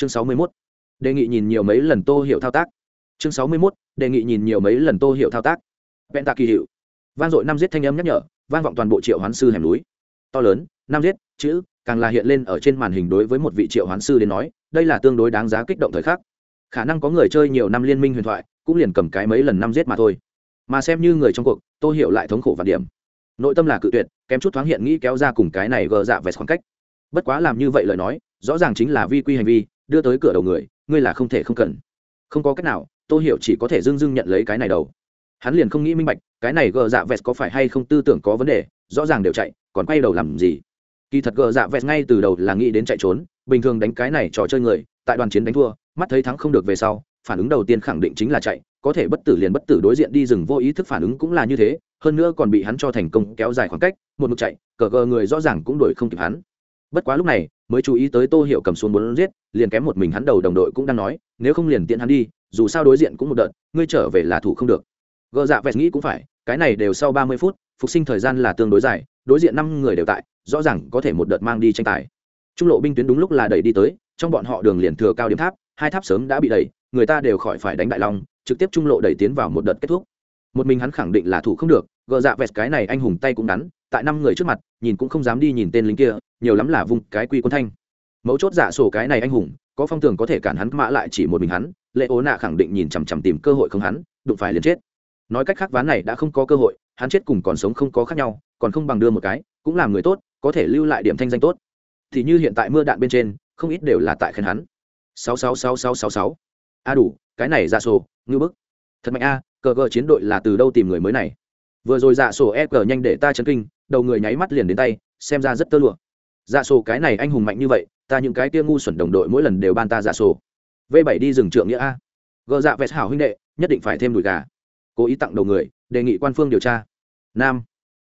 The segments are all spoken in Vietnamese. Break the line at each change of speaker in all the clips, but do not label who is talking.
chương sáu mươi 61. đề nghị nhìn nhiều mấy lần tô hiệu thao tác. Chương sáu mươi 61. đề nghị nhìn nhiều mấy lần tô hiệu thao tác. Vẹn tạ kỳ hiệu. Vang dội năm giết thanh âm nhắc nhở, vang vọng toàn bộ triệu hoán sư hẻm núi. To lớn, năm giết, chữ, càng là hiện lên ở trên màn hình đối với một vị triệu hoán sư đến nói, đây là tương đối đáng giá kích động thời khắc. Khả năng có người chơi nhiều năm liên minh huyền thoại, cũng liền cầm cái mấy lần năm giết mà thôi. Mà xem như người trong cuộc tôi hiểu lại thống khổ và điểm. Nội tâm là cự tuyệt, kém chút thoáng hiện nghĩ kéo ra cùng cái này gờ dạ vẹt khoảng cách. Bất quá làm như vậy lời nói, rõ ràng chính là vi quy hành vi đưa tới cửa đầu người, ngươi là không thể không cần. Không có cách nào tôi hiểu chỉ có thể dưng dưng nhận lấy cái này đầu. Hắn liền không nghĩ minh bạch, cái này gờ dạ vẹt có phải hay không tư tưởng có vấn đề, rõ ràng đều chạy, còn quay đầu làm gì? Kỳ thật gờ dạ vẹt ngay từ đầu là nghĩ đến chạy trốn, bình thường đánh cái này trò chơi người, tại đoàn chiến đánh thua, mắt thấy thắng không được về sau, phản ứng đầu tiên khẳng định chính là chạy, có thể bất tử liền bất tử đối diện đi rừng vô ý thức phản ứng cũng là như thế, hơn nữa còn bị hắn cho thành công kéo dài khoảng cách, một mực chạy, cờ cờ người rõ ràng cũng đuổi không kịp hắn. Bất quá lúc này mới chú ý tới tô hiệu cầm xuống bốn giết, liền kém một mình hắn đầu đồng đội cũng đang nói, nếu không liền tiện hắn đi, dù sao đối diện cũng một đợt, ngươi trở về là thủ không được. Gờ dạ vẹt nghĩ cũng phải, cái này đều sau ba mươi phút, phục sinh thời gian là tương đối dài, đối diện năm người đều tại, rõ ràng có thể một đợt mang đi tranh tài. Trung lộ binh tuyến đúng lúc là đẩy đi tới, trong bọn họ đường liền thừa cao điểm tháp, hai tháp sớm đã bị đẩy, người ta đều khỏi phải đánh đại long, trực tiếp trung lộ đẩy tiến vào một đợt kết thúc. Một mình hắn khẳng định là thủ không được, gờ dạ vẹt cái này anh hùng tay cũng ngắn tại năm người trước mặt, nhìn cũng không dám đi nhìn tên lính kia, nhiều lắm là vung cái quy quân thanh. Mấu chốt giả sổ cái này anh hùng, có phong tường có thể cản hắn, mã lại chỉ một mình hắn, lệ ố nạ khẳng định nhìn chằm chằm tìm cơ hội không hắn, đụng phải liền chết. Nói cách khác ván này đã không có cơ hội, hắn chết cùng còn sống không có khác nhau, còn không bằng đưa một cái, cũng làm người tốt, có thể lưu lại điểm thanh danh tốt. Thì như hiện tại mưa đạn bên trên, không ít đều là tại khen hắn. Sáu sáu sáu sáu sáu sáu. A đủ, cái này ra sổ, ngư bức. Thật mạnh a, cờ gờ chiến đội là từ đâu tìm người mới này? Vừa rồi dạ sổ e cờ nhanh để ta chấn kinh đầu người nháy mắt liền đến tay, xem ra rất tơ lụa. Dạ sổ cái này anh hùng mạnh như vậy, ta những cái kia ngu xuẩn đồng đội mỗi lần đều ban ta dạ sổ. V bảy đi rừng trượng nghĩa a. Gờ dạ vẹt hảo huynh đệ, nhất định phải thêm đùi gà. Cố ý tặng đầu người, đề nghị quan phương điều tra. Nam.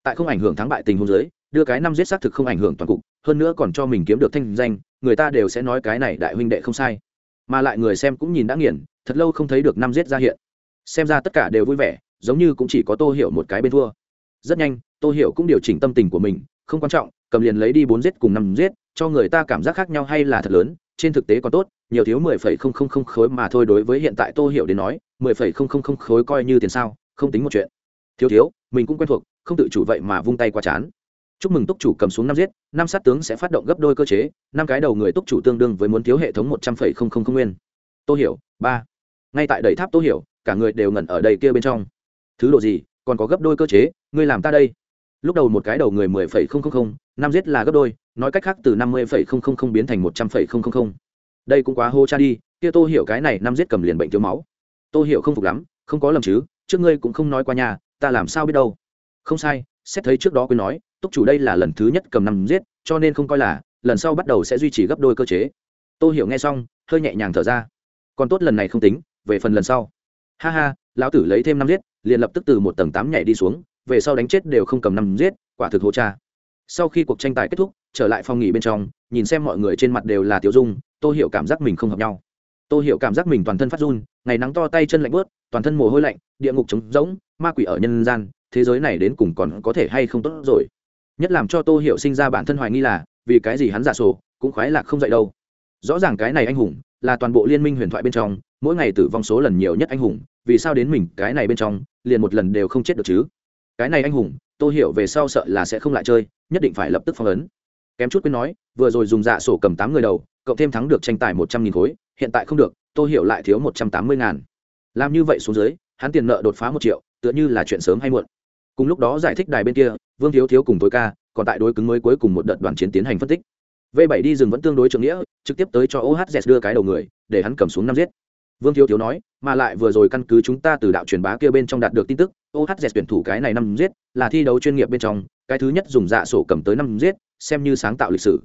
Tại không ảnh hưởng thắng bại tình huống giới đưa cái năm giết xác thực không ảnh hưởng toàn cục, hơn nữa còn cho mình kiếm được thanh danh, người ta đều sẽ nói cái này đại huynh đệ không sai. Mà lại người xem cũng nhìn đã nghiền, thật lâu không thấy được năm giết ra hiện. Xem ra tất cả đều vui vẻ, giống như cũng chỉ có tô hiểu một cái bên thua rất nhanh, tô hiểu cũng điều chỉnh tâm tình của mình, không quan trọng, cầm liền lấy đi bốn giết cùng năm giết, cho người ta cảm giác khác nhau hay là thật lớn, trên thực tế còn tốt, nhiều thiếu mười phẩy không không không khối mà thôi đối với hiện tại tô hiểu đến nói, mười phẩy không không không khối coi như tiền sao, không tính một chuyện. Thiếu thiếu, mình cũng quen thuộc, không tự chủ vậy mà vung tay qua chán. Chúc mừng túc chủ cầm xuống năm giết, năm sát tướng sẽ phát động gấp đôi cơ chế, năm cái đầu người túc chủ tương đương với muốn thiếu hệ thống một trăm phẩy không không không nguyên. Tô hiểu, ba. Ngay tại đầy tháp tô hiểu, cả người đều ngẩn ở đây kia bên trong. Thứ độ gì, còn có gấp đôi cơ chế ngươi làm ta đây. Lúc đầu một cái đầu người mười phẩy không không không, năm giết là gấp đôi, nói cách khác từ năm mươi phẩy không không không biến thành một trăm phẩy không không không. Đây cũng quá hô cha đi, kia tô hiểu cái này năm giết cầm liền bệnh thiếu máu. Tô hiểu không phục lắm, không có lầm chứ, trước ngươi cũng không nói qua nhà, ta làm sao biết đâu. Không sai, xét thấy trước đó quên nói, túc chủ đây là lần thứ nhất cầm năm giết, cho nên không coi là, lần sau bắt đầu sẽ duy trì gấp đôi cơ chế. Tô hiểu nghe xong, hơi nhẹ nhàng thở ra. Còn tốt lần này không tính, về phần lần sau. Ha ha, lão tử lấy thêm năm giết, liền lập tức từ một tầng tám nhảy đi xuống về sau đánh chết đều không cầm nằm giết, quả thực hô cha. Sau khi cuộc tranh tài kết thúc, trở lại phòng nghỉ bên trong, nhìn xem mọi người trên mặt đều là tiểu dung tôi hiểu cảm giác mình không hợp nhau. Tôi hiểu cảm giác mình toàn thân phát run, ngày nắng to tay chân lạnh bớt toàn thân mồ hôi lạnh, địa ngục trống rỗng, ma quỷ ở nhân gian, thế giới này đến cùng còn có thể hay không tốt rồi. Nhất làm cho tô hiểu sinh ra bản thân hoài nghi là, vì cái gì hắn giả sổ, cũng khoái lạc không dậy đâu. Rõ ràng cái này anh hùng, là toàn bộ liên minh huyền thoại bên trong, mỗi ngày tử vong số lần nhiều nhất anh hùng, vì sao đến mình cái này bên trong, liền một lần đều không chết được chứ? Cái này anh hùng, tôi hiểu về sau sợ là sẽ không lại chơi, nhất định phải lập tức phong ấn. Kém chút quên nói, vừa rồi dùng dạ sổ cầm tám người đầu, cộng thêm thắng được tranh tài một trăm nghìn khối, hiện tại không được, tôi hiểu lại thiếu một trăm tám mươi ngàn. Làm như vậy xuống dưới, hắn tiền nợ đột phá một triệu, tựa như là chuyện sớm hay muộn. Cùng lúc đó giải thích đài bên kia, vương thiếu thiếu cùng tối ca, còn tại đối cứng mới cuối cùng một đợt đoàn chiến tiến hành phân tích. V 7 đi rừng vẫn tương đối trưởng nghĩa, trực tiếp tới cho ohz đưa cái đầu người, để hắn cầm xuống năm giết vương thiếu thiếu nói, mà lại vừa rồi căn cứ chúng ta từ đạo truyền bá kia bên trong đạt được tin tức ohz tuyển thủ cái này năm giết, là thi đấu chuyên nghiệp bên trong, cái thứ nhất dùng dạ sổ cầm tới năm giết, xem như sáng tạo lịch sử.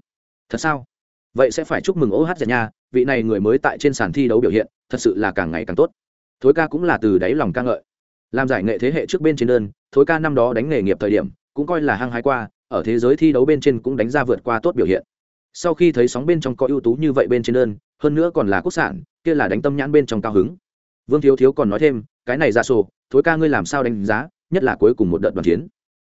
Thật sao? Vậy sẽ phải chúc mừng ohz nha, vị này người mới tại trên sàn thi đấu biểu hiện, thật sự là càng ngày càng tốt. Thối ca cũng là từ đáy lòng ca ngợi. Làm giải nghệ thế hệ trước bên trên đơn, thối ca năm đó đánh nghề nghiệp thời điểm, cũng coi là hăng hái qua, ở thế giới thi đấu bên trên cũng đánh ra vượt qua tốt biểu hiện. Sau khi thấy sóng bên trong có ưu tú như vậy bên trên đơn, hơn nữa còn là quốc sản kia là đánh tâm nhãn bên trong cao hứng. Vương thiếu thiếu còn nói thêm, cái này ra sổ, thối ca ngươi làm sao đánh giá, nhất là cuối cùng một đợt đoàn chiến.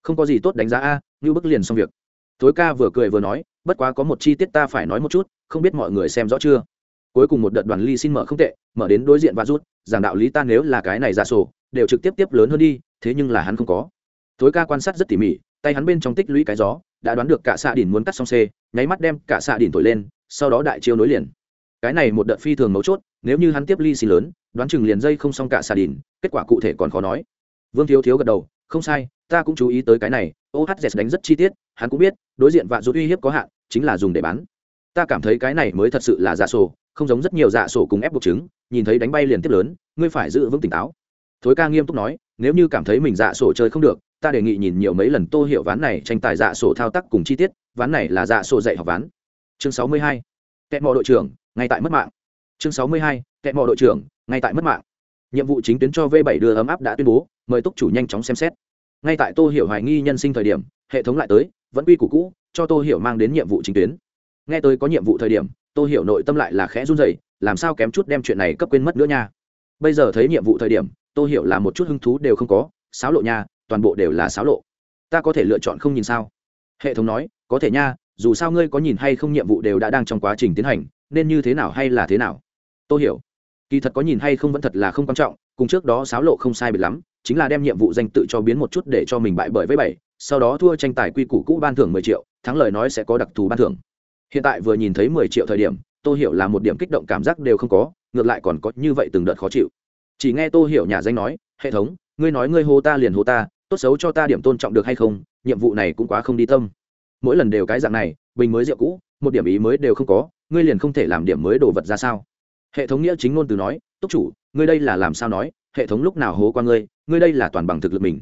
Không có gì tốt đánh giá a như bức liền xong việc. Thối ca vừa cười vừa nói, bất quá có một chi tiết ta phải nói một chút, không biết mọi người xem rõ chưa. Cuối cùng một đợt đoàn ly xin mở không tệ, mở đến đối diện và rút, giảng đạo lý ta nếu là cái này ra sổ, đều trực tiếp tiếp lớn hơn đi, thế nhưng là hắn không có. Thối ca quan sát rất tỉ mỉ, tay hắn bên trong tích lũy cái gió, đã đoán được cả xạ đỉnh muốn cắt xong xê, nháy mắt đem cả xạ đỉnh thổi lên, sau đó đại chiêu nối liền cái này một đợt phi thường mấu chốt nếu như hắn tiếp ly xì lớn đoán chừng liền dây không xong cả xà đìn, kết quả cụ thể còn khó nói. Vương thiếu thiếu gật đầu không sai ta cũng chú ý tới cái này ohz đánh rất chi tiết hắn cũng biết đối diện vạn rút uy hiếp có hạn chính là dùng để bán. Ta cảm thấy cái này mới thật sự là dạ sổ không giống rất nhiều dạ sổ cùng ép buộc chứng nhìn thấy đánh bay liền tiếp lớn ngươi phải giữ vững tỉnh táo. Thối ca nghiêm túc nói nếu như cảm thấy mình dạ sổ chơi không được ta đề nghị nhìn nhiều mấy lần tô hiệu ván này tranh tài dạ sổ thao tác cùng chi tiết ván này là dạ sổ dạy học ván. Chương sáu mươi hai kẹt mò đội trưởng ngay tại mất mạng. Chương sáu mươi hai kẹt mò đội trưởng, ngay tại mất mạng. Nhiệm vụ chính tuyến cho v 7 đưa ấm áp đã tuyên bố, mời túc chủ nhanh chóng xem xét. Ngay tại tô hiểu hoài nghi nhân sinh thời điểm, hệ thống lại tới, vẫn quy củ cũ, cho tô hiểu mang đến nhiệm vụ chính tuyến. Nghe tới có nhiệm vụ thời điểm, tô hiểu nội tâm lại là khẽ run rẩy, làm sao kém chút đem chuyện này cấp quên mất nữa nha. Bây giờ thấy nhiệm vụ thời điểm, tô hiểu là một chút hứng thú đều không có sáo lộ nha, toàn bộ đều là sáo lộ. Ta có thể lựa chọn không nhìn sao? Hệ thống nói, có thể nha, dù sao ngươi có nhìn hay không nhiệm vụ đều đã đang trong quá trình tiến hành nên như thế nào hay là thế nào? Tôi hiểu. Kỳ thật có nhìn hay không vẫn thật là không quan trọng, cùng trước đó sáo lộ không sai biệt lắm, chính là đem nhiệm vụ danh tự cho biến một chút để cho mình bại bởi với bảy, sau đó thua tranh tài quy củ cũ ban thưởng mười triệu, thắng lời nói sẽ có đặc thù ban thưởng. Hiện tại vừa nhìn thấy mười triệu thời điểm tô hiểu là một điểm kích động cảm giác đều không có, ngược lại còn có như vậy từng đợt khó chịu. Chỉ nghe tô hiểu nhà danh nói, hệ thống, ngươi nói ngươi hô ta liền hô ta, tốt xấu cho ta điểm tôn trọng được hay không, nhiệm vụ này cũng quá không đi tâm. Mỗi lần đều cái dạng này, bình mới rượu cũ, một điểm ý mới đều không có ngươi liền không thể làm điểm mới đồ vật ra sao? Hệ thống nghĩa chính ngôn từ nói, túc chủ, ngươi đây là làm sao nói? Hệ thống lúc nào hố qua ngươi? Ngươi đây là toàn bằng thực lực mình.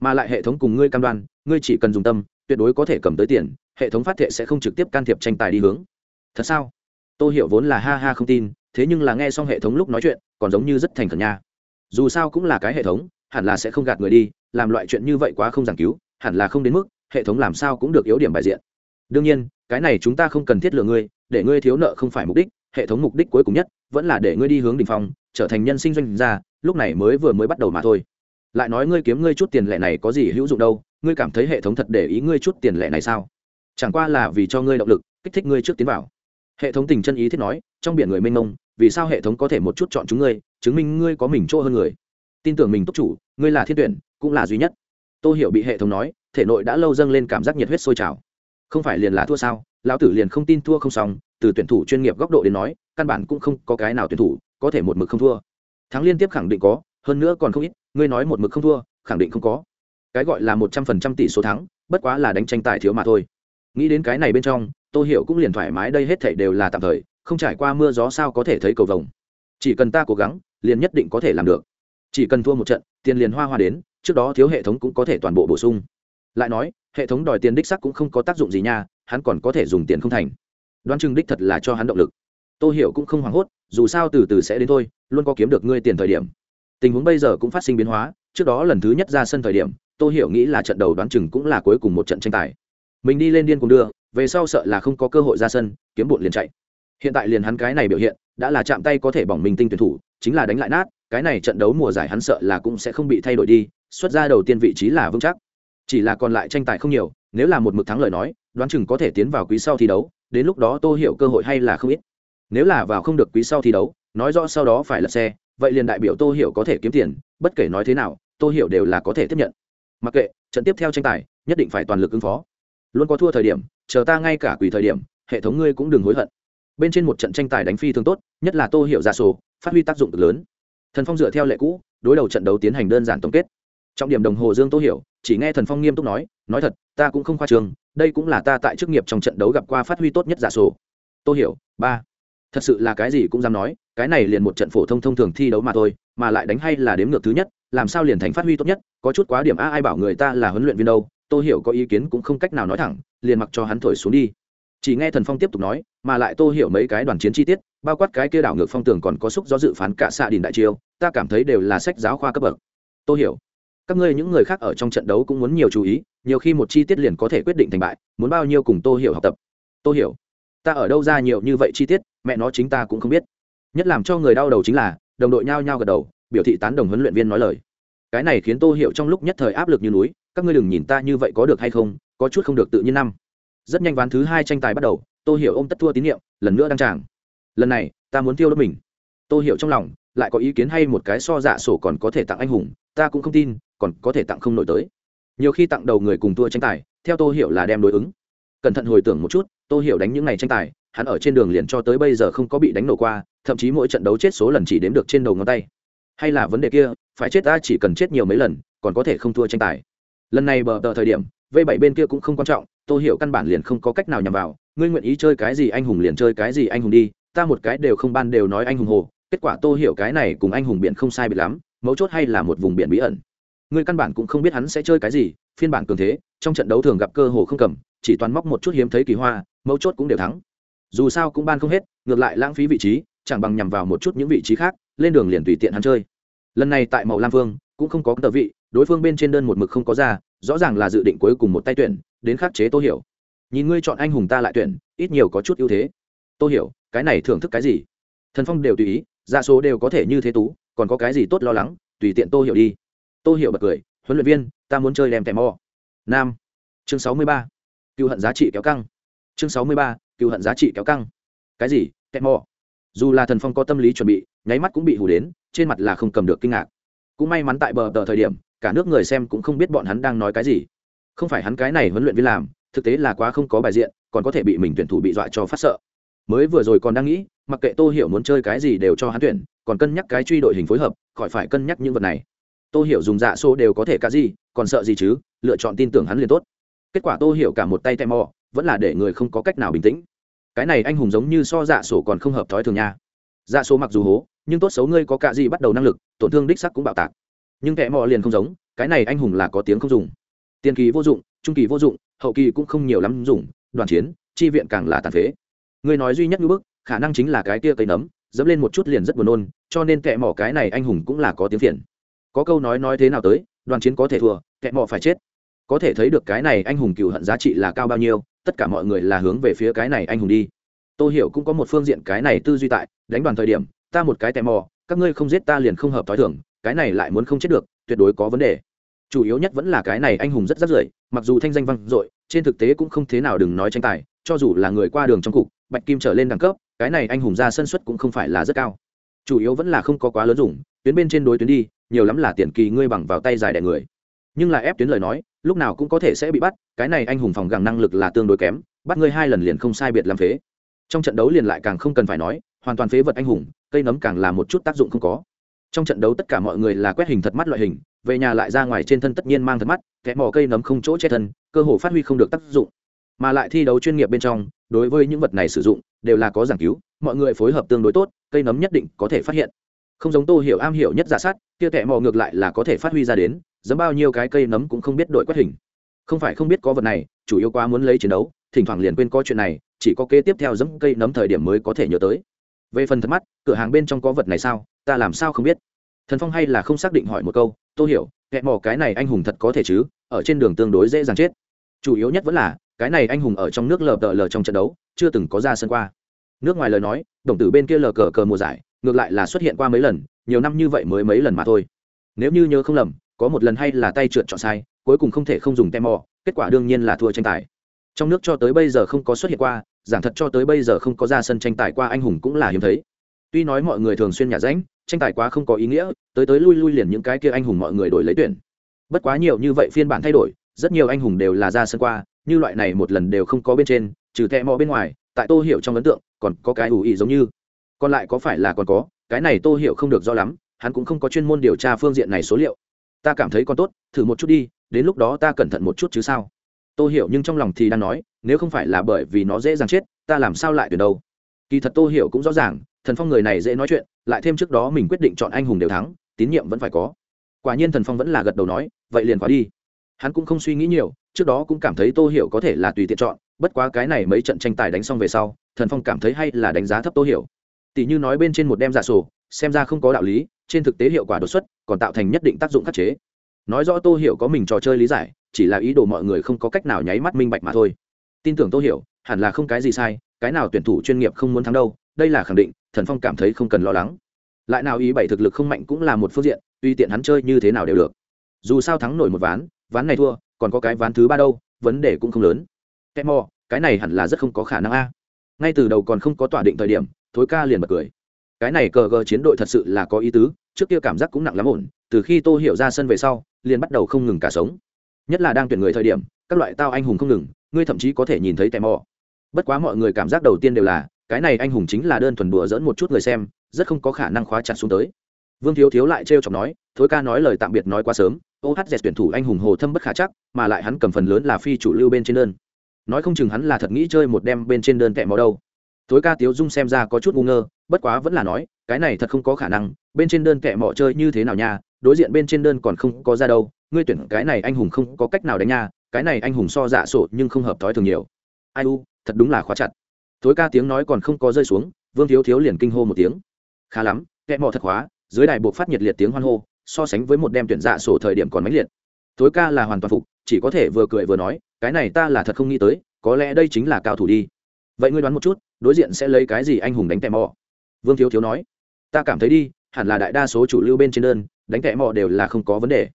Mà lại hệ thống cùng ngươi cam đoan, ngươi chỉ cần dùng tâm, tuyệt đối có thể cầm tới tiền, hệ thống phát thệ sẽ không trực tiếp can thiệp tranh tài đi hướng. Thật sao? Tôi hiểu vốn là ha ha không tin, thế nhưng là nghe xong hệ thống lúc nói chuyện, còn giống như rất thành khẩn nha. Dù sao cũng là cái hệ thống, hẳn là sẽ không gạt người đi, làm loại chuyện như vậy quá không giảng cứu, hẳn là không đến mức, hệ thống làm sao cũng được yếu điểm bài diện. Đương nhiên, cái này chúng ta không cần thiết lừa ngươi để ngươi thiếu nợ không phải mục đích, hệ thống mục đích cuối cùng nhất vẫn là để ngươi đi hướng đ ỉ n h phong, trở thành nhân sinh doanh gia, lúc này mới vừa mới bắt đầu mà thôi. Lại nói ngươi kiếm ngươi chút tiền lệ này có gì hữu dụng đâu, ngươi cảm thấy hệ thống thật để ý ngươi chút tiền lệ này sao? Chẳng qua là vì cho ngươi động lực, kích thích ngươi trước tiến vào. Hệ thống tình chân ý thiết nói, trong biển người mênh mông, vì sao hệ thống có thể một chút chọn chúng ngươi, chứng minh ngươi có mình chỗ hơn người? Tin tưởng mình túc chủ, ngươi là thiên tuyển, cũng là duy nhất. Tô hiểu bị hệ thống nói, thể nội đã lâu dâng lên cảm giác nhiệt huyết sôi trào. Không phải liền là thua sao? Lão tử liền không tin thua không xong, từ tuyển thủ chuyên nghiệp góc độ đến nói, căn bản cũng không có cái nào tuyển thủ có thể một mực không thua. Thắng liên tiếp khẳng định có, hơn nữa còn không ít, ngươi nói một mực không thua, khẳng định không có. Cái gọi là một trăm phần trăm tỷ số thắng, bất quá là đánh tranh tài thiếu mà thôi. Nghĩ đến cái này bên trong tôi hiểu cũng liền thoải mái, đây hết thảy đều là tạm thời, không trải qua mưa gió sao có thể thấy cầu vồng. Chỉ cần ta cố gắng, liền nhất định có thể làm được. Chỉ cần thua một trận, tiền liền hoa hoa đến, trước đó thiếu hệ thống cũng có thể toàn bộ bổ sung. Lại nói hệ thống đòi tiền đích sắc cũng không có tác dụng gì nha, hắn còn có thể dùng tiền không thành. Đoán chừng đích thật là cho hắn động lực. Tô hiểu cũng không hoảng hốt, dù sao từ từ sẽ đến thôi, luôn có kiếm được ngươi tiền thời điểm. Tình huống bây giờ cũng phát sinh biến hóa, trước đó lần thứ nhất ra sân thời điểm, tô hiểu nghĩ là trận đầu đoán chừng cũng là cuối cùng một trận tranh tài. Mình đi lên điên cùng đưa, về sau sợ là không có cơ hội ra sân, kiếm bụn liền chạy. Hiện tại liền hắn cái này biểu hiện, đã là chạm tay có thể bỏng mình tinh tuyển thủ, chính là đánh lại nát, cái này trận đấu mùa giải hắn sợ là cũng sẽ không bị thay đổi đi, xuất ra đầu tiên vị trí là vững chắc chỉ là còn lại tranh tài không nhiều, nếu là một mực thắng lời nói, đoán chừng có thể tiến vào quý sau thi đấu, đến lúc đó tô hiểu cơ hội hay là không ít. Nếu là vào không được quý sau thi đấu, nói rõ sau đó phải lật xe, vậy liền đại biểu tô hiểu có thể kiếm tiền, bất kể nói thế nào, tô hiểu đều là có thể tiếp nhận. Mặc kệ, trận tiếp theo tranh tài, nhất định phải toàn lực ứng phó. Luôn có thua thời điểm, chờ ta ngay cả quỷ thời điểm, hệ thống ngươi cũng đừng hối hận. Bên trên một trận tranh tài đánh phi thường tốt, nhất là tô hiểu ra sổ phát huy tác dụng cực lớn. Thần phong dựa theo lệ cũ, đối đầu trận đấu tiến hành đơn giản tổng kết trọng điểm đồng hồ dương tô hiểu, chỉ nghe thần phong nghiêm túc nói nói thật, ta cũng không khoa trường, đây cũng là ta tại chức nghiệp trong trận đấu gặp qua phát huy tốt nhất giả sổ. Tô hiểu, ba, thật sự là cái gì cũng dám nói, cái này liền một trận phổ thông thông thường thi đấu mà thôi, mà lại đánh hay là đếm ngược thứ nhất, làm sao liền thành phát huy tốt nhất, có chút quá điểm a, ai bảo người ta là huấn luyện viên đâu. Tô hiểu có ý kiến cũng không cách nào nói thẳng, liền mặc cho hắn thổi xuống đi. Chỉ nghe thần phong tiếp tục nói, mà lại tô hiểu mấy cái đoàn chiến chi tiết, bao quát cái kia đảo ngược phong tường còn có xúc do dự phán cả xạ đình đại chiêu, ta cảm thấy đều là sách giáo khoa cấp bậc. Tô hiểu các ngươi những người khác ở trong trận đấu cũng muốn nhiều chú ý, nhiều khi một chi tiết liền có thể quyết định thành bại, muốn bao nhiêu cùng tô hiểu học tập. Tô hiểu, ta ở đâu ra nhiều như vậy chi tiết, mẹ nó chính ta cũng không biết. Nhất làm cho người đau đầu chính là, đồng đội nhao nhao gật đầu, biểu thị tán đồng huấn luyện viên nói lời. Cái này khiến tô hiểu trong lúc nhất thời áp lực như núi, các ngươi đừng nhìn ta như vậy có được hay không, có chút không được tự nhiên năm. Rất nhanh ván thứ hai tranh tài bắt đầu, tô hiểu ôm tất thua tín nhiệm, lần nữa đăng tràng. Lần này, ta muốn tiêu đốt mình. Tô hiểu trong lòng, lại có ý kiến hay một cái so dạ sổ còn có thể tặng anh hùng, ta cũng không tin còn có thể tặng không nổi tới. Nhiều khi tặng đầu người cùng tua tranh tài, theo tôi hiểu là đem đối ứng. Cẩn thận hồi tưởng một chút tôi hiểu đánh những ngày tranh tài, hắn ở trên đường liền cho tới bây giờ không có bị đánh nổ qua, thậm chí mỗi trận đấu chết số lần chỉ đếm được trên đầu ngón tay. Hay là vấn đề kia, phải chết ta chỉ cần chết nhiều mấy lần, còn có thể không thua tranh tài. Lần này bờ tờ thời điểm, v bảy bên kia cũng không quan trọng tôi hiểu căn bản liền không có cách nào nhằm vào, ngươi nguyện ý chơi cái gì anh hùng liền chơi cái gì anh hùng đi, ta một cái đều không ban đều nói anh hùng hồ, kết quả tôi hiểu cái này cùng anh hùng biển không sai biệt lắm, mấu chốt hay là một vùng biển bí ẩn ngươi căn bản cũng không biết hắn sẽ chơi cái gì, phiên bản cường thế, trong trận đấu thường gặp cơ hồ không cầm, chỉ toàn móc một chút hiếm thấy kỳ hoa, mấu chốt cũng đều thắng. Dù sao cũng ban không hết, ngược lại lãng phí vị trí, chẳng bằng nhằm vào một chút những vị trí khác, lên đường liền tùy tiện hắn chơi. Lần này tại màu lam phương cũng không có tờ vị, đối phương bên trên đơn một mực không có ra, rõ ràng là dự định cuối cùng một tay tuyển, đến khắc chế tô hiểu. Nhìn ngươi chọn anh hùng ta lại tuyển, ít nhiều có chút ưu thế. Tô hiểu, cái này thưởng thức cái gì? Thần phong đều tùy ý, ra số đều có thể như thế tú, còn có cái gì tốt lo lắng, tùy tiện tô hiểu đi tô hiểu bật cười, huấn luyện viên, ta muốn chơi đem tèm mò. Nam. Chương sáu mươi ba. Cựu hận giá trị kéo căng. Chương sáu mươi ba, cựu hận giá trị kéo căng. Cái gì? Tèm mò. Dù là thần phong có tâm lý chuẩn bị, nháy mắt cũng bị hù đến, trên mặt là không cầm được kinh ngạc. Cũng may mắn tại bờ tờ thời điểm, cả nước người xem cũng không biết bọn hắn đang nói cái gì. Không phải hắn cái này huấn luyện viên làm, thực tế là quá không có bài diện, còn có thể bị mình tuyển thủ bị dọa cho phát sợ. Mới vừa rồi còn đang nghĩ, mặc kệ tô hiểu muốn chơi cái gì đều cho hắn tuyển, còn cân nhắc cái truy đội hình phối hợp, khỏi phải cân nhắc những vật này tô hiểu dùng dạ số đều có thể cả gì, còn sợ gì chứ? Lựa chọn tin tưởng hắn liền tốt. Kết quả tô hiểu cả một tay tay mò, vẫn là để người không có cách nào bình tĩnh. Cái này anh hùng giống như so dạ sổ còn không hợp thói thường nha. Dạ số mặc dù hố, nhưng tốt xấu ngươi có cả gì bắt đầu năng lực, tổn thương đích sắc cũng bạo tạc. Nhưng kẻ mò liền không giống, cái này anh hùng là có tiếng không dùng. Tiền kỳ vô dụng, trung kỳ vô dụng, hậu kỳ cũng không nhiều lắm dùng, đoàn chiến, chi viện càng là tàn phế. Ngươi nói duy nhất như bức, khả năng chính là cái kia cây nấm, dẫm lên một chút liền rất buồn nôn, cho nên kẻ mỏ cái này anh hùng cũng là có tiếng phiền có câu nói nói thế nào tới, đoàn chiến có thể thua, kẻ mọ phải chết. Có thể thấy được cái này anh hùng cựu hận giá trị là cao bao nhiêu, tất cả mọi người là hướng về phía cái này anh hùng đi. Tôi hiểu cũng có một phương diện cái này tư duy tại, đánh đoàn thời điểm, ta một cái tè mò, các ngươi không giết ta liền không hợp t h o i thưởng cái này lại muốn không chết được, tuyệt đối có vấn đề. Chủ yếu nhất vẫn là cái này anh hùng rất rất rưởi, mặc dù thanh danh vang dội, trên thực tế cũng không thế nào đừng nói tranh tài, cho dù là người qua đường trong cục, bạch kim trở lên đẳng cấp, cái này anh hùng ra sân xuất cũng không phải là rất cao. Chủ yếu vẫn là không có quá lớn dùng tuyến bên trên đối tuyến đi, nhiều lắm là tiền kỳ ngươi bằng vào tay dài đẻ người. Nhưng là ép tuyến lời nói, lúc nào cũng có thể sẽ bị bắt, cái này anh hùng phòng gàng năng lực là tương đối kém, bắt ngươi hai lần liền không sai biệt làm phế. Trong trận đấu liền lại càng không cần phải nói, hoàn toàn phế vật anh hùng, cây nấm càng là một chút tác dụng không có. Trong trận đấu tất cả mọi người là quét hình thật mắt loại hình, về nhà lại ra ngoài trên thân tất nhiên mang thật mắt kẽ mỏ cây nấm không chỗ che thân, cơ hồ phát huy không được tác dụng. Mà lại thi đấu chuyên nghiệp bên trong, đối với những vật này sử dụng, đều là có giảng cứu, mọi người phối hợp tương đối tốt, cây nấm nhất định có thể phát hiện không giống tô hiểu am hiểu nhất giả sát, kia tệ mò ngược lại là có thể phát huy ra đến giấm bao nhiêu cái cây nấm cũng không biết đội quất hình. Không phải không biết có vật này, chủ yếu quá muốn lấy chiến đấu, thỉnh thoảng liền quên có chuyện này, chỉ có kế tiếp theo dẫm cây nấm thời điểm mới có thể nhớ tới. Về phần thật mắt, cửa hàng bên trong có vật này sao, ta làm sao không biết? Thần phong hay là không xác định hỏi một câu tôi hiểu kẹ mò cái này anh hùng thật có thể chứ? Ở trên đường tương đối dễ dàng chết. Chủ yếu nhất vẫn là, cái này anh hùng ở trong nước lờ tờ lờ trong trận đấu, chưa từng có ra sân qua. Nước ngoài lời nói, đồng tử bên kia lờ cờ cờ mùa giải ngược lại là xuất hiện qua mấy lần, nhiều năm như vậy mới mấy lần mà thôi. Nếu như nhớ không lầm, có một lần hay là tay trượt chọn sai, cuối cùng không thể không dùng tem mò kết quả đương nhiên là thua tranh tài. Trong nước cho tới bây giờ không có xuất hiện qua, giảng thật cho tới bây giờ không có ra sân tranh tài qua anh hùng cũng là hiếm thấy. Tuy nói mọi người thường xuyên nhả ránh, tranh tài quá không có ý nghĩa, tới tới lui lui liền những cái kia anh hùng mọi người đổi lấy tuyển. Bất quá nhiều như vậy phiên bản thay đổi, rất nhiều anh hùng đều là ra sân qua, như loại này một lần đều không có bên trên, trừ thẹ mò bên ngoài, tại tô hiểu trong ấn tượng, còn có cái ủ ý giống như còn lại có phải là còn có, cái này tô hiểu không được do lắm, hắn cũng không có chuyên môn điều tra phương diện này số liệu. Ta cảm thấy còn tốt, thử một chút đi, đến lúc đó ta cẩn thận một chút chứ sao? Tôi hiểu nhưng trong lòng thì đang nói, nếu không phải là bởi vì nó dễ dàng chết, ta làm sao lại tuyển đâu? Kỳ thật tôi hiểu cũng rõ ràng, thần phong người này dễ nói chuyện, lại thêm trước đó mình quyết định chọn anh hùng đều thắng, tín nhiệm vẫn phải có. Quả nhiên thần phong vẫn là gật đầu nói, vậy liền khóa đi. Hắn cũng không suy nghĩ nhiều, trước đó cũng cảm thấy tô hiểu có thể là tùy tiện chọn, bất quá cái này mấy trận tranh tài đánh xong về sau, thần phong cảm thấy hay là đánh giá thấp tô hiểu tỷ như nói bên trên một đem giả sổ, xem ra không có đạo lý, trên thực tế hiệu quả đột xuất, còn tạo thành nhất định tác dụng khắc chế. Nói rõ tô hiểu có mình trò chơi lý giải, chỉ là ý đồ mọi người không có cách nào nháy mắt minh bạch mà thôi. Tin tưởng tô hiểu, hẳn là không cái gì sai, cái nào tuyển thủ chuyên nghiệp không muốn thắng đâu, đây là khẳng định, thần phong cảm thấy không cần lo lắng. Lại nào ý bảy thực lực không mạnh cũng là một phương diện, tuy tiện hắn chơi như thế nào đều được. Dù sao thắng nổi một ván ván này thua, còn có cái ván thứ ba đâu, vấn đề cũng không lớn. Cái mò cái này hẳn là rất không có khả năng a. Ngay từ đầu còn không có tỏa định thời điểm thối ca liền bật cười. Cái này cờ gờ chiến đội thật sự là có ý tứ, trước kia cảm giác cũng nặng lắm ổn, từ khi tô hiểu ra sân về sau, liền bắt đầu không ngừng cả sống. Nhất là đang tuyển người thời điểm, các loại tao anh hùng không ngừng, ngươi thậm chí có thể nhìn thấy tè mò. Bất quá mọi người cảm giác đầu tiên đều là, cái này anh hùng chính là đơn thuần đùa dẫn một chút người xem, rất không có khả năng khóa chặt xuống tới. Vương thiếu thiếu lại trêu chọc nói, thối ca nói lời tạm biệt nói quá sớm ô hát dẹt tuyển thủ anh hùng hồ thâm bất khả chắc, mà lại hắn cầm phần lớn là phi chủ lưu bên trên đơn. Nói không chừng hắn là thật nghĩ chơi một đem bên trên đơn tẹ mò đâu thối ca tiếu dung xem ra có chút ngu ngơ, bất quá vẫn là nói, cái này thật không có khả năng, bên trên đơn kẹ mọ chơi như thế nào nha, đối diện bên trên đơn còn không có ra đâu, ngươi tuyển cái này anh hùng không có cách nào đánh nha, cái này anh hùng so dạ sổ nhưng không hợp thói thường nhiều. Ai u, thật đúng là khóa chặt. Thối ca tiếng nói còn không có rơi xuống, vương thiếu thiếu liền kinh hô một tiếng. Khá lắm kẹ mọ thật khóa, dưới đài buộc phát nhiệt liệt tiếng hoan hô, so sánh với một đem tuyển dạ sổ thời điểm còn mãnh liệt. Thối ca là hoàn toàn phục, chỉ có thể vừa cười vừa nói, cái này ta là thật không nghĩ tới, có lẽ đây chính là cao thủ đi vậy ngươi đoán một chút, đối diện sẽ lấy cái gì anh hùng đánh tẻ mò? Vương thiếu thiếu nói. Ta cảm thấy đi, hẳn là đại đa số chủ lưu bên trên đơn, đánh tẻ mò đều là không có vấn đề.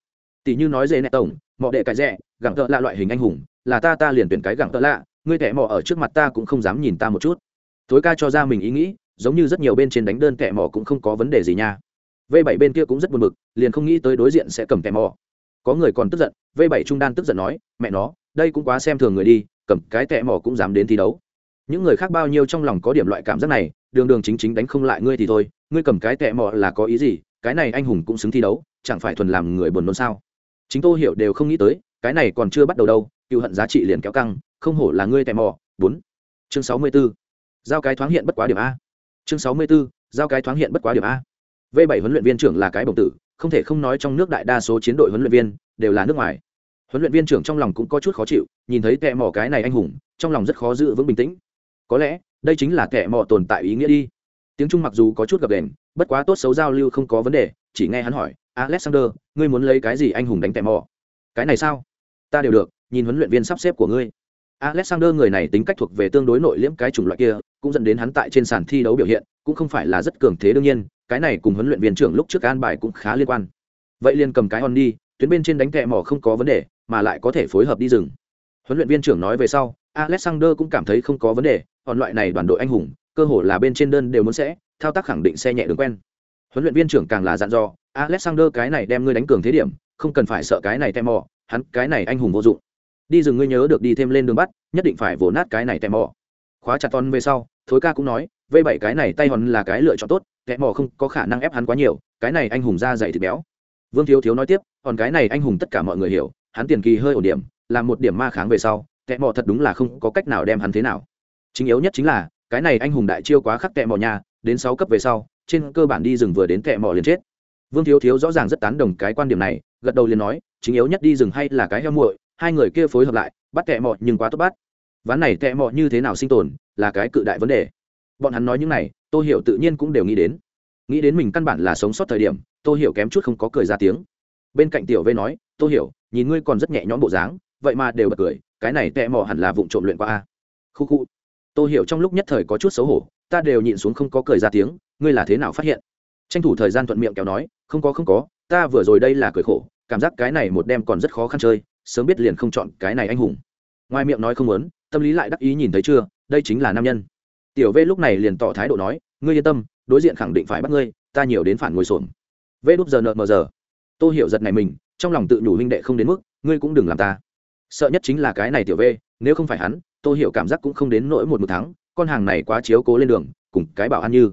Tỷ như nói dễ nẹ tổng mọ đệ cái rẻ, gẳng tợ lạ loại hình anh hùng, là ta ta liền tuyển cái gẳng tợ lạ, ngươi tẻ mò ở trước mặt ta cũng không dám nhìn ta một chút. Tối ca cho ra mình ý nghĩ, giống như rất nhiều bên trên đánh đơn tẻ mò cũng không có vấn đề gì nha. V 7 bên kia cũng rất buồn bực, liền không nghĩ tới đối diện sẽ cầm tẻ mò. Có người còn tức giận, v 7 trung đan tức giận nói, mẹ nó, đây cũng quá xem thường người đi, cầm cái tẻ mò cũng dám đến thi đấu những người khác bao nhiêu trong lòng có điểm loại cảm giác này, đường đường chính chính đánh không lại ngươi thì thôi, ngươi cầm cái tệ mọ là có ý gì, cái này anh hùng cũng xứng thi đấu, chẳng phải thuần làm người buồn nôn sao? Chính tôi hiểu đều không nghĩ tới, cái này còn chưa bắt đầu đâu, cựu hận giá trị liền kéo căng, không hổ là ngươi tệ mọ. Bốn. Chương sáu mươi b ố giao cái thoáng hiện bất quá điểm a. Chương sáu mươi b ố giao cái thoáng hiện bất quá điểm a. V bảy huấn luyện viên trưởng là cái bồng tử, không thể không nói trong nước đại đa số chiến đội huấn luyện viên đều là nước ngoài. Huấn luyện viên trưởng trong lòng cũng có chút khó chịu, nhìn thấy tệ mỏ cái này anh hùng, trong lòng rất khó giữ vững bình tĩnh có lẽ đây chính là kẻ mò tồn tại ý nghĩa đi. Tiếng trung mặc dù có chút gập đền bất quá tốt xấu giao lưu không có vấn đề, chỉ nghe hắn hỏi, alexander, ngươi muốn lấy cái gì anh hùng đánh kẻ mò? Cái này sao? Ta đều được, nhìn huấn luyện viên sắp xếp của ngươi. Alexander người này tính cách thuộc về tương đối nội liễm cái chủng loại kia, cũng dẫn đến hắn tại trên sàn thi đấu biểu hiện, cũng không phải là rất cường thế đương nhiên, cái này cùng huấn luyện viên trưởng lúc trước an bài cũng khá liên quan. Vậy liền cầm cái on đi, tuyến bên trên đánh kẹ mỏ không có vấn đề, mà lại có thể phối hợp đi rừng. Huấn luyện viên trưởng nói về sau, alexander cũng cảm thấy không có vấn đề còn loại này đoàn đội anh hùng, cơ hồ là bên trên đơn đều muốn sẽ, thao tác khẳng định xe nhẹ đường quen. Huấn luyện viên trưởng càng là dặn dò, alexander, cái này đem ngươi đánh cường thế điểm, không cần phải sợ cái này tem mò, hắn, cái này anh hùng vô dụng. Đi rừng ngươi nhớ được đi thêm lên đường bắt, nhất định phải vồ nát cái này tem mò. Khóa chặt ton về sau, thối ca cũng nói, v bảy cái này tay hòn là cái lựa chọn tốt kẻ mò không có khả năng ép hắn quá nhiều, cái này anh hùng ra dày thịt béo. Vương thiếu thiếu nói tiếp còn cái này anh hùng tất cả mọi người hiểu, hắn tiền kỳ hơi ổn điểm, làm một điểm ma kháng về sau kẻ mò thật đúng là không có cách nào đem hắn thế nào chính yếu nhất chính là, cái này anh hùng đại chiêu quá khắc tệ mò nhà, đến sáu cấp về sau, trên cơ bản đi rừng vừa đến tệ mò liền chết. Vương thiếu thiếu rõ ràng rất tán đồng cái quan điểm này, gật đầu liền nói, chính yếu nhất đi rừng hay là cái heo muội, hai người kia phối hợp lại, bắt tệ mò nhưng quá tốt bắt. Ván này tệ mò như thế nào sinh tồn, là cái cự đại vấn đề. Bọn hắn nói những này tôi hiểu tự nhiên cũng đều nghĩ đến. Nghĩ đến mình căn bản là sống sót thời điểm tôi hiểu kém chút không có cười ra tiếng. Bên cạnh tiểu vê nói tôi hiểu, nhìn ngươi còn rất nhẹ nhõm bộ dáng, vậy mà đều bật cười, cái này tệ mò hẳn là vụ trộm luyện qua a. Khu khu tôi hiểu trong lúc nhất thời có chút xấu hổ, ta đều nhịn xuống không có cười ra tiếng, ngươi là thế nào phát hiện? Tranh thủ thời gian thuận miệng kéo nói, không có không có, ta vừa rồi đây là cười khổ, cảm giác cái này một đêm còn rất khó khăn chơi, sớm biết liền không chọn cái này anh hùng. Ngoài miệng nói không muốn, tâm lý lại đắc ý nhìn thấy chưa, đây chính là nam nhân. Tiểu v lúc này liền tỏ thái độ nói, ngươi yên tâm, đối diện khẳng định phải bắt ngươi, ta nhiều đến phản ngồi xổm. V đúp giờ nợ mờ giờ. Tôi hiểu giật này mình, trong lòng tự nhủ huynh đệ không đến mức, ngươi cũng đừng làm ta sợ nhất chính là cái này tiểu v, nếu không phải hắn tôi hiểu cảm giác cũng không đến nỗi một một tháng con hàng này quá chiếu cố lên đường, cùng cái bảo ăn như.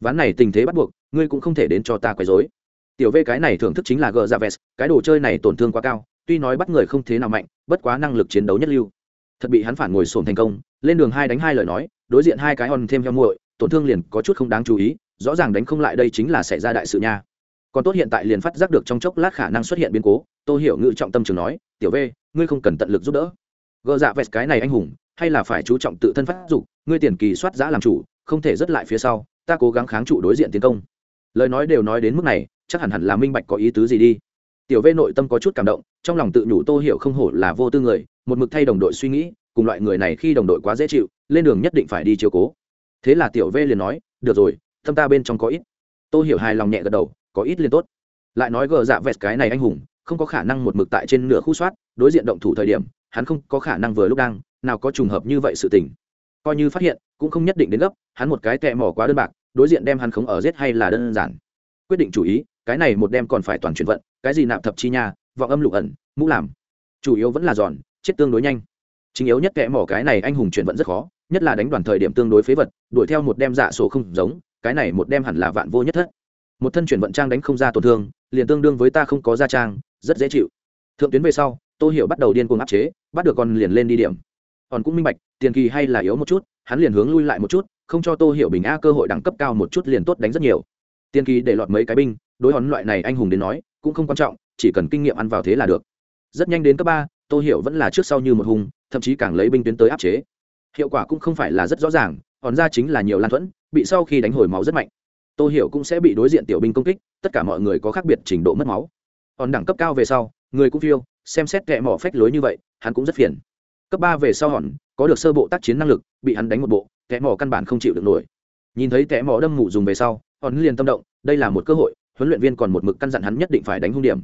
Ván này tình thế bắt buộc, ngươi cũng không thể đến cho ta quấy rối. Tiểu v cái này thưởng thức chính là gờ ra vest, cái đồ chơi này tổn thương quá cao, tuy nói bắt người không thế nào mạnh, bất quá năng lực chiến đấu nhất lưu. Thật bị hắn phản ngồi sồn thành công, lên đường hai đánh hai lời nói, đối diện hai cái hòn thêm heo muội, tổn thương liền có chút không đáng chú ý, rõ ràng đánh không lại đây chính là xảy ra đại sự nha. Còn tốt hiện tại liền phát giác được trong chốc lát khả năng xuất hiện biến cố tôi hiểu ngự trọng tâm trường nói tiểu v, ngươi không cần tận lực giúp đỡ. Gờ dạ vẹt cái này anh hùng, hay là phải chú trọng tự thân phát dục, ngươi tiền kỳ soát giã làm chủ, không thể dứt lại phía sau, ta cố gắng kháng trụ đối diện tiến công. Lời nói đều nói đến mức này, chắc hẳn hẳn là minh bạch có ý tứ gì đi. Tiểu v nội tâm có chút cảm động, trong lòng tự nhủ tô hiểu không hổ là vô tư người, một mực thay đồng đội suy nghĩ, cùng loại người này khi đồng đội quá dễ chịu, lên đường nhất định phải đi chiều cố. Thế là tiểu v liền nói, được rồi, tâm ta bên trong có ít. Tô hiểu hài lòng nhẹ gật đầu, có ít liền tốt. Lại nói gờ dạ vẹt cái này anh hùng không có khả năng một mực tại trên nửa khu soát, đối diện động thủ thời điểm, hắn không có khả năng vừa lúc đang, nào có trùng hợp như vậy sự tình. Coi như phát hiện, cũng không nhất định đến gấp, hắn một cái tẹ mỏ quá đơn bạc, đối diện đem hắn khống ở giết hay là đơn giản. Quyết định chủ ý, cái này một đem còn phải toàn chuyển vận, cái gì nạp thập chi nha, vọng âm lục ẩn, mũ làm. Chủ yếu vẫn là giòn chết tương đối nhanh. Chính yếu nhất kẽ mỏ cái này anh hùng chuyển vận rất khó, nhất là đánh đoàn thời điểm tương đối phế vật, đuổi theo một đem dạ sổ không giống, cái này một đem hẳn là vạn vô nhất thất. Một thân chuyển vận trang đánh không ra tổn thương liền tương đương với ta không có gia trang, rất dễ chịu. Thượng tuyến về sau tôi hiểu bắt đầu điên cuồng áp chế, bắt được con liền lên đi điểm. Còn cũng minh bạch, tiền kỳ hay là yếu một chút, hắn liền hướng lui lại một chút, không cho tô hiểu bình a cơ hội đẳng cấp cao một chút liền tốt đánh rất nhiều. Tiền kỳ để lọt mấy cái binh, đối hòn loại này anh hùng đến nói, cũng không quan trọng, chỉ cần kinh nghiệm ăn vào thế là được. Rất nhanh đến cấp ba, tô hiểu vẫn là trước sau như một hùng thậm chí càng lấy binh tuyến tới áp chế. Hiệu quả cũng không phải là rất rõ ràng, hòn ra chính là nhiều lan thuẫn, bị sau khi đánh hồi máu rất mạnh tô hiểu cũng sẽ bị đối diện tiểu binh công kích, tất cả mọi người có khác biệt trình độ mất máu. Còn đẳng cấp cao về sau, người cũng phiêu, xem xét kẹ mỏ phách lối như vậy, hắn cũng rất phiền. Cấp ba về sau hòn có được sơ bộ tác chiến năng lực, bị hắn đánh một bộ kẽ mỏ căn bản không chịu được nổi. Nhìn thấy kẽ mỏ đâm mụ dùng về sau hòn liền tâm động, đây là một cơ hội, huấn luyện viên còn một mực căn dặn hắn nhất định phải đánh hung điểm.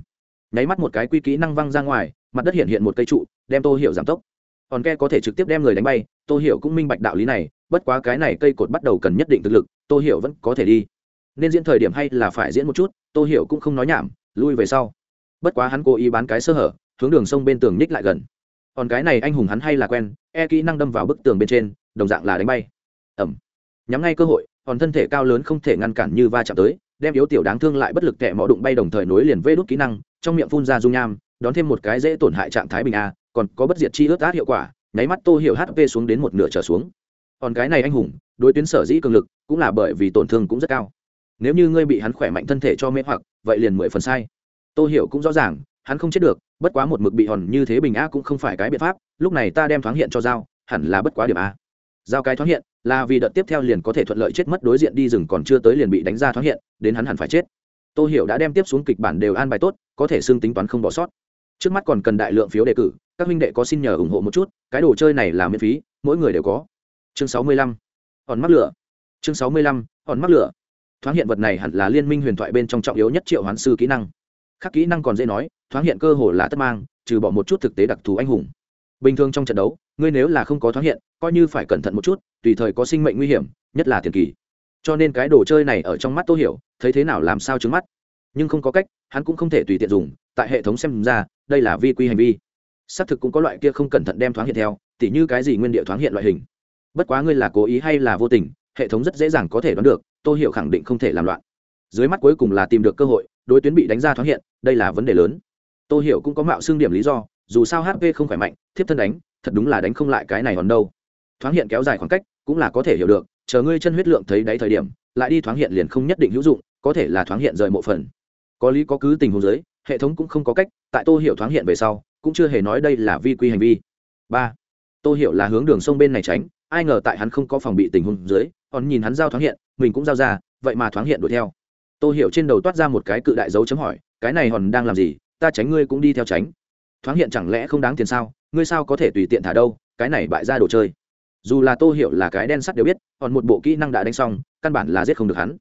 Nháy mắt một cái quy kỹ năng văng ra ngoài, mặt đất hiện hiện một cây trụ, đem tô hiểu giảm tốc. Hòn ke có thể trực tiếp đem người đánh bay, tô hiểu cũng minh bạch đạo lý này, bất quá cái này cây cột bắt đầu cần nhất định thực lực, tô hiểu vẫn có thể đi nên diễn thời điểm hay là phải diễn một chút, tô hiểu cũng không nói nhảm, lui về sau. Bất quá hắn cố ý bán cái sơ hở, hướng đường sông bên tường nhích lại gần. Còn cái này anh hùng hắn hay là quen e kỹ năng đâm vào bức tường bên trên, đồng dạng là đánh bay. Ẩm. Nhắm ngay cơ hội, còn thân thể cao lớn không thể ngăn cản như va chạm tới, đem yếu tiểu đáng thương lại bất lực tệ mỏ đụng bay đồng thời nối liền vê đốt kỹ năng, trong miệng phun ra dung nham, đón thêm một cái dễ tổn hại trạng thái bình a, còn có bất diệt chi ướt át hiệu quả, nháy mắt tô hiệu hp xuống đến một nửa trở xuống. Còn cái này anh hùng, đối tuyến sở dĩ cường lực, cũng là bởi vì tổn thương cũng rất cao nếu như ngươi bị hắn khỏe mạnh thân thể cho mê hoặc, vậy liền mười phần sai. Tô hiểu cũng rõ ràng, hắn không chết được, bất quá một mực bị hòn như thế bình a cũng không phải cái biện pháp, lúc này ta đem thoáng hiện cho dao hẳn là bất quá điểm a. Giao cái thoáng hiện, là vì đợt tiếp theo liền có thể thuận lợi chết mất đối diện đi rừng còn chưa tới liền bị đánh ra thoáng hiện, đến hắn hẳn phải chết. Tôi hiểu đã đem tiếp xuống kịch bản đều an bài tốt, có thể xương tính toán không bỏ sót. Trước mắt còn cần đại lượng phiếu đề cử, các huynh đệ có xin nhờ ủng hộ một chút, cái đồ chơi này là miễn phí, mỗi người đều có. Chương sáu mươi lăm, hòn mắc lửa. Chương sáu mươi lăm, hòn mắc lửa thoáng hiện vật này hẳn là liên minh huyền thoại bên trong trọng yếu nhất triệu hoán sư kỹ năng. Khác kỹ năng còn dễ nói, thoáng hiện cơ hồ là tất mang, trừ bỏ một chút thực tế đặc thù anh hùng. Bình thường trong trận đấu, ngươi nếu là không có thoáng hiện, coi như phải cẩn thận một chút, tùy thời có sinh mệnh nguy hiểm, nhất là tiền kỳ. Cho nên cái đồ chơi này ở trong mắt tôi hiểu, thấy thế nào làm sao trứng mắt. Nhưng không có cách, hắn cũng không thể tùy tiện dùng, tại hệ thống xem ra, đây là vi quy hành vi. Xác thực cũng có loại kia không cẩn thận đem thoáng hiện theo, tỉ như cái gì nguyên địa thoáng hiện loại hình. Bất quá ngươi là cố ý hay là vô tình, hệ thống rất dễ dàng có thể đoán được Tô hiểu khẳng định không thể làm loạn. Dưới mắt cuối cùng là tìm được cơ hội, đối tuyến bị đánh ra thoáng hiện, đây là vấn đề lớn. Tô hiểu cũng có mạo xương điểm lý do, dù sao hp không khỏe mạnh, thiếp thân đánh, thật đúng là đánh không lại cái này còn đâu. Thoáng hiện kéo dài khoảng cách, cũng là có thể hiểu được, chờ ngươi chân huyết lượng thấy đáy thời điểm, lại đi thoáng hiện liền không nhất định hữu dụng, có thể là thoáng hiện rời mộ phần. Có lý có cứ tình huống giới hệ thống cũng không có cách, tại tô hiểu thoáng hiện về sau, cũng chưa hề nói đây là vi quy hành vi. Ba. Tô hiểu là hướng đường sông bên này tránh ai ngờ tại hắn không có phòng bị tình huống dưới, còn nhìn hắn giao thoáng hiện, mình cũng giao ra, vậy mà thoáng hiện đuổi theo. Tô hiểu trên đầu toát ra một cái cự đại dấu chấm hỏi, cái này hòn đang làm gì, ta tránh ngươi cũng đi theo tránh. Thoáng hiện chẳng lẽ không đáng tiền sao, ngươi sao có thể tùy tiện thả đâu, cái này bại ra đồ chơi. Dù là tô hiểu là cái đen sắt đều biết, còn một bộ kỹ năng đã đánh xong, căn bản là giết không được hắn.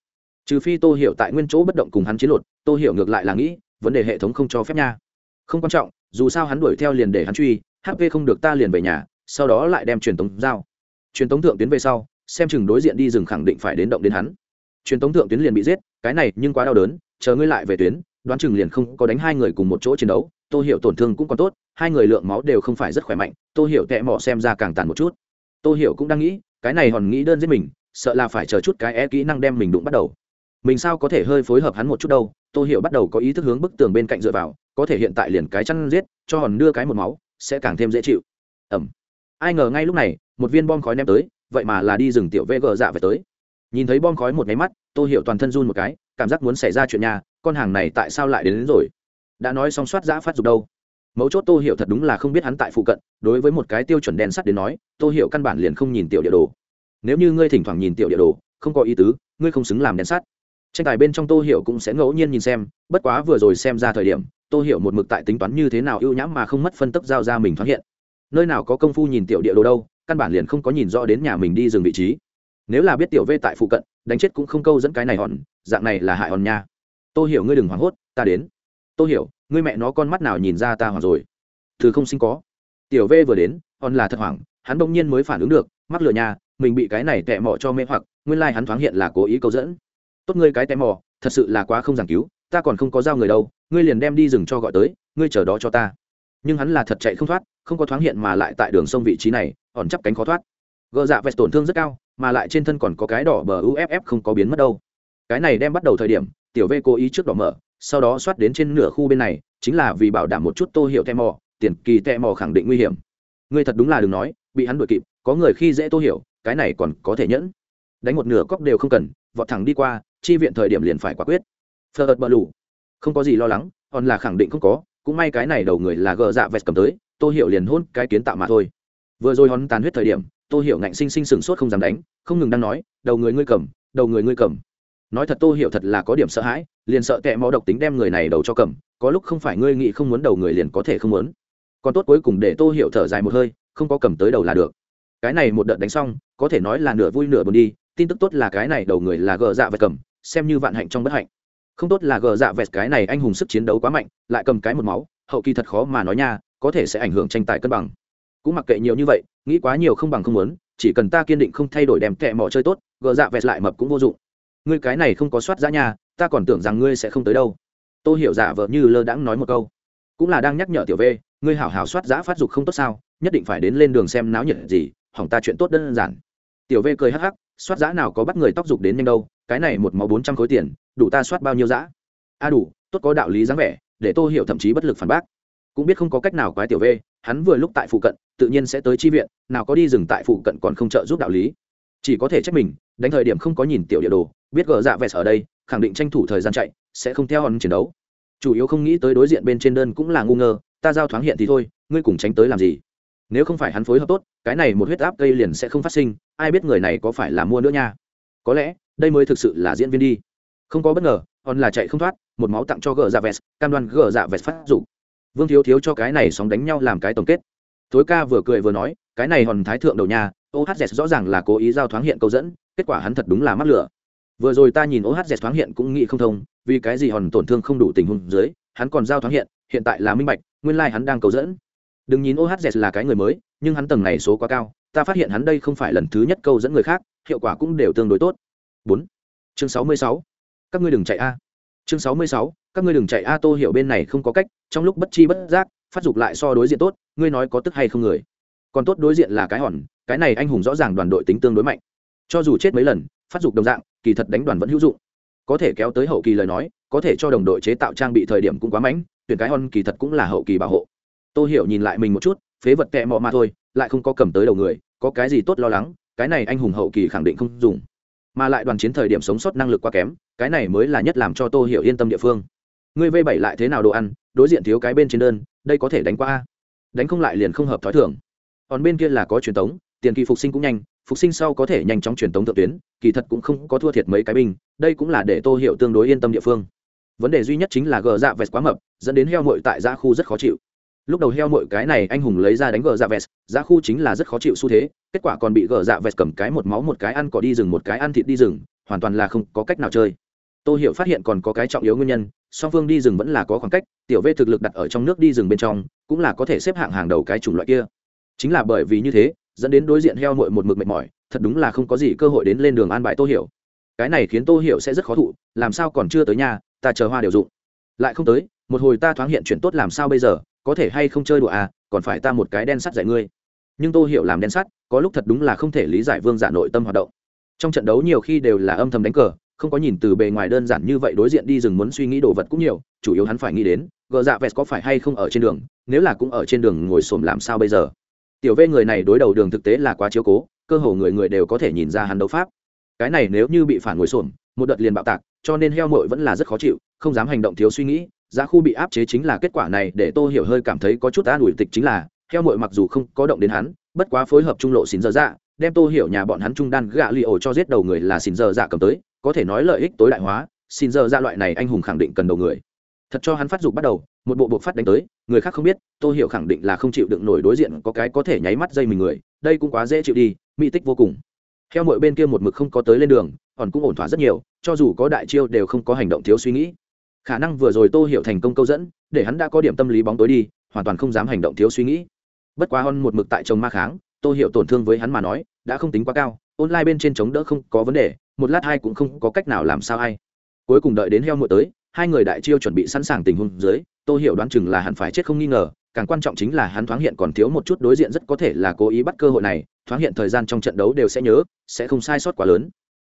Trừ phi tô hiểu tại nguyên chỗ bất động cùng hắn chiến lột, tô hiểu ngược lại là nghĩ, vấn đề hệ thống không cho phép nha. Không quan trọng, dù sao hắn đuổi theo liền để hắn truy hp không được ta liền về nhà, sau đó lại đem truyền tống giao truyền tống thượng tuyến về sau, xem chừng đối diện đi rừng khẳng định phải đến động đến hắn. Truyền tống thượng tuyến liền bị giết, cái này nhưng quá đau đớn, chờ ngươi lại về tuyến, đoán chừng liền không có đánh hai người cùng một chỗ chiến đấu, tô hiểu tổn thương cũng còn tốt, hai người lượng máu đều không phải rất khỏe mạnh, tô hiểu tệ mỏ xem ra càng tàn một chút. Tô hiểu cũng đang nghĩ, cái này hòn nghĩ đơn giết mình, sợ là phải chờ chút cái e kỹ năng đem mình đụng bắt đầu. Mình sao có thể hơi phối hợp hắn một chút đâu, tô hiểu bắt đầu có ý thức hướng bức tường bên cạnh dựa vào, có thể hiện tại liền cái chăn giết, cho hòn đưa cái một máu, sẽ càng thêm dễ chịu. Ẩm ai ngờ ngay lúc này một viên bom khói ném tới vậy mà là đi rừng tiểu vg dạ về tới. Nhìn thấy bom khói một nháy mắt tô hiểu toàn thân run một cái cảm giác muốn xảy ra chuyện nhà con hàng này tại sao lại đến, đến rồi? Đã nói xong soát giã phát dục đâu? Mấu chốt tô hiểu thật đúng là không biết hắn tại phụ cận đối với một cái tiêu chuẩn đen sắt đến nói tô hiểu căn bản liền không nhìn tiểu địa đồ. Nếu như ngươi thỉnh thoảng nhìn tiểu địa đồ không có ý tứ ngươi không xứng làm đen sắt. Tranh tài bên trong tô hiểu cũng sẽ ngẫu nhiên nhìn xem bất quá vừa rồi xem ra thời điểm tô hiểu một mực tại tính toán như thế nào ưu nhãm mà không mất phân tức giao ra mình thoáng hiện nơi nào có công phu nhìn tiểu địa đồ đâu, căn bản liền không có nhìn rõ đến nhà mình đi dừng vị trí. Nếu là biết tiểu v tại phụ cận, đánh chết cũng không câu dẫn cái này hòn, dạng này là hại hòn nha. Tôi hiểu ngươi đừng hoảng hốt, ta đến. Tôi hiểu, ngươi mẹ nó con mắt nào nhìn ra ta hoảng rồi? Thứ không sinh có. Tiểu v vừa đến, hòn là thật hoảng, hắn bỗng nhiên mới phản ứng được, mắc lửa nhà, mình bị cái này tẹ mỏ cho mê hoặc, nguyên lai hắn thoáng hiện là cố ý câu dẫn. Tốt ngươi cái tẹ mỏ thật sự là quá không giảng cứu, ta còn không có giao người đâu, ngươi liền đem đi rừng cho gọi tới, ngươi chờ đó cho ta nhưng hắn là thật chạy không thoát, không có thoáng hiện mà lại tại đường sông vị trí này còn chắp cánh khó thoát. Gợ dạ vest tổn thương rất cao, mà lại trên thân còn có cái đỏ bờ uff không có biến mất đâu. Cái này đem bắt đầu thời điểm, tiểu v cố ý trước đỏ mở, sau đó xoát đến trên nửa khu bên này, chính là vì bảo đảm một chút tô hiệu tè mò, tiền kỳ tè mò khẳng định nguy hiểm. Ngươi thật đúng là đừng nói, bị hắn đuổi kịp, có người khi dễ tô hiểu cái này còn có thể nhẫn. Đánh một nửa cóc đều không cần, vọt thẳng đi qua, chi viện thời điểm liền phải quả quyết. Phờ ợt bờ lù. Không có gì lo lắng còn là khẳng định không có cũng may cái này đầu người là gờ dạ vẹt cầm tới, tô hiểu liền hôn cái kiến tạo mà thôi. Vừa rồi hòn tàn huyết thời điểm, tô hiểu ngạnh sinh sinh sừng sốt không dám đánh, không ngừng đang nói, đầu người ngươi cầm, đầu người ngươi cầm. Nói thật tô hiểu thật là có điểm sợ hãi, liền sợ kẻ mò độc tính đem người này đầu cho cầm, có lúc không phải ngươi nghĩ không muốn đầu người liền có thể không muốn. Còn tốt cuối cùng để tô hiểu thở dài một hơi, không có cầm tới đầu là được. Cái này một đợt đánh xong, có thể nói là nửa vui nửa buồn đi, tin tức tốt là cái này đầu người là gờ dạ vẹt cầm, xem như vạn hạnh trong bất hạnh không tốt là gờ dạ vẹt cái này anh hùng sức chiến đấu quá mạnh, lại cầm cái một máu, hậu kỳ thật khó mà nói nha, có thể sẽ ảnh hưởng tranh tài cân bằng. Cũng mặc kệ nhiều như vậy, nghĩ quá nhiều không bằng không muốn, chỉ cần ta kiên định không thay đổi đem kẹ mỏ chơi tốt, gờ dạ vẹt lại mập cũng vô dụng. Ngươi cái này không có soát giã nhà ta còn tưởng rằng ngươi sẽ không tới đâu. Tôi hiểu giả vợ như lơ đãng nói một câu. Cũng là đang nhắc nhở tiểu v, ngươi hảo hảo soát giã phát dục không tốt sao, nhất định phải đến lên đường xem náo nhiệt gì, hỏng ta chuyện tốt đơn giản. Tiểu v cười hắc hắc, soát giã nào có bắt người tóc dục đến nhanh đâu cái này một máu bốn trăm khối tiền, đủ ta soát bao nhiêu giã a, đủ, tốt có đạo lý dáng vẻ, để tô hiểu thậm chí bất lực phản bác. Cũng biết không có cách nào quái tiểu v, hắn vừa lúc tại phụ cận, tự nhiên sẽ tới chi viện, nào có đi dừng tại phụ cận còn không trợ giúp đạo lý. Chỉ có thể trách mình, đánh thời điểm không có nhìn tiểu địa đồ, biết gờ dạ vẹt ở đây, khẳng định tranh thủ thời gian chạy, sẽ không theo hòn chiến đấu. Chủ yếu không nghĩ tới đối diện bên trên đơn cũng là ngu ngơ, ta giao thoáng hiện thì thôi, ngươi cùng tránh tới làm gì? Nếu không phải hắn phối hợp tốt, cái này một huyết áp cây liền sẽ không phát sinh, ai biết người này có phải là mua nữa nha? Có lẽ đây mới thực sự là diễn viên đi. Không có bất ngờ, hòn là chạy không thoát, một máu tặng cho gờ dạ vẹt, cam đoan gờ dạ vẹt phát dụng vương thiếu thiếu cho cái này sóng đánh nhau làm cái tổng kết. Thối ca vừa cười vừa nói, cái này hòn thái thượng đầu nhà ohz rõ ràng là cố ý giao thoáng hiện câu dẫn, kết quả hắn thật đúng là mắc lửa. Vừa rồi ta nhìn ohz thoáng hiện cũng nghĩ không thông, vì cái gì hòn tổn thương không đủ tình huống dưới, hắn còn giao thoáng hiện hiện tại là minh bạch, nguyên lai、like、hắn đang cầu dẫn. Đừng nhìn ohz là cái người mới, nhưng hắn tầng này số quá cao, ta phát hiện hắn đây không phải lần thứ nhất câu dẫn người khác, hiệu quả cũng đều tương đối tốt bốn. Chương sáu mươi sáu. Các ngươi đừng chạy a. Chương sáu mươi sáu. Các ngươi đừng chạy a, tô hiểu bên này không có cách, trong lúc bất chi bất giác, phát dục lại so đối diện tốt, ngươi nói có tức hay không người? Còn tốt đối diện là cái hòn, cái này anh hùng rõ ràng đoàn đội tính tương đối mạnh. Cho dù chết mấy lần, phát dục đồng dạng, kỳ thật đánh đoàn vẫn hữu dụng. Có thể kéo tới hậu kỳ lời nói, có thể cho đồng đội chế tạo trang bị thời điểm cũng quá mãnh, tuyển cái hòn kỳ thật cũng là hậu kỳ bảo hộ. Tôi hiểu nhìn lại mình một chút, phế vật kẹ mọ mà thôi, lại không có cầm tới đầu người, có cái gì tốt lo lắng, cái này anh hùng hậu kỳ khẳng định không dùng mà lại đoàn chiến thời điểm sống sót năng lực quá kém, cái này mới là nhất làm cho tô hiểu yên tâm địa phương. Ngươi v bảy lại thế nào đồ ăn, đối diện thiếu cái bên trên đơn, đây có thể đánh qua đánh không lại liền không hợp thói thường. Còn bên kia là có truyền tống, tiền kỳ phục sinh cũng nhanh, phục sinh sau có thể nhanh chóng truyền tống thượng tuyến, kỳ thật cũng không có thua thiệt mấy cái binh, đây cũng là để tô hiểu tương đối yên tâm địa phương. Vấn đề duy nhất chính là gờ dạ vẹt quá mập, dẫn đến heo mội tại giã khu rất khó chịu lúc đầu heo mọi cái này anh hùng lấy ra đánh gờ dạ vest giá khu chính là rất khó chịu xu thế, kết quả còn bị gờ dạ vest cầm cái một máu một cái ăn cỏ đi rừng, một cái ăn thịt đi rừng, hoàn toàn là không có cách nào chơi. Tô hiểu phát hiện còn có cái trọng yếu nguyên nhân, song phương đi rừng vẫn là có khoảng cách, tiểu v thực lực đặt ở trong nước đi rừng bên trong, cũng là có thể xếp hạng hàng đầu cái chủng loại kia. Chính là bởi vì như thế, dẫn đến đối diện heo mội một mực mệt mỏi, thật đúng là không có gì cơ hội đến lên đường an bài tô hiểu. Cái này khiến tô hiểu sẽ rất khó thụ, làm sao còn chưa tới nhà, ta chờ hoa đều dụng. Lại không tới, một hồi ta thoáng hiện chuyển tốt làm sao bây giờ? Có thể hay không chơi đùa à còn phải ta một cái đen sắt dạy ngươi. Nhưng tô hiểu làm đen sắt, có lúc thật đúng là không thể lý giải vương giả nội tâm hoạt động. Trong trận đấu nhiều khi đều là âm thầm đánh cờ, không có nhìn từ bề ngoài đơn giản như vậy đối diện đi rừng muốn suy nghĩ đồ vật cũng nhiều, chủ yếu hắn phải nghĩ đến, gờ dạ vẹt có phải hay không ở trên đường, nếu là cũng ở trên đường ngồi xổm làm sao bây giờ? Tiểu vê người này đối đầu đường thực tế là quá chiếu cố, cơ hồ người người đều có thể nhìn ra hắn đấu pháp. Cái này nếu như bị phản ngồi xổm, một đợt liền bạo tạc, cho nên heo mội vẫn là rất khó chịu, không dám hành động thiếu suy nghĩ giá khu bị áp chế chính là kết quả này để tô hiểu hơi cảm thấy có chút an ủi tịch chính là theo mội mặc dù không có động đến hắn, bất quá phối hợp trung lộ xin dơ dạ đem tô hiểu nhà bọn hắn trung đan gạ li ổ cho giết đầu người là xin dơ dạ cầm tới, có thể nói lợi ích tối đại hóa xin dơ dạ loại này anh hùng khẳng định cần đầu người. Thật cho hắn phát dục bắt đầu, một bộ buộc phát đánh tới, người khác không biết, tô hiểu khẳng định là không chịu đựng nổi đối diện có cái có thể nháy mắt dây mình người, đây cũng quá dễ chịu đi, mỹ tích vô cùng. Theo mọi bên kia một mực không có tới lên đường còn cũng ổn thỏa rất nhiều, cho dù có đại chiêu đều không có hành động thiếu suy nghĩ khả năng vừa rồi tô hiểu thành công câu dẫn, để hắn đã có điểm tâm lý bóng tối đi, hoàn toàn không dám hành động thiếu suy nghĩ. Bất quá hon một mực tại chồng ma kháng, tô hiểu tổn thương với hắn mà nói, đã không tính quá cao, online bên trên chống đỡ không có vấn đề, một lát hai cũng không có cách nào làm sao ai. Cuối cùng đợi đến heo muội tới, hai người đại chiêu chuẩn bị sẵn sàng tình huống dưới, tô hiểu đoán chừng là hắn phải chết không nghi ngờ, càng quan trọng chính là hắn thoáng hiện còn thiếu một chút đối diện rất có thể là cố ý bắt cơ hội này, thoáng hiện thời gian trong trận đấu đều sẽ nhớ, sẽ không sai sót quá lớn.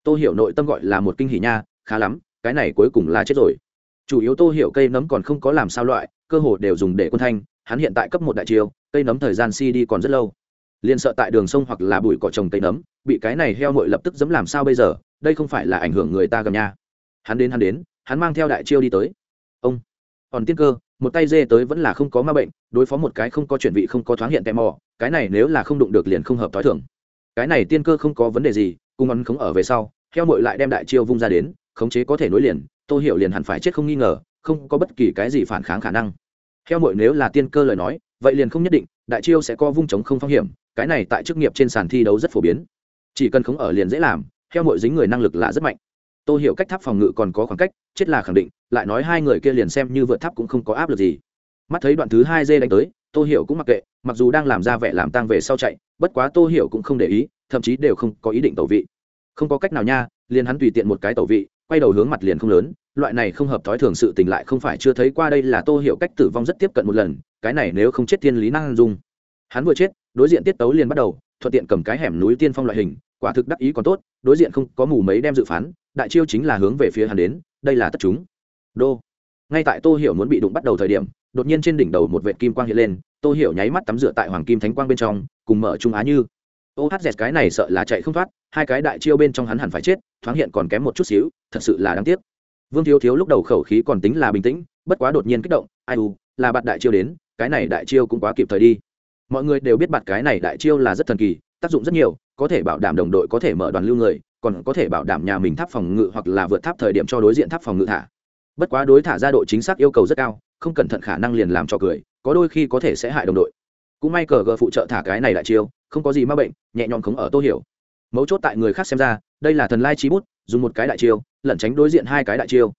Tô hiểu nội tâm gọi là một kinh hỉ nha, khá lắm, cái này cuối cùng là chết rồi chủ yếu tô hiểu cây nấm còn không có làm sao loại, cơ hồ đều dùng để quân thanh, hắn hiện tại cấp một đại chiêu, cây nấm thời gian si đi còn rất lâu. Liền sợ tại đường sông hoặc là bụi cỏ trồng cây nấm, bị cái này heo mội lập tức dẫm làm sao bây giờ, đây không phải là ảnh hưởng người ta gần nha. Hắn đến hắn đến, hắn mang theo đại chiêu đi tới. Ông, còn tiên cơ, một tay dê tới vẫn là không có ma bệnh, đối phó một cái không có chuyển vị không có thoáng hiện tèm mò, cái này nếu là không đụng được liền không hợp t h o i thưởng cái này tiên cơ không có vấn đề gì, cùng ăn không ở về sau, heo mội lại đem đại chiêu vung ra đến, khống chế có thể nối liền tôi hiểu liền hẳn phải chết không nghi ngờ, không có bất kỳ cái gì phản kháng khả năng. Heo mội nếu là tiên cơ lời nói, vậy liền không nhất định, đại chiêu sẽ có vung chống không phong hiểm, cái này tại chức nghiệp trên sàn thi đấu rất phổ biến. Chỉ cần không ở liền dễ làm, heo mội dính người năng lực là rất mạnh. Tôi hiểu cách tháp phòng ngự còn có khoảng cách, chết là khẳng định, lại nói hai người kia liền xem như vượt tháp cũng không có áp lực gì. Mắt thấy đoạn thứ hai dê đánh tới, tô hiểu cũng mặc kệ, mặc dù đang làm ra vẻ làm tang về sau chạy, bất quá tô hiểu cũng không để ý, thậm chí đều không có ý định tẩu vị. Không có cách nào nha, liền hắn tùy tiện một cái tẩu vị quay đầu hướng mặt liền không lớn, loại này không hợp thói thường sự tình lại không phải chưa thấy qua, đây là tô hiểu cách tử vong rất tiếp cận một lần, cái này nếu không chết thiên lý năng dung. Hắn vừa chết, đối diện tiết tấu liền bắt đầu, thuận tiện cầm cái hẻm núi tiên phong loại hình, quả thực đắc ý còn tốt, đối diện không có mù mấy đem dự phán, đại chiêu chính là hướng về phía hắn đến, đây là tất chúng. Đô. Ngay tại tô hiểu muốn bị đụng bắt đầu thời điểm, đột nhiên trên đỉnh đầu một vệt kim quang hiện lên, tô hiểu nháy mắt tắm rửa tại hoàng kim thánh quang bên trong, cùng mở trung á như ô hát dẹt cái này sợ là chạy không thoát, hai cái đại chiêu bên trong hắn hẳn phải chết, thoáng hiện còn kém một chút xíu, thật sự là đáng tiếc. Vương thiếu thiếu lúc đầu khẩu khí còn tính là bình tĩnh, bất quá đột nhiên kích động, ai u, là bạn đại chiêu đến, cái này đại chiêu cũng quá kịp thời đi. Mọi người đều biết bạn cái này đại chiêu là rất thần kỳ, tác dụng rất nhiều, có thể bảo đảm đồng đội có thể mở đoàn lưu người, còn có thể bảo đảm nhà mình tháp phòng ngự hoặc là vượt tháp thời điểm cho đối diện tháp phòng ngự thả. Bất quá đối thả ra độ chính xác yêu cầu rất cao, không cẩn thận khả năng liền làm cho cười, có đôi khi có thể sẽ hại đồng đội. Cũng may cờ gờ phụ trợ thả cái này đại chiêu không có gì m a bệnh, nhẹ nhõm khống ở tô hiểu. Mấu chốt tại người khác xem ra, đây là thần lai chi bút, dùng một cái đại chiêu, lẩn tránh đối diện hai cái đại chiêu.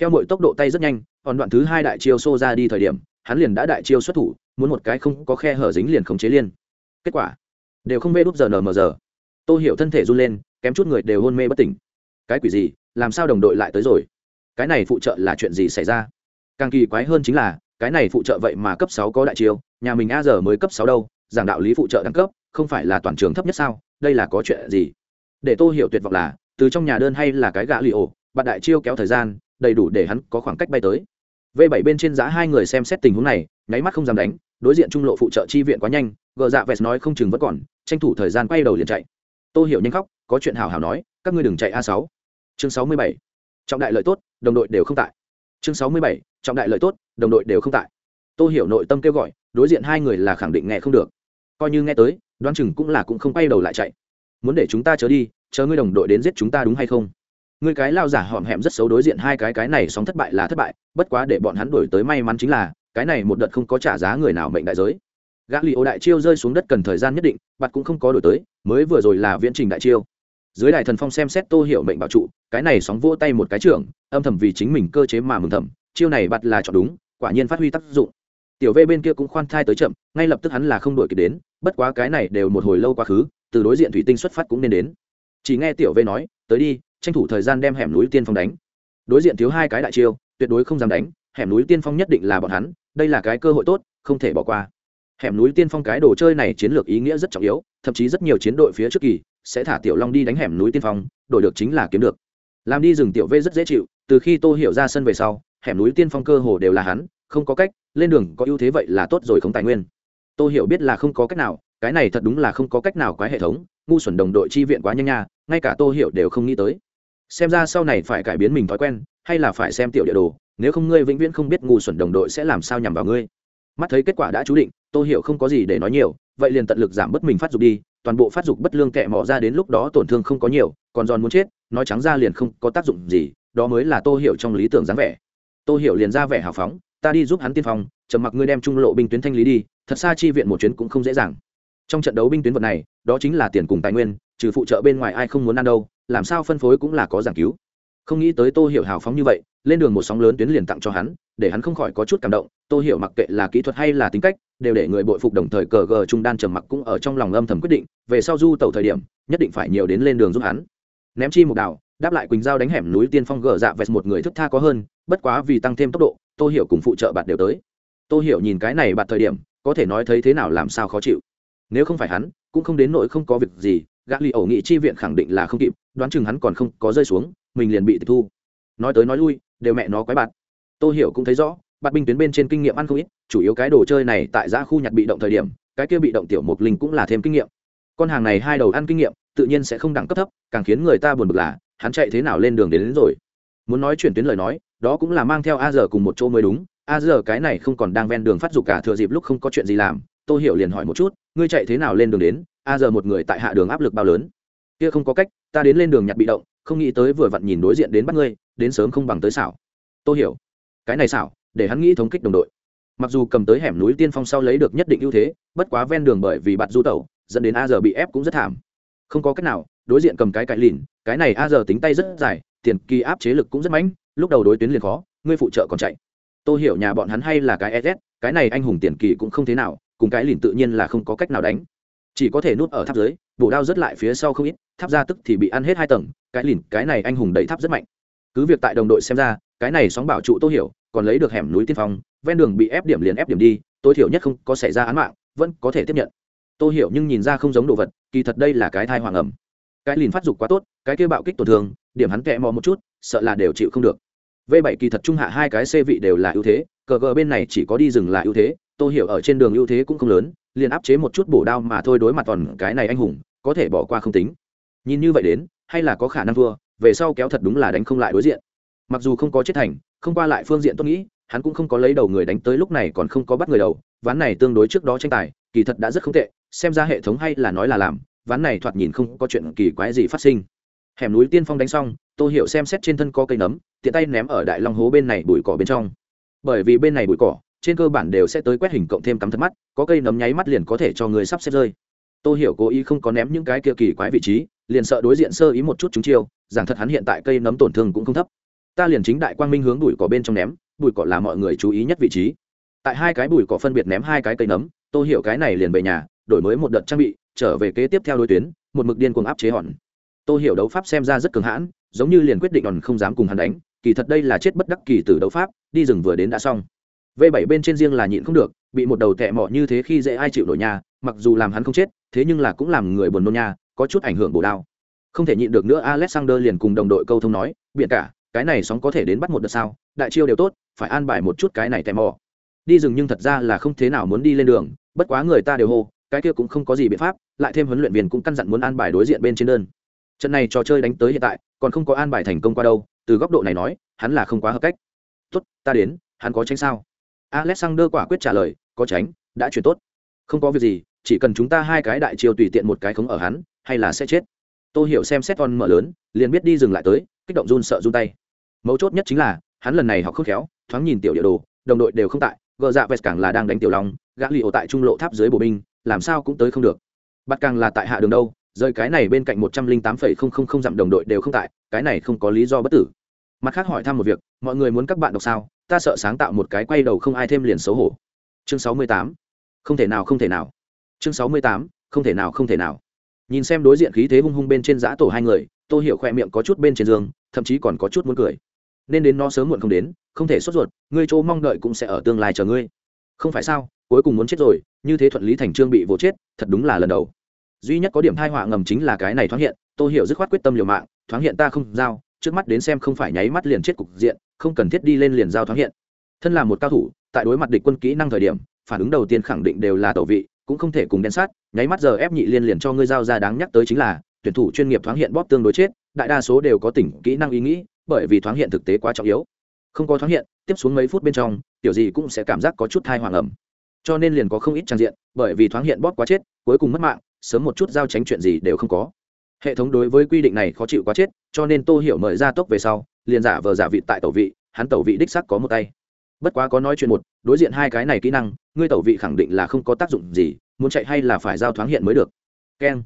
Theo mọi tốc độ tay rất nhanh, còn đoạn thứ hai đại chiêu xô ra đi thời điểm, hắn liền đã đại chiêu xuất thủ, muốn một cái không có khe hở dính liền khống chế liên kết quả, đều không mê đúp giờ nờ mờ giờ. Tô hiểu thân thể run lên, kém chút người đều hôn mê bất tỉnh. Cái quỷ gì, làm sao đồng đội lại tới rồi? Cái này phụ trợ là chuyện gì xảy ra? Càng kỳ quái hơn chính là, cái này phụ trợ vậy mà cấp sáu có đại chiêu, nhà mình a giờ mới cấp sáu đâu, giảng đạo lý phụ trợ đẳng cấp không phải là toàn trường thấp nhất sao? Đây là có chuyện gì? Để tô hiểu tuyệt vọng là, từ trong nhà đơn hay là cái gã lì ổ, bạn đại chiêu kéo thời gian, đầy đủ để hắn có khoảng cách bay tới. V7 bên trên giá hai người xem xét tình huống này, nháy mắt không dám đánh, đối diện trung lộ phụ trợ chi viện quá nhanh, gờ dạ vẹt nói không chừng vẫn còn, tranh thủ thời gian quay đầu liền chạy. Tô hiểu nhanh khóc, có chuyện hào hào nói, các ngươi đừng chạy A6. chương sáu mươi bảy. Trọng đại lợi tốt, đồng đội đều không tại. Chương sáu mươi bảy. Trọng đại lợi tốt, đồng đội đều không tại. Tô hiểu nội tâm kêu gọi, đối diện hai người là khẳng định nghe không được. Coi như nghe tới đoán chừng cũng là cũng không quay đầu lại chạy. Muốn để chúng ta chớ đi, chờ ngươi đồng đội đến giết chúng ta đúng hay không? Ngươi cái lao giả hòm hẹm rất xấu đối diện hai cái cái này sóng thất bại là thất bại, bất quá để bọn hắn đổi tới may mắn chính là, cái này một đợt không có trả giá người nào mệnh đại giới. Gã lì ô đại chiêu rơi xuống đất cần thời gian nhất định, bạn cũng không có đổi tới, mới vừa rồi là viễn trình đại chiêu. Dưới đại thần phong xem xét tô hiểu mệnh bảo trụ, cái này sóng vỗ tay một cái trưởng, âm thầm vì chính mình cơ chế mà mừng thầm, chiêu này bạn là chọn đúng, quả nhiên phát huy tác dụng tiểu v bên kia cũng khoan thai tới chậm, ngay lập tức hắn là không đổi kịp đến, bất quá cái này đều một hồi lâu quá khứ, từ đối diện thủy tinh xuất phát cũng nên đến. Chỉ nghe tiểu v nói, tới đi, tranh thủ thời gian đem hẻm núi tiên phong đánh. Đối diện thiếu hai cái đại chiêu, tuyệt đối không dám đánh, hẻm núi tiên phong nhất định là bọn hắn, đây là cái cơ hội tốt, không thể bỏ qua. Hẻm núi tiên phong cái đồ chơi này chiến lược ý nghĩa rất trọng yếu, thậm chí rất nhiều chiến đội phía trước kỳ sẽ thả tiểu long đi đánh hẻm núi tiên phong, đổi được chính là kiếm được. Làm đi rừng tiểu v rất dễ chịu, từ khi tô hiểu ra sân về sau, hẻm núi tiên phong cơ hồ đều là hắn, không có cách lên đường có ưu thế vậy là tốt rồi không tài nguyên. Tô hiểu biết là không có cách nào, cái này thật đúng là không có cách nào quái hệ thống, ngu xuẩn đồng đội chi viện quá nhanh nha, ngay cả tô hiểu đều không nghĩ tới. Xem ra sau này phải cải biến mình thói quen, hay là phải xem tiểu địa đồ, nếu không ngươi vĩnh viễn không biết ngu xuẩn đồng đội sẽ làm sao nhằm vào ngươi. Mắt thấy kết quả đã chú định, tô hiểu không có gì để nói nhiều, vậy liền tận lực giảm bớt mình phát dục đi, toàn bộ phát dục bất lương kẹ mỏ ra đến lúc đó tổn thương không có nhiều, còn giòn muốn chết, nói trắng ra liền không có tác dụng gì, đó mới là tô hiểu trong lý tưởng dáng vẻ. Tô hiểu liền ra vẻ hào phóng ta đi giúp hắn tiên phong, trầm mặc ngươi đem trung lộ binh tuyến thanh lý đi, thật xa chi viện một chuyến cũng không dễ dàng. Trong trận đấu binh tuyến vật này, đó chính là tiền cùng tài nguyên, trừ phụ trợ bên ngoài ai không muốn ăn đâu, làm sao phân phối cũng là có giảng cứu. Không nghĩ tới tô hiểu hào phóng như vậy, lên đường một sóng lớn tuyến liền tặng cho hắn, để hắn không khỏi có chút cảm động, tô hiểu mặc kệ là kỹ thuật hay là tính cách, đều để người bội phục đồng thời cờ gờ trung đan trầm mặc cũng ở trong lòng âm thầm quyết định, về sau du tàu thời điểm, nhất định phải nhiều đến lên đường giúp hắn. Ném chi một đảo, đáp lại quỳnh giao đánh hẻm núi tiên phong gờ dạ vẹt một người thức tha có hơn, bất quá vì tăng thêm tốc độ tô hiểu cùng phụ trợ bạn đều tới. Tô hiểu nhìn cái này bạn thời điểm có thể nói thấy thế nào làm sao khó chịu. Nếu không phải hắn cũng không đến nỗi không có việc gì gã lì ẩu nghị chi viện khẳng định là không kịp đoán chừng hắn còn không có rơi xuống mình liền bị tịch thu. Nói tới nói lui đều mẹ nó quái bạn. Tô hiểu cũng thấy rõ bạt binh tuyến bên trên kinh nghiệm ăn không ít chủ yếu cái đồ chơi này tại giã khu nhặt bị động thời điểm cái kia bị động tiểu mục linh cũng là thêm kinh nghiệm. Con hàng này hai đầu ăn kinh nghiệm tự nhiên sẽ không đẳng cấp thấp càng khiến người ta buồn bực là hắn chạy thế nào lên đường đến, đến rồi muốn nói chuyển tuyến lời nói, đó cũng là mang theo a giờ cùng một chỗ mới đúng. A giờ cái này không còn đang ven đường phát dục cả, thừa dịp lúc không có chuyện gì làm, tô hiểu liền hỏi một chút, ngươi chạy thế nào lên đường đến? A giờ một người tại hạ đường áp lực bao lớn? Kia không có cách, ta đến lên đường nhặt bị động, không nghĩ tới vừa vặn nhìn đối diện đến bắt ngươi, đến sớm không bằng tới xảo. Tô hiểu, cái này xảo, để hắn nghĩ thống kích đồng đội. Mặc dù cầm tới hẻm núi tiên phong sau lấy được nhất định ưu thế, bất quá ven đường bởi vì bạn du tẩu, dẫn đến a giờ bị ép cũng rất thảm. Không có cách nào, đối diện cầm cái cãi lìn, cái này a giờ tính tay rất dài tiền kỳ áp chế lực cũng rất mạnh, lúc đầu đối tuyến liền khó ngươi phụ trợ còn chạy. Tôi hiểu nhà bọn hắn hay là cái ss cái này anh hùng tiền kỳ cũng không thế nào cùng cái lìn tự nhiên là không có cách nào đánh. Chỉ có thể nút ở tháp dưới bổ đao rất lại phía sau không ít tháp ra tức thì bị ăn hết hai tầng cái lìn cái này anh hùng đẩy tháp rất mạnh. Cứ việc tại đồng đội xem ra cái này sóng bảo trụ tô hiểu còn lấy được hẻm núi tiên phong ven đường bị ép điểm liền ép điểm đi tối thiểu nhất không có xảy ra án mạng vẫn có thể tiếp nhận. Tô hiểu nhưng nhìn ra không giống đồ vật kỳ thật đây là cái thai hoàng ẩm cái lìn phát dục quá tốt cái kia bạo kích tổn thương điểm hắn kẹ mò một chút, sợ là đều chịu không được. V 7 kỳ thật trung hạ hai cái c vị đều là ưu thế, cờ gờ bên này chỉ có đi rừng là ưu thế Tôi hiểu ở trên đường ưu thế cũng không lớn, liền áp chế một chút bổ đao mà thôi đối mặt toàn cái này anh hùng, có thể bỏ qua không tính. Nhìn như vậy đến, hay là có khả năng thua, về sau kéo thật đúng là đánh không lại đối diện. Mặc dù không có chết thành, không qua lại phương diện tôi nghĩ, hắn cũng không có lấy đầu người đánh tới lúc này còn không có bắt người đầu, ván này tương đối trước đó tranh tài, kỳ thật đã rất không tệ, xem ra hệ thống hay là nói là làm, ván này thoạt nhìn không có chuyện kỳ quái gì phát sinh hẻm núi tiên phong đánh xong, tô hiểu xem xét trên thân có cây nấm, tiện tay ném ở đại long hố bên này bụi cỏ bên trong. Bởi vì bên này bụi cỏ, trên cơ bản đều sẽ tới quét hình cộng thêm cắm thật mắt, có cây nấm nháy mắt liền có thể cho người sắp xếp rơi. Tô hiểu cố ý không có ném những cái kia kỳ quái vị trí, liền sợ đối diện sơ ý một chút chúng chiêu rằng thật hắn hiện tại cây nấm tổn thương cũng không thấp. Ta liền chính đại quang minh hướng bụi cỏ bên trong ném, bụi cỏ là mọi người chú ý nhất vị trí. Tại hai cái bụi cỏ phân biệt ném hai cái cây nấm, tô hiểu cái này liền về nhà, đổi mới một đợt trang bị, trở về kế tiếp theo đối tuyến, một mực điên cuồng áp chế hòn tô hiểu đấu pháp xem ra rất cường hãn, giống như liền quyết định còn không dám cùng hắn đánh, kỳ thật đây là chết bất đắc kỳ từ đấu pháp, đi rừng vừa đến đã xong. V bảy bên trên riêng là nhịn không được, bị một đầu tẹ mọ như thế khi dễ ai chịu nổi nhà mặc dù làm hắn không chết, thế nhưng là cũng làm người buồn nôn nha, có chút ảnh hưởng bổ đao. Không thể nhịn được nữa, alexander liền cùng đồng đội câu thông nói biện cả, cái này sóng có thể đến bắt một đợt sao? Đại chiêu đều tốt, phải an bài một chút cái này tè mò đi rừng nhưng thật ra là không thế nào muốn đi lên đường, bất quá người ta đều hô, cái kia cũng không có gì biện pháp, lại thêm huấn luyện viên cũng căn dặn muốn an bài đối diện bên trên đơn trận này trò chơi đánh tới hiện tại, còn không có an bài thành công qua đâu, từ góc độ này nói, hắn là không quá hợp cách. Tốt, ta đến, hắn có tránh sao? Alexander quả quyết trả lời, có tránh, đã chuyển tốt. Không có việc gì, chỉ cần chúng ta hai cái đại chiều tùy tiện một cái khống ở hắn, hay là sẽ chết. Tôi hiểu xem xét con mở lớn, liền biết đi dừng lại tới, kích động run sợ run tay. Mấu chốt nhất chính là, hắn lần này học khớp khéo, thoáng nhìn tiểu địa đồ, đồng đội đều không tại, gờ dạ vest càng là đang đánh tiểu long gã lì ổ tại trung lộ tháp dưới bộ binh, làm sao cũng tới không được. Bắt càng là tại hạ đường đâu rời cái này bên cạnh một trăm linh tám phẩy không không không dặm đồng đội đều không tại, cái này không có lý do bất tử. Mặt khác hỏi thăm một việc, mọi người muốn các bạn đọc sao? Ta sợ sáng tạo một cái quay đầu không ai thêm liền xấu hổ. Chương sáu mươi tám. Không thể nào, không thể nào. Chương sáu mươi tám. Không thể nào, không thể nào. Nhìn xem đối diện khí thế hung hung bên trên giã tổ hai người, tô hiểu khoe miệng có chút bên trên giường thậm chí còn có chút muốn cười. Nên đến nó sớm muộn không đến, không thể sốt ruột, ngươi chỗ mong đợi cũng sẽ ở tương lai chờ ngươi. Không phải sao, cuối cùng muốn chết rồi, như thế thuận lý thành trương bị vỗ chết, thật đúng là lần đầu duy nhất có điểm thai họa ngầm chính là cái này thoáng hiện, tô hiểu dứt khoát quyết tâm liều mạng, thoáng hiện ta không giao, trước mắt đến xem không phải nháy mắt liền chết cục diện, không cần thiết đi lên liền giao thoáng hiện. Thân là một cao thủ, tại đối mặt địch quân kỹ năng thời điểm, phản ứng đầu tiên khẳng định đều là tẩu vị, cũng không thể cùng đen sát, nháy mắt giờ ép nhị liên liền cho ngươi giao ra đáng nhắc tới chính là, tuyển thủ chuyên nghiệp thoáng hiện bóp tương đối chết, đại đa số đều có tỉnh kỹ năng ý nghĩ, bởi vì thoáng hiện thực tế quá trọng yếu. Không có thoáng hiện, tiếp xuống mấy phút bên trong, tiểu gì cũng sẽ cảm giác có chút thai hoàng ẩm. Cho nên liền có không ít trang diện, bởi vì thoáng hiện bóp quá chết, cuối cùng mất mạng sớm một chút giao tránh chuyện gì đều không có. Hệ thống đối với quy định này khó chịu quá chết, cho nên tô hiểu mời ra tốc về sau, liền giả vờ giả vị tại tẩu vị, hắn tẩu vị đích sắc có một tay. Bất quá có nói chuyện một, đối diện hai cái này kỹ năng, ngươi tẩu vị khẳng định là không có tác dụng gì, muốn chạy hay là phải giao thoáng hiện mới được. Keng.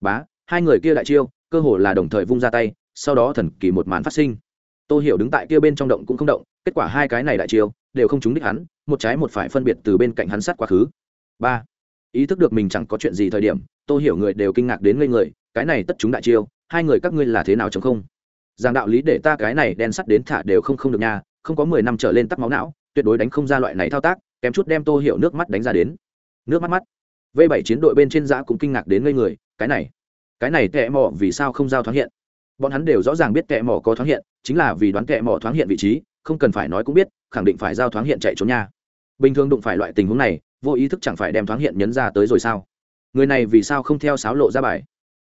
Bá, hai người kia đại chiêu, cơ hồ là đồng thời vung ra tay, sau đó thần kỳ một màn phát sinh. Tô hiểu đứng tại kia bên trong động cũng không động, kết quả hai cái này đại chiêu, đều không trúng đích hắn, một trái một phải phân biệt từ bên cạnh hắn sát quá khứ. Ba ý thức được mình chẳng có chuyện gì thời điểm tôi hiểu người đều kinh ngạc đến ngây người, cái này tất chúng đại chiêu, hai người các ngươi là thế nào chống không? Giảng đạo lý để ta cái này đen sắt đến thả đều không không được nha, không có mười năm trở lên tắc máu não, tuyệt đối đánh không ra loại này thao tác, kém chút đem tô hiểu nước mắt đánh ra đến. Nước mắt mắt. V bảy chiến đội bên trên giã cũng kinh ngạc đến ngây người, cái này cái này tệ mỏ vì sao không giao thoáng hiện? Bọn hắn đều rõ ràng biết tệ mỏ có thoáng hiện, chính là vì đoán tệ mỏ thoáng hiện vị trí, không cần phải nói cũng biết, khẳng định phải giao thoáng hiện chạy trốn nha. Bình thường đụng phải loại tình huống này vô ý thức chẳng phải đem thoáng hiện nhấn ra tới rồi sao? Người này vì sao không theo sáo lộ ra bài?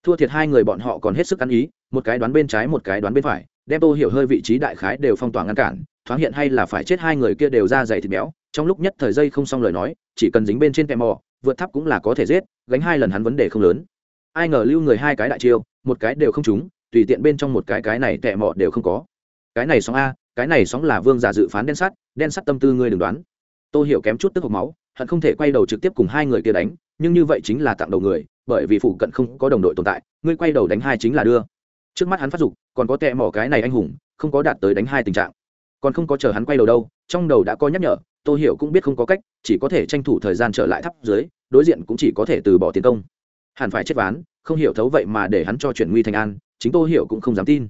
Thua thiệt hai người bọn họ còn hết sức ăn ý, một cái đoán bên trái một cái đoán bên phải, đem tô hiểu hơi vị trí đại khái đều phong tỏa ngăn cản, thoáng hiện hay là phải chết hai người kia đều ra dày thịt béo. Trong lúc nhất thời dây không xong lời nói, chỉ cần dính bên trên kèm mò, vượt tháp cũng là có thể giết, gánh hai lần hắn vấn đề không lớn. Ai ngờ lưu người hai cái đại chiêu, một cái đều không trúng, tùy tiện bên trong một cái cái này tệ mọ đều không có. Cái này sóng a, cái này sóng là vương giả dự phán đen sắt đen sắt tâm tư ngươi đừng đoán. Tô hiểu kém chút tức hộc máu hận không thể quay đầu trực tiếp cùng hai người kia đánh, nhưng như vậy chính là tặng đầu người, bởi vì phụ cận không có đồng đội tồn tại, ngươi quay đầu đánh hai chính là đưa. Trước mắt hắn phát dục, còn có tệ mỏ cái này anh hùng, không có đạt tới đánh hai tình trạng. Còn không có chờ hắn quay đầu đâu, trong đầu đã có nhắc nhở, tô hiểu cũng biết không có cách, chỉ có thể tranh thủ thời gian trở lại thấp dưới, đối diện cũng chỉ có thể từ bỏ tiến công. Hẳn phải chết ván, không hiểu thấu vậy mà để hắn cho chuyển nguy thành an, chính tô hiểu cũng không dám tin.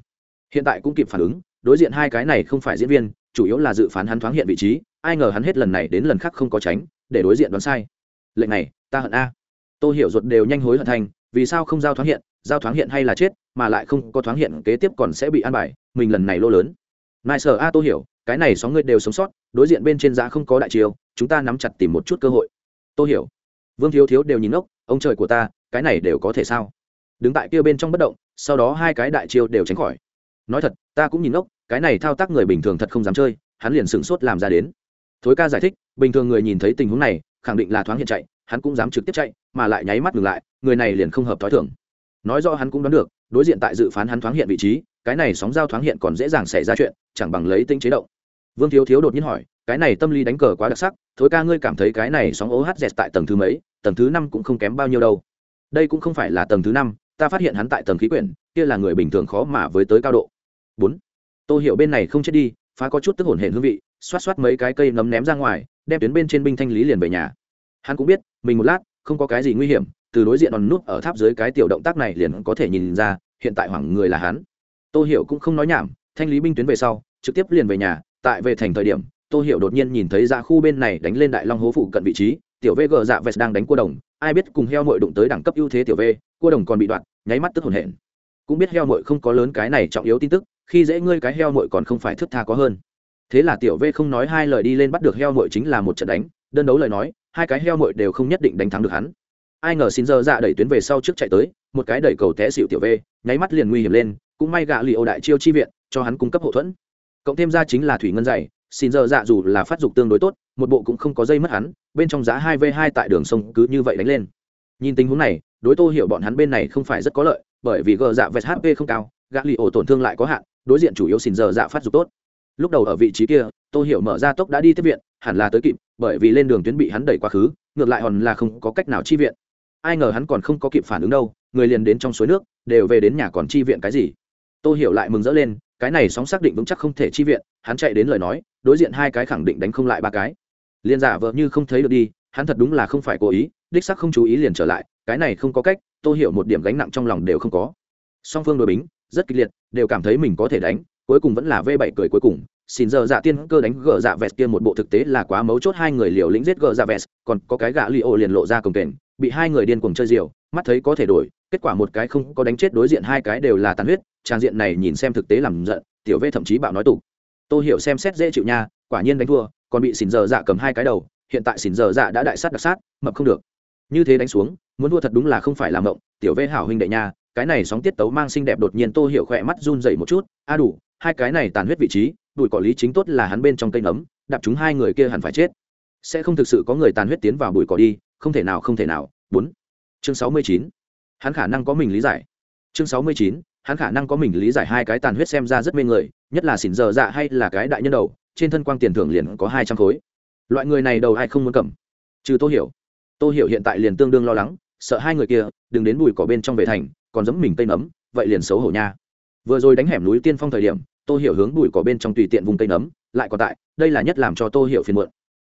Hiện tại cũng kịp phản ứng, đối diện hai cái này không phải diễn viên, chủ yếu là dự phán hắn thoáng hiện vị trí, ai ngờ hắn hết lần này đến lần khác không có tránh để đối diện đoán sai. Lệnh này, ta hận a. Tô hiểu ruột đều nhanh hối hận thành, vì sao không giao thoáng hiện, giao thoáng hiện hay là chết, mà lại không có thoáng hiện, kế tiếp còn sẽ bị an bài, mình lần này lô lớn. Nại sở a tô hiểu, cái này xóm người đều sống sót, đối diện bên trên giá không có đại chiều chúng ta nắm chặt tìm một chút cơ hội. Tô hiểu, vương thiếu thiếu đều nhìn ốc ông trời của ta, cái này đều có thể sao? Đứng tại kia bên trong bất động, sau đó hai cái đại chiêu đều tránh khỏi. Nói thật, ta cũng nhìn ốc cái này thao tác người bình thường thật không dám chơi, hắn liền sửng sốt làm ra đến. Thối ca giải thích bình thường người nhìn thấy tình huống này, khẳng định là thoáng hiện chạy, hắn cũng dám trực tiếp chạy, mà lại nháy mắt ngừng lại, người này liền không hợp thói thường. Nói rõ hắn cũng đoán được, đối diện tại dự phán hắn thoáng hiện vị trí, cái này sóng giao thoáng hiện còn dễ dàng xảy ra chuyện, chẳng bằng lấy tinh chế động. Vương thiếu thiếu đột nhiên hỏi, cái này tâm lý đánh cờ quá đặc sắc, thối ca ngươi cảm thấy cái này sóng ô hát dẹt tại tầng thứ mấy, tầng thứ năm cũng không kém bao nhiêu đâu. Đây cũng không phải là tầng thứ năm, ta phát hiện hắn tại tầng khí quyển, kia là người bình thường khó mà với tới cao độ. Bốn tôi hiểu bên này không chết đi, phá có chút tức hổn hển hương vị xoát xoát mấy cái cây nấm ném ra ngoài, đem tuyến bên trên binh thanh lý liền về nhà. Hắn cũng biết, mình một lát, không có cái gì nguy hiểm, từ đối diện đòn nút ở tháp dưới cái tiểu động tác này liền có thể nhìn ra, hiện tại hoảng người là hắn. Tô hiểu cũng không nói nhảm, thanh lý binh tuyến về sau, trực tiếp liền về nhà, tại về thành thời điểm, tô hiểu đột nhiên nhìn thấy ra khu bên này đánh lên đại long hố phụ cận vị trí, tiểu v gờ dạ vest đang đánh cua đồng, ai biết cùng heo mội đụng tới đẳng cấp ưu thế tiểu v, cua đồng còn bị đoạn nháy mắt tức hồn hển. Cũng biết heo mội không có lớn cái này trọng yếu tin tức, khi dễ ngươi cái heo mội còn không phải thức tha có hơn thế là tiểu v không nói hai lời đi lên bắt được heo mội chính là một trận đánh, đơn đấu lời nói, hai cái heo mội đều không nhất định đánh thắng được hắn. Ai ngờ xin giờ dạ đẩy tuyến về sau trước chạy tới, một cái đẩy cầu té xịu tiểu v, nháy mắt liền nguy hiểm lên, cũng may gạ lì ô đại chiêu chi viện, cho hắn cung cấp hậu thuẫn. Cộng thêm ra chính là thủy ngân dày, xin giờ dạ dù là phát dục tương đối tốt, một bộ cũng không có dây mất hắn, bên trong giá hai v hai tại đường sông cứ như vậy đánh lên. Nhìn tình huống này, đối tô hiểu bọn hắn bên này không phải rất có lợi, bởi vì gờ dạ vẹt hp không cao gã lì ổ tổn thương lại có hạn, đối diện chủ yếu xin giờ dạ phát dục tốt lúc đầu ở vị trí kia, tô hiểu mở ra tốc đã đi tiếp viện, hẳn là tới kịp, bởi vì lên đường tuyến bị hắn đẩy quá khứ, ngược lại hòn là không có cách nào chi viện. Ai ngờ hắn còn không có kịp phản ứng đâu, người liền đến trong suối nước, đều về đến nhà còn chi viện cái gì? Tô hiểu lại mừng rỡ lên, cái này sóng xác định vững chắc không thể chi viện, hắn chạy đến lời nói, đối diện hai cái khẳng định đánh không lại ba cái. Liền giả vợ như không thấy được đi, hắn thật đúng là không phải cố ý, đích sắc không chú ý liền trở lại, cái này không có cách, tô hiểu một điểm gánh nặng trong lòng đều không có. Song phương đội bính, rất kịch liệt, đều cảm thấy mình có thể đánh cuối cùng vẫn là v bảy cười cuối cùng, xin giờ dạ tiên cơ đánh gờ dạ vẹt kia một bộ thực tế là quá mấu chốt, hai người liều lĩnh giết gờ dạ vẹt, còn có cái gạ li ô liền lộ ra cồng kềnh, bị hai người điên cuồng chơi diều, mắt thấy có thể đổi, kết quả một cái không có đánh chết đối diện hai cái đều là tàn huyết, trang diện này nhìn xem thực tế làm giận, tiểu v thậm chí bạo nói tục. Tôi hiểu xem xét dễ chịu nha, quả nhiên đánh thua, còn bị xỉn giờ dạ cầm hai cái đầu, hiện tại xỉn giờ dạ đã đại sát đặc sát, mập không được. Như thế đánh xuống, muốn thua thật đúng là không phải làm mộng, tiểu v hảo huynh đệ nha cái này sóng tiết tấu mang xinh đẹp đột nhiên tô hiểu khỏe mắt run dậy một chút, a đủ, hai cái này tàn huyết vị trí, bụi cỏ lý chính tốt là hắn bên trong cây nấm, đạp chúng hai người kia hẳn phải chết. Sẽ không thực sự có người tàn huyết tiến vào bụi cỏ đi, không thể nào, không thể nào. Bốn. Chương sáu mươi chín. Hắn khả năng có mình lý giải. Chương sáu mươi chín. Hắn khả năng có mình lý giải hai cái tàn huyết xem ra rất mê người, nhất là xỉn giờ dạ hay là cái đại nhân đầu, trên thân quang tiền thưởng liền có hai trăm khối. Loại người này đầu ai không muốn cầm? Trừ tô hiểu. Tô hiểu hiện tại liền tương đương lo lắng, sợ hai người kia, đừng đến bụi cỏ bên trong vệ thành còn giấm mình cây nấm, vậy liền xấu hổ nha. Vừa rồi đánh hẻm núi tiên phong thời điểm, tô hiểu hướng bụi cỏ bên trong tùy tiện vùng cây nấm, lại còn tại, đây là nhất làm cho tô hiểu phiền muộn.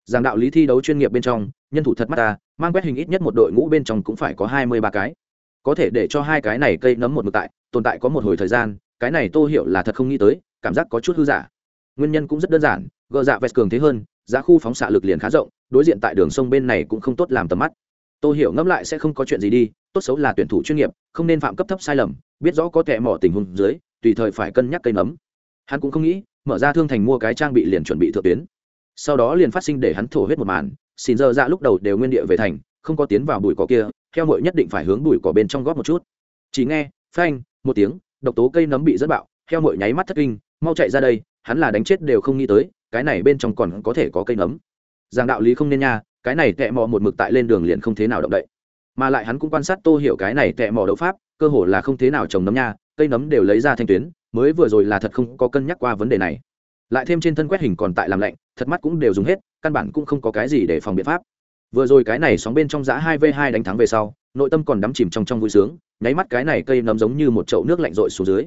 Giảng đạo lý thi đấu chuyên nghiệp bên trong, nhân thủ thật mắt ta, mang quét hình ít nhất một đội ngũ bên trong cũng phải có hai mươi ba cái. Có thể để cho hai cái này cây nấm một mực tại, tồn tại có một hồi thời gian, cái này tô hiểu là thật không nghĩ tới, cảm giác có chút hư giả. Nguyên nhân cũng rất đơn giản, gờ dạ vẹt cường thế hơn, giá khu phóng xạ lực liền khá rộng, đối diện tại đường sông bên này cũng không tốt làm tầm mắt. Tô hiểu ngẫm lại sẽ không có chuyện gì đi tốt xấu là tuyển thủ chuyên nghiệp, không nên phạm cấp thấp sai lầm, biết rõ có kẻ mỏ tình huống dưới, tùy thời phải cân nhắc cây nấm. Hắn cũng không nghĩ, mở ra thương thành mua cái trang bị liền chuẩn bị thượng tuyến. Sau đó liền phát sinh để hắn thổ huyết một màn, xin dơ dạ ra lúc đầu đều nguyên địa về thành, không có tiến vào bụi cỏ kia, theo mội nhất định phải hướng bụi cỏ bên trong góp một chút. Chỉ nghe, phanh, một tiếng, độc tố cây nấm bị dẫn bạo, theo mội nháy mắt thất kinh, mau chạy ra đây, hắn là đánh chết đều không nghĩ tới, cái này bên trong còn có thể có cây nấm. Giang đạo lý không nên nha, cái này tệ mò một mực tại lên đường liền không thế nào động đậy mà lại hắn cũng quan sát tô hiểu cái này tệ mỏ đấu pháp, cơ hồ là không thế nào trồng nấm nha, cây nấm đều lấy ra thanh tuyến, mới vừa rồi là thật không có cân nhắc qua vấn đề này. Lại thêm trên thân quét hình còn tại làm lạnh, thật mắt cũng đều dùng hết, căn bản cũng không có cái gì để phòng biện pháp. Vừa rồi cái này sóng bên trong giã hai v hai đánh thắng về sau, nội tâm còn đắm chìm trong trong vui sướng, nháy mắt cái này cây nấm giống như một chậu nước lạnh rội xuống dưới.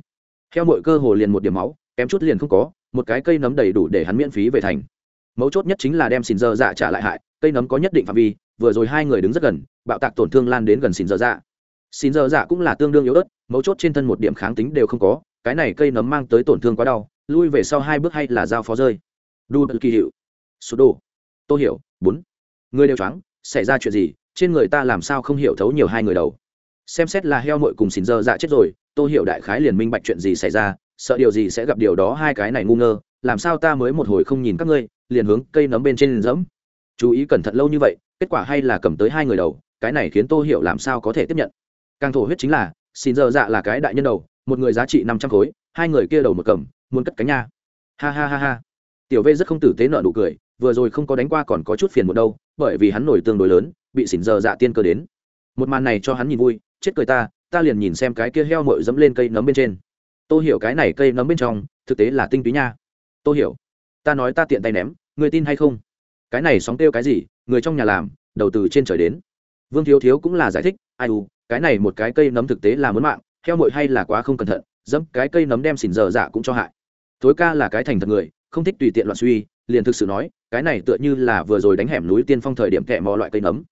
Theo mọi cơ hồ liền một điểm máu, kém chút liền không có, một cái cây nấm đầy đủ để hắn miễn phí về thành. Mấu chốt nhất chính là đem xin dơ dạ trả lại hại, cây nấm có nhất định phạm vi vừa rồi hai người đứng rất gần, bạo tạc tổn thương lan đến gần xin dơ dạ. Xin dơ dạ cũng là tương đương yếu ớt, mấu chốt trên thân một điểm kháng tính đều không có, cái này cây nấm mang tới tổn thương quá đau, lui về sau hai bước hay là dao phó rơi. Đu kỳ hiệu số đồ tôi hiểu, bốn. Người đều choáng, xảy ra chuyện gì, trên người ta làm sao không hiểu thấu nhiều hai người đầu. Xem xét là heo mội cùng xin dơ dạ chết rồi tôi hiểu đại khái liền minh bạch chuyện gì xảy ra, sợ điều gì sẽ gặp điều đó hai cái này ngu ngơ, làm sao ta mới một hồi không nhìn các ngươi, liền hướng cây nấm bên trên dẫm chú ý cẩn thận lâu như vậy kết quả hay là cầm tới hai người đầu, cái này khiến tô hiểu làm sao có thể tiếp nhận. Càng thổ huyết chính là, xin dơ dạ là cái đại nhân đầu, một người giá trị năm trăm khối, hai người kia đầu một cầm, muốn cất cánh nha. Ha ha ha ha. Tiểu v rất không tử tế nợ nụ cười, vừa rồi không có đánh qua còn có chút phiền một đâu, bởi vì hắn nổi tương đối lớn, bị xỉn giờ dạ tiên cơ đến. Một màn này cho hắn nhìn vui, chết cười ta ta liền nhìn xem cái kia heo mội dẫm lên cây nấm bên trên. Tôi hiểu cái này cây nấm bên trong, thực tế là tinh túy nha. Tôi hiểu, ta nói ta tiện tay ném người tin hay không? Cái này sóng kêu cái gì người trong nhà làm, đầu từ trên trời đến. Vương thiếu thiếu cũng là giải thích, ai u, cái này một cái cây nấm thực tế là muốn mạng, heo mội hay là quá không cẩn thận, dẫm cái cây nấm đem xỉn giờ dạ cũng cho hại. Thối ca là cái thành thật người, không thích tùy tiện loạn suy, liền thực sự nói, cái này tựa như là vừa rồi đánh hẻm núi tiên phong thời điểm kẹ mò loại cây nấm.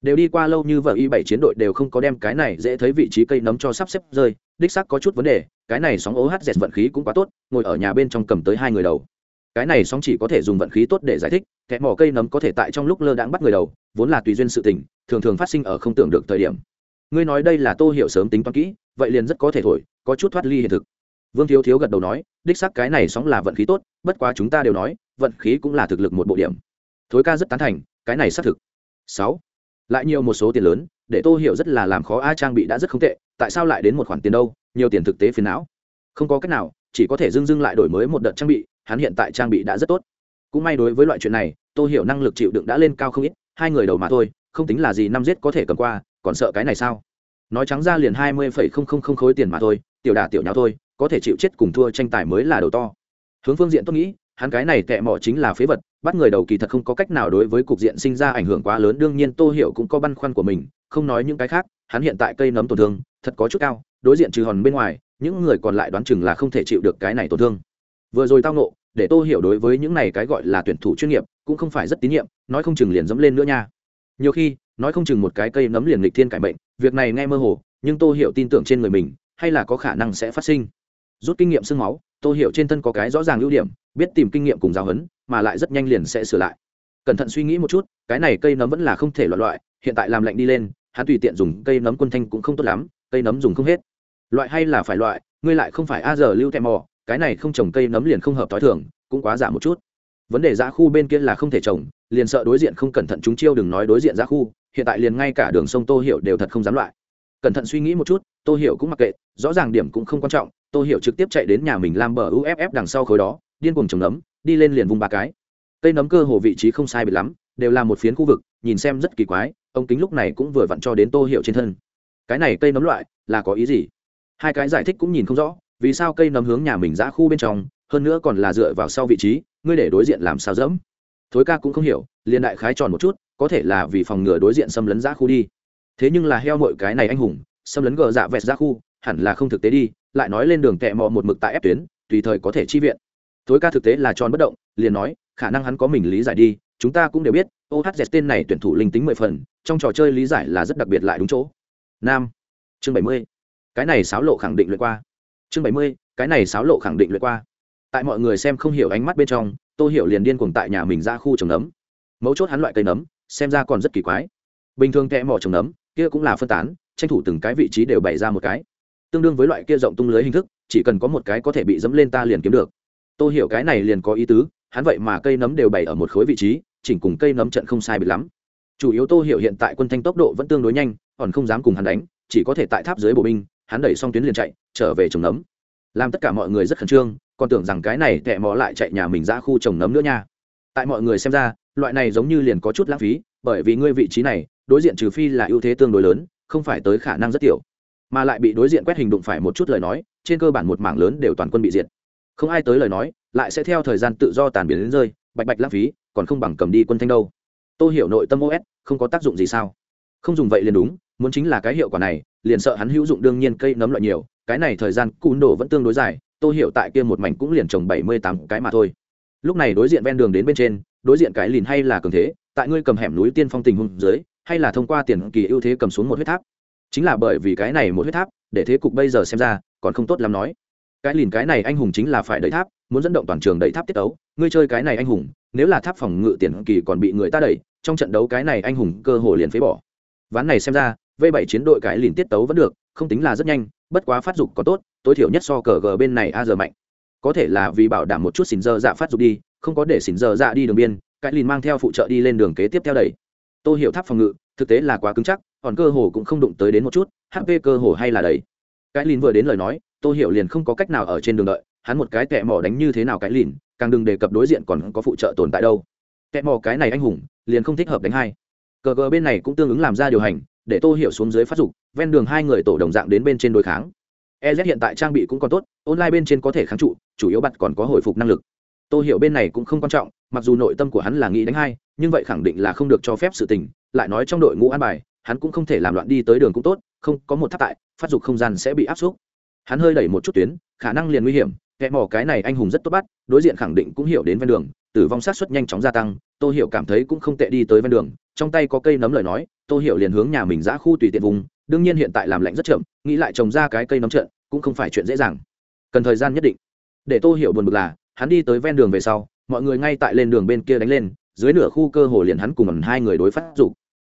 Đều đi qua lâu như vợ y bảy chiến đội đều không có đem cái này dễ thấy vị trí cây nấm cho sắp xếp rơi, đích xác có chút vấn đề, cái này sóng ố hát dẹt vận khí cũng quá tốt, ngồi ở nhà bên trong cầm tới hai người đầu cái này sóng chỉ có thể dùng vận khí tốt để giải thích, kẻ mỏ cây nấm có thể tại trong lúc lơ đãng bắt người đầu, vốn là tùy duyên sự tình, thường thường phát sinh ở không tưởng được thời điểm. Ngươi nói đây là tô hiểu sớm tính toán kỹ, vậy liền rất có thể thổi, có chút thoát ly hiện thực. Vương thiếu thiếu gật đầu nói, đích xác cái này sóng là vận khí tốt, bất quá chúng ta đều nói, vận khí cũng là thực lực một bộ điểm. Thối ca rất tán thành, cái này xác thực. Sáu. Lại nhiều một số tiền lớn, để tô hiểu rất là làm khó a trang bị đã rất không tệ, tại sao lại đến một khoản tiền đâu, nhiều tiền thực tế phiền não. Không có cách nào, chỉ có thể dưng dưng lại đổi mới một đợt trang bị hắn hiện tại trang bị đã rất tốt. Cũng may đối với loại chuyện này, tô hiểu năng lực chịu đựng đã lên cao không ít, hai người đầu mà thôi, không tính là gì năm giết có thể cầm qua, còn sợ cái này sao? Nói trắng ra liền hai mươi phẩy không không không khối tiền mà thôi, tiểu đà tiểu nhau thôi, có thể chịu chết cùng thua tranh tài mới là đầu to. Hướng phương diện tôi nghĩ, hắn cái này tệ mỏ chính là phế vật, bắt người đầu kỳ thật không có cách nào đối với cục diện sinh ra ảnh hưởng quá lớn, đương nhiên tô hiểu cũng có băn khoăn của mình, không nói những cái khác, hắn hiện tại cây nấm tổn thương, thật có chút cao, đối diện trừ hòn bên ngoài, những người còn lại đoán chừng là không thể chịu được cái này tổn thương vừa rồi tao nộ để tô hiểu đối với những này cái gọi là tuyển thủ chuyên nghiệp, cũng không phải rất tín nhiệm, nói không chừng liền dẫm lên nữa nha. Nhiều khi, nói không chừng một cái cây nấm liền lịch thiên cải mệnh, việc này nghe mơ hồ, nhưng tô hiểu tin tưởng trên người mình, hay là có khả năng sẽ phát sinh. Rút kinh nghiệm sương máu, tô hiểu trên thân có cái rõ ràng ưu điểm, biết tìm kinh nghiệm cùng giáo huấn, mà lại rất nhanh liền sẽ sửa lại. Cẩn thận suy nghĩ một chút, cái này cây nấm vẫn là không thể loại loại, hiện tại làm lạnh đi lên, hắn tùy tiện dùng cây nấm quân thanh cũng không tốt lắm, cây nấm dùng không hết. Loại hay là phải loại, ngươi lại không phải a giờ lưu tèm mò cái này không trồng cây nấm liền không hợp t h i thường, cũng quá giả một chút. Vấn đề giá khu bên kia là không thể trồng, liền sợ đối diện không cẩn thận chúng chiêu đừng nói đối diện giá khu, hiện tại liền ngay cả đường sông tô hiểu đều thật không dám loại. Cẩn thận suy nghĩ một chút, tô hiểu cũng mặc kệ, rõ ràng điểm cũng không quan trọng, tô hiểu trực tiếp chạy đến nhà mình làm bờ uff đằng sau khối đó, điên cuồng trồng nấm, đi lên liền vùng ba cái. Cây nấm cơ hồ vị trí không sai biệt lắm, đều là một phiến khu vực, nhìn xem rất kỳ quái, ông kính lúc này cũng vừa vặn cho đến tô hiểu trên thân. Cái này cây nấm loại, là có ý gì? Hai cái giải thích cũng nhìn không rõ vì sao cây nấm hướng nhà mình ra khu bên trong, hơn nữa còn là dựa vào sau vị trí, ngươi để đối diện làm sao dẫm? Thối ca cũng không hiểu, liền đại khái tròn một chút, có thể là vì phòng ngừa đối diện xâm lấn ra khu đi. Thế nhưng là heo mọi cái này anh hùng, xâm lấn gờ dạ vẹt ra khu, hẳn là không thực tế đi, lại nói lên đường kẹ mò một mực tại ép tuyến, tùy thời có thể chi viện. Thối ca thực tế là tròn bất động, liền nói, khả năng hắn có mình lý giải đi, chúng ta cũng đều biết ohz tên này tuyển thủ linh tính mười phần, trong trò chơi lý giải là rất đặc biệt lại đúng chỗ. Nam, chương bảy mươi. Cái này sáo lộ khẳng định luyện qua chương bảy mươi, cái này sáo lộ khẳng định lượt qua. Tại mọi người xem không hiểu ánh mắt bên trong, tô hiểu liền điên cuồng tại nhà mình ra khu trồng nấm. Mấu chốt hắn loại cây nấm, xem ra còn rất kỳ quái. Bình thường kẽ mỏ trồng nấm, kia cũng là phân tán, tranh thủ từng cái vị trí đều bày ra một cái. Tương đương với loại kia rộng tung lưới hình thức, chỉ cần có một cái có thể bị dẫm lên ta liền kiếm được. Tôi hiểu cái này liền có ý tứ, hắn vậy mà cây nấm đều bày ở một khối vị trí, chỉnh cùng cây nấm trận không sai biệt lắm. Chủ yếu tô hiểu hiện tại quân thanh tốc độ vẫn tương đối nhanh, còn không dám cùng hắn đánh, chỉ có thể tại tháp dưới bộ binh hắn đẩy xong tuyến liền chạy, trở về trồng nấm. Làm tất cả mọi người rất khẩn trương, còn tưởng rằng cái này tệ mò lại chạy nhà mình ra khu trồng nấm nữa nha. Tại mọi người xem ra, loại này giống như liền có chút lãng phí, bởi vì ngươi vị trí này, đối diện trừ phi là ưu thế tương đối lớn, không phải tới khả năng rất tiểu. Mà lại bị đối diện quét hình đụng phải một chút lời nói, trên cơ bản một mảng lớn đều toàn quân bị diệt. Không ai tới lời nói, lại sẽ theo thời gian tự do tàn biến đến rơi, bạch bạch lãng phí, còn không bằng cầm đi quân thanh đâu. Tôi hiểu nội tâm os không có tác dụng gì sao? Không dùng vậy liền đúng, muốn chính là cái hiệu quả này liền sợ hắn hữu dụng đương nhiên cây nấm loại nhiều, cái này thời gian cún đổ vẫn tương đối dài tôi hiểu tại kia một mảnh cũng liền trồng bảy mươi tám cái mà thôi. Lúc này đối diện ven đường đến bên trên, đối diện cái lìn hay là cường thế, tại ngươi cầm hẻm núi tiên phong tình hùng dưới, hay là thông qua tiền kỳ ưu thế cầm xuống một huyết tháp. Chính là bởi vì cái này một huyết tháp, để thế cục bây giờ xem ra còn không tốt lắm nói. Cái lìn cái này anh hùng chính là phải đẩy tháp, muốn dẫn động toàn trường đẩy tháp tiết tấu. Ngươi chơi cái này anh hùng, nếu là tháp phòng ngự tiền kỳ còn bị người ta đẩy, trong trận đấu cái này anh hùng cơ hồ liền phế bỏ. Ván này xem ra v 7 chiến đội cái liền tiết tấu vẫn được, không tính là rất nhanh, bất quá phát dục có tốt, tối thiểu nhất so cờ g bên này a giờ mạnh. Có thể là vì bảo đảm một chút xỉn giờ dạ phát dục đi, không có để xỉn giờ dạ đi đường biên, cái liền mang theo phụ trợ đi lên đường kế tiếp theo đẩy. Tôi hiểu tháp phòng ngự, thực tế là quá cứng chắc, còn cơ hồ cũng không đụng tới đến một chút hp cơ hồ hay là đấy. cái lìn vừa đến lời nói tôi hiểu liền không có cách nào ở trên đường đợi, hắn một cái tẹ mỏ đánh như thế nào cái lìn, càng đừng đề cập đối diện còn có phụ trợ tồn tại đâu. Tẹ mỏ cái này anh hùng, liền không thích hợp đánh hai. Cờ cờ bên này cũng tương ứng làm ra điều hành để tô hiểu xuống dưới phát dục, ven đường hai người tổ đồng dạng đến bên trên đối kháng. Ez hiện tại trang bị cũng còn tốt, online bên trên có thể kháng trụ, chủ yếu bặt còn có hồi phục năng lực. Tô hiểu bên này cũng không quan trọng, mặc dù nội tâm của hắn là nghĩ đánh hai, nhưng vậy khẳng định là không được cho phép sự tình, lại nói trong đội ngũ an bài, hắn cũng không thể làm loạn đi tới đường cũng tốt, không, có một tháp tại, phát dục không gian sẽ bị áp suất hắn hơi đẩy một chút tuyến, khả năng liền nguy hiểm, kẻ mỏ cái này anh hùng rất tốt bắt, đối diện khẳng định cũng hiểu đến ven đường, tử vong sát xuất nhanh chóng gia tăng tô hiểu cảm thấy cũng không tệ đi tới ven đường, trong tay có cây nấm lời nói, tô hiểu liền hướng nhà mình giã khu tùy tiện vùng, đương nhiên hiện tại làm lạnh rất chậm, nghĩ lại trồng ra cái cây nấm trận cũng không phải chuyện dễ dàng. Cần thời gian nhất định. Để tô hiểu buồn bực là, hắn đi tới ven đường về sau, mọi người ngay tại lên đường bên kia đánh lên, dưới nửa khu cơ hồ liền hắn cùng ẩn hai người đối phát dục.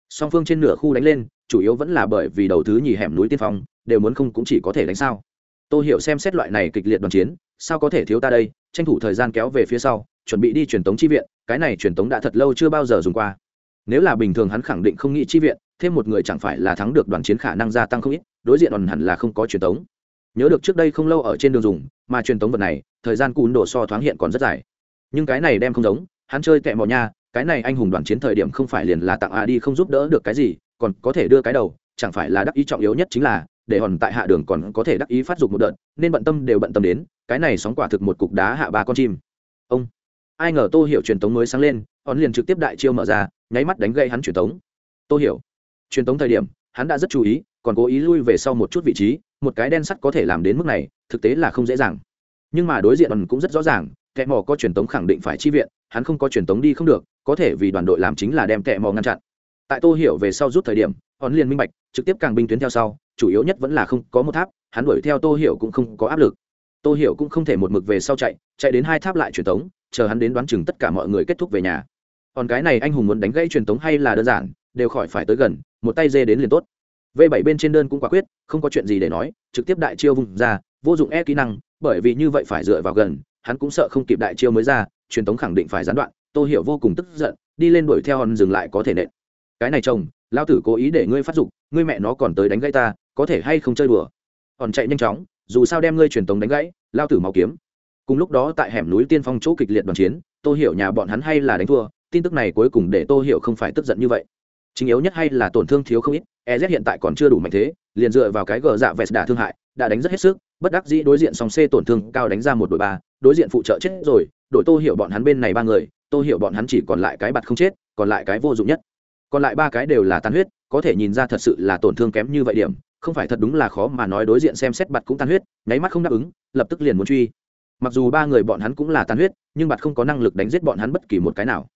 Song phương trên nửa khu đánh lên, chủ yếu vẫn là bởi vì đầu thứ nhì hẻm núi tiên phong, đều muốn không cũng chỉ có thể đánh sao. Tô hiểu xem xét loại này kịch liệt đoàn chiến, sao có thể thiếu ta đây, tranh thủ thời gian kéo về phía sau chuẩn bị đi truyền tống chi viện, cái này truyền tống đã thật lâu chưa bao giờ dùng qua. Nếu là bình thường hắn khẳng định không nghĩ chi viện, thêm một người chẳng phải là thắng được đoàn chiến khả năng gia tăng không ít, đối diện đoàn hẳn là không có truyền tống. Nhớ được trước đây không lâu ở trên đường dùng, mà truyền tống vật này, thời gian cún đổ so thoáng hiện còn rất dài. Nhưng cái này đem không giống, hắn chơi tệ mò nha, cái này anh hùng đoàn chiến thời điểm không phải liền là tặng a đi không giúp đỡ được cái gì, còn có thể đưa cái đầu, chẳng phải là đắc ý trọng yếu nhất chính là, để hòn tại hạ đường còn có thể đắc ý phát dục một đợt, nên bận tâm đều bận tâm đến, cái này sóng quả thực một cục đá hạ ba con chim. Ông! Ai ngờ tô hiểu truyền tống mới sáng lên, hòn liền trực tiếp đại chiêu mở ra, nháy mắt đánh gây hắn truyền tống. Tô hiểu, truyền tống thời điểm, hắn đã rất chú ý, còn cố ý lui về sau một chút vị trí, một cái đen sắt có thể làm đến mức này, thực tế là không dễ dàng. Nhưng mà đối diện hòn cũng rất rõ ràng, kẻ mò có truyền tống khẳng định phải chi viện, hắn không có truyền tống đi không được, có thể vì đoàn đội làm chính là đem kẻ mò ngăn chặn. Tại tô hiểu về sau rút thời điểm, hòn liền minh bạch, trực tiếp càng binh tuyến theo sau, chủ yếu nhất vẫn là không có một tháp, hắn đuổi theo tô hiểu cũng không có áp lực. Tô hiểu cũng không thể một mực về sau chạy chạy đến hai tháp lại truyền tống chờ hắn đến đoán chừng tất cả mọi người kết thúc về nhà. Còn cái này anh hùng muốn đánh gãy truyền tống hay là đơn giản, đều khỏi phải tới gần, một tay dê đến liền tốt. V7 bên trên đơn cũng quả quyết, không có chuyện gì để nói, trực tiếp đại chiêu vùng ra, vô dụng e kỹ năng, bởi vì như vậy phải dựa vào gần, hắn cũng sợ không kịp đại chiêu mới ra, truyền tống khẳng định phải gián đoạn, tô hiểu vô cùng tức giận, đi lên đuổi theo hòn dừng lại có thể nện. Cái này chồng, lao tử cố ý để ngươi phát dục, ngươi mẹ nó còn tới đánh gãy ta, có thể hay không chơi đùa? Hòn chạy nhanh chóng, dù sao đem ngươi truyền tống đánh gãy, lao tử máu kiếm cùng lúc đó tại hẻm núi tiên phong chỗ kịch liệt đoàn chiến, tô hiểu nhà bọn hắn hay là đánh thua, tin tức này cuối cùng để tô hiểu không phải tức giận như vậy. Chính yếu nhất hay là tổn thương thiếu không ít ez hiện tại còn chưa đủ mạnh thế, liền dựa vào cái gờ dạ vẹt đả thương hại, đã đánh rất hết sức, bất đắc dĩ đối diện song c tổn thương cao đánh ra một đội ba, đối diện phụ trợ chết rồi, đội tô hiểu bọn hắn bên này ba người, tô hiểu bọn hắn chỉ còn lại cái bặt không chết, còn lại cái vô dụng nhất. Còn lại ba cái đều là tan huyết, có thể nhìn ra thật sự là tổn thương kém như vậy điểm, không phải thật đúng là khó mà nói đối diện xem xét bặt cũng tan huyết, nháy mắt không đáp ứng, lập tức liền muốn truy mặc dù ba người bọn hắn cũng là tan huyết, nhưng bạn không có năng lực đánh giết bọn hắn bất kỳ một cái nào.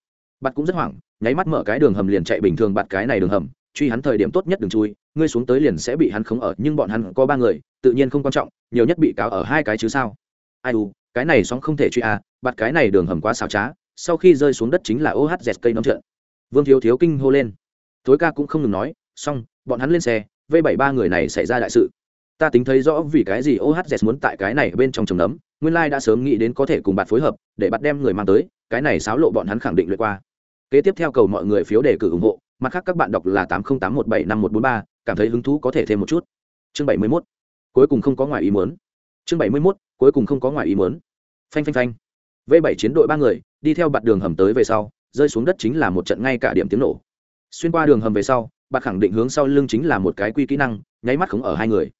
Bạn cũng rất hoảng, nháy mắt mở cái đường hầm liền chạy bình thường bạn cái này đường hầm, truy hắn thời điểm tốt nhất đừng chui, ngươi xuống tới liền sẽ bị hắn khống ở, nhưng bọn hắn có ba người, tự nhiên không quan trọng, nhiều nhất bị cáo ở hai cái chứ sao? Ai u, cái này sóng không thể truy à bạt cái này đường hầm quá xảo trá, sau khi rơi xuống đất chính là ohz cây nấm trận. Vương thiếu thiếu kinh hô lên. Thối ca cũng không ngừng nói, xong, bọn hắn lên xe v bảy ba người này xảy ra đại sự. Ta tính thấy rõ vì cái gì ohz muốn tại cái này bên trong trồng nấm nguyên lai đã sớm nghĩ đến có thể cùng bạn phối hợp, để bắt đem người mang tới, cái này xáo lộ bọn hắn khẳng định lượt qua. Kế tiếp theo cầu mọi người phiếu đề cử ủng hộ, mặt khác các bạn đọc là tám không tám một bảy năm một bốn ba, cảm thấy hứng thú có thể thêm một chút. Chương bảy mươi mốt, cuối cùng không có ngoài ý muốn. Chương bảy mươi mốt, cuối cùng không có ngoài ý muốn. Phanh phanh phanh. V bảy chiến đội ba người, đi theo bạt đường hầm tới về sau, rơi xuống đất chính là một trận ngay cả điểm tiếng nổ. Xuyên qua đường hầm về sau bạt khẳng định hướng sau lưng chính là một cái quy kỹ năng, nháy mắt khống ở hai người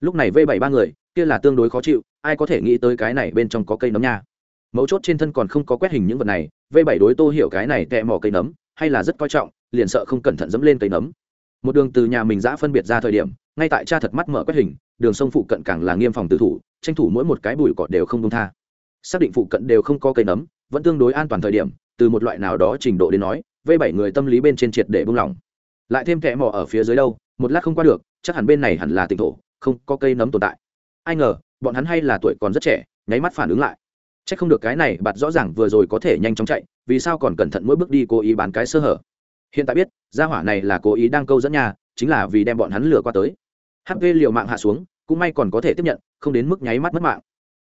lúc này v bảy ba người, kia là tương đối khó chịu, ai có thể nghĩ tới cái này bên trong có cây nấm nha. Mấu chốt trên thân còn không có quét hình những vật này v bảy đối tô hiểu cái này tẹ mỏ cây nấm, hay là rất coi trọng, liền sợ không cẩn thận dẫm lên cây nấm. Một đường từ nhà mình giã phân biệt ra thời điểm, ngay tại cha thật mắt mở quét hình, đường sông phụ cận càng là nghiêm phòng tự thủ, tranh thủ mỗi một cái bụi cọt đều không công tha. Xác định phụ cận đều không có cây nấm, vẫn tương đối an toàn thời điểm, từ một loại nào đó trình độ đến nói v bảy người tâm lý bên trên triệt để buông lỏng. Lại thêm kẽ mỏ ở phía dưới đâu, một lát không qua được, chắc hẳn bên này hẳn là tỉnh thổ không có cây nấm tồn tại. Ai ngờ, bọn hắn hay là tuổi còn rất trẻ, nháy mắt phản ứng lại. C h ắ c không được cái này bạt rõ ràng vừa rồi có thể nhanh chóng chạy, vì sao còn cẩn thận mỗi bước đi cố ý bán cái sơ hở? Hiện tại biết, gia hỏa này là cố ý đang câu dẫn nhà, chính là vì đem bọn hắn lừa qua tới. Hp liều mạng hạ xuống, cũng may còn có thể tiếp nhận, không đến mức nháy mắt mất mạng.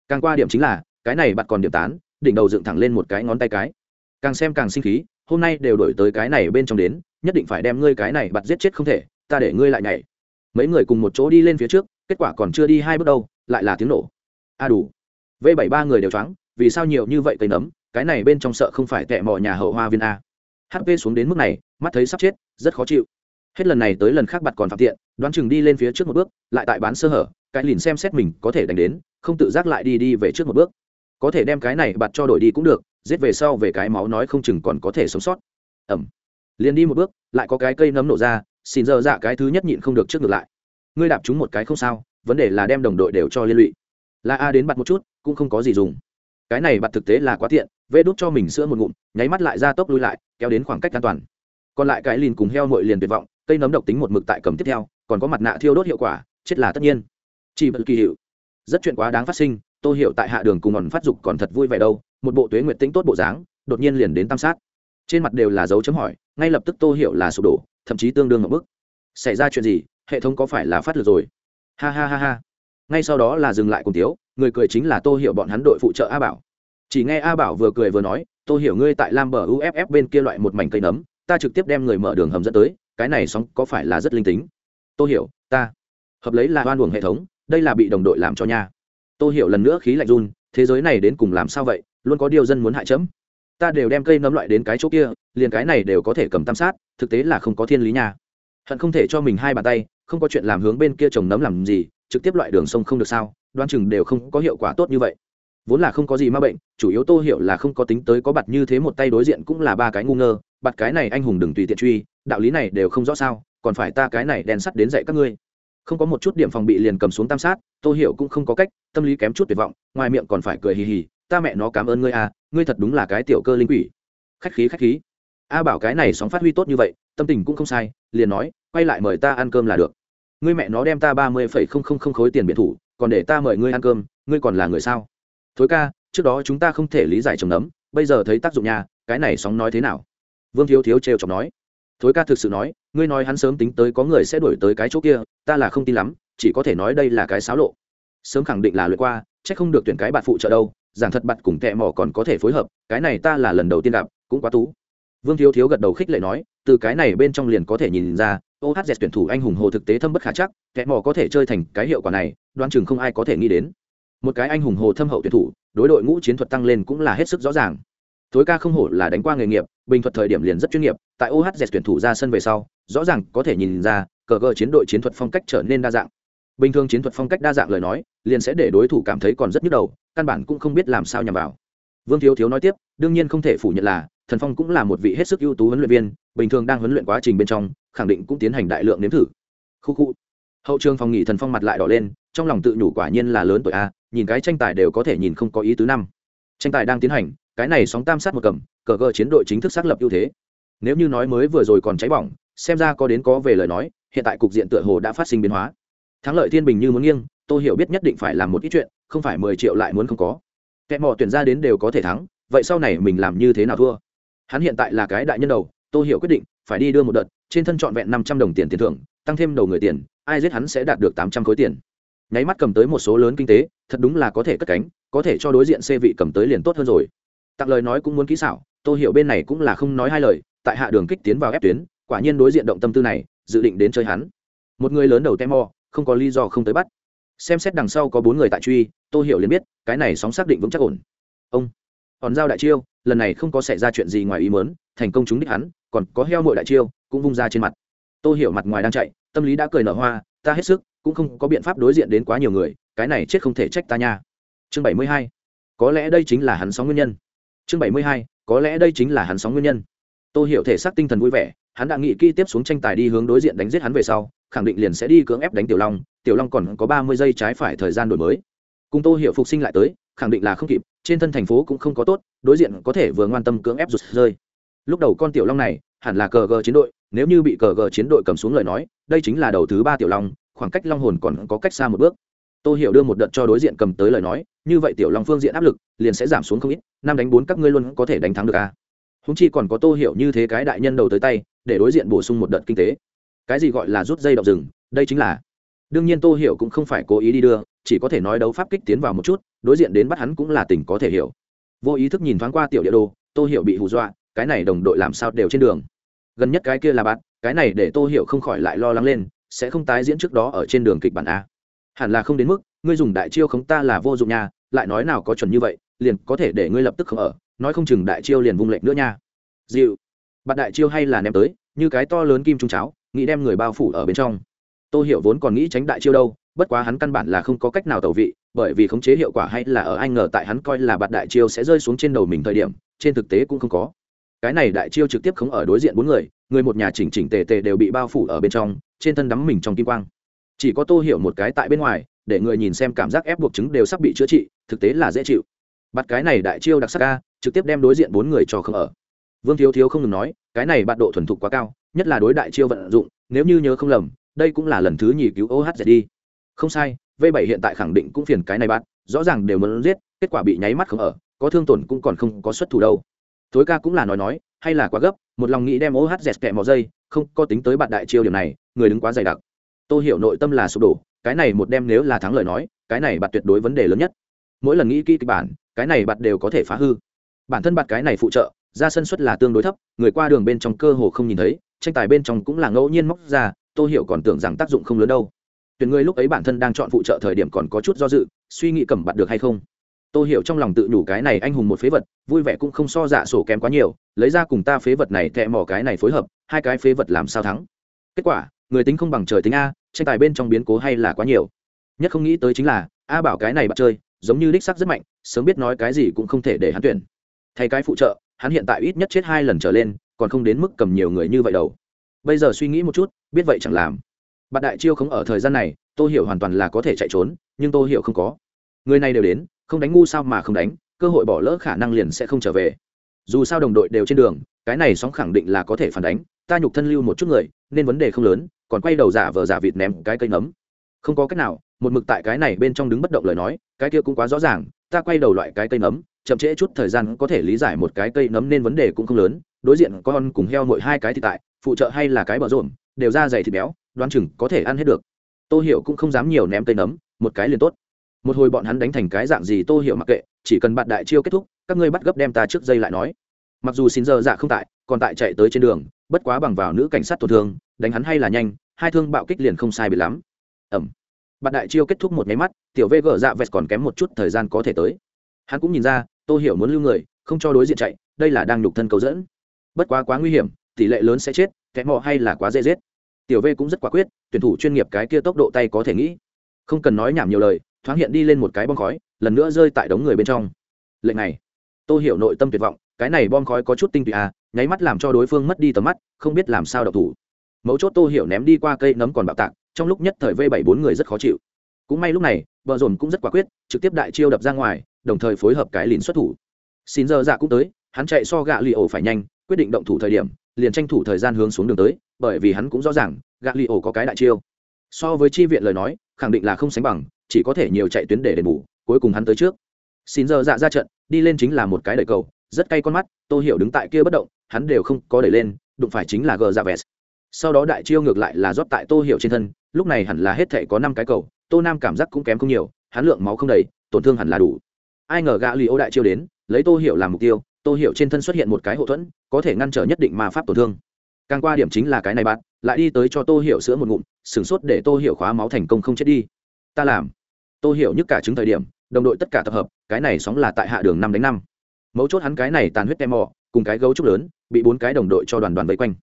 Càng qua điểm chính là, cái này bạt còn điểm tán, đỉnh đầu dựng thẳng lên một cái ngón tay cái. Càng xem càng sinh khí, hôm nay đều đổi tới cái này bên trong đến, nhất định phải đem ngươi cái này bạt giết chết không thể, ta để ngươi lại nhảy mấy người cùng một chỗ đi lên phía trước, kết quả còn chưa đi hai bước đâu, lại là tiếng nổ. A à đủ. V bảy ba người đều trắng vì sao nhiều như vậy cây nấm? Cái này bên trong sợ không phải tệ mò nhà hậu hoa viên a. Hp xuống đến mức này, mắt thấy sắp chết, rất khó chịu. Hết lần này tới lần khác bặt còn phạm tiện, đoán chừng đi lên phía trước một bước, lại tại bán sơ hở, cái lìn xem xét mình có thể đánh đến, không tự giác lại đi đi về trước một bước. Có thể đem cái này bặt cho đổi đi cũng được, giết về sau về cái máu nói không chừng còn có thể sống sót. Ẩm. Liền đi một bước, lại có cái cây nấm nổ ra xin giờ dạ cái thứ nhất nhịn không được trước ngược lại. Ngươi đạp chúng một cái không sao, vấn đề là đem đồng đội đều cho liên lụy. Là a đến bặt một chút, cũng không có gì dùng. Cái này bặt thực tế là quá tiện, vê đút cho mình sữa một ngụm, nháy mắt lại ra tốc lui lại, kéo đến khoảng cách an toàn. Còn lại cái lìn cùng heo mội liền tuyệt vọng, cây nấm độc tính một mực tại cầm tiếp theo, còn có mặt nạ thiêu đốt hiệu quả, chết là tất nhiên. Chỉ bật kỳ hiệu. Rất chuyện quá đáng phát sinh tôi hiểu tại hạ đường cùng ngọn phát dục còn thật vui vẻ đâu, một bộ tuế nguyện tính tốt bộ dáng, đột nhiên liền đến tam sát. Trên mặt đều là dấu chấm hỏi, ngay lập tức tôi hiểu là sụp đổ thậm chí tương đương ở bức. Xảy ra chuyện gì, hệ thống có phải là phát lượt rồi? Ha ha ha ha. Ngay sau đó là dừng lại cùng tiếu, người cười chính là tô hiểu bọn hắn đội phụ trợ a bảo. Chỉ nghe a bảo vừa cười vừa nói, tô hiểu ngươi tại lam bờ uff bên kia loại một mảnh cây nấm, ta trực tiếp đem người mở đường hầm dẫn tới, cái này sóng có phải là rất linh tính? Tô hiểu, ta. Hợp lấy là oan uổng hệ thống, đây là bị đồng đội làm cho nha. Tô hiểu lần nữa khí lạnh run, thế giới này đến cùng làm sao vậy? Luôn có điều dân muốn hại chấm. Ta đều đem cây nấm loại đến cái chỗ kia, liền cái này đều có thể cầm tam sát thực tế là không có thiên lý nha. Hận không thể cho mình hai bàn tay, không có chuyện làm hướng bên kia trồng nấm làm gì, trực tiếp loại đường sông không được sao đoan chừng đều không có hiệu quả tốt như vậy. Vốn là không có gì ma bệnh, chủ yếu tô hiểu là không có tính tới có bặt như thế một tay đối diện cũng là ba cái ngu ngơ, bặt cái này anh hùng đừng tùy tiện truy, đạo lý này đều không rõ sao, còn phải ta cái này đèn sắt đến dạy các ngươi. Không có một chút điểm phòng bị liền cầm xuống tam sát, tô hiểu cũng không có cách, tâm lý kém chút tuyệt vọng, ngoài miệng còn phải cười hì hì, ta mẹ nó cảm ơn ngươi à ngươi thật đúng là cái tiểu cơ linh quỷ. Khách khí khách khí a bảo cái này sóng phát huy tốt như vậy, tâm tình cũng không sai, liền nói, quay lại mời ta ăn cơm là được. Ngươi mẹ nó đem ta ba mươi phẩy không không không khối tiền biệt thủ, còn để ta mời ngươi ăn cơm, ngươi còn là người sao? Thối ca, trước đó chúng ta không thể lý giải trồng nấm, bây giờ thấy tác dụng nhà cái này sóng nói thế nào? Vương thiếu thiếu trêu chọc nói. Thối ca thực sự nói, ngươi nói hắn sớm tính tới có người sẽ đổi tới cái chỗ kia, ta là không tin lắm, chỉ có thể nói đây là cái xáo lộ. Sớm khẳng định là lượt qua c h ắ c không được tuyển cái bạn phụ trợ đâu, giảng thật bạn cùng tẹ mỏ còn có thể phối hợp, cái này ta là lần đầu tiên gặp, cũng quá tú vương thiếu thiếu gật đầu khích lệ nói, từ cái này bên trong liền có thể nhìn ra ohz tuyển thủ anh hùng hồ thực tế thâm bất khả chắc, kẻ mỏ có thể chơi thành cái hiệu quả này, đoán chừng không ai có thể nghĩ đến. Một cái anh hùng hồ thâm hậu tuyển thủ, đối đội ngũ chiến thuật tăng lên cũng là hết sức rõ ràng. Tối ca không hổ là đánh qua nghề nghiệp, bình thuật thời điểm liền rất chuyên nghiệp, tại ohz tuyển thủ ra sân về sau, rõ ràng có thể nhìn ra, cờ gờ chiến đội chiến thuật phong cách trở nên đa dạng. Bình thường chiến thuật phong cách đa dạng lời nói, liền sẽ để đối thủ cảm thấy còn rất nhức đầu, căn bản cũng không biết làm sao nhằm vào vương thiếu thiếu nói tiếp, đương nhiên không thể phủ nhận là, thần phong cũng là một vị hết sức ưu tú huấn luyện viên, bình thường đang huấn luyện quá trình bên trong, khẳng định cũng tiến hành đại lượng nếm thử. Khu khu. Hậu trường phòng nghỉ thần phong mặt lại đỏ lên, trong lòng tự nhủ quả nhiên là lớn tuổi a, nhìn cái tranh tài đều có thể nhìn không có ý tứ năm. Tranh tài đang tiến hành, cái này sóng tam sát một cầm, cờ gờ chiến đội chính thức xác lập ưu thế. Nếu như nói mới vừa rồi còn cháy bỏng, xem ra có đến có về lời nói, hiện tại cục diện tựa hồ đã phát sinh biến hóa. Thắng lợi thiên bình như muốn nghiêng tôi hiểu biết nhất định phải làm một ít chuyện, không phải mười triệu lại muốn không có kẻ mò tuyển ra đến đều có thể thắng, vậy sau này mình làm như thế nào thua? Hắn hiện tại là cái đại nhân đầu tôi hiểu quyết định, phải đi đưa một đợt, trên thân trọn vẹn năm trăm đồng tiền tiền thưởng, tăng thêm đầu người tiền, ai giết hắn sẽ đạt được tám trăm khối tiền. Nháy mắt cầm tới một số lớn kinh tế, thật đúng là có thể cất cánh, có thể cho đối diện xê vị cầm tới liền tốt hơn rồi. Tặng lời nói cũng muốn kỹ xảo tôi hiểu bên này cũng là không nói hai lời, tại hạ đường kích tiến vào ép tuyến, quả nhiên đối diện động tâm tư này, dự định đến chơi hắn. Một người lớn đầu tem mò không có lý do không tới bắt xem xét đằng sau có bốn người tại truy tôi hiểu liền biết, cái này sóng xác định vững chắc ổn. Ông, hòn giao đại chiêu, lần này không có xảy ra chuyện gì ngoài ý mớn thành công chúng đích hắn, còn có heo mội đại chiêu, cũng vung ra trên mặt. Tôi hiểu mặt ngoài đang chạy, tâm lý đã cười nở hoa, ta hết sức, cũng không có biện pháp đối diện đến quá nhiều người, cái này chết không thể trách ta nha. Chương bảy mươi hai, có lẽ đây chính là hắn sóng nguyên nhân. Chương bảy mươi hai, có lẽ đây chính là hắn sóng nguyên nhân. Tôi hiểu thể xác tinh thần vui vẻ, hắn đã nghĩ kỹ tiếp xuống tranh tài đi hướng đối diện đánh giết hắn về sau, khẳng định liền sẽ đi cưỡng ép đánh tiểu long tiểu long còn có ba mươi giây trái phải thời gian đổi mới. Cùng tô hiểu phục sinh lại tới, khẳng định là không kịp, trên thân thành phố cũng không có tốt, đối diện có thể vừa ngoan tâm cưỡng ép rụt rơi. Lúc đầu con tiểu long này, hẳn là cờ gờ chiến đội, nếu như bị cờ gờ chiến đội cầm xuống lời nói, đây chính là đầu thứ ba tiểu long, khoảng cách long hồn còn có cách xa một bước. Tôi hiểu đưa một đợt cho đối diện cầm tới lời nói, như vậy tiểu long phương diện áp lực liền sẽ giảm xuống không ít, năm đánh bốn các ngươi luôn có thể đánh thắng được a à? húng chi còn có tô hiểu như thế cái đại nhân đầu tới tay, để đối diện bổ sung một đợt kinh tế. Cái gì gọi là rút dây đọc rừng, đây chính là đương nhiên tô hiểu cũng không phải cố ý đi đưa, chỉ có thể nói đấu pháp kích tiến vào một chút, đối diện đến bắt hắn cũng là tình có thể hiểu. Vô ý thức nhìn thoáng qua tiểu địa đồ, tô hiểu bị hù dọa, cái này đồng đội làm sao đều trên đường. Gần nhất cái kia là bạn, cái này để tô hiểu không khỏi lại lo lắng lên, sẽ không tái diễn trước đó ở trên đường kịch bản a. Hẳn là không đến mức, ngươi dùng đại chiêu khống ta là vô dụng nha, lại nói nào có chuẩn như vậy, liền có thể để ngươi lập tức không ở, nói không chừng đại chiêu liền vung lệnh nữa nha. Dịu. Bạn đại chiêu hay là ném tới, như cái to lớn kim trung cháo, nghĩ đem người bao phủ ở bên trong. Tô hiểu vốn còn nghĩ tránh đại chiêu đâu, bất quá hắn căn bản là không có cách nào tẩu vị, bởi vì khống chế hiệu quả hay là ở anh ngờ tại hắn coi là bạt đại chiêu sẽ rơi xuống trên đầu mình thời điểm, trên thực tế cũng không có. Cái này đại chiêu trực tiếp không ở đối diện bốn người người một nhà chỉnh chỉnh tề tề đều bị bao phủ ở bên trong, trên thân đắm mình trong kim quang. Chỉ có tô hiểu một cái tại bên ngoài, để người nhìn xem cảm giác ép buộc chứng đều sắp bị chữa trị, thực tế là dễ chịu. Bắt cái này đại chiêu đặc sắc ca trực tiếp đem đối diện bốn người cho không ở. Vương thiếu thiếu không ngừng nói, cái này bạn độ thuần thục quá cao, nhất là đối đại chiêu vận dụng, nếu như nhớ không lầm đây cũng là lần thứ nhì cứu ohz đi. Không sai, v 7 hiện tại khẳng định cũng phiền cái này bạn, rõ ràng đều muốn giết, kết quả bị nháy mắt không ở, có thương tổn cũng còn không có xuất thủ đâu. Tối ca cũng là nói nói, hay là quá gấp, một lòng nghĩ đem ohz kẹ mò dây, không, có tính tới bạn đại chiêu điểm này, người đứng quá dày đặc. Tôi hiểu nội tâm là sụp đổ, cái này một đêm nếu là thắng lời nói, cái này bạn tuyệt đối vấn đề lớn nhất. Mỗi lần nghĩ kỹ kịch bản, cái này bạn đều có thể phá hư. Bản thân bạn cái này phụ trợ, ra sân suất là tương đối thấp, người qua đường bên trong cơ hồ không nhìn thấy, tranh tài bên trong cũng là ngẫu nhiên móc ra tôi hiểu còn tưởng rằng tác dụng không lớn đâu. Tuyển người lúc ấy bản thân đang chọn phụ trợ thời điểm còn có chút do dự, suy nghĩ cầm bặt được hay không? Tôi hiểu trong lòng tự nhủ cái này anh hùng một phế vật, vui vẻ cũng không so dạ sổ kém quá nhiều, lấy ra cùng ta phế vật này thẹ mỏ cái này phối hợp, hai cái phế vật làm sao thắng? Kết quả, người tính không bằng trời tính a, tranh tài bên trong biến cố hay là quá nhiều. Nhất không nghĩ tới chính là, a bảo cái này bắt chơi, giống như đích sắc rất mạnh, sớm biết nói cái gì cũng không thể để hắn tuyển. Thay cái phụ trợ, hắn hiện tại ít nhất chết hai lần trở lên, còn không đến mức cầm nhiều người như vậy đâu. Bây giờ suy nghĩ một chút biết vậy chẳng làm. Bạn đại chiêu không ở thời gian này tôi hiểu hoàn toàn là có thể chạy trốn, nhưng tôi hiểu không có. Người này đều đến, không đánh ngu sao mà không đánh, cơ hội bỏ lỡ khả năng liền sẽ không trở về. Dù sao đồng đội đều trên đường, cái này sóng khẳng định là có thể phản đánh, ta nhục thân lưu một chút người, nên vấn đề không lớn, còn quay đầu giả vờ giả vịt ném cái cây nấm không có cách nào, một mực tại cái này bên trong đứng bất động lời nói, cái kia cũng quá rõ ràng, ta quay đầu loại cái cây nấm chậm trễ chút thời gian có thể lý giải một cái cây nấm nên vấn đề cũng không lớn, đối diện con cùng heo mỗi hai cái thì tại, phụ trợ hay là cái bờ rộn đều da dày thịt béo, đoán chừng có thể ăn hết được. Tô hiểu cũng không dám nhiều ném cây nấm, một cái liền tốt. Một hồi bọn hắn đánh thành cái dạng gì tô hiểu mặc kệ, chỉ cần bạn đại chiêu kết thúc, các ngươi bắt gấp đem ta trước dây lại nói. Mặc dù xin giờ dạ không tại, còn tại chạy tới trên đường, bất quá bằng vào nữ cảnh sát tổn thương, đánh hắn hay là nhanh, hai thương bạo kích liền không sai bị lắm. Ẩm. Bạn đại chiêu kết thúc một nháy mắt, tiểu Vê gở dạ vẹt còn kém một chút thời gian có thể tới. Hắn cũng nhìn ra, tô hiểu muốn lưu người, không cho đối diện chạy, đây là đang nhục thân cầu dẫn. Bất quá quá nguy hiểm, tỷ lệ lớn sẽ chết, kẻ mò hay là quá dễ giết tiểu v cũng rất quả quyết, tuyển thủ chuyên nghiệp cái kia tốc độ tay có thể nghĩ. Không cần nói nhảm nhiều lời, thoáng hiện đi lên một cái bom khói, lần nữa rơi tại đống người bên trong. Lệnh này tôi hiểu nội tâm tuyệt vọng, cái này bom khói có chút tinh tụy à nháy mắt làm cho đối phương mất đi tầm mắt, không biết làm sao độc thủ. Mấu chốt tô hiểu ném đi qua cây nấm còn bạo tạc, trong lúc nhất thời v bảy bốn người rất khó chịu. Cũng may lúc này vợ dồn cũng rất quả quyết, trực tiếp đại chiêu đập ra ngoài, đồng thời phối hợp cái lìn xuất thủ. Xin giờ dạ cũng tới, hắn chạy so gạ lì ổ phải nhanh, quyết định động thủ thời điểm, liền tranh thủ thời gian hướng xuống đường tới bởi vì hắn cũng rõ ràng gạ li ổ có cái đại chiêu. So với chi viện lời nói, khẳng định là không sánh bằng, chỉ có thể nhiều chạy tuyến để đền bù, cuối cùng hắn tới trước. Xin giờ dạ ra trận, đi lên chính là một cái đẩy cầu, rất cay con mắt, tô hiểu đứng tại kia bất động, hắn đều không có đẩy lên, đụng phải chính là gờ dạ vest sau đó đại chiêu ngược lại là rót tại tô hiểu trên thân, lúc này hẳn là hết thể có năm cái cầu, tô nam cảm giác cũng kém không nhiều, hắn lượng máu không đầy, tổn thương hẳn là đủ. Ai ngờ gã lì ô đại chiêu đến, lấy tô hiểu làm mục tiêu, tô hiểu trên thân xuất hiện một cái hậu thuẫn, có thể ngăn trở nhất định ma pháp tổn thương càng qua điểm chính là cái này bạn, lại đi tới cho tô hiểu sữa một ngụm sửng sốt để tô hiểu khóa máu thành công không chết đi. Ta làm. Tô hiểu nhất cả chứng thời điểm, đồng đội tất cả tập hợp, cái này sóng là tại hạ đường năm đánh năm. Mấu chốt hắn cái này tàn huyết tem mò, cùng cái gấu trúc lớn, bị bốn cái đồng đội cho đoàn đoàn vây quanh.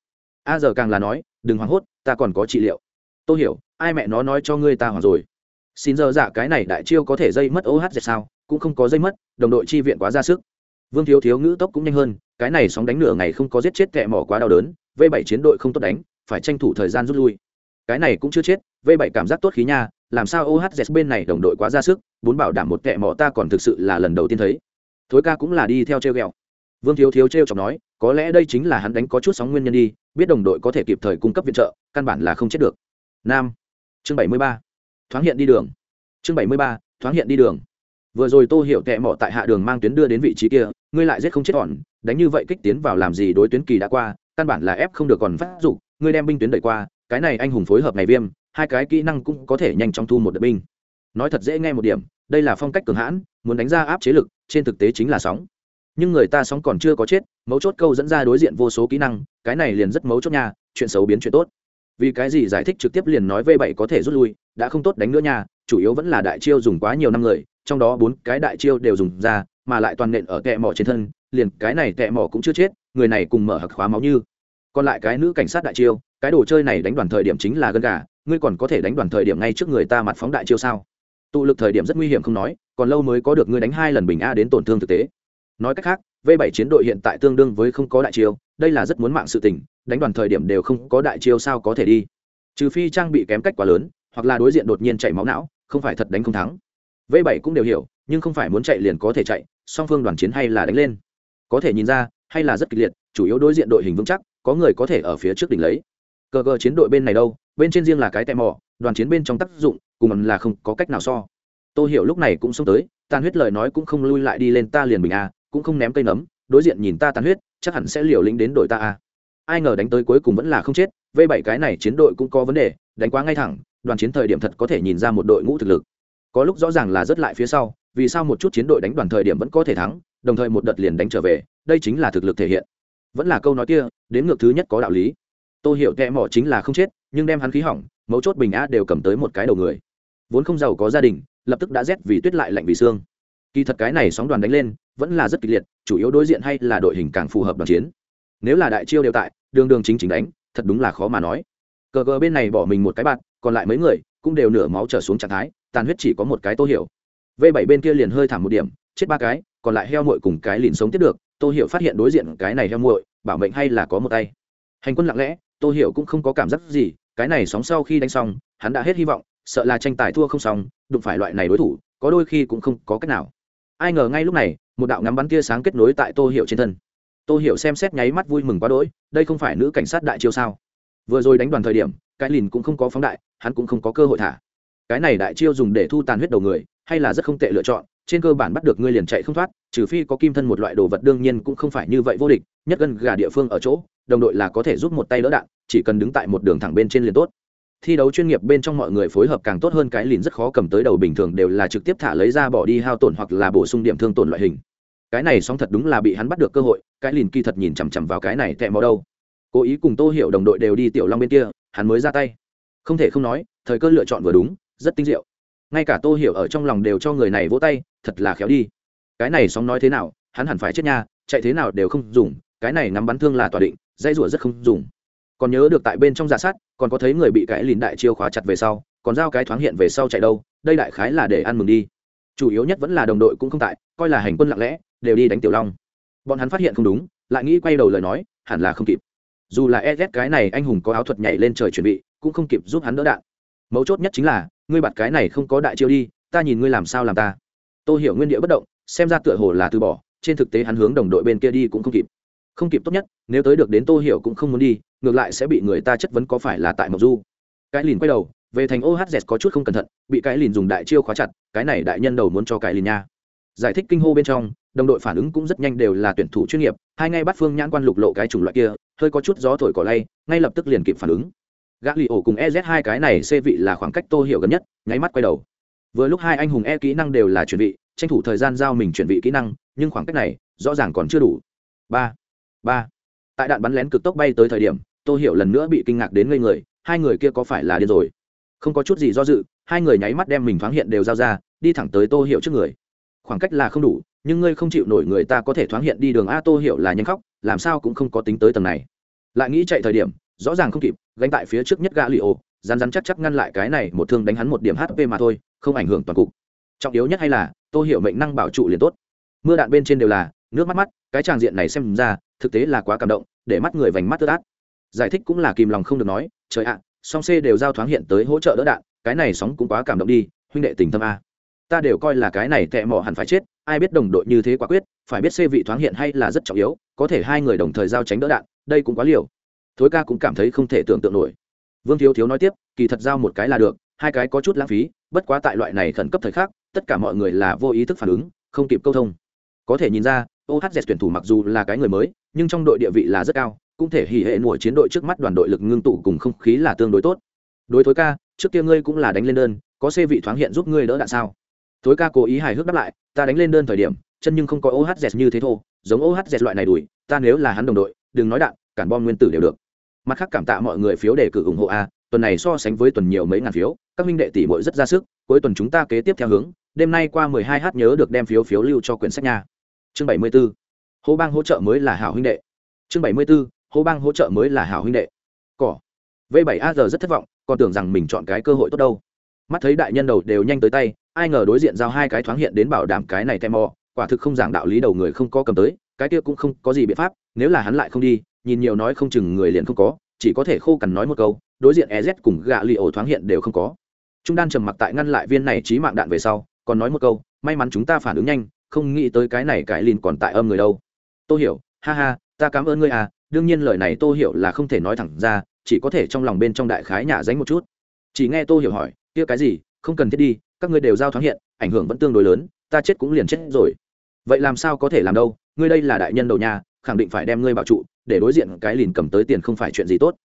A giờ càng là nói, đừng hoảng hốt, ta còn có trị liệu. Tô hiểu, ai mẹ nó nói cho ngươi ta hoảng rồi? Xin giờ dạ cái này đại chiêu có thể dây mất ohz sao? Cũng không có dây mất, đồng đội chi viện quá ra sức vương thiếu thiếu ngữ tốc cũng nhanh hơn, cái này sóng đánh nửa ngày không có giết chết kẹ mỏ quá đau đớn, v bảy chiến đội không tốt đánh, phải tranh thủ thời gian rút lui. Cái này cũng chưa chết, v bảy cảm giác tốt khí nha, làm sao ohz bên này đồng đội quá ra sức muốn bảo đảm một kẹ mỏ ta còn thực sự là lần đầu tiên thấy. Thối ca cũng là đi theo treo ghẹo. Vương thiếu thiếu treo chọc nói, có lẽ đây chính là hắn đánh có chút sóng nguyên nhân đi, biết đồng đội có thể kịp thời cung cấp viện trợ, căn bản là không chết được. Nam, chương bảy mươi ba, thoáng hiện đi đường. Chương bảy mươi ba, thoáng hiện đi đường vừa rồi tô hiểu tệ mọ tại hạ đường mang tuyến đưa đến vị trí kia ngươi lại giết không chết còn, đánh như vậy kích tiến vào làm gì đối tuyến kỳ đã qua căn bản là ép không được còn phát dục ngươi đem binh tuyến đẩy qua cái này anh hùng phối hợp này viêm hai cái kỹ năng cũng có thể nhanh chóng thu một đợt binh. Nói thật dễ nghe một điểm đây là phong cách cường hãn muốn đánh ra áp chế lực trên thực tế chính là sóng. Nhưng người ta sóng còn chưa có chết mấu chốt câu dẫn ra đối diện vô số kỹ năng cái này liền rất mấu chốt nha chuyện xấu biến chuyện tốt. Vì cái gì giải thích trực tiếp liền nói v bảy có thể rút lui đã không tốt đánh nữa nha chủ yếu vẫn là đại chiêu dùng quá nhiều năm người trong đó bốn cái đại chiêu đều dùng ra, mà lại toàn nện ở tẹ mỏ trên thân, liền cái này tẹ mỏ cũng chưa chết, người này cùng mở hặc khóa máu như. Còn lại cái nữ cảnh sát đại chiêu, cái đồ chơi này đánh đoàn thời điểm chính là gân gà, ngươi còn có thể đánh đoàn thời điểm ngay trước người ta mặt phóng đại chiêu sao? Tụ lực thời điểm rất nguy hiểm không nói, còn lâu mới có được ngươi đánh hai lần bình a đến tổn thương thực tế. Nói cách khác, v 7 chiến đội hiện tại tương đương với không có đại chiêu, đây là rất muốn mạng sự tình, đánh đoàn thời điểm đều không có đại chiêu sao có thể đi. Trừ phi trang bị kém cách quá lớn, hoặc là đối diện đột nhiên chảy máu não, không phải thật đánh không thắng v 7 cũng đều hiểu nhưng không phải muốn chạy liền có thể chạy song phương đoàn chiến hay là đánh lên. Có thể nhìn ra hay là rất kịch liệt chủ yếu đối diện đội hình vững chắc có người có thể ở phía trước đỉnh lấy. Cờ cờ chiến đội bên này đâu bên trên riêng là cái tè mỏ, đoàn chiến bên trong tác dụng cùng là không có cách nào so. Tôi hiểu lúc này cũng xông tới tan huyết lời nói cũng không lui lại đi lên ta liền bình a cũng không ném cây nấm đối diện nhìn ta tan huyết chắc hẳn sẽ liều lĩnh đến đội ta a. Ai ngờ đánh tới cuối cùng vẫn là không chết v bảy cái này chiến đội cũng có vấn đề đánh quá ngay thẳng đoàn chiến thời điểm thật có thể nhìn ra một đội ngũ thực lực có lúc rõ ràng là rất lại phía sau, vì sao một chút chiến đội đánh đoàn thời điểm vẫn có thể thắng, đồng thời một đợt liền đánh trở về, đây chính là thực lực thể hiện. Vẫn là câu nói kia, đến ngược thứ nhất có đạo lý. Tôi hiểu kẽ mỏ chính là không chết, nhưng đem hắn khí hỏng, mấu chốt bình a đều cầm tới một cái đầu người. Vốn không giàu có gia đình, lập tức đã rét vì tuyết lại lạnh vì xương. Kỳ thật cái này sóng đoàn đánh lên, vẫn là rất kịch liệt, chủ yếu đối diện hay là đội hình càng phù hợp đoàn chiến. Nếu là đại chiêu đều tại, đường đường chính chính đánh, thật đúng là khó mà nói. Cờ gờ bên này bỏ mình một cái bạn, còn lại mấy người cũng đều nửa máu trở xuống trạng thái, tàn huyết chỉ có một cái tô hiểu. V bảy bên kia liền hơi thảm một điểm, chết ba cái, còn lại heo muội cùng cái liền sống tiếp được, tô hiểu phát hiện đối diện cái này heo muội, bảo mệnh hay là có một tay. Hành quân lặng lẽ, tô hiểu cũng không có cảm giác gì, cái này sóng sau khi đánh xong, hắn đã hết hy vọng, sợ là tranh tài thua không xong, đụng phải loại này đối thủ, có đôi khi cũng không có cách nào. Ai ngờ ngay lúc này, một đạo ngắm bắn tia sáng kết nối tại tô hiểu trên thân. Tô hiểu xem xét nháy mắt vui mừng quá đỗi, đây không phải nữ cảnh sát đại chiêu sao? Vừa rồi đánh đoàn thời điểm, cái lìn cũng không có phóng đại, hắn cũng không có cơ hội thả. Cái này đại chiêu dùng để thu tàn huyết đầu người, hay là rất không tệ lựa chọn, trên cơ bản bắt được ngươi liền chạy không thoát, trừ phi có kim thân một loại đồ vật đương nhiên cũng không phải như vậy vô địch, nhất gần gà địa phương ở chỗ, đồng đội là có thể giúp một tay đỡ đạn, chỉ cần đứng tại một đường thẳng bên trên liền tốt. Thi đấu chuyên nghiệp bên trong mọi người phối hợp càng tốt hơn cái lìn rất khó cầm tới đầu bình thường đều là trực tiếp thả lấy ra bỏ đi hao tổn hoặc là bổ sung điểm thương tổn loại hình. Cái này song thật đúng là bị hắn bắt được cơ hội, cái lìn kỳ thật nhìn chằm chằm vào cái này tệ mò đâu cố ý cùng tô hiểu đồng đội đều đi tiểu long bên kia, hắn mới ra tay. Không thể không nói, thời cơ lựa chọn vừa đúng, rất tinh diệu. Ngay cả tô hiểu ở trong lòng đều cho người này vỗ tay, thật là khéo đi. Cái này sóng nói thế nào, hắn hẳn phải chết nha, chạy thế nào đều không dùng, cái này nắm bắn thương là tòa định dây rủa rất không dùng. Còn nhớ được tại bên trong giả sát, còn có thấy người bị cái lìn đại chiêu khóa chặt về sau, còn giao cái thoáng hiện về sau chạy đâu, đây đại khái là để ăn mừng đi. Chủ yếu nhất vẫn là đồng đội cũng không tại, coi là hành quân lặng lẽ, đều đi đánh tiểu long. Bọn hắn phát hiện không đúng, lại nghĩ quay đầu lời nói, hẳn là không kịp dù là e z cái này anh hùng có áo thuật nhảy lên trời chuẩn bị, cũng không kịp giúp hắn đỡ đạn. Mấu chốt nhất chính là, ngươi bạt cái này không có đại chiêu đi, ta nhìn ngươi làm sao làm ta. Tôi hiểu nguyên địa bất động, xem ra tựa hồ là từ bỏ, trên thực tế hắn hướng đồng đội bên kia đi cũng không kịp. Không kịp tốt nhất, nếu tới được đến tô hiểu cũng không muốn đi, ngược lại sẽ bị người ta chất vấn có phải là tại mộc du. Cái lìn quay đầu, về thành ohz có chút không cẩn thận, bị cái lìn dùng đại chiêu khóa chặt, cái này đại nhân đầu muốn cho cái lìn nha. Giải thích kinh hô bên trong, đồng đội phản ứng cũng rất nhanh đều là tuyển thủ chuyên nghiệp, hai ngay bắt phương nhãn quan lục lộ cái chủng loại kia hơi có chút gió thổi cỏ lay, ngay lập tức liền kịp phản ứng. Gã lì ổ cùng ez hai cái này xê vị là khoảng cách tô hiểu gần nhất, nháy mắt quay đầu. Vừa lúc hai anh hùng e kỹ năng đều là chuyển vị tranh thủ thời gian giao mình chuyển vị kỹ năng, nhưng khoảng cách này, rõ ràng còn chưa đủ. Ba ba. Tại đạn bắn lén cực tốc bay tới thời điểm, tô hiểu lần nữa bị kinh ngạc đến ngây người, hai người kia có phải là điên rồi? Không có chút gì do dự, hai người nháy mắt đem mình thoáng hiện đều giao ra, đi thẳng tới tô hiểu trước người. Khoảng cách là không đủ nhưng ngươi không chịu nổi người ta có thể thoáng hiện đi đường a tô hiểu là nhanh khóc, làm sao cũng không có tính tới tầng này. Lại nghĩ chạy thời điểm, rõ ràng không kịp, gánh tại phía trước nhất gã li ô rán rán chắc chắc ngăn lại cái này một thương đánh hắn một điểm hp mà thôi, không ảnh hưởng toàn cục. Trọng yếu nhất hay là, tô hiểu mệnh năng bảo trụ liền tốt. Mưa đạn bên trên đều là, nước mắt mắt, cái tràng diện này xem ra, thực tế là quá cảm động, để mắt người vành mắt tớt át giải thích cũng là kìm lòng không được nói, trời ạ, song c đều giao thoáng hiện tới hỗ trợ đỡ đạn, cái này sóng cũng quá cảm động đi, huynh đệ tình thâm a ta đều coi là cái này tệ mỏ hẳn phải chết, ai biết đồng đội như thế quả quyết, phải biết xê vị thoáng hiện hay là rất trọng yếu, có thể hai người đồng thời giao tránh đỡ đạn, đây cũng quá liều. Thối ca cũng cảm thấy không thể tưởng tượng nổi. Vương thiếu thiếu nói tiếp, kỳ thật giao một cái là được, hai cái có chút lãng phí, bất quá tại loại này khẩn cấp thời khắc, tất cả mọi người là vô ý thức phản ứng, không kịp câu thông. Có thể nhìn ra ohz tuyển thủ mặc dù là cái người mới, nhưng trong đội địa vị là rất cao, cũng thể hỉ hệ mùa chiến đội trước mắt đoàn đội lực ngưng tụ cùng không khí là tương đối tốt. Đối thối ca, trước kia ngươi cũng là đánh lên đơn, có xê vị thoáng hiện giúp ngươi đỡ đạn sao? Thối ca cố ý hài hước đáp lại, ta đánh lên đơn thời điểm, chân nhưng không có ohz như thế thô, giống ohz loại này đuổi ta nếu là hắn đồng đội, đừng nói đạn, cản bom nguyên tử đều được mặt khác cảm tạ mọi người phiếu đề cử ủng hộ a, tuần này so sánh với tuần nhiều mấy ngàn phiếu, các minh đệ tỷ bội rất ra sức, cuối tuần chúng ta kế tiếp theo hướng, đêm nay qua 12 h nhớ được đem phiếu phiếu lưu cho quyển sách nha chương 74. hô bang hỗ trợ mới là hảo huynh đệ chương 74. hô bang hỗ trợ mới là hảo huynh đệ cỏ v 7 a giờ rất thất vọng, còn tưởng rằng mình chọn cái cơ hội tốt đâu mắt thấy đại nhân đầu đều nhanh tới tay ai ngờ đối diện giao hai cái thoáng hiện đến bảo đảm cái này tem mò quả thực không giảng đạo lý đầu người không có cầm tới, cái kia cũng không có gì biện pháp, nếu là hắn lại không đi, nhìn nhiều nói không chừng người liền không có, chỉ có thể khô cằn nói một câu, đối diện ez cùng gạ li ổ thoáng hiện đều không có. Trung đan trầm mặc tại ngăn lại viên này trí mạng đạn về sau, còn nói một câu, may mắn chúng ta phản ứng nhanh, không nghĩ tới cái này cái lìn còn tại âm người đâu. Tôi hiểu, ha ha, ta cảm ơn ngươi à đương nhiên lời này tôi hiểu là không thể nói thẳng ra, chỉ có thể trong lòng bên trong đại khái nhả dánh một chút. Chỉ nghe tôi hiểu hỏi, kia cái gì không cần thiết đi, các ngươi đều giao thoáng hiện, ảnh hưởng vẫn tương đối lớn, ta chết cũng liền chết rồi. Vậy làm sao có thể làm đâu, ngươi đây là đại nhân đầu nhà, khẳng định phải đem ngươi bảo trụ, để đối diện cái lìn cầm tới tiền không phải chuyện gì tốt.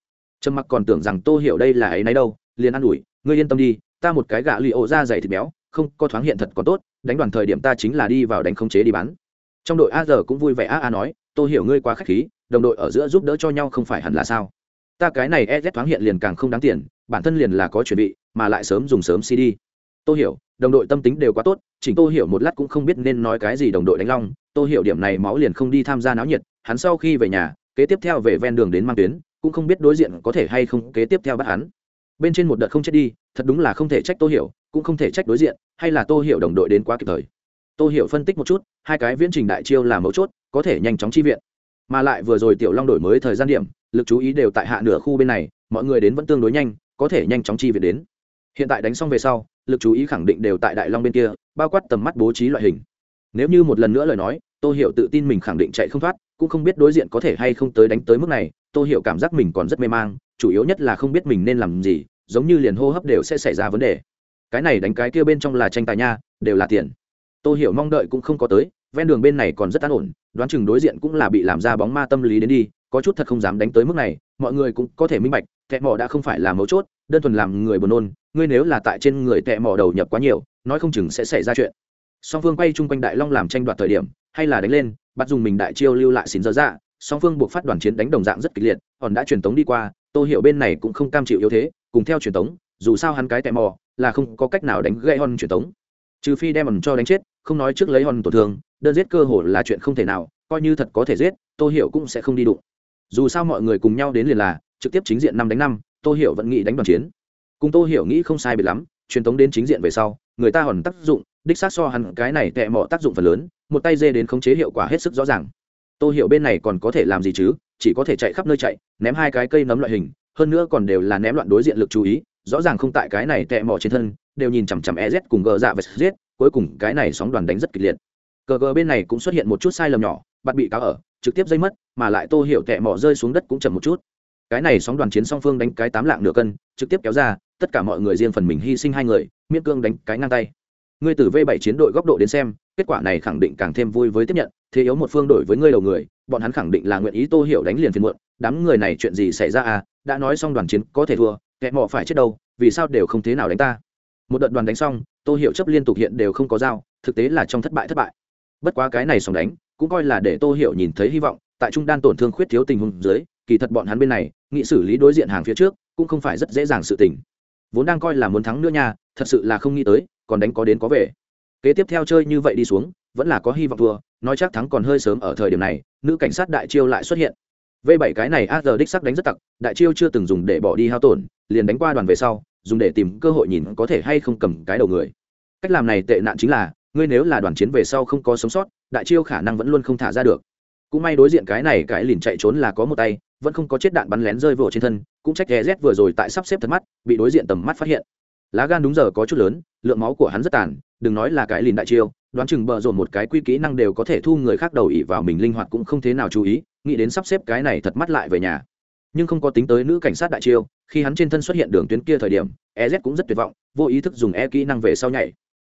Trầm mặc còn tưởng rằng tô hiểu đây là ấy nấy đâu, liền ăn ủi, ngươi yên tâm đi, ta một cái gạ lì ổ ra dày thịt béo, không có thoáng hiện thật còn tốt, đánh đoàn thời điểm ta chính là đi vào đánh không chế đi bán. Trong đội a giờ cũng vui vẻ a a nói tôi hiểu ngươi quá khách khí, đồng đội ở giữa giúp đỡ cho nhau không phải hẳn là sao? Ta cái này e z thoáng hiện liền càng không đáng tiền, bản thân liền là có chuẩn bị mà lại sớm dùng sớm cd tôi hiểu, đồng đội tâm tính đều quá tốt, chỉnh tôi hiểu một lát cũng không biết nên nói cái gì đồng đội đánh long. Tôi hiểu điểm này máu liền không đi tham gia náo nhiệt, hắn sau khi về nhà, kế tiếp theo về ven đường đến mang tuyến, cũng không biết đối diện có thể hay không kế tiếp theo bắt hắn. Bên trên một đợt không chết đi, thật đúng là không thể trách tô hiểu, cũng không thể trách đối diện, hay là tô hiểu đồng đội đến quá kịp thời. Tô hiểu phân tích một chút, hai cái viễn trình đại chiêu là mấu chốt, có thể nhanh chóng chi viện. Mà lại vừa rồi tiểu long đổi mới thời gian điểm, lực chú ý đều tại hạ nửa khu bên này, mọi người đến vẫn tương đối nhanh, có thể nhanh chóng chi viện đến hiện tại đánh xong về sau, lực chú ý khẳng định đều tại đại long bên kia, bao quát tầm mắt bố trí loại hình. Nếu như một lần nữa lời nói, tô hiểu tự tin mình khẳng định chạy không thoát, cũng không biết đối diện có thể hay không tới đánh tới mức này, tô hiểu cảm giác mình còn rất mê mang, chủ yếu nhất là không biết mình nên làm gì, giống như liền hô hấp đều sẽ xảy ra vấn đề. Cái này đánh cái kia bên trong là tranh tài nha, đều là tiền. Tô hiểu mong đợi cũng không có tới, ven đường bên này còn rất an ổn, đoán chừng đối diện cũng là bị làm ra bóng ma tâm lý đến đi, có chút thật không dám đánh tới mức này, mọi người cũng có thể minh bạch kẹt mỏ đã không phải là mấu chốt, đơn thuần làm người buồn nôn ngươi nếu là tại trên người tệ mỏ đầu nhập quá nhiều, nói không chừng sẽ xảy ra chuyện. Song phương quay chung quanh đại long làm tranh đoạt thời điểm, hay là đánh lên, bắt dùng mình đại chiêu lưu lại xin dơ dạ song phương buộc phát đoàn chiến đánh đồng dạng rất kịch liệt hòn đã truyền tống đi qua, tô hiểu bên này cũng không cam chịu yếu thế, cùng theo truyền tống, dù sao hắn cái tệ mò là không có cách nào đánh gây hòn truyền tống. Trừ phi đem hòn cho đánh chết, không nói trước lấy hòn tổn thương, đơn giết cơ hồ là chuyện không thể nào, coi như thật có thể giết, tô hiểu cũng sẽ không đi đụng. Dù sao mọi người cùng nhau đến liền là, trực tiếp chính diện năm đánh năm, tô hiểu vẫn nghĩ đánh đoàn chiến cùng tô hiểu nghĩ không sai biệt lắm, truyền thống đến chính diện về sau, người ta hòn tác dụng, đích xác so hẳn cái này tệ mỏ tác dụng phần lớn, một tay dê đến khống chế hiệu quả hết sức rõ ràng. Tô hiểu bên này còn có thể làm gì chứ, chỉ có thể chạy khắp nơi chạy, ném hai cái cây nấm loại hình, hơn nữa còn đều là ném loạn đối diện lực chú ý, rõ ràng không tại cái này tệ mỏ trên thân, đều nhìn chằm chằm ez cùng gờ dạ và giết cuối cùng cái này sóng đoàn đánh rất kịch liệt. Cờ gờ bên này cũng xuất hiện một chút sai lầm nhỏ, bắt bị cáo ở, trực tiếp dây mất, mà lại tô hiểu tệ mỏ rơi xuống đất cũng chậm một chút cái này sóng đoàn chiến song phương đánh cái tám lạng nửa cân, trực tiếp kéo ra, tất cả mọi người riêng phần mình hy sinh hai người, miễn cương đánh cái ngang tay. Ngươi từ v 7 chiến đội góc độ đến xem, kết quả này khẳng định càng thêm vui với tiếp nhận, thế yếu một phương đổi với ngươi đầu người, bọn hắn khẳng định là nguyện ý tô hiểu đánh liền phiền muộn, đám người này chuyện gì xảy ra à đã nói xong đoàn chiến có thể thua, kẻ mọ phải chết đâu, vì sao đều không thế nào đánh ta? Một đợt đoàn đánh xong, tô hiểu chấp liên tục hiện đều không có dao thực tế là trong thất bại thất bại. Bất quá cái này xong đánh, cũng coi là để tô hiểu nhìn thấy hy vọng, tại trung đan tổn thương khuyết thiếu tình huống dưới kỳ thật bọn hắn bên này nghị xử lý đối diện hàng phía trước, cũng không phải rất dễ dàng sự tình. Vốn đang coi là muốn thắng nữa nha, thật sự là không nghĩ tới, còn đánh có đến có về. Kế tiếp theo chơi như vậy đi xuống, vẫn là có hy vọng thua, nói chắc thắng còn hơi sớm ở thời điểm này, nữ cảnh sát đại chiêu lại xuất hiện. V bảy cái này a giờ đích sắc đánh rất tặc, đại chiêu chưa từng dùng để bỏ đi hao tổn, liền đánh qua đoàn về sau, dùng để tìm cơ hội nhìn có thể hay không cầm cái đầu người. Cách làm này tệ nạn chính là, ngươi nếu là đoàn chiến về sau không có sống sót, đại chiêu khả năng vẫn luôn không thả ra được cũng may đối diện cái này cái liền chạy trốn là có một tay, vẫn không có chết đạn bắn lén rơi vỗ trên thân, cũng trách gz vừa rồi tại sắp xếp thật mắt, bị đối diện tầm mắt phát hiện. Lá gan đúng giờ có chút lớn, lượng máu của hắn rất tàn, đừng nói là cái lìn đại chiêu, đoán chừng bợ rộn một cái quy kỹ năng đều có thể thu người khác đầu ỉ vào mình linh hoạt cũng không thế nào chú ý, nghĩ đến sắp xếp cái này thật mắt lại về nhà. Nhưng không có tính tới nữ cảnh sát đại chiêu, khi hắn trên thân xuất hiện đường tuyến kia thời điểm ez cũng rất tuyệt vọng, vô ý thức dùng e kỹ năng về sau nhảy.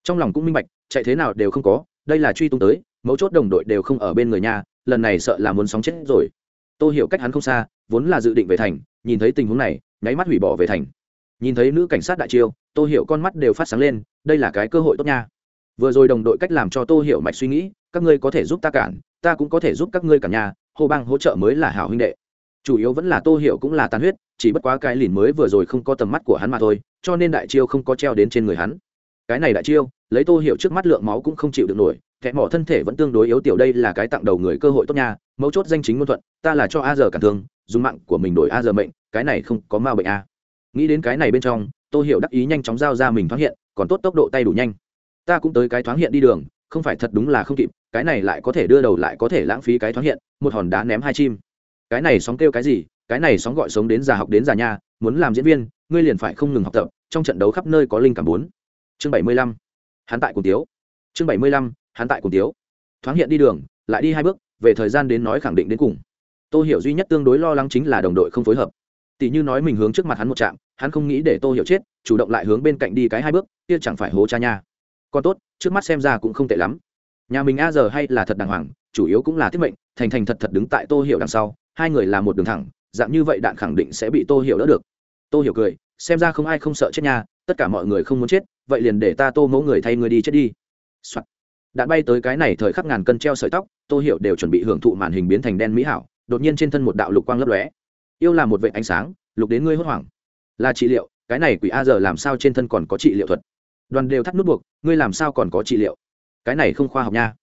Trong lòng cũng minh bạch, chạy thế nào đều không có, đây là truy tung tới, mấu chốt đồng đội đều không ở bên người nhà lần này sợ là muốn sóng chết rồi. Tôi hiểu cách hắn không xa, vốn là dự định về thành, nhìn thấy tình huống này, nháy mắt hủy bỏ về thành. Nhìn thấy nữ cảnh sát đại chiêu tôi hiểu con mắt đều phát sáng lên, đây là cái cơ hội tốt nha. Vừa rồi đồng đội cách làm cho tôi hiểu mạch suy nghĩ, các ngươi có thể giúp ta cản, ta cũng có thể giúp các ngươi cả nhà hô bang hỗ trợ mới là hảo huynh đệ. Chủ yếu vẫn là tô hiểu cũng là tàn huyết, chỉ bất quá cái lìn mới vừa rồi không có tầm mắt của hắn mà thôi, cho nên đại chiêu không có treo đến trên người hắn. Cái này đại chiêu lấy tô hiểu trước mắt lượng máu cũng không chịu được nổi, kẻ mỏ thân thể vẫn tương đối yếu tiểu đây là cái tặng đầu người cơ hội tốt nha, mấu chốt danh chính ngôn thuận, ta là cho a giờ cản thương, dùng mạng của mình đổi a giờ mệnh, cái này không có ma bệnh a. Nghĩ đến cái này bên trong, tô hiểu đắc ý nhanh chóng giao ra mình thoáng hiện, còn tốt tốc độ tay đủ nhanh. Ta cũng tới cái thoáng hiện đi đường, không phải thật đúng là không kịp, cái này lại có thể đưa đầu lại có thể lãng phí cái thoáng hiện, một hòn đá ném hai chim. Cái này sóng kêu cái gì? Cái này sóng gọi sống đến già học đến già nha, muốn làm diễn viên, ngươi liền phải không ngừng học tập, trong trận đấu khắp nơi có linh cảm bốn. Chương bảy mươi lăm hắn tại cùng tiếu. Chương bảy mươi lăm, hắn tại cùng tiếu. Thoáng hiện đi đường, lại đi hai bước, về thời gian đến nói khẳng định đến cùng. Tô hiểu duy nhất tương đối lo lắng chính là đồng đội không phối hợp. Tỷ như nói mình hướng trước mặt hắn một chạm hắn không nghĩ để tô hiểu chết, chủ động lại hướng bên cạnh đi cái hai bước, kia chẳng phải hố cha nha. Còn tốt, trước mắt xem ra cũng không tệ lắm. Nhà mình a giờ hay là thật đàng hoàng, chủ yếu cũng là thiết mệnh, thành thành thật thật đứng tại tô hiểu đằng sau, hai người là một đường thẳng, dạng như vậy đạn khẳng định sẽ bị tô hiểu đỡ được. Tô hiểu cười, xem ra không ai không sợ chết nha, tất cả mọi người không muốn chết vậy liền để ta tô mẫu người thay người đi chết đi、Soạn. đạn bay tới cái này thời khắc ngàn cân treo sợi tóc, tô hiểu đều chuẩn bị hưởng thụ màn hình biến thành đen mỹ hảo, đột nhiên trên thân một đạo lục quang lấp lóe. Yêu là một vệ ánh sáng, lục đến ngươi hốt hoảng. Là trị liệu, cái này quỷ a giờ làm sao trên thân còn có trị liệu thuật? Đoàn đều thắt nút buộc, ngươi làm sao còn có trị liệu? Cái này không khoa học nha.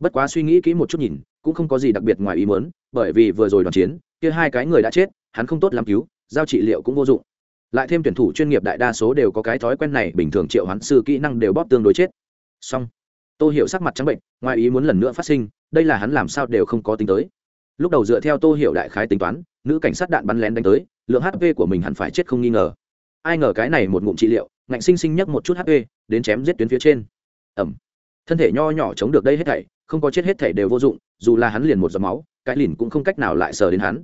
Bất quá suy nghĩ kỹ một chút nhìn, cũng không có gì đặc biệt ngoài ý muốn, bởi vì vừa rồi đoàn chiến, kia hai cái người đã chết, hắn không tốt làm cứu, giao trị liệu cũng vô dụng lại thêm tuyển thủ chuyên nghiệp đại đa số đều có cái thói quen này, bình thường triệu hoán sư kỹ năng đều bóp tương đối chết. Xong, tô hiểu sắc mặt trắng bệnh, ngoài ý muốn lần nữa phát sinh, đây là hắn làm sao đều không có tính tới. Lúc đầu dựa theo tô hiểu đại khái tính toán, nữ cảnh sát đạn bắn lén đánh tới, lượng hp của mình hẳn phải chết không nghi ngờ. Ai ngờ cái này một ngụm trị liệu, ngạnh sinh sinh nhấc một chút hp đến chém giết tuyến phía trên. Ẩm. Thân thể nho nhỏ chống được đây hết thảy, không có chết hết thảy đều vô dụng, dù là hắn liền một giọt máu, cái lìn cũng không cách nào lại sờ đến hắn.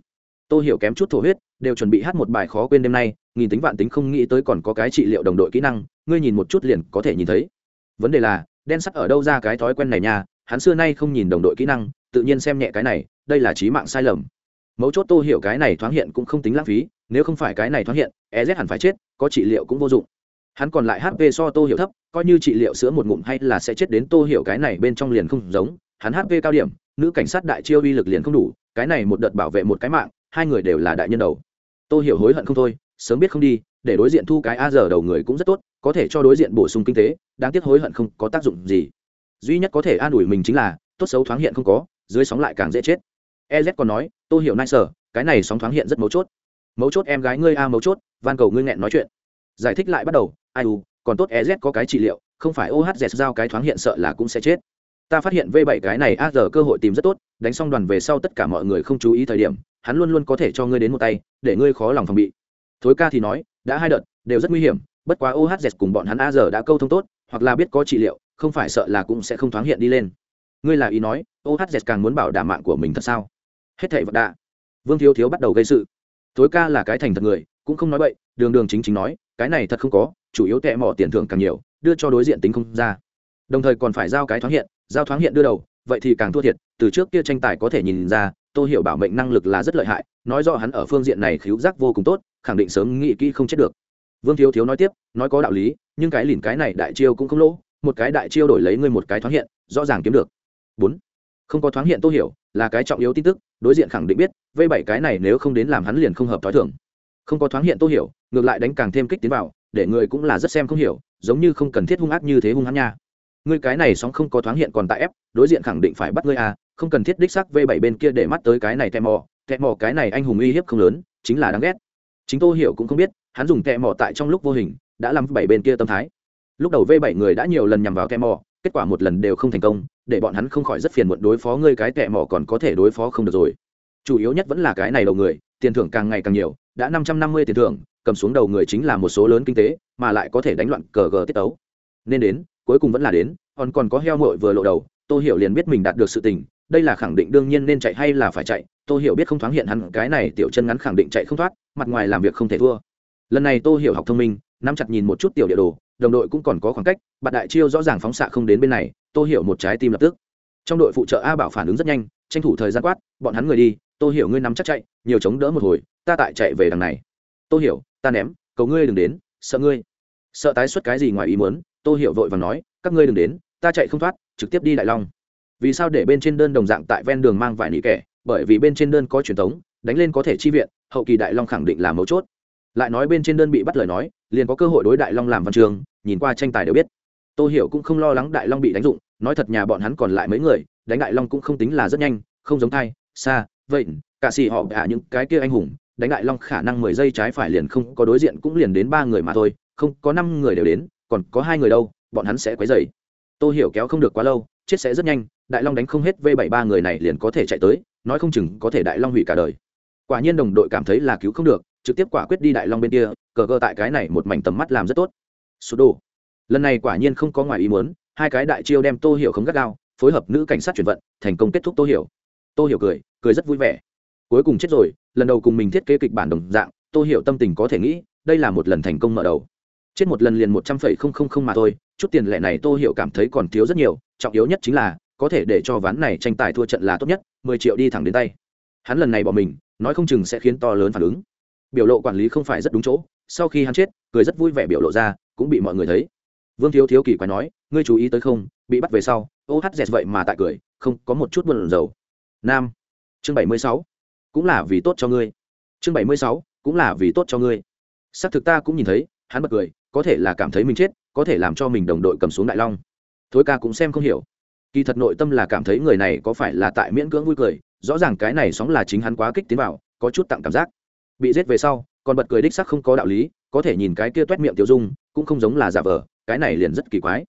Tô hiểu kém chút thổ huyết đều chuẩn bị hát một bài khó quên đêm nay, nghìn tính vạn tính không nghĩ tới còn có cái trị liệu đồng đội kỹ năng, ngươi nhìn một chút liền có thể nhìn thấy. Vấn đề là, đen sắt ở đâu ra cái thói quen này nha, hắn xưa nay không nhìn đồng đội kỹ năng, tự nhiên xem nhẹ cái này, đây là trí mạng sai lầm. Mấu chốt tô hiểu cái này thoáng hiện cũng không tính lãng phí, nếu không phải cái này thoáng hiện ez hẳn phải chết, có trị liệu cũng vô dụng. Hắn còn lại hp so tô hiểu thấp, coi như trị liệu sữa một ngụm hay là sẽ chết đến tô hiểu cái này bên trong liền không giống, hắn hp cao điểm, nữ cảnh sát đại chiêu uy lực liền không đủ, cái này một đợt bảo vệ một cái mạng, hai người đều là đại nhân đầu. Tôi hiểu hối hận không thôi, sớm biết không đi, để đối diện thu cái a giờ đầu người cũng rất tốt, có thể cho đối diện bổ sung kinh tế, đáng tiếc hối hận không có tác dụng gì. Duy nhất có thể an ủi mình chính là, tốt xấu thoáng hiện không có, dưới sóng lại càng dễ chết. Ez còn nói tôi hiểu nai sở cái này sóng thoáng hiện rất mấu chốt. Mấu chốt em gái ngươi a, mấu chốt, van cầu ngươi nghẹn nói chuyện. Giải thích lại bắt đầu, ai u, còn tốt ez có cái trị liệu, không phải ohz giao cái thoáng hiện sợ là cũng sẽ chết. Ta phát hiện v 7 cái này a giờ cơ hội tìm rất tốt, đánh xong đoàn về sau tất cả mọi người không chú ý thời điểm hắn luôn luôn có thể cho ngươi đến một tay, để ngươi khó lòng phòng bị. Thối ca thì nói, đã hai đợt, đều rất nguy hiểm, bất quá ohz cùng bọn hắn a giờ đã câu thông tốt, hoặc là biết có trị liệu, không phải sợ là cũng sẽ không thoáng hiện đi lên. Ngươi là ý nói ohz càng muốn bảo đảm mạng của mình thật sao? Hết thảy vật đạ. Vương thiếu thiếu bắt đầu gây sự. Thối ca là cái thành thật người, cũng không nói bậy, đường đường chính chính nói, cái này thật không có, chủ yếu tệ mỏ tiền thưởng càng nhiều, đưa cho đối diện tính không ra. Đồng thời còn phải giao cái thoáng hiện, giao thoáng hiện đưa đầu, vậy thì càng thua thiệt, từ trước kia tranh tài có thể nhìn ra tô hiểu bảo mệnh năng lực là rất lợi hại, nói rõ hắn ở phương diện này khiếu giác vô cùng tốt, khẳng định sớm nghĩ kỹ không chết được. Vương thiếu thiếu nói tiếp, nói có đạo lý, nhưng cái lìn cái này đại chiêu cũng không lỗ, một cái đại chiêu đổi lấy ngươi một cái thoáng hiện, rõ ràng kiếm được. Bốn, không có thoáng hiện tô hiểu, là cái trọng yếu tin tức, đối diện khẳng định biết v bảy cái này nếu không đến làm hắn liền không hợp t h o i thưởng không có thoáng hiện tô hiểu, ngược lại đánh càng thêm kích tiến vào, để người cũng là rất xem không hiểu, giống như không cần thiết hung ác như thế hung hắn nha. Ngươi cái này sóng không có thoáng hiện còn tại ép, đối diện khẳng định phải bắt ngươi à không cần thiết đích sắc v bảy bên kia để mắt tới cái này tẹ mò tẹ mò cái này anh hùng uy hiếp không lớn, chính là đáng ghét. Chính tô hiểu cũng không biết, hắn dùng tẹ mò tại trong lúc vô hình, đã làm bảy bên kia tâm thái. Lúc đầu v bảy người đã nhiều lần nhằm vào tẹ mò, kết quả một lần đều không thành công, để bọn hắn không khỏi rất phiền muộn đối phó ngươi cái tẹ mò còn có thể đối phó không được rồi. Chủ yếu nhất vẫn là cái này đầu người, tiền thưởng càng ngày càng nhiều, đã năm trăm năm mươi tiền thưởng, cầm xuống đầu người chính là một số lớn kinh tế, mà lại có thể đánh loạn cờ gờ tiết tấu. Nên đến, cuối cùng vẫn là đến, còn còn có heo mội vừa lộ đầu tôi hiểu liền biết mình đạt được sự tình đây là khẳng định đương nhiên nên chạy hay là phải chạy tôi hiểu biết không thoáng hiện hắn, cái này tiểu chân ngắn khẳng định chạy không thoát, mặt ngoài làm việc không thể thua. Lần này tôi hiểu học thông minh, nắm chặt nhìn một chút tiểu địa đồ, đồng đội cũng còn có khoảng cách bạn đại chiêu rõ ràng phóng xạ không đến bên này tôi hiểu một trái tim lập tức. Trong đội phụ trợ a bảo phản ứng rất nhanh, tranh thủ thời gian quát, bọn hắn người đi tôi hiểu ngươi nắm chắc chạy, nhiều chống đỡ một hồi, ta tại chạy về đằng này. Tôi hiểu, ta ném, cầu ngươi đừng đến, sợ ngươi. Sợ tái xuất cái gì ngoài ý muốn? Tôi hiểu vội và nói, các ngươi đừng đến, ta chạy không thoát, trực tiếp đi đại long vì sao để bên trên đơn đồng dạng tại ven đường mang vải nỉ kẻ? Bởi vì bên trên đơn có truyền thống, đánh lên có thể chi viện, hậu kỳ đại long khẳng định là mấu chốt. Lại nói bên trên đơn bị bắt lời nói, liền có cơ hội đối đại long làm văn trường, nhìn qua tranh tài đều biết. Tôi hiểu cũng không lo lắng đại long bị đánh dụng, nói thật nhà bọn hắn còn lại mấy người, đánh đại long cũng không tính là rất nhanh, không giống thai, xa vậy cả xì họ cả những cái kia anh hùng, đánh đại long khả năng mười giây trái phải liền không có đối diện cũng liền đến ba người mà thôi, không có năm người đều đến, còn có hai người đâu, bọn hắn sẽ quấy dày tôi hiểu kéo không được quá lâu, chết sẽ rất nhanh đại long đánh không hết v bảy ba người này liền có thể chạy tới, nói không chừng có thể đại long hủy cả đời. Quả nhiên đồng đội cảm thấy là cứu không được, trực tiếp quả quyết đi đại long bên kia, cờ cơ tại cái này một mảnh tầm mắt làm rất tốt. Số đồ lần này quả nhiên không có ngoài ý muốn, hai cái đại chiêu đem tô hiểu không gắt gao, phối hợp nữ cảnh sát chuyển vận, thành công kết thúc tô hiểu. Tô hiểu cười cười rất vui vẻ. Cuối cùng chết rồi, lần đầu cùng mình thiết kế kịch bản đồng dạng, tô hiểu tâm tình có thể nghĩ, đây là một lần thành công mở đầu. Chết một lần liền một trăm phẩy không không không mà thôi, chút tiền lẻ này tô hiểu cảm thấy còn thiếu rất nhiều, trọng yếu nhất chính là có thể để cho ván này tranh tài thua trận là tốt nhất, mười triệu đi thẳng đến tay. Hắn lần này bỏ mình, nói không chừng sẽ khiến to lớn phản ứng. Biểu lộ quản lý không phải rất đúng chỗ, sau khi hắn chết, cười rất vui vẻ biểu lộ ra, cũng bị mọi người thấy. Vương thiếu thiếu kỳ quái nói, ngươi chú ý tới không, bị bắt về sau ô hát dẹt vậy mà tại cười, không có một chút buồn dầu nam, chương bảy mươi sáu, cũng là vì tốt cho ngươi. Chương bảy mươi sáu, cũng là vì tốt cho ngươi. Xác thực ta cũng nhìn thấy, hắn bật cười, có thể là cảm thấy mình chết, có thể làm cho mình đồng đội cầm xuống đại long. Thối ca cũng xem không hiểu kỳ thật nội tâm là cảm thấy người này có phải là tại miễn cưỡng vui cười, rõ ràng cái này sóng là chính hắn quá kích tiến vào, có chút tặng cảm giác. Bị giết về sau, còn bật cười đích sắc không có đạo lý, có thể nhìn cái kia t u é t miệng tiêu dung, cũng không giống là giả vờ, cái này liền rất kỳ quái.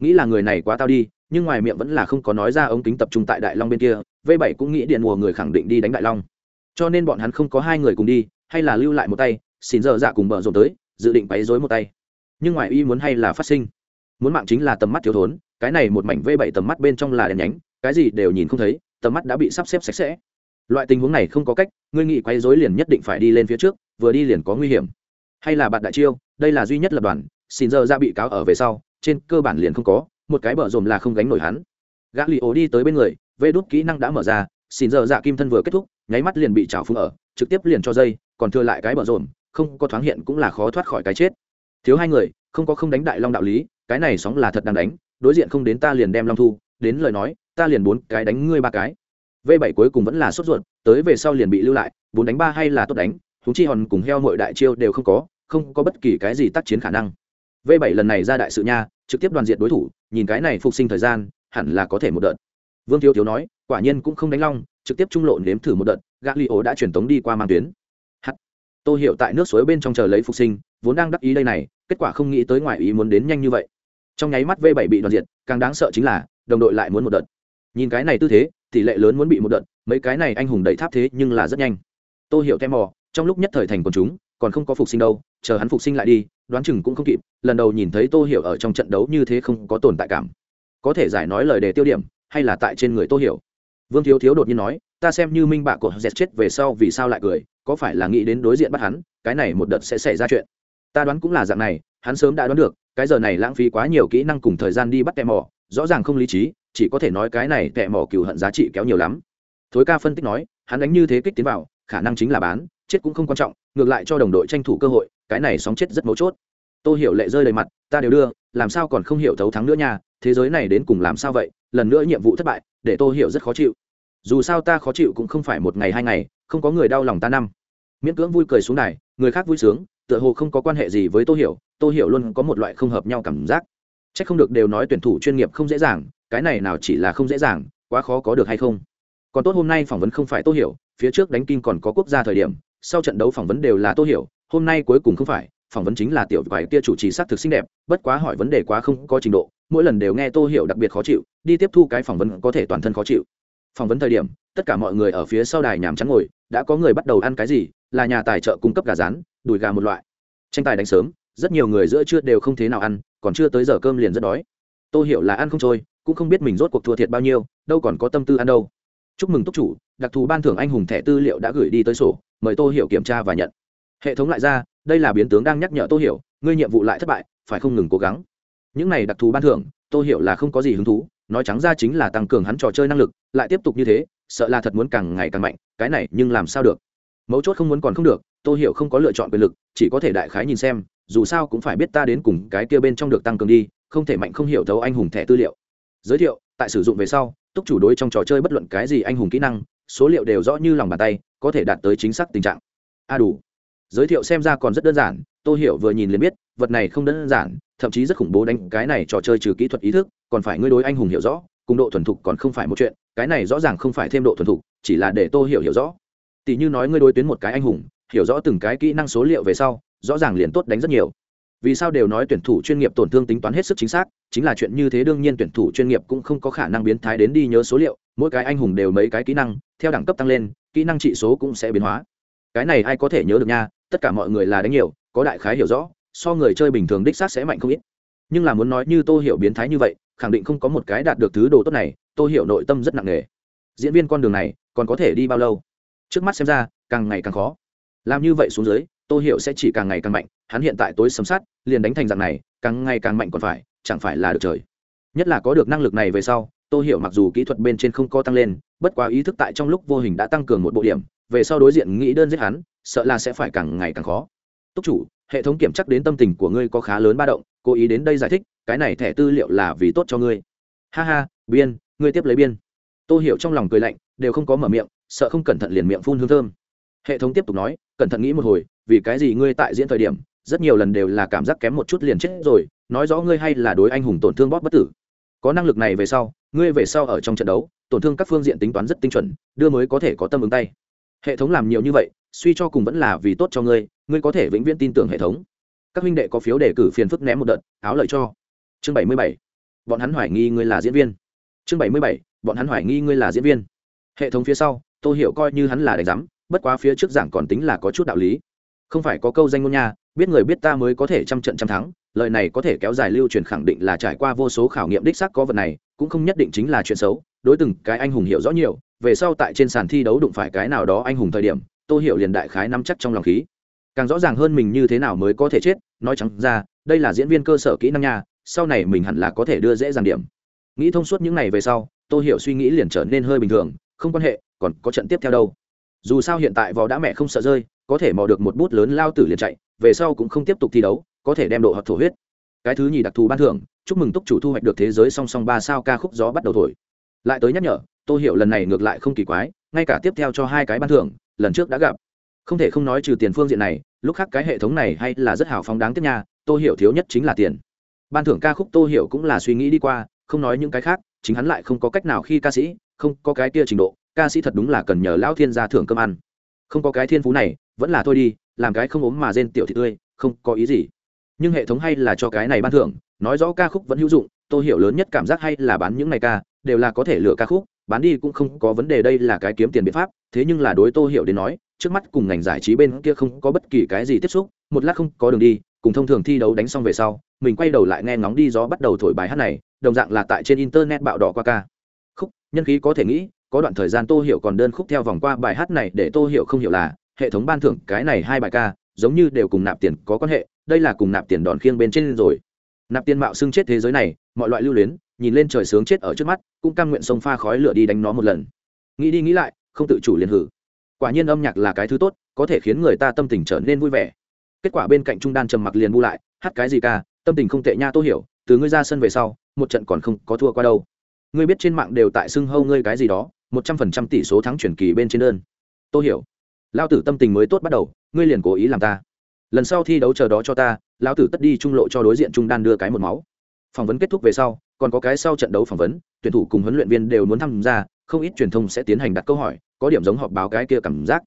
Nghĩ là người này quá tao đi, nhưng ngoài miệng vẫn là không có nói ra ống kính tập trung tại đại long bên kia, v bảy cũng nghĩ điện mùa người khẳng định đi đánh đại long. Cho nên bọn hắn không có hai người cùng đi, hay là lưu lại một tay, xin giờ dạ cùng bờ rộn tới, dự định bày dối một tay. Nhưng ngoài y muốn hay là phát sinh, muốn mạng chính là tầm mắt thiếu thốn cái này một mảnh v bảy tầm mắt bên trong là đèn nhánh, cái gì đều nhìn không thấy, tầm mắt đã bị sắp xếp sạch sẽ. Loại tình huống này không có cách, ngươi nghĩ quay dối liền nhất định phải đi lên phía trước, vừa đi liền có nguy hiểm. Hay là bạn đại chiêu, đây là duy nhất lập đoàn, xin giờ ra bị cáo ở về sau, trên cơ bản liền không có, một cái bờ rồm là không gánh nổi hắn. Gã lì ố đi tới bên người vê đốt kỹ năng đã mở ra, xin giờ dạ kim thân vừa kết thúc, nháy mắt liền bị trào phung ở, trực tiếp liền cho dây, còn thừa lại cái bờ rồm, không có thoáng hiện cũng là khó thoát khỏi cái chết. Thiếu hai người, không có không đánh đại long đạo lý, cái này sóng là thật đang đánh đối diện không đến ta liền đem long thu, đến lời nói, ta liền bốn cái đánh ngươi ba cái. V bảy cuối cùng vẫn là sốt ruột, tới về sau liền bị lưu lại, bốn đánh ba hay là tốt đánh thúng chi hòn cùng heo mọi đại chiêu đều không có không có bất kỳ cái gì tác chiến khả năng. V bảy lần này ra đại sự nha, trực tiếp đoàn diện đối thủ, nhìn cái này phục sinh thời gian, hẳn là có thể một đợt. Vương thiếu thiếu nói, quả nhiên cũng không đánh long, trực tiếp trung lộ nếm thử một đợt gác li ố đã truyền tống đi qua mang tuyến. Hắt. Tôi hiểu tại nước suối bên trong chờ lấy phục sinh, vốn đang đắc ý đây này, kết quả không nghĩ tới ngoài ý muốn đến nhanh như vậy trong nháy mắt V7 bị đoạn diện càng đáng sợ chính là, đồng đội lại muốn một đợt. Nhìn cái này tư thế, tỷ lệ lớn muốn bị một đợt, mấy cái này anh hùng đẩy tháp thế nhưng là rất nhanh. Tôi hiểu tem mò, trong lúc nhất thời thành quần chúng, còn không có phục sinh đâu, chờ hắn phục sinh lại đi, đoán chừng cũng không kịp, lần đầu nhìn thấy tô hiểu ở trong trận đấu như thế không có tồn tại cảm. Có thể giải nói lời đề tiêu điểm, hay là tại trên người tô hiểu? Vương thiếu thiếu đột nhiên nói, ta xem như minh bạ của dẹt chết về sau vì sao lại cười, có phải là nghĩ đến đối diện bắt hắn, cái này một đợt sẽ xảy ra chuyện ta đoán cũng là dạng này, hắn sớm đã đoán được, cái giờ này lãng phí quá nhiều kỹ năng cùng thời gian đi bắt tẹ mỏ, rõ ràng không lý trí, chỉ có thể nói cái này tẹ mỏ cừu hận giá trị kéo nhiều lắm. Thối ca phân tích nói, hắn đánh như thế kích tiến vào, khả năng chính là bán, chết cũng không quan trọng, ngược lại cho đồng đội tranh thủ cơ hội, cái này sóng chết rất mấu chốt. Tôi hiểu lệ rơi đầy mặt, ta đều đưa, làm sao còn không hiểu thấu thắng nữa nha, thế giới này đến cùng làm sao vậy, lần nữa nhiệm vụ thất bại, để tôi hiểu rất khó chịu. Dù sao ta khó chịu cũng không phải một ngày hai ngày, không có người đau lòng ta năm. Miễn cưỡng vui cười xuống đài, người khác vui sướng tựa hồ không có quan hệ gì với tô hiểu tô hiểu luôn có một loại không hợp nhau cảm giác. C h ắ c không được đều nói tuyển thủ chuyên nghiệp không dễ dàng, cái này nào chỉ là không dễ dàng, quá khó có được hay không. Còn tốt hôm nay phỏng vấn không phải tô hiểu, phía trước đánh kinh còn có quốc gia thời điểm, sau trận đấu phỏng vấn đều là tô hiểu, hôm nay cuối cùng không phải, phỏng vấn chính là tiểu vải kia chủ trì s ắ c thực xinh đẹp, bất quá hỏi vấn đề quá không có trình độ, mỗi lần đều nghe tô hiểu đặc biệt khó chịu, đi tiếp thu cái phỏng vấn có thể toàn thân khó chịu. Phỏng vấn thời điểm, tất cả mọi người ở phía sau đài nhàm trắng ngồi, đã có người bắt đầu ăn cái gì, là nhà tài trợ cung cấp gà rán đùi gà một loại. Tranh tài đánh sớm, rất nhiều người giữa trưa đều không thế nào ăn, còn chưa tới giờ cơm liền rất đói. Tôi hiểu là ăn không trôi, cũng không biết mình rốt cuộc thua thiệt bao nhiêu, đâu còn có tâm tư ăn đâu. Chúc mừng túc chủ, đặc thù ban thưởng anh hùng thẻ tư liệu đã gửi đi tới sổ, mời tô hiểu kiểm tra và nhận. Hệ thống lại ra, đây là biến tướng đang nhắc nhở tô hiểu, ngươi nhiệm vụ lại thất bại, phải không ngừng cố gắng. Những này đặc thù ban thưởng, tô hiểu là không có gì hứng thú, nói trắng ra chính là tăng cường hắn trò chơi năng lực, lại tiếp tục như thế, sợ là thật muốn càng ngày càng mạnh, cái này nhưng làm sao được. Mấu chốt không muốn còn không được Tôi hiểu không có lựa chọn quyền lực, chỉ có thể đại khái nhìn xem, dù sao cũng phải biết ta đến cùng cái kia bên trong được tăng cường đi, không thể mạnh không hiểu thấu anh hùng thẻ tư liệu. Giới thiệu, tại sử dụng về sau, túc chủ đối trong trò chơi bất luận cái gì anh hùng kỹ năng, số liệu đều rõ như lòng bàn tay, có thể đạt tới chính xác tình trạng. A đủ. Giới thiệu xem ra còn rất đơn giản tôi hiểu vừa nhìn liền biết, vật này không đơn giản, thậm chí rất khủng bố đánh cái này trò chơi trừ kỹ thuật ý thức, còn phải ngươi đối anh hùng hiểu rõ, cùng độ thuần thục còn không phải một chuyện, cái này rõ ràng không phải thêm độ thuần thục, chỉ là để tôi hiểu hiểu rõ. Tỷ như nói ngươi đối tuyến một cái anh hùng hiểu rõ từng cái kỹ năng số liệu về sau, rõ ràng liền tốt đánh rất nhiều. Vì sao đều nói tuyển thủ chuyên nghiệp tổn thương tính toán hết sức chính xác, chính là chuyện như thế đương nhiên tuyển thủ chuyên nghiệp cũng không có khả năng biến thái đến đi nhớ số liệu, mỗi cái anh hùng đều mấy cái kỹ năng, theo đẳng cấp tăng lên, kỹ năng trị số cũng sẽ biến hóa. Cái này ai có thể nhớ được nha, tất cả mọi người là đánh nhiều, có đại khái hiểu rõ, so người chơi bình thường đích xác sẽ mạnh không ít. Nhưng là muốn nói như tô hiểu biến thái như vậy, khẳng định không có một cái đạt được thứ đồ tốt này, tô hiểu nội tâm rất nặng nề. Diễn viên con đường này, còn có thể đi bao lâu? Trước mắt xem ra, càng ngày càng khó làm như vậy xuống dưới, tô hiểu sẽ chỉ càng ngày càng mạnh, hắn hiện tại tối sấm sát liền đánh thành dạng này, càng ngày càng mạnh còn phải, chẳng phải là được trời. Nhất là có được năng lực này về sau, tô hiểu mặc dù kỹ thuật bên trên không có tăng lên, bất quá ý thức tại trong lúc vô hình đã tăng cường một bộ điểm, về sau đối diện nghĩ đơn giết hắn, sợ là sẽ phải càng ngày càng khó. Túc chủ, hệ thống kiểm chắc đến tâm tình của ngươi có khá lớn ba động, cố ý đến đây giải thích, cái này thẻ tư liệu là vì tốt cho ngươi. Ha ha, biên, ngươi tiếp lấy biên. Tô hiểu trong lòng cười lạnh, đều không có mở miệng, sợ không cẩn thận liền miệng phun hương thơm hệ thống tiếp tục nói, cẩn thận nghĩ một hồi, vì cái gì ngươi tại diễn thời điểm, rất nhiều lần đều là cảm giác kém một chút liền chết rồi, nói rõ ngươi hay là đối anh hùng tổn thương bóp bất tử. Có năng lực này về sau, ngươi về sau ở trong trận đấu, tổn thương các phương diện tính toán rất tinh chuẩn, đưa mới có thể có tâm ứng tay. Hệ thống làm nhiều như vậy, suy cho cùng vẫn là vì tốt cho ngươi ngươi có thể vĩnh viễn tin tưởng hệ thống. Các huynh đệ có phiếu đề cử phiền phức ném một đợt, áo lợi cho. Chương bảy mươi bảy, bọn hắn hoài nghi ngươi là diễn viên. Chương bảy mươi bảy, bọn hắn hoài nghi ngươi là diễn viên. Hệ thống phía sau tôi hiểu coi như hắn là đánh giám bất quá phía trước giảng còn tính là có chút đạo lý. Không phải có câu danh ngôn nha, biết người biết ta mới có thể trăm trận trăm thắng, lời này có thể kéo dài lưu truyền khẳng định là trải qua vô số khảo nghiệm đích xác có vật này, cũng không nhất định chính là chuyện xấu, đối từng cái anh hùng hiểu rõ nhiều, về sau tại trên sàn thi đấu đụng phải cái nào đó anh hùng thời điểm tôi hiểu liền đại khái nắm chắc trong lòng khí. Càng rõ ràng hơn mình như thế nào mới có thể chết, nói chẳng ra, đây là diễn viên cơ sở kỹ năng nha, sau này mình hẳn là có thể đưa dễ dàng điểm. Nghĩ thông suốt những này về sau tôi hiểu suy nghĩ liền trở nên hơi bình thường, không quan hệ, còn có trận tiếp theo đâu dù sao hiện tại vò đã mẹ không sợ rơi, có thể mò được một bút lớn lao tử liền chạy, về sau cũng không tiếp tục thi đấu, có thể đem độ hoặc thổ huyết. Cái thứ nhì đặc thù ban thưởng, chúc mừng túc chủ thu hoạch được thế giới song song ba sao ca khúc gió bắt đầu thổi. Lại tới nhắc nhở tôi hiểu lần này ngược lại không kỳ quái, ngay cả tiếp theo cho hai cái ban thưởng, lần trước đã gặp. Không thể không nói trừ tiền phương diện này, lúc khác cái hệ thống này hay là rất hào phóng đáng tiếc nha tôi hiểu thiếu nhất chính là tiền. Ban thưởng ca khúc tôi hiểu cũng là suy nghĩ đi qua, không nói những cái khác, chính hắn lại không có cách nào khi ca sĩ, không có cái kia trình độ ca sĩ thật đúng là cần nhờ lão thiên gia thưởng cơm ăn. Không có cái thiên phú này, vẫn là thôi đi, làm cái không ốm mà rên tiểu thị tươi, không có ý gì. Nhưng hệ thống hay là cho cái này ban thưởng, nói rõ ca khúc vẫn hữu dụng, tôi hiểu lớn nhất cảm giác hay là bán những này ca, đều là có thể lựa ca khúc, bán đi cũng không có vấn đề đây là cái kiếm tiền biện pháp, thế nhưng là đối tô hiểu đến nói, trước mắt cùng ngành giải trí bên kia không có bất kỳ cái gì tiếp xúc, một lát không có đường đi, cùng thông thường thi đấu đánh xong về sau, mình quay đầu lại nghe ngóng đi gió bắt đầu thổi bài hát này, đồng dạng là tại trên internet bạo đỏ qua ca. Khúc, nhân khí có thể nghĩ có đoạn thời gian tô hiểu còn đơn khúc theo vòng qua bài hát này để tô hiểu không hiểu là, hệ thống ban thưởng cái này hai bài ca, giống như đều cùng nạp tiền có quan hệ, đây là cùng nạp tiền đòn khiêng bên trên rồi. Nạp tiền mạo xưng chết thế giới này, mọi loại lưu luyến, nhìn lên trời sướng chết ở trước mắt, cũng cam nguyện sông pha khói lửa đi đánh nó một lần. Nghĩ đi nghĩ lại, không tự chủ liền hử. Quả nhiên âm nhạc là cái thứ tốt, có thể khiến người ta tâm tình trở nên vui vẻ. Kết quả bên cạnh trung đan trầm mặc liền bu lại, hát cái gì ca, tâm tình không tệ nha tô hiểu, từ ngươi ra sân về sau, một trận còn không có thua qua đâu. Ngươi biết trên mạng đều tại xưng hâu ngươi cái gì đó một trăm phần trăm tỷ số thắng chuyển kỳ bên trên đơn. Tô hiểu lao tử tâm tình mới tốt bắt đầu, ngươi liền cố ý làm ta. Lần sau thi đấu chờ đó cho ta, lão tử tất đi trung lộ cho đối diện trung đan đưa cái một máu. Phỏng vấn kết thúc về sau, còn có cái sau trận đấu phỏng vấn, tuyển thủ cùng huấn luyện viên đều muốn tham gia, không ít truyền thông sẽ tiến hành đặt câu hỏi, có điểm giống họp báo cái kia cảm giác.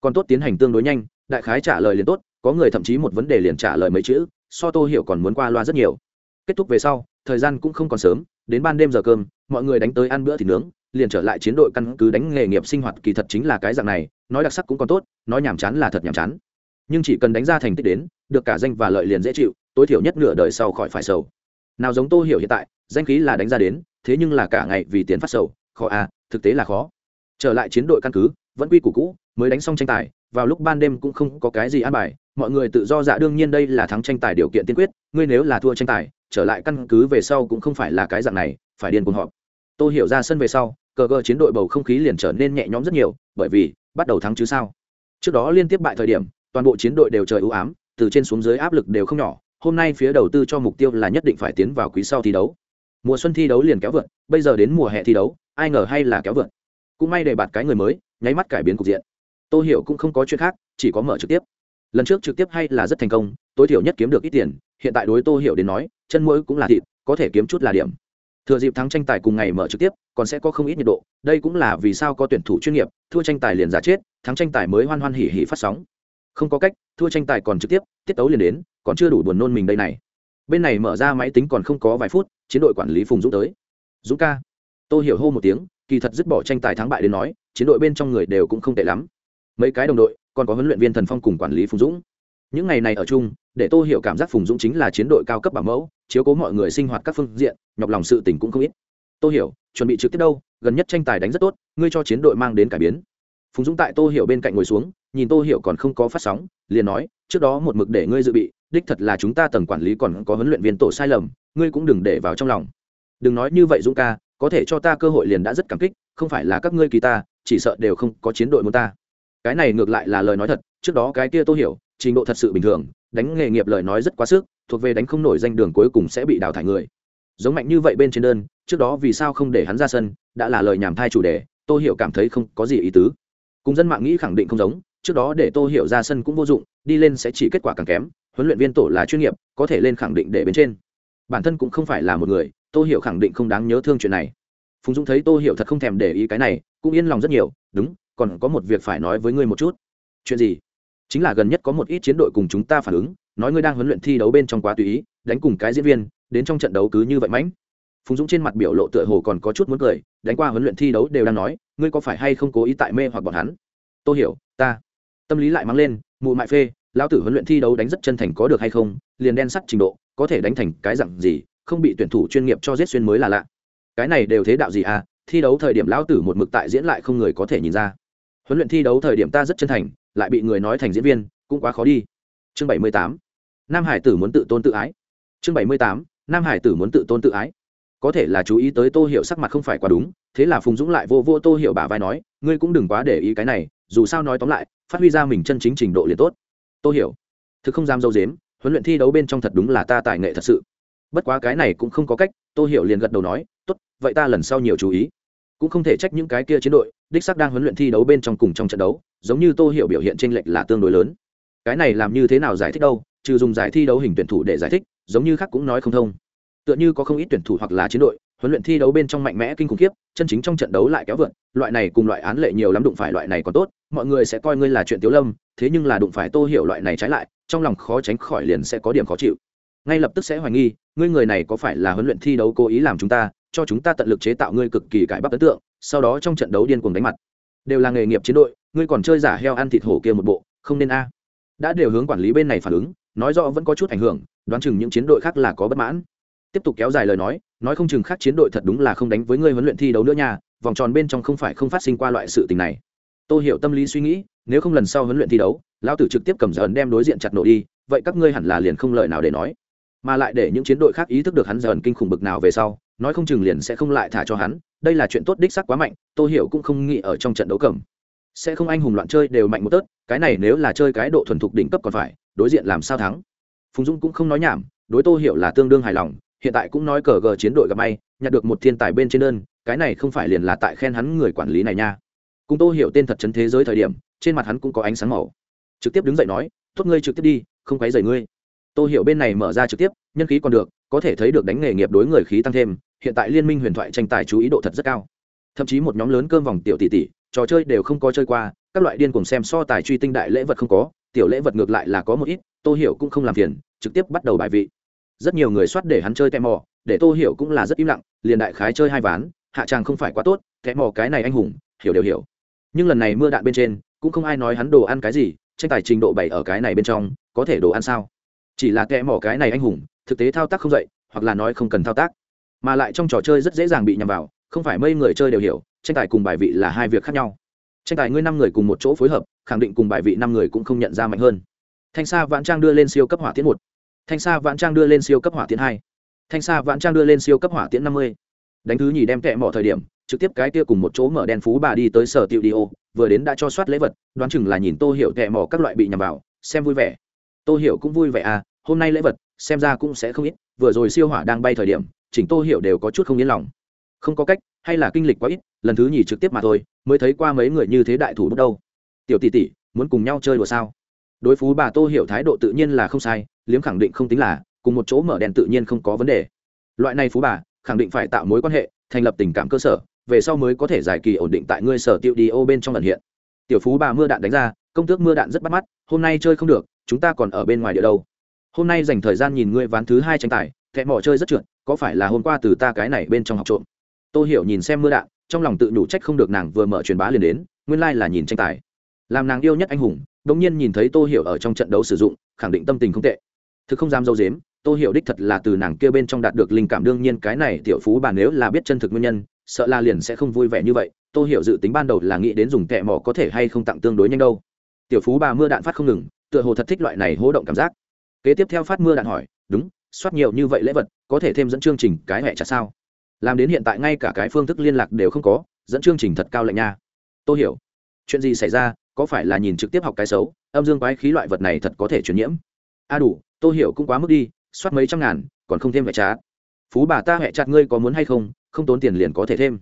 Còn tốt tiến hành tương đối nhanh, đại khái trả lời liền tốt, có người thậm chí một vấn đề liền trả lời mấy chữ, so tô hiểu còn muốn qua loa rất nhiều. Kết thúc về sau, thời gian cũng không còn sớm, đến ban đêm giờ cơm, mọi người đánh tới ăn bữa thịt nướng liền trở lại chiến đội căn cứ đánh nghề nghiệp sinh hoạt kỳ thật chính là cái dạng này, nói đặc sắc cũng còn tốt, nói nhàm chán là thật nhàm chán. Nhưng chỉ cần đánh ra thành tích đến, được cả danh và lợi liền dễ chịu, tối thiểu nhất nửa đời sau khỏi phải sầu. Nào giống tô hiểu hiện tại, danh khí là đánh ra đến, thế nhưng là cả ngày vì tiền phát sầu, khó à thực tế là khó. Trở lại chiến đội căn cứ, vẫn quy củ cũ, mới đánh xong tranh tài, vào lúc ban đêm cũng không có cái gì an bài, mọi người tự do dạ đương nhiên đây là thắng tranh tài điều kiện tiên quyết, ngươi nếu là thua tranh tài, trở lại căn cứ về sau cũng không phải là cái dạng này, phải điên cuồng họp. Tôi hiểu ra sân về sau cờ gờ chiến đội bầu không khí liền trở nên nhẹ nhõm rất nhiều, bởi vì, bắt đầu thắng chứ sao? Trước đó liên tiếp bại thời điểm, toàn bộ chiến đội đều trời ưu ám, từ trên xuống dưới áp lực đều không nhỏ, hôm nay phía đầu tư cho mục tiêu là nhất định phải tiến vào quý sau thi đấu. Mùa xuân thi đấu liền kéo vượt, bây giờ đến mùa hè thi đấu, ai ngờ hay là kéo vượt. Cũng may để bạt cái người mới, nháy mắt cải biến cục diện. Tôi hiểu cũng không có chuyện khác, chỉ có mở trực tiếp. Lần trước trực tiếp hay là rất thành công, tối thiểu nhất kiếm được ít tiền, hiện tại đối tô hiểu đến nói, chân mũi cũng là thịt, có thể kiếm chút là điểm thừa dịp thắng tranh tài cùng ngày mở trực tiếp, còn sẽ có không ít nhiệt độ. Đây cũng là vì sao có tuyển thủ chuyên nghiệp, thua tranh tài liền giả chết, thắng tranh tài mới hoan hoan hỉ hỉ phát sóng. Không có cách, thua tranh tài còn trực tiếp, tiết tấu liền đến, còn chưa đủ buồn nôn mình đây này. Bên này mở ra máy tính còn không có vài phút, chiến đội quản lý phùng dũng tới. Dũng ca. Tôi hiểu hô một tiếng, kỳ thật dứt bỏ tranh tài thắng bại đến nói, chiến đội bên trong người đều cũng không tệ lắm. Mấy cái đồng đội, còn có huấn luyện viên thần phong cùng quản lý phùng dũng những ngày này ở chung, để tô hiểu cảm giác phùng dũng chính là chiến đội cao cấp bảo mẫu, chiếu cố mọi người sinh hoạt các phương diện, nhọc lòng sự tình cũng không ít. Tô hiểu, chuẩn bị trực tiếp đâu? Gần nhất tranh tài đánh rất tốt, ngươi cho chiến đội mang đến cải biến. Phùng dũng tại tô hiểu bên cạnh ngồi xuống, nhìn tô hiểu còn không có phát sóng, liền nói, trước đó một mực để ngươi dự bị, đích thật là chúng ta tầng quản lý còn có huấn luyện viên tổ sai lầm, ngươi cũng đừng để vào trong lòng. Đừng nói như vậy dũng ca, có thể cho ta cơ hội liền đã rất cảm kích, không phải là các ngươi kỳ ta, chỉ sợ đều không có chiến đội muốn ta. Cái này ngược lại là lời nói thật, trước đó cái kia tô hiểu trình độ thật sự bình thường, đánh nghề nghiệp lời nói rất quá sức, thuộc về đánh không nổi danh đường cuối cùng sẽ bị đào thải người. Giống mạnh như vậy bên trên đơn, trước đó vì sao không để hắn ra sân, đã là lời nhảm thai chủ đề, tô hiểu cảm thấy không có gì ý tứ. Cùng dân mạng nghĩ khẳng định không giống, trước đó để tô hiểu ra sân cũng vô dụng, đi lên sẽ chỉ kết quả càng kém, huấn luyện viên tổ là chuyên nghiệp, có thể lên khẳng định để bên trên. Bản thân cũng không phải là một người, tô hiểu khẳng định không đáng nhớ thương chuyện này. Phùng dũng thấy tô hiểu thật không thèm để ý cái này, cũng yên lòng rất nhiều, đúng, còn có một việc phải nói với ngươi một chút. Chuyện gì? Chính là gần nhất có một ít chiến đội cùng chúng ta phản ứng, nói ngươi đang huấn luyện thi đấu bên trong quá tùy ý, đánh cùng cái diễn viên, đến trong trận đấu cứ như vậy mãnh. Phùng dũng trên mặt biểu lộ tựa hồ còn có chút muốn cười, đánh qua huấn luyện thi đấu đều đang nói, ngươi có phải hay không cố ý tại mê hoặc bọn hắn? Tôi hiểu, ta. Tâm lý lại mang lên, mụ mại phê, lão tử huấn luyện thi đấu đánh rất chân thành có được hay không, liền đen sắt trình độ, có thể đánh thành cái dặn gì, không bị tuyển thủ chuyên nghiệp cho giết xuyên mới là lạ. Cái này đều thế đạo gì à thi đấu thời điểm lão tử một mực tại diễn lại không người có thể nhìn ra huấn luyện thi đấu thời điểm ta rất chân thành, lại bị người nói thành diễn viên, cũng quá khó đi. Chương bảy mươi tám, nam hải tử muốn tự tôn tự ái. Chương bảy mươi tám, nam hải tử muốn tự tôn tự ái. Có thể là chú ý tới tô hiểu sắc mặt không phải quá đúng, thế là phùng dũng lại vô vô tô hiểu bà vai nói, ngươi cũng đừng quá để ý cái này, dù sao nói tóm lại, phát huy ra mình chân chính trình độ liền tốt. Tô hiểu, thực không dám dâu dếm, huấn luyện thi đấu bên trong thật đúng là ta tài nghệ thật sự. Bất quá cái này cũng không có cách, tô hiểu liền gật đầu nói, tốt, vậy ta lần sau nhiều chú ý. Cũng không thể trách những cái kia chiến đội đích sắc đang huấn luyện thi đấu bên trong cùng trong trận đấu, giống như tô hiểu biểu hiện tranh lệch là tương đối lớn. Cái này làm như thế nào giải thích đâu, trừ dùng giải thi đấu hình tuyển thủ để giải thích, giống như khác cũng nói không thông. Tựa như có không ít tuyển thủ hoặc là chiến đội, huấn luyện thi đấu bên trong mạnh mẽ kinh khủng khiếp, chân chính trong trận đấu lại kéo vượt, loại này cùng loại án lệ nhiều lắm đụng phải loại này còn tốt, mọi người sẽ coi ngươi là chuyện tiếu lâm, thế nhưng là đụng phải tô hiểu loại này trái lại, trong lòng khó tránh khỏi liền sẽ có điểm khó chịu. Ngay lập tức sẽ hoài nghi, ngươi người này có phải là huấn luyện thi đấu cố ý làm chúng ta cho chúng ta tận lực chế tạo ngươi cực kỳ cải bắp ấn tượng, sau đó trong trận đấu điên cuồng đánh mặt. Đều là nghề nghiệp chiến đội, ngươi còn chơi giả heo ăn thịt hổ kia một bộ, không nên a. À. Đã đều hướng quản lý bên này phản ứng, nói rõ vẫn có chút ảnh hưởng, đoán chừng những chiến đội khác là có bất mãn. Tiếp tục kéo dài lời nói nói không chừng khác chiến đội thật đúng là không đánh với ngươi huấn luyện thi đấu nữa nha, vòng tròn bên trong không phải không phát sinh qua loại sự tình này. Tôi hiểu tâm lý suy nghĩ, nếu không lần sau huấn luyện thi đấu, lão tử trực tiếp cầm giờ đem đối diện chặt nổ đi, vậy các ngươi hẳn là liền không lợi nào để nói. Mà lại để những chiến đội khác ý thức được hắn giờ ẩn kinh khủng bực nào về sau nói không chừng liền sẽ không lại thả cho hắn, đây là chuyện tốt đích sắc quá mạnh, tô hiểu cũng không nghĩ ở trong trận đấu cầm. Sẽ không anh hùng loạn chơi đều mạnh một tớt, cái này nếu là chơi cái độ thuần thục đỉnh cấp còn phải, đối diện làm sao thắng. Phùng dung cũng không nói nhảm, đối tô hiểu là tương đương hài lòng, hiện tại cũng nói cờ gờ chiến đội gặp may, nhặt được một thiên tài bên trên đơn, cái này không phải liền là tại khen hắn người quản lý này nha. Cùng tô hiểu tên thật chấn thế giới thời điểm, trên mặt hắn cũng có ánh sáng màu. Trực tiếp đứng dậy nói, tốt ngươi trực tiếp đi, không quấy rầy ngươi. Tô hiểu bên này mở ra trực tiếp, nhân khí còn được, có thể thấy được đánh nghề nghiệp đối người khí tăng thêm hiện tại liên minh huyền thoại tranh tài chú ý độ thật rất cao. Thậm chí một nhóm lớn cơm vòng tiểu tỷ tỷ, trò chơi đều không có chơi qua, các loại điên cùng xem so tài truy tinh đại lễ vật không có, tiểu lễ vật ngược lại là có một ít, tô hiểu cũng không làm phiền, trực tiếp bắt đầu bài vị. Rất nhiều người soát để hắn chơi tem mò, để tô hiểu cũng là rất im lặng, liền đại khái chơi hai ván, hạ tràng không phải quá tốt kẽ mò cái này anh hùng, hiểu đều hiểu. Nhưng lần này mưa đạn bên trên, cũng không ai nói hắn đồ ăn cái gì, tranh tài trình độ bảy ở cái này bên trong, có thể đồ ăn sao? Chỉ là kẽ mò cái này anh hùng, thực tế thao tác không dậy, hoặc là nói không cần thao tác mà lại trong trò chơi rất dễ dàng bị nhầm vào, không phải mây người chơi đều hiểu, tranh tài cùng bài vị là hai việc khác nhau. Tranh tài ngươi năm người cùng một chỗ phối hợp, khẳng định cùng bài vị năm người cũng không nhận ra mạnh hơn. Thanh sa vãn trang đưa lên siêu cấp hỏa tiễn một. Thanh sa vãn trang đưa lên siêu cấp hỏa tiễn hai. Thanh sa vãn trang đưa lên siêu cấp hỏa tiễn năm mươi. Đánh thứ nhì đem kẹ mỏ thời điểm, trực tiếp cái kia cùng một chỗ mở đen phú bà đi tới sở tiệu đi ô, vừa đến đã cho soát lễ vật, đoán chừng là nhìn tô hiểu kẹ mỏ các loại bị nhầm vào, xem vui vẻ. Tô hiểu cũng vui vẻ à hôm nay lễ vật, xem ra cũng sẽ không ít, vừa rồi siêu hỏa đang bay thời điểm chỉnh tô hiểu đều có chút không yên lòng. Không có cách, hay là kinh lịch quá ít, lần thứ nhì trực tiếp mà thôi, mới thấy qua mấy người như thế đại thủ bước đâu. Tiểu tỷ tỷ, muốn cùng nhau chơi đùa sao? Đối phú bà tô hiểu thái độ tự nhiên là không sai, liếm khẳng định không tính là, cùng một chỗ mở đèn tự nhiên không có vấn đề. Loại này phú bà, khẳng định phải tạo mối quan hệ, thành lập tình cảm cơ sở, về sau mới có thể giải kỳ ổn định tại ngươi sở tiêu đi ô bên trong lần hiện. Tiểu phú bà mưa đạn đánh ra, công tước mưa đạn rất bắt mắt, hôm nay chơi không được, chúng ta còn ở bên ngoài địa đâu. Hôm nay dành thời gian nhìn ngươi ván thứ hai tranh tài thẹn mỏ chơi rất trượt có phải là hôm qua từ ta cái này bên trong học trộm? Tôi hiểu nhìn xem mưa đạn, trong lòng tự đủ trách không được nàng vừa mở truyền bá liền đến, nguyên lai là nhìn tranh tài. Làm nàng yêu nhất anh hùng, đống nhiên nhìn thấy tô hiểu ở trong trận đấu sử dụng, khẳng định tâm tình không tệ. Thực không dám dâu dếm, tô hiểu đích thật là từ nàng kia bên trong đạt được linh cảm đương nhiên cái này tiểu phú bà nếu là biết chân thực nguyên nhân, sợ là liền sẽ không vui vẻ như vậy. Tô hiểu dự tính ban đầu là nghĩ đến dùng kẹ mỏ có thể hay không tặng tương đối nhanh đâu. Tiểu phú bà mưa đạn phát không ngừng, tựa hồ thật thích loại này hố động cảm giác. Kế tiếp theo phát mưa đạn hỏi, đúng soát nhiều như vậy lễ vật, có thể thêm dẫn chương trình cái hẹ chặt sao? Làm đến hiện tại ngay cả cái phương thức liên lạc đều không có, dẫn chương trình thật cao lạnh nha. Tôi hiểu. Chuyện gì xảy ra, có phải là nhìn trực tiếp học cái xấu, âm dương quái khí loại vật này thật có thể truyền nhiễm? A à đủ tôi hiểu cũng quá mức đi, soát mấy trăm ngàn, còn không thêm vẻ trá phú bà ta hẹ chặt ngươi có muốn hay không không tốn tiền liền có thể thêm.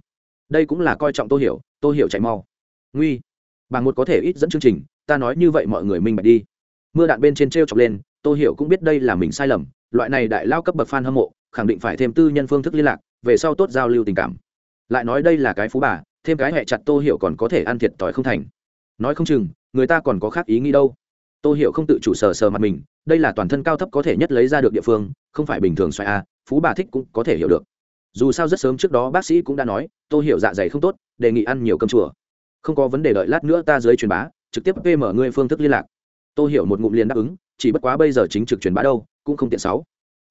Đây cũng là coi trọng tôi hiểu tôi hiểu chạy mau. Nguy. Bằng một có thể ít dẫn chương trình, ta nói như vậy mọi người minh bạch đi. Mưa đạn bên trên t r e o chọc lên tôi hiểu cũng biết đây là mình sai lầm loại này đại lao cấp bậc fan hâm mộ, khẳng định phải thêm tư nhân phương thức liên lạc, về sau tốt giao lưu tình cảm. Lại nói đây là cái phú bà, thêm cái hẹ chặt tô hiểu còn có thể ăn thiệt tỏi không thành. Nói không chừng, người ta còn có khác ý nghĩ đâu. Tô hiểu không tự chủ sờ sờ mặt mình, đây là toàn thân cao thấp có thể nhất lấy ra được địa phương, không phải bình thường xoay a, phú bà thích cũng có thể hiểu được. Dù sao rất sớm trước đó bác sĩ cũng đã nói, tô hiểu dạ dày không tốt, đề nghị ăn nhiều cơm chùa. Không có vấn đề đợi lát nữa ta dưới truyền bá, trực tiếp pm ngươi phương thức liên lạc. Tô hiểu một ngụm liền đáp ứng chỉ bất quá bây giờ chính trực truyền bá đâu, cũng không tiện sáu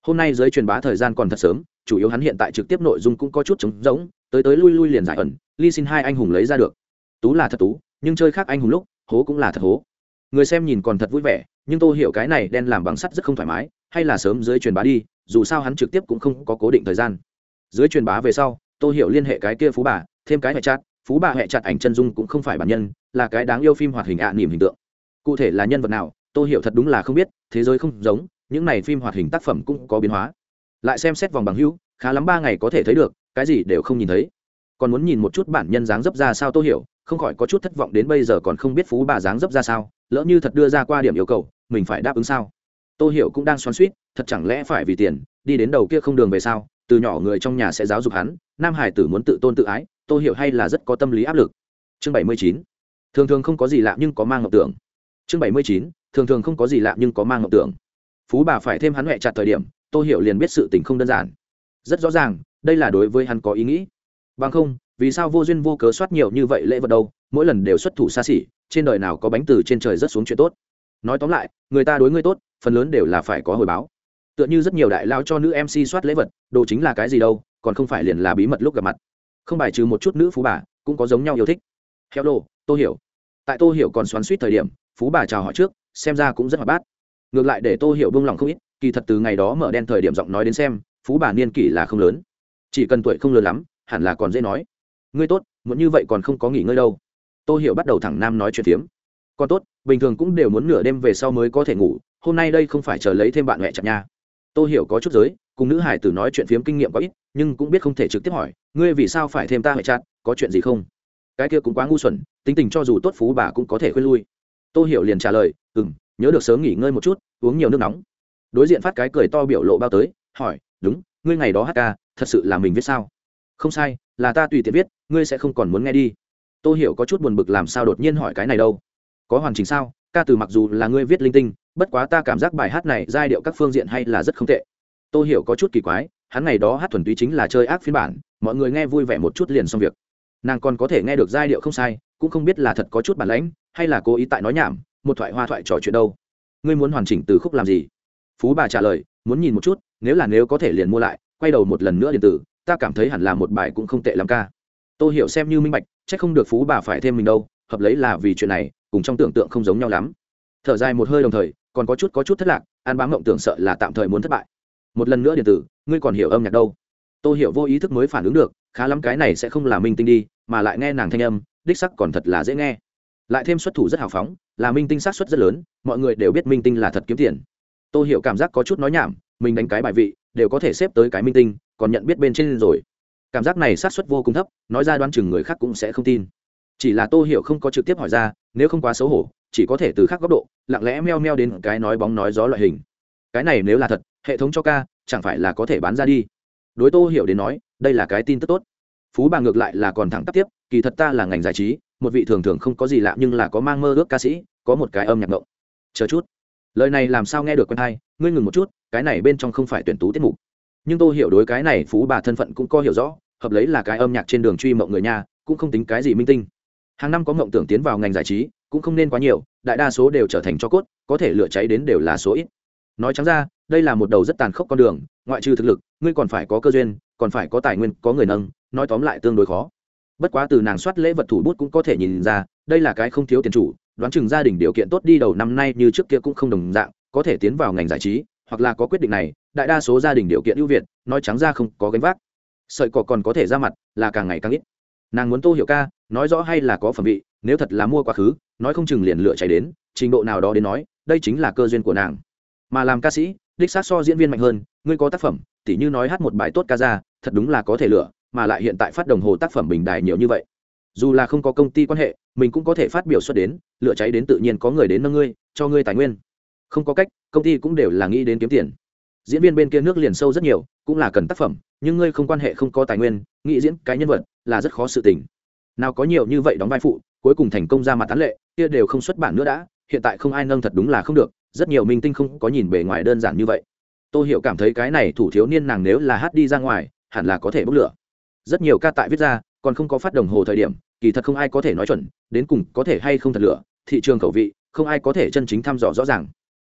hôm nay dưới truyền bá thời gian còn thật sớm, chủ yếu hắn hiện tại trực tiếp nội dung cũng có chút trống rỗng, tới tới lui lui liền giải ẩn ly xin hai anh hùng lấy ra được. Tú là thật tú, nhưng chơi khác anh hùng lúc, hố cũng là thật hố. Người xem nhìn còn thật vui vẻ, nhưng tôi hiểu cái này đen làm bằng sắt rất không thoải mái, hay là sớm dưới truyền bá đi, dù sao hắn trực tiếp cũng không có cố định thời gian. Dưới truyền bá về sau tôi hiểu liên hệ cái kia phú bà, thêm cái hệ chặt, phú bà hệ chặt ảnh chân dung cũng không phải bản nhân, là cái đáng yêu phim hoạt hình ạ niềm hình tượng. Cụ thể là nhân vật nào tôi hiểu thật đúng là không biết, thế giới không giống, những này phim hoạt hình tác phẩm cũng có biến hóa. Lại xem xét vòng bằng hữu, khá lắm ba ngày có thể thấy được, cái gì đều không nhìn thấy. Còn muốn nhìn một chút bản nhân dáng dấp ra sao tôi hiểu, không khỏi có chút thất vọng đến bây giờ còn không biết phú bà dáng dấp ra sao, lỡ như thật đưa ra qua điểm yêu cầu, mình phải đáp ứng sao? Tôi hiểu cũng đang xoắn suýt, thật chẳng lẽ phải vì tiền, đi đến đầu kia không đường về sao, từ nhỏ người trong nhà sẽ giáo dục hắn, nam hải tử muốn tự tôn tự ái tôi hiểu hay là rất có tâm lý áp lực. Chương bảy mươi chín. Thường thường không có gì lạ nhưng có mang ngọc tưởng. Chương bảy mươi chín thường thường không có gì lạ nhưng có mang ngọc tưởng. Phú bà phải thêm hắn huệ chặt thời điểm tôi hiểu liền biết sự tình không đơn giản. Rất rõ ràng, đây là đối với hắn có ý nghĩ. Bằng không, vì sao vô duyên vô cớ soát nhiều như vậy lễ vật đâu, mỗi lần đều xuất thủ xa xỉ, trên đời nào có bánh từ trên trời rất xuống chuyện tốt. Nói tóm lại, người ta đối ngươi tốt, phần lớn đều là phải có hồi báo. Tựa như rất nhiều đại lao cho nữ mc soát lễ vật, đồ chính là cái gì đâu, còn không phải liền là bí mật lúc gặp mặt. Không bài trừ một chút nữ phú bà, cũng có giống nhau yêu thích. Heo đồ tô hiểu. Tại tô hiểu còn xoắn suýt thời điểm, phú bà chào hỏi trước xem ra cũng rất hoạt bát. Ngược lại để tô hiểu buông lòng không ít, kỳ thật từ ngày đó mở đen thời điểm giọng nói đến xem, phú bà niên kỷ là không lớn. Chỉ cần tuổi không lớn lắm, hẳn là còn dễ nói. Ngươi tốt, muốn như vậy còn không có nghỉ ngơi đâu. Tô hiểu bắt đầu thẳng nam nói chuyện phiếm. Còn tốt, bình thường cũng đều muốn nửa đêm về sau mới có thể ngủ, hôm nay đây không phải chờ lấy thêm bạn mẹ chặt nha. Tô hiểu có chút giới, cùng nữ hải tử nói chuyện phiếm kinh nghiệm có ít, nhưng cũng biết không thể trực tiếp hỏi, ngươi vì sao phải thêm ta mẹ chặt, có chuyện gì không? Cái kia cũng quá ngu xuẩn, tính tình cho dù tốt phú bà cũng có thể khuyên lui tô hiểu liền trả lời ừ m nhớ được sớm nghỉ ngơi một chút, uống nhiều nước nóng. Đối diện phát cái cười to biểu lộ bao tới, hỏi, đúng, ngươi ngày đó hát ca, thật sự là mình viết sao? Không sai, là ta tùy tiện viết, ngươi sẽ không còn muốn nghe đi. Tô hiểu có chút buồn bực làm sao đột nhiên hỏi cái này đâu. Có hoàn chỉnh sao? Ca từ mặc dù là ngươi viết linh tinh, bất quá ta cảm giác bài hát này giai điệu các phương diện hay là rất không tệ. Tô hiểu có chút kỳ quái, hắn ngày đó hát thuần túy chính là chơi ác phiên bản, mọi người nghe vui vẻ một chút liền xong việc. Nàng còn có thể nghe được giai điệu không sai, cũng không biết là thật có chút bản lãnh hay là cố ý tại nói nhảm, một thoại hoa thoại trò chuyện đâu? Ngươi muốn hoàn chỉnh từ khúc làm gì? Phú bà trả lời, muốn nhìn một chút, nếu là nếu có thể liền mua lại, quay đầu một lần nữa điện tử, ta cảm thấy hẳn là một bài cũng không tệ lắm ca. Tôi hiểu xem như minh bạch c h ắ c không được phú bà phải thêm mình đâu, hợp lấy là vì chuyện này, cùng trong tưởng tượng không giống nhau lắm. Thở dài một hơi đồng thời, còn có chút có chút thất lạc, an bám mộng tưởng sợ là tạm thời muốn thất bại. Một lần nữa điện tử, ngươi còn hiểu âm nhạc đâu? Tôi hiểu vô ý thức mới phản ứng được, khá lắm cái này sẽ không là minh tinh đi, mà lại nghe nàng thanh âm, đích sắc còn thật là dễ nghe lại thêm xuất thủ rất hào phóng, là minh tinh sát xuất rất lớn, mọi người đều biết minh tinh là thật kiếm tiền. Tôi hiểu cảm giác có chút nói nhảm, mình đánh cái bài vị, đều có thể xếp tới cái minh tinh, còn nhận biết bên trên rồi. Cảm giác này sát xuất vô cùng thấp, nói ra đoán chừng người khác cũng sẽ không tin. Chỉ là tô hiểu không có trực tiếp hỏi ra, nếu không quá xấu hổ, chỉ có thể từ khác góc độ, lặng lẽ meo meo đến cái nói bóng nói gió loại hình. Cái này nếu là thật, hệ thống cho ca, chẳng phải là có thể bán ra đi. Đối tô hiểu đến nói, đây là cái tin tức tốt. Phú bà ngược lại là còn thẳng tắp tiếp, kỳ thật ta là ngành giải trí một vị thường thường không có gì lạ nhưng là có mang mơ ước ca sĩ, có một cái âm nhạc ngộng. Chờ chút. Lời này làm sao nghe được quen hay? Ngươi ngừng một chút, cái này bên trong không phải tuyển tú tiết mục. Nhưng tôi hiểu đối cái này phú bà thân phận cũng có hiểu rõ, hợp lấy là cái âm nhạc trên đường truy mộng người nhà, cũng không tính cái gì minh tinh. Hàng năm có mộng tưởng tiến vào ngành giải trí, cũng không nên quá nhiều, đại đa số đều trở thành cho cốt, có thể lửa cháy đến đều là số ít. Nói trắng ra, đây là một đầu rất tàn khốc con đường, ngoại trừ thực lực, ngươi còn phải có cơ duyên, còn phải có tài nguyên, có người nâng, nói tóm lại tương đối khó bất quá từ nàng soát lễ vật thủ bút cũng có thể nhìn ra, đây là cái không thiếu tiền chủ, đoán chừng gia đình điều kiện tốt đi đầu năm nay như trước kia cũng không đồng dạng, có thể tiến vào ngành giải trí, hoặc là có quyết định này, đại đa số gia đình điều kiện ưu việt, nói trắng ra không có gánh vác. Sợi cỏ còn có thể ra mặt, là càng ngày càng ít. Nàng muốn tô hiểu ca, nói rõ hay là có phẩm vị, nếu thật là mua quá khứ, nói không chừng liền lựa chạy đến, trình độ nào đó đến nói, đây chính là cơ duyên của nàng. Mà làm ca sĩ, đích xác so diễn viên mạnh hơn, ngươi có tác phẩm, tỉ như nói hát một bài tốt ca ra, thật đúng là có thể lựa mà lại hiện tại phát đồng hồ tác phẩm bình đài nhiều như vậy. Dù là không có công ty quan hệ, mình cũng có thể phát biểu xuất đến lựa cháy đến tự nhiên có người đến nâng ngươi, cho ngươi tài nguyên. Không có cách, công ty cũng đều là nghĩ đến kiếm tiền. Diễn viên bên kia nước liền sâu rất nhiều, cũng là cần tác phẩm, nhưng ngươi không quan hệ không có tài nguyên, nghĩ diễn cái nhân vật là rất khó sự tình. Nào có nhiều như vậy đóng vai phụ, cuối cùng thành công ra mặt tán lệ, kia đều không xuất bản nữa đã, hiện tại không ai nâng thật đúng là không được, rất nhiều minh tinh không có nhìn bề ngoài đơn giản như vậy. Tôi hiểu cảm thấy cái này thủ thiếu niên nàng nếu là hát đi ra ngoài, hẳn là có thể bốc lửa rất nhiều ca tại viết ra, còn không có phát đồng hồ thời điểm, kỳ thật không ai có thể nói chuẩn, đến cùng có thể hay không thật lửa thị trường khẩu vị, không ai có thể chân chính thăm dò rõ ràng.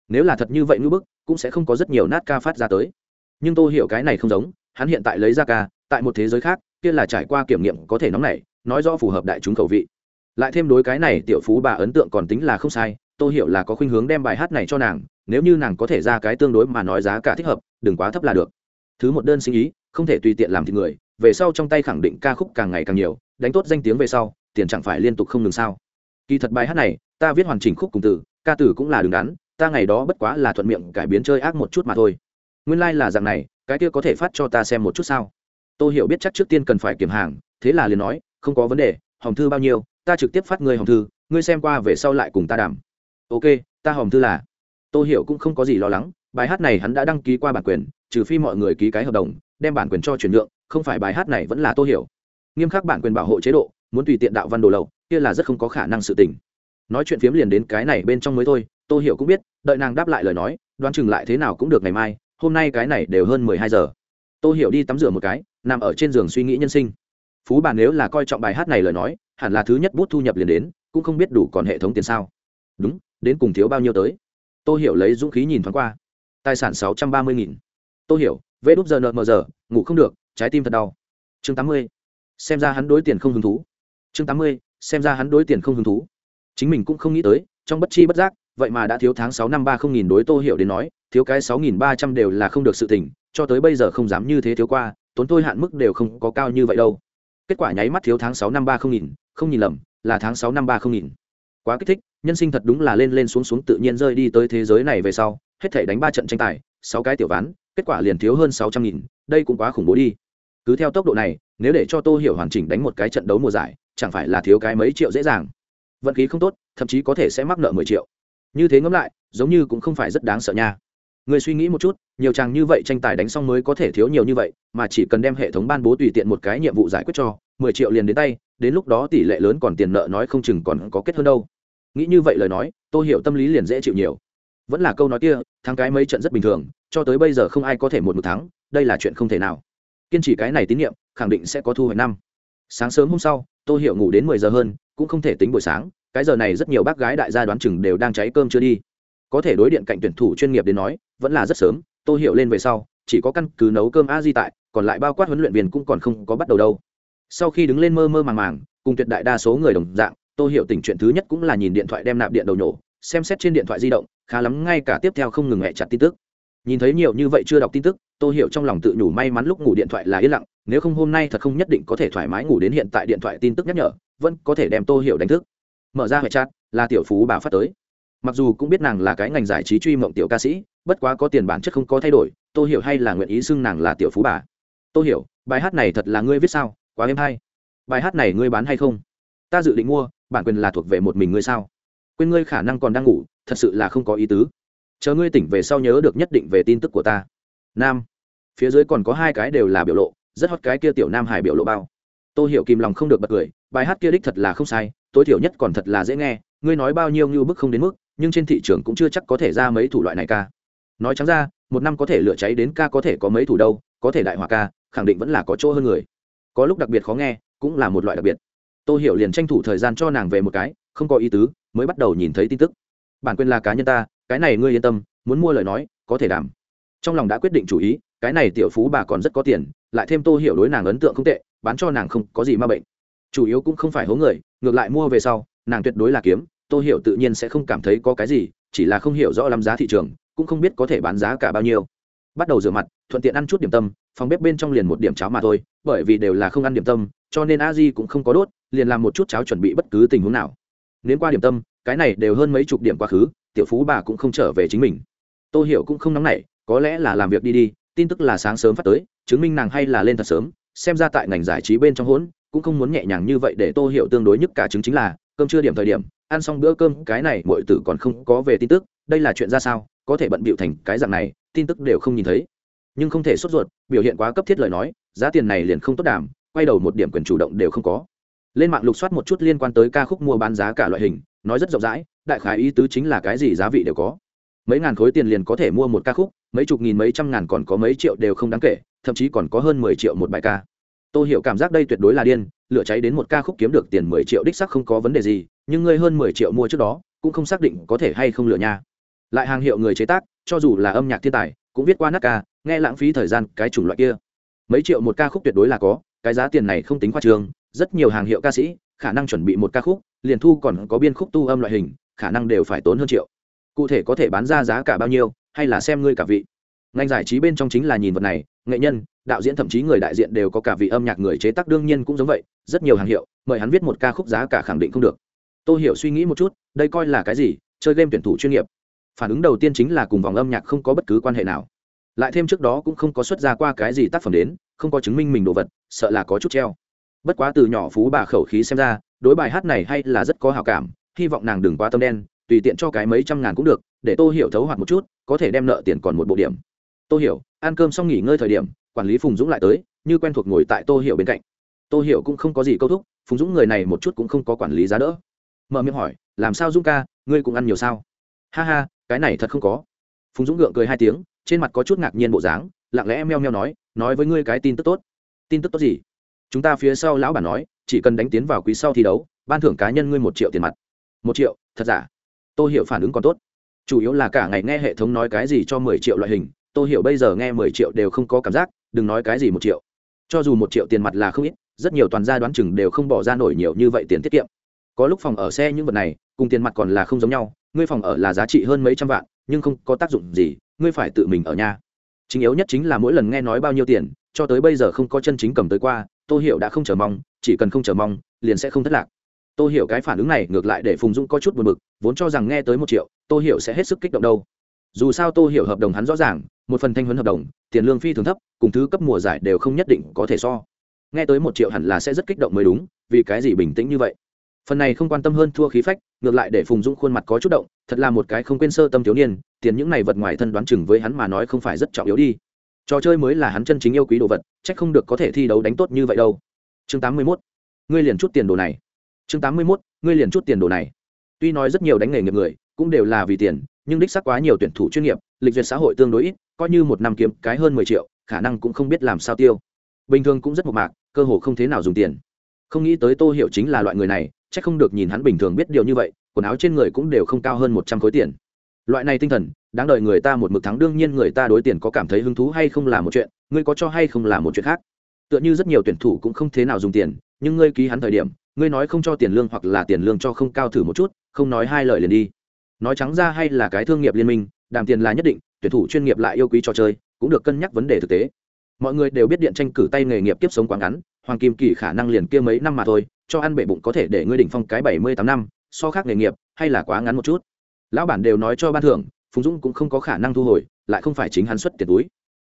Nếu là thật như vậy ngữ bức, cũng sẽ không có rất nhiều nát ca phát ra tới. Nhưng tôi hiểu cái này không giống, hắn hiện tại lấy ra ca, tại một thế giới khác, kia là trải qua kiểm nghiệm có thể nóng này nói rõ phù hợp đại chúng khẩu vị. Lại thêm đối cái này tiểu phú bà ấn tượng còn tính là không sai tôi hiểu là có khuynh hướng đem bài hát này cho nàng, nếu như nàng có thể ra cái tương đối mà nói giá cả thích hợp, đừng quá thấp là được. Thứ một đơn sinh ý, không thể tùy tiện làm thì người về sau trong tay khẳng định ca khúc càng ngày càng nhiều, đánh tốt danh tiếng về sau, tiền chẳng phải liên tục không ngừng sao. Kỳ thật bài hát này, ta viết hoàn chỉnh khúc cùng từ, ca từ cũng là đứng đắn, ta ngày đó bất quá là thuận miệng cải biến chơi ác một chút mà thôi. Nguyên lai、like、là dạng này, cái kia có thể phát cho ta xem một chút sao? Tôi hiểu biết chắc trước tiên cần phải kiểm hàng, thế là liền nói, không có vấn đề hòm thư bao nhiêu, ta trực tiếp phát ngươi hòm thư, ngươi xem qua về sau lại cùng ta đảm ok, ta hòm thư là. Tôi hiểu cũng không có gì lo lắng, bài hát này hắn đã đăng ký qua bản quyền, trừ phi mọi người ký cái hợp đồng, đem bản quyền cho chuyển nhượng không phải bài hát này vẫn là tô hiểu. Nghiêm khắc bản quyền bảo hộ chế độ, muốn tùy tiện đạo văn đồ lậu, kia là rất không có khả năng sự tình. Nói chuyện phiếm liền đến cái này bên trong mới thôi, tô hiểu cũng biết, đợi nàng đáp lại lời nói, đoán chừng lại thế nào cũng được ngày mai, hôm nay cái này đều hơn mười hai giờ. Tô hiểu đi tắm rửa một cái, nằm ở trên giường suy nghĩ nhân sinh. Phú bà nếu là coi trọng bài hát này lời nói, hẳn là thứ nhất bút thu nhập liền đến, cũng không biết đủ còn hệ thống tiền sao. Đúng, đến cùng thiếu bao nhiêu tới. Tô hiểu lấy dũng khí nhìn thoáng qua. Tài sản sáu trăm ba mươi nghìn. Tô hiểu, vê đúp giờ nợ mờ giờ, ngủ không được trái tim thật đau. Chương tám mươi. Xem ra hắn đối tiền không hứng thú. Chương tám mươi, xem ra hắn đối tiền không hứng thú. Chính mình cũng không nghĩ tới, trong bất chi bất giác, vậy mà đã thiếu tháng sáu năm ba không nghìn đối tô hiểu đến nói, thiếu cái sáu nghìn ba trăm đều là không được sự tỉnh cho tới bây giờ không dám như thế thiếu qua, tốn tôi hạn mức đều không có cao như vậy đâu. Kết quả nháy mắt thiếu tháng sáu năm ba không nghìn, không nhìn lầm, là tháng sáu năm ba không nghìn. Quá kích thích, nhân sinh thật đúng là lên lên xuống xuống tự nhiên rơi đi tới thế giới này về sau, hết thể đánh ba trận tranh tài, sáu cái tiểu ván, kết quả liền thiếu hơn sáu trăm nghìn, đây cũng quá khủng bố đi cứ theo tốc độ này, nếu để cho tô hiểu hoàn chỉnh đánh một cái trận đấu mùa giải, chẳng phải là thiếu cái mấy triệu dễ dàng. Vận khí không tốt, thậm chí có thể sẽ mắc nợ mười triệu. Như thế ngẫm lại, giống như cũng không phải rất đáng sợ nha. Người suy nghĩ một chút, nhiều chàng như vậy tranh tài đánh xong mới có thể thiếu nhiều như vậy, mà chỉ cần đem hệ thống ban bố tùy tiện một cái nhiệm vụ giải quyết cho, mười triệu liền đến tay, đến lúc đó tỷ lệ lớn còn tiền nợ nói không chừng còn có kết hơn đâu. Nghĩ như vậy lời nói tôi hiểu tâm lý liền dễ chịu nhiều. Vẫn là câu nói kia, thắng cái mấy trận rất bình thường, cho tới bây giờ không ai có thể một một thắng, đây là chuyện không thể nào kiên trì cái này tín nhiệm, khẳng định sẽ có thu hoạch năm. Sáng sớm hôm sau tôi hiểu ngủ đến mười giờ hơn, cũng không thể tính buổi sáng, cái giờ này rất nhiều bác gái đại gia đoán chừng đều đang cháy cơm chưa đi. Có thể đối điện cạnh tuyển thủ chuyên nghiệp đến nói, vẫn là rất sớm tôi hiểu lên về sau, chỉ có căn cứ nấu cơm a di tại, còn lại bao quát huấn luyện viên cũng còn không có bắt đầu đâu. Sau khi đứng lên mơ mơ màng màng, cùng tuyệt đại đa số người đồng dạng tôi hiểu tình chuyện thứ nhất cũng là nhìn điện thoại đem nạp điện đầu nổ xem xét trên điện thoại di động, khá lắm ngay cả tiếp theo không ngừng hẹ chặt tin tức. Nhìn thấy nhiều như vậy chưa đọc tin tức tôi hiểu trong lòng tự nhủ may mắn lúc ngủ điện thoại là yên lặng, nếu không hôm nay thật không nhất định có thể thoải mái ngủ đến hiện tại điện thoại tin tức nhắc nhở, vẫn có thể đem tôi hiểu đánh thức. Mở ra hệ chat là tiểu phú bà phát tới. Mặc dù cũng biết nàng là cái ngành giải trí truy mộng tiểu ca sĩ, bất quá có tiền bản chất không có thay đổi tôi hiểu hay là nguyện ý xưng nàng là tiểu phú bà. Tôi hiểu, bài hát này thật là ngươi viết sao? Quá êm hay. Bài hát này ngươi bán hay không? Ta dự định mua, bản quyền là thuộc về một mình ngươi sao? Quên ngươi khả năng còn đang ngủ, thật sự là không có ý tứ. Chờ ngươi tỉnh về sau nhớ được nhất định về tin tức của ta. Nam phía dưới còn có hai cái đều là biểu lộ, rất hot cái kia tiểu nam hải biểu lộ bao. Tôi hiểu kìm lòng không được bật cười, bài hát kia đích thật là không sai, tối thiểu nhất còn thật là dễ nghe, ngươi nói bao nhiêu như bức không đến mức, nhưng trên thị trường cũng chưa chắc có thể ra mấy thủ loại này ca. Nói trắng ra, một năm có thể lựa cháy đến ca có thể có mấy thủ đâu, có thể đại hòa ca, khẳng định vẫn là có chỗ hơn người. Có lúc đặc biệt khó nghe, cũng là một loại đặc biệt. Tôi hiểu liền tranh thủ thời gian cho nàng về một cái, không có ý tứ, mới bắt đầu nhìn thấy tin tức. Bản quyền là cá nhân ta, cái này ngươi yên tâm, muốn mua lời nói, có thể đảm. Trong lòng đã quyết định chủ ý cái này tiểu phú bà còn rất có tiền, lại thêm tô hiểu đối nàng ấn tượng không tệ, bán cho nàng không có gì ma bệnh. Chủ yếu cũng không phải hố người, ngược lại mua về sau, nàng tuyệt đối là kiếm, tô hiểu tự nhiên sẽ không cảm thấy có cái gì, chỉ là không hiểu rõ lắm giá thị trường, cũng không biết có thể bán giá cả bao nhiêu. Bắt đầu rửa mặt, thuận tiện ăn chút điểm tâm, phòng bếp bên trong liền một điểm cháo mà thôi, bởi vì đều là không ăn điểm tâm, cho nên a di cũng không có đốt, liền làm một chút cháo chuẩn bị bất cứ tình huống nào. Nếu qua điểm tâm, cái này đều hơn mấy chục điểm quá khứ, tiểu phú bà cũng không trở về chính mình. Tô hiểu cũng không nóng nảy, có lẽ là làm việc đi đi tin tức là sáng sớm phát tới, chứng minh nàng hay là lên thật sớm, xem ra tại ngành giải trí bên trong hỗn, cũng không muốn nhẹ nhàng như vậy để tô hiểu tương đối nhất cả chứng chính là, cơm chưa điểm thời điểm, ăn xong bữa cơm, cái này mọi tử còn không có về tin tức, đây là chuyện ra sao, có thể bận bịu thành cái dạng này, tin tức đều không nhìn thấy. Nhưng không thể sốt ruột, biểu hiện quá cấp thiết lời nói, giá tiền này liền không tốt đảm, quay đầu một điểm quyền chủ động đều không có. Lên mạng lục soát một chút liên quan tới ca khúc mua bán giá cả loại hình, nói rất rộng rãi, đại khái ý tứ chính là cái gì giá vị đều có mấy ngàn khối tiền liền có thể mua một ca khúc, mấy chục nghìn, mấy trăm ngàn còn có mấy triệu đều không đáng kể, thậm chí còn có hơn mười triệu một bài ca. Tôi hiểu cảm giác đây tuyệt đối là điên lựa cháy đến một ca khúc kiếm được tiền mười triệu đích sắc không có vấn đề gì, nhưng ngươi hơn mười triệu mua trước đó, cũng không xác định có thể hay không lựa nha. Lại hàng hiệu người chế tác, cho dù là âm nhạc thiên tài, cũng viết qua nát ca, nghe lãng phí thời gian cái chủng loại kia. Mấy triệu một ca khúc tuyệt đối là có, cái giá tiền này không tính khoa trường rất nhiều hàng hiệu ca sĩ, khả năng chuẩn bị một ca khúc, liền thu còn có biên khúc tu âm loại hình, khả năng đều phải tốn hơn triệu cụ thể có thể bán ra giá cả bao nhiêu, hay là xem ngươi cả vị. Ngành giải trí bên trong chính là nhìn vật này, nghệ nhân, đạo diễn thậm chí người đại diện đều có cả vị âm nhạc người chế tác đương nhiên cũng giống vậy, rất nhiều hàng hiệu, mời hắn viết một ca khúc giá cả khẳng định không được. Tôi hiểu suy nghĩ một chút, đây coi là cái gì, chơi game tuyển thủ chuyên nghiệp. Phản ứng đầu tiên chính là cùng vòng âm nhạc không có bất cứ quan hệ nào. Lại thêm trước đó cũng không có xuất ra qua cái gì tác phẩm đến, không có chứng minh mình đồ vật, sợ là có chút treo. Bất quá từ nhỏ phú bà khẩu khí xem ra, đối bài hát này hay là rất có hào cảm, hy vọng nàng đừng quá tâm đen tùy tiện cho cái mấy trăm ngàn cũng được, để tôi hiểu thấu hoạt một chút, có thể đem nợ tiền còn một bộ điểm. Tôi hiểu, ăn cơm xong nghỉ ngơi thời điểm, quản lý phùng dũng lại tới, như quen thuộc ngồi tại tôi hiểu bên cạnh. Tôi hiểu cũng không có gì câu thúc, phùng dũng người này một chút cũng không có quản lý giá đỡ. Mở miệng hỏi, làm sao dũng ca, ngươi cũng ăn nhiều sao? Ha ha, cái này thật không có. Phùng dũng gượng cười hai tiếng, trên mặt có chút ngạc nhiên bộ dáng, lặng lẽ meo meo nói nói với ngươi cái tin tức tốt. Tin tức tốt gì? Chúng ta phía sau lão bản nói, chỉ cần đánh tiến vào quý sau thi đấu, ban thưởng cá nhân ngươi một triệu tiền mặt. Một triệu, thật giả? Tôi hiểu phản ứng còn tốt. Chủ yếu là cả ngày nghe hệ thống nói cái gì cho mười triệu loại hình tôi hiểu bây giờ nghe mười triệu đều không có cảm giác, đừng nói cái gì một triệu. Cho dù một triệu tiền mặt là không ít, rất nhiều toàn gia đoán chừng đều không bỏ ra nổi nhiều như vậy tiền tiết kiệm. Có lúc phòng ở xe những vật này, cùng tiền mặt còn là không giống nhau, ngươi phòng ở là giá trị hơn mấy trăm vạn, nhưng không có tác dụng gì, ngươi phải tự mình ở nhà. Chính yếu nhất chính là mỗi lần nghe nói bao nhiêu tiền, cho tới bây giờ không có chân chính cầm tới qua tôi hiểu đã không chờ mong, chỉ cần không chờ mong, liền sẽ không thất lạc tôi hiểu cái phản ứng này ngược lại để phùng dũng có chút buồn bực, vốn cho rằng nghe tới một triệu tôi hiểu sẽ hết sức kích động đâu. Dù sao tôi hiểu hợp đồng hắn rõ ràng, một phần thanh huấn hợp đồng, tiền lương phi thường thấp, cùng thứ cấp mùa giải đều không nhất định có thể so. Nghe tới một triệu hẳn là sẽ rất kích động mới đúng, vì cái gì bình tĩnh như vậy? Phần này không quan tâm hơn thua khí phách, ngược lại để phùng dũng khuôn mặt có chút động, thật là một cái không quên sơ tâm thiếu niên, tiền những này vật ngoài thân đoán chừng với hắn mà nói không phải rất trọng yếu đi. Trò chơi mới là hắn chân chính yêu quý đồ vật c h ắ c không được có thể thi đấu đánh tốt như vậy đâu. Chương tám mươi mốt, ngươi liền chút tiền đồ này chương tám mươi mốt, ngươi liền chút tiền đồ này. Tuy nói rất nhiều đánh nghề nghiệp người cũng đều là vì tiền, nhưng đích xác quá nhiều tuyển thủ chuyên nghiệp, lịch duyệt xã hội tương đối ít, coi như một năm kiếm cái hơn mười triệu, khả năng cũng không biết làm sao tiêu. Bình thường cũng rất mộc mạc, cơ hồ không thế nào dùng tiền. Không nghĩ tới tô hiểu chính là loại người này c h ắ c không được nhìn hắn bình thường biết điều như vậy, quần áo trên người cũng đều không cao hơn một trăm khối tiền. Loại này tinh thần, đáng đợi người ta một mực thắng, đương nhiên người ta đối tiền có cảm thấy hứng thú hay không là một chuyện, ngươi có cho hay không là một chuyện khác. Tựa như rất nhiều tuyển thủ cũng không thế nào dùng tiền, nhưng ngươi ký hắn thời điểm ngươi nói không cho tiền lương hoặc là tiền lương cho không cao thử một chút, không nói hai lời liền đi. Nói trắng ra hay là cái thương nghiệp liên minh, đàm tiền là nhất định, tuyển thủ chuyên nghiệp lại yêu quý trò chơi, cũng được cân nhắc vấn đề thực tế. Mọi người đều biết điện tranh cử tay nghề nghiệp tiếp sống quá ngắn, hoàng kim kỳ khả năng liền kia mấy năm mà thôi, cho ăn bệ bụng có thể để ngươi đỉnh phong cái bảy mươi tám năm, so khác nghề nghiệp, hay là quá ngắn một chút. Lão bản đều nói cho ban thưởng, phùng dũng cũng không có khả năng thu hồi, lại không phải chính hắn xuất tiền túi.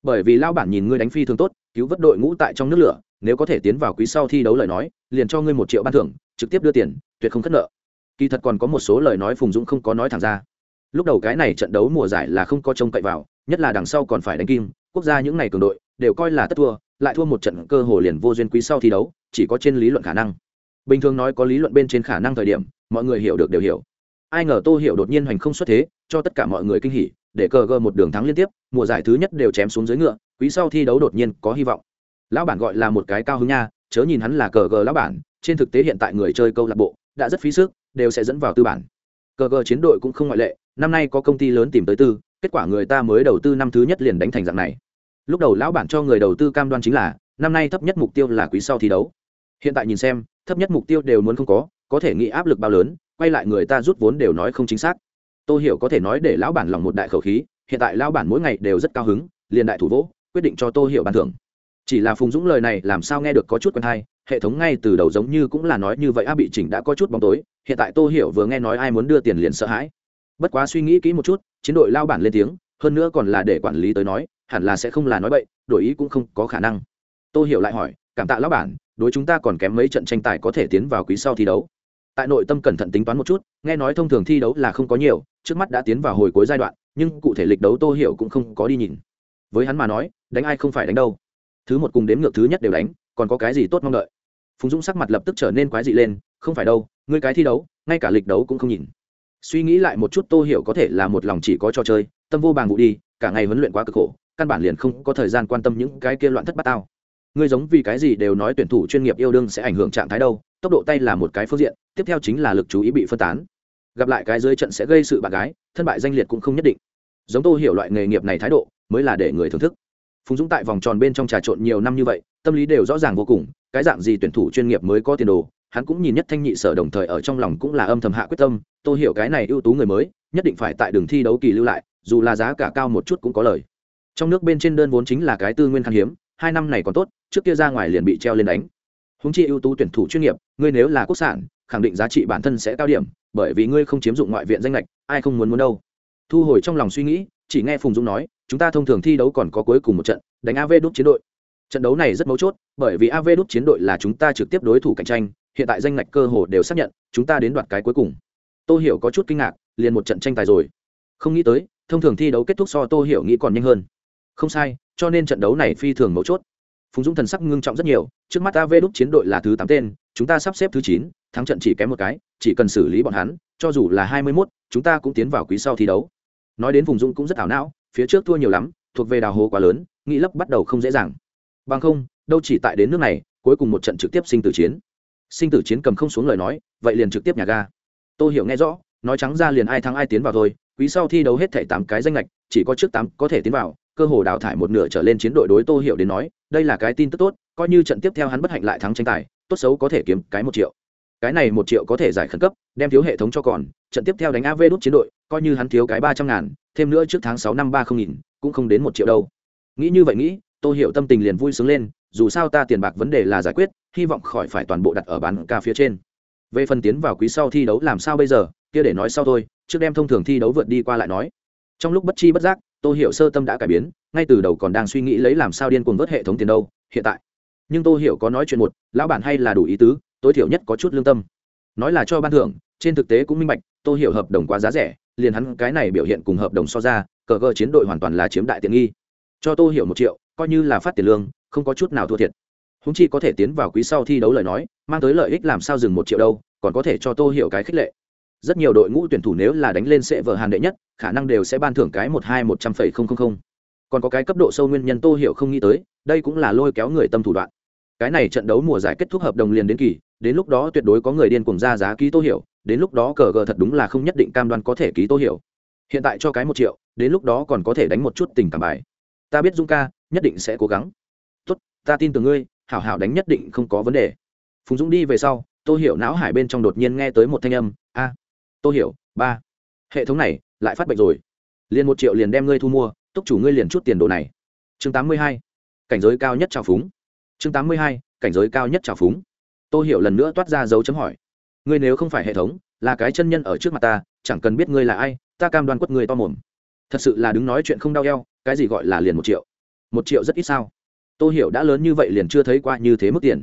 Bởi vì lão bản nhìn ngươi đánh phi thường tốt, cứu vớt đội ngũ tại trong nước lửa nếu có thể tiến vào quý sau thi đấu lời nói, liền cho ngươi một triệu ban thưởng, trực tiếp đưa tiền, tuyệt không khất nợ. Kỳ thật còn có một số lời nói phùng dũng không có nói thẳng ra. Lúc đầu cái này trận đấu mùa giải là không có trông cậy vào, nhất là đằng sau còn phải đánh kim, quốc gia những ngày cường đội đều coi là tất thua, lại thua một trận cơ hồ liền vô duyên quý sau thi đấu, chỉ có trên lý luận khả năng. Bình thường nói có lý luận bên trên khả năng thời điểm, mọi người hiểu được đều hiểu. Ai ngờ tô hiểu đột nhiên hoành không xuất thế, cho tất cả mọi người kinh hỉ, để cờ gờ một đường thắng liên tiếp, mùa giải thứ nhất đều chém xuống dưới ngựa, quý sau thi đấu đột nhiên có hy vọng lão bản gọi là một cái cao hứng nha, chớ nhìn hắn là cờ gờ lão bản, trên thực tế hiện tại người chơi câu lạc bộ đã rất phí sức, đều sẽ dẫn vào tư bản. Cờ gờ chiến đội cũng không ngoại lệ, năm nay có công ty lớn tìm tới tư, kết quả người ta mới đầu tư năm thứ nhất liền đánh thành dạng này. Lúc đầu lão bản cho người đầu tư cam đoan chính là, năm nay thấp nhất mục tiêu là quý sau thi đấu. Hiện tại nhìn xem, thấp nhất mục tiêu đều muốn không có có thể nghĩ áp lực bao lớn, quay lại người ta rút vốn đều nói không chính xác. Tôi hiểu có thể nói để lão bản lòng một đại khẩu khí, hiện tại lão bản mỗi ngày đều rất cao hứng, liền đại thủ vỗ, quyết định cho tôi hiểu ban thưởng chỉ là phùng dũng lời này làm sao nghe được có chút quen hay, hệ thống ngay từ đầu giống như cũng là nói như vậy, a bị chỉnh đã có chút bóng tối, hiện tại tô hiểu vừa nghe nói ai muốn đưa tiền liền sợ hãi. Bất quá suy nghĩ kỹ một chút, chiến đội lao bản lên tiếng, hơn nữa còn là để quản lý tới nói, hẳn là sẽ không là nói bậy, đổi ý cũng không có khả năng. Tô hiểu lại hỏi, cảm tạ lao bản, đối chúng ta còn kém mấy trận tranh tài có thể tiến vào quý sau thi đấu? Tại nội tâm cẩn thận tính toán một chút, nghe nói thông thường thi đấu là không có nhiều, trước mắt đã tiến vào hồi cuối giai đoạn, nhưng cụ thể lịch đấu tô hiểu cũng không có đi nhìn. Với hắn mà nói, đánh ai không phải đánh đâu thứ một cùng đếm ngược thứ nhất đều đánh, còn có cái gì tốt mong đợi? Phùng dũng sắc mặt lập tức trở nên quái dị lên, không phải đâu, ngươi cái thi đấu, ngay cả lịch đấu cũng không nhìn. Suy nghĩ lại một chút tô hiểu có thể là một lòng chỉ có trò chơi, tâm vô bàng vụ đi, cả ngày huấn luyện quá cực khổ, căn bản liền không có thời gian quan tâm những cái kia loạn thất bát tao. Ngươi giống vì cái gì đều nói tuyển thủ chuyên nghiệp yêu đương sẽ ảnh hưởng trạng thái đâu, tốc độ tay là một cái phương diện, tiếp theo chính là lực chú ý bị phân tán. Gặp lại cái dưới trận sẽ gây sự bạn gái, thân bại danh liệt cũng không nhất định. Giống tô hiểu loại nghề nghiệp này thái độ, mới là để người thưởng thức phùng dũng tại vòng tròn bên trong trà trộn nhiều năm như vậy, tâm lý đều rõ ràng vô cùng, cái dạng gì tuyển thủ chuyên nghiệp mới có tiền đồ, hắn cũng nhìn nhất thanh nhị sở đồng thời ở trong lòng cũng là âm thầm hạ quyết tâm, tôi hiểu cái này ưu tú người mới, nhất định phải tại đường thi đấu kỳ lưu lại, dù là giá cả cao một chút cũng có lời. Trong nước bên trên đơn vốn chính là cái tư nguyên khan hiếm, hai năm này còn tốt, trước kia ra ngoài liền bị treo lên đánh. Húng chi ưu tú tuyển thủ chuyên nghiệp, ngươi nếu là quốc sản, khẳng định giá trị bản thân sẽ cao điểm, bởi vì ngươi không chiếm dụng ngoại viện danh lệch ai không muốn muốn đâu thu hồi trong lòng suy nghĩ, chỉ nghe phùng dũng nói, chúng ta thông thường thi đấu còn có cuối cùng một trận, đánh av đúc chiến đội. Trận đấu này rất mấu chốt, bởi vì av đúc chiến đội là chúng ta trực tiếp đối thủ cạnh tranh, hiện tại danh ngạch cơ hồ đều xác nhận, chúng ta đến đoạt cái cuối cùng. Tô hiểu có chút kinh ngạc, liền một trận tranh tài rồi. Không nghĩ tới, thông thường thi đấu kết thúc so tô hiểu nghĩ còn nhanh hơn. Không sai, cho nên trận đấu này phi thường mấu chốt. Phùng dũng thần sắc ngưng trọng rất nhiều, trước mắt av đúc chiến đội là thứ tám tên, chúng ta sắp xếp thứ chín, thắng trận chỉ kém một cái, chỉ cần xử lý bọn hắn, cho dù là hai mươi mốt, chúng ta cũng tiến vào quý sau thi đấu nói đến vùng dũng cũng rất ảo não, phía trước thua nhiều lắm, thuộc về đào hố quá lớn nghĩ lấp bắt đầu không dễ dàng. Bằng không, đâu chỉ tại đến nước này, cuối cùng một trận trực tiếp sinh tử chiến. Sinh tử chiến cầm không xuống lời nói, vậy liền trực tiếp nhà ga. Tôi hiểu nghe rõ, nói trắng ra liền ai thắng ai tiến vào thôi, quý sau thi đấu hết thảy tám cái danh lệch chỉ có trước tám có thể tiến vào, cơ hồ đào thải một nửa trở lên chiến đội đối tô hiểu đến nói, đây là cái tin tức tốt, coi như trận tiếp theo hắn bất hạnh lại thắng tranh tài, tốt xấu có thể kiếm cái một triệu cái này một triệu có thể giải khẩn cấp, đem thiếu hệ thống cho còn, trận tiếp theo đánh av đốt chiến đội, coi như hắn thiếu cái ba trăm ngàn, thêm nữa trước tháng sáu năm ba không nghìn, cũng không đến một triệu đâu. Nghĩ như vậy nghĩ tôi hiểu tâm tình liền vui sướng lên, dù sao ta tiền bạc vấn đề là giải quyết, hy vọng khỏi phải toàn bộ đặt ở bán ca phía trên. Về phần tiến vào quý sau thi đấu làm sao bây giờ, kia để nói sau thôi, trước đem thông thường thi đấu vượt đi qua lại nói. Trong lúc bất chi bất giác tôi hiểu sơ tâm đã cải biến, ngay từ đầu còn đang suy nghĩ lấy làm sao điên cuồng vớt hệ thống tiền đâu, hiện tại. Nhưng tôi hiểu có nói chuyện một, lão bản hay là đủ ý tứ tối thiểu nhất có chút lương tâm. Nói là cho ban thưởng, trên thực tế cũng minh bạch tôi hiểu hợp đồng quá giá rẻ, liền hắn cái này biểu hiện cùng hợp đồng so ra, cờ gờ chiến đội hoàn toàn là chiếm đại tiện nghi. Cho tôi hiểu một triệu, coi như là phát tiền lương, không có chút nào thua thiệt. Húng chi có thể tiến vào quý sau thi đấu lời nói, mang tới lợi ích làm sao dừng một triệu đâu, còn có thể cho tôi hiểu cái khích lệ. Rất nhiều đội ngũ tuyển thủ nếu là đánh lên sẽ vở hàn đệ nhất, khả năng đều sẽ ban thưởng cái một hai một trăm phẩy không không không. Còn có cái cấp độ sâu nguyên nhân tô hiểu không nghĩ tới, đây cũng là lôi kéo người tâm thủ đoạn. Cái này trận đấu mùa giải kết thúc hợp đồng liền đến kỳ đến lúc đó tuyệt đối có người điên cùng ra giá ký tô hiểu đến lúc đó cờ gờ thật đúng là không nhất định cam đoan có thể ký tô hiểu. Hiện tại cho cái một triệu đến lúc đó còn có thể đánh một chút tình cảm bài. Ta biết dung ca nhất định sẽ cố gắng. Tốt ta tin tưởng ngươi hảo hảo đánh nhất định không có vấn đề. Phùng dũng đi về sau tô hiểu não hải bên trong đột nhiên nghe tới một thanh âm a à, tô hiểu ba hệ thống này lại phát bệnh rồi. Liền một triệu liền đem ngươi thu mua túc chủ ngươi liền chút tiền đồ này. Chương tám mươi hai cảnh giới cao nhất trào phúng. Chương tám mươi hai cảnh giới cao nhất trào phúng tô hiểu lần nữa toát ra dấu chấm hỏi. Ngươi nếu không phải hệ thống, là cái chân nhân ở trước mặt ta, chẳng cần biết ngươi là ai, ta cam đoan quất ngươi to mồm. Thật sự là đứng nói chuyện không đau eo, cái gì gọi là liền một triệu? Một triệu rất ít sao? Tô hiểu đã lớn như vậy liền chưa thấy qua như thế mức tiền.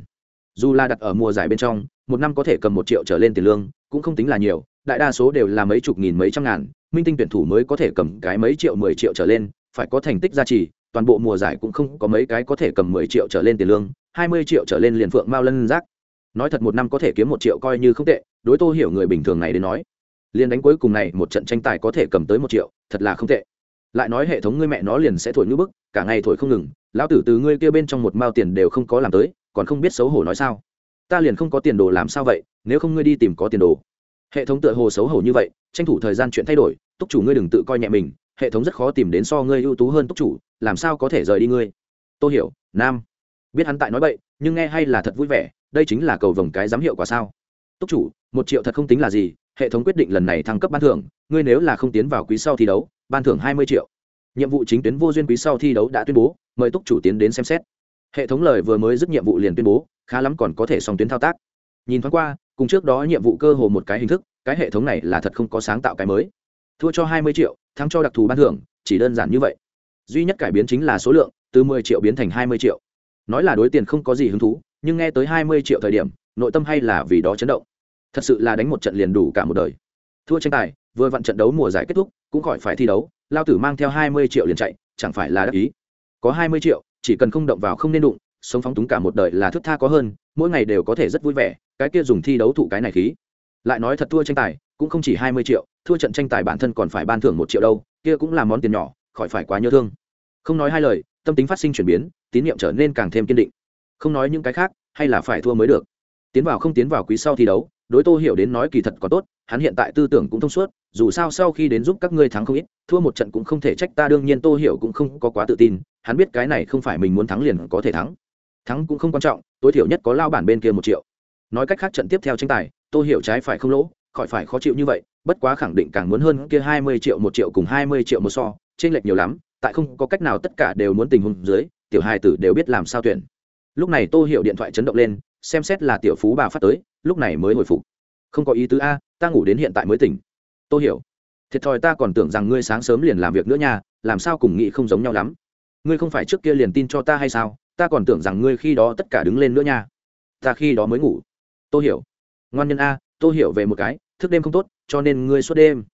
Dù là đặt ở mùa giải bên trong, một năm có thể cầm một triệu trở lên tiền lương, cũng không tính là nhiều, đại đa số đều là mấy chục nghìn, mấy trăm ngàn, minh tinh tuyển thủ mới có thể cầm cái mấy triệu, mười triệu trở lên, phải có thành tích gia trì, toàn bộ mùa giải cũng không có mấy cái có thể cầm mười triệu trở lên tiền lương, hai mươi triệu trở lên liền phượng mao lân giác nói thật một năm có thể kiếm một triệu coi như không tệ, đối tô hiểu người bình thường này đến nói, liền đánh cuối cùng này một trận tranh tài có thể cầm tới một triệu, thật là không tệ. Lại nói hệ thống ngươi mẹ nó liền sẽ thổi ngữ bức, cả ngày thổi không ngừng, lão tử từ ngươi kia bên trong một mao tiền đều không có làm tới, còn không biết xấu hổ nói sao? Ta liền không có tiền đồ làm sao vậy, nếu không ngươi đi tìm có tiền đồ. Hệ thống tựa hồ xấu hổ như vậy, tranh thủ thời gian chuyện thay đổi, túc chủ ngươi đừng tự coi nhẹ mình, hệ thống rất khó tìm đến so ngươi ưu tú hơn túc chủ, làm sao có thể rời đi ngươi? Tôi hiểu, nam, biết hắn tại nói bậy, nhưng nghe hay là thật vui vẻ đây chính là cầu vồng cái giám hiệu quả sao? Túc chủ, một triệu thật không tính là gì, hệ thống quyết định lần này thăng cấp ban thưởng, ngươi nếu là không tiến vào quý sau thi đấu, ban thưởng hai mươi triệu. Nhiệm vụ chính tuyến vô duyên quý sau thi đấu đã tuyên bố, mời túc chủ tiến đến xem xét. Hệ thống lời vừa mới dứt nhiệm vụ liền tuyên bố, khá lắm còn có thể song tuyến thao tác. Nhìn thoáng qua, cùng trước đó nhiệm vụ cơ hồ một cái hình thức, cái hệ thống này là thật không có sáng tạo cái mới. Thua cho hai mươi triệu, thắng cho đặc thù ban thưởng, chỉ đơn giản như vậy. Duy nhất cải biến chính là số lượng, từ mười triệu biến thành hai mươi triệu. Nói là đối tiền không có gì hứng thú nhưng nghe tới hai mươi triệu thời điểm, nội tâm hay là vì đó chấn động. Thật sự là đánh một trận liền đủ cả một đời. Thua tranh tài, vừa vặn trận đấu mùa giải kết thúc, cũng khỏi phải thi đấu, lao tử mang theo hai mươi triệu liền chạy, chẳng phải là đắc ý. Có hai mươi triệu, chỉ cần không động vào không nên đụng, sống phóng túng cả một đời là thức tha có hơn, mỗi ngày đều có thể rất vui vẻ, cái kia dùng thi đấu thụ cái này khí. Lại nói thật thua tranh tài, cũng không chỉ hai mươi triệu, thua trận tranh tài bản thân còn phải ban thưởng một triệu đâu, kia cũng là món tiền nhỏ, khỏi phải quá nhớ thương. Không nói hai lời, tâm tính phát sinh chuyển biến, tín nhiệm trở nên càng thêm kiên định không nói những cái khác, hay là phải thua mới được. Tiến vào không tiến vào quý sau thi đấu, đối tô hiểu đến nói kỳ thật có tốt, hắn hiện tại tư tưởng cũng thông suốt, dù sao sau khi đến giúp các ngươi thắng không ít, thua một trận cũng không thể trách ta, đương nhiên tô hiểu cũng không có quá tự tin, hắn biết cái này không phải mình muốn thắng liền có thể thắng. Thắng cũng không quan trọng, tối thiểu nhất có lao bản bên kia một triệu. Nói cách khác trận tiếp theo tranh tài, tô hiểu trái phải không lỗ, khỏi phải khó chịu như vậy, bất quá khẳng định càng muốn hơn kia hai mươi triệu một triệu cùng hai mươi triệu một so trên lệch nhiều lắm, tại không có cách nào tất cả đều muốn tình huống dưới, tiểu hai tử đều biết làm sao tuyển lúc này tô hiểu điện thoại chấn động lên, xem xét là tiểu phú bà phát tới, lúc này mới hồi phục. Không có ý tứ a, ta ngủ đến hiện tại mới tỉnh. Tô hiểu, thiệt thòi ta còn tưởng rằng ngươi sáng sớm liền làm việc nữa nha, làm sao cùng nghị không giống nhau lắm. Ngươi không phải trước kia liền tin cho ta hay sao? Ta còn tưởng rằng ngươi khi đó tất cả đứng lên nữa nha. Ta khi đó mới ngủ. Tôi hiểu, ngoan nhân a tôi hiểu về một cái, thức đêm không tốt, cho nên ngươi suốt đêm.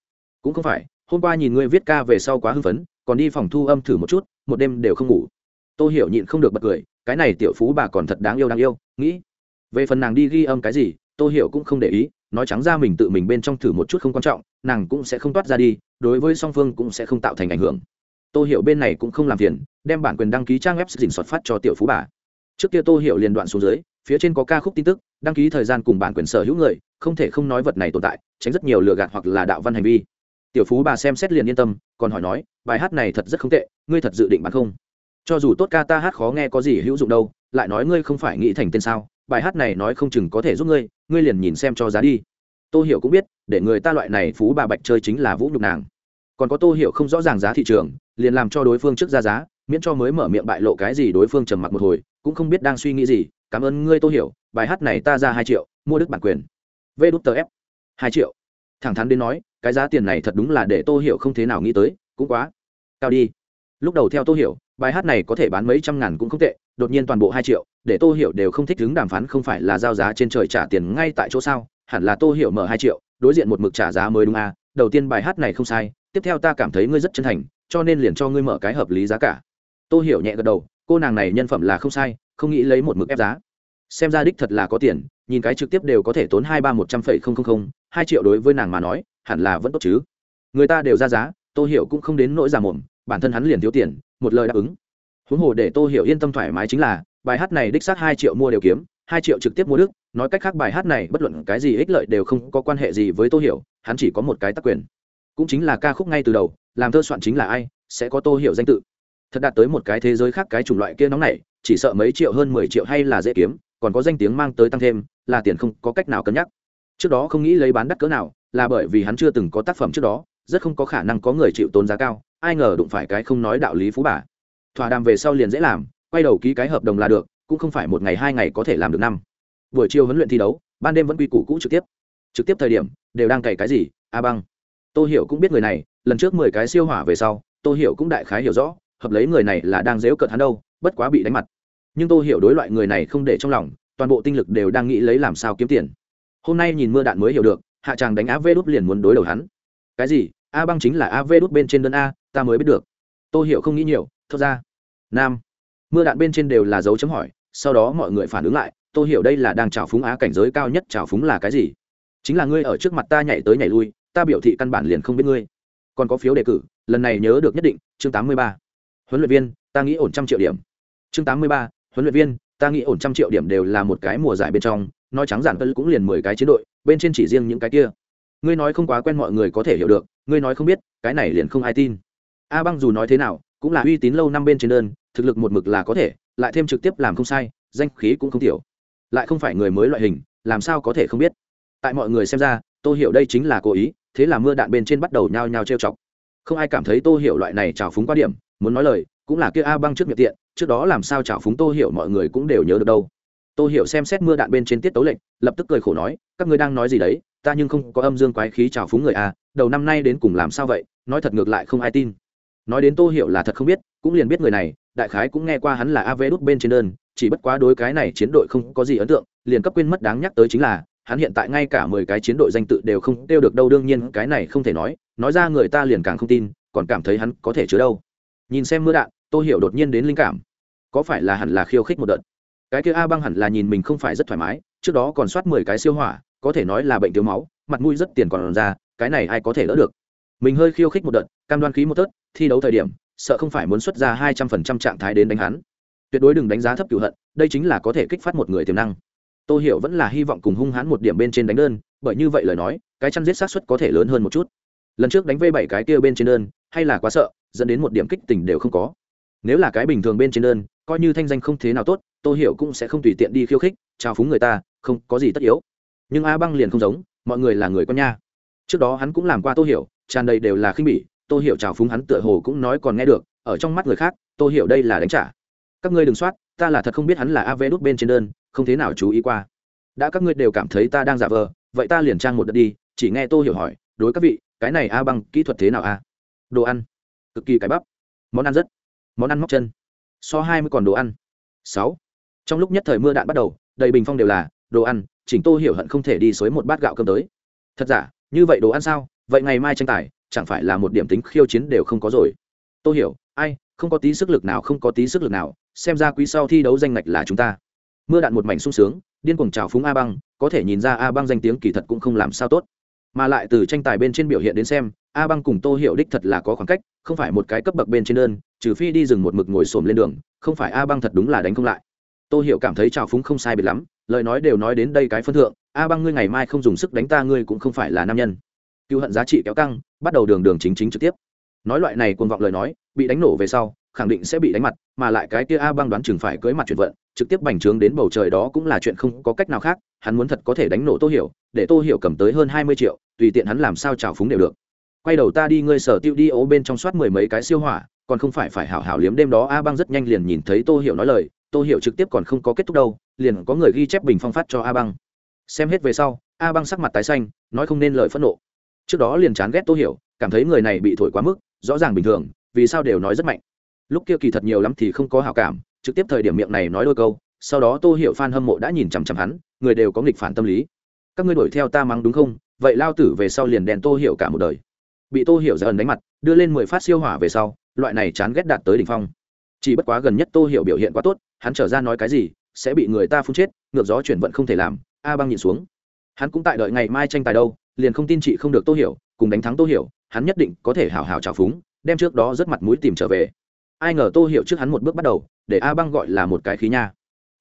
Cũng không phải, hôm qua nhìn ngươi viết ca về sau quá hưng phấn, còn đi phòng thu âm thử một chút, một đêm đều không ngủ. Tôi hiểu nhịn không được bật cười cái này tiểu phú bà còn thật đáng yêu đáng yêu, nghĩ. Về phần nàng đi ghi âm cái gì tôi hiểu cũng không để ý, nói trắng ra mình tự mình bên trong thử một chút không quan trọng, nàng cũng sẽ không toát ra đi, đối với song phương cũng sẽ không tạo thành ảnh hưởng. Tôi hiểu bên này cũng không làm phiền, đem bản quyền đăng ký trang web dình soạt phát cho tiểu phú bà. Trước kia tôi hiểu liền đoạn xuống dưới, phía trên có ca khúc tin tức, đăng ký thời gian cùng bản quyền sở hữu người, không thể không nói vật này tồn tại, tránh rất nhiều lừa gạt hoặc là đạo văn hành vi. Tiểu phú bà xem xét liền yên tâm, còn hỏi nói, bài hát này thật rất không tệ, ngươi thật dự định bán không? Cho dù tốt ca ta hát khó nghe có gì hữu dụng đâu, lại nói ngươi không phải nghĩ thành tên sao, bài hát này nói không chừng có thể giúp ngươi ngươi liền nhìn xem cho giá đi. Tô hiểu cũng biết, để người ta loại này phú bà bạch chơi chính là vũ nhục nàng. Còn có tô hiểu không rõ ràng giá thị trường, liền làm cho đối phương trước ra giá, miễn cho mới mở miệng bại lộ cái gì đối phương trầm mặc một hồi, cũng không biết đang suy nghĩ gì. Cảm ơn ngươi, tô hiểu, bài hát này ta ra hai triệu, mua đức bản quyền. Vê đút tờ ép. Hai triệu. Thẳng thắn đến nói, cái giá tiền này thật đúng là để tô hiểu không thế nào nghĩ tới, cũng quá. Cao đi. Lúc đầu theo tô hiểu bài hát này có thể bán mấy trăm ngàn cũng không tệ, đột nhiên toàn bộ hai triệu, để tô hiểu đều không thích đứng đàm phán không phải là giao giá trên trời trả tiền ngay tại chỗ sao, hẳn là tô hiểu mở hai triệu, đối diện một mực trả giá mới đúng à đầu tiên bài hát này không sai, tiếp theo ta cảm thấy ngươi rất chân thành, cho nên liền cho ngươi mở cái hợp lý giá cả. Tô hiểu nhẹ gật đầu, cô nàng này nhân phẩm là không sai, không nghĩ lấy một mực ép giá. Xem ra đích thật là có tiền, nhìn cái trực tiếp đều có thể tốn hai ba một trăm phẩy không không không, hai triệu đối với nàng mà nói, hẳn là vẫn tốt chứ. Người ta đều ra giá, tô hiểu cũng không đến nỗi già mồm bản thân hắn liền thiếu tiền, một lời đáp ứng. Huống hồ để tô hiểu yên tâm thoải mái chính là, bài hát này đích xác hai triệu mua đều kiếm, hai triệu trực tiếp mua đức. Nói cách khác bài hát này bất luận cái gì ích lợi đều không có quan hệ gì với tô hiểu, hắn chỉ có một cái tác quyền. Cũng chính là ca khúc ngay từ đầu, làm thơ soạn chính là ai, sẽ có tô hiểu danh tự. Thật đạt tới một cái thế giới khác cái chủng loại kia nóng này, chỉ sợ mấy triệu hơn mười triệu hay là dễ kiếm, còn có danh tiếng mang tới tăng thêm, là tiền không có cách nào cân nhắc. Trước đó không nghĩ lấy bán đắt cỡ nào, là bởi vì hắn chưa từng có tác phẩm trước đó, rất không có khả năng có người chịu tốn giá cao ai ngờ đụng phải cái không nói đạo lý phú bà. Thỏa đàm về sau liền dễ làm, quay đầu ký cái hợp đồng là được, cũng không phải một ngày hai ngày có thể làm được năm. Buổi chiều huấn luyện thi đấu, ban đêm vẫn quy củ cũ trực tiếp. Trực tiếp thời điểm, đều đang cày cái gì, a băng. Tô hiểu cũng biết người này, lần trước mười cái siêu hỏa về sau, tô hiểu cũng đại khái hiểu rõ, hợp lấy người này là đang dếu cợt hắn đâu, bất quá bị đánh mặt. Nhưng tô hiểu đối loại người này không để trong lòng, toàn bộ tinh lực đều đang nghĩ lấy làm sao kiếm tiền. Hôm nay nhìn mưa đạn mới hiểu được, hạ tràng đánh á vê đút liền muốn đối đầu hắn. Cái gì? A băng chính là Á vê đút bên trên đơn a ta mới biết được. Tô hiểu không nghĩ nhiều thật ra. Nam. Mưa đạn bên trên đều là dấu chấm hỏi, sau đó mọi người phản ứng lại, tô hiểu đây là đang trào phúng á cảnh giới cao nhất trào phúng là cái gì? Chính là ngươi ở trước mặt ta nhảy tới nhảy lui, ta biểu thị căn bản liền không biết ngươi. Còn có phiếu đề cử, lần này nhớ được nhất định, chương tám mươi ba. Huấn luyện viên, ta nghĩ ổn trăm triệu điểm. Chương tám mươi ba, huấn luyện viên, ta nghĩ ổn trăm triệu điểm đều là một cái mùa giải bên trong, nói trắng giản tân cũng liền mười cái chiến đội, bên trên chỉ riêng những cái kia. Ngươi nói không quá quen mọi người có thể hiểu được, ngươi nói không biết, cái này liền không ai tin a băng dù nói thế nào, cũng là uy tín lâu năm bên trên đơn, thực lực một mực là có thể, lại thêm trực tiếp làm không sai, danh khí cũng không thiểu lại không phải người mới loại hình, làm sao có thể không biết? Tại mọi người xem ra tôi hiểu đây chính là cố ý, thế là mưa đạn bên trên bắt đầu nhao nhao trêu chọc. Không ai cảm thấy tôi hiểu loại này trào phúng quá điểm, muốn nói lời, cũng là kia a băng trước miệng tiện, trước đó làm sao trào phúng tôi hiểu mọi người cũng đều nhớ được đâu. Tôi hiểu xem xét mưa đạn bên trên tiết tấu lệnh, lập tức cười khổ nói, các ngươi đang nói gì đấy? Ta nhưng không có âm dương quái khí trào phúng người a đầu năm nay đến cùng làm sao vậy? Nói thật ngược lại không ai tin nói đến tô hiểu là thật không biết, cũng liền biết người này, đại khái cũng nghe qua hắn là av đút bên trên đơn, chỉ bất quá đối cái này chiến đội không có gì ấn tượng, liền cấp quên mất đáng nhắc tới chính là, hắn hiện tại ngay cả mười cái chiến đội danh tự đều không tiêu được đâu, đương nhiên cái này không thể nói nói ra người ta liền càng không tin, còn cảm thấy hắn có thể chứa đâu. Nhìn xem mưa đạn, tô hiểu đột nhiên đến linh cảm. Có phải là hẳn là khiêu khích một đợt? Cái kia a băng hẳn là nhìn mình không phải rất thoải mái, trước đó còn soát mười cái siêu hỏa, có thể nói là bệnh thiếu máu, mặt mũi rất tiền còn ra, cái này ai có thể đỡ được? Mình hơi khiêu khích một đợt, cam đoan khí một tớt, thi đấu thời điểm, sợ không phải muốn xuất ra hai trăm phần trăm trạng thái đến đánh hắn. Tuyệt đối đừng đánh giá thấp cựu hận, đây chính là có thể kích phát một người tiềm năng. Tôi hiểu vẫn là hy vọng cùng hung hãn một điểm bên trên đánh đơn, bởi như vậy lời nói, cái chăn giết sát xuất có thể lớn hơn một chút. Lần trước đánh vây bảy cái kia bên trên đơn, hay là quá sợ, dẫn đến một điểm kích tình đều không có. Nếu là cái bình thường bên trên đơn, coi như thanh danh không thế nào tốt tôi hiểu cũng sẽ không tùy tiện đi khiêu khích trao phúng người ta, không, có gì tất yếu. Nhưng a băng liền không giống, mọi người là người con nha. Trước đó hắn cũng làm qua tôi hiểu tràn đầy đều là khinh bỉ tôi hiểu trào phúng hắn tựa hồ cũng nói còn nghe được, ở trong mắt người khác tôi hiểu đây là đánh trả. Các ngươi đừng soát, ta là thật không biết hắn là av đút bên trên đơn, không thế nào chú ý qua. Đã các ngươi đều cảm thấy ta đang giả vờ, vậy ta liền trang một đợt đi, chỉ nghe tôi hiểu hỏi, đối các vị, cái này a băng kỹ thuật thế nào a? Đồ ăn. Cực kỳ cái bắp. Món ăn rất, món ăn móc chân. So hai mươi còn đồ ăn. Sáu. Trong lúc nhất thời mưa đạn bắt đầu, đầy bình phong đều là, đồ ăn, chỉnh tô hiểu hận không thể đi xới một bát gạo cơm tới. Thật giả, như vậy đồ ăn sao? Vậy ngày mai tranh tài, chẳng phải là một điểm tính khiêu chiến đều không có rồi. Tôi hiểu, ai, không có tí sức lực nào, không có tí sức lực nào, xem ra quý sau thi đấu danh ngạch là chúng ta. Mưa đạn một mảnh sung sướng, điên cuồng trào phúng a băng, có thể nhìn ra a băng danh tiếng kỳ thật cũng không làm sao tốt. Mà lại từ tranh tài bên trên biểu hiện đến xem, a băng cùng tô hiểu đích thật là có khoảng cách, không phải một cái cấp bậc bên trên đơn, trừ phi đi rừng một mực ngồi xổm lên đường, không phải a băng thật đúng là đánh không lại. Tô hiểu cảm thấy trào phúng không sai biệt lắm, lời nói đều nói đến đây cái phân thượng, a băng ngươi ngày mai không dùng sức đánh ta, ngươi cũng không phải là nam nhân cựu hận giá trị kéo căng, bắt đầu đường đường chính chính trực tiếp. Nói loại này cuồng vọng lời nói, bị đánh nổ về sau, khẳng định sẽ bị đánh mặt, mà lại cái kia a băng đoán chừng phải cưới mặt chuyển vận, trực tiếp bành trướng đến bầu trời đó cũng là chuyện không có cách nào khác, hắn muốn thật có thể đánh nổ tô hiểu, để tô hiểu cầm tới hơn hai mươi triệu, tùy tiện hắn làm sao trào phúng đều được. Quay đầu ta đi, ngươi sở tiêu đi, ố bên trong soát mười mấy cái siêu hỏa, còn không phải phải hảo hảo liếm đêm đó, a băng rất nhanh liền nhìn thấy tô hiểu nói lời, tô hiểu trực tiếp còn không có kết thúc đâu, liền có người ghi chép bình phong phát cho a băng. Xem hết về sau, a băng sắc mặt tái xanh, nói không nên lời phẫn nộ trước đó liền chán ghét tô hiểu, cảm thấy người này bị thổi quá mức, rõ ràng bình thường, vì sao đều nói rất mạnh. Lúc kia kỳ thật nhiều lắm thì không có hảo cảm, trực tiếp thời điểm miệng này nói đôi câu, sau đó tô hiểu f hâm mộ đã nhìn chằm chằm hắn, người đều có nghịch phản tâm lý. Các ngươi đuổi theo ta mắng đúng không? Vậy lao tử về sau liền đèn tô hiểu cả một đời. Bị tô hiểu ra ẩn đánh mặt, đưa lên mười phát siêu hỏa về sau, loại này chán ghét đạt tới đỉnh phong. Chỉ bất quá gần nhất tô hiểu biểu hiện quá tốt, hắn trở ra nói cái gì, sẽ bị người ta phun chết, ngược gió chuyển vận không thể làm, a băng nhìn xuống. Hắn cũng tại đợi ngày mai tranh tài đâu liền không tin chị không được tô hiểu, cùng đánh thắng tô hiểu, hắn nhất định có thể hào hào trào phúng, đem trước đó rất mặt mũi tìm trở về. Ai ngờ tô hiểu trước hắn một bước bắt đầu, để a băng gọi là một cái khí nha.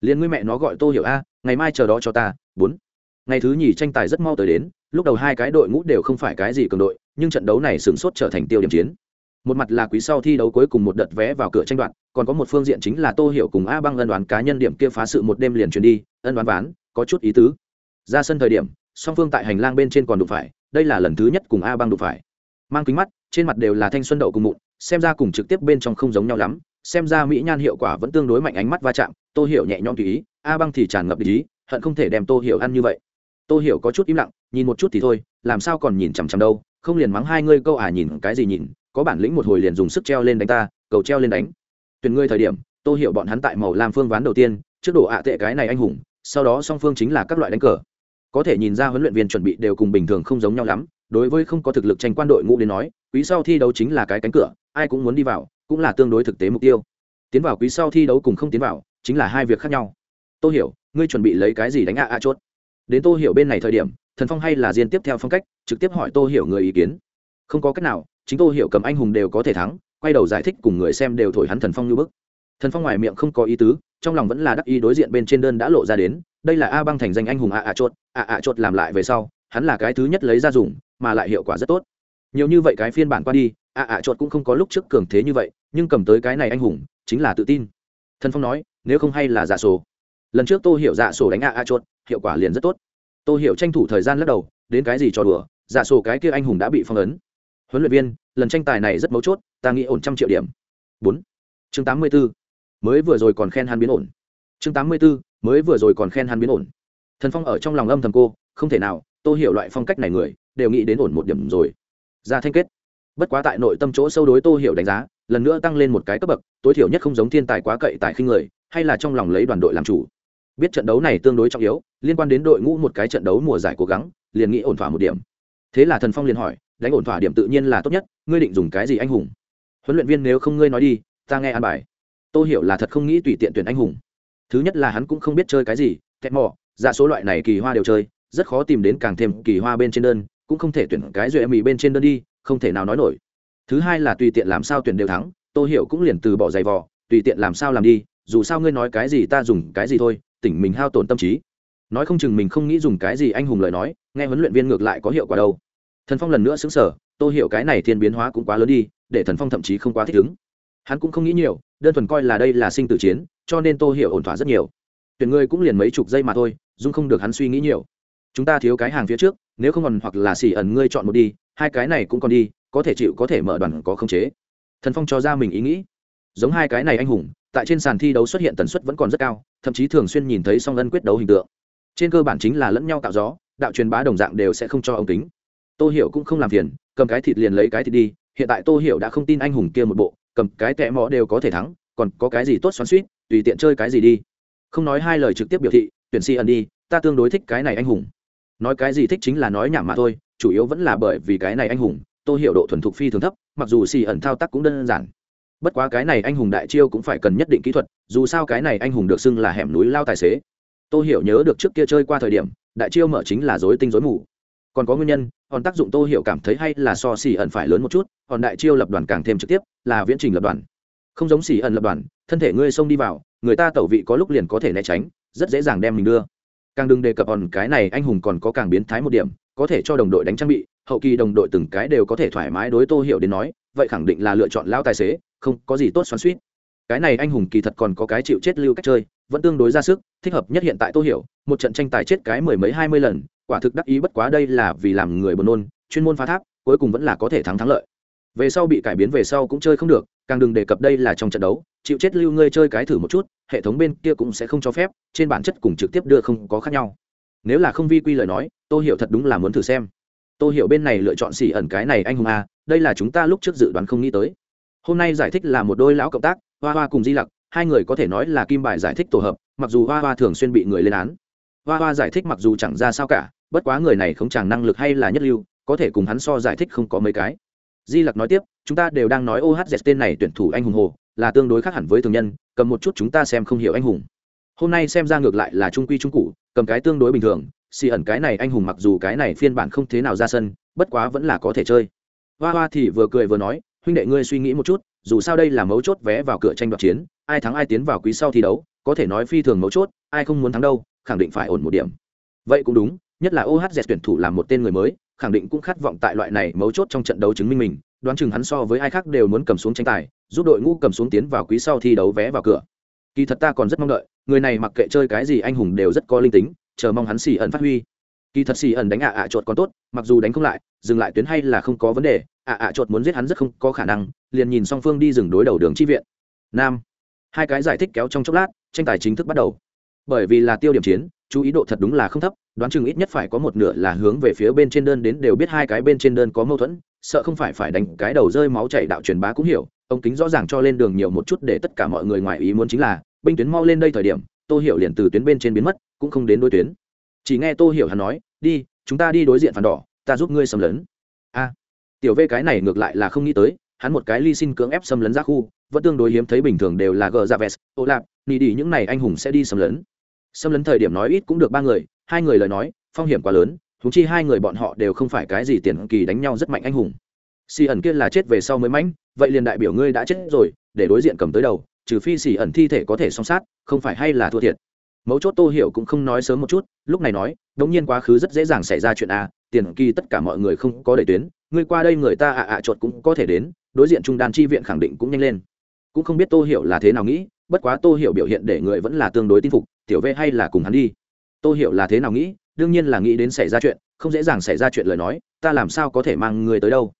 Liền ngươi mẹ nó gọi tô hiểu a, ngày mai chờ đó cho ta, bốn. Ngày thứ nhì tranh tài rất mau tới đến, lúc đầu hai cái đội ngũ đều không phải cái gì cường đội, nhưng trận đấu này sửng sốt trở thành tiêu điểm chiến. Một mặt là quý sau thi đấu cuối cùng một đợt vé vào cửa tranh đoạt, còn có một phương diện chính là tô hiểu cùng a băng ân đoán cá nhân điểm kia phá sự một đêm liền truyền đi, ân đoán ván, có chút ý tứ. Ra sân thời điểm song phương tại hành lang bên trên còn đụng phải, đây là lần thứ nhất cùng a băng đụng phải. Mang kính mắt, trên mặt đều là thanh xuân đậu cùng mụn, xem ra cùng trực tiếp bên trong không giống nhau lắm, xem ra mỹ nhan hiệu quả vẫn tương đối mạnh ánh mắt va chạm, tô hiểu nhẹ nhõm tùy ý, a băng thì tràn ngập ý, hận không thể đem tô hiểu ăn như vậy. Tô hiểu có chút im lặng, nhìn một chút thì thôi, làm sao còn nhìn chằm chằm đâu, không liền mắng hai ngươi câu à nhìn cái gì nhìn, có bản lĩnh một hồi liền dùng sức treo lên đánh ta, cầu treo lên đánh. Tuyển ngươi thời điểm, tô hiểu bọn hắn tại màu lam phương ván đầu tiên, trước đổ ạ tệ cái này anh hùng, sau đó song phương chính là các loại đánh cờ có thể nhìn ra huấn luyện viên chuẩn bị đều cùng bình thường không giống nhau lắm, đối với không có thực lực tranh quan đội ngũ đến nói, quý sau thi đấu chính là cái cánh cửa, ai cũng muốn đi vào, cũng là tương đối thực tế mục tiêu. Tiến vào quý sau thi đấu cùng không tiến vào, chính là hai việc khác nhau. Tô hiểu, ngươi chuẩn bị lấy cái gì đánh ạ a chốt? Đến tô hiểu bên này thời điểm, thần phong hay là diên tiếp theo phong cách, trực tiếp hỏi tô hiểu người ý kiến. Không có cách nào, chính tô hiểu cầm anh hùng đều có thể thắng, quay đầu giải thích cùng người xem đều thổi hắn thần phong như bức. Thần phong ngoài miệng không có ý tứ, trong lòng vẫn là đắc ý đối diện bên trên đơn đã lộ ra đến đây là a băng thành danh anh hùng a a chốt, a a chốt làm lại về sau, hắn là cái thứ nhất lấy ra dùng, mà lại hiệu quả rất tốt. Nhiều như vậy cái phiên bản qua đi, a a chốt cũng không có lúc trước cường thế như vậy, nhưng cầm tới cái này anh hùng, chính là tự tin. Thần phong nói, nếu không hay là giả sổ. Lần trước tô hiểu giả sổ đánh a a chốt, hiệu quả liền rất tốt. Tô hiểu tranh thủ thời gian lắc đầu, đến cái gì cho đùa, giả sổ cái kia anh hùng đã bị phong ấn. Huấn luyện viên, lần tranh tài này rất mấu chốt, ta nghĩ ổn trăm triệu điểm. Bốn. Chương tám mươi b ố mới vừa rồi còn khen hắn biến ổn. Chương tám mươi b ố mới vừa rồi còn khen hắn biến ổn. Thần phong ở trong lòng âm thầm cô, không thể nào, tôi hiểu loại phong cách này người, đều nghĩ đến ổn một điểm rồi. Ra thanh kết. Bất quá tại nội tâm chỗ sâu đối tô hiểu đánh giá, lần nữa tăng lên một cái cấp bậc, tối thiểu nhất không giống thiên tài quá cậy tại khinh người, hay là trong lòng lấy đoàn đội làm chủ. Biết trận đấu này tương đối trọng yếu, liên quan đến đội ngũ một cái trận đấu mùa giải cố gắng, liền nghĩ ổn thỏa một điểm. Thế là thần phong liền hỏi, đánh ổn thỏa điểm tự nhiên là tốt nhất, ngươi định dùng cái gì anh hùng? Huấn luyện viên nếu không ngươi nói đi, ta nghe an bài. Tôi hiểu là thật không nghĩ tùy tiện tuyển anh hùng thứ nhất là hắn cũng không biết chơi cái gì kẹt mò dạ số loại này kỳ hoa đều chơi, rất khó tìm đến càng thêm kỳ hoa bên trên đơn, cũng không thể tuyển cái duệ mì bên trên đơn đi, không thể nào nói nổi. Thứ hai là tùy tiện làm sao tuyển đều thắng tôi hiểu cũng liền từ bỏ giày vò, tùy tiện làm sao làm đi, dù sao ngươi nói cái gì ta dùng cái gì thôi, tỉnh mình hao tổn tâm trí. Nói không chừng mình không nghĩ dùng cái gì anh hùng lời nói, nghe huấn luyện viên ngược lại có hiệu quả đâu. Thần phong lần nữa xứng sở tôi hiểu cái này thiên biến hóa cũng quá lớn đi, để thần phong thậm chí không quá thích ứng. Hắn cũng không nghĩ nhiều, đơn thuần coi là đây là sinh tử chiến cho nên tô hiểu ổn thỏa rất nhiều. Tuyển ngươi cũng liền mấy chục giây mà thôi, dung không được hắn suy nghĩ nhiều. Chúng ta thiếu cái hàng phía trước, nếu không còn hoặc là xỉ ẩn ngươi chọn một đi, hai cái này cũng còn đi, có thể chịu, có thể mở đoàn có khống chế. Thần phong cho ra mình ý nghĩ. Giống hai cái này anh hùng, tại trên sàn thi đấu xuất hiện tần suất vẫn còn rất cao, thậm chí thường xuyên nhìn thấy song ân quyết đấu hình tượng. Trên cơ bản chính là lẫn nhau tạo gió, đạo truyền bá đồng dạng đều sẽ không cho ông tính. tô hiểu cũng không làm phiền, cầm cái thịt liền lấy cái thịt đi, hiện tại tô hiểu đã không tin anh hùng kia một bộ, cầm cái tẹ mõ đều có thể thắng, còn có cái gì tốt xoắn suýt tùy tiện chơi cái gì đi. Không nói hai lời trực tiếp biểu thị, tuyển si ẩn đi, ta tương đối thích cái này anh hùng. Nói cái gì thích chính là nói nhảm mà thôi, chủ yếu vẫn là bởi vì cái này anh hùng, Tôi hiểu độ thuần thục phi thường thấp, mặc dù si ẩn thao tác cũng đơn giản. Bất quá cái này anh hùng đại chiêu cũng phải cần nhất định kỹ thuật, dù sao cái này anh hùng được xưng là hẻm núi lao tài xế. Tôi hiểu nhớ được trước kia chơi qua thời điểm, đại chiêu mở chính là dối tinh dối mù. Còn có nguyên nhân còn tác dụng tôi hiểu cảm thấy hay là so xì ẩn phải lớn một chút còn đại chiêu lập đoàn càng thêm trực tiếp, là viễn trình lập đoàn. Không giống xì ẩn lập đoàn thân thể ngươi xông đi vào, người ta tẩu vị có lúc liền có thể né tránh, rất dễ dàng đem mình đưa. Càng đừng đề cập còn cái này, anh hùng còn có càng biến thái một điểm, có thể cho đồng đội đánh trang bị, hậu kỳ đồng đội từng cái đều có thể thoải mái đối tô hiểu đến nói, vậy khẳng định là lựa chọn lao tài xế, không có gì tốt xoắn suýt cái này anh hùng kỳ thật còn có cái chịu chết lưu cách chơi, vẫn tương đối ra sức, thích hợp nhất hiện tại tô hiểu, một trận tranh tài chết cái mười mấy hai mươi lần, quả thực đắc ý bất quá đây là vì làm người buồn nôn, chuyên môn phá tháp, cuối cùng vẫn là có thể thắng thắng lợi về sau bị cải biến về sau cũng chơi không được, càng đừng đề cập đây là trong trận đấu, chịu chết lưu ngươi chơi cái thử một chút, hệ thống bên kia cũng sẽ không cho phép, trên bản chất cùng trực tiếp đưa không có khác nhau. Nếu là không vi quy lời nói tôi hiểu thật đúng là muốn thử xem. Tôi hiểu bên này lựa chọn xỉ ẩn cái này anh hùng a, đây là chúng ta lúc trước dự đoán không nghĩ tới. Hôm nay giải thích là một đôi lão cộng tác, hoa hoa cùng di lặc, hai người có thể nói là kim bài giải thích tổ hợp, mặc dù hoa hoa thường xuyên bị người lên án. Hoa hoa giải thích mặc dù chẳng ra sao cả, bất quá người này không chẳng năng lực hay là nhất lưu, có thể cùng hắn so giải thích không có mấy cái di lặc nói tiếp, chúng ta đều đang nói ohz tên này tuyển thủ anh hùng hồ, là tương đối khác hẳn với thường nhân, cầm một chút chúng ta xem không hiểu anh hùng. Hôm nay xem ra ngược lại là trung quy trung cụ, cầm cái tương đối bình thường, xì ẩn cái này anh hùng mặc dù cái này phiên bản không thế nào ra sân, bất quá vẫn là có thể chơi. Hoa hoa thì vừa cười vừa nói, huynh đệ ngươi suy nghĩ một chút, dù sao đây là mấu chốt vé vào cửa tranh đoạt chiến, ai thắng ai tiến vào quý sau thi đấu, có thể nói phi thường mấu chốt, ai không muốn thắng đâu, khẳng định phải ổn một điểm. Vậy cũng đúng, nhất là ohz tuyển thủ làm một tên người mới khẳng định cũng khát vọng tại loại này mấu chốt trong trận đấu chứng minh mình, đoán chừng hắn so với ai khác đều muốn cầm xuống tranh tài, giúp đội ngũ cầm xuống tiến vào quý sau thi đấu vé vào cửa. Kỳ thật ta còn rất mong đợi, người này mặc kệ chơi cái gì anh hùng đều rất có linh tính, chờ mong hắn xì ẩn phát huy. Kỳ thật xì ẩn đánh ạ ạ chuột còn tốt, mặc dù đánh không lại, dừng lại tuyến hay là không có vấn đề, ạ ạ chuột muốn giết hắn rất không có khả năng, liền nhìn song phương đi dừng đối đầu đường chi viện. Nam. Hai cái giải thích kéo trong chốc lát, tranh tài chính thức bắt đầu. Bởi vì là tiêu điểm chiến, chú ý độ thật đúng là không thấp đoán chừng ít nhất phải có một nửa là hướng về phía bên trên đơn đến đều biết hai cái bên trên đơn có mâu thuẫn, sợ không phải phải đánh cái đầu rơi máu chảy đạo truyền bá cũng hiểu, ông kính rõ ràng cho lên đường nhiều một chút để tất cả mọi người ngoài ý muốn chính là, binh tuyến mau lên đây thời điểm, tô hiểu liền từ tuyến bên trên biến mất, cũng không đến đối tuyến. Chỉ nghe tô hiểu hắn nói, đi, chúng ta đi đối diện phản đỏ, ta giúp ngươi xâm lấn. A, tiểu vê cái này ngược lại là không nghĩ tới, hắn một cái ly xin cưỡng ép xâm lấn ra khu, vẫn tương đối hiếm thấy bình thường đều là gờ ra vest ô lạp nỉ đi những này anh hùng sẽ đi xâm lấn. Xâm lấn thời điểm nói ít cũng được ba người hai người lời nói, phong hiểm quá lớn thúng chi hai người bọn họ đều không phải cái gì tiền kỳ đánh nhau rất mạnh anh hùng. Xì ẩn kia là chết về sau mới mãnh, vậy liền đại biểu ngươi đã chết rồi, để đối diện cầm tới đầu, trừ phi xì ẩn thi thể có thể song sát, không phải hay là thua thiệt. Mấu chốt tô hiểu cũng không nói sớm một chút, lúc này nói, đống nhiên quá khứ rất dễ dàng xảy ra chuyện a, tiền kỳ tất cả mọi người không có đẩy tuyến, ngươi qua đây người ta ạ ạ chuột cũng có thể đến, đối diện trung đan chi viện khẳng định cũng nhanh lên. Cũng không biết tô hiểu là thế nào nghĩ, bất quá tô hiểu biểu hiện để người vẫn là tương đối tin phục, tiểu v hay là cùng hắn đi. Tôi hiểu là thế nào nghĩ, đương nhiên là nghĩ đến xảy ra chuyện, không dễ dàng xảy ra chuyện lời nói, ta làm sao có thể mang người tới đâu.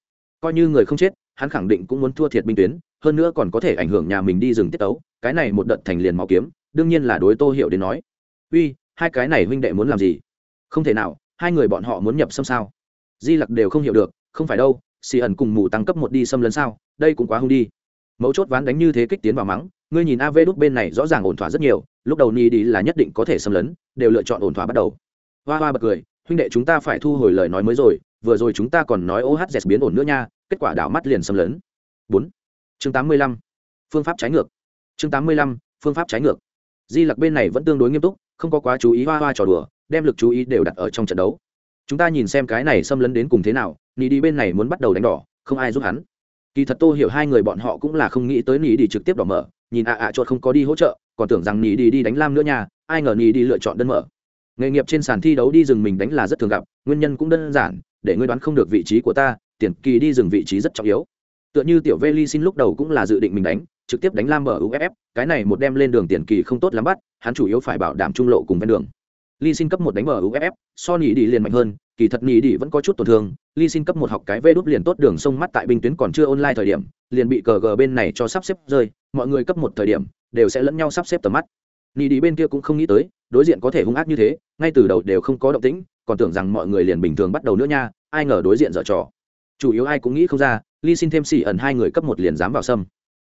Coi như người không chết, hắn khẳng định cũng muốn thua thiệt binh tuyến, hơn nữa còn có thể ảnh hưởng nhà mình đi rừng tiết tấu, cái này một đợt thành liền máu kiếm, đương nhiên là đối tô hiểu đến nói. Uy, hai cái này huynh đệ muốn làm gì? Không thể nào, hai người bọn họ muốn nhập xâm sao? Di lặc đều không hiểu được, không phải đâu, xì ẩn cùng mù tăng cấp một đi xâm lấn sao? Đây cũng quá hung đi. Mấu chốt ván đánh như thế kích tiến vào mắng, ngươi nhìn av đúc bên này rõ ràng ổn thỏa rất nhiều lúc đầu ni đi là nhất định có thể xâm lấn, đều lựa chọn ổn thỏa bắt đầu. Hoa hoa bật cười, huynh đệ chúng ta phải thu hồi lời nói mới rồi, vừa rồi chúng ta còn nói ohz biến ổn nữa nha, kết quả đảo mắt liền xâm lấn. Bốn. Chương tám mươi lăm. Phương pháp trái ngược. Chương tám mươi lăm, phương pháp trái ngược. Di lặc bên này vẫn tương đối nghiêm túc, không có quá chú ý hoa hoa trò đùa, đem lực chú ý đều đặt ở trong trận đấu. Chúng ta nhìn xem cái này xâm lấn đến cùng thế nào nỉ đi bên này muốn bắt đầu đánh đỏ, không ai giúp hắn. Kỳ thật tô hiểu hai người bọn họ cũng là không nghĩ tới nỉ đi trực tiếp đỏ mở, nhìn ạ ạ à chuột không có đi hỗ trợ còn tưởng rằng nỉ đi đi đánh lam nữa nha, ai ngờ nỉ đi lựa chọn đơn mở. Nghề nghiệp trên sàn thi đấu đi rừng mình đánh là rất thường gặp, nguyên nhân cũng đơn giản, để ngươi đoán không được vị trí của ta, tiền kỳ đi rừng vị trí rất trọng yếu. Tựa như tiểu vê ly xin lúc đầu cũng là dự định mình đánh, trực tiếp đánh lam mở uff cái này một đem lên đường tiền kỳ không tốt lắm bắt, hắn chủ yếu phải bảo đảm trung lộ cùng ven đường. Ly xin cấp một đánh mở uff so nỉ đi liền mạnh hơn, kỳ thật nỉ đi vẫn có chút tổn thương ly xin cấp một học cái vê đút liền tốt đường sông mắt tại binh tuyến còn chưa online thời điểm, liền bị cờ gờ bên này cho sắp xếp rơi, mọi người cấp một thời điểm đều sẽ lẫn nhau sắp xếp tầm mắt. Nỉ đi bên kia cũng không nghĩ tới, đối diện có thể hung ác như thế, ngay từ đầu đều không có động tĩnh, còn tưởng rằng mọi người liền bình thường bắt đầu nữa nha, ai ngờ đối diện dở trò. Chủ yếu ai cũng nghĩ không ra, ly xin thêm xì ẩn hai người cấp một liền dám vào sâm.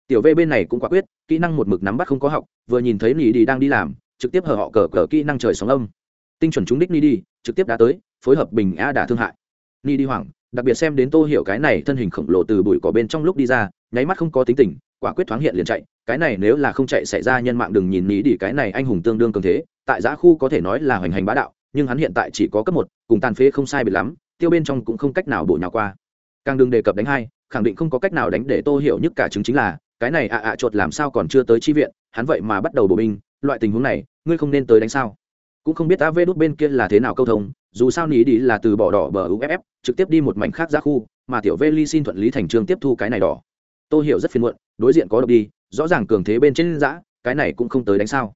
Tiểu v bên này cũng quả quyết, kỹ năng một mực nắm bắt không có học, vừa nhìn thấy nỉ đi đang đi làm, trực tiếp hở họ cờ cờ kỹ năng trời sóng âm. Tinh chuẩn chúng đích ni đi trực tiếp đã tới, phối hợp bình a đả thương hại. Ni đi hoảng, đặc biệt xem đến tô hiểu cái này thân hình khổng lồ từ bụi cỏ bên trong lúc đi ra, nháy mắt không có tính tình, quả quyết thoáng hiện liền chạy cái này nếu là không chạy xảy ra nhân mạng đừng nhìn nhí đi cái này anh hùng tương đương cường thế, tại giã khu có thể nói là hoành hành bá đạo, nhưng hắn hiện tại chỉ có cấp một, cùng tàn phế không sai biệt lắm, tiêu bên trong cũng không cách nào bổ nhào qua. Càng đừng đề cập đánh hai, khẳng định không có cách nào đánh để tô hiểu nhất cả chứng chính là, cái này ạ ạ à chuột làm sao còn chưa tới chi viện, hắn vậy mà bắt đầu bổ binh, loại tình huống này, ngươi không nên tới đánh sao? Cũng không biết ta vê đút bên kia là thế nào câu thông, dù sao ní đi là từ bỏ đỏ bờ uff trực tiếp đi một mảnh khác ra khu, mà tiểu vê ly xin thuận lý thành trương tiếp thu cái này đỏ tôi hiểu rất phiền muộn, đối diện có độc đi, rõ ràng cường thế bên trên giã cái này cũng không tới đánh sao.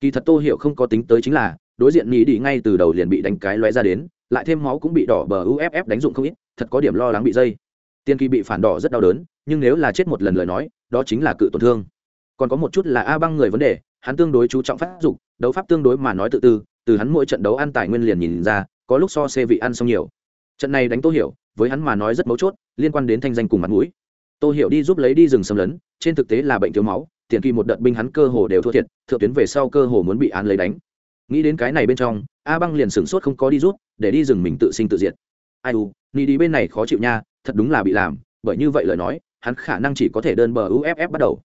Kỳ thật tôi hiểu không có tính tới chính là, đối diện nhì đi ngay từ đầu liền bị đánh cái loé ra đến, lại thêm máu cũng bị đỏ bờ uff đánh dụng không ít, thật có điểm lo lắng bị dây. Tiên kỳ bị phản đỏ rất đau đớn, nhưng nếu là chết một lần lời nói, đó chính là cự tổn thương. Còn có một chút là a băng người vấn đề, hắn tương đối chú trọng phát dục, đấu pháp tương đối mà nói tự tư, từ hắn mỗi trận đấu ăn tài nguyên liền nhìn ra, có lúc so xê vị ăn xong nhiều. Trận này đánh tô hiểu, với hắn mà nói rất mấu chốt, liên quan đến thanh danh cùng mặt mũi tô hiểu đi giúp lấy đi rừng xâm lấn, trên thực tế là bệnh thiếu máu, tiền kỳ một đợt binh hắn cơ hồ đều thua thiệt, thượng tuyến về sau cơ hồ muốn bị án lấy đánh. Nghĩ đến cái này bên trong, a băng liền sửng sốt không có đi rút, để đi rừng mình tự sinh tự diệt. Ai u ni đi bên này khó chịu nha, thật đúng là bị làm, bởi như vậy lời nói, hắn khả năng chỉ có thể đơn bờ uff bắt đầu.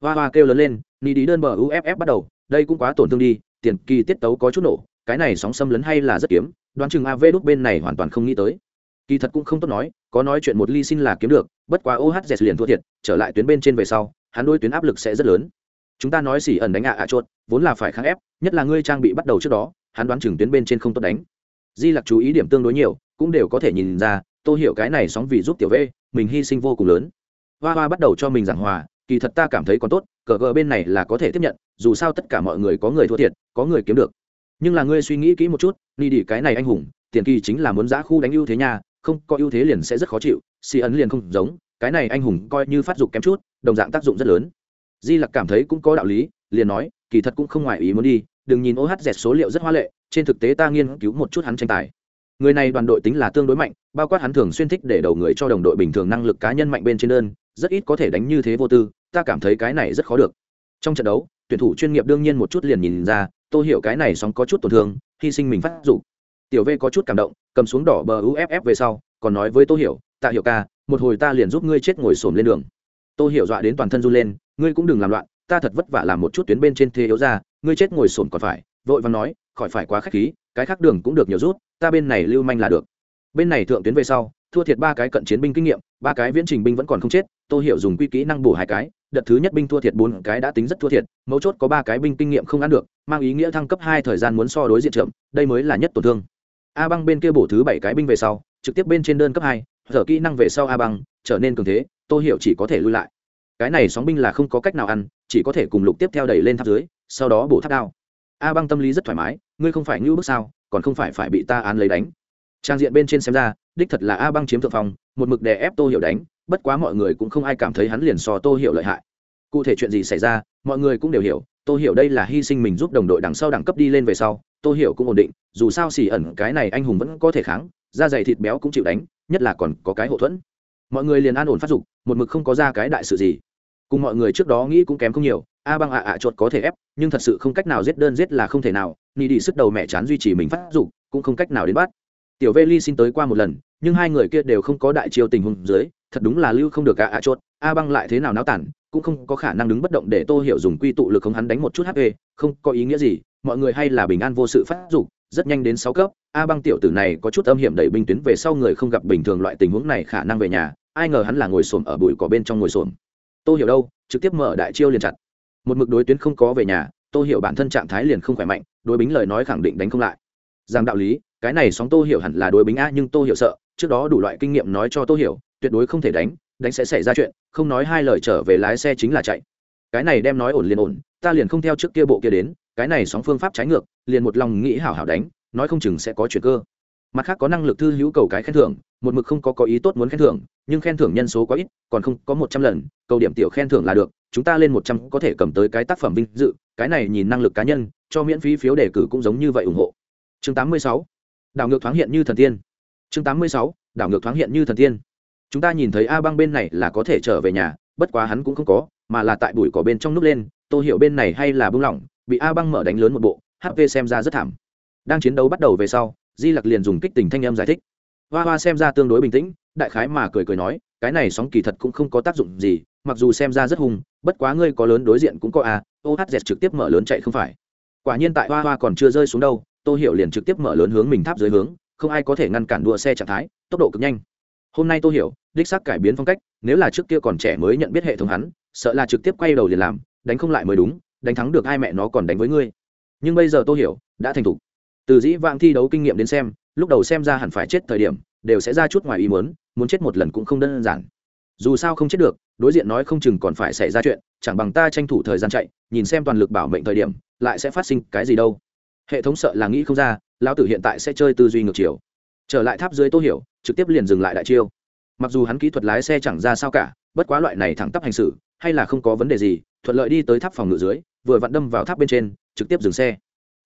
Hoa hoa kêu lớn lên ni đi đơn bờ uff bắt đầu, đây cũng quá tổn thương đi, tiền kỳ tiết tấu có chút nổ, cái này sóng xâm lấn hay là rất kiếm, đoán chừng av đúc bên này hoàn toàn không nghĩ tới kỳ thật cũng không tốt nói, có nói chuyện một ly xin là kiếm được, bất quá ohz liền thua thiệt, trở lại tuyến bên trên về sau, hắn đôi tuyến áp lực sẽ rất lớn. Chúng ta nói xỉ ẩn đánh ạ ạ chốt vốn là phải kháng ép, nhất là ngươi trang bị bắt đầu trước đó, hắn đoán chừng tuyến bên trên không tốt đánh. Di lặc chú ý điểm tương đối nhiều, cũng đều có thể nhìn ra tôi hiểu cái này sóng vì giúp tiểu v, mình hy sinh vô cùng lớn. Hoa hoa bắt đầu cho mình giảng hòa, kỳ thật ta cảm thấy còn tốt, cờ gờ bên này là có thể tiếp nhận, dù sao tất cả mọi người có người thua thiệt, có người kiếm được. Nhưng là ngươi suy nghĩ kỹ một chút, ni đi cái này anh hùng, tiền kỳ chính là muốn giã khu đánh ưu thế nhà không có ưu thế liền sẽ rất khó chịu, xì ấn liền không giống, cái này anh hùng coi như phát dục kém chút, đồng dạng tác dụng rất lớn. Di lặc cảm thấy cũng có đạo lý, liền nói, kỳ thật cũng không ngoài ý muốn đi, đừng nhìn ohz số liệu rất hoa lệ, trên thực tế ta nghiên cứu một chút hắn tranh tài. Người này đoàn đội tính là tương đối mạnh, bao quát hắn thường xuyên thích để đầu người cho đồng đội bình thường năng lực cá nhân mạnh bên trên đơn, rất ít có thể đánh như thế vô tư, ta cảm thấy cái này rất khó được. Trong trận đấu, tuyển thủ chuyên nghiệp đương nhiên một chút liền nhìn ra, tôi hiểu cái này sóng có chút tổn thương, hy sinh mình phát dục tiểu v có chút cảm động, cầm xuống đỏ bờ uff về sau, còn nói với tôi hiểu, tạ hiểu ca, một hồi ta liền giúp ngươi chết ngồi xổm lên đường. Tôi hiểu dọa đến toàn thân run lên, ngươi cũng đừng làm loạn, ta thật vất vả làm một chút tuyến bên trên thế yếu ra, ngươi chết ngồi xổm còn phải. Vội vàng nói, khỏi phải quá khách khí, cái khác đường cũng được nhiều rút, ta bên này lưu manh là được. Bên này thượng tuyến về sau, thua thiệt ba cái cận chiến binh kinh nghiệm, ba cái viễn trình binh vẫn còn không chết, tô hiểu dùng quy kỹ năng bổ hai cái, đợt thứ nhất binh thua thiệt bốn cái đã tính rất thua thiệt, mấu chốt có ba cái binh kinh nghiệm không ăn được, mang ý nghĩa thăng cấp hai thời gian muốn so đối diện chậm, đây mới là nhất tổn thương a băng bên kia bổ thứ bảy cái binh về sau, trực tiếp bên trên đơn cấp hai giờ kỹ năng về sau a băng, trở nên cường thế, tô hiểu chỉ có thể lui lại. Cái này sóng binh là không có cách nào ăn, chỉ có thể cùng lục tiếp theo đẩy lên tháp dưới, sau đó bổ tháp đao. A băng tâm lý rất thoải mái, ngươi không phải ngưu bước sao, còn không phải phải bị ta án lấy đánh. Trang diện bên trên xem ra, đích thật là a băng chiếm thượng phong, một mực đè ép tô hiểu đánh, bất quá mọi người cũng không ai cảm thấy hắn liền so tô hiểu lợi hại. Cụ thể chuyện gì xảy ra, mọi người cũng đều hiểu Tôi hiểu đây là hy sinh mình giúp đồng đội đằng sau đẳng cấp đi lên về sau Tôi hiểu cũng ổn định, dù sao xỉ ẩn cái này anh hùng vẫn có thể kháng, da dày thịt béo cũng chịu đánh, nhất là còn có cái hậu thuẫn. Mọi người liền an ổn phát dục, một mực không có ra cái đại sự gì. Cùng mọi người trước đó nghĩ cũng kém không nhiều, a băng ạ ạ chuột có thể ép, nhưng thật sự không cách nào giết đơn giết là không thể nào ni đi sức đầu mẹ chán duy trì mình phát dục, cũng không cách nào đến bắt. Tiểu vê ly xin tới qua một lần, nhưng hai người kia đều không có đại chiêu tình huống dưới, thật đúng là lưu không được ạ ạ chuột, a băng lại thế nào náo tản cũng không có khả năng đứng bất động để tô hiểu dùng quy tụ lực không hắn đánh một chút hp không có ý nghĩa gì, mọi người hay là bình an vô sự phát dục, rất nhanh đến sáu cấp, a băng tiểu tử này có chút âm hiểm đẩy binh tuyến về sau người không gặp bình thường loại tình huống này khả năng về nhà, ai ngờ hắn là ngồi xổm ở bụi cỏ bên trong ngồi xổm. Tô hiểu đâu, trực tiếp mở đại chiêu liền chặt. Một mực đối tuyến không có về nhà, tô hiểu bản thân trạng thái liền không khỏe mạnh, đối bính lời nói khẳng định đánh không lại. Rằng đạo lý, cái này sóng tô hiểu hẳn là đối bính a nhưng tô hiểu sợ, trước đó đủ loại kinh nghiệm nói cho tô hiểu tuyệt đối không thể đánh đánh sẽ xảy ra chuyện, không nói hai lời trở về lái xe chính là chạy. Cái này đem nói ổn liền ổn, ta liền không theo trước kia bộ kia đến, cái này sóng phương pháp trái ngược, liền một lòng nghĩ hảo hảo đánh, nói không chừng sẽ có chuyện cơ. Mặt khác có năng lực thư hữu cầu cái khen thưởng, một mực không có có ý tốt muốn khen thưởng, nhưng khen thưởng nhân số quá ít, còn không có một trăm lần, cầu điểm tiểu khen thưởng là được, chúng ta lên một trăm có thể cầm tới cái tác phẩm vinh dự, cái này nhìn năng lực cá nhân, cho miễn phí phiếu đề cử cũng giống như vậy ủng hộ. Chương tám mươi sáu, đảo ngược thoáng hiện như thần tiên. Chương tám mươi sáu, đảo ngược thoáng hiện như thần tiên chúng ta nhìn thấy a băng bên này là có thể trở về nhà, bất quá hắn cũng không có, mà là tại bụi cỏ bên trong núp lên. Tô hiểu bên này hay là bưng lỏng, bị a băng mở đánh lớn một bộ hp xem ra rất thảm. Đang chiến đấu bắt đầu về sau, di lặc liền dùng kích tình thanh em giải thích. Hoa hoa xem ra tương đối bình tĩnh, đại khái mà cười cười nói, cái này sóng kỳ thật cũng không có tác dụng gì, mặc dù xem ra rất hung, bất quá ngươi có lớn đối diện cũng có a ohz trực tiếp mở lớn chạy không phải. Quả nhiên tại hoa hoa còn chưa rơi xuống đâu, tô hiểu liền trực tiếp mở lớn hướng mình tháp dưới hướng, không ai có thể ngăn cản đua xe trạng thái, tốc độ cực nhanh. Hôm nay tô hiểu đích xác cải biến phong cách, nếu là trước kia còn trẻ mới nhận biết hệ thống hắn, sợ là trực tiếp quay đầu liền làm, đánh không lại mới đúng, đánh thắng được hai mẹ nó còn đánh với ngươi. Nhưng bây giờ tôi hiểu đã thành thục. Từ dĩ vãng thi đấu kinh nghiệm đến xem, lúc đầu xem ra hẳn phải chết thời điểm, đều sẽ ra chút ngoài ý muốn muốn chết một lần cũng không đơn giản. Dù sao không chết được, đối diện nói không chừng còn phải xảy ra chuyện, chẳng bằng ta tranh thủ thời gian chạy, nhìn xem toàn lực bảo mệnh thời điểm, lại sẽ phát sinh cái gì đâu. Hệ thống sợ là nghĩ không ra, lão tử hiện tại sẽ chơi tư duy ngược chiều. Trở lại tháp dưới tô hiểu, trực tiếp liền dừng lại đại chiêu mặc dù hắn kỹ thuật lái xe chẳng ra sao cả, bất quá loại này thẳng tắp hành xử, hay là không có vấn đề gì, thuận lợi đi tới tháp phòng ngự dưới, vừa vặn đâm vào tháp bên trên, trực tiếp dừng xe.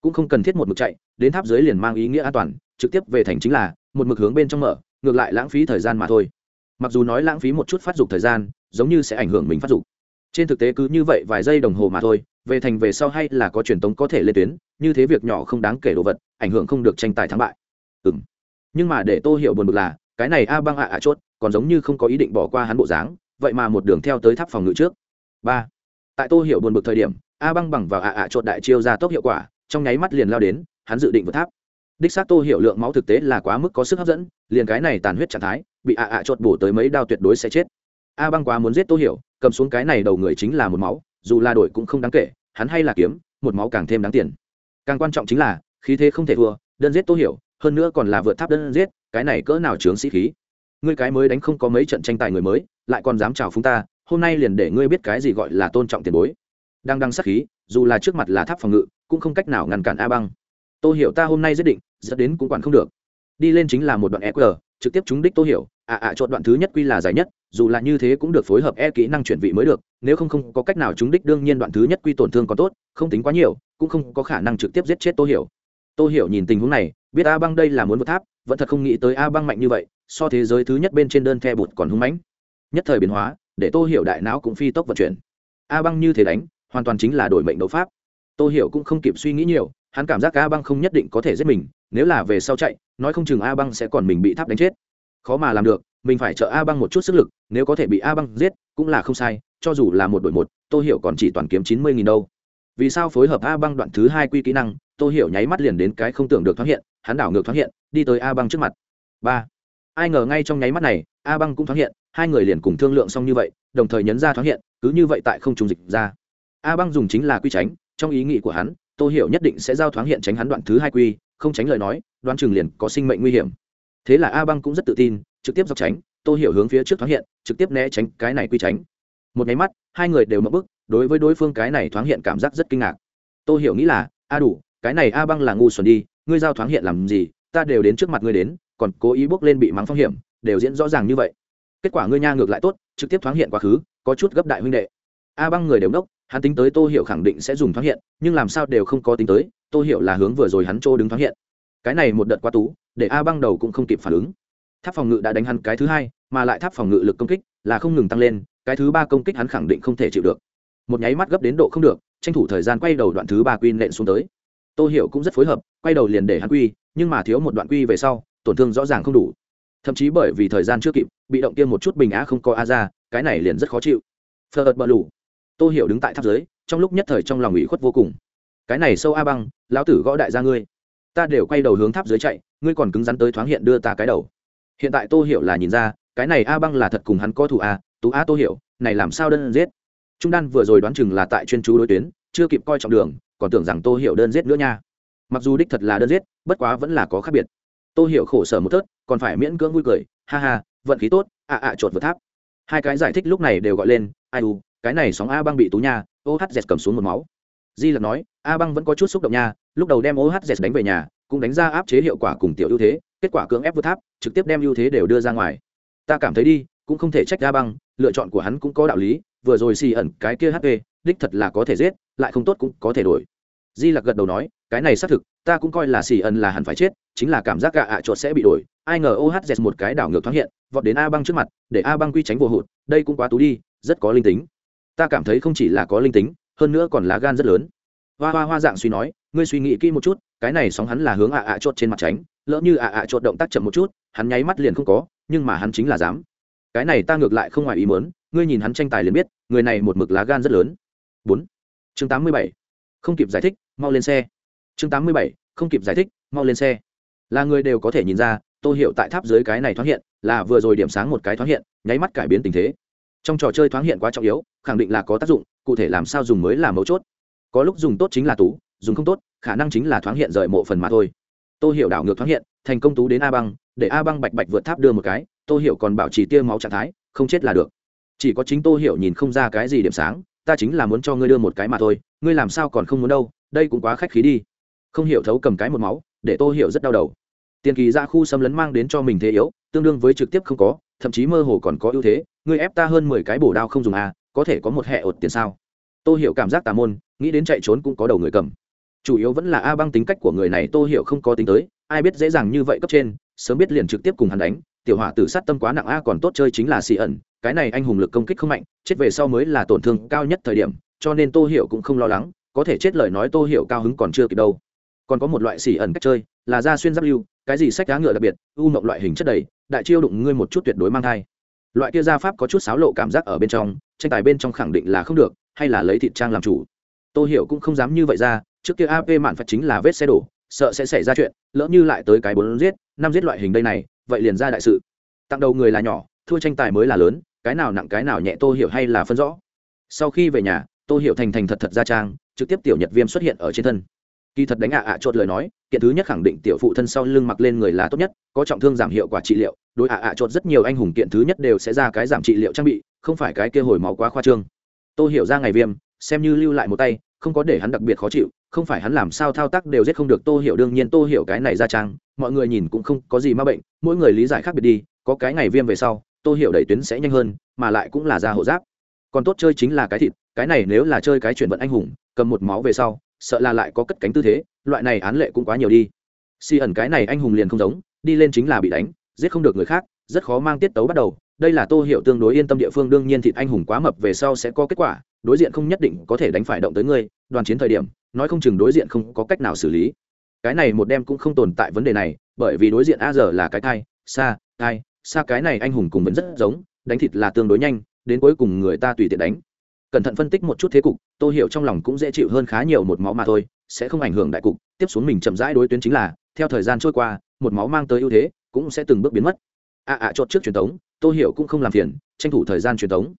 Cũng không cần thiết một mực chạy, đến tháp dưới liền mang ý nghĩa an toàn, trực tiếp về thành chính là, một mực hướng bên trong mở, ngược lại lãng phí thời gian mà thôi. Mặc dù nói lãng phí một chút phát dục thời gian, giống như sẽ ảnh hưởng mình phát dục. Trên thực tế cứ như vậy vài giây đồng hồ mà thôi, về thành về sau hay là có truyền tống có thể lên tuyến, như thế việc nhỏ không đáng kể đồ vật, ảnh hưởng không được tranh tài thắng bại. Ừ nhưng mà để tô hiểu buồn bực là, cái này a băng ạ ạ chốt còn giống như không có ý định bỏ qua hắn bộ dáng, vậy mà một đường theo tới tháp phòng ngự trước. Ba. Tại tô hiểu buồn bực thời điểm, a băng bằng vào ạ ạ chột đại chiêu ra tốc hiệu quả, trong nháy mắt liền lao đến, hắn dự định vượt tháp. Đích xác tô hiểu lượng máu thực tế là quá mức có sức hấp dẫn, liền cái này tàn huyết trạng thái, bị ạ ạ chột bổ tới mấy đao tuyệt đối sẽ chết. A băng quá muốn giết tô hiểu, cầm xuống cái này đầu người chính là một máu, dù là đổi cũng không đáng kể, hắn hay là kiếm, một máu càng thêm đáng tiền. Càng quan trọng chính là, khí thế không thể thua, đơn giết tô hiểu, hơn nữa còn là vượt tháp đơn giết, cái này cỡ nào chướng sĩ khí ngươi cái mới đánh không có mấy trận tranh tài người mới, lại còn dám chào phúng ta, hôm nay liền để ngươi biết cái gì gọi là tôn trọng tiền bối. Đang đăng sắc khí, dù là trước mặt là tháp phòng ngự, cũng không cách nào ngăn cản a băng. Tô hiểu ta hôm nay giết định dẫn đến cũng quản không được. Đi lên chính là một đoạn eq trực tiếp trúng đích tô hiểu. Ạ ạ chọn đoạn thứ nhất quy là dài nhất, dù là như thế cũng được phối hợp e kỹ năng chuyển vị mới được, nếu không không có cách nào trúng đích đương nhiên đoạn thứ nhất quy tổn thương còn tốt, không tính quá nhiều, cũng không có khả năng trực tiếp giết chết tô hiểu. Tô hiểu nhìn tình huống này, biết a băng đây là muốn vượt tháp, vẫn thật không nghĩ tới a băng mạnh như vậy so thế giới thứ nhất bên trên đơn the bụt còn hung mãnh. Nhất thời biến hóa, để tô hiểu đại não cũng phi tốc vận chuyển. A băng như thế đánh, hoàn toàn chính là đổi mệnh đấu pháp. Tô hiểu cũng không kịp suy nghĩ nhiều, hắn cảm giác a băng không nhất định có thể giết mình, nếu là về sau chạy, nói không chừng a băng sẽ còn mình bị tháp đánh chết. Khó mà làm được, mình phải trợ a băng một chút sức lực, nếu có thể bị a băng giết, cũng là không sai, cho dù là một đội một, tô hiểu còn chỉ toàn kiếm chín mươi nghìn đâu. Vì sao phối hợp a băng đoạn thứ hai quy kỹ năng, tô hiểu nháy mắt liền đến cái không tưởng được thoáng hiện, hắn đảo ngược thoáng hiện, đi tới a băng trước mặt. Ba ai ngờ ngay trong nháy mắt này, a băng cũng thoáng hiện, hai người liền cùng thương lượng xong như vậy, đồng thời nhấn ra thoáng hiện, cứ như vậy tại không trùng dịch ra. A băng dùng chính là quy tránh, trong ý nghĩ của hắn, tô hiểu nhất định sẽ giao thoáng hiện tránh hắn đoạn thứ hai quy, không tránh lời nói, đoán chừng liền có sinh mệnh nguy hiểm. Thế là a băng cũng rất tự tin, trực tiếp dọc tránh, tô hiểu hướng phía trước thoáng hiện, trực tiếp né tránh cái này quy tránh. Một nháy mắt, hai người đều mất bức đối với đối phương cái này thoáng hiện cảm giác rất kinh ngạc. Tô hiểu nghĩ là, a đủ, cái này a băng là ngu xuẩn đi, ngươi giao thoáng hiện làm gì, ta đều đến trước mặt ngươi đến còn cố ý bước lên bị mắng phong hiểm, đều diễn rõ ràng như vậy. Kết quả ngươi nha ngược lại tốt, trực tiếp thoáng hiện quá khứ, có chút gấp đại huynh đệ. A băng người đều đốc, hắn tính tới tô hiểu khẳng định sẽ dùng thoáng hiện, nhưng làm sao đều không có tính tới, tô hiểu là hướng vừa rồi hắn trô đứng thoáng hiện. Cái này một đợt quá tú, để a băng đầu cũng không kịp phản ứng. Tháp phòng ngự đã đánh hắn cái thứ hai, mà lại tháp phòng ngự lực công kích là không ngừng tăng lên, cái thứ ba công kích hắn khẳng định không thể chịu được. Một nháy mắt gấp đến độ không được, tranh thủ thời gian quay đầu đoạn thứ ba quy nện xuống tới. Tô hiểu cũng rất phối hợp, quay đầu liền để hắn quy, nhưng mà thiếu một đoạn quy về sau tổn thương rõ ràng không đủ. Thậm chí bởi vì thời gian chưa kịp, bị động tiêm một chút bình á không có a ra, cái này liền rất khó chịu. Phờ ợt bờ lù. Tô hiểu đứng tại tháp dưới, trong lúc nhất thời trong lòng ủy khuất vô cùng. Cái này sâu a băng, lão tử gõ đại gia ngươi. Ta đều quay đầu hướng tháp dưới chạy, ngươi còn cứng rắn tới thoáng hiện đưa ta cái đầu. Hiện tại tô hiểu là nhìn ra, cái này a băng là thật cùng hắn có thủ a, tú a tô hiểu, này làm sao đơn giết? Trung đan vừa rồi đoán chừng là tại chuyên chú đối tuyến, chưa kịp coi trọng đường, còn tưởng rằng tô hiểu đơn giết nữa nha. Mặc dù đích thật là đơn giết, bất quá vẫn là có khác biệt tôi hiểu khổ sở một tớt còn phải miễn cưỡng vui cười ha ha vận khí tốt ạ ạ à, chột vượt tháp. Hai cái giải thích lúc này đều gọi lên ai u cái này sóng a băng bị tú nha ohz cầm xuống một máu. Di lặc nói a băng vẫn có chút xúc động nha lúc đầu đem ohz đánh về nhà cũng đánh ra áp chế hiệu quả cùng tiểu ưu thế kết quả cưỡng ép vượt tháp trực tiếp đem ưu thế đều đưa ra ngoài. Ta cảm thấy đi cũng không thể trách a băng lựa chọn của hắn cũng có đạo lý vừa rồi xì ẩn cái kia hp đích thật là có thể giết lại không tốt cũng có thể đổi. Di lặc gật đầu nói cái này xác thực ta cũng coi là xì ẩn là hẳn phải chết chính là cảm giác gạ ạ chuột sẽ bị đổi. Ai ngờ ohz một cái đảo ngược thoáng hiện, vọt đến a băng trước mặt, để a băng quy tránh vô hụt, đây cũng quá tú đi, rất có linh tính. Ta cảm thấy không chỉ là có linh tính, hơn nữa còn lá gan rất lớn. Hoa hoa hoa dạng suy nói, ngươi suy nghĩ kỹ một chút, cái này sóng hắn là hướng ạ ạ chốt trên mặt tránh, lỡ như ạ ạ chốt động tác chậm một chút, hắn nháy mắt liền không có, nhưng mà hắn chính là dám. Cái này ta ngược lại không ngoài ý muốn, ngươi nhìn hắn tranh tài liền biết, người này một mực lá gan rất lớn. Bốn. Chương tám mươi bảy. Không kịp giải thích, mau lên xe. Chương tám mươi bảy. Không kịp giải thích, mau lên xe là người đều có thể nhìn ra, tô hiệu tại tháp dưới cái này thoáng hiện, là vừa rồi điểm sáng một cái thoáng hiện, nháy mắt cải biến tình thế. Trong trò chơi thoáng hiện quá trọng yếu, khẳng định là có tác dụng, cụ thể làm sao dùng mới là mấu chốt. Có lúc dùng tốt chính là tú, dùng không tốt, khả năng chính là thoáng hiện rời mộ phần mà thôi. Tô hiểu đảo ngược thoáng hiện, thành công tú đến a băng, để a băng bạch bạch vượt tháp đưa một cái, tô hiểu còn bảo trì tia máu trạng thái, không chết là được. Chỉ có chính tô hiểu nhìn không ra cái gì điểm sáng, ta chính là muốn cho ngươi đưa một cái mà thôi, ngươi làm sao còn không muốn đâu, đây cũng quá khách khí đi. Không hiểu thấu cầm cái một máu, để tô hiểu rất đau đầu tiền kỳ ra khu xâm lấn mang đến cho mình thế yếu, tương đương với trực tiếp không có, thậm chí mơ hồ còn có ưu thế. Ngươi ép ta hơn mười cái bổ đao không dùng a có thể có một hệ ột tiền sao? Tôi hiểu cảm giác tà môn, nghĩ đến chạy trốn cũng có đầu người cầm. Chủ yếu vẫn là a băng tính cách của người này tôi hiểu không có tính tới, ai biết dễ dàng như vậy cấp trên, sớm biết liền trực tiếp cùng hắn đánh. Tiểu hỏa tử sát tâm quá nặng a còn tốt chơi chính là xì ẩn, cái này anh hùng lực công kích không mạnh, chết về sau mới là tổn thương cao nhất thời điểm, cho nên tô hiểu cũng không lo lắng, có thể chết lời nói tô hiểu cao hứng còn chưa kịp đâu. Còn có một loại xì ẩn cách chơi là da xuyên giáp lưu, cái gì sách cá ngựa đặc biệt, u mộng loại hình chất đầy, đại chiêu đụng ngươi một chút tuyệt đối mang thai. Loại kia gia pháp có chút xáo lộ cảm giác ở bên trong, tranh tài bên trong khẳng định là không được, hay là lấy thịt trang làm chủ. Tô hiểu cũng không dám như vậy ra, trước kia ap mạn phạt chính là vết xe đổ, sợ sẽ xảy ra chuyện, lỡ như lại tới cái bốn giết, năm giết loại hình đây này, vậy liền ra đại sự. Tặng đầu người là nhỏ, thua tranh tài mới là lớn, cái nào nặng cái nào nhẹ tô hiểu hay là phân rõ. Sau khi về nhà, tô hiểu thành thành thật thật ra trang, trực tiếp tiểu nhật viêm xuất hiện ở trên thân kỳ thật đánh ạ ạ à chốt lời nói, kiện thứ nhất khẳng định tiểu phụ thân sau lưng mặc lên người là tốt nhất, có trọng thương giảm hiệu quả trị liệu, đối ạ ạ chốt rất nhiều anh hùng kiện thứ nhất đều sẽ ra cái giảm trị liệu trang bị, không phải cái kia hồi máu quá khoa trương. Tôi hiểu ra ngày viêm, xem như lưu lại một tay, không có để hắn đặc biệt khó chịu, không phải hắn làm sao thao tác đều giết không được tô hiểu, đương nhiên tô hiểu cái này ra trang, mọi người nhìn cũng không có gì ma bệnh, mỗi người lý giải khác biệt đi, có cái ngày viêm về sau, tô hiểu đẩy tuyến sẽ nhanh hơn, mà lại cũng là ra hộ giáp. Còn tốt chơi chính là cái thịt, cái này nếu là chơi cái chuyển vận anh hùng, cầm một máu về sau sợ là lại có cất cánh tư thế, loại này án lệ cũng quá nhiều đi. Si ẩn cái này anh hùng liền không giống, đi lên chính là bị đánh, giết không được người khác, rất khó mang tiết tấu bắt đầu. Đây là tô hiểu tương đối yên tâm địa phương, đương nhiên thịt anh hùng quá mập về sau sẽ có kết quả, đối diện không nhất định có thể đánh phải động tới ngươi, đoàn chiến thời điểm, nói không chừng đối diện không có cách nào xử lý. Cái này một đêm cũng không tồn tại vấn đề này, bởi vì đối diện a giờ là cái thai xa thai xa cái này anh hùng cùng vẫn rất giống, đánh thịt là tương đối nhanh, đến cuối cùng người ta tùy tiện đánh cẩn thận phân tích một chút thế cục tôi hiểu trong lòng cũng dễ chịu hơn khá nhiều một máu mà thôi sẽ không ảnh hưởng đại cục. Tiếp xuống mình chậm rãi đối tuyến chính là theo thời gian trôi qua một máu mang tới ưu thế cũng sẽ từng bước biến mất. Ạ à, ạ chốt trước truyền thống tôi hiểu cũng không làm phiền tranh thủ thời gian truyền thống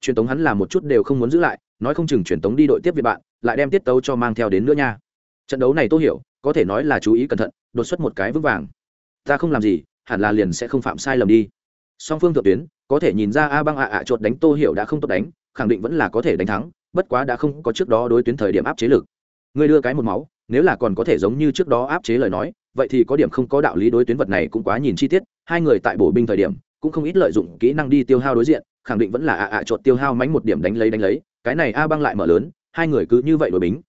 truyền thống hắn làm một chút đều không muốn giữ lại nói không chừng truyền thống đi đội tiếp về bạn lại đem tiết tấu cho mang theo đến nữa nha. Trận đấu này tôi hiểu có thể nói là chú ý cẩn thận đột xuất một cái vững vàng. Ta không làm gì hẳn là liền sẽ không phạm sai lầm đi. Song phương thượng tuyến có thể nhìn ra a băng ạ ạ chột đánh tô hiểu đã không tốt đánh khẳng định vẫn là có thể đánh thắng, bất quá đã không có trước đó đối tuyến thời điểm áp chế lực. Ngươi đưa cái một máu, nếu là còn có thể giống như trước đó áp chế lời nói, vậy thì có điểm không có đạo lý đối tuyến vật này cũng quá nhìn chi tiết, hai người tại bổ binh thời điểm, cũng không ít lợi dụng kỹ năng đi tiêu hao đối diện, khẳng định vẫn là ạ ạ chột tiêu hao mánh một điểm đánh lấy đánh lấy, cái này a băng lại mở lớn, hai người cứ như vậy đổi bính.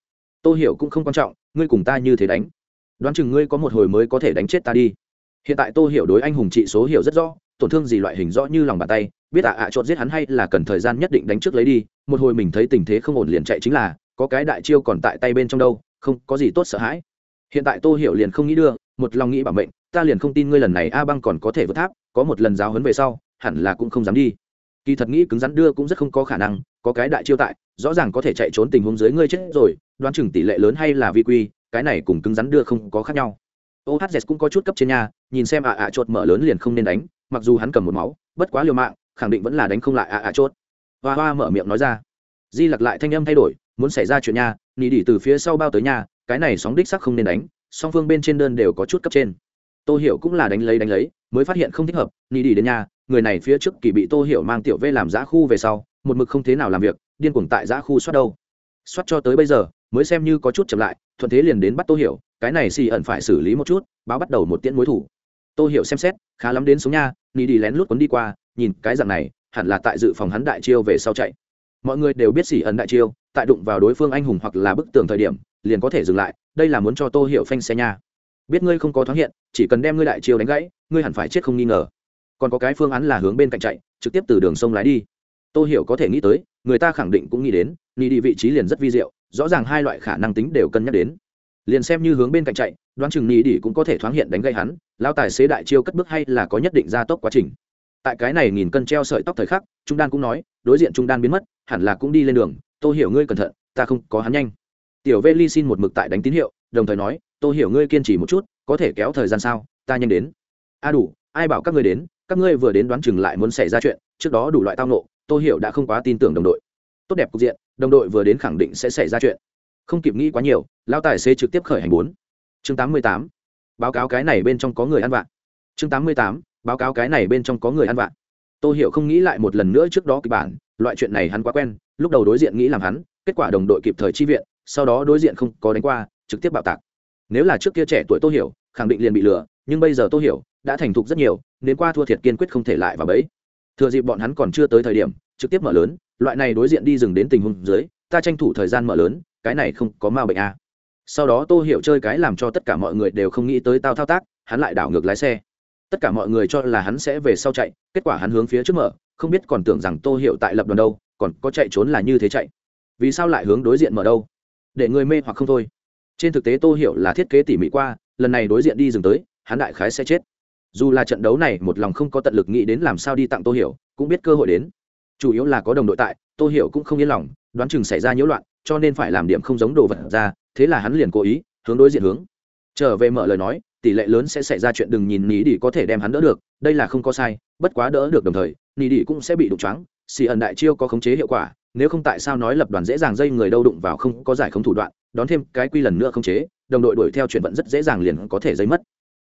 Tôi hiểu cũng không quan trọng, ngươi cùng ta như thế đánh. Đoán chừng ngươi có một hồi mới có thể đánh chết ta đi. Hiện tại tôi hiểu đối anh hùng trị số hiểu rất rõ tổn thương gì loại hình rõ như lòng bàn tay, biết ạ ạ chột giết hắn hay là cần thời gian nhất định đánh trước lấy đi, một hồi mình thấy tình thế không ổn liền chạy chính là, có cái đại chiêu còn tại tay bên trong đâu, không, có gì tốt sợ hãi. Hiện tại tô hiểu liền không nghĩ đưa, một lòng nghĩ bảo mệnh, ta liền không tin ngươi lần này a băng còn có thể vượt tháp, có một lần giáo huấn về sau, hẳn là cũng không dám đi. Kỳ thật nghĩ cứng rắn đưa cũng rất không có khả năng, có cái đại chiêu tại, rõ ràng có thể chạy trốn tình huống dưới ngươi chết rồi, đoán chừng tỷ lệ lớn hay là vi quy, cái này cùng cứng rắn đưa không có khác nhau. Ohz cũng có chút cấp trên nhà nhìn xem ạ ạ chột mở lớn liền không nên đánh mặc dù hắn cầm một máu, bất quá liều mạng, khẳng định vẫn là đánh không lại ạ ạ chốt. Hoa hoa mở miệng nói ra. Di lặc lại thanh âm thay đổi, muốn xảy ra chuyện nha nỉ đỉ từ phía sau bao tới nhà cái này sóng đích sắc không nên đánh, song phương bên trên đơn đều có chút cấp trên. Tô hiểu cũng là đánh lấy đánh lấy, mới phát hiện không thích hợp nỉ đỉ đến nhà người này phía trước kỳ bị tô hiểu mang tiểu v làm giã khu về sau, một mực không thế nào làm việc, điên cuồng tại giã khu soát đâu. Soát cho tới bây giờ, mới xem như có chút chậm lại, thuận thế liền đến bắt tô hiểu, cái này xì ẩn phải xử lý một chút, báo bắt đầu một tiễn mối thủ. Tôi hiểu xem xét, khá lắm đến sống nha ni đi lén lút quấn đi qua, nhìn cái dạng này, hẳn là tại dự phòng hắn đại chiêu về sau chạy. Mọi người đều biết xỉ ẩn đại chiêu, tại đụng vào đối phương anh hùng hoặc là bức tường thời điểm, liền có thể dừng lại, đây là muốn cho tô hiểu phanh xe nha. Biết ngươi không có thoáng hiện, chỉ cần đem ngươi đại chiêu đánh gãy, ngươi hẳn phải chết không nghi ngờ. Còn có cái phương án là hướng bên cạnh chạy, trực tiếp từ đường sông lái đi. Tô hiểu có thể nghĩ tới, người ta khẳng định cũng nghĩ đến ni đi vị trí liền rất vi diệu, rõ ràng hai loại khả năng tính đều cân nhắc đến liền xem như hướng bên cạnh chạy, đoán chừng nỉ đỉ cũng có thể thoáng hiện đánh gây hắn, lao tài xế đại chiêu cất bước hay là có nhất định gia tốc quá trình. Tại cái này nghìn cân treo sợi tóc thời khắc, trung đan cũng nói, đối diện trung đan biến mất, hẳn là cũng đi lên đường tôi hiểu ngươi cẩn thận, ta không có hắn nhanh. Tiểu vê ly xin một mực tại đánh tín hiệu, đồng thời nói tôi hiểu ngươi kiên trì một chút, có thể kéo thời gian sao, ta nhanh đến. A đủ, ai bảo các ngươi đến, các ngươi vừa đến đoán chừng lại muốn xảy ra chuyện, trước đó đủ loại tao nộ tôi hiểu đã không quá tin tưởng đồng đội. Tốt đẹp cục diện, đồng đội vừa đến khẳng định sẽ xảy ra chuyện không kịp nghĩ quá nhiều lao tài xế trực tiếp khởi hành bốn. Chương tám mươi tám. Báo cáo cái này bên trong có người ăn vạ. Chương tám mươi tám. Báo cáo cái này bên trong có người ăn vạ. Tôi hiểu không nghĩ lại một lần nữa trước đó kịch bản, loại chuyện này hắn quá quen, lúc đầu đối diện nghĩ làm hắn, kết quả đồng đội kịp thời chi viện, sau đó đối diện không có đánh qua, trực tiếp bạo tạc. Nếu là trước kia trẻ tuổi tôi hiểu, khẳng định liền bị lừa, nhưng bây giờ tôi hiểu đã thành thục rất nhiều đến qua thua thiệt kiên quyết không thể lại vào bẫy. Thừa dịp bọn hắn còn chưa tới thời điểm, trực tiếp mở lớn, loại này đối diện đi dừng đến tình huống dưới, ta tranh thủ thời gian mở lớn cái này không có ma bệnh a à. sau đó tô hiểu chơi cái làm cho tất cả mọi người đều không nghĩ tới tao thao tác, hắn lại đảo ngược lái xe. Tất cả mọi người cho là hắn sẽ về sau chạy, kết quả hắn hướng phía trước mở, không biết còn tưởng rằng tô hiểu tại lập đoàn đâu, còn có chạy trốn là như thế chạy. Vì sao lại hướng đối diện mở đâu? Để người mê hoặc không thôi. Trên thực tế tô hiểu là thiết kế tỉ mỉ qua, lần này đối diện đi dừng tới, hắn đại khái sẽ chết. Dù là trận đấu này một lòng không có tận lực nghĩ đến làm sao đi tặng tô hiểu, cũng biết cơ hội đến. Chủ yếu là có đồng đội tại, tô hiểu cũng không yên lòng, đoán chừng xảy ra nhiễu loạn cho nên phải làm điểm không giống đồ vật ra, thế là hắn liền cố ý, hướng đối diện hướng. Trở về mở lời nói, tỷ lệ lớn sẽ xảy ra chuyện đừng nhìn ní đi có thể đem hắn đỡ được, đây là không có sai, bất quá đỡ được đồng thời ní đi cũng sẽ bị đụng choáng, xì ẩn đại chiêu có khống chế hiệu quả, nếu không tại sao nói lập đoàn dễ dàng dây người đâu đụng vào không có giải không thủ đoạn, đón thêm cái quy lần nữa khống chế, đồng đội đuổi theo chuyển vận rất dễ dàng liền có thể dây mất.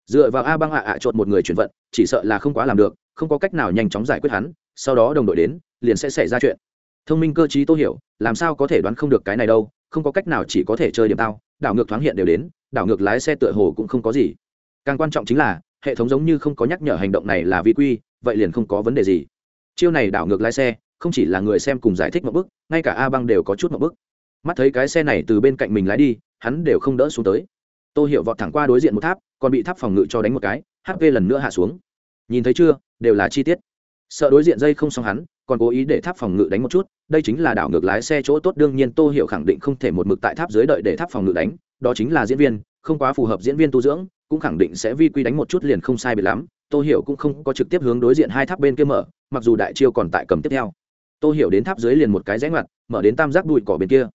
Dựa vào a băng ạ ạ à chột một người chuyển vận, chỉ sợ là không quá làm được, không có cách nào nhanh chóng giải quyết hắn, sau đó đồng đội đến, liền sẽ xảy ra chuyện thông minh cơ t tô hiểu, làm sao có thể đoán không được cái này đâu, không có cách nào chỉ có thể chơi điểm tao, đảo ngược thoáng hiện đều đến, đảo ngược lái xe tựa hồ cũng không có gì. Càng quan trọng chính là, hệ thống giống như không có nhắc nhở hành động này là vi quy, vậy liền không có vấn đề gì. Chiêu này đảo ngược lái xe, không chỉ là người xem cùng giải thích một bức ngay cả a băng đều có chút một bức mắt thấy cái xe này từ bên cạnh mình lái đi, hắn đều không đỡ xuống tới. Tô hiểu vọt thẳng qua đối diện một tháp, còn bị tháp phòng ngự cho đánh một cái hp lần nữa hạ xuống. Nhìn thấy chưa, đều là chi tiết. Sợ đối diện dây không xong hắn còn cố ý để tháp phòng ngự đánh một chút, đây chính là đảo ngược lái xe chỗ tốt, đương nhiên tô hiểu khẳng định không thể một mực tại tháp dưới đợi để tháp phòng ngự đánh, đó chính là diễn viên, không quá phù hợp diễn viên tu dưỡng, cũng khẳng định sẽ vi quy đánh một chút liền không sai bị lắm, tô hiểu cũng không có trực tiếp hướng đối diện hai tháp bên kia mở, mặc dù đại chiêu còn tại cầm tiếp theo. Tô hiểu đến tháp dưới liền một cái rẽ ngoặt, mở đến tam giác bụi cỏ bên kia.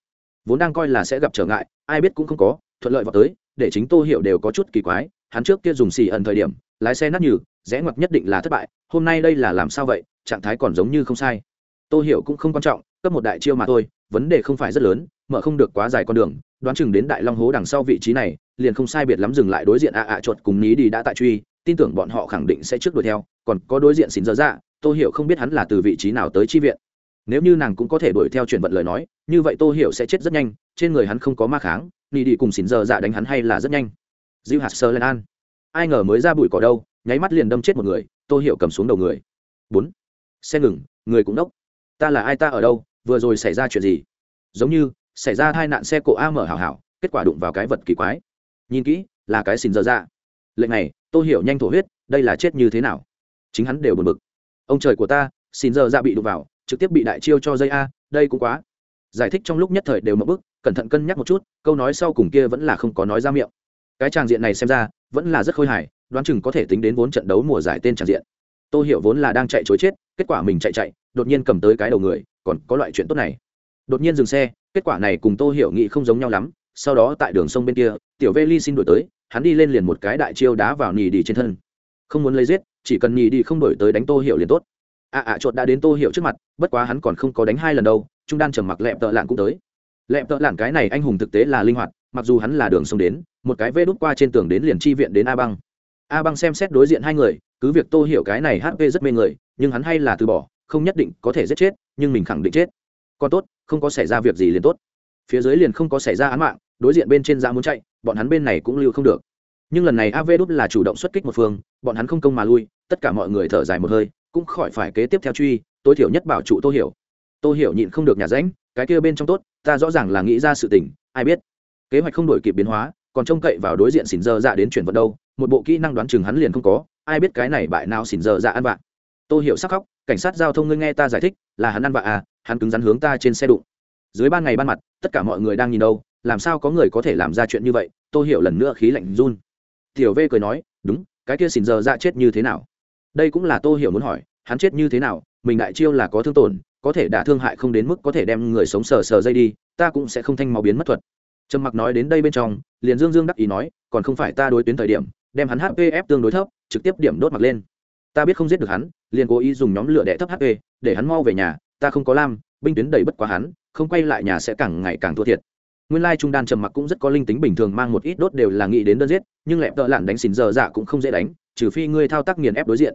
Vốn đang coi là sẽ gặp trở ngại, ai biết cũng không có, thuận lợi vào tới, để chính tô hiểu đều có chút kỳ quái, hắn trước kia dùng xì ẩn thời điểm, lái xe nát nhừ, rẽ ngoặt nhất định là thất bại, hôm nay đây là làm sao vậy trạng thái còn giống như không sai. Tô hiểu cũng không quan trọng, cấp một đại chiêu mà thôi, vấn đề không phải rất lớn, mở không được quá dài con đường, đoán chừng đến đại long hố đằng sau vị trí này, liền không sai biệt lắm dừng lại đối diện ạ ạ chuột cùng ní đi đã tại truy, tin tưởng bọn họ khẳng định sẽ trước đuổi theo, còn có đối diện xỉn dở dạ tô hiểu không biết hắn là từ vị trí nào tới chi viện. Nếu như nàng cũng có thể đuổi theo chuyển vận lời nói, như vậy tô hiểu sẽ chết rất nhanh, trên người hắn không có ma kháng, ní đi cùng xỉn dơ dạ đánh hắn hay là rất nhanh. Diêu hạt sơ lên an. Ai ngờ mới ra bụi cỏ đâu, nháy mắt liền đâm chết một người, tô hiểu cầm xuống đầu người. Bốn xe ngừng, người cũng đốc ta là ai, ta ở đâu, vừa rồi xảy ra chuyện gì? Giống như, xảy ra hai nạn xe cộ a mở hảo hảo, kết quả đụng vào cái vật kỳ quái. Nhìn kỹ, là cái xin dở ra lệnh này, tôi hiểu nhanh thổ huyết, đây là chết như thế nào? Chính hắn đều buồn bực. Ông trời của ta xin dở ra bị đụng vào, trực tiếp bị đại chiêu cho dây a, đây cũng quá. Giải thích trong lúc nhất thời đều mập bức, cẩn thận cân nhắc một chút, câu nói sau cùng kia vẫn là không có nói ra miệng. Cái tràng diện này xem ra, vẫn là rất khôi hài, đoán chừng có thể tính đến vốn trận đấu mùa giải tên tràng diện tô hiểu vốn là đang chạy chối chết, kết quả mình chạy chạy, đột nhiên cầm tới cái đầu người, còn có loại chuyện tốt này. Đột nhiên dừng xe, kết quả này cùng tô hiểu nghĩ không giống nhau lắm, sau đó tại đường sông bên kia, tiểu vê ly xin đổi tới, hắn đi lên liền một cái đại chiêu đá vào nhì đi trên thân. Không muốn lấy giết, chỉ cần nhì đi không đổi tới đánh tô hiểu liền tốt. Ạ ạ chuột đã đến tô hiểu trước mặt, bất quá hắn còn không có đánh hai lần đâu, trung đan trầm mặc lẹp tợ lạn cũng tới. Lẹp tợ lạn cái này anh hùng thực tế là linh hoạt, mặc dù hắn là đường sông đến, một cái vê đút qua trên tường đến liền chi viện đến a băng a băng xem xét đối diện hai người, cứ việc tô hiểu cái này hp rất mê người, nhưng hắn hay là từ bỏ, không nhất định có thể giết chết, nhưng mình khẳng định chết. Còn tốt, không có xảy ra việc gì liền tốt. Phía dưới liền không có xảy ra án mạng, đối diện bên trên ra muốn chạy, bọn hắn bên này cũng lưu không được. Nhưng lần này av đút là chủ động xuất kích một phương, bọn hắn không công mà lui, tất cả mọi người thở dài một hơi, cũng khỏi phải kế tiếp theo truy, tối thiểu nhất bảo trụ tô hiểu. Tô hiểu nhịn không được nhà ránh, cái kia bên trong tốt, ta rõ ràng là nghĩ ra sự tình, ai biết. Kế hoạch không đổi kịp biến hóa, còn trông cậy vào đối diện xỉn dơ dạ đến chuyển vận đâu một bộ kỹ năng đoán chừng hắn liền không có, ai biết cái này bại nào xỉn dở dạ ăn vạ. Tô hiểu sắc khóc, cảnh sát giao thông ngươi nghe ta giải thích, là hắn ăn vạ à hắn cứng rắn hướng ta trên xe đụng. Dưới ban ngày ban mặt, tất cả mọi người đang nhìn đâu, làm sao có người có thể làm ra chuyện như vậy, tô hiểu lần nữa khí lạnh run. Tiểu v cười nói, đúng, cái kia xỉn dở dạ chết như thế nào? Đây cũng là tô hiểu muốn hỏi, hắn chết như thế nào? Mình đại chiêu là có thương tổn, có thể đã thương hại không đến mức có thể đem người sống sờ sờ dây đi, ta cũng sẽ không thanh máu biến mất thuật. Trầm mặc nói đến đây bên trong, liền dương dương đắc ý nói, còn không phải ta đối tuyến thời điểm đem hắn hp ép tương đối thấp, trực tiếp điểm đốt mặc lên. Ta biết không giết được hắn, liền cố ý dùng nhóm lửa đẻ thấp hp để hắn mau về nhà, ta không có lam, binh tuyến đầy bất quá hắn, không quay lại nhà sẽ càng ngày càng thua thiệt. Nguyên lai trung đan trầm mặc cũng rất có linh tính bình thường mang một ít đốt đều là nghĩ đến đơn giết, nhưng lẹp tợ lặn đánh xỉn giờ dạ cũng không dễ đánh, trừ phi ngươi thao tác nghiền ép đối diện.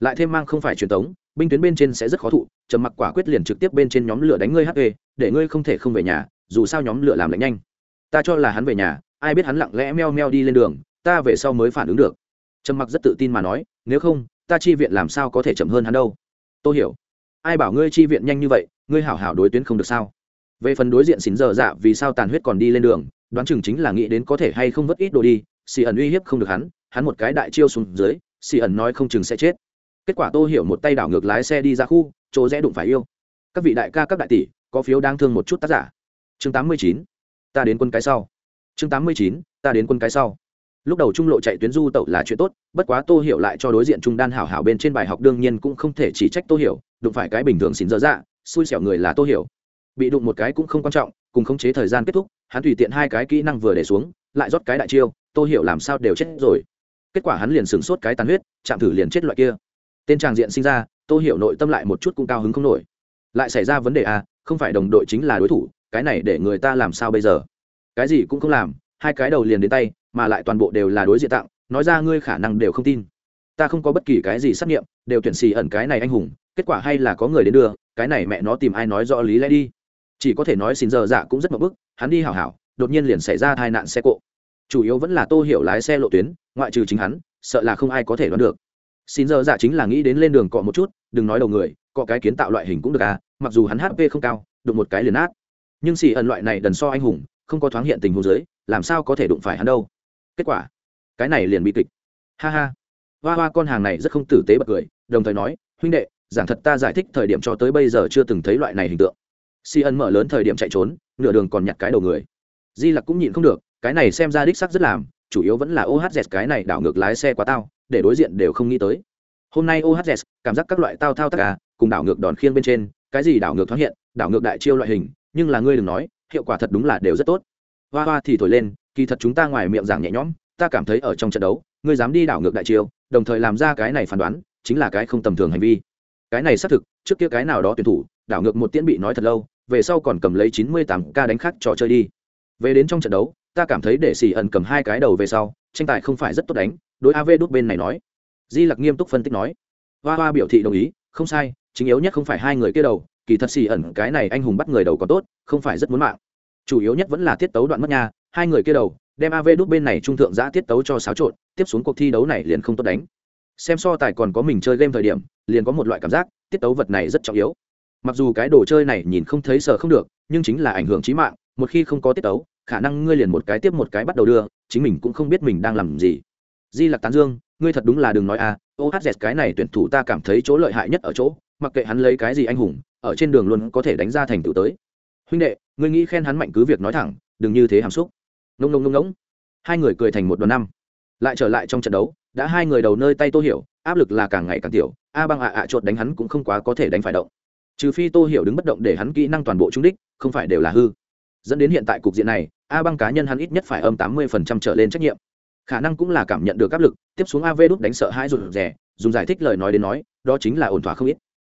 Lại thêm mang không phải truyền thống binh tuyến bên trên sẽ rất khó thụ, trầm mặc quả quyết liền trực tiếp bên trên nhóm lửa đánh ngươi hp để ngươi không thể không về nhà, dù sao nhóm lửa làm lạnh nhanh. Ta cho là hắn về nhà, ai biết hắn lặng lẽ meo meo đi lên đường ta về sau mới phản ứng được. Trầm mặc rất tự tin mà nói, nếu không, ta chi viện làm sao có thể chậm hơn hắn đâu? Tôi hiểu. Ai bảo ngươi chi viện nhanh như vậy, ngươi hảo hảo đối tuyến không được sao? Về phần đối diện xín giờ dạ vì sao tàn huyết còn đi lên đường, đoán chừng chính là nghĩ đến có thể hay không vất ít đồ đi, xì ẩn uy hiếp không được hắn hắn một cái đại chiêu xuống dưới, xì ẩn nói không chừng sẽ chết. Kết quả tô hiểu một tay đảo ngược lái xe đi ra khu, chỗ rẽ đụng phải yêu. Các vị đại ca, các đại tỷ, có phiếu đang thương một chút tác giả. Chương tám mươi chín, ta đến quân cái sau. Chương tám mươi chín, ta đến quân cái sau lúc đầu trung lộ chạy tuyến du tẩu là chuyện tốt, bất quá tô hiểu lại cho đối diện trung đan hảo hảo bên trên bài học đương nhiên cũng không thể chỉ trách tô hiểu, đụng phải cái bình thường xín dở dạ xui xẻo người là tô hiểu. Bị đụng một cái cũng không quan trọng, cùng khống chế thời gian kết thúc, hắn tùy tiện hai cái kỹ năng vừa để xuống, lại rót cái đại chiêu, tô hiểu làm sao đều chết rồi. Kết quả hắn liền sửng sốt cái tàn huyết, chạm thử liền chết loại kia. Tên tràng diện sinh ra, tô hiểu nội tâm lại một chút cũng cao hứng không nổi. Lại xảy ra vấn đề à không phải đồng đội chính là đối thủ, cái này để người ta làm sao bây giờ? Cái gì cũng không làm, hai cái đầu liền đến tay mà lại toàn bộ đều là đối diện tặng nói ra ngươi khả năng đều không tin. Ta không có bất kỳ cái gì xác nghiệm, đều tuyển xì ẩn cái này anh hùng, kết quả hay là có người đến đưa, cái này mẹ nó tìm ai nói rõ lý lẽ đi. Chỉ có thể nói xin giờ dạ cũng rất mập bức, hắn đi hảo hảo, đột nhiên liền xảy ra tai nạn xe cộ. Chủ yếu vẫn là tô hiểu lái xe lộ tuyến, ngoại trừ chính hắn, sợ là không ai có thể đoán được. Xin giờ dạ chính là nghĩ đến lên đường cọ một chút, đừng nói đầu người, cọ cái kiến tạo loại hình cũng được à mặc dù hắn hp không cao, đụng một cái liền át nhưng xì ẩn loại này đần so anh hùng, không có thoáng hiện tình hồ dưới, làm sao có thể đụng phải hắn đâu? Kết quả. Cái này liền bị kịch. Ha ha. Hoa hoa con hàng này rất không tử tế bật cười, đồng thời nói, huynh đệ, giảng thật ta giải thích thời điểm cho tới bây giờ chưa từng thấy loại này hình tượng. Si ân mở lớn thời điểm chạy trốn, nửa đường còn nhặt cái đầu người. Di lặc cũng nhịn không được, cái này xem ra đích sắc rất làm, chủ yếu vẫn là ohz cái này đảo ngược lái xe quá tao, để đối diện đều không nghĩ tới. Hôm nay ohz cảm giác các loại tao thao tất cả à, cùng đảo ngược đòn khiên bên trên, cái gì đảo ngược thoáng hiện, đảo ngược đại chiêu loại hình, nhưng là ngươi đừng nói, hiệu quả thật đúng là đều rất tốt. Hoa hoa thì thổi lên kỳ thật chúng ta ngoài miệng giảng nhẹ nhõm, ta cảm thấy ở trong trận đấu, ngươi dám đi đảo ngược đại chiêu, đồng thời làm ra cái này phán đoán, chính là cái không tầm thường hành vi. Cái này xác thực, trước kia cái nào đó tuyển thủ, đảo ngược một tiễn bị nói thật lâu, về sau còn cầm lấy chín mươi tám ca đánh khác trò chơi đi. Về đến trong trận đấu, ta cảm thấy để xì ẩn cầm hai cái đầu về sau, tranh tài không phải rất tốt đánh, đối av đút bên này nói. Di lặc nghiêm túc phân tích nói. Hoa hoa biểu thị đồng ý, không sai, chính yếu nhất không phải hai người kia đầu, kỳ thật xì ẩn cái này anh hùng bắt người đầu có tốt, không phải rất muốn mạng. Chủ yếu nhất vẫn là tiết tấu đoạn mất nha hai người kia đầu, đem av đút bên này trung thượng giã tiết tấu cho xáo trộn, tiếp xuống cuộc thi đấu này liền không tốt đánh. Xem so tài còn có mình chơi game thời điểm, liền có một loại cảm giác, tiết tấu vật này rất trọng yếu. Mặc dù cái đồ chơi này nhìn không thấy sợ không được, nhưng chính là ảnh hưởng trí mạng, một khi không có tiết tấu, khả năng ngươi liền một cái tiếp một cái bắt đầu đưa, chính mình cũng không biết mình đang làm gì. Di lặc tán dương, ngươi thật đúng là đừng nói a ohz cái này tuyển thủ ta cảm thấy chỗ lợi hại nhất ở chỗ, mặc kệ hắn lấy cái gì anh hùng, ở trên đường luôn có thể đánh ra thành tựu tới. Huynh đệ, ngươi nghĩ khen hắn mạnh cứ việc nói thẳng, đừng như thế hàm xúc ngông ngông ngông nông hai người cười thành một đoàn năm. Lại trở lại trong trận đấu, đã hai người đầu nơi tay tô hiểu, áp lực là càng ngày càng tiểu, a băng ạ ạ chột đánh hắn cũng không quá có thể đánh phải động. Trừ phi tô hiểu đứng bất động để hắn kỹ năng toàn bộ trung đích, không phải đều là hư. Dẫn đến hiện tại cục diện này, a băng cá nhân hắn ít nhất phải âm tám mươi phần trăm trở lên trách nhiệm. Khả năng cũng là cảm nhận được áp lực, tiếp xuống av đút đánh sợ hãi rụt rè, dùng giải thích lời nói đến nói, đó chính là ổn thỏa không ít.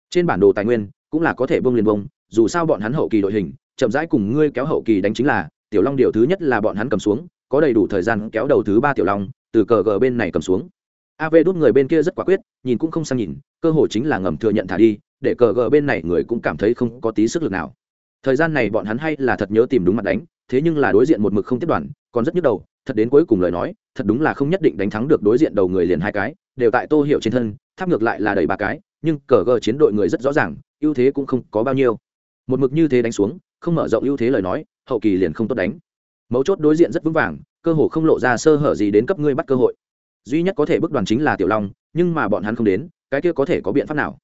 Trên bản đồ tài nguyên, cũng là có thể bông liền bông dù sao bọn hắn hậu kỳ đội hình, chậm rãi cùng ngươi kéo hậu kỳ đánh chính là tiểu long điều thứ nhất là bọn hắn cầm xuống, có đầy đủ thời gian kéo đầu thứ ba tiểu long, từ cờ gờ bên này cầm xuống. Av đút người bên kia rất quả quyết, nhìn cũng không sang nhìn, cơ hội chính là ngầm thừa nhận thả đi, để cờ gờ bên này người cũng cảm thấy không có tí sức lực nào. Thời gian này bọn hắn hay là thật nhớ tìm đúng mặt đánh, thế nhưng là đối diện một mực không tiếp đoàn, còn rất nhức đầu, thật đến cuối cùng lời nói, thật đúng là không nhất định đánh thắng được đối diện đầu người liền hai cái, đều tại tô hiệu trên thân, tháp ngược lại là đầy ba cái, nhưng cờ gờ chiến đội người rất rõ ràng, ưu thế cũng không có bao nhiêu. Một mực như thế đánh xuống, không mở rộng ưu thế lời nói hậu kỳ liền không tốt đánh. Mấu chốt đối diện rất vững vàng, cơ hồ không lộ ra sơ hở gì đến cấp ngươi bắt cơ hội. Duy nhất có thể bước đoàn chính là tiểu long, nhưng mà bọn hắn không đến, cái kia có thể có biện pháp nào?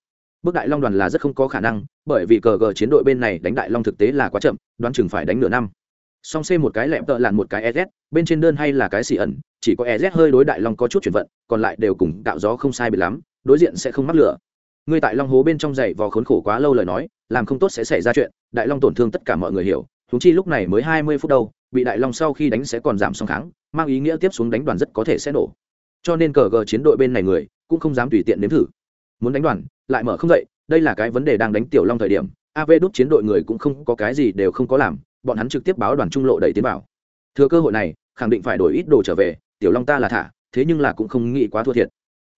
Bước đại long đoàn là rất không có khả năng, bởi vì cờ gờ chiến đội bên này đánh đại long thực tế là quá chậm, đoán chừng phải đánh nửa năm. Song c một cái lẹm tợ làn một cái ez bên trên đơn hay là cái xì ẩn, chỉ có ez hơi đối đại long có chút chuyển vận, còn lại đều cùng tạo gió không sai biệt lắm, đối diện sẽ không mắc lửa. Người tại long hố bên trong giày vò khốn khổ quá lâu lời nói, làm không tốt sẽ xảy ra chuyện, đại long tổn thương tất cả mọi người hiểu thúng chi lúc này mới hai mươi phút đâu, bị đại long sau khi đánh sẽ còn giảm song kháng, mang ý nghĩa tiếp xuống đánh đoàn rất có thể sẽ nổ. Cho nên cờ gờ chiến đội bên này người, cũng không dám tùy tiện nếm thử. Muốn đánh đoàn, lại mở không dậy, đây là cái vấn đề đang đánh tiểu long thời điểm av đút chiến đội người cũng không có cái gì đều không có làm, bọn hắn trực tiếp báo đoàn trung lộ đẩy tiến vào. Thừa cơ hội này, khẳng định phải đổi ít đồ trở về, tiểu long ta là thả, thế nhưng là cũng không nghĩ quá thua thiệt.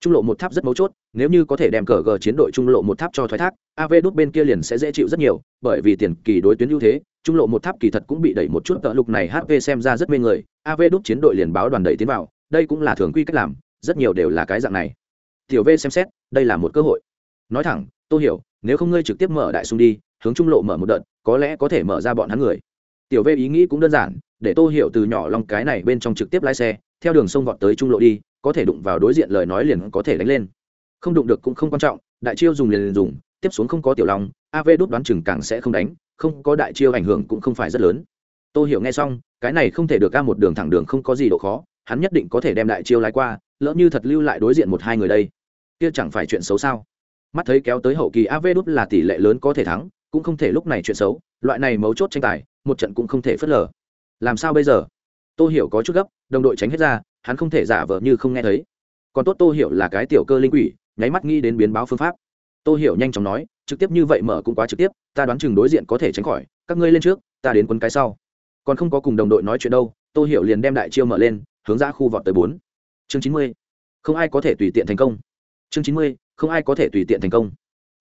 Trung lộ một tháp rất mấu chốt, nếu như có thể đem cờ gờ chiến đội trung lộ một tháp cho thoái thác av đút bên kia liền sẽ dễ chịu rất nhiều, bởi vì tiền kỳ đối tuyến ưu thế trung lộ một tháp kỳ thật cũng bị đẩy một chút tợ lục này hp xem ra rất mê người av đúc chiến đội liền báo đoàn đẩy tiến vào đây cũng là thường quy cách làm rất nhiều đều là cái dạng này. Tiểu v xem xét đây là một cơ hội. Nói thẳng tôi hiểu nếu không ngươi trực tiếp mở đại sung đi hướng trung lộ mở một đợt có lẽ có thể mở ra bọn hắn người. Tiểu v ý nghĩ cũng đơn giản để tôi hiểu từ nhỏ long cái này bên trong trực tiếp lái xe theo đường sông vọt tới trung lộ đi có thể đụng vào đối diện lời nói liền có thể đánh lên. Không đụng được cũng không quan trọng đại chiêu dùng liền, liền dùng tiếp xuống không có tiểu long av đốt đoán chừng càng sẽ không đánh, không có đại chiêu ảnh hưởng cũng không phải rất lớn. Tôi hiểu nghe xong, cái này không thể được ca một đường thẳng đường không có gì độ khó, hắn nhất định có thể đem đại chiêu lái qua, lỡ như thật lưu lại đối diện một hai người đây. Kia chẳng phải chuyện xấu sao? Mắt thấy kéo tới hậu kỳ av đốt là tỷ lệ lớn có thể thắng, cũng không thể lúc này chuyện xấu, loại này mấu chốt tranh tài, một trận cũng không thể phớt lờ. Làm sao bây giờ? Tôi hiểu có chút gấp, đồng đội tránh hết ra, hắn không thể giả vờ như không nghe thấy. Còn tốt tôi hiểu là cái tiểu cơ linh quỷ, nháy mắt nghĩ đến biến báo phương pháp. Tôi hiểu nhanh chóng nói, trực tiếp như vậy mở cũng quá trực tiếp, ta đoán chừng đối diện có thể tránh khỏi, các ngươi lên trước, ta đến quấn cái sau. Còn không có cùng đồng đội nói chuyện đâu Tôi hiểu liền đem đại chiêu mở lên, hướng ra khu vọt tới bốn. Chương chín mươi. Không ai có thể tùy tiện thành công. Chương chín mươi, không ai có thể tùy tiện thành công.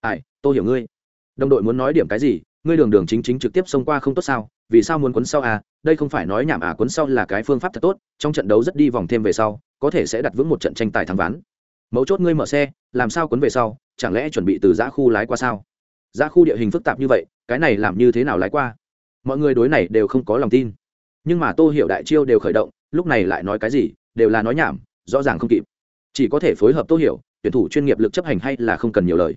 Ai tôi hiểu ngươi. Đồng đội muốn nói điểm cái gì, ngươi đường đường chính chính trực tiếp xông qua không tốt sao, vì sao muốn quấn sau à? Đây không phải nói nhảm à quấn sau là cái phương pháp thật tốt, trong trận đấu rất đi vòng thêm về sau, có thể sẽ đặt vững một trận tranh tài thắng ván mấu chốt ngươi mở xe, làm sao quấn về sau, chẳng lẽ chuẩn bị từ giã khu lái qua sao? Giã khu địa hình phức tạp như vậy, cái này làm như thế nào lái qua? Mọi người đối này đều không có lòng tin. Nhưng mà tô hiểu đại chiêu đều khởi động, lúc này lại nói cái gì, đều là nói nhảm, rõ ràng không kịp. Chỉ có thể phối hợp tô hiểu, tuyển thủ chuyên nghiệp lực chấp hành hay là không cần nhiều lời.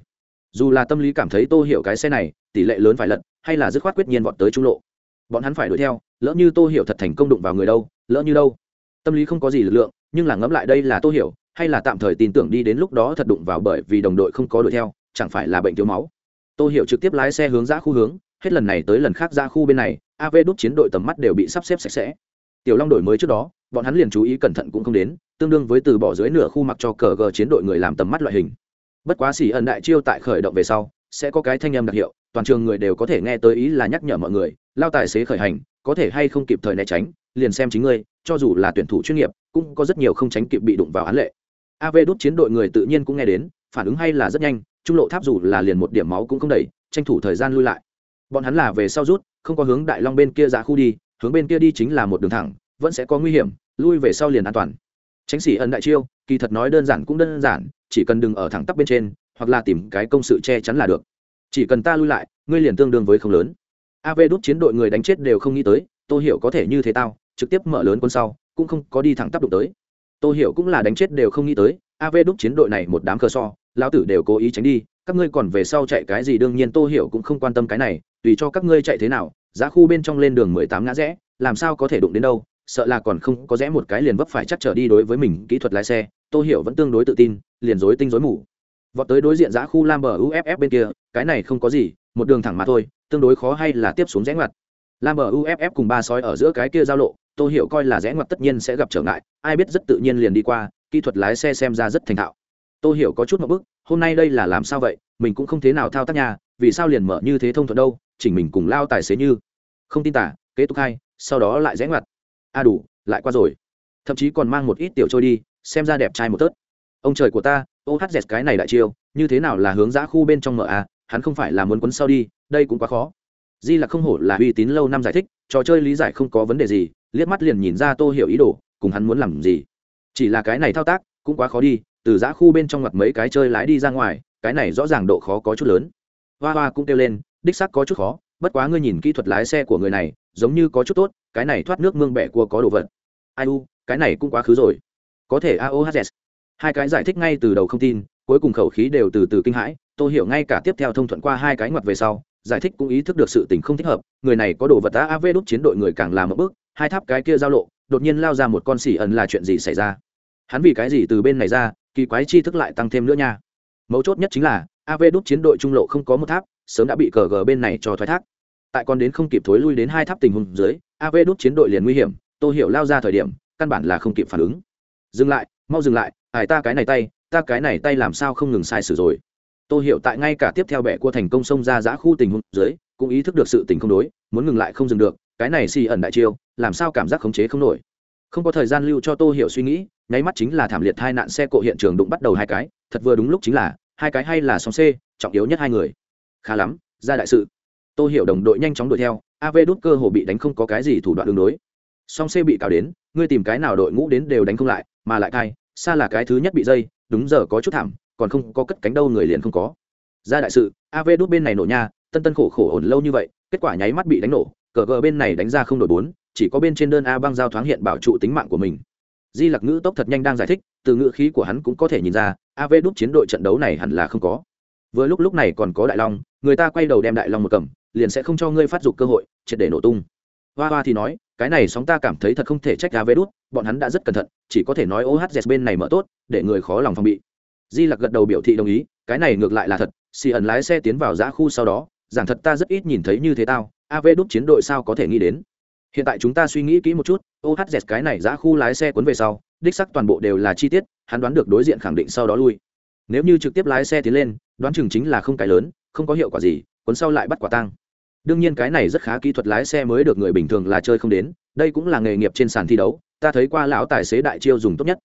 Dù là tâm lý cảm thấy tô hiểu cái xe này, tỷ lệ lớn phải lật, hay là dứt khoát quyết nhiên vọt tới trung lộ. Bọn hắn phải đuổi theo, lỡ như tô hiểu thật thành công đụng vào người đâu, lỡ như đâu. Tâm lý không có gì lực lượng, nhưng là ngẫm lại đây là tô hiểu hay là tạm thời tin tưởng đi đến lúc đó thật đụng vào bởi vì đồng đội không có đuổi theo, chẳng phải là bệnh thiếu máu. Tôi hiểu trực tiếp lái xe hướng ra khu hướng, hết lần này tới lần khác ra khu bên này av đút chiến đội tầm mắt đều bị sắp xếp sạch sẽ. Tiểu long đổi mới trước đó, bọn hắn liền chú ý cẩn thận cũng không đến, tương đương với từ bỏ dưới nửa khu mặc cho cờ gờ chiến đội người làm tầm mắt loại hình. Bất quá xỉ ẩn đại chiêu tại khởi động về sau, sẽ có cái thanh âm đặc hiệu, toàn trường người đều có thể nghe tới ý là nhắc nhở mọi người, lao tài xế khởi hành, có thể hay không kịp thời né tránh, liền xem chính ngươi, cho dù là tuyển thủ chuyên nghiệp, cũng có rất nhiều không tránh kịp bị đụng vào án lệ av đốt chiến đội người tự nhiên cũng nghe đến, phản ứng hay là rất nhanh, trung lộ tháp dù là liền một điểm máu cũng không đẩy, tranh thủ thời gian lui lại. Bọn hắn là về sau rút, không có hướng đại long bên kia ra khu đi, hướng bên kia đi chính là một đường thẳng, vẫn sẽ có nguy hiểm, lui về sau liền an toàn. Tránh sĩ ẩn đại chiêu, kỳ thật nói đơn giản cũng đơn giản, chỉ cần đừng ở thẳng tắp bên trên, hoặc là tìm cái công sự che chắn là được. Chỉ cần ta lui lại, ngươi liền tương đương với không lớn. Av đốt chiến đội người đánh chết đều không nghĩ tới tôi hiểu có thể như thế tao, trực tiếp mở lớn quân sau, cũng không có đi thẳng tắp đụng tới tôi hiểu cũng là đánh chết đều không nghĩ tới av đúc chiến đội này một đám cờ so, lão tử đều cố ý tránh đi, các ngươi còn về sau chạy cái gì đương nhiên tôi hiểu cũng không quan tâm cái này, tùy cho các ngươi chạy thế nào, giá khu bên trong lên đường mười tám ngã rẽ, làm sao có thể đụng đến đâu, sợ là còn không có rẽ một cái liền vấp phải chắc trở đi đối với mình, kỹ thuật lái xe tôi hiểu vẫn tương đối tự tin, liền dối tinh dối mù. Vọt tới đối diện giã khu lam bờ uff bên kia, cái này không có gì, một đường thẳng mà thôi, tương đối khó hay là tiếp xuống rẽ ngoặt. Lam bờ uff cùng ba sói ở giữa cái kia giao lộ Tô hiểu coi là rẽ ngoặt tất nhiên sẽ gặp trở ngại, ai biết rất tự nhiên liền đi qua, kỹ thuật lái xe xem ra rất thành thạo. Tô hiểu có chút một bức, hôm nay đây là làm sao vậy, mình cũng không thế nào thao tác nhà vì sao liền mở như thế thông thuận đâu, chỉnh mình cùng lao tài xế như. Không tin tả, kế tục hai, sau đó lại rẽ ngoặt. A à đủ, lại qua rồi. Thậm chí còn mang một ít tiểu trôi đi, xem ra đẹp trai một tớt. Ông trời của ta, ô hát dẹt cái này đại chiêu, như thế nào là hướng giã khu bên trong mở a hắn không phải là muốn quấn sau đi, đây cũng quá khó. Di là không hổ là uy tín lâu năm giải thích, trò chơi lý giải không có vấn đề gì liếc mắt liền nhìn ra tô hiểu ý đồ, cùng hắn muốn làm gì. Chỉ là cái này thao tác, cũng quá khó đi, từ giã khu bên trong mặt mấy cái chơi lái đi ra ngoài, cái này rõ ràng độ khó có chút lớn. Hoa hoa cũng kêu lên, đích sắc có chút khó, bất quá ngươi nhìn kỹ thuật lái xe của người này, giống như có chút tốt, cái này thoát nước mương bẹ cua có đồ vật. Ai u, cái này cũng quá khứ rồi. Có thể aohs hai cái giải thích ngay từ đầu không tin, cuối cùng khẩu khí đều từ từ kinh hãi tôi hiểu ngay cả tiếp theo thông thuận qua hai cái ngoặt về sau, giải thích cũng ý thức được sự tình không thích hợp, người này có đồ vật đã av đúc chiến đội người càng làm một bước hai tháp cái kia giao lộ, đột nhiên lao ra một con xỉ ẩn là chuyện gì xảy ra? Hắn vì cái gì từ bên này ra, kỳ quái chi thức lại tăng thêm nữa nha. Mấu chốt nhất chính là av đúc chiến đội trung lộ không có một tháp, sớm đã bị cờ gờ bên này cho thoái thác. Tại còn đến không kịp thối lui đến hai tháp tình hùng dưới av đúc chiến đội liền nguy hiểm, tô hiểu lao ra thời điểm, căn bản là không kịp phản ứng. Dừng lại, mau dừng lại, ải ta cái này tay, ta cái này tay làm sao không ngừng sai sử rồi. Tô hiểu tại ngay cả tiếp theo bẻ cua thành công xông ra giã khu tình hùng dưới, cũng ý thức được sự tình không đối, muốn ngừng lại không dừng được cái này xì ẩn đại chiêu, làm sao cảm giác khống chế không nổi? Không có thời gian lưu cho tô hiểu suy nghĩ, nháy mắt chính là thảm liệt hai nạn xe cộ hiện trường đụng bắt đầu hai cái, thật vừa đúng lúc chính là, hai cái hay là song c trọng yếu nhất hai người. Khá lắm, ra đại sự. Tô hiểu đồng đội nhanh chóng đuổi theo av đút cơ hồ bị đánh không có cái gì thủ đoạn đường đối song c bị cào đến, ngươi tìm cái nào đội ngũ đến đều đánh không lại, mà lại cai xa là cái thứ nhất bị dây, đúng giờ có chút thảm, còn không có cất cánh đâu người liền không có. Ra đại sự av đút bên này nổ nha, tân tân khổ khổ ổn lâu như vậy, kết quả nháy mắt bị đánh nổ cờ gờ bên này đánh ra không đổi bốn chỉ có bên trên đơn a băng giao thoáng hiện bảo trụ tính mạng của mình. Di lặc ngữ tốc thật nhanh đang giải thích từ ngữ khí của hắn cũng có thể nhìn ra av đúc chiến đội trận đấu này hẳn là không có. Vừa lúc lúc này còn có đại long người ta quay đầu đem đại long một cầm liền sẽ không cho ngươi phát dục cơ hội triệt để nổ tung. Hoa hoa thì nói cái này sóng ta cảm thấy thật không thể trách av đúc, bọn hắn đã rất cẩn thận chỉ có thể nói ohz bên này mở tốt để người khó lòng phòng bị. Di lặc gật đầu biểu thị đồng ý cái này ngược lại là thật xì ẩn lái xe tiến vào giã khu sau đó giảng thật ta rất ít nhìn thấy như thế tao av đúc chiến đội sao có thể nghĩ đến? Hiện tại chúng ta suy nghĩ kỹ một chút ohz cái này giã khu lái xe cuốn về sau, đích sắc toàn bộ đều là chi tiết, hắn đoán được đối diện khẳng định sau đó lui. Nếu như trực tiếp lái xe tiến lên, đoán chừng chính là không cái lớn, không có hiệu quả gì, cuốn sau lại bắt quả tăng đương nhiên cái này rất khá kỹ thuật lái xe mới được người bình thường là chơi không đến, đây cũng là nghề nghiệp trên sàn thi đấu, ta thấy qua lão tài xế đại chiêu dùng tốt nhất.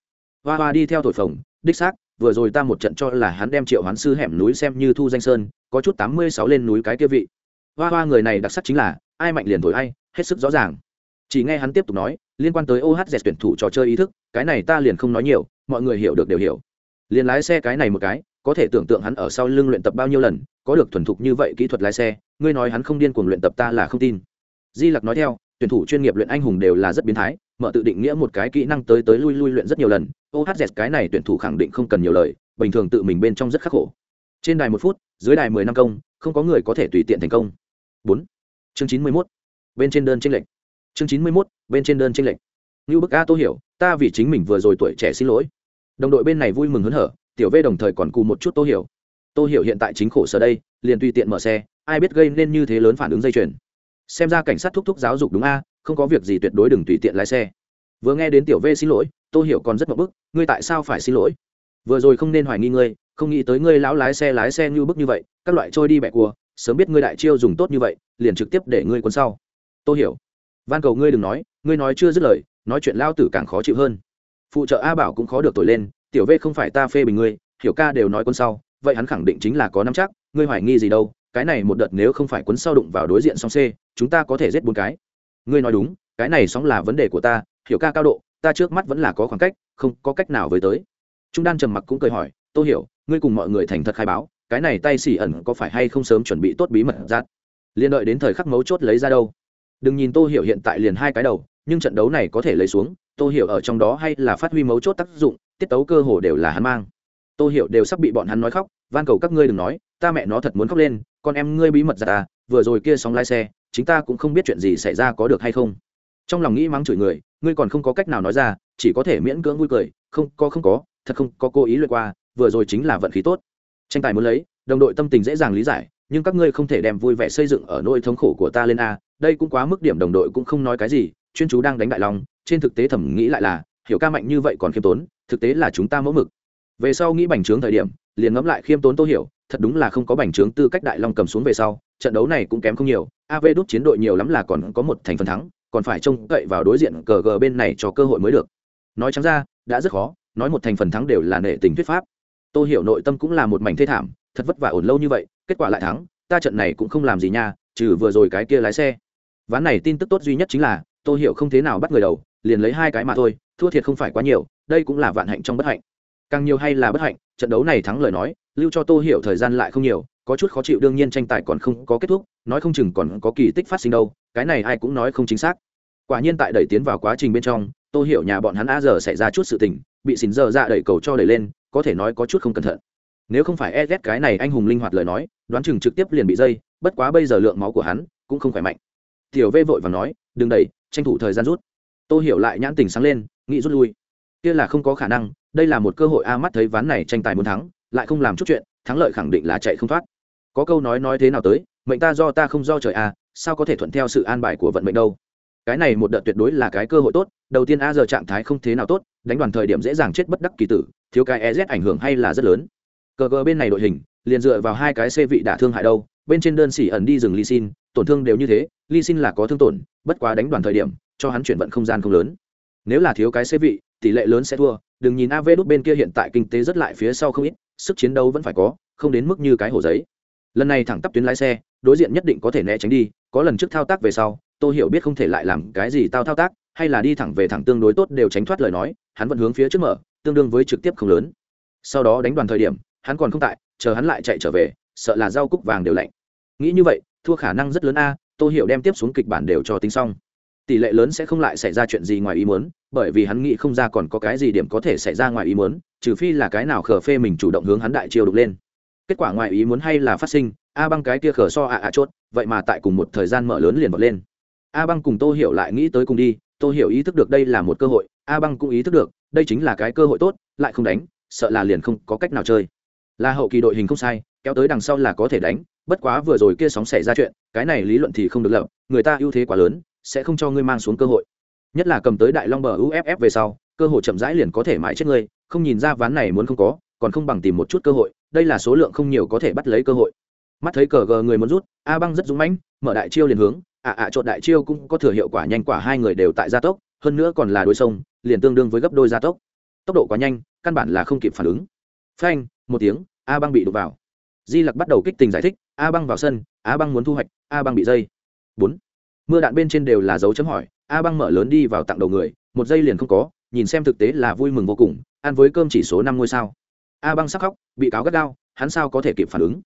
Hoa hoa đi theo thổi phồng, đích xác, vừa rồi ta một trận cho là hắn đem triệu hoán sư hẻm núi xem như thu danh sơn có chút tám mươi sáu lên núi cái kia vị. Hoa hoa người này đặc sắc chính là, ai mạnh liền thổi ai, hết sức rõ ràng. Chỉ nghe hắn tiếp tục nói, liên quan tới ohz tuyển thủ trò chơi ý thức, cái này ta liền không nói nhiều, mọi người hiểu được đều hiểu. Liền lái xe cái này một cái, có thể tưởng tượng hắn ở sau lưng luyện tập bao nhiêu lần, có được thuần thục như vậy kỹ thuật lái xe, ngươi nói hắn không điên cuồng luyện tập ta là không tin. Di lặc nói theo, tuyển thủ chuyên nghiệp luyện anh hùng đều là rất biến thái, mở tự định nghĩa một cái kỹ năng tới tới lui lui luyện rất nhiều lần ohz cái này tuyển thủ khẳng định không cần nhiều lời, bình thường tự mình bên trong rất khắc khổ. Trên đài một phút dưới đài mười năm công, không có người có thể tùy tiện thành công. Bốn. Chương chín mươi mốt. Bên trên đơn tranh lệch. Chương chín mươi mốt, bên trên đơn tranh lệch. Như bức a tô hiểu, ta vì chính mình vừa rồi tuổi trẻ xin lỗi. Đồng đội bên này vui mừng hớn hở, tiểu v đồng thời còn cù một chút tô hiểu. Tô hiểu hiện tại chính khổ sở đây, liền tùy tiện mở xe, ai biết gây nên như thế lớn phản ứng dây chuyền. Xem ra cảnh sát thúc thúc giáo dục đúng a, không có việc gì tuyệt đối đừng tùy tiện lái xe. Vừa nghe đến tiểu v xin lỗi, tô hiểu còn rất mập bức, ngươi tại sao phải xin lỗi? Vừa rồi không nên hoài nghi ngươi không nghĩ tới ngươi lão lái xe lái xe như bức như vậy, các loại trôi đi bẻ cua, sớm biết ngươi đại chiêu dùng tốt như vậy, liền trực tiếp để ngươi cuốn sau. Tôi hiểu van cầu ngươi đừng nói, ngươi nói chưa dứt lời, nói chuyện lao tử càng khó chịu hơn. Phụ trợ a bảo cũng khó được tội lên, tiểu v không phải ta phê bình ngươi, hiểu ca đều nói quân sau, vậy hắn khẳng định chính là có năm chắc, ngươi hoài nghi gì đâu, cái này một đợt nếu không phải cuốn sau đụng vào đối diện song c, chúng ta có thể giết bốn cái. Ngươi nói đúng, cái này sóng là vấn đề của ta, hiểu ca cao độ, ta trước mắt vẫn là có khoảng cách, không có cách nào với tới. Trung đan trầm mặc cũng cười hỏi tôi hiểu ngươi cùng mọi người thành thật khai báo, cái này tay xì ẩn có phải hay không sớm chuẩn bị tốt bí mật giát liền đợi đến thời khắc mấu chốt lấy ra đâu? Đừng nhìn tô hiểu hiện tại liền hai cái đầu, nhưng trận đấu này có thể lấy xuống, tô hiểu ở trong đó hay là phát huy mấu chốt tác dụng, tiết tấu cơ hồ đều là hắn mang. Tô hiểu đều sắp bị bọn hắn nói khóc, van cầu các ngươi đừng nói, ta mẹ nó thật muốn khóc lên, con em ngươi bí mật ra ta à, vừa rồi kia sóng lái xe, chính ta cũng không biết chuyện gì xảy ra có được hay không. Trong lòng nghĩ mắng chửi người, ngươi còn không có cách nào nói ra, chỉ có thể miễn cưỡng vui cười, không có không có, thật không có cố ý lượt qua vừa rồi chính là vận khí tốt. Tranh tài muốn lấy, đồng đội tâm tình dễ dàng lý giải, nhưng các ngươi không thể đem vui vẻ xây dựng ở nỗi thống khổ của ta lên a, đây cũng quá mức điểm đồng đội cũng không nói cái gì, chuyên chú đang đánh đại long, trên thực tế thẩm nghĩ lại là, hiểu ca mạnh như vậy còn khiêm tốn, thực tế là chúng ta mẫu mực. Về sau nghĩ bành trướng thời điểm, liền ngẫm lại khiêm tốn tô hiểu, thật đúng là không có bành trướng tư cách đại long cầm xuống về sau, trận đấu này cũng kém không nhiều av đút chiến đội nhiều lắm là còn có một thành phần thắng, còn phải trông cậy vào đối diện cờ gờ bên này cho cơ hội mới được. Nói trắng ra, đã rất khó, nói một thành phần thắng đều là nệ tình thuyết pháp tô hiểu nội tâm cũng là một mảnh thê thảm, thật vất vả ổn lâu như vậy, kết quả lại thắng, ta trận này cũng không làm gì nha, trừ vừa rồi cái kia lái xe. Ván này tin tức tốt duy nhất chính là, tô hiểu không thế nào bắt người đầu, liền lấy hai cái mà thôi, thua thiệt không phải quá nhiều, đây cũng là vạn hạnh trong bất hạnh. Càng nhiều hay là bất hạnh, trận đấu này thắng lời nói, lưu cho tô hiểu thời gian lại không nhiều, có chút khó chịu đương nhiên tranh tài còn không có kết thúc, nói không chừng còn có kỳ tích phát sinh đâu, cái này ai cũng nói không chính xác. Quả nhiên tại đẩy tiến vào quá trình bên trong, tô hiểu nhà bọn hắn a giờ xảy ra chút sự tình, bị xỉn giờ ra dạ đẩy cầu cho đẩy lên có thể nói có chút không cẩn thận. Nếu không phải e ghét cái này anh hùng linh hoạt lời nói, đoán chừng trực tiếp liền bị dây, bất quá bây giờ lượng máu của hắn cũng không khỏe mạnh. Tiểu vê vội và nói, đừng đẩy, tranh thủ thời gian rút. Tô hiểu lại nhãn tình sáng lên, nghĩ rút lui. Kia là không có khả năng, đây là một cơ hội a mắt thấy ván này tranh tài muốn thắng, lại không làm chút chuyện, thắng lợi khẳng định là chạy không thoát. Có câu nói nói thế nào tới, mệnh ta do ta không do trời a, sao có thể thuận theo sự an bài của vận mệnh đâu? Cái này một đợt tuyệt đối là cái cơ hội tốt, đầu tiên a giờ trạng thái không thế nào tốt đánh đoàn thời điểm dễ dàng chết bất đắc kỳ tử, thiếu cái ez ảnh hưởng hay là rất lớn. Cờ cờ bên này đội hình, liền dựa vào hai cái xe vị đả thương hại đâu, bên trên đơn xỉ ẩn đi rừng ly xin tổn thương đều như thế ly xin là có thương tổn, bất quá đánh đoàn thời điểm, cho hắn chuyển vận không gian không lớn. Nếu là thiếu cái xe vị, tỷ lệ lớn sẽ thua, đừng nhìn av đút bên kia hiện tại kinh tế rất lại phía sau không ít, sức chiến đấu vẫn phải có, không đến mức như cái hồ giấy. Lần này thẳng tắp tuyến lái xe, đối diện nhất định có thể né tránh đi, có lần trước thao tác về sau, tôi hiểu biết không thể lại làm cái gì tao thao tác, hay là đi thẳng về thẳng tương đối tốt đều tránh thoát lời nói hắn vẫn hướng phía trước mở, tương đương với trực tiếp không lớn. Sau đó đánh đoàn thời điểm, hắn còn không tại, chờ hắn lại chạy trở về, sợ là rau cúc vàng đều lạnh. Nghĩ như vậy, thua khả năng rất lớn a tôi hiểu đem tiếp xuống kịch bản đều cho tính xong. Tỷ lệ lớn sẽ không lại xảy ra chuyện gì ngoài ý muốn, bởi vì hắn nghĩ không ra còn có cái gì điểm có thể xảy ra ngoài ý muốn, trừ phi là cái nào khờ phê mình chủ động hướng hắn đại chiêu đục lên. Kết quả ngoài ý muốn hay là phát sinh, a băng cái kia khờ so ạ ạ chốt, vậy mà tại cùng một thời gian mở lớn liền vọt lên. A băng cùng tô hiểu lại nghĩ tới cùng đi Tôi hiểu ý thức được đây là một cơ hội, a băng cũng ý thức được, đây chính là cái cơ hội tốt, lại không đánh, sợ là liền không có cách nào chơi. Là hậu kỳ đội hình không sai, kéo tới đằng sau là có thể đánh, bất quá vừa rồi kia sóng xảy ra chuyện, cái này lý luận thì không được lập, người ta ưu thế quá lớn, sẽ không cho ngươi mang xuống cơ hội. Nhất là cầm tới đại long bờ uff về sau, cơ hội chậm rãi liền có thể mãi chết ngươi, không nhìn ra ván này muốn không có, còn không bằng tìm một chút cơ hội, đây là số lượng không nhiều có thể bắt lấy cơ hội mắt thấy cờ gờ người muốn rút, a băng rất dũng mãnh, mở đại chiêu liền hướng ạ ạ trộn đại chiêu cũng có thừa hiệu quả nhanh quả hai người đều tại gia tốc, hơn nữa còn là đuôi sông, liền tương đương với gấp đôi gia tốc. Tốc độ quá nhanh, căn bản là không kịp phản ứng. Phanh, một tiếng, a băng bị đục vào. Di lặc bắt đầu kích tình giải thích, a băng vào sân, a băng muốn thu hoạch, a băng bị dây. Bốn. Mưa đạn bên trên đều là dấu chấm hỏi, a băng mở lớn đi vào tặng đầu người, một giây liền không có, nhìn xem thực tế là vui mừng vô cùng, ăn với cơm chỉ số năm ngôi sao. A băng sắc khóc, bị cáo gắt gao, hắn sao có thể kịp phản ứng?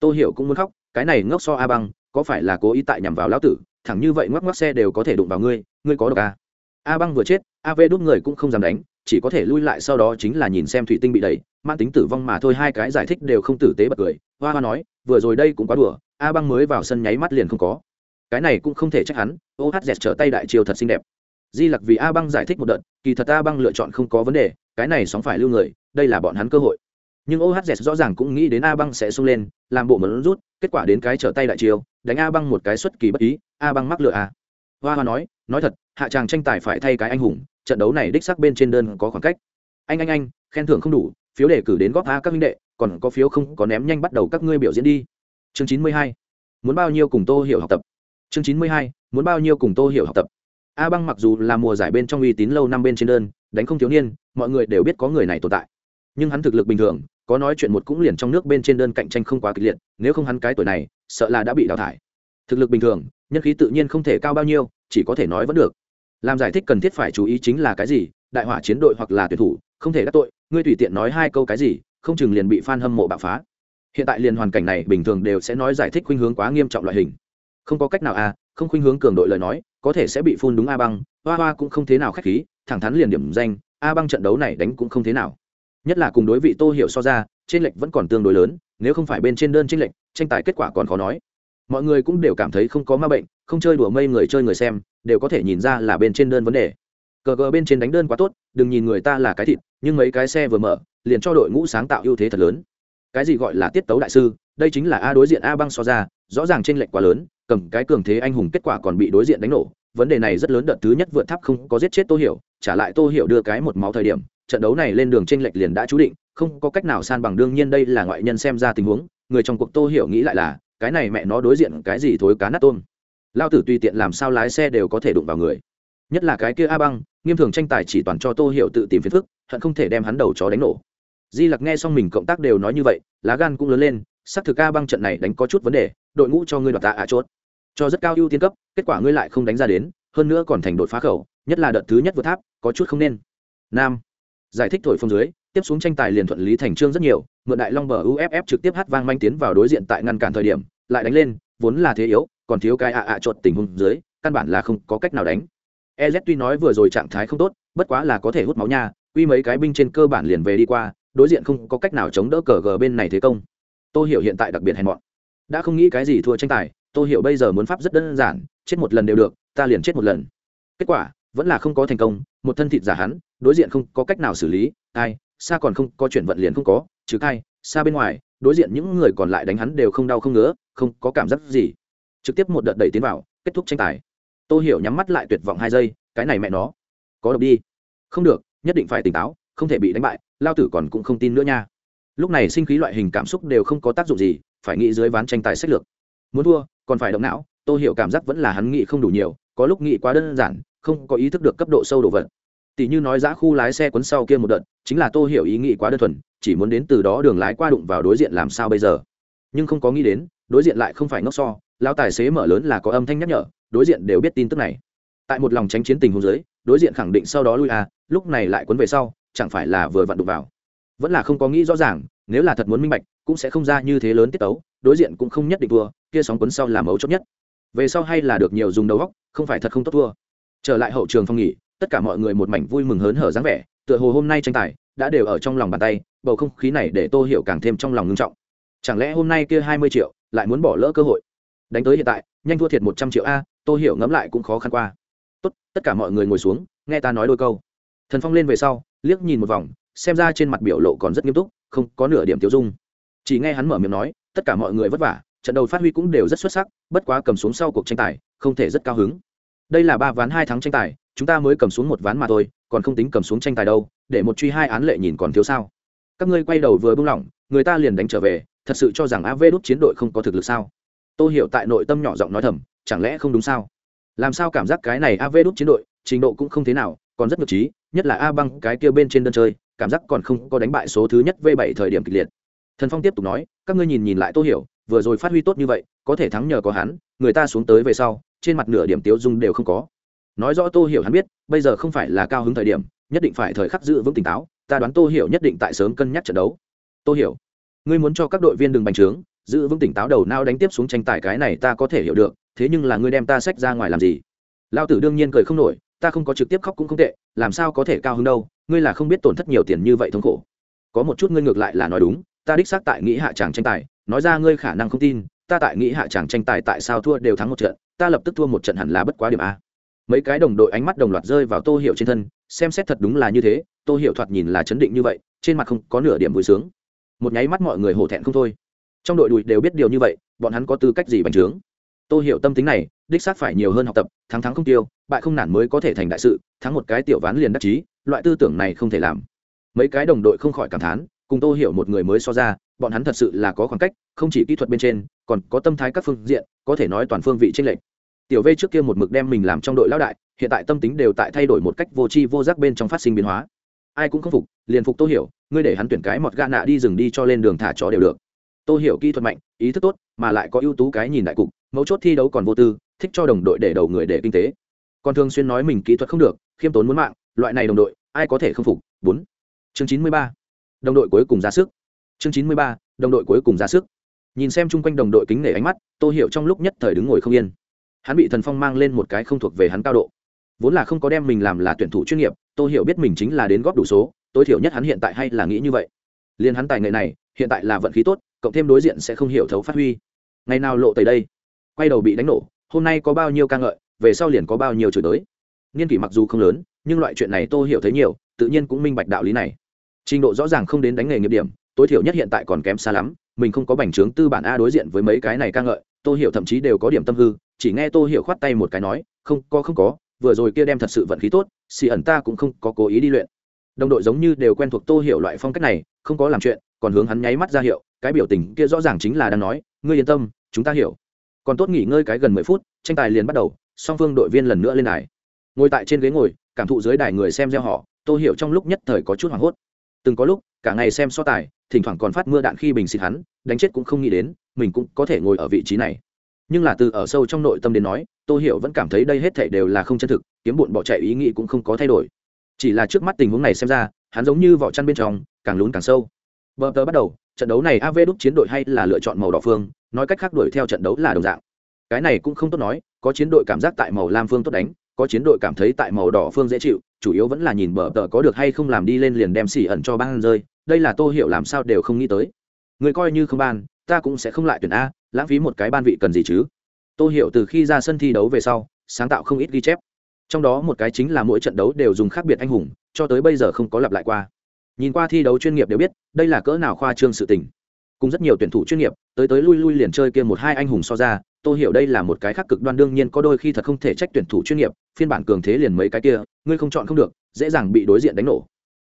Tôi hiểu cũng muốn khóc, cái này ngốc so a băng, có phải là cố ý tại nhằm vào lão tử, thẳng như vậy ngoắc ngoắc xe đều có thể đụng vào ngươi ngươi có độc a a băng vừa chết, a v đút người cũng không dám đánh, chỉ có thể lui lại sau đó chính là nhìn xem thủy tinh bị đẩy mang tính tử vong mà thôi, hai cái giải thích đều không tử tế bật cười, hoa hoa nói, vừa rồi đây cũng quá đùa, a băng mới vào sân nháy mắt liền không có. Cái này cũng không thể trách hắn, ô hát dẹt trở tay đại chiều thật xinh đẹp. Di lặc vì a băng giải thích một đợt, kỳ thật a băng lựa chọn không có vấn đề, cái này sóng phải lưu người, đây là bọn hắn cơ hội nhưng ohz rõ ràng cũng nghĩ đến a băng sẽ sung lên, làm bộ mẫn rút, kết quả đến cái trở tay đại chiều đánh a băng một cái xuất kỳ bất ý, a băng mắc lựa a. Hoa hoa nói nói thật, hạ tràng tranh tài phải thay cái anh hùng, trận đấu này đích sắc bên trên đơn có khoảng cách. Anh anh anh, khen thưởng không đủ, phiếu đề cử đến góp a các minh đệ, còn có phiếu không có ném nhanh bắt đầu các ngươi biểu diễn đi. Chương chín mươi hai, muốn bao nhiêu cùng tô hiểu học tập? Chương chín mươi hai, muốn bao nhiêu cùng tô hiểu học tập? A băng mặc dù là mùa giải bên trong uy tín lâu năm bên trên đơn, đánh không thiếu niên, mọi người đều biết có người này tồn tại. Nhưng hắn thực lực bình thường có nói chuyện một cũng liền trong nước bên trên đơn cạnh tranh không quá kịch liệt, nếu không hắn cái tuổi này, sợ là đã bị đào thải. Thực lực bình thường, nhân khí tự nhiên không thể cao bao nhiêu, chỉ có thể nói vẫn được. Làm giải thích cần thiết phải chú ý chính là cái gì, đại hỏa chiến đội hoặc là tuyển thủ, không thể đắc tội, ngươi tùy tiện nói hai câu cái gì, không chừng liền bị f a n hâm mộ bạo phá. Hiện tại liền hoàn cảnh này bình thường đều sẽ nói giải thích khuynh hướng quá nghiêm trọng loại hình. Không có cách nào a không khuynh hướng cường đội lời nói, có thể sẽ bị phun đúng a băng, hoa hoa cũng không thế nào k h á c h khí, thẳng thắn liền điểm danh, a băng trận đấu này đánh cũng không thế nào nhất là cùng đối vị tô hiểu so ra trên lệch vẫn còn tương đối lớn, nếu không phải bên trên đơn trên lệch, tranh tài kết quả còn khó nói. Mọi người cũng đều cảm thấy không có ma bệnh, không chơi đùa mây người chơi người xem, đều có thể nhìn ra là bên trên đơn vấn đề. Cờ cờ bên trên đánh đơn quá tốt, đừng nhìn người ta là cái thịt, nhưng mấy cái xe vừa mở, liền cho đội ngũ sáng tạo ưu thế thật lớn. Cái gì gọi là tiết tấu đại sư, đây chính là a đối diện a băng so ra, rõ ràng trên lệch quá lớn, cầm cái cường thế anh hùng kết quả còn bị đối diện đánh nổ. Vấn đề này rất lớn đợt thứ nhất vượt tháp không có giết chết tô hiểu, trả lại tô hiểu đưa cái một máu thời điểm trận đấu này lên đường chênh lệch liền đã chú định, không có cách nào san bằng. Đương nhiên đây là ngoại nhân xem ra tình huống, người trong cuộc tô hiểu nghĩ lại là, cái này mẹ nó đối diện cái gì thối cá nát tôm. Lao tử tùy tiện làm sao lái xe đều có thể đụng vào người. Nhất là cái kia a băng, nghiêm thường tranh tài chỉ toàn cho tô hiểu tự tìm phiền phức, hận không thể đem hắn đầu chó đánh nổ. Di lặc nghe xong mình cộng tác đều nói như vậy, lá gan cũng lớn lên sắp thực a băng trận này đánh có chút vấn đề, đội ngũ cho ngươi đoạt tạ ạ chốt. Cho rất cao ưu tiên cấp, kết quả ngươi lại không đánh ra đến, hơn nữa còn thành đột phá khẩu, nhất là đợt thứ nhất vượt tháp, có chút không nên. Nam giải thích thổi phồng dưới, tiếp xuống tranh tài liền thuận lý thành trương rất nhiều, mượn đại long bờ uff trực tiếp hát vang manh tiến vào đối diện tại ngăn cản thời điểm, lại đánh lên, vốn là thế yếu, còn thiếu cái ạ ạ chuột tình huống dưới, căn bản là không có cách nào đánh. Ez tuy nói vừa rồi trạng thái không tốt, bất quá là có thể hút máu nha, quy mấy cái binh trên cơ bản liền về đi qua, đối diện không có cách nào chống đỡ cờ gờ bên này thế công. Tôi hiểu hiện tại đặc biệt hèn mọn. Đã không nghĩ cái gì thua tranh tài tôi hiểu bây giờ muốn pháp rất đơn giản, chết một lần đều được, ta liền chết một lần. Kết quả vẫn là không có thành công, một thân thịt giả hắn, đối diện không có cách nào xử lý, ai, xa còn không có chuyển vận liền không có chứ ai, xa bên ngoài, đối diện những người còn lại đánh hắn đều không đau không ngứa, không có cảm giác gì. Trực tiếp một đợt đẩy tiến vào, kết thúc tranh tài. Tôi hiểu nhắm mắt lại tuyệt vọng hai giây, cái này mẹ nó. Có độc đi. Không được, nhất định phải tỉnh táo, không thể bị đánh bại, lao tử còn cũng không tin nữa nha. Lúc này sinh khí loại hình cảm xúc đều không có tác dụng gì, phải nghĩ dưới ván tranh tài sách lược. Muốn thua, còn phải động não tôi hiểu cảm giác vẫn là hắn nghĩ không đủ nhiều, có lúc nghĩ quá đơn giản không có ý thức được cấp độ sâu đồ vật. Tỷ như nói giã khu lái xe quấn sau kia một đợt, chính là tô hiểu ý nghĩ quá đơn thuần, chỉ muốn đến từ đó đường lái qua đụng vào đối diện làm sao bây giờ? Nhưng không có nghĩ đến, đối diện lại không phải ngốc so lao tài xế mở lớn là có âm thanh nhắc nhở, đối diện đều biết tin tức này. Tại một lòng tránh chiến tình hôn giới đối diện khẳng định sau đó lui à lúc này lại quấn về sau, chẳng phải là vừa vặn đụng vào. Vẫn là không có nghĩ rõ ràng, nếu là thật muốn minh bạch, cũng sẽ không ra như thế lớn tiết tấu, đối diện cũng không nhất định thua, kia sóng quấn sau là mấu chốt nhất. Về sau hay là được nhiều dùng đầu góc không phải thật không tốt thua trở lại hậu trường phong nghỉ, tất cả mọi người một mảnh vui mừng hớn hở dáng vẻ, tựa hồ hôm nay tranh tài đã đều ở trong lòng bàn tay, bầu không khí này để tô hiểu càng thêm trong lòng ngưng trọng. Chẳng lẽ hôm nay kia hai mươi triệu lại muốn bỏ lỡ cơ hội? Đánh tới hiện tại, nhanh thua thiệt một trăm triệu a, tô hiểu ngẫm lại cũng khó khăn qua. Tốt, tất cả mọi người ngồi xuống, nghe ta nói đôi câu. Thần phong lên về sau, liếc nhìn một vòng, xem ra trên mặt biểu lộ còn rất nghiêm túc, không có nửa điểm tiêu dung. Chỉ nghe hắn mở miệng nói, tất cả mọi người vất vả, trận đầu phát huy cũng đều rất xuất sắc, bất quá cầm xuống sau cuộc tranh tài, không thể rất cao hứng đây là ba ván hai tháng tranh tài, chúng ta mới cầm xuống một ván mà thôi, còn không tính cầm xuống tranh tài đâu, để một truy hai án lệ nhìn còn thiếu sao. Các ngươi quay đầu vừa buông lỏng, người ta liền đánh trở về, thật sự cho rằng av đốt chiến đội không có thực lực sao? Tôi hiểu tại nội tâm nhỏ giọng nói thầm, chẳng lẽ không đúng sao? Làm sao cảm giác cái này av đốt chiến đội, trình độ cũng không thế nào, còn rất ngược trí, nhất là a băng cái kia bên trên đơn chơi, cảm giác còn không có đánh bại số thứ nhất V7 thời điểm kịch liệt. Thần phong tiếp tục nói, các ngươi nhìn nhìn lại tôi hiểu, vừa rồi phát huy tốt như vậy, có thể thắng nhờ có hắn, người ta xuống tới về sau trên mặt nửa điểm tiếu dung đều không có. Nói rõ tô hiểu hắn biết, bây giờ không phải là cao hứng thời điểm, nhất định phải thời khắc giữ vững tỉnh táo, ta đoán tô hiểu nhất định tại sớm cân nhắc trận đấu. Tô hiểu, ngươi muốn cho các đội viên đừng bành trướng, giữ vững tỉnh táo đầu nao đánh tiếp xuống tranh tài cái này ta có thể hiểu được, thế nhưng là ngươi đem ta sách ra ngoài làm gì? Lao tử đương nhiên cười không nổi, ta không có trực tiếp khóc cũng không tệ, làm sao có thể cao hứng đâu, ngươi là không biết tổn thất nhiều tiền như vậy thống khổ. Có một chút ngươi ngược lại là nói đúng, ta đích xác tại nghĩ hạ tràng tranh tài, nói ra ngươi khả năng không tin ta tại nghĩ hạ tràng tranh tài tại sao thua đều thắng một trận, ta lập tức thua một trận hẳn là bất quá điểm a. Mấy cái đồng đội ánh mắt đồng loạt rơi vào tô hiệu trên thân, xem xét thật đúng là như thế, tô hiệu thoạt nhìn là chấn định như vậy, trên mặt không có nửa điểm vui sướng. Một nháy mắt mọi người hổ thẹn không thôi. Trong đội đùi đều biết điều như vậy, bọn hắn có tư cách gì bành trướng? Tô hiểu tâm tính này, đích xác phải nhiều hơn học tập, thắng thắng không tiêu, bại không nản mới có thể thành đại sự, thắng một cái tiểu ván liền đắc chí, loại tư tưởng này không thể làm. Mấy cái đồng đội không khỏi cảm thán cùng tô hiểu một người mới so ra, bọn hắn thật sự là có khoảng cách, không chỉ kỹ thuật bên trên, còn có tâm thái các phương diện, có thể nói toàn phương vị tranh lệch. Tiểu v trước kia một mực đem mình làm trong đội lão đại, hiện tại tâm tính đều tại thay đổi một cách vô tri vô giác bên trong phát sinh biến hóa. Ai cũng không phục, liền phục tô hiểu, ngươi để hắn tuyển cái mọt gạ nạ đi rừng đi cho lên đường thả chó đều được. Tô hiểu kỹ thuật mạnh, ý thức tốt, mà lại có ưu tú cái nhìn đại cục, mấu chốt thi đấu còn vô tư, thích cho đồng đội để đầu người để kinh tế. Còn thường xuyên nói mình kỹ thuật không được, khiêm tốn muốn mạng, loại này đồng đội, ai có thể không phục? Bốn. Chương chín mươi ba đồng đội cuối cùng ra sức. Chương chín mươi ba, đồng đội cuối cùng ra sức. Nhìn xem chung quanh đồng đội kính nể ánh mắt, tô hiểu trong lúc nhất thời đứng ngồi không yên. Hắn bị thần phong mang lên một cái không thuộc về hắn cao độ. Vốn là không có đem mình làm là tuyển thủ chuyên nghiệp, tô hiểu biết mình chính là đến góp đủ số, tối thiểu nhất hắn hiện tại hay là nghĩ như vậy. Liên hắn tài nghệ này, hiện tại là vận khí tốt, cộng thêm đối diện sẽ không hiểu thấu phát huy. Ngày nào lộ tới đây? Quay đầu bị đánh nổ, hôm nay có bao nhiêu ca ngợi, về sau liền có bao nhiêu chửi tới niên kỷ mặc dù không lớn, nhưng loại chuyện này tô hiểu thấy nhiều, tự nhiên cũng minh bạch đạo lý này trình độ rõ ràng không đến đánh nghề nghiệp điểm, tối thiểu nhất hiện tại còn kém xa lắm, mình không có bành trướng tư bản a đối diện với mấy cái này ca ngợi, tô hiểu thậm chí đều có điểm tâm hư, chỉ nghe tô hiểu khoát tay một cái nói, không, có không có, vừa rồi kia đem thật sự vận khí tốt, xì ẩn ta cũng không có cố ý đi luyện. Đồng đội giống như đều quen thuộc tô hiểu loại phong cách này, không có làm chuyện, còn hướng hắn nháy mắt ra hiệu, cái biểu tình kia rõ ràng chính là đang nói, ngươi yên tâm, chúng ta hiểu. Còn tốt nghỉ ngơi cái gần mười phút, tranh tài liền bắt đầu, song phương đội viên lần nữa lên đài. Ngồi tại trên ghế ngồi, cảm thụ dưới đài người xem gieo họ, tô hiểu trong lúc nhất thời có chút hoảng hốt từng có lúc, cả ngày xem so tài, thỉnh thoảng còn phát mưa đạn khi bình xịt hắn, đánh chết cũng không nghĩ đến, mình cũng có thể ngồi ở vị trí này. Nhưng là từ ở sâu trong nội tâm đến nói, tô hiểu vẫn cảm thấy đây hết thảy đều là không chân thực, kiếm bụn bỏ chạy ý nghĩ cũng không có thay đổi. Chỉ là trước mắt tình huống này xem ra, hắn giống như vỏ chăn bên trong, càng lún càng sâu. Bờ tờ bắt đầu, trận đấu này av đúc chiến đội hay là lựa chọn màu đỏ phương, nói cách khác đuổi theo trận đấu là đồng dạng. Cái này cũng không tốt nói, có chiến đội cảm giác tại màu lam phương tốt đánh, có chiến đội cảm thấy tại màu đỏ phương dễ chịu chủ yếu vẫn là nhìn bờ tờ có được hay không làm đi lên liền đem xỉ ẩn cho ban rơi, đây là tô hiểu làm sao đều không nghĩ tới. Người coi như không ban, ta cũng sẽ không lại tuyển a, lãng phí một cái ban vị cần gì chứ? Tô hiểu từ khi ra sân thi đấu về sau, sáng tạo không ít ghi chép. Trong đó một cái chính là mỗi trận đấu đều dùng khác biệt anh hùng, cho tới bây giờ không có lặp lại qua. Nhìn qua thi đấu chuyên nghiệp đều biết, đây là cỡ nào khoa trương sự tình. Cùng rất nhiều tuyển thủ chuyên nghiệp, tới tới lui lui liền chơi kia một hai anh hùng so ra tôi hiểu đây là một cái khác cực đoan, đương nhiên có đôi khi thật không thể trách tuyển thủ chuyên nghiệp, phiên bản cường thế liền mấy cái kia, ngươi không chọn không được, dễ dàng bị đối diện đánh nổ.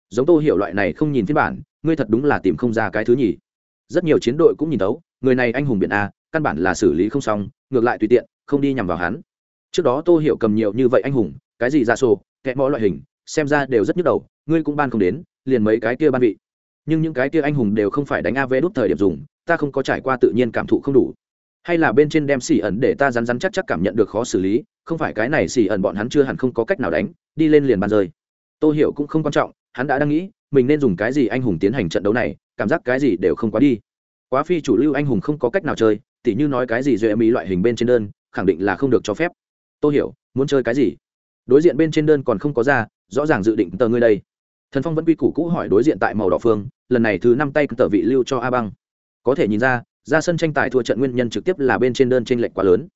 Giống tôi hiểu loại này không nhìn phiên bản, ngươi thật đúng là tìm không ra cái thứ nhì. Rất nhiều chiến đội cũng nhìn tấu, người này anh hùng biển a, căn bản là xử lý không xong, ngược lại tùy tiện, không đi nhằm vào hắn. Trước đó tôi hiểu cầm nhiều như vậy anh hùng, cái gì ra sổ kẹ mõ loại hình, xem ra đều rất nhức đầu, ngươi cũng ban không đến, liền mấy cái kia ban vị. Nhưng những cái kia anh hùng đều không phải đánh a vé đút thời điểm dùng, ta không có trải qua tự nhiên cảm thụ không đủ hay là bên trên đem xì ẩn để ta rắn rắn chắc chắc cảm nhận được khó xử lý, không phải cái này xì ẩn bọn hắn chưa hẳn không có cách nào đánh, đi lên liền bàn rơi. Tôi hiểu cũng không quan trọng, hắn đã đang nghĩ, mình nên dùng cái gì anh hùng tiến hành trận đấu này, cảm giác cái gì đều không quá đi. Quá phi chủ lưu anh hùng không có cách nào chơi, tỉ như nói cái gì duệ mỹ loại hình bên trên đơn, khẳng định là không được cho phép. Tôi hiểu, muốn chơi cái gì? Đối diện bên trên đơn còn không có ra, rõ ràng dự định tờ ngươi đây. Thần phong vẫn quy củ cũ hỏi đối diện tại màu đỏ phương, lần này thứ năm tay tờ vị lưu cho a băng. Có thể nhìn ra ra sân tranh tài thua trận nguyên nhân trực tiếp là bên trên đơn tranh lệch quá lớn.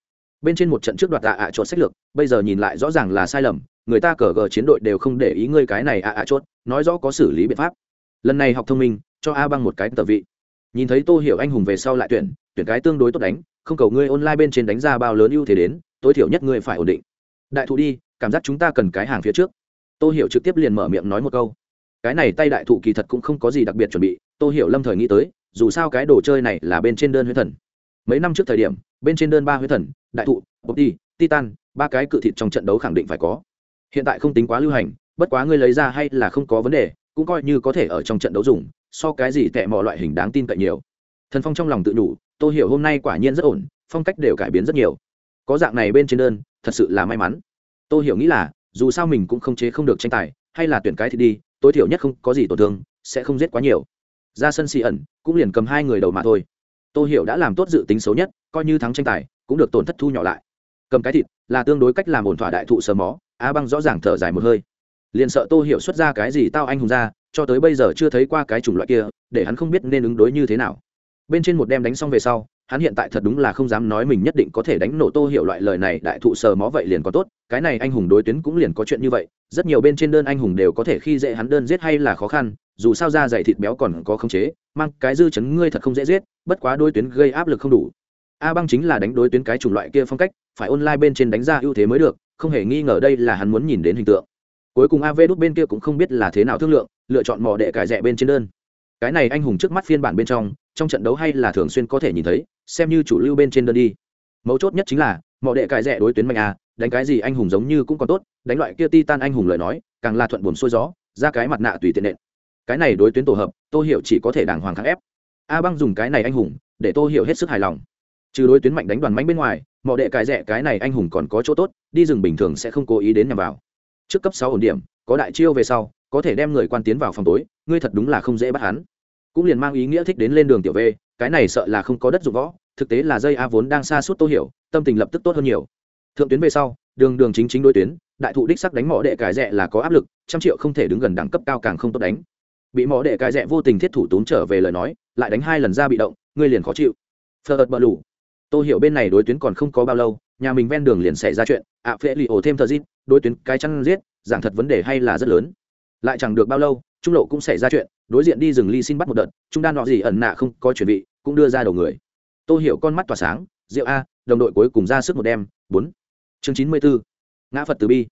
Bên trên một trận trước đoạt ạ ạ chốt sách lược, bây giờ nhìn lại rõ ràng là sai lầm, người ta cờ gờ chiến đội đều không để ý ngươi cái này ạ ạ chốt, nói rõ có xử lý biện pháp. Lần này học thông minh, cho a băng một cái tờ vị. Nhìn thấy tô hiểu anh hùng về sau lại tuyển tuyển cái tương đối tốt đánh, không cầu ngươi online bên trên đánh ra bao lớn ưu thế đến, tối thiểu nhất ngươi phải ổn định. Đại thụ đi, cảm giác chúng ta cần cái hàng phía trước. Tô hiểu trực tiếp liền mở miệng nói một câu. Cái này tay đại thụ kỳ thật cũng không có gì đặc biệt chuẩn bị, tô hiểu lâm thời nghĩ tới dù sao cái đồ chơi này là bên trên đơn huyết thần. Mấy năm trước thời điểm, bên trên đơn ba huyết thần, đại thụ, bột đi, titan, ba cái cự thịt trong trận đấu khẳng định phải có. Hiện tại không tính quá lưu hành, bất quá ngươi lấy ra hay là không có vấn đề, cũng coi như có thể ở trong trận đấu dùng, so cái gì tệ mọi loại hình đáng tin cậy nhiều. Thần phong trong lòng tự đủ tô hiểu hôm nay quả nhiên rất ổn, phong cách đều cải biến rất nhiều. Có dạng này bên trên đơn, thật sự là may mắn. Tô hiểu nghĩ là, dù sao mình cũng không chế không được tranh tài, hay là tuyển cái thì đi, tối thiểu nhất không có gì tổn thương, sẽ không giết quá nhiều ra sân xì ẩn, cũng liền cầm hai người đầu mà thôi. Tô hiểu đã làm tốt dự tính xấu nhất, coi như thắng tranh tài, cũng được tổn thất thu nhỏ lại. Cầm cái thịt, là tương đối cách làm ổn thỏa đại thụ sờ mó a băng rõ ràng thở dài một hơi. Liền sợ tô hiểu xuất ra cái gì tao anh hùng ra, cho tới bây giờ chưa thấy qua cái chủng loại kia, để hắn không biết nên ứng đối như thế nào. Bên trên một đem đánh xong về sau hắn hiện tại thật đúng là không dám nói mình nhất định có thể đánh nổ tô hiểu loại lời này, đại thụ sờ mó vậy liền có tốt, cái này anh hùng đối tuyến cũng liền có chuyện như vậy, rất nhiều bên trên đơn anh hùng đều có thể khi dễ hắn đơn giết hay là khó khăn, dù sao ra dày thịt béo còn có khống chế, mang cái dư chấn ngươi thật không dễ giết, bất quá đối tuyến gây áp lực không đủ. A băng chính là đánh đối tuyến cái chủng loại kia phong cách, phải online bên trên đánh ra ưu thế mới được, không hề nghi ngờ đây là hắn muốn nhìn đến hình tượng. Cuối cùng av đút bên kia cũng không biết là thế nào thương lượng, lựa chọn mỏ đệ cải rẻ bên trên đơn. Cái này anh hùng trước mắt phiên bản bên trong trong trận đấu hay là thường xuyên có thể nhìn thấy xem như chủ lưu bên trên đơn đi. Mấu chốt nhất chính là mỏ đệ cải rẻ đối tuyến mạnh à đánh cái gì anh hùng giống như cũng còn tốt, đánh loại kia ti tan anh hùng lời nói, càng là thuận buồn xuôi gió, ra cái mặt nạ tùy tiện nện. Cái này đối tuyến tổ hợp, tô hiểu chỉ có thể đàng hoàng kháng ép. A băng dùng cái này anh hùng, để tô hiểu hết sức hài lòng. Trừ đối tuyến mạnh đánh đoàn mạnh bên ngoài mọi đệ cài rẻ cái này anh hùng còn có chỗ tốt, đi rừng bình thường sẽ không cố ý đến nhằm vào. Trước cấp sáu ổn điểm, có đại chiêu về sau, có thể đem người quan tiến vào phòng tối, ngươi thật đúng là không dễ bắt hắn. Cũng liền mang ý nghĩa thích đến lên đường tiểu v cái này sợ là không có đất dụng võ, thực tế là dây a vốn đang xa suốt tô hiểu, tâm tình lập tức tốt hơn nhiều. Thượng tuyến về sau, đường đường chính chính đối tuyến, đại thụ đích sắc đánh mỏ đệ cải rẽ là có áp lực, trăm triệu không thể đứng gần đẳng cấp cao càng không tốt đánh. Bị mỏ đệ cải rẽ vô tình thiết thủ tốn trở về lời nói, lại đánh hai lần ra bị động, ngươi liền khó chịu. Phật bờ lủ tô hiểu bên này đối tuyến còn không có bao lâu, nhà mình ven đường liền xảy ra chuyện, ạ phệ lì ổ thêm thờ dít, đối tuyến cái chăn giết, giảng thật vấn đề hay là rất lớn. Lại chẳng được bao lâu, trung lộ cũng xảy ra chuyện, đối diện đi rừng ly xin bắt một đợt, trung đan nọ gì ẩn nạ không có chuẩn bị cũng đưa ra đầu người. Tô hiểu con mắt tỏa sáng rượu a, đồng đội cuối cùng ra sức một đêm, bốn. Chương chín mươi bốn ngã phật từ bi.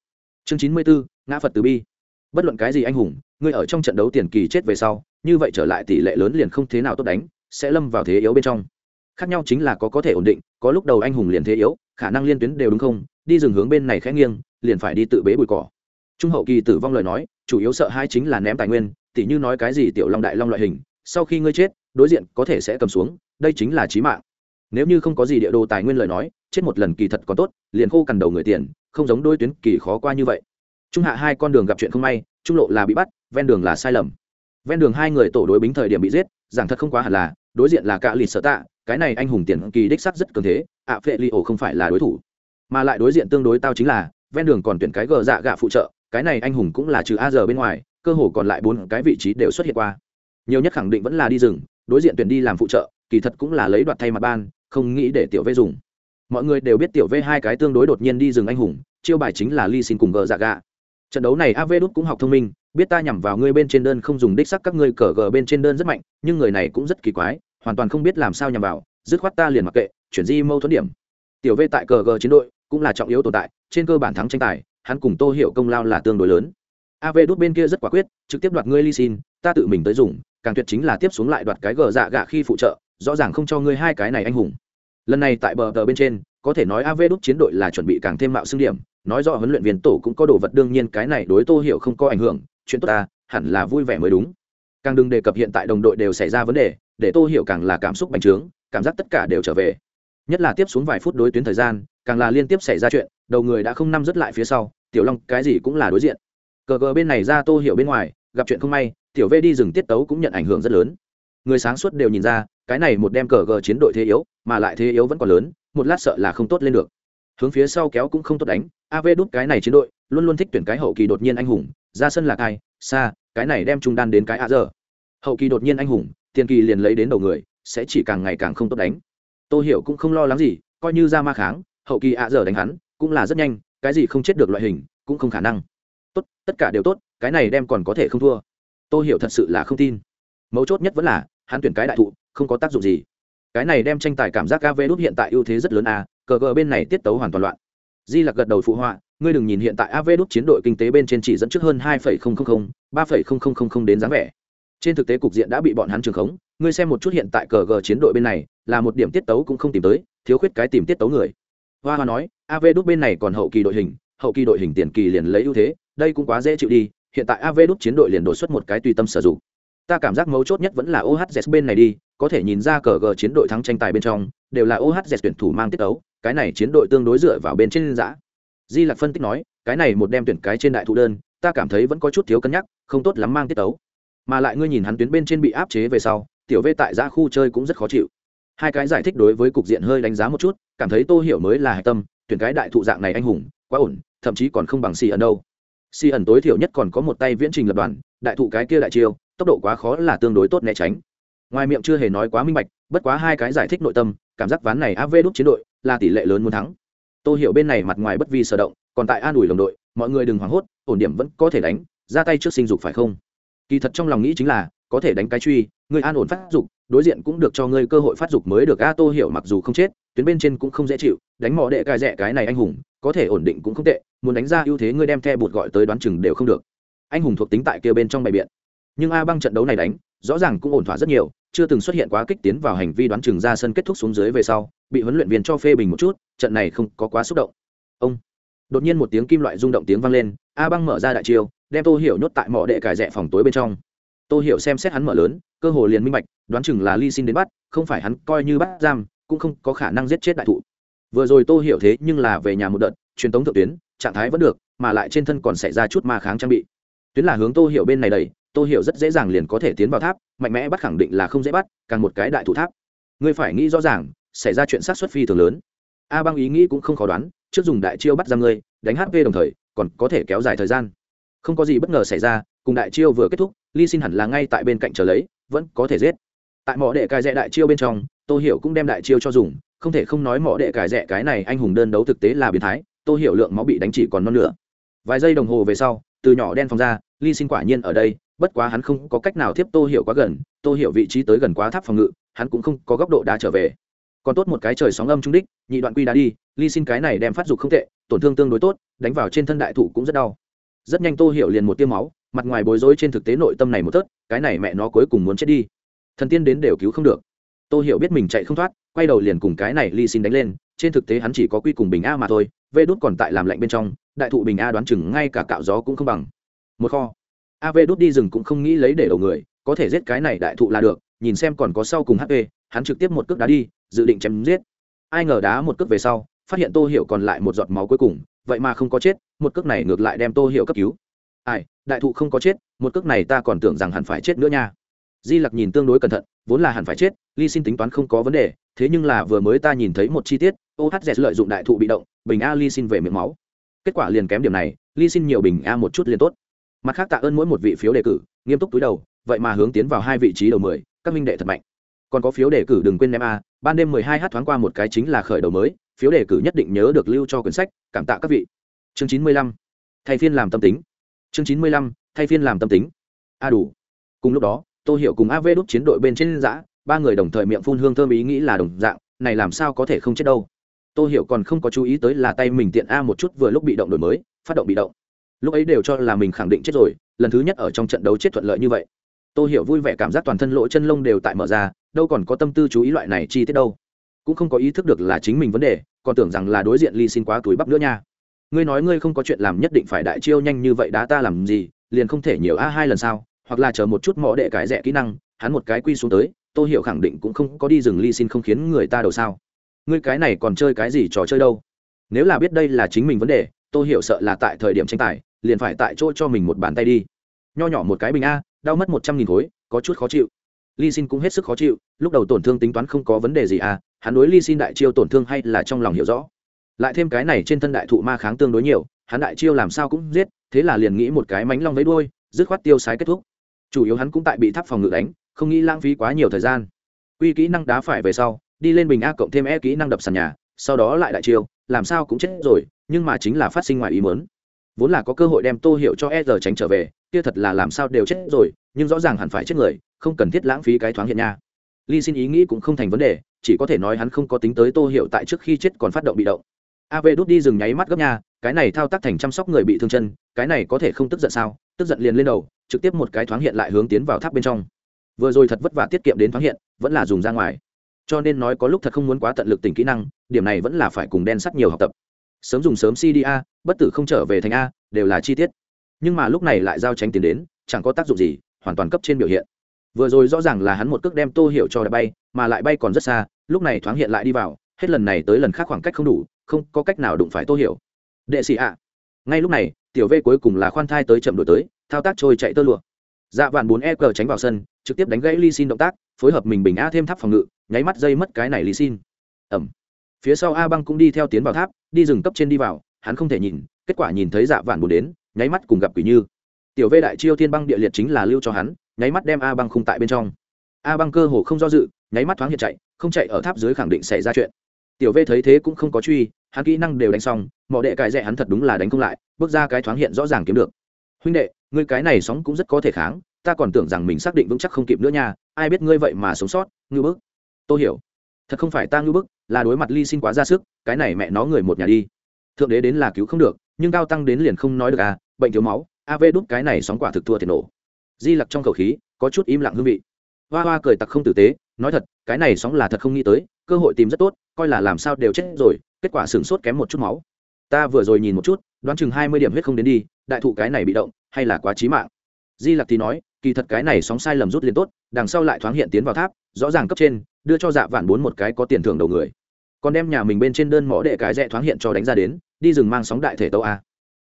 Chương chín mươi bốn ngã phật từ bi. Bất luận cái gì anh hùng, ngươi ở trong trận đấu tiền kỳ chết về sau, như vậy trở lại tỷ lệ lớn liền không thế nào tốt đánh, sẽ lâm vào thế yếu bên trong. Khác nhau chính là có có thể ổn định, có lúc đầu anh hùng liền thế yếu, khả năng liên tuyến đều đúng không? Đi rừng hướng bên này khẽ nghiêng, liền phải đi tự bế bụi cỏ. Trung hậu kỳ tử vong lời nói, chủ yếu sợ hai chính là ném tài nguyên, tỉ như nói cái gì tiểu long đại long loại hình, sau khi ngươi chết đối diện có thể sẽ cầm xuống, đây chính là trí mạng. Nếu như không có gì địa đồ tài nguyên lời nói, chết một lần kỳ thật còn tốt, liền khô cằn đầu người tiền, không giống đôi tuyến kỳ khó qua như vậy. Trung hạ hai con đường gặp chuyện không may, trung lộ là bị bắt, ven đường là sai lầm. Ven đường hai người tổ đối bính thời điểm bị giết, giảng thật không quá hẳn là, đối diện là cạ lịt sở tạ, cái này anh hùng tiền kỳ đích sắc rất cường thế, ạ phệ li ổ không phải là đối thủ. Mà lại đối diện tương đối tao chính là, ven đường còn tuyển cái gờ dạ gạ phụ trợ, cái này anh hùng cũng là trừ a giờ bên ngoài, cơ hồ còn lại bốn cái vị trí đều xuất hiện qua. Nhiều nhất khẳng định vẫn là đi rừng đối diện tuyển đi làm phụ trợ, kỳ thật cũng là lấy đoạt thay mặt ban, không nghĩ để tiểu v dùng. Mọi người đều biết tiểu v hai cái tương đối đột nhiên đi rừng anh hùng, chiêu bài chính là ly xin cùng gờ dạ gạ. Trận đấu này av đút cũng học thông minh, biết ta nhằm vào ngươi bên trên đơn không dùng đích sắc các ngươi cờ gờ bên trên đơn rất mạnh, nhưng người này cũng rất kỳ quái, hoàn toàn không biết làm sao nhằm vào, dứt khoát ta liền mặc kệ, chuyển di mâu thuẫn điểm. Tiểu v tại cờ gờ chiến đội cũng là trọng yếu tồn tại, trên cơ bản thắng tranh tài, hắn cùng tô hiểu công lao là tương đối lớn. Av đút bên kia rất quả quyết, trực tiếp đoạt ngươi ly xin ta tự mình tới dùng càng tuyệt chính là tiếp xuống lại đoạt cái gờ dạ gạ khi phụ trợ, rõ ràng không cho ngươi hai cái này anh hùng. Lần này tại bờ tờ bên trên, có thể nói av đúc chiến đội là chuẩn bị càng thêm mạo xưng điểm, nói rõ huấn luyện viên tổ cũng có đồ vật đương nhiên cái này đối tô hiểu không có ảnh hưởng, chuyện tốt ta, hẳn là vui vẻ mới đúng. Càng đừng đề cập hiện tại đồng đội đều xảy ra vấn đề, để tô hiểu càng là cảm xúc bành trướng, cảm giác tất cả đều trở về. Nhất là tiếp xuống vài phút đối tuyến thời gian, càng là liên tiếp xảy ra chuyện, đầu người đã không năm dứt lại phía sau, tiểu long cái gì cũng là đối diện. Cờ gờ bên này ra tô hiểu bên ngoài, gặp chuyện không may tiểu v đi rừng tiết tấu cũng nhận ảnh hưởng rất lớn. Người sáng suốt đều nhìn ra, cái này một đem cờ gờ chiến đội thế yếu, mà lại thế yếu vẫn còn lớn, một lát sợ là không tốt lên được. Hướng phía sau kéo cũng không tốt đánh av đút cái này chiến đội, luôn luôn thích tuyển cái hậu kỳ đột nhiên anh hùng, ra sân là cai xa, cái này đem trung đan đến cái a giờ. Hậu kỳ đột nhiên anh hùng, tiền kỳ liền lấy đến đầu người, sẽ chỉ càng ngày càng không tốt đánh. Tôi hiểu cũng không lo lắng gì, coi như ra ma kháng, hậu kỳ a giờ đánh hắn, cũng là rất nhanh, cái gì không chết được loại hình, cũng không khả năng. Tốt, tất cả đều tốt, cái này đem còn có thể không thua. Tôi hiểu thật sự là không tin. Mấu chốt nhất vẫn là, hắn tuyển cái đại thụ, không có tác dụng gì. Cái này đem tranh tài cảm giác av đút hiện tại ưu thế rất lớn a, cờ gờ bên này tiết tấu hoàn toàn loạn. Di lặc gật đầu phụ họa, ngươi đừng nhìn hiện tại av đút chiến đội kinh tế bên trên chỉ dẫn trước hơn hai ba đến dáng vẻ. Trên thực tế cục diện đã bị bọn hắn trường khống, ngươi xem một chút hiện tại cờ gờ chiến đội bên này, là một điểm tiết tấu cũng không tìm tới, thiếu khuyết cái tìm tiết tấu người. Hoa hoa nói av đút bên này còn hậu kỳ đội hình, hậu kỳ đội hình tiền kỳ liền lấy ưu thế, đây cũng quá dễ chịu đi hiện tại av đút chiến đội liền đột xuất một cái tùy tâm sử dụng. Ta cảm giác mấu chốt nhất vẫn là ohz bên này đi, có thể nhìn ra cờ gờ chiến đội thắng tranh tài bên trong, đều là ohz tuyển thủ mang tiết ấu, cái này chiến đội tương đối dựa vào bên trên giã. Di lạc phân tích nói, cái này một đem tuyển cái trên đại thụ đơn, ta cảm thấy vẫn có chút thiếu cân nhắc, không tốt lắm mang tiết ấu. Mà lại ngươi nhìn hắn tuyến bên trên bị áp chế về sau, tiểu v tại giã khu chơi cũng rất khó chịu. Hai cái giải thích đối với cục diện hơi đánh giá một chút, cảm thấy tô hiểu mới là hạch tâm, tuyển cái đại thụ dạng này anh hùng, quá ổn, thậm chí còn không bằng xì ẩn đâu. Si ẩn tối thiểu nhất còn có một tay viễn trình lập đoàn, đại thụ cái kia đại chiêu, tốc độ quá khó là tương đối tốt né tránh. Ngoài miệng chưa hề nói quá minh bạch, bất quá hai cái giải thích nội tâm, cảm giác ván này av đúc chiến đội là tỷ lệ lớn muốn thắng. Tôi hiểu bên này mặt ngoài bất vi sở động, còn tại an ủi đồng đội, mọi người đừng hoảng hốt, ổn điểm vẫn có thể đánh, ra tay trước sinh dục phải không? Kỳ thật trong lòng nghĩ chính là, có thể đánh cái truy, người an ổn phát dục, đối diện cũng được cho ngươi cơ hội phát dục mới được a tô hiểu mặc dù không chết, tuyến bên trên cũng không dễ chịu, đánh mỏ đệ cai rẻ cái này anh hùng có thể ổn định cũng không tệ, muốn đánh ra ưu thế ngươi đem the bụt gọi tới đoán chừng đều không được. Anh hùng thuộc tính tại kia bên trong bài biện. Nhưng a băng trận đấu này đánh, rõ ràng cũng ổn thỏa rất nhiều, chưa từng xuất hiện quá kích tiến vào hành vi đoán chừng ra sân kết thúc xuống dưới về sau, bị huấn luyện viên cho phê bình một chút, trận này không có quá xúc động. Ông. Đột nhiên một tiếng kim loại rung động tiếng vang lên, a băng mở ra đại chiêu, đem tô hiểu nhốt tại mỏ đệ cải rẽ phòng tối bên trong. Tô hiểu xem xét hắn mở lớn, cơ hồ liền minh bạch, đoán chừng là ly xin đến bắt, không phải hắn coi như bắt giam, cũng không có khả năng giết chết đại thụ vừa rồi tô hiểu thế nhưng là về nhà một đợt, truyền tống thượng tuyến, trạng thái vẫn được, mà lại trên thân còn xảy ra chút ma kháng trang bị. Tuyến là hướng tô hiểu bên này đầy tô hiểu rất dễ dàng liền có thể tiến vào tháp, mạnh mẽ bắt khẳng định là không dễ bắt, càng một cái đại thủ tháp. Ngươi phải nghĩ rõ ràng, xảy ra chuyện sát xuất phi thường lớn. A băng ý nghĩ cũng không khó đoán, trước dùng đại chiêu bắt ra ngươi, đánh hp đồng thời, còn có thể kéo dài thời gian. Không có gì bất ngờ xảy ra, cùng đại chiêu vừa kết thúc, ly xin hẳn là ngay tại bên cạnh chờ lấy, vẫn có thể giết. Tại mỏ đệ cài rẽ đại chiêu bên trong, tô hiểu cũng đem đại chiêu cho dùng không thể không nói mỏ đệ cài rẽ cái này anh hùng đơn đấu thực tế là biến thái tôi hiểu lượng máu bị đánh chỉ còn non nữa vài giây đồng hồ về sau, từ nhỏ đen phòng ra, ly xin quả nhiên ở đây, bất quá hắn không có cách nào tiếp tô hiểu quá gần, tô hiểu vị trí tới gần quá tháp phòng ngự, hắn cũng không có góc độ đá trở về. Còn tốt một cái trời sóng âm trung đích, nhị đoạn quy đá đi, ly xin cái này đem phát dục không tệ, tổn thương tương đối tốt, đánh vào trên thân đại thủ cũng rất đau. Rất nhanh tô hiểu liền một tiêm máu, mặt ngoài bối rối trên thực tế nội tâm này một tớt cái này mẹ nó cuối cùng muốn chết đi. Thần tiên đến đều cứu không được tô hiểu biết mình chạy không thoát, quay đầu liền cùng cái này ly xin đánh lên, trên thực tế hắn chỉ có quy cùng bình a mà thôi, vê đút còn tại làm lạnh bên trong, đại thụ bình a đoán chừng ngay cả cạo gió cũng không bằng. Một kho. Av đốt đi rừng cũng không nghĩ lấy để đầu người, có thể giết cái này đại thụ là được, nhìn xem còn có sau cùng hp hắn trực tiếp một cước đá đi, dự định chém giết. Ai ngờ đá một cước về sau, phát hiện tô hiểu còn lại một giọt máu cuối cùng, vậy mà không có chết, một cước này ngược lại đem tô hiểu cấp cứu. Ai, đại thụ không có chết, một cước này ta còn tưởng rằng hẳn phải chết nữa nha di lặc nhìn tương đối cẩn thận, vốn là hẳn phải chết, ly xin tính toán không có vấn đề, thế nhưng là vừa mới ta nhìn thấy một chi tiết ohz lợi dụng đại thụ bị động, bình a ly xin về miệng máu. Kết quả liền kém điểm này, ly xin nhiều bình a một chút liền tốt. Mặt khác tạ ơn mỗi một vị phiếu đề cử, nghiêm túc túi đầu, vậy mà hướng tiến vào hai vị trí đầu mười, các minh đệ thật mạnh. Còn có phiếu đề cử đừng quên em a, ban đêm mười hai h thoáng qua một cái chính là khởi đầu mới, phiếu đề cử nhất định nhớ được lưu cho quyển sách, cảm tạ các vị. Chương chín mươi lăm, thay phiên làm tâm tính. Chương chín mươi lăm, thay phiên làm tâm tính. A đủ. Cùng lúc đó Tô hiểu cùng av đúc chiến đội bên trên giã ba người đồng thời miệng phun hương thơm ý nghĩ là đồng dạng, này làm sao có thể không chết đâu. Tô hiểu còn không có chú ý tới là tay mình tiện a một chút vừa lúc bị động đổi mới, phát động bị động. Lúc ấy đều cho là mình khẳng định chết rồi, lần thứ nhất ở trong trận đấu chết thuận lợi như vậy. Tô hiểu vui vẻ cảm giác toàn thân lỗ chân lông đều tại mở ra, đâu còn có tâm tư chú ý loại này chi tiết đâu. Cũng không có ý thức được là chính mình vấn đề, còn tưởng rằng là đối diện ly xin quá túi bắp nữa nha. Ngươi nói ngươi không có chuyện làm nhất định phải đại chiêu nhanh như vậy đá ta làm gì, liền không thể nhiều a hai lần sao hoặc là chờ một chút mỏ đệ cái rẻ kỹ năng, hắn một cái quy xuống tới tôi hiểu khẳng định cũng không có đi rừng ly xin không khiến người ta đầu sao. Ngươi cái này còn chơi cái gì trò chơi đâu? Nếu là biết đây là chính mình vấn đề tôi hiểu sợ là tại thời điểm tranh tài, liền phải tại chỗ cho mình một bàn tay đi. Nho nhỏ một cái bình a, đau mất một trăm nghìn khối, có chút khó chịu. Ly xin cũng hết sức khó chịu, lúc đầu tổn thương tính toán không có vấn đề gì à hắn đối ly xin đại chiêu tổn thương hay là trong lòng hiểu rõ. Lại thêm cái này trên thân đại thụ ma kháng tương đối nhiều, hắn đại chiêu làm sao cũng giết, thế là liền nghĩ một cái mánh long lấy đuôi, dứt khoát tiêu sái kết thúc chủ yếu hắn cũng tại bị tháp phòng ngự đánh, không nghĩ lãng phí quá nhiều thời gian. Quy kỹ năng đá phải về sau, đi lên bình a cộng thêm e kỹ năng đập sàn nhà, sau đó lại đại chiêu, làm sao cũng chết rồi, nhưng mà chính là phát sinh ngoài ý mớn vốn là có cơ hội đem tô hiệu cho e r tránh trở về, kia thật là làm sao đều chết rồi, nhưng rõ ràng hẳn phải chết người, không cần thiết lãng phí cái thoáng hiện nha. Ly xin ý nghĩ cũng không thành vấn đề, chỉ có thể nói hắn không có tính tới tô hiệu tại trước khi chết còn phát động bị động. Av đút đi rừng nháy mắt gấp nha, cái này thao tác thành chăm sóc người bị thương chân, cái này có thể không tức giận sao? Tức giận liền lên đầu, trực tiếp một cái thoáng hiện lại hướng tiến vào tháp bên trong. Vừa rồi thật vất vả tiết kiệm đến thoáng hiện, vẫn là dùng ra ngoài. Cho nên nói có lúc thật không muốn quá tận lực tỉnh kỹ năng, điểm này vẫn là phải cùng đen sắt nhiều học tập. Sớm dùng sớm cda bất tử không trở về thành a, đều là chi tiết. Nhưng mà lúc này lại giao tránh tiền đến, chẳng có tác dụng gì, hoàn toàn cấp trên biểu hiện. Vừa rồi rõ ràng là hắn một cước đem tô hiểu cho đã bay, mà lại bay còn rất xa, lúc này thoáng hiện lại đi vào, hết lần này tới lần khác khoảng cách không đủ, không có cách nào đụng phải tô hiểu. Đệ sĩ ạ ngay lúc này, tiểu v cuối cùng là khoan thai tới chậm đổi tới, thao tác trôi chạy tơ lụa. Dạ vạn bốn e cờ tránh vào sân, trực tiếp đánh gãy ly xin động tác, phối hợp mình bình a thêm tháp phòng ngự, nháy mắt dây mất cái này ly xin ẩm. Phía sau a băng cũng đi theo tiến vào tháp, đi rừng cấp trên đi vào, hắn không thể nhìn, kết quả nhìn thấy dạ vạn bốn đến, nháy mắt cùng gặp quỷ như. Tiểu v đại chiêu thiên băng địa liệt chính là lưu cho hắn, nháy mắt đem a băng khung tại bên trong. A băng cơ hồ không do dự, nháy mắt thoáng hiện chạy, không chạy ở tháp dưới khẳng định xảy ra chuyện. Tiểu v thấy thế cũng không có truy hắn kỹ năng đều đánh xong mọi đệ cài rẽ hắn thật đúng là đánh không lại, bước ra cái thoáng hiện rõ ràng kiếm được. Huynh đệ, ngươi cái này sóng cũng rất có thể kháng, ta còn tưởng rằng mình xác định vững chắc không kịp nữa nha, ai biết ngươi vậy mà sống sót ngư bức. Tôi hiểu. Thật không phải ta ngư bức, là đối mặt ly xin quá ra sức, cái này mẹ nó người một nhà đi. Thượng đế đến là cứu không được, nhưng cao tăng đến liền không nói được à bệnh thiếu máu av đút cái này sóng quả thực thua thiệt nổ. Di lặc trong khẩu khí, có chút im lặng hương vị. Hoa hoa cười tặc không tử tế, nói thật, cái này sóng là thật không nghĩ tới, cơ hội tìm rất tốt, coi là làm sao đều chết rồi kết quả sửng sốt kém một chút máu. Ta vừa rồi nhìn một chút, đoán chừng hai mươi điểm huyết không đến đi, đại thụ cái này bị động, hay là quá trí mạng. Di lặc thì nói, kỳ thật cái này sóng sai lầm rút liền tốt, đằng sau lại thoáng hiện tiến vào tháp, rõ ràng cấp trên, đưa cho dạ vạn bốn một cái có tiền thưởng đầu người. Còn đem nhà mình bên trên đơn mõ đệ cái rẽ thoáng hiện cho đánh ra đến, đi rừng mang sóng đại thể tâu a.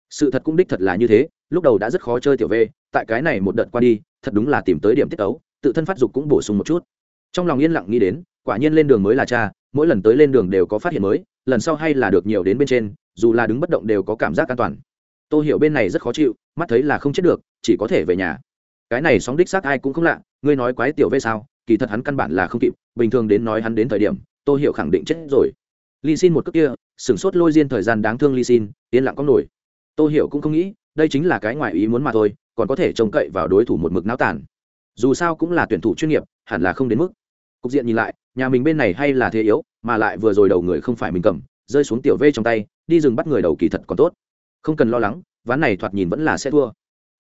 Sự thật cũng đích thật là như thế, lúc đầu đã rất khó chơi tiểu v tại cái này một đợt qua đi, thật đúng là tìm tới điểm tiết ấu tự thân phát dục cũng bổ sung một chút. Trong lòng yên lặng nghĩ đến quả nhiên lên đường mới là cha, mỗi lần tới lên đường đều có phát hiện mới, lần sau hay là được nhiều đến bên trên, dù là đứng bất động đều có cảm giác an toàn. Tôi hiểu bên này rất khó chịu, mắt thấy là không chết được, chỉ có thể về nhà. Cái này sóng đích xác ai cũng không lạ, ngươi nói quái tiểu vê sao, kỳ thật hắn căn bản là không kịp, bình thường đến nói hắn đến thời điểm tôi hiểu khẳng định chết rồi. Ly xin một cước kia, sửng sốt lôi diên thời gian đáng thương ly xin, yên lặng có nổi. Tôi hiểu cũng không nghĩ, đây chính là cái ngoại ý muốn mà thôi, còn có thể trông cậy vào đối thủ một mực náo tàn. Dù sao cũng là tuyển thủ chuyên nghiệp, hẳn là không đến mức. Cục diện nhìn lại nhà mình bên này hay là thế yếu, mà lại vừa rồi đầu người không phải mình cầm, rơi xuống tiểu vê trong tay, đi rừng bắt người đầu kỳ thật còn tốt. Không cần lo lắng, ván này thoạt nhìn vẫn là sẽ thua.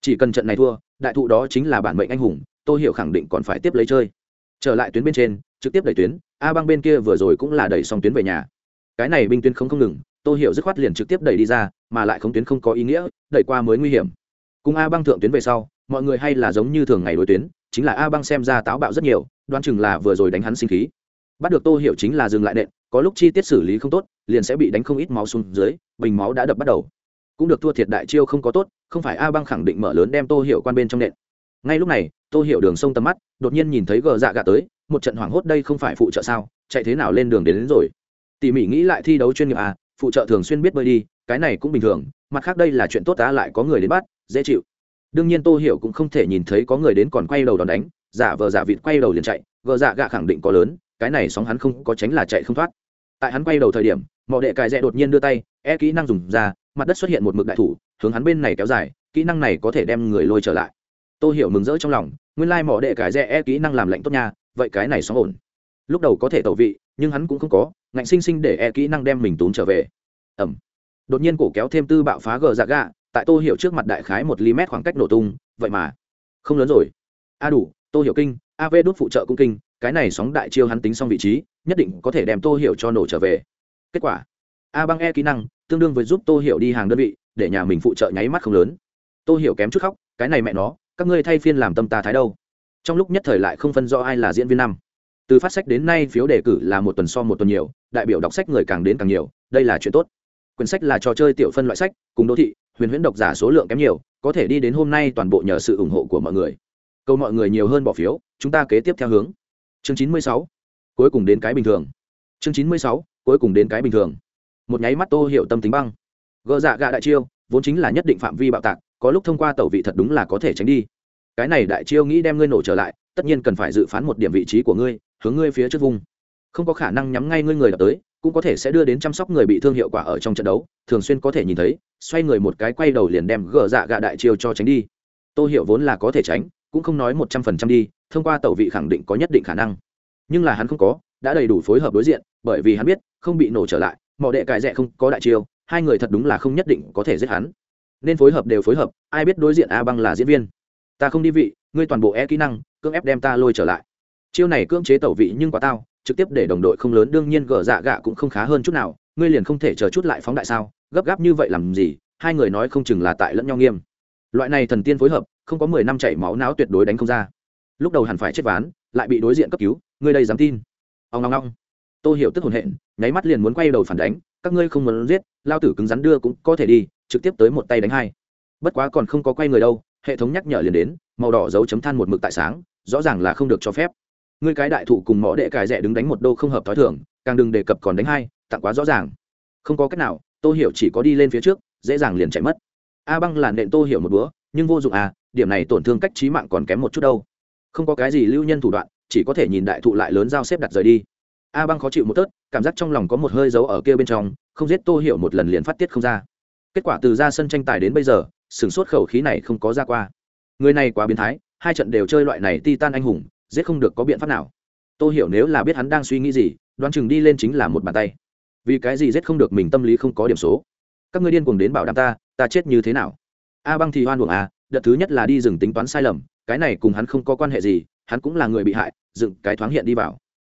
Chỉ cần trận này thua, đại thụ đó chính là bản mệnh anh hùng tôi hiểu khẳng định còn phải tiếp lấy chơi. Trở lại tuyến bên trên, trực tiếp đẩy tuyến, a băng bên kia vừa rồi cũng là đẩy xong tuyến về nhà. Cái này binh tuyến không không ngừng tôi hiểu dứt khoát liền trực tiếp đẩy đi ra, mà lại không tuyến không có ý nghĩa, đẩy qua mới nguy hiểm. Cùng a băng thượng tuyến về sau, mọi người hay là giống như thường ngày đối tuyến, chính là a băng xem ra táo bạo rất nhiều đoan chừng là vừa rồi đánh hắn sinh khí bắt được tô hiểu chính là dừng lại nện có lúc chi tiết xử lý không tốt liền sẽ bị đánh không ít máu xuống dưới bình máu đã đập bắt đầu. Cũng được thua thiệt đại chiêu không có tốt không phải a băng khẳng định mở lớn đem tô hiểu quan bên trong nện. Ngay lúc này tô hiểu đường sông tầm mắt đột nhiên nhìn thấy gờ dạ gạ tới một trận hoảng hốt đây không phải phụ trợ sao chạy thế nào lên đường đến, đến rồi. Tỉ mỉ nghĩ lại thi đấu chuyên nghiệp à phụ trợ thường xuyên biết bơi đi cái này cũng bình thường mặt khác đây là chuyện tốt ta lại có người đến bắt dễ chịu. Đương nhiên tô hiểu cũng không thể nhìn thấy có người đến còn quay đầu đòn đánh giả vờ giả vịt quay đầu liền chạy gờ dạ gạ khẳng định có lớn cái này sóng hắn không có tránh là chạy không thoát. Tại hắn quay đầu thời điểm mọi đệ cài rẽ đột nhiên đưa tay e kỹ năng dùng ra, mặt đất xuất hiện một mực đại thủ, hướng hắn bên này kéo dài, kỹ năng này có thể đem người lôi trở lại. Tôi hiểu mừng rỡ trong lòng, nguyên lai mỏ đệ cải rẽ e kỹ năng làm lạnh tốt nha, vậy cái này sóng ổn. Lúc đầu có thể tẩu vị, nhưng hắn cũng không có, ngạnh sinh sinh để e kỹ năng đem mình tốn trở về. Ẩm đột nhiên cổ kéo thêm tư bạo phá gờ dạ gạ, tại tô hiểu trước mặt đại khái một ly mét khoảng cách nổ tung, vậy mà. Không lớn rồi. A đủ, tô hiểu kinh av đốt phụ trợ cung kinh, cái này sóng đại chiêu hắn tính xong vị trí, nhất định có thể đem tô hiểu cho nổ trở về. Kết quả, a băng e kỹ năng tương đương với giúp tô hiểu đi hàng đơn vị, để nhà mình phụ trợ nháy mắt không lớn. Tô hiểu kém chút khóc, cái này mẹ nó, các ngươi thay phiên làm tâm ta thái đâu? Trong lúc nhất thời lại không phân rõ ai là diễn viên năm. Từ phát sách đến nay phiếu đề cử là một tuần so một tuần nhiều, đại biểu đọc sách người càng đến càng nhiều, đây là chuyện tốt. Quyển sách là trò chơi tiểu phân loại sách, cùng đô thị, huyền huyễn độc giả số lượng kém nhiều, có thể đi đến hôm nay toàn bộ nhờ sự ủng hộ của mọi người. Câu mọi người nhiều hơn bỏ phiếu chúng ta kế tiếp theo hướng. Chương chín mươi sáu, cuối cùng đến cái bình thường. Chương chín mươi sáu, cuối cùng đến cái bình thường. Một nháy mắt tô hiểu tâm tính băng. Gỡ dạ gạ đại chiêu, vốn chính là nhất định phạm vi bạo tạc, có lúc thông qua tẩu vị thật đúng là có thể tránh đi. Cái này đại chiêu nghĩ đem ngươi nổ trở lại, tất nhiên cần phải dự phán một điểm vị trí của ngươi, hướng ngươi phía trước vùng. Không có khả năng nhắm ngay ngươi người đập tới, cũng có thể sẽ đưa đến chăm sóc người bị thương hiệu quả ở trong trận đấu, thường xuyên có thể nhìn thấy, xoay người một cái quay đầu liền đem gỡ dạ gạ đại chiêu cho tránh đi. Tô hiểu vốn là có thể tránh cũng không nói một trăm phần trăm đi, thông qua tẩu vị khẳng định có nhất định khả năng. Nhưng là hắn không có, đã đầy đủ phối hợp đối diện, bởi vì hắn biết, không bị nổ trở lại mọi đệ cài rẽ không có đại chiêu, hai người thật đúng là không nhất định có thể giết hắn. Nên phối hợp đều phối hợp, ai biết đối diện a băng là diễn viên. Ta không đi vị, ngươi toàn bộ e kỹ năng, cưỡng ép đem ta lôi trở lại. Chiêu này cưỡng chế tẩu vị nhưng quá tao, trực tiếp để đồng đội không lớn, đương nhiên gờ dạ gạ cũng không khá hơn chút nào, ngươi liền không thể chờ chút lại phóng đại sao? Gấp gáp như vậy làm gì? Hai người nói không chừng là tại lẫn nhau nghiêm loại này thần tiên phối hợp không có mười năm chảy máu não tuyệt đối đánh không ra. Lúc đầu hẳn phải chết ván lại bị đối diện cấp cứu ngươi đây dám tin. Ông ngong ngong tôi hiểu tức hồn hện nháy mắt liền muốn quay đầu phản đánh các ngươi không muốn giết lao tử cứng rắn đưa cũng có thể đi trực tiếp tới một tay đánh hai. Bất quá còn không có quay người đâu hệ thống nhắc nhở liền đến màu đỏ dấu chấm than một mực tại sáng rõ ràng là không được cho phép. Ngươi cái đại thụ cùng mõ đệ cài rẻ đứng đánh một đô không hợp thói thường, càng đừng đề cập còn đánh hai tặng quá rõ ràng. Không có cách nào tôi hiểu chỉ có đi lên phía trước dễ dàng liền chạy mất a băng là nện tô hiểu một bữa, nhưng vô dụng à điểm này tổn thương cách trí mạng còn kém một chút đâu. Không có cái gì lưu nhân thủ đoạn chỉ có thể nhìn đại thụ lại lớn giao xếp đặt rời đi. A băng khó chịu một tớt cảm giác trong lòng có một hơi dấu ở kia bên trong không giết tô hiểu một lần liền phát tiết không ra. Kết quả từ ra sân tranh tài đến bây giờ sửng sốt khẩu khí này không có ra qua. Người này quá biến thái hai trận đều chơi loại này ti tan anh hùng giết không được có biện pháp nào. Tô hiểu nếu là biết hắn đang suy nghĩ gì đoán chừng đi lên chính là một bàn tay. Vì cái gì giết không được mình tâm lý không có điểm số. Các ngươi điên cuồng đến bảo đảm ta ta chết như thế nào? A băng thì hoan buồng à đợt thứ nhất là đi dừng tính toán sai lầm, cái này cùng hắn không có quan hệ gì, hắn cũng là người bị hại, dựng cái thoáng hiện đi vào.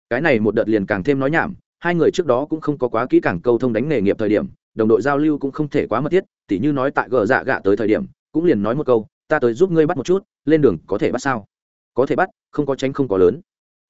Cái này một đợt liền càng thêm nói nhảm, hai người trước đó cũng không có quá kỹ càng câu thông đánh nghề nghiệp thời điểm, đồng đội giao lưu cũng không thể quá mật thiết, tỉ như nói tại gờ dạ gạ tới thời điểm, cũng liền nói một câu, ta tới giúp ngươi bắt một chút, lên đường có thể bắt sao? Có thể bắt, không có tránh không có lớn.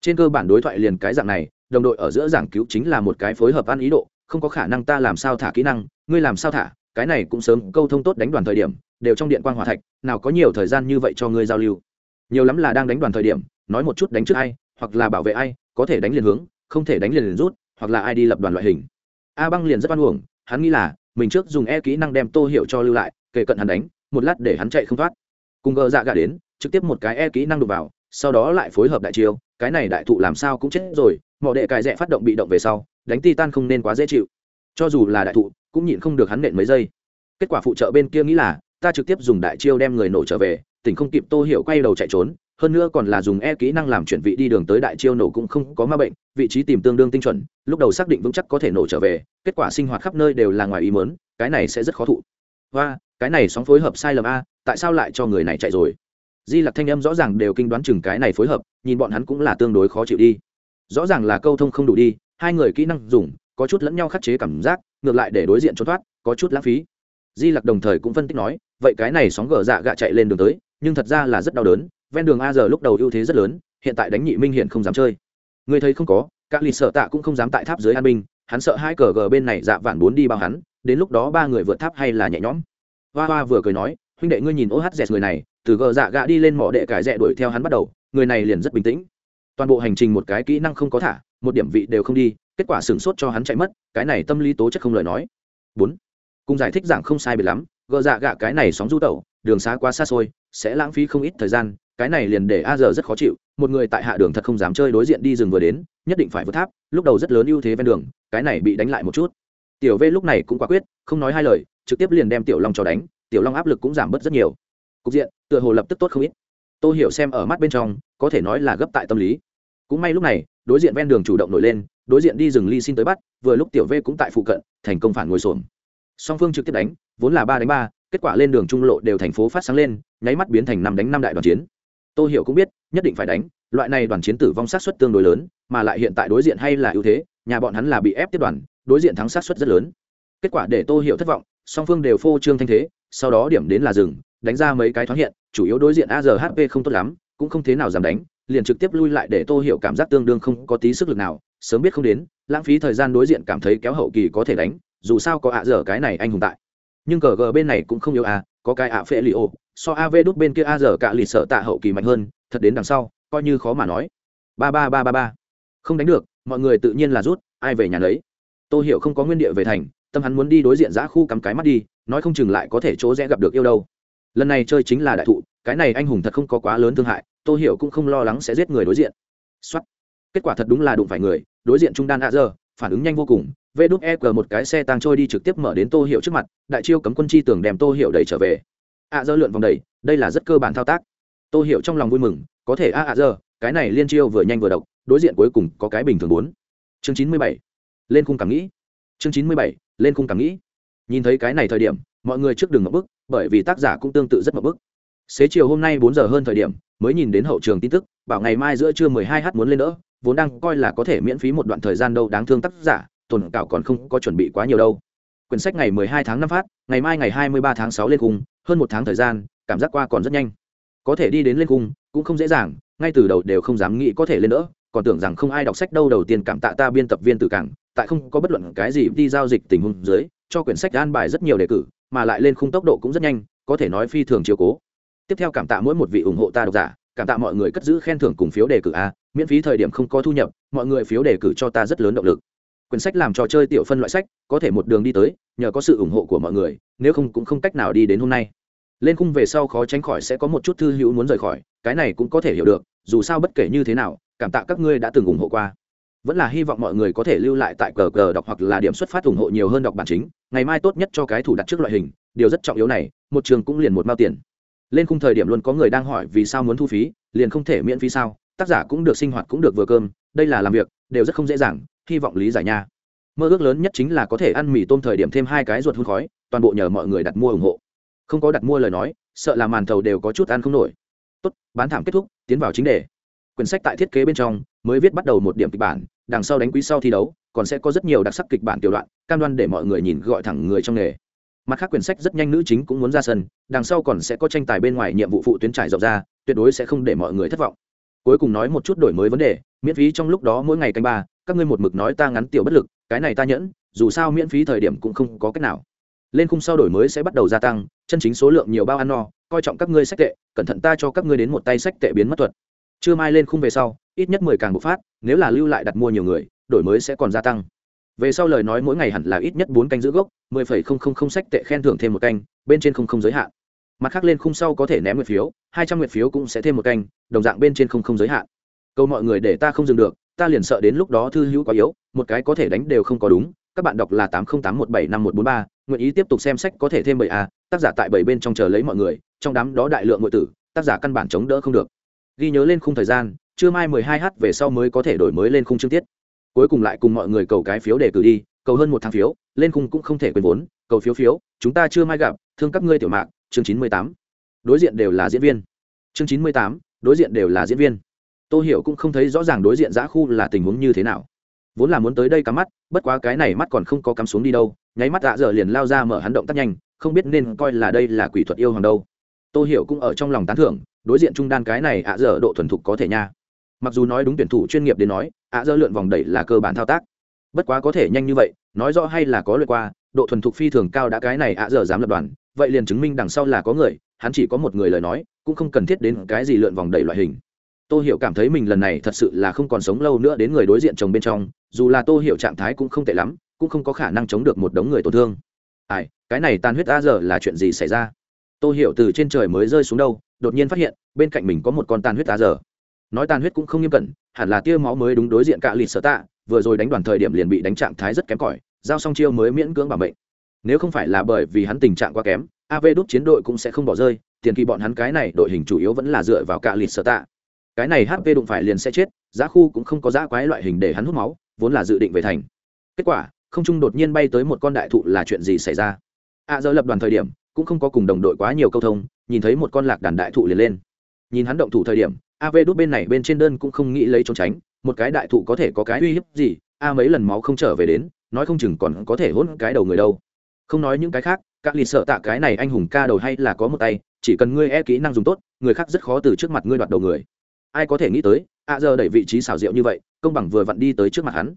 Trên cơ bản đối thoại liền cái dạng này, đồng đội ở giữa giảng cứu chính là một cái phối hợp ăn ý độ, không có khả năng ta làm sao thả kỹ năng, ngươi làm sao thả? Cái này cũng sớm câu thông tốt đánh đoàn thời điểm đều trong điện quan hòa thạch nào có nhiều thời gian như vậy cho ngươi giao lưu. Nhiều lắm là đang đánh đoàn thời điểm nói một chút đánh trước ai hoặc là bảo vệ ai có thể đánh liền hướng không thể đánh liền, liền rút hoặc là ai đi lập đoàn loại hình. A băng liền rất oan uổng hắn nghĩ là mình trước dùng e kỹ năng đem tô hiệu cho lưu lại kể cận hắn đánh một lát để hắn chạy không thoát. Cùng gờ dạ gà đến trực tiếp một cái e kỹ năng đục vào sau đó lại phối hợp đại chiêu cái này đại thụ làm sao cũng chết rồi mọi đệ cài rẽ phát động bị động về sau đánh titan không nên quá dễ chịu. Cho dù là đại thụ cũng nhịn không được hắn nện mấy giây. Kết quả phụ trợ bên kia nghĩ là, ta trực tiếp dùng đại chiêu đem người nổ trở về, tỉnh không kịp tô hiểu quay đầu chạy trốn, hơn nữa còn là dùng e kỹ năng làm chuyển vị đi đường tới đại chiêu nổ cũng không có ma bệnh, vị trí tìm tương đương tinh chuẩn, lúc đầu xác định vững chắc có thể nổ trở về, kết quả sinh hoạt khắp nơi đều là ngoài ý mớn cái này sẽ rất khó thụ. Và cái này sóng phối hợp sai lầm a, tại sao lại cho người này chạy rồi? Di lặc thanh âm rõ ràng đều kinh đoán chừng cái này phối hợp, nhìn bọn hắn cũng là tương đối khó chịu đi. Rõ ràng là câu thông không đủ đi, hai người kỹ năng dùng có chút lẫn nhau khắc chế cảm giác, ngược lại để đối diện trốn thoát, có chút lãng phí. Di lặc đồng thời cũng phân tích nói, vậy cái này sóng gờ dạ gạ chạy lên đường tới, nhưng thật ra là rất đau đớn, ven đường a giờ lúc đầu ưu thế rất lớn, hiện tại đánh nhị minh hiện không dám chơi. Người thấy không có, các lì sợ tạ cũng không dám tại tháp dưới an binh, hắn sợ hai cờ gờ bên này dạ vạn bốn đi bao hắn, đến lúc đó ba người vượt tháp hay là nhẹ nhõm. Hoa hoa vừa cười nói, huynh đệ ngươi nhìn ô hát dẹt người này, từ gờ dạ gạ đi lên mỏ đệ cải rẽ đuổi theo hắn bắt đầu, người này liền rất bình tĩnh. Toàn bộ hành trình một cái kỹ năng không có thả một điểm vị đều không đi, kết quả sửng sốt cho hắn chạy mất, cái này tâm lý tố chất không lời nói. Bốn, cùng giải thích giảng không sai biệt lắm gờ dạ gạ cái này sóng du tẩu, đường xa quá xa xôi, sẽ lãng phí không ít thời gian, cái này liền để a giờ rất khó chịu, một người tại hạ đường thật không dám chơi đối diện đi rừng vừa đến, nhất định phải vượt tháp, lúc đầu rất lớn ưu thế ven đường, cái này bị đánh lại một chút. Tiểu v lúc này cũng quả quyết, không nói hai lời, trực tiếp liền đem tiểu long cho đánh, tiểu long áp lực cũng giảm bớt rất nhiều. Cục diện, tựa hồ lập tức tốt không ít. Tôi hiểu xem ở mắt bên trong, có thể nói là gấp tại tâm lý. Cũng may lúc này đối diện ven đường chủ động nổi lên, đối diện đi rừng ly xin tới bắt, vừa lúc tiểu v cũng tại phụ cận, thành công phản ngồi xổm. Song phương trực tiếp đánh, vốn là ba đánh ba, kết quả lên đường trung lộ đều thành phố phát sáng lên, nháy mắt biến thành năm đánh năm đại đoàn chiến. Tôi hiểu cũng biết, nhất định phải đánh, loại này đoàn chiến tử vong sát suất tương đối lớn, mà lại hiện tại đối diện hay là ưu thế, nhà bọn hắn là bị ép tiếp đoàn, đối diện thắng sát suất rất lớn. Kết quả để tô hiểu thất vọng, song phương đều phô trương thanh thế, sau đó điểm đến là rừng đánh ra mấy cái thoáng hiện, chủ yếu đối diện azhp không tốt lắm, cũng không thế nào dám đánh liền trực tiếp lui lại để tô hiểu cảm giác tương đương không có tí sức lực nào, sớm biết không đến, lãng phí thời gian đối diện cảm thấy kéo hậu kỳ có thể đánh, dù sao có ạ dở cái này anh hùng tại. Nhưng cờ gờ bên này cũng không yếu à có cái ạ phệ li ô so av đút bên kia a dở cả lì sợ tạ hậu kỳ mạnh hơn, thật đến đằng sau, coi như khó mà nói. Ba ba ba ba ba. Không đánh được, mọi người tự nhiên là rút, ai về nhà lấy tô hiểu không có nguyên địa về thành, tâm hắn muốn đi đối diện giã khu cắm cái mắt đi, nói không chừng lại có thể chỗ rẽ gặp được yêu đâu lần này chơi chính là đại thụ, cái này anh hùng thật không có quá lớn thương hại, tô hiểu cũng không lo lắng sẽ giết người đối diện. Xuất kết quả thật đúng là đụng phải người, đối diện trung đan a giờ phản ứng nhanh vô cùng vê đúc e g một cái xe tăng trôi đi trực tiếp mở đến tô hiệu trước mặt, đại chiêu cấm quân chi tưởng đem tô hiệu đẩy trở về. A giờ lượn vòng đẩy, đây là rất cơ bản thao tác. Tô hiệu trong lòng vui mừng, có thể a a giờ cái này liên chiêu vừa nhanh vừa độc, đối diện cuối cùng có cái bình thường bốn. Chương chín mươi bảy. Lên khung cảm nghĩ. Chương chín mươi bảy, lên khung cảm nghĩ. Nhìn thấy cái này thời điểm, mọi người trước đường ngập bức bởi vì tác giả cũng tương tự rất mập bức. Xế chiều hôm nay bốn giờ hơn thời điểm mới nhìn đến hậu trường tin tức bảo ngày mai giữa trưa mười hai h muốn lên nữa vốn đang coi là có thể miễn phí một đoạn thời gian đâu đáng thương tác giả tuần cảo còn không có chuẩn bị quá nhiều đâu. Quyển sách ngày mười hai tháng năm phát ngày mai ngày hai mươi ba tháng sáu lên cùng, hơn một tháng thời gian cảm giác qua còn rất nhanh. Có thể đi đến lên cùng, cũng không dễ dàng ngay từ đầu đều không dám nghĩ có thể lên nữa còn tưởng rằng không ai đọc sách đâu đầu tiên cảm tạ ta biên tập viên từ cảng tại không có bất luận cái gì đi giao dịch tình huống dưới cho quyển sách an bài rất nhiều đề cử mà lại lên khung tốc độ cũng rất nhanh, có thể nói phi thường chiều cố. Tiếp theo cảm tạ mỗi một vị ủng hộ ta độc giả, cảm tạ mọi người cất giữ khen thưởng cùng phiếu đề cử a, miễn phí thời điểm không có thu nhập, mọi người phiếu đề cử cho ta rất lớn động lực. Quyển sách làm trò chơi tiểu phân loại sách, có thể một đường đi tới, nhờ có sự ủng hộ của mọi người, nếu không cũng không cách nào đi đến hôm nay. Lên khung về sau khó tránh khỏi sẽ có một chút thư hữu muốn rời khỏi, cái này cũng có thể hiểu được, dù sao bất kể như thế nào, cảm tạ các ngươi đã từng ủng hộ qua vẫn là hy vọng mọi người có thể lưu lại tại cờ cờ đọc hoặc là điểm xuất phát ủng hộ nhiều hơn đọc bản chính, ngày mai tốt nhất cho cái thủ đặt trước loại hình, điều rất trọng yếu này, một trường cũng liền một mao tiền. Lên khung thời điểm luôn có người đang hỏi vì sao muốn thu phí, liền không thể miễn phí sao, tác giả cũng được sinh hoạt cũng được vừa cơm, đây là làm việc, đều rất không dễ dàng, hy vọng lý giải nha. Mơ ước lớn nhất chính là có thể ăn mì tôm thời điểm thêm hai cái ruột hun khói, toàn bộ nhờ mọi người đặt mua ủng hộ. Không có đặt mua lời nói, sợ là màn thầu đều có chút ăn không nổi. Tốt, bán thảm kết thúc, tiến vào chính đề. Quyển sách tại thiết kế bên trong mới viết bắt đầu một điểm kịch bản, đằng sau đánh quý sau thi đấu, còn sẽ có rất nhiều đặc sắc kịch bản tiểu đoạn, cam đoan để mọi người nhìn gọi thẳng người trong nghề. Mặt khác quyển sách rất nhanh nữ chính cũng muốn ra sân, đằng sau còn sẽ có tranh tài bên ngoài nhiệm vụ phụ tuyến trải rộng ra, tuyệt đối sẽ không để mọi người thất vọng. Cuối cùng nói một chút đổi mới vấn đề, miễn phí trong lúc đó mỗi ngày canh ba, các ngươi một mực nói ta ngắn tiểu bất lực, cái này ta nhẫn, dù sao miễn phí thời điểm cũng không có cách nào. Lên khung sau đổi mới sẽ bắt đầu gia tăng, chân chính số lượng nhiều bao ăn no, coi trọng các ngươi sách tệ, cẩn thận ta cho các ngươi đến một tay sách tệ biến mất thuật chưa mai lên khung về sau, ít nhất mười càng bộc phát, nếu là lưu lại đặt mua nhiều người, đổi mới sẽ còn gia tăng. Về sau lời nói mỗi ngày hẳn là ít nhất bốn canh giữ gốc, mười phẩy không không không sách tệ khen thưởng thêm một canh, bên trên không không giới hạn. Mặt khác lên khung sau có thể ném nguyệt phiếu, hai trăm nguyệt phiếu cũng sẽ thêm một canh, đồng dạng bên trên không không giới hạn. Câu mọi người để ta không dừng được, ta liền sợ đến lúc đó thư hữu quá yếu, một cái có thể đánh đều không có đúng, các bạn đọc là tám không tám một bảy năm một bốn ba, nguyện ý tiếp tục xem sách có thể thêm bảy a, tác giả tại bảy bên trong chờ lấy mọi người, trong đám đó đại lượng ngụy tử, tác giả căn bản chống đỡ không được ghi nhớ lên khung thời gian chưa mai mười hai h về sau mới có thể đổi mới lên khung chương tiết. Cuối cùng lại cùng mọi người cầu cái phiếu để cử đi, cầu hơn một tháng phiếu, lên khung cũng không thể quên vốn, cầu phiếu phiếu, chúng ta chưa mai gặp, thương các ngươi tiểu mạng chương chín mươi tám. Đối diện đều là diễn viên. Chương chín mươi tám, đối diện đều là diễn viên. Tô hiểu cũng không thấy rõ ràng đối diện giã khu là tình huống như thế nào. Vốn là muốn tới đây cắm mắt, bất quá cái này mắt còn không có cắm xuống đi đâu, nháy mắt dạ dở liền lao ra mở hắn động tác nhanh, không biết nên coi là đây là quỷ thuật yêu hoàng đâu. Tô hiểu cũng ở trong lòng tán thưởng đối diện trung đan cái này ạ dở độ thuần thục có thể nha. Mặc dù nói đúng tuyển thủ chuyên nghiệp đến nói, ạ dở lượn vòng đẩy là cơ bản thao tác. Bất quá có thể nhanh như vậy, nói rõ hay là có lượt qua, độ thuần thục phi thường cao đã cái này ạ dở dám lập đoàn, vậy liền chứng minh đằng sau là có người, hắn chỉ có một người lời nói, cũng không cần thiết đến cái gì lượn vòng đẩy loại hình. Tô hiểu cảm thấy mình lần này thật sự là không còn sống lâu nữa đến người đối diện chồng bên trong, dù là tô hiểu trạng thái cũng không tệ lắm, cũng không có khả năng chống được một đống người tổn thương. Ai, cái này tan huyết a giờ là chuyện gì xảy ra? Tô hiểu từ trên trời mới rơi xuống đâu đột nhiên phát hiện bên cạnh mình có một con tan huyết tá giờ nói tan huyết cũng không nghiêm cẩn hẳn là tia máu mới đúng đối diện cạ lịt sở tạ vừa rồi đánh đoàn thời điểm liền bị đánh trạng thái rất kém cỏi giao xong chiêu mới miễn cưỡng bảo mệnh. Nếu không phải là bởi vì hắn tình trạng quá kém av đúc chiến đội cũng sẽ không bỏ rơi tiền kỳ bọn hắn cái này đội hình chủ yếu vẫn là dựa vào cạ lịt sở tạ. Cái này hp đụng phải liền sẽ chết giá khu cũng không có giá quái loại hình để hắn hút máu vốn là dự định về thành. Kết quả không trung đột nhiên bay tới một con đại thụ là chuyện gì xảy ra? Ạ à, giờ lập đoàn thời điểm cũng không có cùng đồng đội quá nhiều câu thông, nhìn thấy một con lạc đàn đại thụ liền lên. Nhìn hắn động thủ thời điểm av đút bên này bên trên đơn cũng không nghĩ lấy trốn tránh, một cái đại thụ có thể có cái uy hiếp gì, a mấy lần máu không trở về đến, nói không chừng còn có thể hôn cái đầu người đâu. Không nói những cái khác, các lì sợ tạ cái này anh hùng ca đầu hay là có một tay, chỉ cần ngươi e kỹ năng dùng tốt, người khác rất khó từ trước mặt ngươi đoạt đầu người. Ai có thể nghĩ tới, a giờ đẩy vị trí xảo diệu như vậy, công bằng vừa vặn đi tới trước mặt hắn.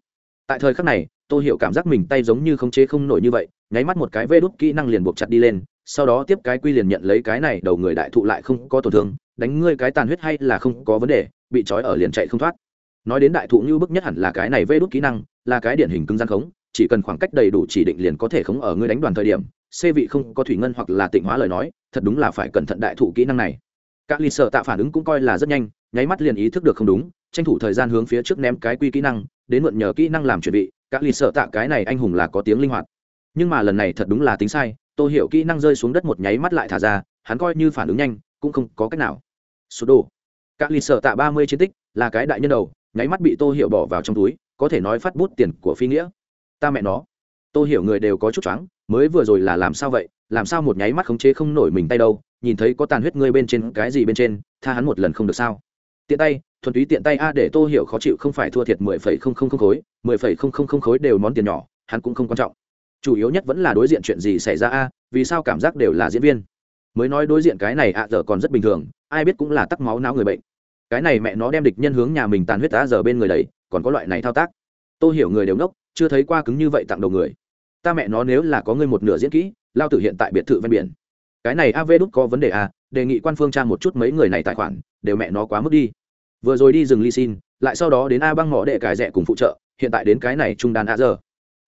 Tại thời khắc này tôi hiểu cảm giác mình tay giống như không chế không nổi như vậy, nháy mắt một cái vê đút kỹ năng liền buộc chặt đi lên sau đó tiếp cái quy liền nhận lấy cái này, đầu người đại thụ lại không có tổn thương, đánh ngươi cái tàn huyết hay là không có vấn đề, bị trói ở liền chạy không thoát. Nói đến đại thụ như bức nhất hẳn là cái này vê đút kỹ năng, là cái điển hình cứng gian khống, chỉ cần khoảng cách đầy đủ chỉ định liền có thể khống ở ngươi đánh đoàn thời điểm, xê vị không có thủy ngân hoặc là tịnh hóa lời nói, thật đúng là phải cẩn thận đại thụ kỹ năng này. Các ly sợ tạ phản ứng cũng coi là rất nhanh, nháy mắt liền ý thức được không đúng, tranh thủ thời gian hướng phía trước ném cái quy kỹ năng, đến mượn nhờ kỹ năng làm chuẩn bị, các ly sợ tạ cái này anh hùng là có tiếng linh hoạt. Nhưng mà lần này thật đúng là tính sai tôi hiểu kỹ năng rơi xuống đất một nháy mắt lại thả ra, hắn coi như phản ứng nhanh, cũng không có cách nào. Số đồ các ly sợ tạ ba mươi chiến tích, là cái đại nhân đầu, nháy mắt bị tô hiểu bỏ vào trong túi, có thể nói phát bút tiền của phi nghĩa. Ta mẹ nó. Tô hiểu người đều có chút choáng, mới vừa rồi là làm sao vậy, làm sao một nháy mắt khống chế không nổi mình tay đâu, nhìn thấy có tàn huyết ngươi bên trên, cái gì bên trên, tha hắn một lần không được sao. Tiện tay, thuần túy tiện tay a, để tô hiểu khó chịu không phải thua thiệt mười phẩy không không không khối, mười phẩy không không không khối đều món tiền nhỏ, hắn cũng không quan trọng chủ yếu nhất vẫn là đối diện chuyện gì xảy ra a, vì sao cảm giác đều là diễn viên? Mới nói đối diện cái này ạ giờ còn rất bình thường, ai biết cũng là tắc máu não người bệnh. Cái này mẹ nó đem địch nhân hướng nhà mình tàn huyết đã giờ bên người đầy còn có loại này thao tác. Tôi hiểu người đều ngốc, chưa thấy qua cứng như vậy tặng đầu người. Ta mẹ nó nếu là có ngươi một nửa diễn kỹ, lao tử hiện tại biệt thự ven biển. Cái này av đút có vấn đề à đề nghị quan phương trang một chút mấy người này tài khoản, đều mẹ nó quá mức đi. Vừa rồi đi rừng ly xin, lại sau đó đến a băng ngõ đệ cải rẻ cùng phụ trợ, hiện tại đến cái này trung đàn a giờ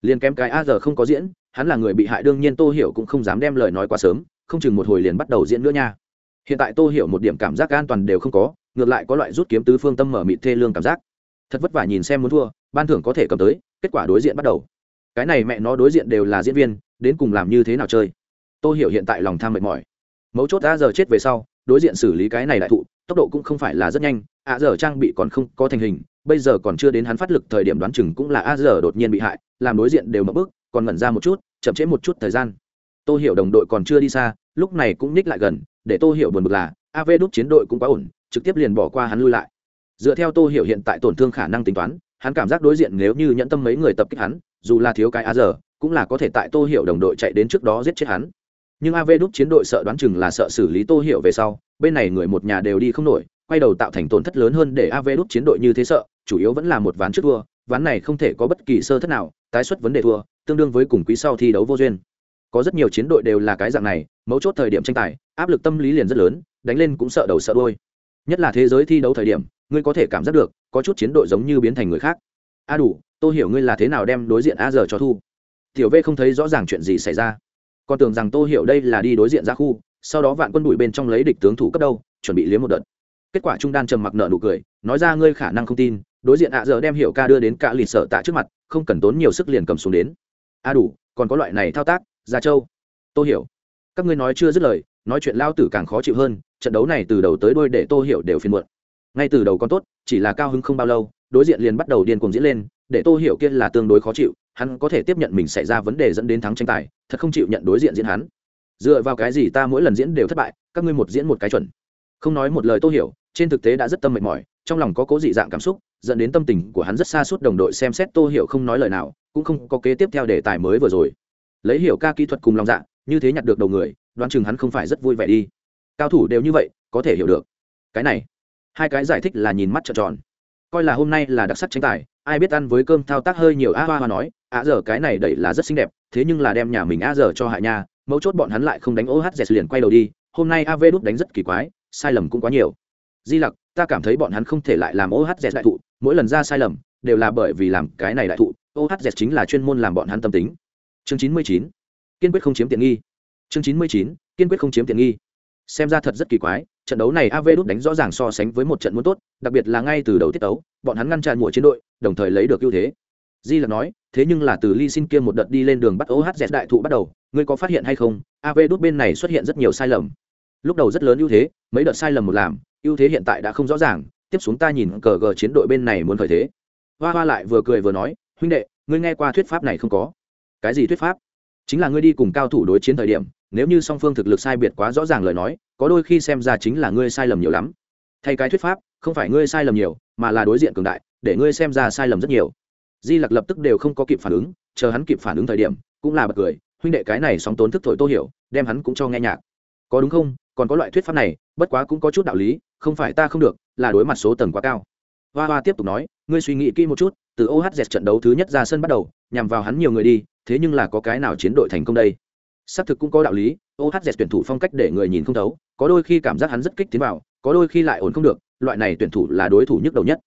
liền kém cái a giờ không có diễn, hắn là người bị hại, đương nhiên tô hiểu cũng không dám đem lời nói quá sớm, không chừng một hồi liền bắt đầu diễn nữa nha. Hiện tại tô hiểu một điểm cảm giác an toàn đều không có, ngược lại có loại rút kiếm tứ phương tâm mở mịt thê lương cảm giác. Thật vất vả nhìn xem muốn thua, ban thưởng có thể cầm tới, kết quả đối diện bắt đầu. Cái này mẹ nó đối diện đều là diễn viên, đến cùng làm như thế nào chơi? Tô hiểu hiện tại lòng tham mệt mỏi. Mấu chốt a giờ chết về sau, đối diện xử lý cái này đại thụ tốc độ cũng không phải là rất nhanh, a giờ trang bị còn không có thành hình, bây giờ còn chưa đến hắn phát lực thời điểm đoán chừng cũng là a giờ đột nhiên bị hại, làm đối diện đều mất bước, còn ngẩn ra một chút, chậm trễ một chút thời gian. Tôi hiểu đồng đội còn chưa đi xa, lúc này cũng nhích lại gần, để tôi hiểu buồn bực là av đúc chiến đội cũng quá ổn, trực tiếp liền bỏ qua hắn lui lại. Dựa theo tôi hiểu hiện tại tổn thương khả năng tính toán, hắn cảm giác đối diện nếu như nhẫn tâm mấy người tập kích hắn, dù là thiếu cái a giờ cũng là có thể tại tô hiểu đồng đội chạy đến trước đó giết chết hắn. Nhưng av đúc chiến đội sợ đoán chừng là sợ xử lý tô hiểu về sau bên này người một nhà đều đi không nổi, quay đầu tạo thành tổn thất lớn hơn để av đúc chiến đội như thế sợ, chủ yếu vẫn là một ván trước thua, ván này không thể có bất kỳ sơ thất nào, tái xuất vấn đề thua, tương đương với cùng quý sau thi đấu vô duyên. Có rất nhiều chiến đội đều là cái dạng này, mấu chốt thời điểm tranh tài, áp lực tâm lý liền rất lớn, đánh lên cũng sợ đầu sợ đôi nhất là thế giới thi đấu thời điểm, ngươi có thể cảm giác được, có chút chiến đội giống như biến thành người khác. A đủ, tôi hiểu ngươi là thế nào đem đối diện a giờ cho thu. Tiểu v không thấy rõ ràng chuyện gì xảy ra. Còn tưởng rằng tôi hiểu đây là đi đối diện ra khu sau đó vạn quân bụi bên trong lấy địch tướng thủ cấp đâu, chuẩn bị liếm một đợt. Kết quả trung đan trầm mặc nợ nụ cười, nói ra ngươi khả năng không tin, đối diện ạ giờ đem hiểu ca đưa đến cả lì sợ tạ trước mặt, không cần tốn nhiều sức liền cầm xuống đến. A đủ, còn có loại này thao tác, gia châu. Tôi hiểu. Các ngươi nói chưa dứt lời, nói chuyện lao tử càng khó chịu hơn, trận đấu này từ đầu tới đôi để tô hiểu đều phiền muộn. Ngay từ đầu còn tốt, chỉ là cao hứng không bao lâu, đối diện liền bắt đầu điên cuồng diễn lên, để tô hiểu kia là tương đối khó chịu, hắn có thể tiếp nhận mình xảy ra vấn đề dẫn đến thắng tranh tài, thật không chịu nhận đối diện diễn hắn dựa vào cái gì ta mỗi lần diễn đều thất bại, các ngươi một diễn một cái chuẩn. Không nói một lời tô hiểu, trên thực tế đã rất tâm mệt mỏi, trong lòng có cố dị dạng cảm xúc, dẫn đến tâm tình của hắn rất xa suốt đồng đội xem xét tô hiểu không nói lời nào, cũng không có kế tiếp theo đề tài mới vừa rồi. Lấy hiểu ca kỹ thuật cùng lòng dạ như thế nhặt được đầu người, đoán chừng hắn không phải rất vui vẻ đi. Cao thủ đều như vậy, có thể hiểu được. Cái này, hai cái giải thích là nhìn mắt trợn tròn. Coi là hôm nay là đặc sắc tranh tài, ai biết ăn với cơm thao tác hơi nhiều, a hoa hoa nói a giờ cái này đẩy là rất xinh đẹp, thế nhưng là đem nhà mình a giờ cho hại nhà mấu chốt bọn hắn lại không đánh ohz liền quay đầu đi, hôm nay av đút đánh rất kỳ quái, sai lầm cũng quá nhiều. Di lặc, ta cảm thấy bọn hắn không thể lại làm ohz đại thụ, mỗi lần ra sai lầm, đều là bởi vì làm cái này đại thụ ohz chính là chuyên môn làm bọn hắn tâm tính. Chương chín mươi chín, kiên quyết không chiếm tiện nghi. Chương chín mươi chín, kiên quyết không chiếm tiện nghi. Xem ra thật rất kỳ quái, trận đấu này av đút đánh rõ ràng so sánh với một trận muốn tốt, đặc biệt là ngay từ đầu tiết tấu, bọn hắn ngăn chặn mùa chiến đội, đồng thời lấy được ưu thế. Di lặc nói, thế nhưng là từ ly xin kia một đợt đi lên đường bắt ohz đại thụ bắt đầu ngươi có phát hiện hay không? Av đút bên này xuất hiện rất nhiều sai lầm. Lúc đầu rất lớn ưu thế, mấy đợt sai lầm một làm, ưu thế hiện tại đã không rõ ràng, tiếp xuống ta nhìn cờ gờ chiến đội bên này muốn khởi thế. Hoa hoa lại vừa cười vừa nói, huynh đệ, ngươi nghe qua thuyết pháp này không có? Cái gì thuyết pháp? Chính là ngươi đi cùng cao thủ đối chiến thời điểm, nếu như song phương thực lực sai biệt quá rõ ràng lời nói, có đôi khi xem ra chính là ngươi sai lầm nhiều lắm. Thay cái thuyết pháp, không phải ngươi sai lầm nhiều, mà là đối diện cường đại, để ngươi xem ra sai lầm rất nhiều. Di lặc lập tức đều không có kịp phản ứng, chờ hắn kịp phản ứng thời điểm, cũng là bật cười huynh đệ cái này sóng tốn thức thổi tô hiểu, đem hắn cũng cho nghe nhạc. Có đúng không? Còn có loại thuyết pháp này, bất quá cũng có chút đạo lý, không phải ta không được, là đối mặt số tầng quá cao. Hoa hoa tiếp tục nói, ngươi suy nghĩ kỹ một chút, từ ohz trận đấu thứ nhất ra sân bắt đầu, nhằm vào hắn nhiều người đi, thế nhưng là có cái nào chiến đội thành công đây? Xác thực cũng có đạo lý ohz tuyển thủ phong cách để người nhìn không thấu, có đôi khi cảm giác hắn rất kích tiến vào, có đôi khi lại ổn không được, loại này tuyển thủ là đối thủ nhức đầu nhất.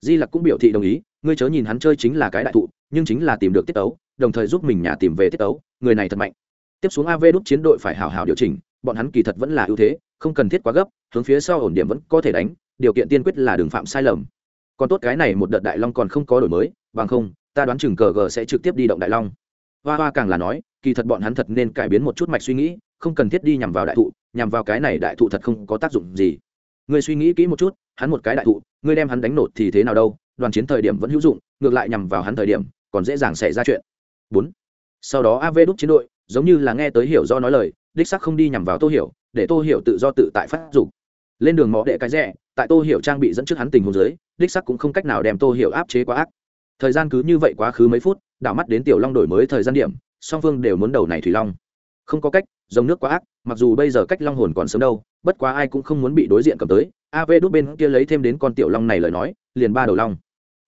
Di lặc cũng biểu thị đồng ý, ngươi chớ nhìn hắn chơi chính là cái đại thụ nhưng chính là tìm được tiết tấu, đồng thời giúp mình nhà tìm về tiết tấu, người này thật mạnh. Tiếp xuống av đúc chiến đội phải hào hào điều chỉnh, bọn hắn kỳ thật vẫn là ưu thế, không cần thiết quá gấp, hướng phía sau ổn điểm vẫn có thể đánh, điều kiện tiên quyết là đừng phạm sai lầm. Còn tốt cái này một đợt đại long còn không có đổi mới, bằng không, ta đoán chừng cờ g sẽ trực tiếp đi động đại long. Hoa hoa càng là nói, kỳ thật bọn hắn thật nên cải biến một chút mạch suy nghĩ, không cần thiết đi nhằm vào đại thụ, nhằm vào cái này đại thụ thật không có tác dụng gì. Người suy nghĩ kỹ một chút, hắn một cái đại thụ, ngươi đem hắn đánh nổ thì thế nào đâu, đoàn chiến thời điểm vẫn hữu dụng, ngược lại nhằm vào hắn thời điểm còn dễ dàng xảy ra chuyện. Bốn. Sau đó av đúc chiến đội, giống như là nghe tới hiểu do nói lời, đích sắc không đi nhằm vào tô hiểu, để tô hiểu tự do tự tại phát dục. Lên đường mỏ đệ cái rẻ tại tô hiểu trang bị dẫn trước hắn tình huống dưới, đích sắc cũng không cách nào đem tô hiểu áp chế quá ác. Thời gian cứ như vậy quá khứ mấy phút, đảo mắt đến tiểu long đổi mới thời gian điểm, song phương đều muốn đầu này thủy long. Không có cách dòng nước quá ác, mặc dù bây giờ cách long hồn còn sớm đâu, bất quá ai cũng không muốn bị đối diện cầm tới. Av đút bên kia lấy thêm đến con tiểu long này lời nói, liền ba đầu long.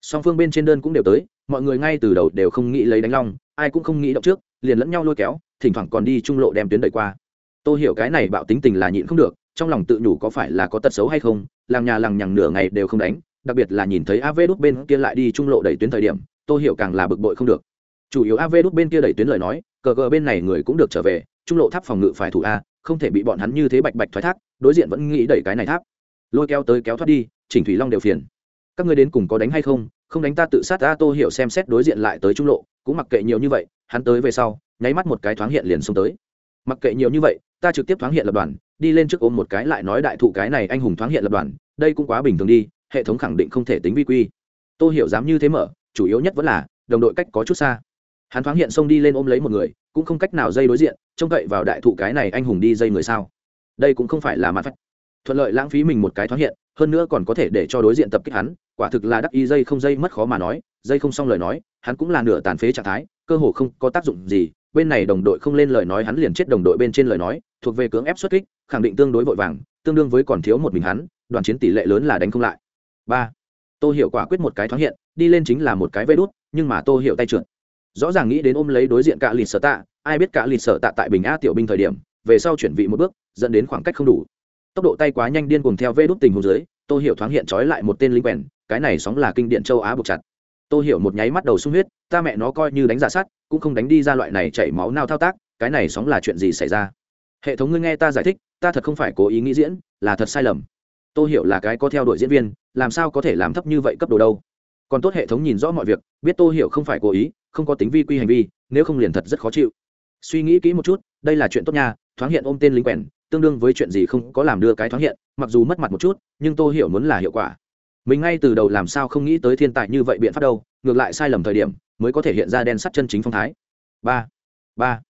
Song phương bên trên đơn cũng đều tới mọi người ngay từ đầu đều không nghĩ lấy đánh long, ai cũng không nghĩ động trước, liền lẫn nhau lôi kéo, thỉnh thoảng còn đi trung lộ đem tuyến đẩy qua. Tôi hiểu cái này bạo tính tình là nhịn không được, trong lòng tự nhủ có phải là có tật xấu hay không, làng nhà làng nhằng nửa ngày đều không đánh, đặc biệt là nhìn thấy av đút bên kia lại đi trung lộ đẩy tuyến thời điểm tôi hiểu càng là bực bội không được. Chủ yếu av đút bên kia đẩy tuyến lời nói, cờ cờ bên này người cũng được trở về, trung lộ tháp phòng ngự phải thủ a, không thể bị bọn hắn như thế bạch bạch thoái thác, đối diện vẫn nghĩ đẩy cái này tháp. Lôi kéo tới kéo thoát đi, chỉnh thủy long đều phiền. Các ngươi đến cùng có đánh hay không không đánh ta tự sát a tô hiểu xem xét đối diện lại tới trung lộ, cũng mặc kệ nhiều như vậy, hắn tới về sau, nháy mắt một cái thoáng hiện liền xông tới. Mặc kệ nhiều như vậy, ta trực tiếp thoáng hiện lập đoàn, đi lên trước ôm một cái lại nói đại thụ cái này anh hùng thoáng hiện lập đoàn, đây cũng quá bình thường đi, hệ thống khẳng định không thể tính vi quy. Tô hiểu dám như thế mở, chủ yếu nhất vẫn là, đồng đội cách có chút xa. Hắn thoáng hiện xông đi lên ôm lấy một người, cũng không cách nào dây đối diện, trông cậy vào đại thụ cái này anh hùng đi dây người sao. Đây cũng không phải là mặt phách thuận lợi lãng phí mình một cái thoáng hiện, hơn nữa còn có thể để cho đối diện tập kích hắn, quả thực là đắc y dây không dây mất khó mà nói, dây không xong lời nói, hắn cũng là nửa tàn phế trạng thái, cơ hồ không có tác dụng gì, bên này đồng đội không lên lời nói hắn liền chết đồng đội bên trên lời nói, thuộc về cưỡng ép xuất kích, khẳng định tương đối vội vàng, tương đương với còn thiếu một mình hắn, đoàn chiến tỷ lệ lớn là đánh không lại. Ba, tô hiểu quả quyết một cái thoáng hiện, đi lên chính là một cái vây đút, nhưng mà tô hiểu tay trượt. Rõ ràng nghĩ đến ôm lấy đối diện cả lịt sở tạ, ai biết cả lịt sở tạ tại bình a tiểu binh thời điểm, về sau chuyển vị một bước, dẫn đến khoảng cách không đủ tốc độ tay quá nhanh điên cùng theo vê đút tình hồ dưới, tô hiểu thoáng hiện trói lại một tên lính quèn, cái này sóng là kinh điện châu á buộc chặt. Tô hiểu một nháy mắt đầu sung huyết, ta mẹ nó coi như đánh giả sát, cũng không đánh đi ra loại này chảy máu nao thao tác, cái này sóng là chuyện gì xảy ra? Hệ thống ngươi nghe ta giải thích, ta thật không phải cố ý nghĩ diễn, là thật sai lầm. Tô hiểu là cái có theo đuổi diễn viên, làm sao có thể làm thấp như vậy cấp độ đâu? Còn tốt hệ thống nhìn rõ mọi việc, biết tô hiểu không phải cố ý, không có tính vi quy hành vi, nếu không liền thật rất khó chịu. Suy nghĩ kỹ một chút, đây là chuyện tốt nha, thoáng hiện ôm tên lính quèn tương đương với chuyện gì không có làm đưa cái thoáng hiện, mặc dù mất mặt một chút, nhưng tô hiểu muốn là hiệu quả. Mình ngay từ đầu làm sao không nghĩ tới thiên tài như vậy biện pháp đâu, ngược lại sai lầm thời điểm, mới có thể hiện ra đen sắt chân chính phong thái. Ba ba.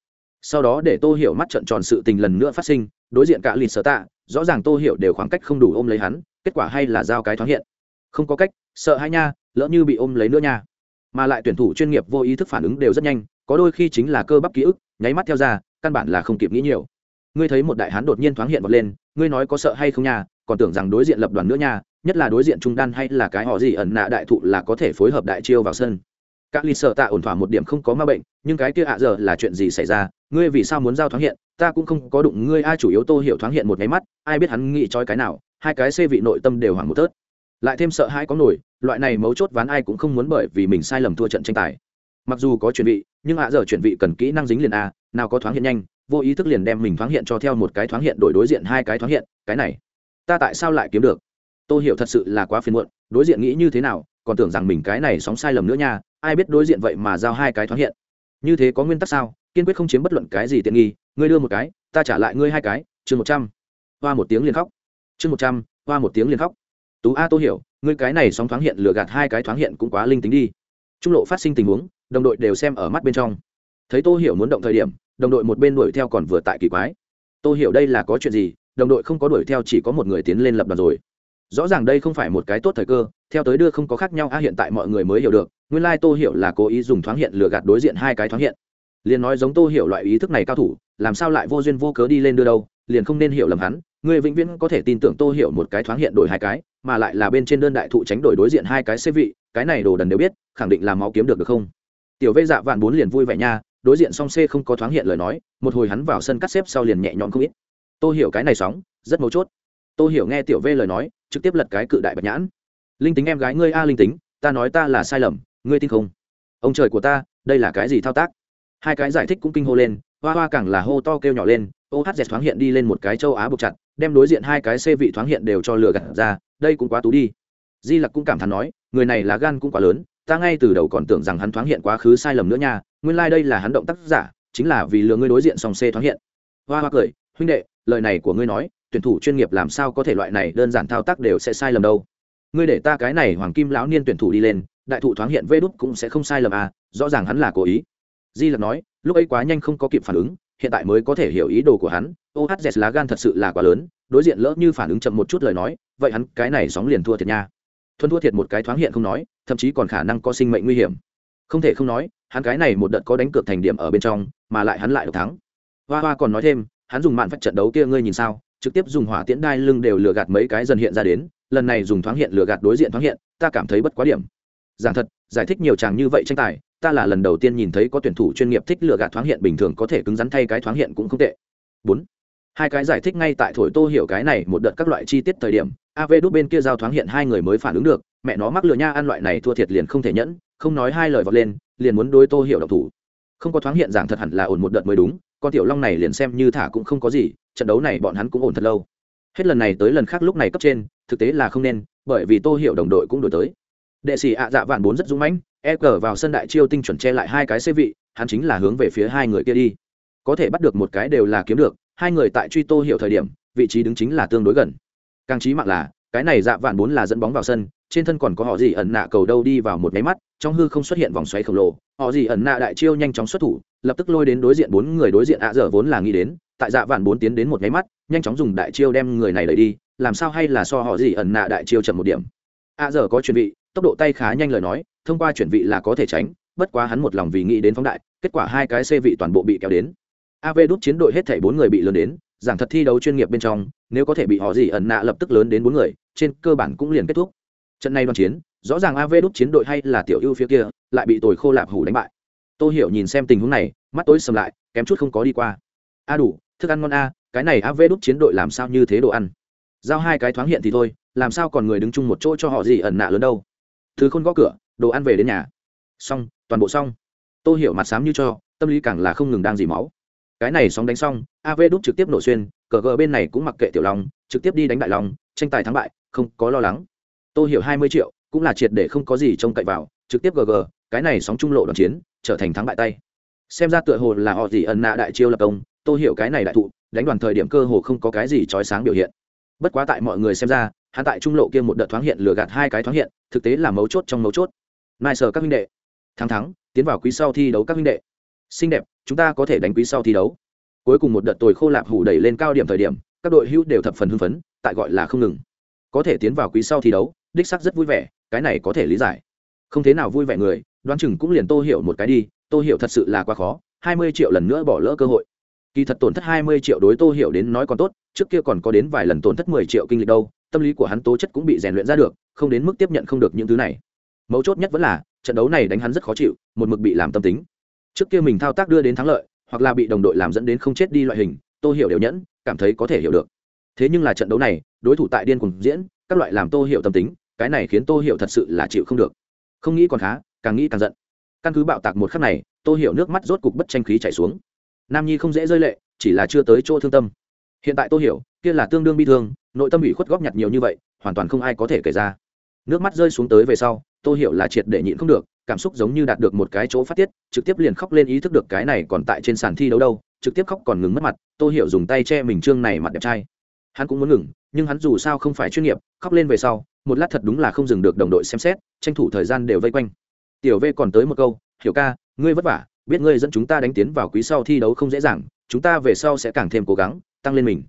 Sau đó để tô hiểu mắt trận tròn sự tình lần nữa phát sinh, đối diện cả lịt sở tạ, rõ ràng tô hiểu đều khoảng cách không đủ ôm lấy hắn, kết quả hay là giao cái thoáng hiện. Không có cách, sợ hay nha, lỡ như bị ôm lấy nữa nha. Mà lại tuyển thủ chuyên nghiệp vô ý thức phản ứng đều rất nhanh, có đôi khi chính là cơ bắp ký ức, nháy mắt theo ra, căn bản là không kịp nghĩ nhiều ngươi thấy một đại hán đột nhiên thoáng hiện vọt lên, ngươi nói có sợ hay không nha, còn tưởng rằng đối diện lập đoàn nữa nha, nhất là đối diện trung đan hay là cái họ gì ẩn nạ đại thụ là có thể phối hợp đại chiêu vào sân. Các ly sợ tạ ổn thỏa một điểm không có ma bệnh, nhưng cái kia ạ giờ là chuyện gì xảy ra, ngươi vì sao muốn giao thoáng hiện, ta cũng không có đụng ngươi, ai chủ yếu tô hiểu thoáng hiện một máy mắt, ai biết hắn nghĩ trói cái nào, hai cái xê vị nội tâm đều hoảng một tớt. Lại thêm sợ hai có nổi, loại này mấu chốt ván ai cũng không muốn bởi vì mình sai lầm thua trận tranh tài. Mặc dù có chuyển vị, nhưng ạ giờ chuyển vị cần kỹ năng dính liền a nào có thoáng hiện nhanh, vô ý thức liền đem mình thoáng hiện cho theo một cái thoáng hiện đổi đối diện hai cái thoáng hiện, cái này, ta tại sao lại kiếm được? Tôi hiểu thật sự là quá phiền muộn, đối diện nghĩ như thế nào, còn tưởng rằng mình cái này sóng sai lầm nữa nha, ai biết đối diện vậy mà giao hai cái thoáng hiện. Như thế có nguyên tắc sao? Kiên quyết không chiếm bất luận cái gì tiện nghi, ngươi đưa một cái, ta trả lại ngươi hai cái, chương một trăm. Hoa một tiếng liền khóc. Chương một trăm, hoa một tiếng liền khóc. Tú a tô hiểu, ngươi cái này sóng thoáng hiện lừa gạt hai cái thoáng hiện cũng quá linh tính đi. Trung lộ phát sinh tình huống, đồng đội đều xem ở mắt bên trong. Thấy tô hiểu muốn động thời điểm đồng đội một bên đuổi theo còn vừa tại kỳ quái. Tôi hiểu đây là có chuyện gì, đồng đội không có đuổi theo chỉ có một người tiến lên lập đoàn rồi. Rõ ràng đây không phải một cái tốt thời cơ, theo tới đưa không có khác nhau, a, hiện tại mọi người mới hiểu được, nguyên lai tô hiểu là cố ý dùng thoáng hiện lừa gạt đối diện hai cái thoáng hiện. Liền nói giống tô hiểu loại ý thức này cao thủ, làm sao lại vô duyên vô cớ đi lên đưa đâu, liền không nên hiểu lầm hắn. Người vĩnh viễn có thể tin tưởng tô hiểu một cái thoáng hiện đổi hai cái, mà lại là bên trên đơn đại thụ tránh đổi đối diện hai cái xế vị, cái này đồ đần đều biết, khẳng định là máu kiếm được được không? Tiểu vây dạ vạn bốn liền vui vẻ nha đối diện song c không có thoáng hiện lời nói, một hồi hắn vào sân cắt xếp sau liền nhẹ nhõm không ít. Tô hiểu cái này sóng, rất mấu chốt. Tô hiểu nghe tiểu v lời nói, trực tiếp lật cái cự đại bạch nhãn. Linh tính em gái ngươi a, linh tính, ta nói ta là sai lầm, ngươi tin không? Ông trời của ta, đây là cái gì thao tác? Hai cái giải thích cũng kinh hô lên, hoa hoa càng là hô to kêu nhỏ lên ô hát dẹt thoáng hiện đi lên một cái châu á buộc chặt, đem đối diện hai cái xê vị thoáng hiện đều cho lừa gạt ra, đây cũng quá tú đi. Di lặc cũng cảm thán nói, người này là gan cũng quá lớn, ta ngay từ đầu còn tưởng rằng hắn thoáng hiện quá khứ sai lầm nữa nha nguyên lai đây là hắn động tác giả, chính là vì lừa ngươi đối diện song xê thoáng hiện. Hoa hoa cười, huynh đệ, lời này của ngươi nói, tuyển thủ chuyên nghiệp làm sao có thể loại này đơn giản thao tác đều sẽ sai lầm đâu. Ngươi để ta cái này hoàng kim lão niên tuyển thủ đi lên, đại thụ thoáng hiện vê đúc cũng sẽ không sai lầm à rõ ràng hắn là cố ý. Di lặc nói, lúc ấy quá nhanh không có kịp phản ứng, hiện tại mới có thể hiểu ý đồ của hắn ohz lá gan thật sự là quá lớn, đối diện lỡ như phản ứng chậm một chút lời nói, vậy hắn cái này sóng liền thua thiệt nha. Thuần thua thiệt một cái thoáng hiện không nói, thậm chí còn khả năng có sinh mệnh nguy hiểm. Không thể không nói hắn cái này một đợt có đánh cược thành điểm ở bên trong, mà lại hắn lại được thắng. Hoa hoa còn nói thêm, hắn dùng mạn phách trận đấu kia ngươi nhìn sao, trực tiếp dùng hỏa tiễn đai lưng đều lừa gạt mấy cái dần hiện ra đến, lần này dùng thoáng hiện lừa gạt đối diện thoáng hiện, ta cảm thấy bất quá điểm. Giảng thật, giải thích nhiều chàng như vậy tranh tài, ta là lần đầu tiên nhìn thấy có tuyển thủ chuyên nghiệp thích lừa gạt thoáng hiện bình thường có thể cứng rắn thay cái thoáng hiện cũng không tệ. Bốn. Hai cái giải thích ngay tại thổi tô hiểu cái này một đợt các loại chi tiết thời điểm av đút bên kia giao thoáng hiện hai người mới phản ứng được, mẹ nó mắc lừa nha ăn loại này thua thiệt liền không thể nhẫn, không nói hai lời vọt lên liền muốn đối tô hiểu độc thủ. Không có thoáng hiện giảng thật hẳn là ổn một đợt mới đúng, con tiểu long này liền xem như thả cũng không có gì, trận đấu này bọn hắn cũng ổn thật lâu. Hết lần này tới lần khác lúc này cấp trên, thực tế là không nên, bởi vì tô hiểu đồng đội cũng đổi tới. Đệ sĩ ạ dạ vạn bốn rất dũng mãnh e cờ vào sân đại chiêu tinh chuẩn che lại hai cái xê vị, hắn chính là hướng về phía hai người kia đi. Có thể bắt được một cái đều là kiếm được, hai người tại truy tô hiểu thời điểm, vị trí đứng chính là tương đối gần. Càng trí mạng là, cái này dạ vạn bốn là dẫn bóng vào sân trên thân còn có họ gì ẩn nạ cầu đâu đi vào một máy mắt, trong hư không xuất hiện vòng xoáy khổng lồ. Họ gì ẩn nạ đại chiêu nhanh chóng xuất thủ, lập tức lôi đến đối diện bốn người đối diện ạ dở vốn là nghĩ đến, tại dạ vạn bốn tiến đến một máy mắt, nhanh chóng dùng đại chiêu đem người này lấy đi, làm sao hay là so họ gì ẩn nạ đại chiêu chậm một điểm. ạ dở có chuẩn bị, tốc độ tay khá nhanh lời nói, thông qua chuyển vị là có thể tránh, bất quá hắn một lòng vì nghĩ đến phóng đại, kết quả hai cái xe vị toàn bộ bị kéo đến. Av đút chiến đội hết thảy bốn người bị lớn đến, giảng thật thi đấu chuyên nghiệp bên trong, nếu có thể bị họ gì ẩn nạ lập tức lớn đến bốn người, trên cơ bản cũng liền kết thúc trận này đoàn chiến, rõ ràng av đút chiến đội hay là tiểu ưu phía kia, lại bị tồi khô lạp hủ đánh bại. Tôi hiểu nhìn xem tình huống này, mắt tối sầm lại, kém chút không có đi qua. A đủ, thức ăn ngon a, cái này av đút chiến đội làm sao như thế đồ ăn? Giao hai cái thoáng hiện thì thôi, làm sao còn người đứng chung một chỗ cho họ gì ẩn nạ lớn đâu? Thứ khôn gõ cửa, đồ ăn về đến nhà. Xong, toàn bộ xong. Tôi hiểu mặt sám như cho, tâm lý càng là không ngừng đang dỉ máu. Cái này sóng đánh xong av đúc trực tiếp nổ xuyên, cờ gờ bên này cũng mặc kệ tiểu long, trực tiếp đi đánh đại long, tranh tài thắng bại, không có lo lắng tôi hiểu hai mươi triệu, cũng là triệt để không có gì trông cậy vào, trực tiếp gg cái này sóng trung lộ đoàn chiến, trở thành thắng bại tay. Xem ra tựa hồ là họ gì ẩn nạ đại chiêu lập công tôi hiểu cái này đại thụ, đánh đoàn thời điểm cơ hồ không có cái gì trói sáng biểu hiện. Bất quá tại mọi người xem ra, hắn tại trung lộ kia một đợt thoáng hiện lừa gạt hai cái thoáng hiện, thực tế là mấu chốt trong mấu chốt. Nai sở các huynh đệ, thắng thắng, tiến vào quý sau thi đấu các huynh đệ. Xinh đẹp, chúng ta có thể đánh quý sau thi đấu. Cuối cùng một đợt tồi khô lạp hủ đẩy lên cao điểm thời điểm, các đội hữu đều thập phần hưng phấn, tại gọi là không ngừng. Có thể tiến vào quý sau thi đấu đích sắc rất vui vẻ, cái này có thể lý giải. Không thế nào vui vẻ người, đoán chừng cũng liền tô hiểu một cái đi, tô hiểu thật sự là quá khó, hai mươi triệu lần nữa bỏ lỡ cơ hội. Kỳ thật tổn thất hai mươi triệu đối tô hiểu đến nói còn tốt, trước kia còn có đến vài lần tổn thất mười triệu kinh lịch đâu, tâm lý của hắn tố chất cũng bị rèn luyện ra được, không đến mức tiếp nhận không được những thứ này. Mấu chốt nhất vẫn là, trận đấu này đánh hắn rất khó chịu, một mực bị làm tâm tính. Trước kia mình thao tác đưa đến thắng lợi, hoặc là bị đồng đội làm dẫn đến không chết đi loại hình, tô hiểu đều nhẫn, cảm thấy có thể hiểu được. Thế nhưng là trận đấu này, đối thủ tại điên cùng diễn, các loại làm tô hiểu tâm tính cái này khiến tô hiểu thật sự là chịu không được. Không nghĩ còn khá, càng nghĩ càng giận. Căn cứ bạo tạc một khắc này, tô hiểu nước mắt rốt cục bất tranh khí chảy xuống. Nam nhi không dễ rơi lệ, chỉ là chưa tới chỗ thương tâm. Hiện tại tô hiểu, kia là tương đương bi thương, nội tâm ủy khuất góp nhặt nhiều như vậy, hoàn toàn không ai có thể kể ra. Nước mắt rơi xuống tới về sau, tô hiểu là triệt để nhịn không được, cảm xúc giống như đạt được một cái chỗ phát tiết, trực tiếp liền khóc lên ý thức được cái này còn tại trên sàn thi đấu đâu, trực tiếp khóc còn ngừng mất mặt, tô hiểu dùng tay che mình trương này mặt đẹp trai. Hắn cũng muốn ngừng, nhưng hắn dù sao không phải chuyên nghiệp, khóc lên về sau một lát thật đúng là không dừng được đồng đội xem xét, tranh thủ thời gian đều vây quanh. Tiểu v còn tới một câu, hiểu ca, ngươi vất vả, biết ngươi dẫn chúng ta đánh tiến vào quý sau thi đấu không dễ dàng, chúng ta về sau sẽ càng thêm cố gắng, tăng lên mình.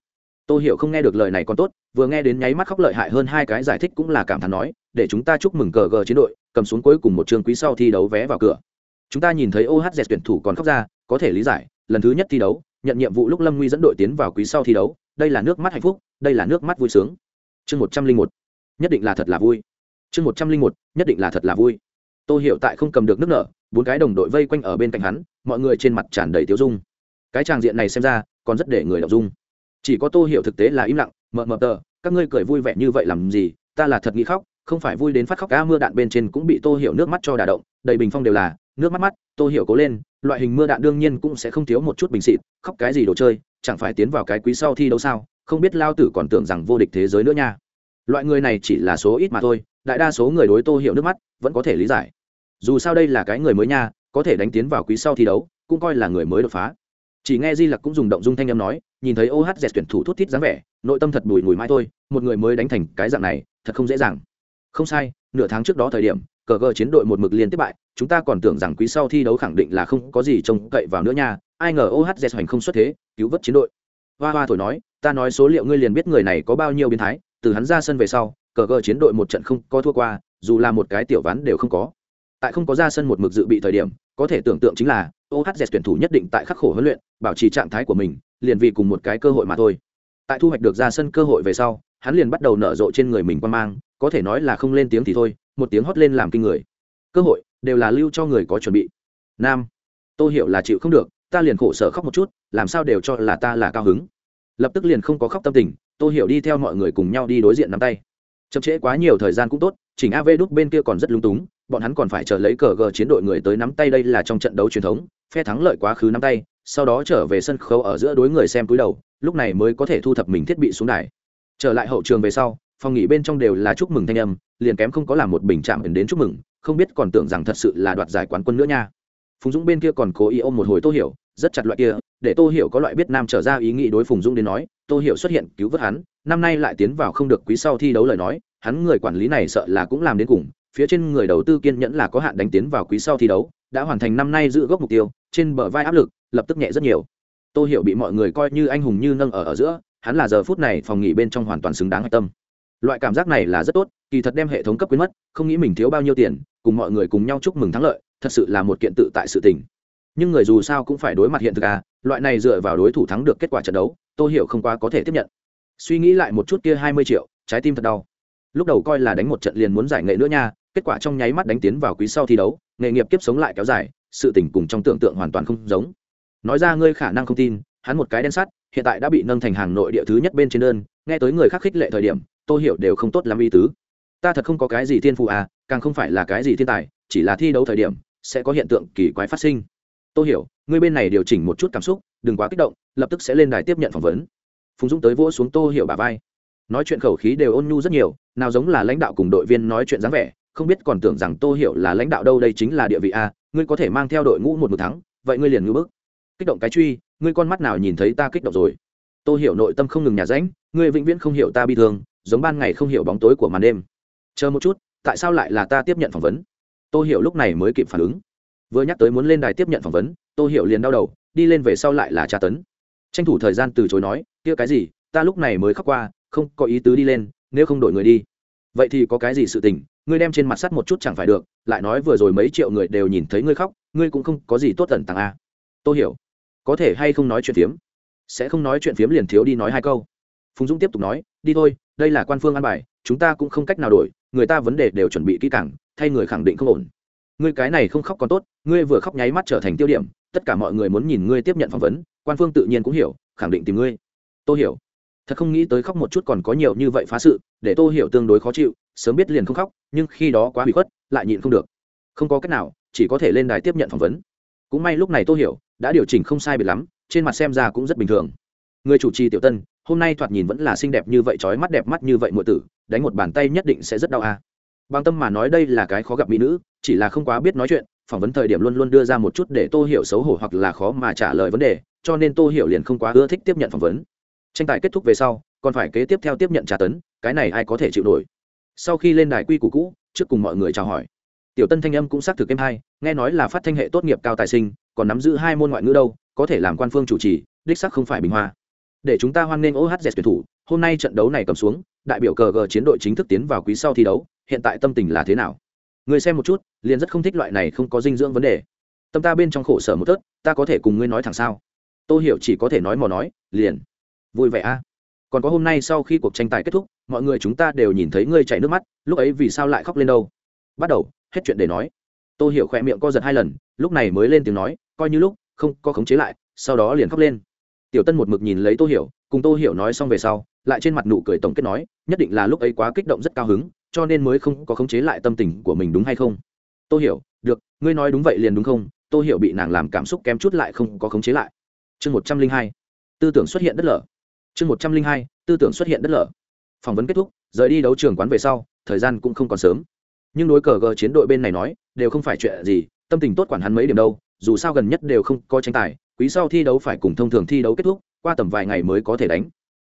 Tô hiểu không nghe được lời này còn tốt, vừa nghe đến nháy mắt khóc lợi hại hơn hai cái giải thích cũng là cảm thán nói, để chúng ta chúc mừng cờ gờ chiến đội, cầm xuống cuối cùng một trường quý sau thi đấu vé vào cửa. Chúng ta nhìn thấy ohz tuyển thủ còn khóc ra, có thể lý giải, lần thứ nhất thi đấu, nhận nhiệm vụ lúc lâm nguy dẫn đội tiến vào quý sau thi đấu, đây là nước mắt hạnh phúc, đây là nước mắt vui sướng. Chương một trăm linh một nhất định là thật là vui. Chương một trăm linh một, nhất định là thật là vui. Tô hiểu tại không cầm được nước nở, bốn cái đồng đội vây quanh ở bên cạnh hắn, mọi người trên mặt tràn đầy tiếu dung. Cái tràng diện này xem ra, còn rất để người đọc dung. Chỉ có tô hiểu thực tế là im lặng, mờ mờ tờ, các ngươi cười vui vẻ như vậy làm gì, ta là thật nghĩ khóc, không phải vui đến phát khóc, cá mưa đạn bên trên cũng bị tô hiểu nước mắt cho đà động, đầy bình phong đều là, nước mắt mắt, tô hiểu cố lên, loại hình mưa đạn đương nhiên cũng sẽ không thiếu một chút bình xịt, khóc cái gì đồ chơi, chẳng phải tiến vào cái quý sau thi đấu sao, không biết lao tử còn tưởng rằng vô địch thế giới nữa nha loại người này chỉ là số ít mà thôi, đại đa số người đối tô hiểu nước mắt, vẫn có thể lý giải. Dù sao đây là cái người mới nha, có thể đánh tiến vào quý sau thi đấu, cũng coi là người mới đột phá. Chỉ nghe di lặc cũng dùng động dung thanh âm nói, nhìn thấy ohz tuyển thủ thút thít dáng vẻ, nội tâm thật bùi mùi mãi thôi, một người mới đánh thành cái dạng này, thật không dễ dàng. Không sai, nửa tháng trước đó thời điểm, cờ gờ chiến đội một mực liên tiếp bại, chúng ta còn tưởng rằng quý sau thi đấu khẳng định là không có gì trông cậy vào nữa nha, ai ngờ ohz hoành không xuất thế, cứu vớt chiến đội. Hoa hoa thổi nói, ta nói số liệu ngươi liền biết người này có bao nhiêu biến thái từ hắn ra sân về sau, cờ gờ chiến đội một trận không có thua qua, dù là một cái tiểu ván đều không có. Tại không có ra sân một mực dự bị thời điểm, có thể tưởng tượng chính là ohz tuyển thủ nhất định tại khắc khổ huấn luyện, bảo trì trạng thái của mình, liền vì cùng một cái cơ hội mà thôi. Tại thu hoạch được ra sân cơ hội về sau, hắn liền bắt đầu nở rộ trên người mình quan mang, có thể nói là không lên tiếng thì thôi, một tiếng hót lên làm kinh người. Cơ hội đều là lưu cho người có chuẩn bị. Nam, tôi hiểu là chịu không được, ta liền khổ sở khóc một chút, làm sao đều cho là ta là cao hứng lập tức liền không có khóc tâm tình tôi hiểu đi theo mọi người cùng nhau đi đối diện nắm tay. Chậm trễ quá nhiều thời gian cũng tốt, chỉnh av đúc bên kia còn rất lung túng, bọn hắn còn phải chờ lấy cờ gờ chiến đội người tới nắm tay đây là trong trận đấu truyền thống, phe thắng lợi quá khứ nắm tay, sau đó trở về sân khấu ở giữa đối người xem túi đầu, lúc này mới có thể thu thập mình thiết bị xuống đài. Trở lại hậu trường về sau, phòng nghỉ bên trong đều là chúc mừng thanh âm, liền kém không có làm một bình chạm đến chúc mừng, không biết còn tưởng rằng thật sự là đoạt giải quán quân nữa nha. Phùng dũng bên kia còn cố ý ôm một hồi tô hiểu rất chặt loại kia, để tô hiểu có loại biết nam trở ra ý nghĩ đối phùng dũng đến nói, tô hiểu xuất hiện cứu vớt hắn, năm nay lại tiến vào không được quý sau thi đấu lời nói, hắn người quản lý này sợ là cũng làm đến cùng, phía trên người đầu tư kiên nhẫn là có hạn đánh tiến vào quý sau thi đấu, đã hoàn thành năm nay giữ gốc mục tiêu, trên bờ vai áp lực, lập tức nhẹ rất nhiều. Tô hiểu bị mọi người coi như anh hùng như nâng ở ở giữa, hắn là giờ phút này phòng nghỉ bên trong hoàn toàn xứng đáng hạch tâm. Loại cảm giác này là rất tốt, kỳ thật đem hệ thống cấp quyến mất, không nghĩ mình thiếu bao nhiêu tiền, cùng mọi người cùng nhau chúc mừng thắng lợi, thật sự là một kiện tự tại sự tình nhưng người dù sao cũng phải đối mặt hiện thực à loại này dựa vào đối thủ thắng được kết quả trận đấu tôi hiểu không quá có thể tiếp nhận. Suy nghĩ lại một chút kia hai mươi triệu, trái tim thật đau. Lúc đầu coi là đánh một trận liền muốn giải nghệ nữa nha, kết quả trong nháy mắt đánh tiến vào quý sau thi đấu, nghề nghiệp kiếp sống lại kéo dài, sự tình cùng trong tưởng tượng hoàn toàn không giống. Nói ra ngươi khả năng không tin, hắn một cái đen sắt, hiện tại đã bị nâng thành hàng nội địa thứ nhất bên trên đơn, nghe tới người khác khích lệ thời điểm tôi hiểu đều không tốt lắm ý tứ. Ta thật không có cái gì thiên phụ à càng không phải là cái gì thiên tài, chỉ là thi đấu thời điểm, sẽ có hiện tượng kỳ quái phát sinh tôi hiểu, ngươi bên này điều chỉnh một chút cảm xúc, đừng quá kích động, lập tức sẽ lên đài tiếp nhận phỏng vấn. Phùng dũng tới vỗ xuống tô hiểu bà vai. Nói chuyện khẩu khí đều ôn nhu rất nhiều, nào giống là lãnh đạo cùng đội viên nói chuyện dáng vẻ, không biết còn tưởng rằng tô hiểu là lãnh đạo đâu đây chính là địa vị a, ngươi có thể mang theo đội ngũ một một tháng vậy ngươi liền ngư bức. Kích động cái truy, ngươi con mắt nào nhìn thấy ta kích động rồi? Tô hiểu nội tâm không ngừng nhà ránh, ngươi vĩnh viễn không hiểu ta bi thương, giống ban ngày không hiểu bóng tối của màn đêm. Chờ một chút, tại sao lại là ta tiếp nhận phỏng vấn? Tô hiểu lúc này mới kịp phản ứng vừa nhắc tới muốn lên đài tiếp nhận phỏng vấn, tô hiểu liền đau đầu, đi lên về sau lại là tra tấn. Tranh thủ thời gian từ chối nói, kia cái gì, ta lúc này mới khóc qua, không có ý tứ đi lên, nếu không đổi người đi. Vậy thì có cái gì sự tình, ngươi đem trên mặt sắt một chút chẳng phải được, lại nói vừa rồi mấy triệu người đều nhìn thấy ngươi khóc, ngươi cũng không có gì tốt tần tàng à. a tôi hiểu, có thể hay không nói chuyện phiếm? Sẽ không nói chuyện phiếm liền thiếu đi nói hai câu. Phùng dũng tiếp tục nói, đi thôi, đây là quan phương an bài, chúng ta cũng không cách nào đổi, người ta vấn đề đều chuẩn bị kỹ càng, thay người khẳng định không ổn ngươi cái này không khóc còn tốt, ngươi vừa khóc nháy mắt trở thành tiêu điểm, tất cả mọi người muốn nhìn ngươi tiếp nhận phỏng vấn, quan phương tự nhiên cũng hiểu, khẳng định tìm ngươi. Tôi hiểu, thật không nghĩ tới khóc một chút còn có nhiều như vậy phá sự, để tô hiểu tương đối khó chịu, sớm biết liền không khóc, nhưng khi đó quá bị khuất, lại nhịn không được. Không có cách nào, chỉ có thể lên đài tiếp nhận phỏng vấn. Cũng may lúc này tô hiểu đã điều chỉnh không sai biệt lắm, trên mặt xem ra cũng rất bình thường. Người chủ trì tiểu tân, hôm nay thoạt nhìn vẫn là xinh đẹp như vậy, trói mắt đẹp mắt như vậy muội tử, đánh một bàn tay nhất định sẽ rất đau a. à bằng tâm mà nói đây là cái khó gặp mỹ nữ, chỉ là không quá biết nói chuyện, phỏng vấn thời điểm luôn luôn đưa ra một chút để tô hiểu xấu hổ hoặc là khó mà trả lời vấn đề, cho nên tô hiểu liền không quá ưa thích tiếp nhận phỏng vấn. Tranh tài kết thúc về sau, còn phải kế tiếp theo tiếp nhận trả tấn, cái này ai có thể chịu nổi? Sau khi lên đài quy củ cũ, trước cùng mọi người chào hỏi. Tiểu tân thanh âm cũng xác thực em hai nghe nói là phát thanh hệ tốt nghiệp cao tài sinh, còn nắm giữ hai môn ngoại ngữ đâu, có thể làm quan phương chủ trì, đích sắc không phải bình hoa để chúng ta hoan nghênh ohz tuyển thủ. Hôm nay trận đấu này cầm xuống, đại biểu cờ g chiến đội chính thức tiến vào quý sau thi đấu. Hiện tại tâm tình là thế nào? Người xem một chút, liền rất không thích loại này không có dinh dưỡng vấn đề. Tâm ta bên trong khổ sở một tớt, ta có thể cùng ngươi nói thẳng sao? Tôi hiểu chỉ có thể nói mò nói, liền. Vui vẻ a. Còn có hôm nay sau khi cuộc tranh tài kết thúc, mọi người chúng ta đều nhìn thấy ngươi chảy nước mắt, lúc ấy vì sao lại khóc lên đâu? Bắt đầu, hết chuyện để nói. Tôi hiểu khỏe miệng co giật hai lần, lúc này mới lên tiếng nói, coi như lúc, không có khống chế lại, sau đó liền khóc lên tiểu tân một mực nhìn lấy tô hiểu, cùng tô hiểu nói xong về sau, lại trên mặt nụ cười tổng kết nói, nhất định là lúc ấy quá kích động rất cao hứng, cho nên mới không có khống chế lại tâm tình của mình đúng hay không? Tô hiểu, được, ngươi nói đúng vậy liền đúng không? Tô hiểu bị nàng làm cảm xúc kém chút lại không có khống chế lại. Chương một trăm linh hai, tư tưởng xuất hiện đất lở. Chương một trăm linh hai, tư tưởng xuất hiện đất lở. Phỏng vấn kết thúc, rời đi đấu trường quán về sau, thời gian cũng không còn sớm. Nhưng đối cờ gờ chiến đội bên này nói, đều không phải chuyện gì, tâm tình tốt quản hắn mấy điểm đâu, dù sao gần nhất đều không có tranh tài quý sau thi đấu phải cùng thông thường thi đấu kết thúc, qua tầm vài ngày mới có thể đánh.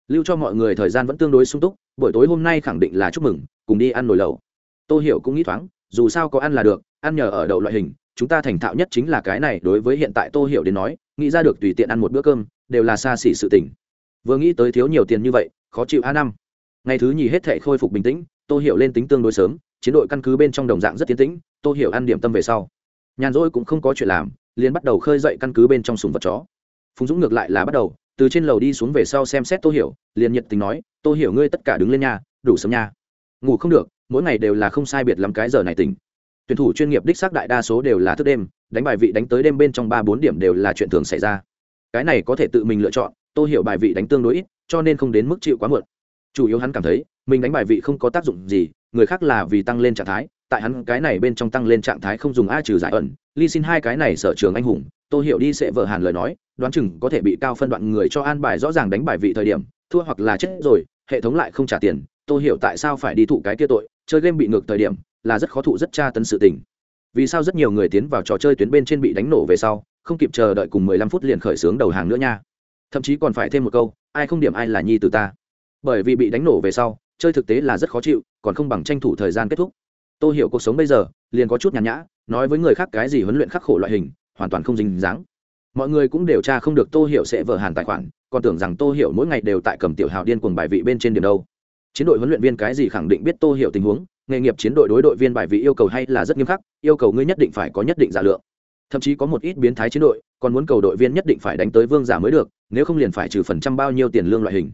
Lưu cho mọi người thời gian vẫn tương đối sung túc, buổi tối hôm nay khẳng định là chúc mừng, cùng đi ăn nồi lẩu. Tôi hiểu cũng nghĩ thoáng, dù sao có ăn là được, ăn nhờ ở đậu loại hình, chúng ta thành thạo nhất chính là cái này, đối với hiện tại tô hiểu đến nói, nghĩ ra được tùy tiện ăn một bữa cơm, đều là xa xỉ sự tình. Vừa nghĩ tới thiếu nhiều tiền như vậy, khó chịu a năm. Ngày thứ nhì hết thể khôi phục bình tĩnh, tô hiểu lên tính tương đối sớm, chiến đội căn cứ bên trong đồng dạng rất tiến tĩnh, tô hiểu ăn điểm tâm về sau. Nhàn rỗi cũng không có chuyện làm liền bắt đầu khơi dậy căn cứ bên trong sùng vật chó. Phùng dũng ngược lại là bắt đầu, từ trên lầu đi xuống về sau xem xét tô hiểu, liền nhiệt tình nói, tô hiểu ngươi tất cả đứng lên nhà đủ sớm nha. Ngủ không được, mỗi ngày đều là không sai biệt lắm cái giờ này tỉnh. Tuyển thủ chuyên nghiệp đích xác đại đa số đều là thức đêm, đánh bài vị đánh tới đêm bên trong ba bốn điểm đều là chuyện thường xảy ra. Cái này có thể tự mình lựa chọn, tô hiểu bài vị đánh tương đối ít, cho nên không đến mức chịu quá muộn. Chủ yếu hắn cảm thấy, mình đánh bài vị không có tác dụng gì, người khác là vì tăng lên trạng thái tại hắn cái này bên trong tăng lên trạng thái không dùng a trừ giải ẩn. Ly xin hai cái này sở trường anh hùng, tô hiểu đi sẽ vợ hàn lời nói, đoán chừng có thể bị cao phân đoạn người cho an bài rõ ràng đánh bài vị thời điểm, thua hoặc là chết rồi, hệ thống lại không trả tiền. Tô hiểu tại sao phải đi thụ cái kia tội, chơi game bị ngược thời điểm, là rất khó thụ rất tra tấn sự tình. Vì sao rất nhiều người tiến vào trò chơi tuyến bên trên bị đánh nổ về sau, không kịp chờ đợi cùng mười lăm phút liền khởi xướng đầu hàng nữa nha. Thậm chí còn phải thêm một câu, ai không điểm ai là nhi từ ta. Bởi vì bị đánh nổ về sau, chơi thực tế là rất khó chịu, còn không bằng tranh thủ thời gian kết thúc tôi hiểu cuộc sống bây giờ, liền có chút nhàn nhã, nói với người khác cái gì huấn luyện khắc khổ loại hình, hoàn toàn không dính dáng. Mọi người cũng điều tra không được tô hiểu sẽ vở hàn tài khoản, còn tưởng rằng tô hiểu mỗi ngày đều tại cầm tiểu hào điên cuồng bài vị bên trên điểm đâu. Chiến đội huấn luyện viên cái gì khẳng định biết tô hiểu tình huống, nghề nghiệp chiến đội đối đội viên bài vị yêu cầu hay là rất nghiêm khắc, yêu cầu ngươi nhất định phải có nhất định giả lượng. Thậm chí có một ít biến thái chiến đội, còn muốn cầu đội viên nhất định phải đánh tới vương giả mới được, nếu không liền phải trừ phần trăm bao nhiêu tiền lương loại hình.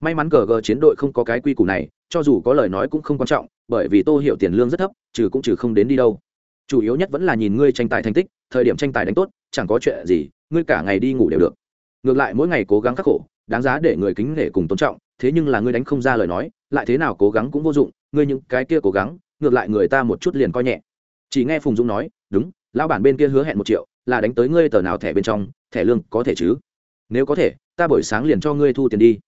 May mắn cờ gờ chiến đội không có cái quy củ này cho dù có lời nói cũng không quan trọng, bởi vì tô hiểu tiền lương rất thấp, trừ cũng trừ không đến đi đâu. Chủ yếu nhất vẫn là nhìn ngươi tranh tài thành tích, thời điểm tranh tài đánh tốt, chẳng có chuyện gì, ngươi cả ngày đi ngủ đều được. Ngược lại mỗi ngày cố gắng khắc khổ, đáng giá để người kính nể cùng tôn trọng, thế nhưng là ngươi đánh không ra lời nói, lại thế nào cố gắng cũng vô dụng, ngươi những cái kia cố gắng, ngược lại người ta một chút liền coi nhẹ. Chỉ nghe phùng dũng nói, đúng, lão bản bên kia hứa hẹn một triệu, là đánh tới ngươi tờ nào thẻ bên trong, thẻ lương có thể chứ? Nếu có thể, ta buổi sáng liền cho ngươi thu tiền đi.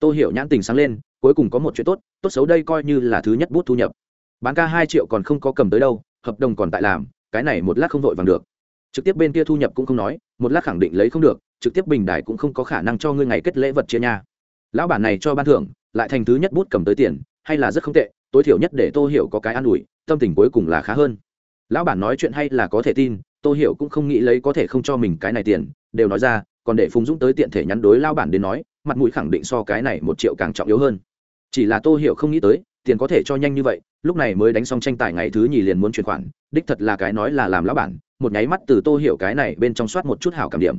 Tôi hiểu nhãn tình sáng lên cuối cùng có một chuyện tốt tốt xấu đây coi như là thứ nhất bút thu nhập. Bán ca hai triệu còn không có cầm tới đâu, hợp đồng còn tại làm, cái này một lát không vội vàng được. Trực tiếp bên kia thu nhập cũng không nói, một lát khẳng định lấy không được, trực tiếp bình đài cũng không có khả năng cho ngươi ngày kết lễ vật chia nha. Lão bản này cho ban thưởng, lại thành thứ nhất bút cầm tới tiền, hay là rất không tệ, tối thiểu nhất để tô hiểu có cái an ủi, tâm tình cuối cùng là khá hơn. Lão bản nói chuyện hay là có thể tin, tô hiểu cũng không nghĩ lấy có thể không cho mình cái này tiền, đều nói ra, còn để phùng dũng tới tiện thể nhắn đối lao bản đến nói, mặt mũi khẳng định so cái này một triệu càng trọng yếu hơn chỉ là tô hiểu không nghĩ tới, tiền có thể cho nhanh như vậy, lúc này mới đánh xong tranh tài ngày thứ nhì liền muốn chuyển khoản, đích thật là cái nói là làm lão bản, một nháy mắt từ tô hiểu cái này bên trong soát một chút hảo cảm điểm.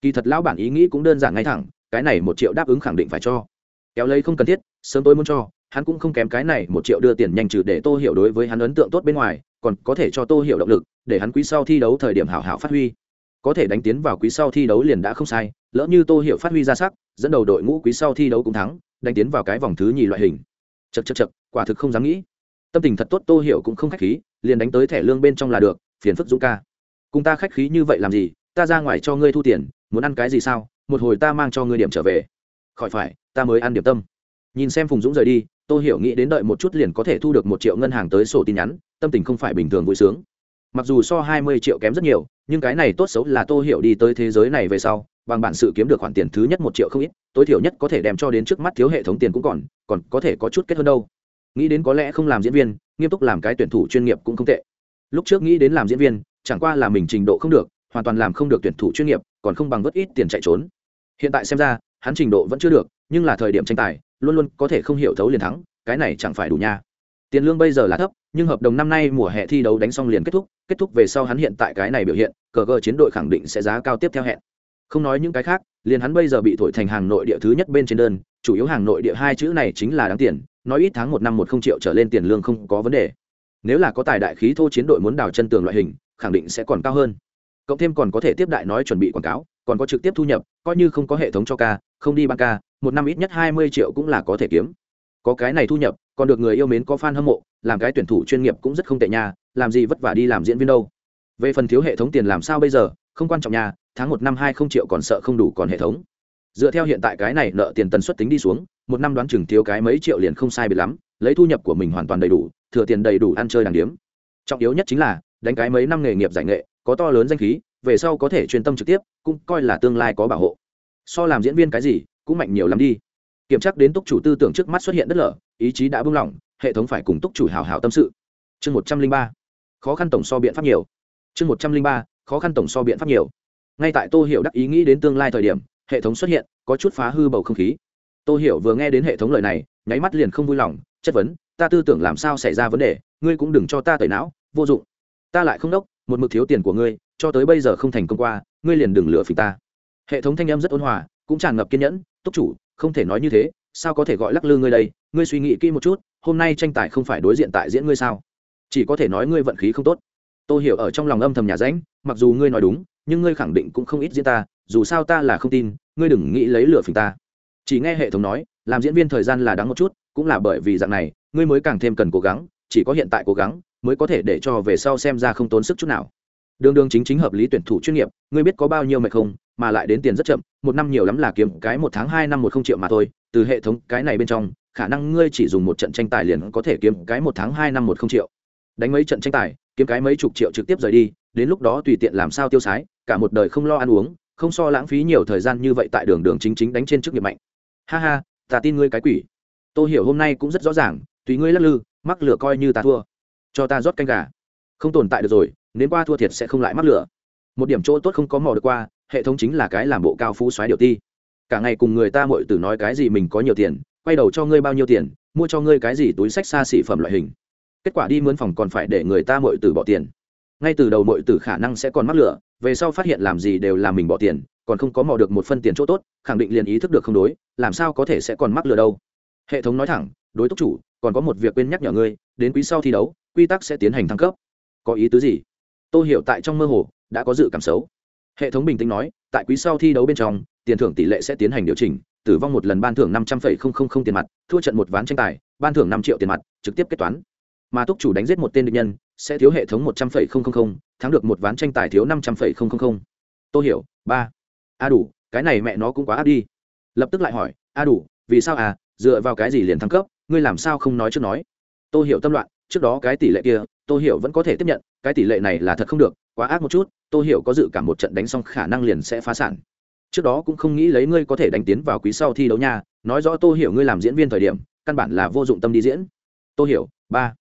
Kỳ thật lão bản ý nghĩ cũng đơn giản ngay thẳng, cái này một triệu đáp ứng khẳng định phải cho. Kéo lấy không cần thiết, sớm tôi muốn cho, hắn cũng không kém cái này một triệu đưa tiền nhanh trừ để tô hiểu đối với hắn ấn tượng tốt bên ngoài, còn có thể cho tô hiểu động lực, để hắn quý sau thi đấu thời điểm hảo hảo phát huy. Có thể đánh tiến vào quý sau thi đấu liền đã không sai, lỡ như tô hiểu phát huy ra sắc, dẫn đầu đội ngũ quý sau thi đấu cũng thắng đánh tiến vào cái vòng thứ nhì loại hình. Chật chật chật quả thực không dám nghĩ. Tâm tình thật tốt, tô hiểu cũng không khách khí, liền đánh tới thẻ lương bên trong là được, phiền phức dũng ca. Cùng ta khách khí như vậy làm gì? Ta ra ngoài cho ngươi thu tiền, muốn ăn cái gì sao? Một hồi ta mang cho ngươi điểm trở về. Khỏi phải, ta mới ăn điểm tâm. Nhìn xem phùng dũng rời đi, tô hiểu nghĩ đến đợi một chút liền có thể thu được một triệu ngân hàng tới sổ tin nhắn, tâm tình không phải bình thường vui sướng. Mặc dù so hai mươi triệu kém rất nhiều, nhưng cái này tốt xấu là tô hiểu đi tới thế giới này về sau bằng bản sự kiếm được khoản tiền thứ nhất một triệu không ít, tối thiểu nhất có thể đem cho đến trước mắt thiếu hệ thống tiền cũng còn còn có thể có chút kết hơn đâu. Nghĩ đến có lẽ không làm diễn viên, nghiêm túc làm cái tuyển thủ chuyên nghiệp cũng không tệ. Lúc trước nghĩ đến làm diễn viên, chẳng qua là mình trình độ không được, hoàn toàn làm không được tuyển thủ chuyên nghiệp, còn không bằng vớt ít tiền chạy trốn. Hiện tại xem ra, hắn trình độ vẫn chưa được, nhưng là thời điểm tranh tài, luôn luôn có thể không hiểu thấu liền thắng, cái này chẳng phải đủ nha. Tiền lương bây giờ là thấp, nhưng hợp đồng năm nay mùa hè thi đấu đánh xong liền kết thúc kết thúc về sau hắn hiện tại cái này biểu hiện, cờ cờ chiến đội khẳng định sẽ giá cao tiếp theo hẹn không nói những cái khác liền hắn bây giờ bị thổi thành hàng nội địa thứ nhất bên trên đơn chủ yếu hàng nội địa hai chữ này chính là đáng tiền nói ít tháng một năm một không triệu trở lên tiền lương không có vấn đề. Nếu là có tài đại khí thô chiến đội muốn đào chân tường loại hình khẳng định sẽ còn cao hơn. Cộng thêm còn có thể tiếp đại nói chuẩn bị quảng cáo còn có trực tiếp thu nhập coi như không có hệ thống cho ca không đi ban ca một năm ít nhất hai mươi triệu cũng là có thể kiếm. Có cái này thu nhập còn được người yêu mến có fan hâm mộ làm cái tuyển thủ chuyên nghiệp cũng rất không tệ nhà, làm gì vất vả đi làm diễn viên đâu. Về phần thiếu hệ thống tiền làm sao bây giờ không quan trọng nhà tháng một năm hai không triệu còn sợ không đủ còn hệ thống. Dựa theo hiện tại cái này nợ tiền tần suất tính đi xuống, một năm đoán chừng thiếu cái mấy triệu liền không sai biệt lắm, lấy thu nhập của mình hoàn toàn đầy đủ, thừa tiền đầy đủ ăn chơi đàng điếm. Trọng yếu nhất chính là, đánh cái mấy năm nghề nghiệp giải nghệ, có to lớn danh khí, về sau có thể chuyên tâm trực tiếp, cũng coi là tương lai có bảo hộ. So làm diễn viên cái gì, cũng mạnh nhiều lắm đi. Kiểm tra đến túc chủ tư tưởng trước mắt xuất hiện đất lở, ý chí đã buông lỏng, hệ thống phải cùng túc chủ hào hào tâm sự. Chương một trăm linh ba, khó khăn tổng so biện pháp nhiều. Chương một trăm linh ba, khó khăn tổng so biện pháp nhiều ngay tại tô hiểu đắc ý nghĩ đến tương lai thời điểm, hệ thống xuất hiện, có chút phá hư bầu không khí. Tô hiểu vừa nghe đến hệ thống lời này, nháy mắt liền không vui lòng, chất vấn, ta tư tưởng làm sao xảy ra vấn đề, ngươi cũng đừng cho ta tẩy não, vô dụng. Ta lại không đốc, một mực thiếu tiền của ngươi, cho tới bây giờ không thành công qua, ngươi liền đừng lừa phình ta. Hệ thống thanh âm rất ôn hòa, cũng tràn ngập kiên nhẫn, túc chủ, không thể nói như thế, sao có thể gọi lắc lư ngươi đây? Ngươi suy nghĩ kỹ một chút, hôm nay tranh tài không phải đối diện tại diễn ngươi sao? Chỉ có thể nói ngươi vận khí không tốt. Tôi hiểu ở trong lòng âm thầm nhà ránh, mặc dù ngươi nói đúng nhưng ngươi khẳng định cũng không ít diễn ta, dù sao ta là không tin, ngươi đừng nghĩ lấy lửa phình ta. Chỉ nghe hệ thống nói, làm diễn viên thời gian là đáng một chút, cũng là bởi vì dạng này, ngươi mới càng thêm cần cố gắng, chỉ có hiện tại cố gắng, mới có thể để cho về sau xem ra không tốn sức chút nào. Đường đường chính chính hợp lý tuyển thủ chuyên nghiệp, ngươi biết có bao nhiêu mệt không, mà lại đến tiền rất chậm, một năm nhiều lắm là kiếm cái một tháng hai năm một không triệu mà thôi, từ hệ thống cái này bên trong, khả năng ngươi chỉ dùng một trận tranh tài liền có thể kiếm cái một tháng hai năm một không triệu đánh mấy trận tranh tài, kiếm cái mấy chục triệu trực tiếp rời đi, đến lúc đó tùy tiện làm sao tiêu sái, cả một đời không lo ăn uống, không so lãng phí nhiều thời gian như vậy tại đường đường chính chính đánh trên chức nghiệp mạnh. Ha ha, ta tin ngươi cái quỷ. Tôi hiểu hôm nay cũng rất rõ ràng, tùy ngươi lắc lư, mắc lửa coi như ta thua. Cho ta rót canh gà. Không tồn tại được rồi, nếu qua thua thiệt sẽ không lại mắc lửa. Một điểm chỗ tốt không có mò được qua, hệ thống chính là cái làm bộ cao phú xoáy điều ti. Cả ngày cùng người ta mội tử nói cái gì mình có nhiều tiền, quay đầu cho ngươi bao nhiêu tiền, mua cho ngươi cái gì túi sách xa xỉ phẩm loại hình kết quả đi mướn phòng còn phải để người ta mội tử bỏ tiền. Ngay từ đầu mội tử khả năng sẽ còn mắc lửa, về sau phát hiện làm gì đều là mình bỏ tiền, còn không có mò được một phân tiền chỗ tốt, khẳng định liền ý thức được không đối, làm sao có thể sẽ còn mắc lừa đâu. Hệ thống nói thẳng, đối tốc chủ, còn có một việc quên nhắc nhở ngươi, đến quý sau thi đấu, quy tắc sẽ tiến hành thăng cấp. Có ý tứ gì? Tôi hiểu tại trong mơ hồ, đã có dự cảm xấu. Hệ thống bình tĩnh nói, tại quý sau thi đấu bên trong, tiền thưởng tỷ lệ sẽ tiến hành điều chỉnh, tử vong một lần ban thưởng năm trăm linh tiền mặt, thua trận một ván tranh tài, ban thưởng năm triệu tiền mặt, trực tiếp kết toán mà túc chủ đánh giết một tên địch nhân, sẽ thiếu hệ thống một trăm linh thắng được một ván tranh tài thiếu năm trăm linh tôi hiểu, ba. A đủ, cái này mẹ nó cũng quá áp đi. Lập tức lại hỏi, a đủ, vì sao à dựa vào cái gì liền thăng cấp, ngươi làm sao không nói trước nói? Tôi hiểu tâm loạn, trước đó cái tỷ lệ kia tôi hiểu vẫn có thể tiếp nhận, cái tỷ lệ này là thật không được, quá ác một chút tôi hiểu có dự cảm một trận đánh xong khả năng liền sẽ phá sản. Trước đó cũng không nghĩ lấy ngươi có thể đánh tiến vào quý sau thi đấu nha, nói rõ tôi hiểu ngươi làm diễn viên thời điểm, căn bản là vô dụng tâm đi diễn. Tôi hiểu, ba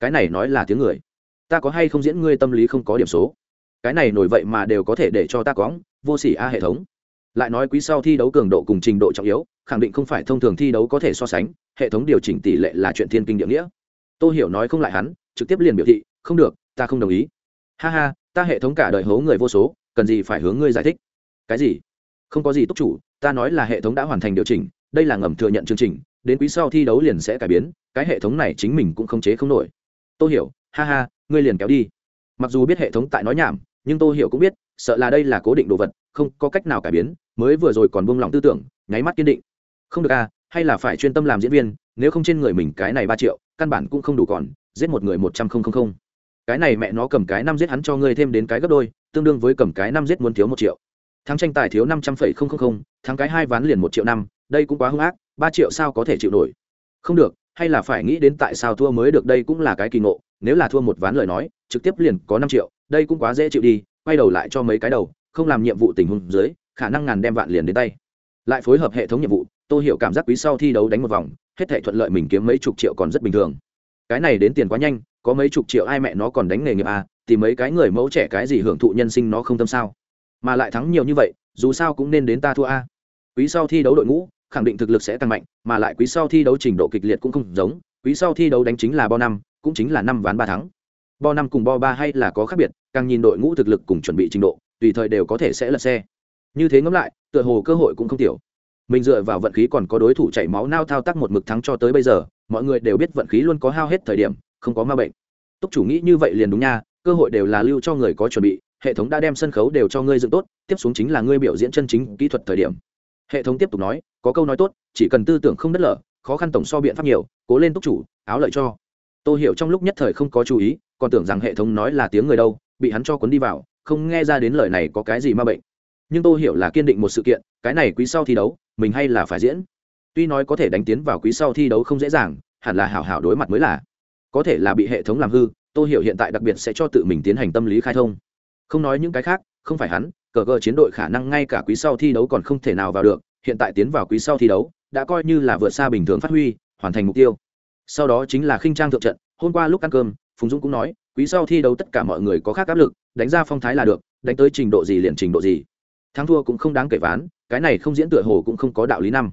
cái này nói là tiếng người. Ta có hay không diễn ngươi tâm lý không có điểm số? Cái này nổi vậy mà đều có thể để cho ta có vô sỉ a hệ thống. Lại nói quý sau thi đấu cường độ cùng trình độ trọng yếu, khẳng định không phải thông thường thi đấu có thể so sánh, hệ thống điều chỉnh tỷ lệ là chuyện thiên kinh địa nghĩa. Tôi hiểu nói không lại hắn, trực tiếp liền biểu thị, không được, ta không đồng ý. Ha ha, ta hệ thống cả đời hố người vô số, cần gì phải hướng ngươi giải thích? Cái gì? Không có gì túc chủ, ta nói là hệ thống đã hoàn thành điều chỉnh, đây là ngầm thừa nhận chương trình, đến quý sau thi đấu liền sẽ cải biến, cái hệ thống này chính mình cũng không chế không nổi tôi hiểu, ha ha, ngươi liền kéo đi. Mặc dù biết hệ thống tại nói nhảm, nhưng tôi hiểu cũng biết, sợ là đây là cố định đồ vật, không có cách nào cải biến, mới vừa rồi còn buông lòng tư tưởng, nháy mắt kiên định. Không được à hay là phải chuyên tâm làm diễn viên, nếu không trên người mình cái này ba triệu, căn bản cũng không đủ còn, giết một người một trăm không không không. Cái này mẹ nó cầm cái năm giết hắn cho ngươi thêm đến cái gấp đôi, tương đương với cầm cái năm giết muốn thiếu một triệu. Thắng tranh tài thiếu năm trăm phẩy không không không, thắng cái hai ván liền một triệu năm, đây cũng quá hung ác, ba triệu sao có thể chịu nổi? Không được hay là phải nghĩ đến tại sao thua mới được đây cũng là cái kỳ ngộ, nếu là thua một ván lời nói, trực tiếp liền có năm triệu, đây cũng quá dễ chịu đi, quay đầu lại cho mấy cái đầu, không làm nhiệm vụ tình huống dưới, khả năng ngàn đem vạn liền đến tay. Lại phối hợp hệ thống nhiệm vụ tôi hiểu cảm giác quý sau thi đấu đánh một vòng, hết thể thuận lợi mình kiếm mấy chục triệu còn rất bình thường. Cái này đến tiền quá nhanh, có mấy chục triệu ai mẹ nó còn đánh nghề nghiệp à thì mấy cái người mẫu trẻ cái gì hưởng thụ nhân sinh nó không tâm sao. Mà lại thắng nhiều như vậy, dù sao cũng nên đến ta thua a. Quý sau thi đấu đội ngũ khẳng định thực lực sẽ tăng mạnh, mà lại quý sau thi đấu trình độ kịch liệt cũng không giống, quý sau thi đấu đánh chính là bo năm, cũng chính là năm ván ba thắng. Bo năm cùng bo ba hay là có khác biệt, càng nhìn đội ngũ thực lực cùng chuẩn bị trình độ, tùy thời đều có thể sẽ lật xe. Như thế ngẫm lại, tựa hồ cơ hội cũng không tiểu. Mình dựa vào vận khí còn có đối thủ chảy máu nao thao tác một mực thắng cho tới bây giờ, mọi người đều biết vận khí luôn có hao hết thời điểm, không có ma bệnh. Túc chủ nghĩ như vậy liền đúng nha, cơ hội đều là lưu cho người có chuẩn bị, hệ thống đã đem sân khấu đều cho ngươi dựng tốt, tiếp xuống chính là ngươi biểu diễn chân chính kỹ thuật thời điểm hệ thống tiếp tục nói, có câu nói tốt, chỉ cần tư tưởng không đất lở, khó khăn tổng so biện pháp nhiều, cố lên túc chủ, áo lợi cho. Tôi hiểu trong lúc nhất thời không có chú ý, còn tưởng rằng hệ thống nói là tiếng người đâu, bị hắn cho cuốn đi vào, không nghe ra đến lời này có cái gì ma bệnh. Nhưng tôi hiểu là kiên định một sự kiện, cái này quý sau thi đấu, mình hay là phải diễn. Tuy nói có thể đánh tiến vào quý sau thi đấu không dễ dàng, hẳn là hảo hảo đối mặt mới là. Có thể là bị hệ thống làm hư tôi hiểu hiện tại đặc biệt sẽ cho tự mình tiến hành tâm lý khai thông. Không nói những cái khác, không phải hắn cờ gờ chiến đội khả năng ngay cả quý sau thi đấu còn không thể nào vào được, hiện tại tiến vào quý sau thi đấu, đã coi như là vượt xa bình thường phát huy, hoàn thành mục tiêu. Sau đó chính là khinh trang thượng trận, hôm qua lúc ăn cơm, phùng dũng cũng nói, quý sau thi đấu tất cả mọi người có khác áp lực, đánh ra phong thái là được, đánh tới trình độ gì liền trình độ gì. Thắng thua cũng không đáng kể ván, cái này không diễn tựa hồ cũng không có đạo lý năm.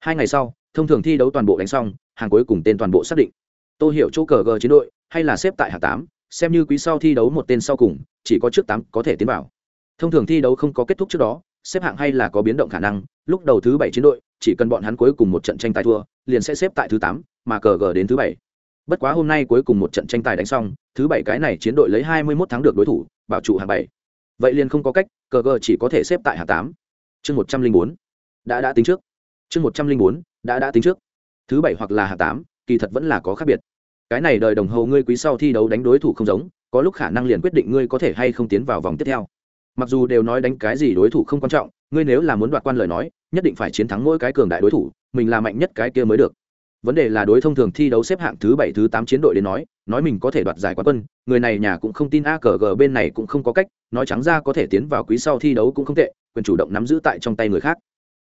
Hai ngày sau, thông thường thi đấu toàn bộ đánh xong, hàng cuối cùng tên toàn bộ xác định. Tôi hiểu chỗ cờ g chiến đội, hay là xếp tại hạng tám, xem như quý sau thi đấu một tên sau cùng, chỉ có trước tám có thể tiến vào thông thường thi đấu không có kết thúc trước đó, xếp hạng hay là có biến động khả năng, lúc đầu thứ bảy chiến đội, chỉ cần bọn hắn cuối cùng một trận tranh tài thua, liền sẽ xếp tại thứ tám, mà cờ gờ đến thứ bảy. Bất quá hôm nay cuối cùng một trận tranh tài đánh xong, thứ bảy cái này chiến đội lấy hai mươi 21 thắng được đối thủ, bảo trụ hạng bảy. Vậy liền không có cách, cờ gờ chỉ có thể xếp tại hạng tám. Chương một trăm linh bốn. Đã đã tính trước. Chương một trăm linh bốn. Đã đã tính trước. Thứ bảy hoặc là hạng tám, kỳ thật vẫn là có khác biệt. Cái này đời đồng hồ ngươi quý sau thi đấu đánh đối thủ không giống, có lúc khả năng liền quyết định ngươi có thể hay không tiến vào vòng tiếp theo mặc dù đều nói đánh cái gì đối thủ không quan trọng, ngươi nếu là muốn đoạt quan lời nói, nhất định phải chiến thắng mỗi cái cường đại đối thủ, mình là mạnh nhất cái kia mới được. Vấn đề là đối thông thường thi đấu xếp hạng thứ bảy, thứ tám chiến đội đến nói nói mình có thể đoạt giải quán quân, người này nhà cũng không tin a cờ g bên này cũng không có cách, nói trắng ra có thể tiến vào quý sau thi đấu cũng không tệ, quyền chủ động nắm giữ tại trong tay người khác.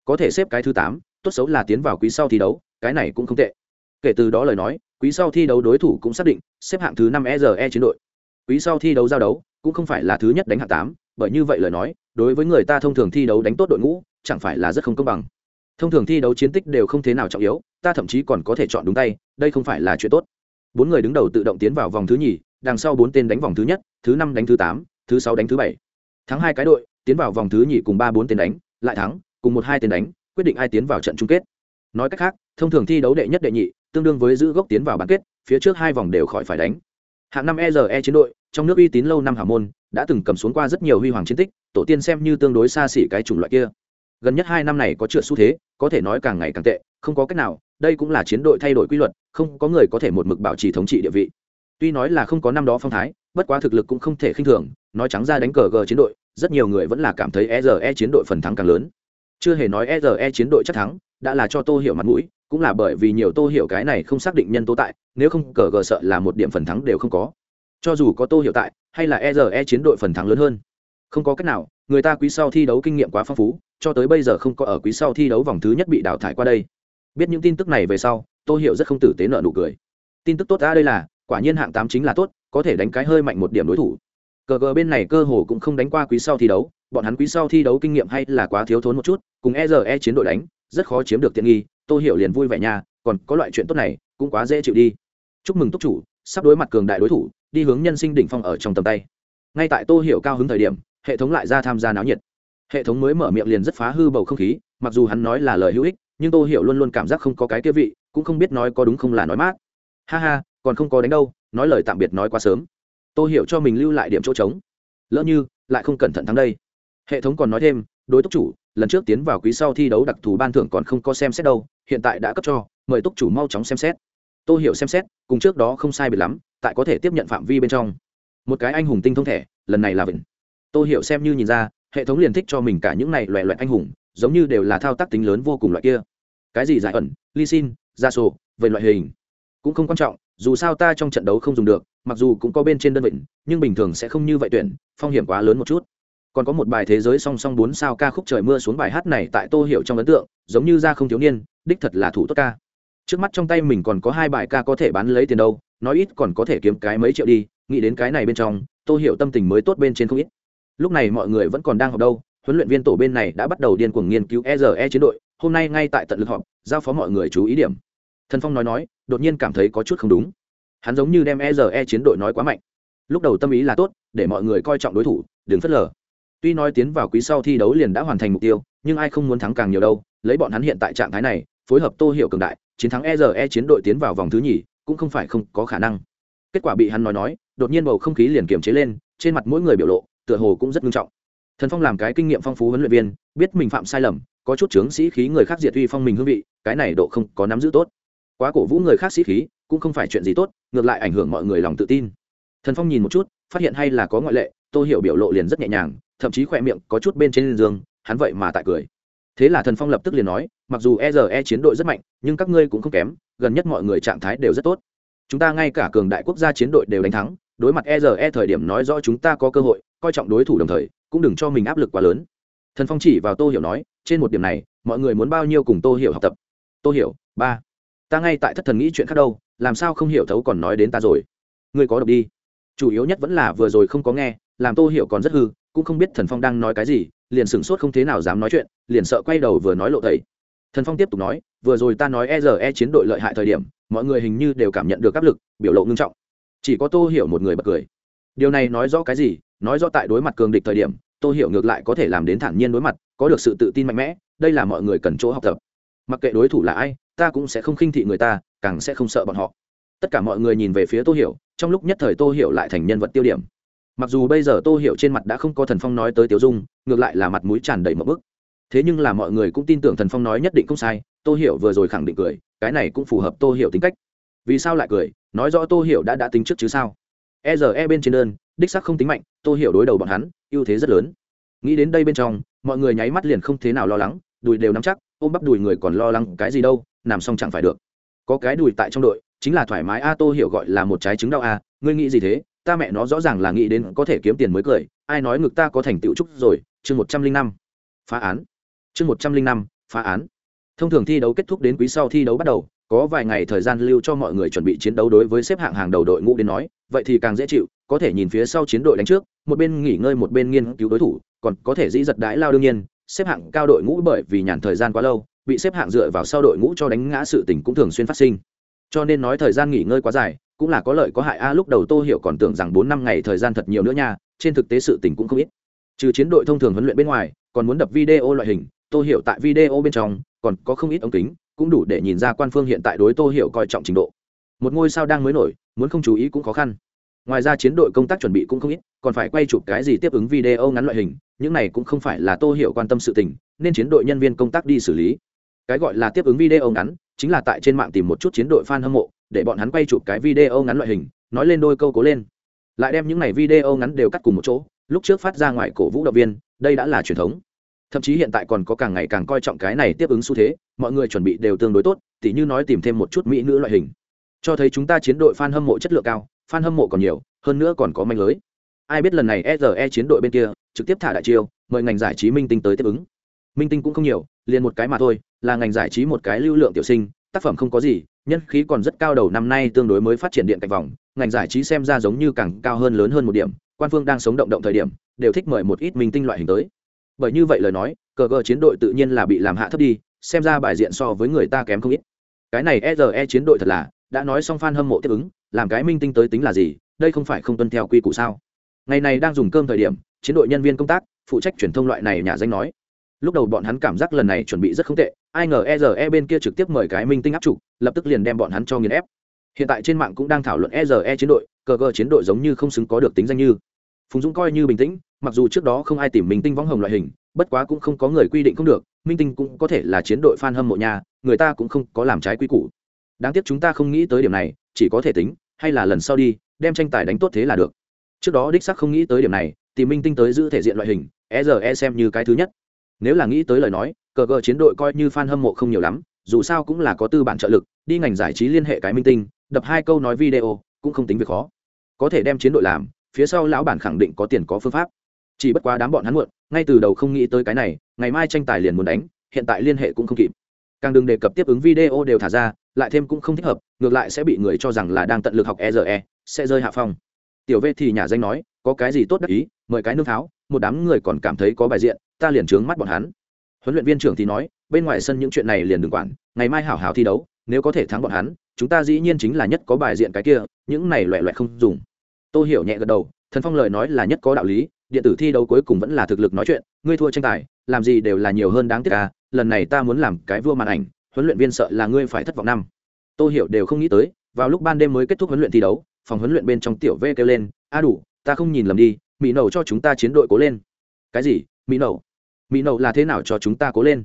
Có thể xếp cái thứ tám, tốt xấu là tiến vào quý sau thi đấu, cái này cũng không tệ. Kể từ đó lời nói, quý sau thi đấu đối thủ cũng xác định, xếp hạng thứ năm e e chiến đội. Quý sau thi đấu giao đấu cũng không phải là thứ nhất đánh hạng tám, bởi như vậy lời nói, đối với người ta thông thường thi đấu đánh tốt đội ngũ, chẳng phải là rất không công bằng. Thông thường thi đấu chiến tích đều không thế nào trọng yếu, ta thậm chí còn có thể chọn đúng tay, đây không phải là chuyện tốt. Bốn người đứng đầu tự động tiến vào vòng thứ nhì, đằng sau bốn tên đánh vòng thứ nhất, thứ năm đánh thứ tám, thứ sáu đánh thứ bảy. Thắng hai cái đội, tiến vào vòng thứ nhì cùng ba bốn tên đánh, lại thắng, cùng một hai tên đánh, quyết định ai tiến vào trận chung kết. Nói cách khác, thông thường thi đấu đệ nhất đệ nhị, tương đương với giữ gốc tiến vào bán kết, phía trước hai vòng đều khỏi phải đánh hạng năm ERE chiến đội, trong nước uy tín lâu năm Hà môn, đã từng cầm xuống qua rất nhiều huy hoàng chiến tích, tổ tiên xem như tương đối xa xỉ cái chủng loại kia. Gần nhất hai năm này có trượt xu thế, có thể nói càng ngày càng tệ, không có cách nào, đây cũng là chiến đội thay đổi quy luật, không có người có thể một mực bảo trì thống trị địa vị. Tuy nói là không có năm đó phong thái, bất quá thực lực cũng không thể khinh thường, nói trắng ra đánh cờ g chiến đội, rất nhiều người vẫn là cảm thấy e e chiến đội phần thắng càng lớn. Chưa hề nói e e chiến đội chắc thắng đã là cho tô hiểu mặt mũi, cũng là bởi vì nhiều tô hiểu cái này không xác định nhân tố tại, nếu không cờ gờ sợ là một điểm phần thắng đều không có. Cho dù có tô hiểu tại, hay là e e chiến đội phần thắng lớn hơn. Không có cách nào, người ta quý sau thi đấu kinh nghiệm quá phong phú, cho tới bây giờ không có ở quý sau thi đấu vòng thứ nhất bị đào thải qua đây. Biết những tin tức này về sau, tô hiểu rất không tử tế nợ nụ cười. Tin tức tốt ra đây là, quả nhiên hạng tám chính là tốt, có thể đánh cái hơi mạnh một điểm đối thủ. Cờ gờ bên này cơ hồ cũng không đánh qua quý sau thi đấu, bọn hắn quý sau thi đấu kinh nghiệm hay là quá thiếu thốn một chút, cùng e e chiến đội đánh rất khó chiếm được tiện nghi, tô hiểu liền vui vẻ nha, còn có loại chuyện tốt này, cũng quá dễ chịu đi. Chúc mừng túc chủ, sắp đối mặt cường đại đối thủ, đi hướng nhân sinh đỉnh phong ở trong tầm tay. Ngay tại tô hiểu cao hứng thời điểm, hệ thống lại ra tham gia náo nhiệt. Hệ thống mới mở miệng liền rất phá hư bầu không khí, mặc dù hắn nói là lời hữu ích, nhưng tô hiểu luôn luôn cảm giác không có cái kia vị, cũng không biết nói có đúng không là nói mát. Ha ha, còn không có đánh đâu, nói lời tạm biệt nói quá sớm. Tô hiểu cho mình lưu lại điểm chỗ trống. Lỡ như, lại không cẩn thận thắng đây. Hệ thống còn nói thêm, đối túc chủ lần trước tiến vào quý sau thi đấu đặc thù ban thưởng còn không có xem xét đâu, hiện tại đã cấp cho, mời túc chủ mau chóng xem xét. Tôi hiểu xem xét, cùng trước đó không sai biệt lắm, tại có thể tiếp nhận phạm vi bên trong. Một cái anh hùng tinh thông thẻ, lần này là vịnh tôi hiểu xem như nhìn ra, hệ thống liền thích cho mình cả những này loẹ loẹt anh hùng, giống như đều là thao tác tính lớn vô cùng loại kia. Cái gì giải ẩn, ly xin ra sổ, về loại hình. Cũng không quan trọng, dù sao ta trong trận đấu không dùng được, mặc dù cũng có bên trên đơn vịnh nhưng bình thường sẽ không như vậy tuyển, phong hiểm quá lớn một chút còn có một bài thế giới song song bốn sao ca khúc trời mưa xuống bài hát này tại tô hiểu trong ấn tượng giống như ra không thiếu niên đích thật là thủ tốt ca trước mắt trong tay mình còn có hai bài ca có thể bán lấy tiền đâu nói ít còn có thể kiếm cái mấy triệu đi nghĩ đến cái này bên trong tô hiểu tâm tình mới tốt bên trên không ít lúc này mọi người vẫn còn đang học đâu huấn luyện viên tổ bên này đã bắt đầu điên cuồng nghiên cứu ERE chiến đội, hôm nay ngay tại tận lực họp, giao phó mọi người chú ý điểm. Thần Phong nói nói, đột nhiên cảm thấy có chút không đúng. Hắn giống như đem ERE chiến đội nói quá mạnh. Lúc đầu tâm ý là tốt, để mọi người coi trọng đối thủ, đừng phớt lờ. Tuy nói tiến vào quý sau thi đấu liền đã hoàn thành mục tiêu, nhưng ai không muốn thắng càng nhiều đâu, lấy bọn hắn hiện tại trạng thái này, phối hợp Tô Hiểu cường đại, chiến thắng ERE chiến đội tiến vào vòng thứ nhì, cũng không phải không có khả năng. Kết quả bị hắn nói nói, đột nhiên bầu không khí liền kiềm chế lên, trên mặt mỗi người biểu lộ, tựa hồ cũng rất nghiêm trọng. Thần phong làm cái kinh nghiệm phong phú huấn luyện viên biết mình phạm sai lầm có chút chướng sĩ khí người khác diệt uy phong mình hương vị cái này độ không có nắm giữ tốt. Quá cổ vũ người khác sĩ khí cũng không phải chuyện gì tốt ngược lại ảnh hưởng mọi người lòng tự tin. Thần phong nhìn một chút phát hiện hay là có ngoại lệ tô hiểu biểu lộ liền rất nhẹ nhàng thậm chí khỏe miệng có chút bên trên giường, hắn vậy mà tại cười. Thế là thần phong lập tức liền nói, mặc dù e e chiến đội rất mạnh, nhưng các ngươi cũng không kém, gần nhất mọi người trạng thái đều rất tốt. Chúng ta ngay cả cường đại quốc gia chiến đội đều đánh thắng, đối mặt e e thời điểm nói rõ chúng ta có cơ hội, coi trọng đối thủ đồng thời, cũng đừng cho mình áp lực quá lớn. Thần phong chỉ vào tô hiểu nói, trên một điểm này, mọi người muốn bao nhiêu cùng tô hiểu học tập? Tô hiểu, ba. Ta ngay tại thất thần nghĩ chuyện khác đâu, làm sao không hiểu thấu còn nói đến ta rồi? Ngươi có độc đi. Chủ yếu nhất vẫn là vừa rồi không có nghe, làm tô hiểu còn rất hư cũng không biết thần phong đang nói cái gì, liền sửng sốt không thế nào dám nói chuyện, liền sợ quay đầu vừa nói lộ thầy thần phong tiếp tục nói, vừa rồi ta nói e r e chiến đội lợi hại thời điểm, mọi người hình như đều cảm nhận được áp lực, biểu lộ ngưng trọng. Chỉ có tô hiểu một người bật cười. Điều này nói rõ cái gì? Nói rõ tại đối mặt cường địch thời điểm, tô hiểu ngược lại có thể làm đến thản nhiên đối mặt, có được sự tự tin mạnh mẽ, đây là mọi người cần chỗ học tập. Mặc kệ đối thủ là ai, ta cũng sẽ không khinh thị người ta, càng sẽ không sợ bọn họ. Tất cả mọi người nhìn về phía tô hiểu, trong lúc nhất thời tô hiểu lại thành nhân vật tiêu điểm mặc dù bây giờ tô hiểu trên mặt đã không có thần phong nói tới tiểu dung, ngược lại là mặt mũi tràn đầy mậu bức thế nhưng là mọi người cũng tin tưởng thần phong nói nhất định không sai, tô hiểu vừa rồi khẳng định cười, cái này cũng phù hợp tô hiểu tính cách. Vì sao lại cười? Nói rõ tô hiểu đã đã tính trước chứ sao? E giờ e bên trên đơn, đích sắc không tính mạnh, tô hiểu đối đầu bọn hắn, ưu thế rất lớn. Nghĩ đến đây bên trong, mọi người nháy mắt liền không thế nào lo lắng, đùi đều nắm chắc, ôm bắp đùi người còn lo lắng cái gì đâu, nằm xong chẳng phải được. Có cái đùi tại trong đội, chính là thoải mái, a, tô hiểu gọi là một trái trứng đau, a, ngươi nghĩ gì thế? Ta mẹ nó rõ ràng là nghĩ đến có thể kiếm tiền mới cười, ai nói ngực ta có thành tựu trúc rồi, chương một trăm linh năm, phá án. Chương một trăm linh năm, phá án. Thông thường thi đấu kết thúc đến quý sau thi đấu bắt đầu, có vài ngày thời gian lưu cho mọi người chuẩn bị chiến đấu đối với xếp hạng hàng đầu đội ngũ đến nói, vậy thì càng dễ chịu, có thể nhìn phía sau chiến đội đánh trước, một bên nghỉ ngơi một bên nghiên cứu đối thủ, còn có thể dĩ giật đái lao đương nhiên, xếp hạng cao đội ngũ bởi vì nhàn thời gian quá lâu, bị xếp hạng dựa vào sau đội ngũ cho đánh ngã sự tình cũng thường xuyên phát sinh. Cho nên nói thời gian nghỉ ngơi quá dài cũng là có lợi có hại a, lúc đầu tô hiểu còn tưởng rằng bốn năm ngày thời gian thật nhiều nữa nha, trên thực tế sự tình cũng không ít. Trừ chiến đội thông thường huấn luyện bên ngoài, còn muốn đập video loại hình, tô hiểu tại video bên trong, còn có không ít ống kính, cũng đủ để nhìn ra quan phương hiện tại đối tô hiểu coi trọng trình độ. Một ngôi sao đang mới nổi, muốn không chú ý cũng khó khăn. Ngoài ra chiến đội công tác chuẩn bị cũng không ít, còn phải quay chụp cái gì tiếp ứng video ngắn loại hình, những này cũng không phải là tô hiểu quan tâm sự tình, nên chiến đội nhân viên công tác đi xử lý. Cái gọi là tiếp ứng video ngắn, chính là tại trên mạng tìm một chút chiến đội fan hâm mộ để bọn hắn quay chụp cái video ngắn loại hình, nói lên đôi câu cố lên. Lại đem những này video ngắn đều cắt cùng một chỗ, lúc trước phát ra ngoài cổ vũ động viên, đây đã là truyền thống. Thậm chí hiện tại còn có càng ngày càng coi trọng cái này tiếp ứng xu thế, mọi người chuẩn bị đều tương đối tốt, tỉ như nói tìm thêm một chút mỹ nữ loại hình. Cho thấy chúng ta chiến đội fan hâm mộ chất lượng cao, fan hâm mộ còn nhiều, hơn nữa còn có manh lưới. Ai biết lần này SRE chiến đội bên kia, trực tiếp thả đại chiêu, mời ngành giải trí minh tinh tới tiếp ứng. Minh tinh cũng không nhiều, liền một cái mà thôi, là ngành giải trí một cái lưu lượng tiểu sinh, tác phẩm không có gì nhân khí còn rất cao đầu năm nay tương đối mới phát triển điện cạnh vòng, ngành giải trí xem ra giống như càng cao hơn lớn hơn một điểm, quan phương đang sống động động thời điểm, đều thích mời một ít minh tinh loại hình tới. Bởi như vậy lời nói, cờ cờ chiến đội tự nhiên là bị làm hạ thấp đi, xem ra bài diện so với người ta kém không ít. Cái này SRE chiến đội thật là, đã nói xong fan hâm mộ tiếp ứng, làm cái minh tinh tới tính là gì, đây không phải không tuân theo quy củ sao? Ngày này đang dùng cơm thời điểm, chiến đội nhân viên công tác, phụ trách truyền thông loại này nhà danh nói lúc đầu bọn hắn cảm giác lần này chuẩn bị rất không tệ, ai ngờ e e bên kia trực tiếp mời cái minh tinh áp trục lập tức liền đem bọn hắn cho nghiền ép. Hiện tại trên mạng cũng đang thảo luận e e chiến đội, cờ cờ chiến đội giống như không xứng có được tính danh như. Phùng dũng coi như bình tĩnh, mặc dù trước đó không ai tìm minh tinh võng hồng loại hình, bất quá cũng không có người quy định không được, minh tinh cũng có thể là chiến đội f a n hâm mộ nhà, người ta cũng không có làm trái quy củ. Đáng tiếc chúng ta không nghĩ tới điểm này, chỉ có thể tính, hay là lần sau đi, đem tranh tài đánh tốt thế là được. Trước đó đích sắc không nghĩ tới điểm này, tìm minh tinh tới giữ thể diện loại hình e r e xem như cái thứ nhất nếu là nghĩ tới lời nói, cờ cờ chiến đội coi như f a n hâm mộ không nhiều lắm, dù sao cũng là có tư bản trợ lực, đi ngành giải trí liên hệ cái minh tinh, đập hai câu nói video, cũng không tính việc khó. Có thể đem chiến đội làm, phía sau lão bản khẳng định có tiền có phương pháp. Chỉ bất quá đám bọn hắn muộn, ngay từ đầu không nghĩ tới cái này, ngày mai tranh tài liền muốn đánh, hiện tại liên hệ cũng không kịp. Càng đừng đề cập tiếp ứng video đều thả ra, lại thêm cũng không thích hợp, ngược lại sẽ bị người cho rằng là đang tận lực học e e sẽ rơi hạ phong. Tiểu v thì nhà danh nói, có cái gì tốt đắc ý, mời cái nương tháo, một đám người còn cảm thấy có bài diện ta liền trướng mắt bọn hắn. Huấn luyện viên trưởng thì nói, bên ngoài sân những chuyện này liền đừng quản, ngày mai hảo hảo thi đấu, nếu có thể thắng bọn hắn, chúng ta dĩ nhiên chính là nhất có bài diện cái kia, những này loẹ loẹ không dùng. Tôi hiểu nhẹ gật đầu, thần phong lời nói là nhất có đạo lý, điện tử thi đấu cuối cùng vẫn là thực lực nói chuyện, ngươi thua tranh tài, làm gì đều là nhiều hơn đáng tiếc à lần này ta muốn làm cái vua màn ảnh, huấn luyện viên sợ là ngươi phải thất vọng năm. Tôi hiểu đều không nghĩ tới, vào lúc ban đêm mới kết thúc huấn luyện thi đấu, phòng huấn luyện bên trong tiểu v kêu lên, a đủ, ta không nhìn lầm đi, mỹ nầu cho chúng ta chiến đội cố lên. Cái gì? Mỹ nầu? Mỹ nậu là thế nào cho chúng ta cố lên?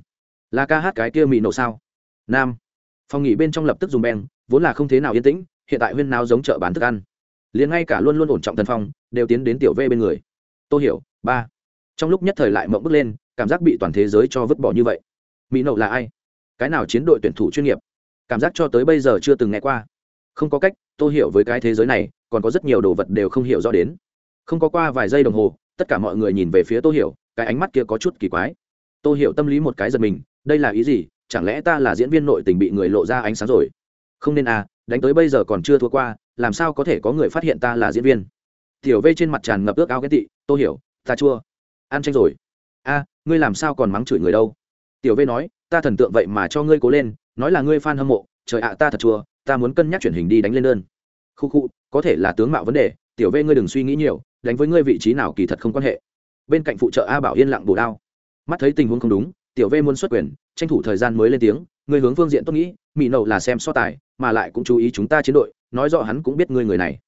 Là ca hát cái kia mỹ nậu sao? Nam. Phòng nghỉ bên trong lập tức dùng beng, vốn là không thế nào yên tĩnh, hiện tại huyên nào giống chợ bán thức ăn. Liền ngay cả luôn luôn ổn trọng thần phong, đều tiến đến tiểu v bên người. Tôi hiểu, ba. Trong lúc nhất thời lại mộng bước lên, cảm giác bị toàn thế giới cho vứt bỏ như vậy. Mỹ nậu là ai? Cái nào chiến đội tuyển thủ chuyên nghiệp? Cảm giác cho tới bây giờ chưa từng nghe qua. Không có cách tôi hiểu với cái thế giới này, còn có rất nhiều đồ vật đều không hiểu rõ đến. Không có qua vài giây đồng hồ, tất cả mọi người nhìn về phía tôi hiểu cái ánh mắt kia có chút kỳ quái. Tôi hiểu tâm lý một cái giật mình, đây là ý gì? Chẳng lẽ ta là diễn viên nội tình bị người lộ ra ánh sáng rồi? Không nên à đánh tới bây giờ còn chưa thua qua, làm sao có thể có người phát hiện ta là diễn viên? Tiểu vây trên mặt tràn ngập ước ao ghét tị tôi hiểu, ta chua. Ăn tranh rồi. A, ngươi làm sao còn mắng chửi người đâu? Tiểu vây nói, ta thần tượng vậy mà cho ngươi cố lên, nói là ngươi f a n hâm mộ, trời ạ, ta thật chua, ta muốn cân nhắc chuyển hình đi đánh lên đơn. Khu khu, có thể là tướng mạo vấn đề, tiểu vây ngươi đừng suy nghĩ nhiều, đánh với ngươi vị trí nào kỳ thật không quan hệ bên cạnh phụ trợ a bảo yên lặng bổ đao. Mắt thấy tình huống không đúng, tiểu v muốn xuất quyền, tranh thủ thời gian mới lên tiếng người hướng phương diện tốt nghĩ mỹ nậu là xem so tài, mà lại cũng chú ý chúng ta chiến đội, nói rõ hắn cũng biết ngươi người này.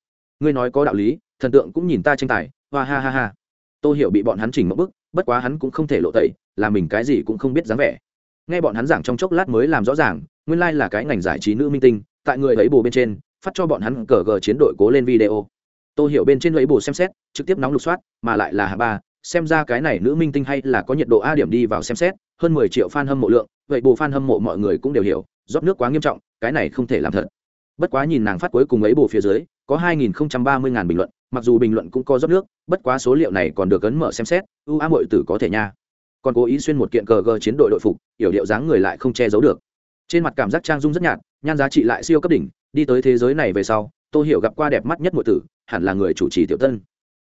Ngươi nói có đạo lý, thần tượng cũng nhìn ta tranh tài, hoa ha ha ha. Tôi hiểu bị bọn hắn chỉnh một bức, bất quá hắn cũng không thể lộ tẩy, là mình cái gì cũng không biết dáng vẻ. Nghe bọn hắn giảng trong chốc lát mới làm rõ ràng, nguyên lai là cái ngành giải trí nữ minh tinh, tại người ấy bồ bên trên, phát cho bọn hắn cờ gờ chiến đội cố lên video. Tôi hiểu bên trên ấy bồ xem xét, trực tiếp nóng lục soát, mà lại là hạ ba xem ra cái này nữ minh tinh hay là có nhiệt độ a điểm đi vào xem xét, hơn mười triệu fan hâm mộ lượng, vậy bồ fan hâm mộ mọi người cũng đều hiểu, rót nước quá nghiêm trọng, cái này không thể làm thật. Bất quá nhìn nàng phát cuối cùng ấy bộ phía dưới, có hai nghìn ba mươi ngàn bình luận, mặc dù bình luận cũng có rót nước, bất quá số liệu này còn được ấn mở xem xét, ưu á mội tử có thể nha. Còn cố ý xuyên một kiện cờ gờ chiến đội đội phục yểu điệu dáng người lại không che giấu được. Trên mặt cảm giác trang dung rất nhạt, nhan giá trị lại siêu cấp đỉnh, đi tới thế giới này về sau tôi hiểu gặp qua đẹp mắt nhất mọi tử, hẳn là người chủ trì tiểu tân.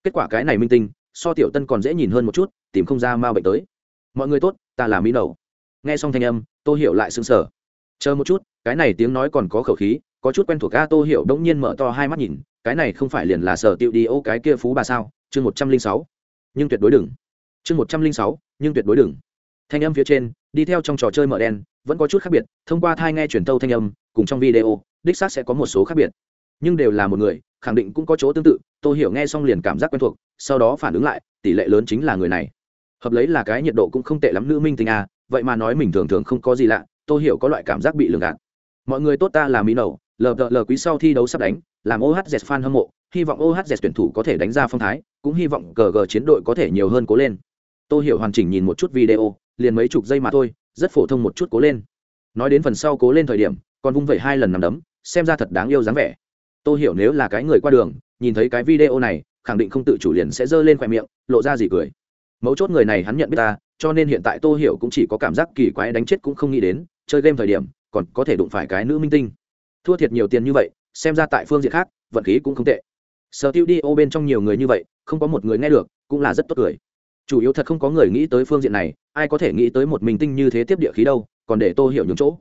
Kết quả cái này minh tinh so tiểu tân còn dễ nhìn hơn một chút, tìm không ra ma bệnh tới. Mọi người tốt, ta là mỹ đầu. nghe xong thanh âm tôi hiểu lại sưng sở chờ một chút, cái này tiếng nói còn có khẩu khí, có chút quen thuộc ga tô hiểu đống nhiên mở to hai mắt nhìn, cái này không phải liền là sở tiệu đi ô cái kia phú bà sao, chương một trăm linh sáu. Nhưng tuyệt đối đừng. Chương một trăm linh sáu, nhưng tuyệt đối đừng. Thanh âm phía trên, đi theo trong trò chơi mở đen vẫn có chút khác biệt, thông qua thai nghe truyền tâu thanh âm, cùng trong video, đích xác sẽ có một số khác biệt. Nhưng đều là một người khẳng định cũng có chỗ tương tự tôi hiểu nghe xong liền cảm giác quen thuộc, sau đó phản ứng lại, tỷ lệ lớn chính là người này. Hợp lấy là cái nhiệt độ cũng không tệ lắm nữ minh tình à vậy mà nói mình thường thường không có gì lạ tôi hiểu có loại cảm giác bị lường gạt. Mọi người tốt ta là mỹ nầu lờ lờ quý sau thi đấu sắp đánh, làm ohz fan hâm mộ, hy vọng ohz tuyển thủ có thể đánh ra phong thái, cũng hy vọng gg chiến đội có thể nhiều hơn cố lên. Tôi hiểu hoàn chỉnh nhìn một chút video, liền mấy chục giây mà thôi, rất phổ thông một chút cố lên. Nói đến phần sau cố lên thời điểm, còn vung vẩy hai lần nằm đấm, xem ra thật đáng yêu dáng vẻ tôi hiểu nếu là cái người qua đường, nhìn thấy cái video này, khẳng định không tự chủ liền sẽ giơ lên khoe miệng, lộ ra gì cười. Mấu chốt người này hắn nhận biết ta, cho nên hiện tại tôi hiểu cũng chỉ có cảm giác kỳ quái đánh chết cũng không nghĩ đến, chơi game thời điểm, còn có thể đụng phải cái nữ minh tinh. Thua thiệt nhiều tiền như vậy, xem ra tại phương diện khác, vận khí cũng không tệ. Sở tiêu đi ô bên trong nhiều người như vậy, không có một người nghe được, cũng là rất tốt cười. Chủ yếu thật không có người nghĩ tới phương diện này, ai có thể nghĩ tới một minh tinh như thế tiếp địa khí đâu, còn để tô hiểu những chỗ.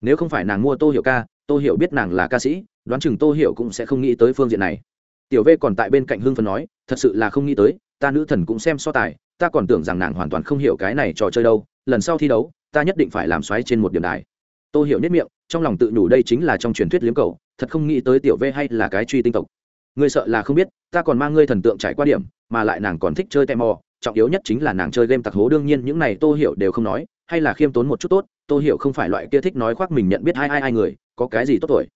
Nếu không phải nàng mua tô hiểu ca, tô hiểu biết nàng là ca sĩ đoán chừng tô hiểu cũng sẽ không nghĩ tới phương diện này. Tiểu v còn tại bên cạnh hưng phần nói, thật sự là không nghĩ tới, ta nữ thần cũng xem so tài, ta còn tưởng rằng nàng hoàn toàn không hiểu cái này trò chơi đâu, lần sau thi đấu, ta nhất định phải làm xoáy trên một điểm đài. Tô hiểu nhất miệng, trong lòng tự nhủ đây chính là trong truyền thuyết liếm cầu, thật không nghĩ tới tiểu v hay là cái truy tinh tộc. Ngươi sợ là không biết, ta còn mang ngươi thần tượng trải qua điểm, mà lại nàng còn thích chơi tè mò, trọng yếu nhất chính là nàng chơi game tặc hố đương nhiên những này tô hiểu đều không nói, hay là khiêm tốn một chút tốt, tô hiểu không phải loại kia thích nói khoác mình nhận biết hai ai ai người, có cái gì tốt tuổi?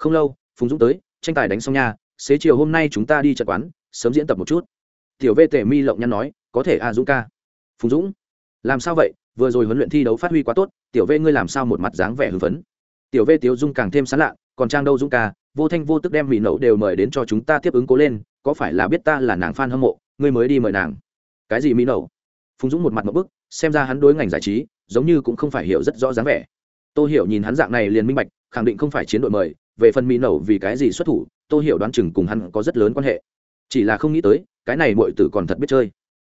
Không lâu, phùng dũng tới, tranh tài đánh xong nha, xế chiều hôm nay chúng ta đi trận quán, sớm diễn tập một chút. Tiểu vê tề mi lộng nhăn nói, có thể a dũng ca. Phùng dũng, làm sao vậy? Vừa rồi huấn luyện thi đấu phát huy quá tốt, tiểu vê ngươi làm sao một mặt dáng vẻ hưng phấn? Tiểu vê tiếu dung càng thêm sán lạ, còn trang đâu, dũng ca? Vô thanh vô tức đem mỹ nậu đều mời đến cho chúng ta tiếp ứng cố lên, có phải là biết ta là nàng f a n hâm mộ, ngươi mới đi mời nàng. Cái gì mỹ nậu phùng dũng một mặt một bức, xem ra hắn đối ngành giải trí, giống như cũng không phải hiểu rất rõ dáng vẻ. Tôi hiểu nhìn hắn dạng này liền minh bạch, khẳng định không phải chiến đội mời về phần mỹ nẩu vì cái gì xuất thủ tôi hiểu đoán chừng cùng hắn có rất lớn quan hệ. Chỉ là không nghĩ tới, cái này mọi tử còn thật biết chơi.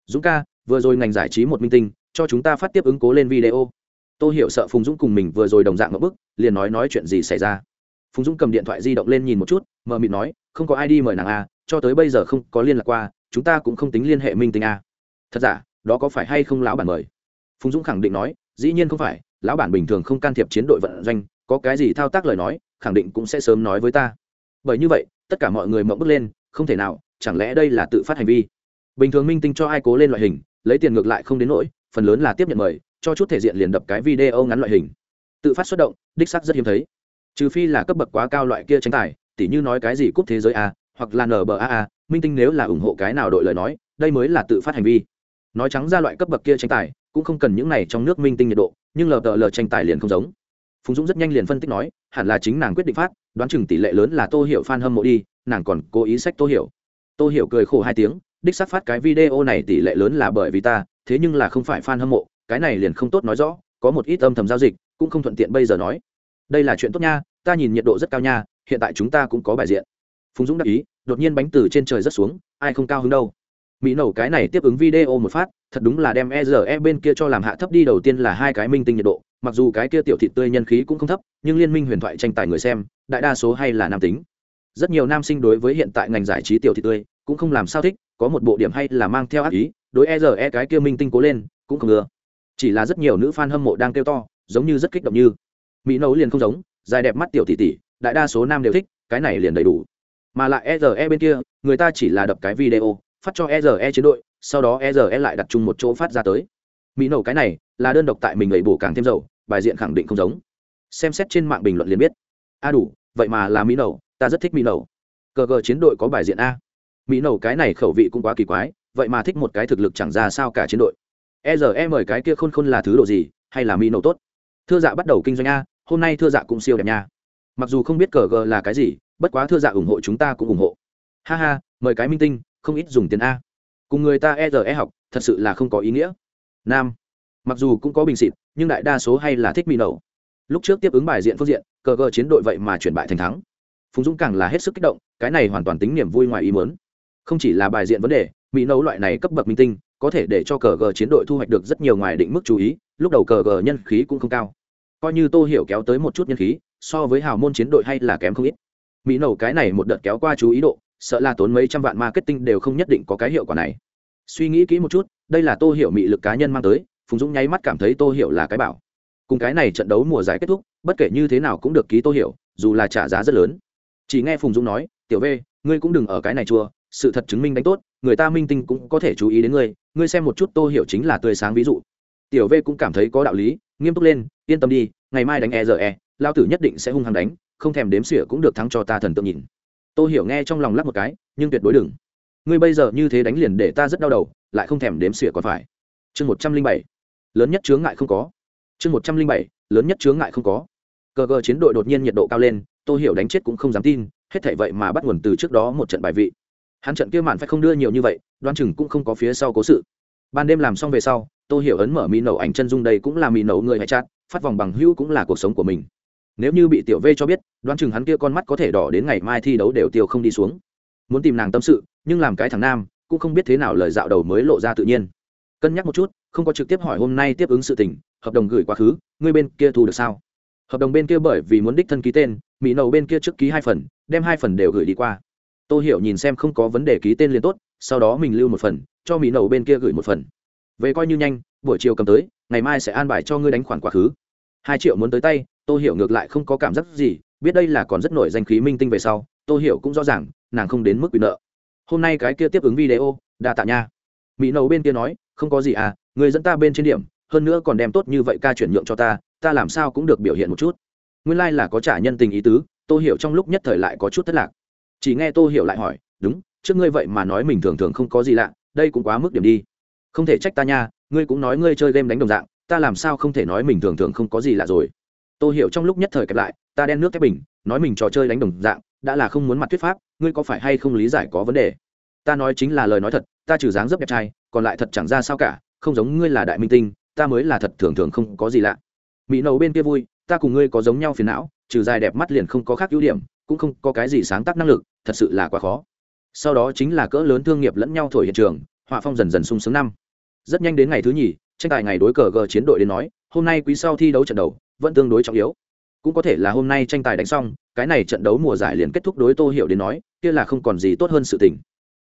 Dũng ca, vừa rồi ngành giải trí một minh tinh, cho chúng ta phát tiếp ứng cố lên video. Tôi hiểu sợ phùng dũng cùng mình vừa rồi đồng dạng một bức, liền nói nói chuyện gì xảy ra. Phùng dũng cầm điện thoại di động lên nhìn một chút mờ mịt nói, không có ai đi mời nàng a cho tới bây giờ không có liên lạc qua, chúng ta cũng không tính liên hệ minh tinh a thật giả, đó có phải hay không lão bản mời? Phùng dũng khẳng định nói, dĩ nhiên không phải, lão bản bình thường không can thiệp chiến đội vận doanh, có cái gì thao tác lời nói khẳng định cũng sẽ sớm nói với ta. Bởi như vậy, tất cả mọi người mộng bước lên, không thể nào, chẳng lẽ đây là tự phát hành vi? Bình thường minh tinh cho ai cố lên loại hình, lấy tiền ngược lại không đến nỗi, phần lớn là tiếp nhận mời, cho chút thể diện liền đập cái video ngắn loại hình. Tự phát xuất động, đích sắc rất hiếm thấy. Trừ phi là cấp bậc quá cao loại kia tranh tài, tỉ như nói cái gì cúp thế giới a, hoặc là nba minh tinh nếu là ủng hộ cái nào đội lời nói, đây mới là tự phát hành vi. Nói trắng ra loại cấp bậc kia tranh tài, cũng không cần những này trong nước minh tinh nhiệt độ, nhưng lờ tờ lờ tranh tài liền không giống phùng dũng rất nhanh liền phân tích nói, hẳn là chính nàng quyết định phát, đoán chừng tỷ lệ lớn là tô hiểu f hâm mộ đi, nàng còn cố ý sách tô hiểu. Tô hiểu cười khổ hai tiếng, đích xác phát cái video này tỷ lệ lớn là bởi vì ta, thế nhưng là không phải fan hâm mộ, cái này liền không tốt nói rõ, có một ít âm thầm giao dịch, cũng không thuận tiện bây giờ nói. Đây là chuyện tốt nha, ta nhìn nhiệt độ rất cao nha, hiện tại chúng ta cũng có bài diện. Phùng dũng đáp ý, đột nhiên bánh từ trên trời rất xuống, ai không cao hứng đâu. Mỹ nổ cái này tiếp ứng video một phát, thật đúng là đem e e bên kia cho làm hạ thấp đi, đầu tiên là hai cái minh tinh nhiệt độ mặc dù cái kia tiểu thịt tươi nhân khí cũng không thấp, nhưng liên minh huyền thoại tranh tài người xem, đại đa số hay là nam tính. Rất nhiều nam sinh đối với hiện tại ngành giải trí tiểu thịt tươi, cũng không làm sao thích, có một bộ điểm hay là mang theo ác ý, đối e e cái kia minh tinh cố lên, cũng không ngừa. Chỉ là rất nhiều nữ fan hâm mộ đang kêu to, giống như rất kích động như, mỹ nấu liền không giống, dài đẹp mắt tiểu tỷ tỷ, đại đa số nam đều thích, cái này liền đầy đủ. Mà lại e e bên kia, người ta chỉ là đập cái video, phát cho e e chiến đội, sau đó e e lại đặt chung một chỗ phát ra tới. Mỹ nổ cái này, là đơn độc tại mình lẩy bổ càng thêm dầu bài diện khẳng định không giống. Xem xét trên mạng bình luận liền biết. A đủ vậy mà là mỹ nầu, ta rất thích mỹ nầu, cờ cờ chiến đội có bài diện a. Mỹ nầu cái này khẩu vị cũng quá kỳ quái vậy mà thích một cái thực lực chẳng ra sao cả chiến đội. E giờ e mời cái kia khôn khôn là thứ đồ gì hay là mỹ nầu tốt? Thưa dạ bắt đầu kinh doanh a hôm nay thưa dạ cũng siêu đẹp nha. Mặc dù không biết cờ gờ là cái gì bất quá thưa dạ ủng hộ chúng ta cũng ủng hộ. Ha ha mời cái minh tinh không ít dùng tiền a. Cùng người ta e giờ e học thật sự là không có ý nghĩa. Nam mặc dù cũng có bình xịt, nhưng đại đa số hay là thích bị nổ lúc trước tiếp ứng bài diện phương diện, cờ gờ chiến đội vậy mà chuyển bại thành thắng. Phùng dũng càng là hết sức kích động, cái này hoàn toàn tính niềm vui ngoài ý mớn không chỉ là bài diện vấn đề mỹ nấu loại này cấp bậc minh tinh, có thể để cho cờ gờ chiến đội thu hoạch được rất nhiều ngoài định mức chú ý, lúc đầu cờ gờ nhân khí cũng không cao. Coi như tô hiểu kéo tới một chút nhân khí, so với hào môn chiến đội hay là kém không ít. Mỹ nấu cái này một đợt kéo qua chú ý độ, sợ là tốn mấy trăm vạn marketing đều không nhất định có cái hiệu quả này. Suy nghĩ kỹ một chút, đây là tô hiểu mỹ lực cá nhân mang tới phùng dũng nháy mắt cảm thấy tô hiểu là cái bảo. Cùng cái này trận đấu mùa giải kết thúc, bất kể như thế nào cũng được ký tô hiểu, dù là trả giá rất lớn. Chỉ nghe phùng dũng nói, tiểu v, ngươi cũng đừng ở cái này chua, sự thật chứng minh đánh tốt, người ta minh tinh cũng có thể chú ý đến ngươi ngươi xem một chút tô hiểu chính là tươi sáng ví dụ. Tiểu v cũng cảm thấy có đạo lý, nghiêm túc lên, yên tâm đi, ngày mai đánh e giờ e lao tử nhất định sẽ hung hăng đánh, không thèm đếm xỉa cũng được thắng cho ta thần tượng nhìn. Tô hiểu nghe trong lòng lắp một cái, nhưng tuyệt đối đừng. Ngươi bây giờ như thế đánh liền để ta rất đau đầu, lại không thèm đếm xỉa còn phải. Chương một trăm linh bảy lớn nhất chướng ngại không có. Chương một trăm linh bảy, lớn nhất chướng ngại không có. Cờ cờ chiến đội đột nhiên nhiệt độ cao lên, tô hiểu đánh chết cũng không dám tin, hết thảy vậy mà bắt nguồn từ trước đó một trận bài vị. Hắn trận kia mạn phải không đưa nhiều như vậy đoan chừng cũng không có phía sau cố sự. Ban đêm làm xong về sau, tô hiểu ấn mở mì nấu ảnh chân dung đây cũng là mì nấu người hay chát, phát vòng bằng hữu cũng là cuộc sống của mình. Nếu như bị tiểu v cho biết, đoán chừng hắn kia con mắt có thể đỏ đến ngày mai thi đấu đều tiêu không đi xuống. Muốn tìm nàng tâm sự, nhưng làm cái thằng nam, cũng không biết thế nào lời dạo đầu mới lộ ra tự nhiên. Cân nhắc một chút không có trực tiếp hỏi hôm nay tiếp ứng sự tình, hợp đồng gửi quá khứ, ngươi bên kia thu được sao? Hợp đồng bên kia bởi vì muốn đích thân ký tên, mỹ nậu bên kia trước ký hai phần, đem hai phần đều gửi đi qua. Tôi hiểu nhìn xem không có vấn đề ký tên liền tốt, sau đó mình lưu một phần, cho mỹ nậu bên kia gửi một phần. Về coi như nhanh, buổi chiều cầm tới, ngày mai sẽ an bài cho ngươi đánh khoản quá khứ. Hai triệu muốn tới tay tôi hiểu ngược lại không có cảm giác gì, biết đây là còn rất nổi danh khí minh tinh về sau tôi hiểu cũng rõ ràng, nàng không đến mức bị nợ. Hôm nay cái kia tiếp ứng video, đa tạ nha. Mỹ nầu bên kia nói, không có gì à người dẫn ta bên trên điểm, hơn nữa còn đem tốt như vậy ca chuyển nhượng cho ta ta làm sao cũng được biểu hiện một chút. Nguyên lai、like、là có trả nhân tình ý tứ tôi hiểu trong lúc nhất thời lại có chút thất lạc. Chỉ nghe tôi hiểu lại hỏi, đúng, trước ngươi vậy mà nói mình thường thường không có gì lạ, đây cũng quá mức điểm đi. Không thể trách ta nha, ngươi cũng nói ngươi chơi game đánh đồng dạng, ta làm sao không thể nói mình thường thường không có gì lạ rồi? Tôi hiểu trong lúc nhất thời kẹp lại, ta đen nước thép bình, nói mình trò chơi đánh đồng dạng, đã là không muốn mặt thuyết pháp, ngươi có phải hay không lý giải có vấn đề? Ta nói chính là lời nói thật, ta trừ dáng dấp đẹp trai, còn lại thật chẳng ra sao cả không giống ngươi là đại minh tinh, ta mới là thật thường thường không có gì lạ. Mỹ nầu bên kia vui, ta cùng ngươi có giống nhau phiền não, trừ dài đẹp mắt liền không có khác ưu điểm, cũng không có cái gì sáng tác năng lực, thật sự là quá khó. Sau đó chính là cỡ lớn thương nghiệp lẫn nhau thổi hiện trường, họa phong dần dần sung sướng năm. Rất nhanh đến ngày thứ nhì, tranh tài ngày đối cờ g chiến đội đến nói, hôm nay quý sau thi đấu trận đấu vẫn tương đối trọng yếu. Cũng có thể là hôm nay tranh tài đánh xong, cái này trận đấu mùa giải liền kết thúc đối tô hiểu đến nói, kia là không còn gì tốt hơn sự tình.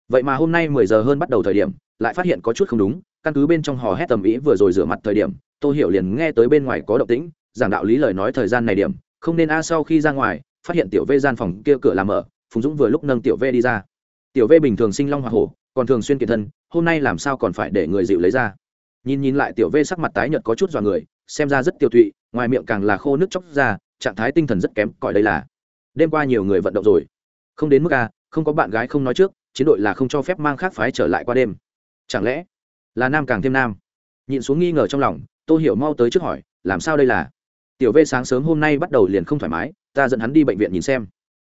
Vậy mà hôm nay mười giờ hơn bắt đầu thời điểm, lại phát hiện có chút không đúng căn cứ bên trong hò hét tầm ý vừa rồi rửa mặt thời điểm, tô hiểu liền nghe tới bên ngoài có động tĩnh, giảng đạo lý lời nói thời gian này điểm, không nên a sau khi ra ngoài, phát hiện tiểu v gian phòng kia cửa làm mở, phùng dũng vừa lúc nâng tiểu v đi ra. Tiểu v bình thường sinh long hoa hổ, còn thường xuyên kiệt thân, hôm nay làm sao còn phải để người dịu lấy ra? Nhìn nhìn lại tiểu v sắc mặt tái nhợt có chút dọa người, xem ra rất tiêu tụy, ngoài miệng càng là khô nước chóc ra, trạng thái tinh thần rất kém cỏi đây là đêm qua nhiều người vận động rồi. Không đến mức a, không có bạn gái không nói trước, chiến đội là không cho phép mang khác phái trở lại qua đêm. Chẳng lẽ là nam càng thêm nam. Nhìn xuống nghi ngờ trong lòng tôi hiểu mau tới trước hỏi, làm sao đây là? Tiểu v sáng sớm hôm nay bắt đầu liền không thoải mái, ta dẫn hắn đi bệnh viện nhìn xem.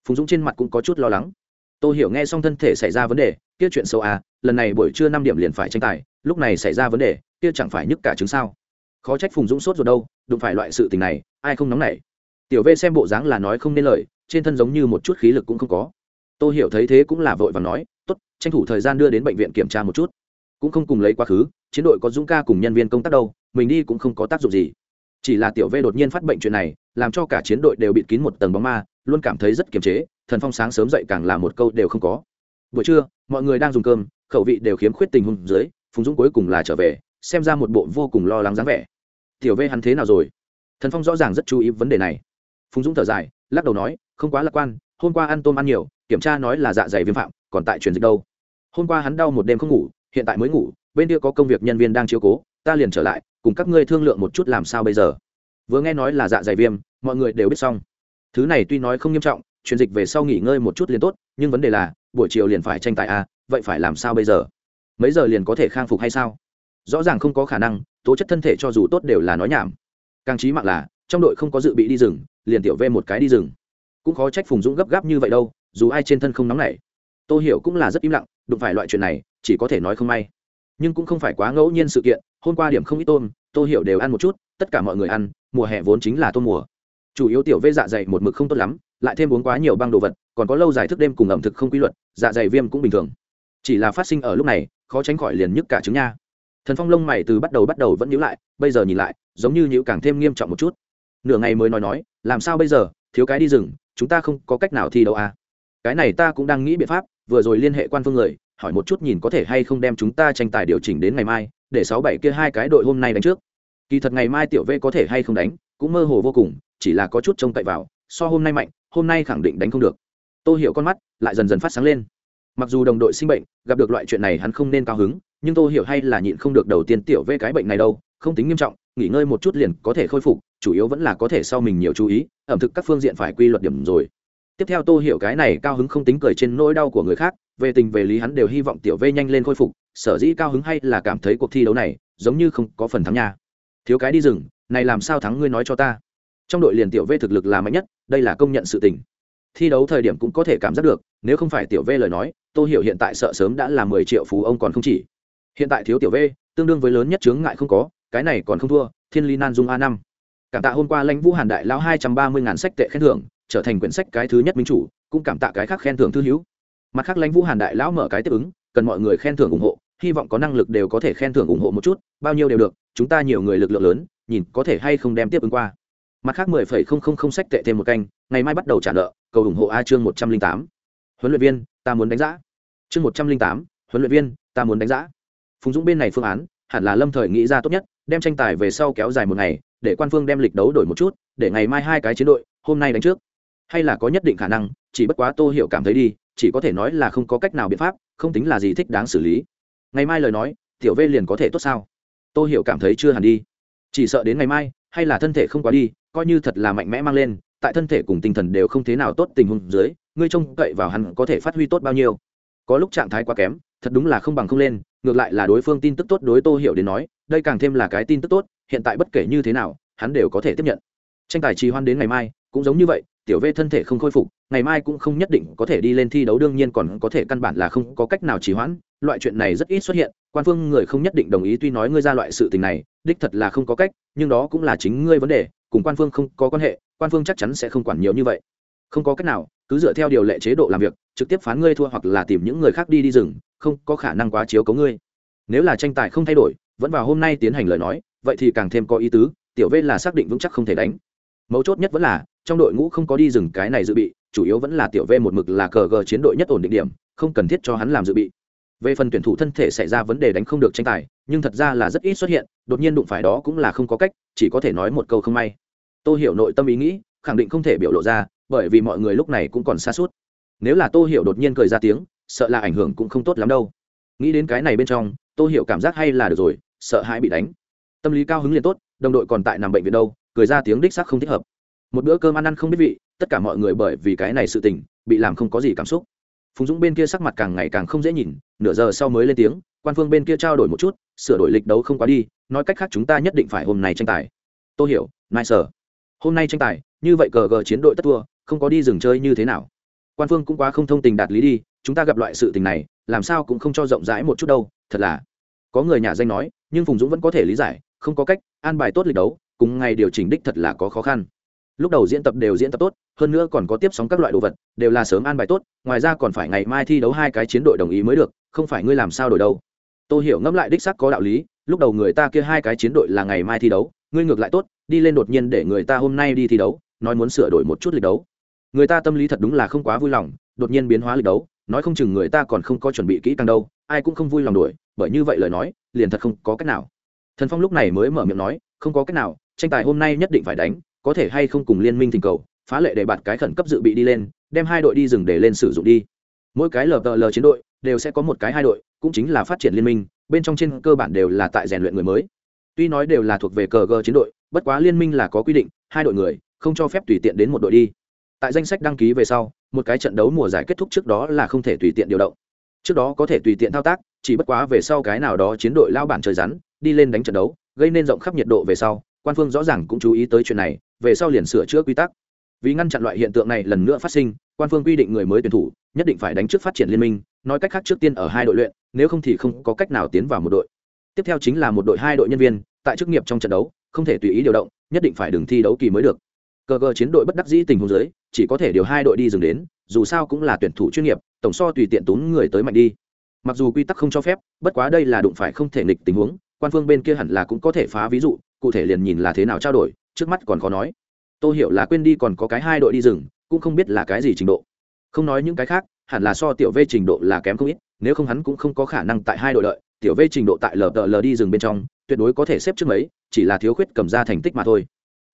Phùng dũng trên mặt cũng có chút lo lắng. Tôi hiểu nghe xong thân thể xảy ra vấn đề, kia chuyện sâu à lần này buổi trưa năm điểm liền phải tranh tài, lúc này xảy ra vấn đề, kia chẳng phải nhức cả chứng sao? Khó trách phùng dũng sốt rồi đâu, đụng phải loại sự tình này, ai không nóng nảy? Tiểu v xem bộ dáng là nói không nên lời, trên thân giống như một chút khí lực cũng không có. Tôi hiểu thấy thế cũng là vội và nói, tốt, tranh thủ thời gian đưa đến bệnh viện kiểm tra một chút cũng không cùng lấy quá khứ, chiến đội có dũng ca cùng nhân viên công tác đâu, mình đi cũng không có tác dụng gì. Chỉ là tiểu v đột nhiên phát bệnh chuyện này, làm cho cả chiến đội đều bịt kín một tầng bóng ma, luôn cảm thấy rất kiềm chế, thần phong sáng sớm dậy càng là một câu đều không có. Buổi trưa, mọi người đang dùng cơm, khẩu vị đều khiếm khuyết tình huống dưới, phùng dũng cuối cùng là trở về, xem ra một bộ vô cùng lo lắng dáng vẻ. Tiểu v hắn thế nào rồi? Thần phong rõ ràng rất chú ý vấn đề này. Phùng dũng thở dài, lắc đầu nói, không quá lạc quan, hôm qua ăn tôm ăn nhiều, kiểm tra nói là dạ dày viêm phạm, còn tại truyền dịch đâu. Hôm qua hắn đau một đêm không ngủ hiện tại mới ngủ, bên kia có công việc nhân viên đang chiếu cố, ta liền trở lại, cùng các ngươi thương lượng một chút làm sao bây giờ. Vừa nghe nói là dạ dày viêm, mọi người đều biết xong. Thứ này tuy nói không nghiêm trọng, truyền dịch về sau nghỉ ngơi một chút liền tốt, nhưng vấn đề là, buổi chiều liền phải tranh tài à vậy phải làm sao bây giờ? Mấy giờ liền có thể khang phục hay sao? Rõ ràng không có khả năng, tố chất thân thể cho dù tốt đều là nói nhảm. Càng trí mạng là, trong đội không có dự bị đi rừng, liền tiểu v một cái đi rừng. Cũng khó trách phùng dũng gấp gáp như vậy đâu, dù ai trên thân không nóng nảy tôi hiểu cũng là rất im lặng, đụng phải loại chuyện này, chỉ có thể nói không may. Nhưng cũng không phải quá ngẫu nhiên sự kiện, hôm qua điểm không ít tôm tôi hiểu đều ăn một chút, tất cả mọi người ăn, mùa hè vốn chính là tôm mùa. Chủ yếu tiểu vê dạ dày một mực không tốt lắm, lại thêm uống quá nhiều băng đồ vật, còn có lâu dài thức đêm cùng ẩm thực không quy luật dạ dày viêm cũng bình thường. Chỉ là phát sinh ở lúc này, khó tránh khỏi liền nhức cả trứng nha. Thần phong lông mày từ bắt đầu bắt đầu vẫn nhíu lại, bây giờ nhìn lại, giống như nhíu càng thêm nghiêm trọng một chút. Nửa ngày mới nói nói, làm sao bây giờ, thiếu cái đi rừng, chúng ta không có cách nào thi đấu à? Cái này ta cũng đang nghĩ biện pháp vừa rồi liên hệ quan phương người, hỏi một chút nhìn có thể hay không đem chúng ta tranh tài điều chỉnh đến ngày mai, để sáu bảy kia hai cái đội hôm nay đánh trước. Kỳ thật ngày mai tiểu v có thể hay không đánh, cũng mơ hồ vô cùng, chỉ là có chút trông cậy vào, so hôm nay mạnh, hôm nay khẳng định đánh không được. Tôi hiểu con mắt lại dần dần phát sáng lên. Mặc dù đồng đội sinh bệnh, gặp được loại chuyện này hắn không nên cao hứng, nhưng tôi hiểu hay là nhịn không được đầu tiên tiểu v cái bệnh này đâu, không tính nghiêm trọng, nghỉ ngơi một chút liền có thể khôi phục, chủ yếu vẫn là có thể sau mình nhiều chú ý, ẩm thực các phương diện phải quy luật điểm rồi tiếp theo tô hiểu cái này cao hứng không tính cười trên nỗi đau của người khác, về tình về lý hắn đều hy vọng tiểu v nhanh lên khôi phục, sở dĩ cao hứng hay là cảm thấy cuộc thi đấu này giống như không có phần thắng nha. Thiếu cái đi rừng, này làm sao thắng ngươi nói cho ta. Trong đội liền tiểu v thực lực là mạnh nhất, đây là công nhận sự tình. Thi đấu thời điểm cũng có thể cảm giác được, nếu không phải tiểu v lời nói, tô hiểu hiện tại sợ sớm đã là mười triệu phú ông còn không chỉ. Hiện tại thiếu tiểu v tương đương với lớn nhất chướng ngại không có, cái này còn không thua, thiên ly nan dung a năm. Cảm tạ hôm qua lãnh vũ hàn đại lao hai trăm ba mươi ngàn sách tệ khen thưởng trở thành quyển sách cái thứ nhất minh chủ, cũng cảm tạ cái khác khen thưởng thư hữu. Mặt khác lãnh vũ hàn đại lão mở cái tiếp ứng, cần mọi người khen thưởng ủng hộ, hy vọng có năng lực đều có thể khen thưởng ủng hộ một chút, bao nhiêu đều được, chúng ta nhiều người lực lượng lớn, nhìn có thể hay không đem tiếp ứng qua. Mặt khác mười phẩy không không không sách tệ thêm một canh, ngày mai bắt đầu trả nợ, cầu ủng hộ a chương một trăm linh tám. Huấn luyện viên, ta muốn đánh giá. Chương một trăm linh tám, huấn luyện viên, ta muốn đánh giá. Phùng dũng bên này phương án, hẳn là lâm thời nghĩ ra tốt nhất, đem tranh tài về sau kéo dài một ngày, để quan phương đem lịch đấu đổi một chút, để ngày mai hai cái chiến đội, hôm nay đánh trước hay là có nhất định khả năng, chỉ bất quá tô hiểu cảm thấy đi, chỉ có thể nói là không có cách nào biện pháp, không tính là gì thích đáng xử lý. Ngày mai lời nói, tiểu v liền có thể tốt sao? Tô hiểu cảm thấy chưa hẳn đi. Chỉ sợ đến ngày mai, hay là thân thể không quá đi, coi như thật là mạnh mẽ mang lên, tại thân thể cùng tinh thần đều không thế nào tốt tình huống dưới, ngươi trông cậy vào hắn có thể phát huy tốt bao nhiêu. Có lúc trạng thái quá kém, thật đúng là không bằng không lên, ngược lại là đối phương tin tức tốt đối tô hiểu đến nói, đây càng thêm là cái tin tức tốt, hiện tại bất kể như thế nào, hắn đều có thể tiếp nhận. Tranh tài trì hoan đến ngày mai, cũng giống như vậy tiểu v thân thể không khôi phục, ngày mai cũng không nhất định có thể đi lên thi đấu, đương nhiên còn có thể căn bản là không có cách nào trì hoãn, loại chuyện này rất ít xuất hiện, quan phương người không nhất định đồng ý tuy nói ngươi ra loại sự tình này, đích thật là không có cách, nhưng đó cũng là chính ngươi vấn đề, cùng quan phương không có quan hệ, quan phương chắc chắn sẽ không quản nhiều như vậy. Không có cách nào, cứ dựa theo điều lệ chế độ làm việc, trực tiếp phán ngươi thua hoặc là tìm những người khác đi đi rừng, không có khả năng quá chiếu cấu ngươi. Nếu là tranh tài không thay đổi, vẫn vào hôm nay tiến hành lời nói, vậy thì càng thêm có ý tứ, tiểu v là xác định vững chắc không thể đánh. Mấu chốt nhất vẫn là trong đội ngũ không có đi dừng cái này dự bị, chủ yếu vẫn là tiểu v một mực là cờ gờ chiến đội nhất ổn định điểm, không cần thiết cho hắn làm dự bị. Về phần tuyển thủ thân thể xảy ra vấn đề đánh không được tranh tài, nhưng thật ra là rất ít xuất hiện, đột nhiên đụng phải đó cũng là không có cách, chỉ có thể nói một câu không may. Tôi hiểu nội tâm ý nghĩ, khẳng định không thể biểu lộ ra, bởi vì mọi người lúc này cũng còn xa suốt. Nếu là tôi hiểu đột nhiên cười ra tiếng, sợ là ảnh hưởng cũng không tốt lắm đâu. Nghĩ đến cái này bên trong tôi hiểu cảm giác hay là được rồi, sợ hãi bị đánh. Tâm lý cao hứng liền tốt, đồng đội còn tại nằm bệnh viện đâu, cười ra tiếng đích xác không thích hợp một bữa cơm ăn ăn không biết vị, tất cả mọi người bởi vì cái này sự tình, bị làm không có gì cảm xúc. Phùng dũng bên kia sắc mặt càng ngày càng không dễ nhìn, nửa giờ sau mới lên tiếng, quan phương bên kia trao đổi một chút, sửa đổi lịch đấu không quá đi, nói cách khác chúng ta nhất định phải hôm nay tranh tài. Tôi hiểu nai sở. Hôm nay tranh tài, như vậy cờ gờ chiến đội tất thua, không có đi dừng chơi như thế nào? Quan phương cũng quá không thông tình đạt lý đi, chúng ta gặp loại sự tình này, làm sao cũng không cho rộng rãi một chút đâu, thật là. Có người nhà danh nói, nhưng phùng dũng vẫn có thể lý giải, không có cách, an bài tốt lịch đấu, cùng ngày điều chỉnh đích thật là có khó khăn lúc đầu diễn tập đều diễn tập tốt, hơn nữa còn có tiếp sóng các loại đồ vật, đều là sớm an bài tốt, ngoài ra còn phải ngày mai thi đấu hai cái chiến đội đồng ý mới được, không phải ngươi làm sao đổi đâu. Tôi hiểu ngẫm lại đích sắc có đạo lý, lúc đầu người ta kia hai cái chiến đội là ngày mai thi đấu, ngươi ngược lại tốt, đi lên đột nhiên để người ta hôm nay đi thi đấu, nói muốn sửa đổi một chút lịch đấu. Người ta tâm lý thật đúng là không quá vui lòng, đột nhiên biến hóa lịch đấu, nói không chừng người ta còn không có chuẩn bị kỹ càng đâu, ai cũng không vui lòng đuổi, bởi như vậy lời nói, liền thật không có cách nào. Thần phong lúc này mới mở miệng nói, không có cách nào, tranh tài hôm nay nhất định phải đánh có thể hay không cùng liên minh thỉnh cầu, phá lệ để bạt cái khẩn cấp dự bị đi lên, đem hai đội đi rừng để lên sử dụng đi. Mỗi cái lờ lờ chiến đội đều sẽ có một cái hai đội, cũng chính là phát triển liên minh, bên trong trên cơ bản đều là tại rèn luyện người mới. Tuy nói đều là thuộc về cờ gờ chiến đội, bất quá liên minh là có quy định, hai đội người, không cho phép tùy tiện đến một đội đi. Tại danh sách đăng ký về sau, một cái trận đấu mùa giải kết thúc trước đó là không thể tùy tiện điều động. Trước đó có thể tùy tiện thao tác, chỉ bất quá về sau cái nào đó chiến đội lao bản trời rắn, đi lên đánh trận đấu, gây nên rộng khắp nhiệt độ về sau, quan phương rõ ràng cũng chú ý tới chuyện này về sau liền sửa chữa quy tắc. Vì ngăn chặn loại hiện tượng này lần nữa phát sinh, quan phương quy định người mới tuyển thủ nhất định phải đánh trước phát triển liên minh, nói cách khác trước tiên ở hai đội luyện, nếu không thì không có cách nào tiến vào một đội. Tiếp theo chính là một đội hai đội nhân viên, tại chức nghiệp trong trận đấu, không thể tùy ý điều động, nhất định phải đừng thi đấu kỳ mới được. Cờ cờ chiến đội bất đắc dĩ tình huống giới chỉ có thể điều hai đội đi dừng đến, dù sao cũng là tuyển thủ chuyên nghiệp, tổng so tùy tiện tốn người tới mạnh đi. Mặc dù quy tắc không cho phép, bất quá đây là đụng phải không thể nghịch tình huống, quan phương bên kia hẳn là cũng có thể phá ví dụ, cụ thể liền nhìn là thế nào trao đổi trước mắt còn khó nói. Tôi hiểu là quên đi còn có cái hai đội đi rừng cũng không biết là cái gì trình độ. Không nói những cái khác hẳn là so tiểu v trình độ là kém không ít nếu không hắn cũng không có khả năng tại hai đội đợi, tiểu v trình độ tại lờ đi rừng bên trong tuyệt đối có thể xếp trước mấy chỉ là thiếu khuyết cầm ra thành tích mà thôi.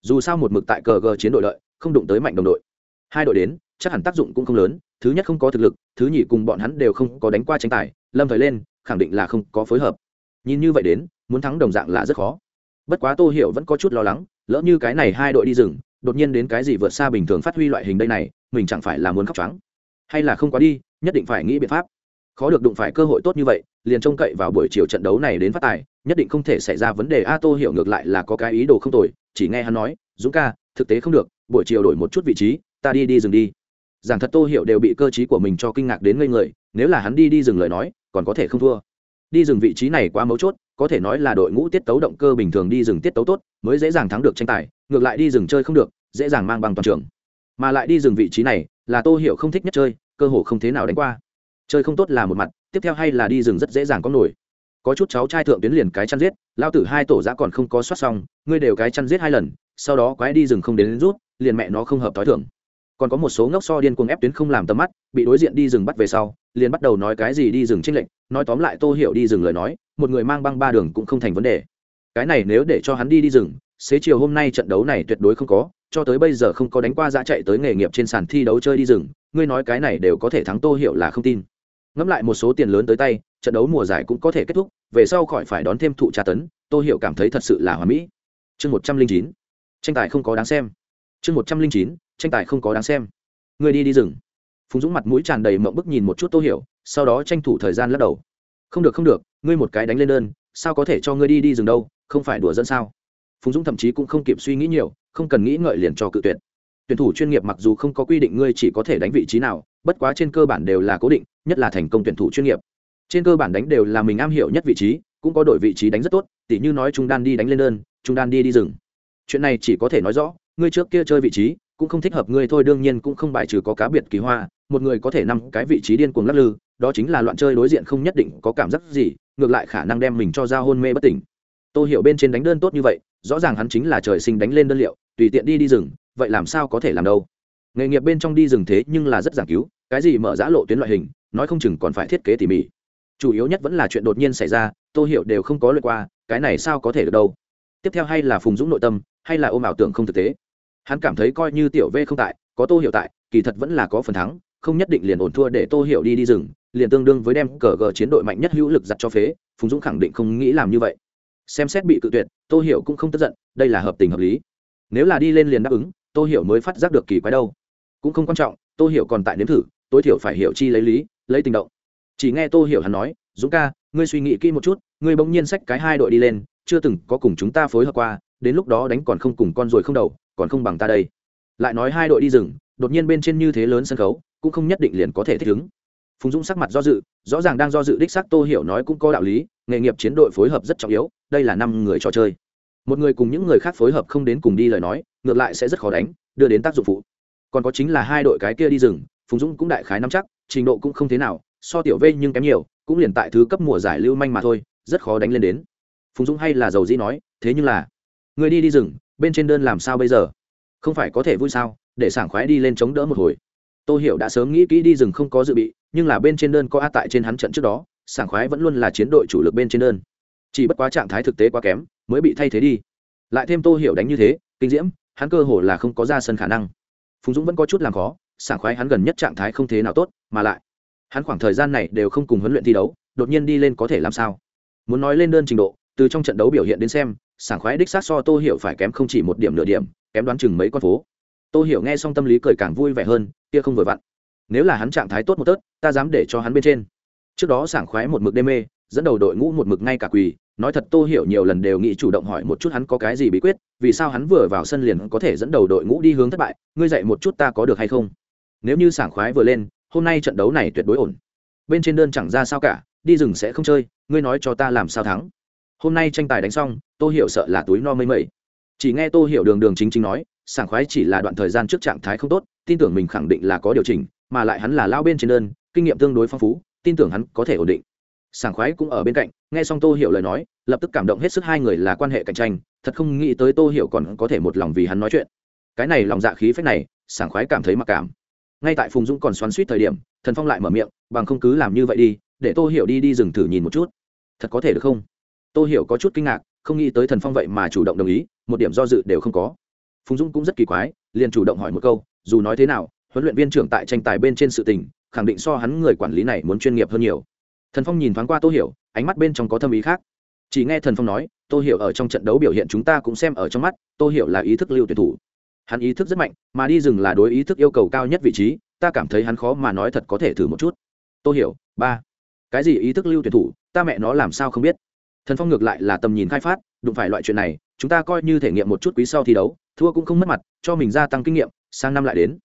Dù sao một mực tại cờ g chiến đội lợi không đụng tới mạnh đồng đội. Hai đội đến chắc hẳn tác dụng cũng không lớn thứ nhất không có thực lực thứ nhì cùng bọn hắn đều không có đánh qua tranh tài lâm thời lên khẳng định là không có phối hợp. Nhìn như vậy đến muốn thắng đồng dạng là rất khó bất quá tô hiểu vẫn có chút lo lắng, lỡ như cái này hai đội đi rừng, đột nhiên đến cái gì vượt xa bình thường phát huy loại hình đây này, mình chẳng phải là muốn khóc trắng hay là không quá đi, nhất định phải nghĩ biện pháp. Khó được đụng phải cơ hội tốt như vậy, liền trông cậy vào buổi chiều trận đấu này đến phát tài, nhất định không thể xảy ra vấn đề. A, tô hiểu ngược lại là có cái ý đồ không tồi, chỉ nghe hắn nói, dũng ca, thực tế không được, buổi chiều đổi một chút vị trí, ta đi đi dừng đi. Giảng thật tô hiểu đều bị cơ chí của mình cho kinh ngạc đến ngây người, nếu là hắn đi đi dừng lời nói, còn có thể không thua đi dừng vị trí này quá mấu chốt có thể nói là đội ngũ tiết tấu động cơ bình thường đi dừng tiết tấu tốt mới dễ dàng thắng được tranh tài ngược lại đi dừng chơi không được dễ dàng mang bằng toàn trường. Mà lại đi dừng vị trí này là tô hiểu không thích nhất chơi cơ hồ không thế nào đánh qua. Chơi không tốt là một mặt tiếp theo hay là đi rừng rất dễ dàng có nổi. Có chút cháu trai thượng tuyến liền cái chăn giết lao tử hai tổ giã còn không có soát xong ngươi đều cái chăn giết hai lần sau đó quái đi rừng không đến, đến rút liền mẹ nó không hợp t h o i thưởng còn có một số ngốc so điên cuồng ép tuyến không làm tầm mắt bị đối diện đi rừng bắt về sau liền bắt đầu nói cái gì đi rừng trinh lệnh nói tóm lại tô hiểu đi rừng lời nói, một người mang băng ba đường cũng không thành vấn đề. Cái này nếu để cho hắn đi đi rừng xế chiều hôm nay trận đấu này tuyệt đối không có, cho tới bây giờ không có đánh qua dã chạy tới nghề nghiệp trên sàn thi đấu chơi đi rừng ngươi nói cái này đều có thể thắng tô hiểu là không tin. Ngẫm lại một số tiền lớn tới tay, trận đấu mùa giải cũng có thể kết thúc, về sau khỏi phải đón thêm thụ tra tấn, tô hiểu cảm thấy thật sự là hoàn mỹ. Chương một trăm linh chín, tranh tài không có đáng xem. Chương một trăm linh chín, tranh tài không có đáng xem. Người đi đi rừng phùng dũng mặt mũi tràn đầy mộng bức nhìn một chút tô hiểu, sau đó tranh thủ thời gian lắc đầu. Không được không được, ngươi một cái đánh lên đơn, sao có thể cho ngươi đi đi rừng đâu, không phải đùa dẫn sao? Phùng dũng thậm chí cũng không kịp suy nghĩ nhiều, không cần nghĩ ngợi liền cho cự tuyệt. Tuyển thủ chuyên nghiệp mặc dù không có quy định ngươi chỉ có thể đánh vị trí nào, bất quá trên cơ bản đều là cố định, nhất là thành công tuyển thủ chuyên nghiệp. Trên cơ bản đánh đều là mình am hiểu nhất vị trí, cũng có đội vị trí đánh rất tốt, tỉ như nói trung đan đi đánh lên đơn, trung đan đi đi rừng. Chuyện này chỉ có thể nói rõ, ngươi trước kia chơi vị trí, cũng không thích hợp ngươi thôi, đương nhiên cũng không bài trừ có cá biệt kỳ hoa một người có thể năm cái vị trí điên cuồng lắc lư, đó chính là loạn chơi đối diện không nhất định có cảm giác gì, ngược lại khả năng đem mình cho ra hôn mê bất tỉnh. Tôi hiểu bên trên đánh đơn tốt như vậy, rõ ràng hắn chính là trời sinh đánh lên đơn liệu, tùy tiện đi đi rừng, vậy làm sao có thể làm đâu? Nghề nghiệp bên trong đi rừng thế nhưng là rất giảng cứu, cái gì mở giã lộ tuyến loại hình, nói không chừng còn phải thiết kế tỉ mỉ. Chủ yếu nhất vẫn là chuyện đột nhiên xảy ra tôi hiểu đều không có lượt qua, cái này sao có thể được đâu? Tiếp theo hay là phùng dũng nội tâm, hay là ôm ảo tưởng không thực tế? Hắn cảm thấy coi như tiểu v không tại, có tô hiểu tại, kỳ thật vẫn là có phần thắng không nhất định liền ổn thua để tô hiểu đi đi rừng, liền tương đương với đem cờ gờ chiến đội mạnh nhất hữu lực giặt cho phế, phùng dũng khẳng định không nghĩ làm như vậy. Xem xét bị cự tuyệt, tô hiểu cũng không tức giận, đây là hợp tình hợp lý. Nếu là đi lên liền đáp ứng, tô hiểu mới phát giác được kỳ quái đâu. Cũng không quan trọng, tô hiểu còn tại nếm thử, tối thiểu phải hiểu chi lấy lý, lấy tình động. Chỉ nghe tô hiểu hắn nói, dũng ca, ngươi suy nghĩ kỹ một chút, ngươi bỗng nhiên xách cái hai đội đi lên, chưa từng có cùng chúng ta phối hợp qua, đến lúc đó đánh còn không cùng con rồi không đầu, còn không bằng ta đây. Lại nói hai đội đi rừng đột nhiên bên trên như thế lớn sân khấu, cũng không nhất định liền có thể thích ứng. Phùng dũng sắc mặt do dự, rõ ràng đang do dự đích xác tô hiểu nói cũng có đạo lý, nghề nghiệp chiến đội phối hợp rất trọng yếu, đây là năm người trò chơi. Một người cùng những người khác phối hợp không đến cùng đi lời nói, ngược lại sẽ rất khó đánh, đưa đến tác dụng phụ. Còn có chính là hai đội cái kia đi rừng, phùng dũng cũng đại khái nắm chắc, trình độ cũng không thế nào, so tiểu v nhưng kém nhiều, cũng liền tại thứ cấp mùa giải lưu manh mà thôi, rất khó đánh lên đến. Phùng dũng hay là dầu dĩ nói, thế nhưng là, người đi đi rừng, bên trên đơn làm sao bây giờ? Không phải có thể vui sao? Để sảng khoái đi lên chống đỡ một hồi. Tôi hiểu đã sớm nghĩ kỹ đi rừng không có dự bị, nhưng là bên trên đơn có a tại trên hắn trận trước đó, sảng khoái vẫn luôn là chiến đội chủ lực bên trên đơn. Chỉ bất quá trạng thái thực tế quá kém, mới bị thay thế đi. Lại thêm tô hiểu đánh như thế, kinh diễm, hắn cơ hồ là không có ra sân khả năng. Phùng dũng vẫn có chút làm khó, sảng khoái hắn gần nhất trạng thái không thế nào tốt, mà lại, hắn khoảng thời gian này đều không cùng huấn luyện thi đấu, đột nhiên đi lên có thể làm sao? Muốn nói lên đơn trình độ, từ trong trận đấu biểu hiện đến xem, sảng khoái đích sát so tô hiểu phải kém không chỉ một điểm nửa điểm, kém đoán chừng mấy con phố tô hiểu nghe xong tâm lý cười càng vui vẻ hơn, kia không vừa vặn. Nếu là hắn trạng thái tốt một tớt ta dám để cho hắn bên trên. Trước đó sảng khoái một mực đê mê, dẫn đầu đội ngũ một mực ngay cả quỳ, nói thật tô hiểu nhiều lần đều nghĩ chủ động hỏi một chút hắn có cái gì bí quyết, vì sao hắn vừa vào sân liền có thể dẫn đầu đội ngũ đi hướng thất bại, ngươi dạy một chút ta có được hay không? Nếu như sảng khoái vừa lên, hôm nay trận đấu này tuyệt đối ổn. Bên trên đơn chẳng ra sao cả, đi rừng sẽ không chơi, ngươi nói cho ta làm sao thắng. Hôm nay tranh tài đánh xong, tô hiểu sợ là túi no mây mây chỉ nghe tô hiểu đường đường chính chính nói sảng khoái chỉ là đoạn thời gian trước trạng thái không tốt, tin tưởng mình khẳng định là có điều chỉnh, mà lại hắn là lao bên trên đơn, kinh nghiệm tương đối phong phú, tin tưởng hắn có thể ổn định. Sảng khoái cũng ở bên cạnh, nghe xong tô hiểu lời nói, lập tức cảm động hết sức hai người là quan hệ cạnh tranh, thật không nghĩ tới tô hiểu còn có thể một lòng vì hắn nói chuyện. Cái này lòng dạ khí phách này, sảng khoái cảm thấy mặc cảm. Ngay tại phùng dũng còn xoắn suýt thời điểm, thần phong lại mở miệng, bằng không cứ làm như vậy đi, để tô hiểu đi đi rừng thử nhìn một chút. Thật có thể được không? Tô hiểu có chút kinh ngạc, không nghĩ tới thần phong vậy mà chủ động đồng ý, một điểm do dự đều không có phùng dũng cũng rất kỳ quái, liền chủ động hỏi một câu, dù nói thế nào, huấn luyện viên trưởng tại tranh tài bên trên sự tình, khẳng định so hắn người quản lý này muốn chuyên nghiệp hơn nhiều. Thần phong nhìn thoáng qua tô hiểu, ánh mắt bên trong có thâm ý khác. Chỉ nghe thần phong nói, tô hiểu ở trong trận đấu biểu hiện chúng ta cũng xem ở trong mắt, tô hiểu là ý thức lưu tuyển thủ. Hắn ý thức rất mạnh, mà đi rừng là đối ý thức yêu cầu cao nhất vị trí, ta cảm thấy hắn khó mà nói thật có thể thử một chút. Tô hiểu, ba, cái gì ý thức lưu tuyển thủ, ta mẹ nó làm sao không biết? Thần phong ngược lại là tầm nhìn khai phát, đụng phải loại chuyện này, chúng ta coi như thể nghiệm một chút quý sau thi đấu thua cũng không mất mặt, cho mình gia tăng kinh nghiệm, sang năm lại đến.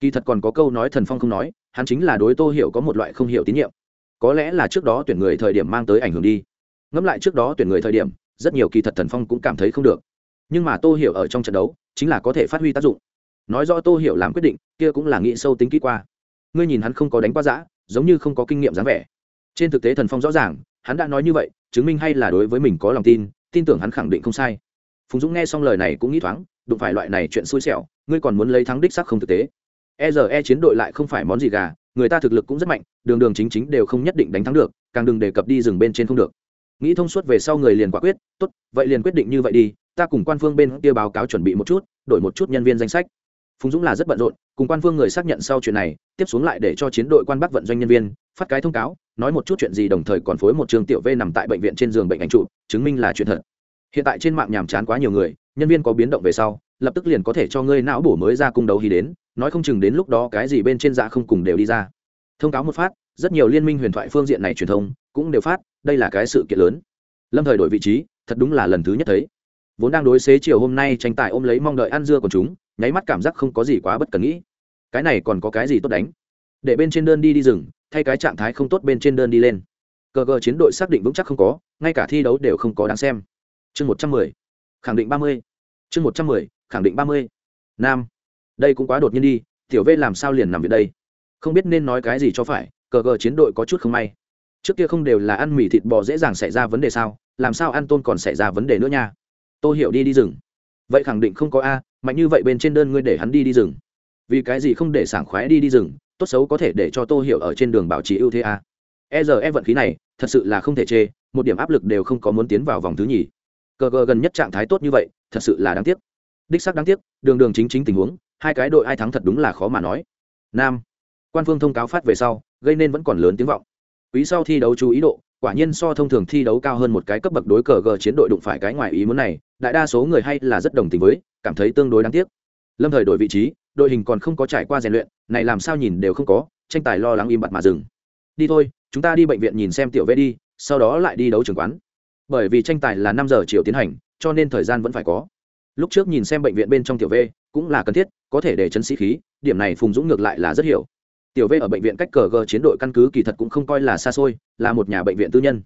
Kỳ thật còn có câu nói thần phong không nói, hắn chính là đối tô hiểu có một loại không hiểu tín nhiệm. Có lẽ là trước đó tuyển người thời điểm mang tới ảnh hưởng đi. Ngẫm lại trước đó tuyển người thời điểm, rất nhiều kỳ thật thần phong cũng cảm thấy không được. Nhưng mà tô hiểu ở trong trận đấu, chính là có thể phát huy tác dụng. Nói rõ tô hiểu làm quyết định, kia cũng là nghĩ sâu tính kỹ qua. Ngươi nhìn hắn không có đánh quá giã giống như không có kinh nghiệm dáng vẻ. Trên thực tế thần phong rõ ràng, hắn đã nói như vậy, chứng minh hay là đối với mình có lòng tin tin tưởng hắn khẳng định không sai. Phùng dũng nghe xong lời này cũng nghĩ thoáng đụng phải loại này chuyện xui xẻo, ngươi còn muốn lấy thắng đích sắc không thực tế. E r e chiến đội lại không phải món gì gà, người ta thực lực cũng rất mạnh, đường đường chính chính đều không nhất định đánh thắng được, càng đừng đề cập đi rừng bên trên không được. Nghĩ thông suốt về sau người liền quả quyết, tốt, vậy liền quyết định như vậy đi, ta cùng quan phương bên kia báo cáo chuẩn bị một chút, đổi một chút nhân viên danh sách. Phùng dũng là rất bận rộn, cùng quan phương người xác nhận sau chuyện này, tiếp xuống lại để cho chiến đội quan bắc vận doanh nhân viên, phát cái thông cáo, nói một chút chuyện gì đồng thời còn phối một trường tiểu v nằm tại bệnh viện trên giường bệnh ảnh trụ, chứng minh là chuyện thật. Hiện tại trên mạng nhàm chán quá nhiều người nhân viên có biến động về sau, lập tức liền có thể cho ngươi não bổ mới ra cung đấu hí đến, nói không chừng đến lúc đó cái gì bên trên dạ không cùng đều đi ra. Thông cáo một phát, rất nhiều liên minh huyền thoại phương diện này truyền thông cũng đều phát, đây là cái sự kiện lớn. Lâm thời đổi vị trí, thật đúng là lần thứ nhất thấy. Vốn đang đối xế chiều hôm nay tranh tài ôm lấy mong đợi ăn dưa của chúng, nháy mắt cảm giác không có gì quá bất cần nghĩ. Cái này còn có cái gì tốt đánh? Để bên trên đơn đi đi rừng, thay cái trạng thái không tốt bên trên đơn đi lên. Cờ cờ chiến đội xác định vững chắc không có, ngay cả thi đấu đều không có đáng xem. Chương một trăm mười khẳng định ba mươi. Chương một trăm mười, khẳng định ba mươi. Nam. Đây cũng quá đột nhiên đi, tiểu v làm sao liền nằm viện đây? Không biết nên nói cái gì cho phải, cờ cờ chiến đội có chút không may. Trước kia không đều là ăn mì thịt bò dễ dàng xảy ra vấn đề sao, làm sao ăn tôn còn xảy ra vấn đề nữa nha? Tôi hiểu đi đi rừng. Vậy khẳng định không có a, mạnh như vậy bên trên đơn ngươi để hắn đi đi rừng. Vì cái gì không để sảng khoái đi đi rừng, tốt xấu có thể để cho tô hiểu ở trên đường bảo trì ưu thế a. E giờ e vận khí này, thật sự là không thể chê, một điểm áp lực đều không có muốn tiến vào vòng thứ nhì cờ cờ gần nhất trạng thái tốt như vậy, thật sự là đáng tiếc. Đích sắc đáng tiếc, đường đường chính chính tình huống, hai cái đội ai thắng thật đúng là khó mà nói. Nam. Quan phương thông cáo phát về sau, gây nên vẫn còn lớn tiếng vọng. Quý sau thi đấu chú ý độ, quả nhiên so thông thường thi đấu cao hơn một cái cấp bậc đối cờ gờ chiến đội đụng phải cái ngoài ý muốn này, đại đa số người hay là rất đồng tình với, cảm thấy tương đối đáng tiếc. Lâm thời đổi vị trí, đội hình còn không có trải qua rèn luyện, này làm sao nhìn đều không có, tranh tài lo lắng im bặt mà dừng. Đi thôi, chúng ta đi bệnh viện nhìn xem tiểu vệ đi, sau đó lại đi đấu trường quán bởi vì tranh tài là năm giờ chiều tiến hành, cho nên thời gian vẫn phải có. Lúc trước nhìn xem bệnh viện bên trong tiểu v, cũng là cần thiết, có thể để chấn sĩ khí, điểm này phùng dũng ngược lại là rất hiểu. Tiểu v ở bệnh viện cách cờ g chiến đội căn cứ kỳ thật cũng không coi là xa xôi, là một nhà bệnh viện tư nhân.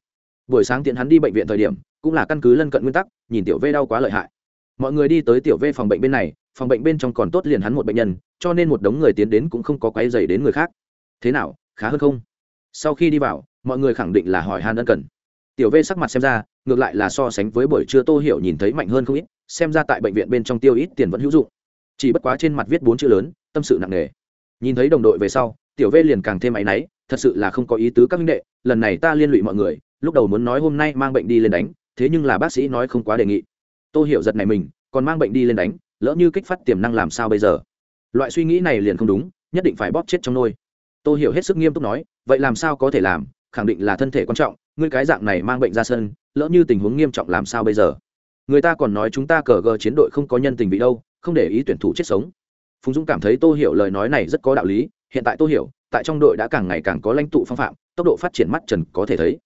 Buổi sáng tiện hắn đi bệnh viện thời điểm, cũng là căn cứ lân cận nguyên tắc, nhìn tiểu v đau quá lợi hại. Mọi người đi tới tiểu v phòng bệnh bên này, phòng bệnh bên trong còn tốt liền hắn một bệnh nhân, cho nên một đống người tiến đến cũng không có quay dày đến người khác. Thế nào, khá hơn không? Sau khi đi vào, mọi người khẳng định là hỏi han ân cần tiểu v sắc mặt xem ra, ngược lại là so sánh với buổi trưa tô hiểu nhìn thấy mạnh hơn không ít, xem ra tại bệnh viện bên trong tiêu ít tiền vẫn hữu dụng. Chỉ bất quá trên mặt viết bốn chữ lớn, tâm sự nặng nề. Nhìn thấy đồng đội về sau, tiểu v liền càng thêm áy náy, thật sự là không có ý tứ các minh đệ, lần này ta liên lụy mọi người, lúc đầu muốn nói hôm nay mang bệnh đi lên đánh, thế nhưng là bác sĩ nói không quá đề nghị. Tôi hiểu giật này mình, còn mang bệnh đi lên đánh, lỡ như kích phát tiềm năng làm sao bây giờ? Loại suy nghĩ này liền không đúng, nhất định phải bóp chết trong nôi. Tôi hiểu hết sức nghiêm túc nói, vậy làm sao có thể làm, khẳng định là thân thể quan trọng ngươi cái dạng này mang bệnh ra sân, lỡ như tình huống nghiêm trọng làm sao bây giờ? Người ta còn nói chúng ta cờ gờ chiến đội không có nhân tình vị đâu, không để ý tuyển thủ chết sống. Phùng dũng cảm thấy tô hiểu lời nói này rất có đạo lý, hiện tại tô hiểu, tại trong đội đã càng ngày càng có lãnh tụ phong phạm, tốc độ phát triển mắt trần có thể thấy.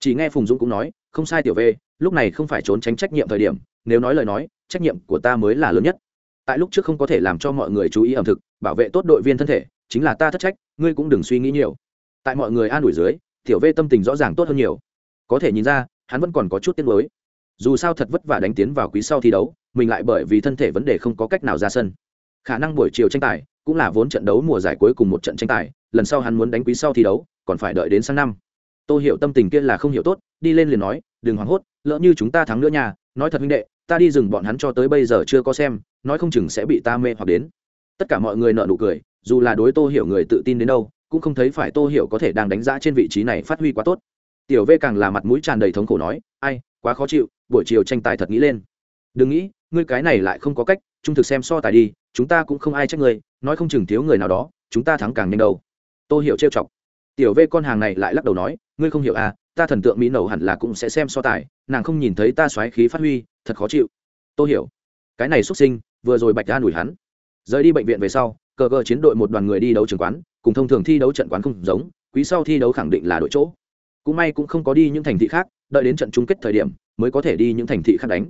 Chỉ nghe phùng dũng cũng nói, không sai tiểu v, lúc này không phải trốn tránh trách nhiệm thời điểm, nếu nói lời nói, trách nhiệm của ta mới là lớn nhất. Tại lúc trước không có thể làm cho mọi người chú ý ẩm thực, bảo vệ tốt đội viên thân thể, chính là ta thất trách, ngươi cũng đừng suy nghĩ nhiều. Tại mọi người an ủi dưới tiểu v tâm tình rõ ràng tốt hơn nhiều. Có thể nhìn ra hắn vẫn còn có chút tiếc nuối. Dù sao thật vất vả đánh tiến vào quý sau thi đấu mình lại bởi vì thân thể vấn đề không có cách nào ra sân. Khả năng buổi chiều tranh tài cũng là vốn trận đấu mùa giải cuối cùng một trận tranh tài lần sau hắn muốn đánh quý sau thi đấu còn phải đợi đến sang năm. Tôi hiểu tâm tình kia là không hiểu tốt đi lên liền nói đừng hoảng hốt lỡ như chúng ta thắng nữa nhà, nói thật huynh đệ ta đi dừng bọn hắn cho tới bây giờ chưa có xem nói không chừng sẽ bị ta mê hoặc đến. Tất cả mọi người nợ nụ cười dù là đối tô hiểu người tự tin đến đâu cũng không thấy phải tô hiểu có thể đang đánh giá trên vị trí này phát huy quá tốt. Tiểu v càng là mặt mũi tràn đầy thống khổ nói, ai, quá khó chịu, buổi chiều tranh tài thật nghĩ lên. Đừng nghĩ, ngươi cái này lại không có cách, trung thực xem so tài đi, chúng ta cũng không ai trách ngươi, nói không chừng thiếu người nào đó, chúng ta thắng càng nhanh đâu. Tô hiểu trêu chọc. Tiểu v con hàng này lại lắc đầu nói, ngươi không hiểu à ta thần tượng mỹ nầu hẳn là cũng sẽ xem so tài, nàng không nhìn thấy ta xoáy khí phát huy, thật khó chịu. Tôi hiểu, cái này xuất sinh, vừa rồi bạch ra đuổi hắn. Rời đi bệnh viện về sau, cờ cờ chiến đội một đoàn người đi đấu trường quán cùng thông thường thi đấu trận quán không giống, quý sau thi đấu khẳng định là đội chỗ. Cũng may cũng không có đi những thành thị khác, đợi đến trận chung kết thời điểm mới có thể đi những thành thị khác đánh.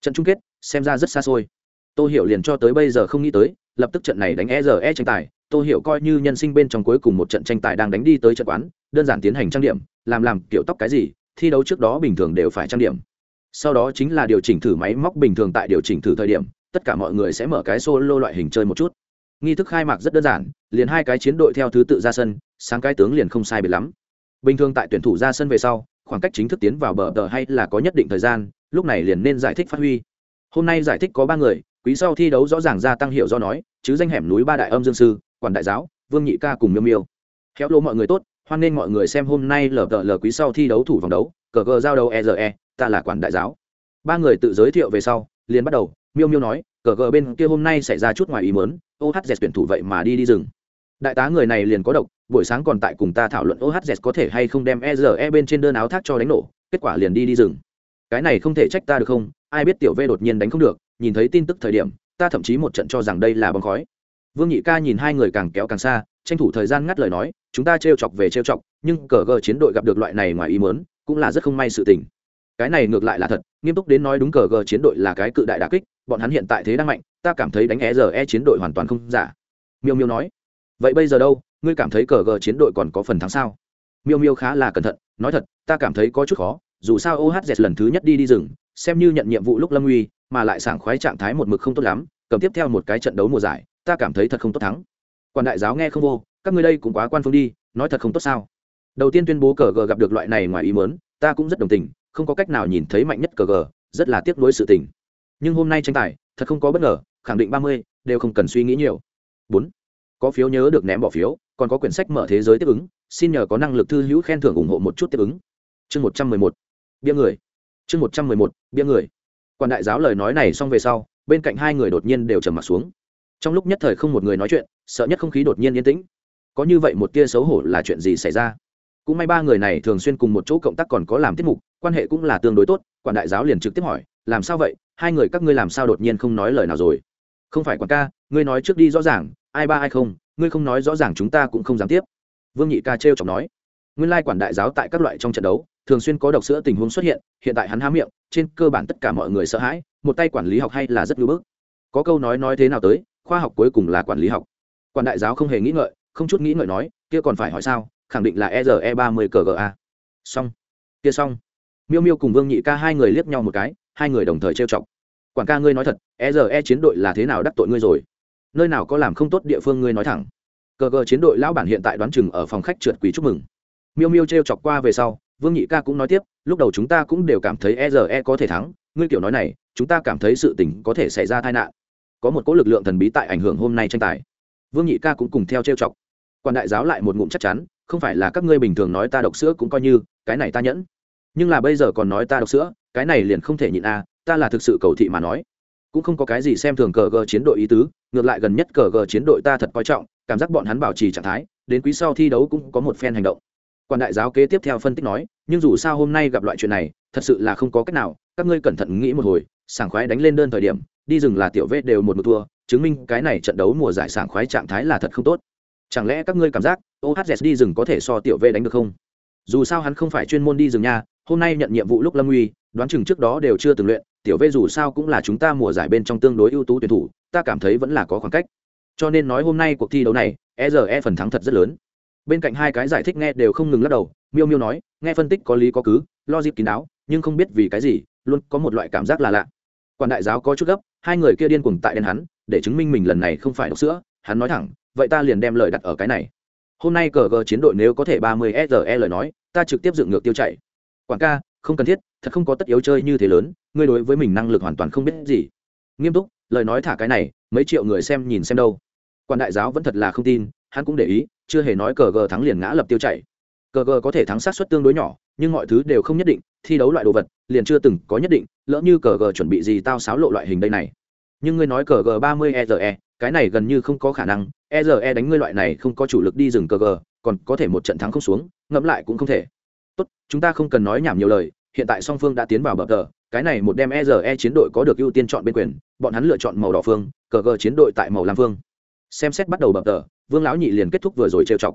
Trận chung kết xem ra rất xa xôi. Tôi hiểu liền cho tới bây giờ không nghĩ tới, lập tức trận này đánh e giờ e tranh tài tôi hiểu coi như nhân sinh bên trong cuối cùng một trận tranh tài đang đánh đi tới trận quán, đơn giản tiến hành trang điểm, làm làm kiểu tóc cái gì, thi đấu trước đó bình thường đều phải trang điểm. Sau đó chính là điều chỉnh thử máy móc bình thường tại điều chỉnh thử thời điểm, tất cả mọi người sẽ mở cái solo loại hình chơi một chút nghi thức khai mạc rất đơn giản, liền hai cái chiến đội theo thứ tự ra sân, sáng cái tướng liền không sai biệt lắm. Bình thường tại tuyển thủ ra sân về sau, khoảng cách chính thức tiến vào bờ tờ hay là có nhất định thời gian, lúc này liền nên giải thích phát huy. Hôm nay giải thích có ba người, quý sau thi đấu rõ ràng gia tăng hiệu do nói, chứ danh hẻm núi ba đại âm dương sư, quản đại giáo, vương nhị ca cùng miêu miêu. Khéo lô mọi người tốt, hoan nghênh mọi người xem hôm nay lờ tờ lờ quý sau thi đấu thủ vòng đấu, cờ cờ giao đấu e e ta là quản đại giáo. Ba người tự giới thiệu về sau, liền bắt đầu, miêu miêu nói cờ gờ bên kia hôm nay xảy ra chút ngoài ý mớn ohz tuyển thủ vậy mà đi đi rừng. Đại tá người này liền có độc, buổi sáng còn tại cùng ta thảo luận ohz có thể hay không đem eze bên trên đơn áo thác cho đánh nổ, kết quả liền đi đi rừng. Cái này không thể trách ta được không? Ai biết tiểu v đột nhiên đánh không được, nhìn thấy tin tức thời điểm, ta thậm chí một trận cho rằng đây là bóng khói. Vương nhị ca nhìn hai người càng kéo càng xa, tranh thủ thời gian ngắt lời nói, chúng ta trêu chọc về trêu chọc, nhưng cờ gờ chiến đội gặp được loại này ngoài ý mớn cũng là rất không may sự tình. Cái này ngược lại là thật, nghiêm túc đến nói đúng cờ gờ chiến đội là cái cự đại đà kích bọn hắn hiện tại thế đang mạnh, ta cảm thấy đánh e rờ e chiến đội hoàn toàn không giả. Miêu miêu nói, vậy bây giờ đâu, ngươi cảm thấy cờ gờ chiến đội còn có phần thắng sao? Miêu miêu khá là cẩn thận, nói thật, ta cảm thấy có chút khó, dù sao ohz lần thứ nhất đi đi rừng, xem như nhận nhiệm vụ lúc lâm uy, mà lại sảng khoái trạng thái một mực không tốt lắm, cầm tiếp theo một cái trận đấu mùa giải, ta cảm thấy thật không tốt thắng. Quan đại giáo nghe không vô, các ngươi đây cũng quá quan phương đi, nói thật không tốt sao? Đầu tiên tuyên bố cờ gờ gặp được loại này ngoài ý mớn ta cũng rất đồng tình, không có cách nào nhìn thấy mạnh nhất cờ gờ rất là tiếc nuối sự tình nhưng hôm nay tranh tài, thật không có bất ngờ, khẳng định ba mươi, đều không cần suy nghĩ nhiều. Bốn, có phiếu nhớ được ném bỏ phiếu, còn có quyển sách mở thế giới tiếp ứng, xin nhờ có năng lực thư hữu khen thưởng ủng hộ một chút tiếp ứng. Chương một trăm mười một, bia người. Chương một trăm mười một, bia người. Quan đại giáo lời nói này xong về sau, bên cạnh hai người đột nhiên đều trầm m ặ t xuống. Trong lúc nhất thời không một người nói chuyện, sợ nhất không khí đột nhiên yên tĩnh. Có như vậy một tia xấu hổ là chuyện gì xảy ra? Cũng may ba người này thường xuyên cùng một chỗ cộng tác còn có làm tiết mục, quan hệ cũng là tương đối tốt, quản đại giáo liền trực tiếp hỏi, làm sao vậy? Hai người các ngươi làm sao đột nhiên không nói lời nào rồi? Không phải quản ca, ngươi nói trước đi rõ ràng, ai ba ai không, ngươi không nói rõ ràng chúng ta cũng không dám tiếp. Vương nhị ca t r chọc nói. Nguyên lai quản đại giáo tại các loại trong trận đấu, thường xuyên có độc sữa tình huống xuất hiện hiện tại hắn há miệng, trên cơ bản tất cả mọi người sợ hãi, một tay quản lý học hay là rất ngưỡng bức. Có câu nói nói thế nào tới, khoa học cuối cùng là quản lý học. Quản đại giáo không hề nghĩ ngợi, không chút nghĩ ngợi nói, kia còn phải hỏi sao, khẳng định là e r e ba mươi cờ xong. Kia xong. Miêu miêu cùng vương nhị ca hai người liếc nhau một cái, hai người đồng thời trêu chọc quản ca ngươi nói thật e giờ e chiến đội là thế nào đắc tội ngươi rồi? Nơi nào có làm không tốt địa phương ngươi nói thẳng? Cờ gờ chiến đội lão bản hiện tại đoán chừng ở phòng khách trượt quý chúc mừng. Miêu miêu t r e o chọc qua về sau, vương nhị ca cũng nói tiếp, lúc đầu chúng ta cũng đều cảm thấy e giờ e có thể thắng, ngươi kiểu nói này, chúng ta cảm thấy sự tình có thể xảy ra tai nạn. Có một cỗ lực lượng thần bí tại ảnh hưởng hôm nay tranh tài. Vương nhị ca cũng cùng theo trêu chọc. Quan đại giáo lại một ngụm chắc chắn, không phải là các ngươi bình thường nói ta độc sữa cũng coi như, cái này ta nhẫn. Nhưng là bây giờ còn nói ta độc sữa, cái này liền không thể nhịn a ta là thực sự cầu thị mà nói. Cũng không có cái gì xem thường cờ gờ chiến đội ý tứ, ngược lại gần nhất cờ gờ chiến đội ta thật coi trọng, cảm giác bọn hắn bảo trì trạng thái, đến quý sau thi đấu cũng có một phen hành động. Quan đại giáo kế tiếp theo phân tích nói, nhưng dù sao hôm nay gặp loại chuyện này, thật sự là không có cách nào, các ngươi cẩn thận nghĩ một hồi, sảng khoái đánh lên đơn thời điểm, đi rừng là tiểu vết đều một một thua, chứng minh cái này trận đấu mùa giải sảng khoái trạng thái là thật không tốt. Chẳng lẽ các ngươi cảm giác ohz đi rừng có thể so tiểu vê đánh được không? Dù sao hắn không phải chuyên môn đi rừng nha, hôm nay nhận nhiệm vụ lúc lâm uy, đoán chừng trước đó đều chưa từng luyện tiểu vê dù sao cũng là chúng ta mùa giải bên trong tương đối ưu tú tuyển thủ, ta cảm thấy vẫn là có khoảng cách. Cho nên nói hôm nay cuộc thi đấu này e giờ e phần thắng thật rất lớn. Bên cạnh hai cái giải thích nghe đều không ngừng lắc đầu, miêu miêu nói, nghe phân tích có lý có cứ, lo dịp kín đáo, nhưng không biết vì cái gì, luôn có một loại cảm giác là lạ. Quan đại giáo có chút gấp, hai người kia điên cuồng tại đen hắn, để chứng minh mình lần này không phải độc sữa, hắn nói thẳng, vậy ta liền đem lời đặt ở cái này. Hôm nay cờ gờ chiến đội nếu có thể ba mươi SRE e lời nói, ta trực tiếp dựng ngược tiêu chạy quảng ca không cần thiết, thật không có tất yếu chơi như thế lớn, ngươi đối với mình năng lực hoàn toàn không biết gì. Nghiêm túc, lời nói thả cái này, mấy triệu người xem nhìn xem đâu. Quan đại giáo vẫn thật là không tin, hắn cũng để ý, chưa hề nói cờ gờ thắng liền ngã lập tiêu chạy. Cờ gờ có thể thắng sát suất tương đối nhỏ, nhưng mọi thứ đều không nhất định, thi đấu loại đồ vật, liền chưa từng có nhất định, lỡ như cờ gờ chuẩn bị gì tao xáo lộ loại hình đây này. Nhưng ngươi nói cờ g ba mươi e e cái này gần như không có khả năng e e đánh ngươi loại này không có chủ lực đi rừng cờ g còn có thể một trận thắng không xuống, ngẫm lại cũng không thể tốt, chúng ta không cần nói nhảm nhiều lời, hiện tại song phương đã tiến vào bờ tờ, cái này một đem e chiến đội có được ưu tiên chọn bên quyền, bọn hắn lựa chọn màu đỏ phương, cờ cờ chiến đội tại màu lam phương. Xem xét bắt đầu bờ tờ, vương lão nhị liền kết thúc vừa rồi trêu chọc.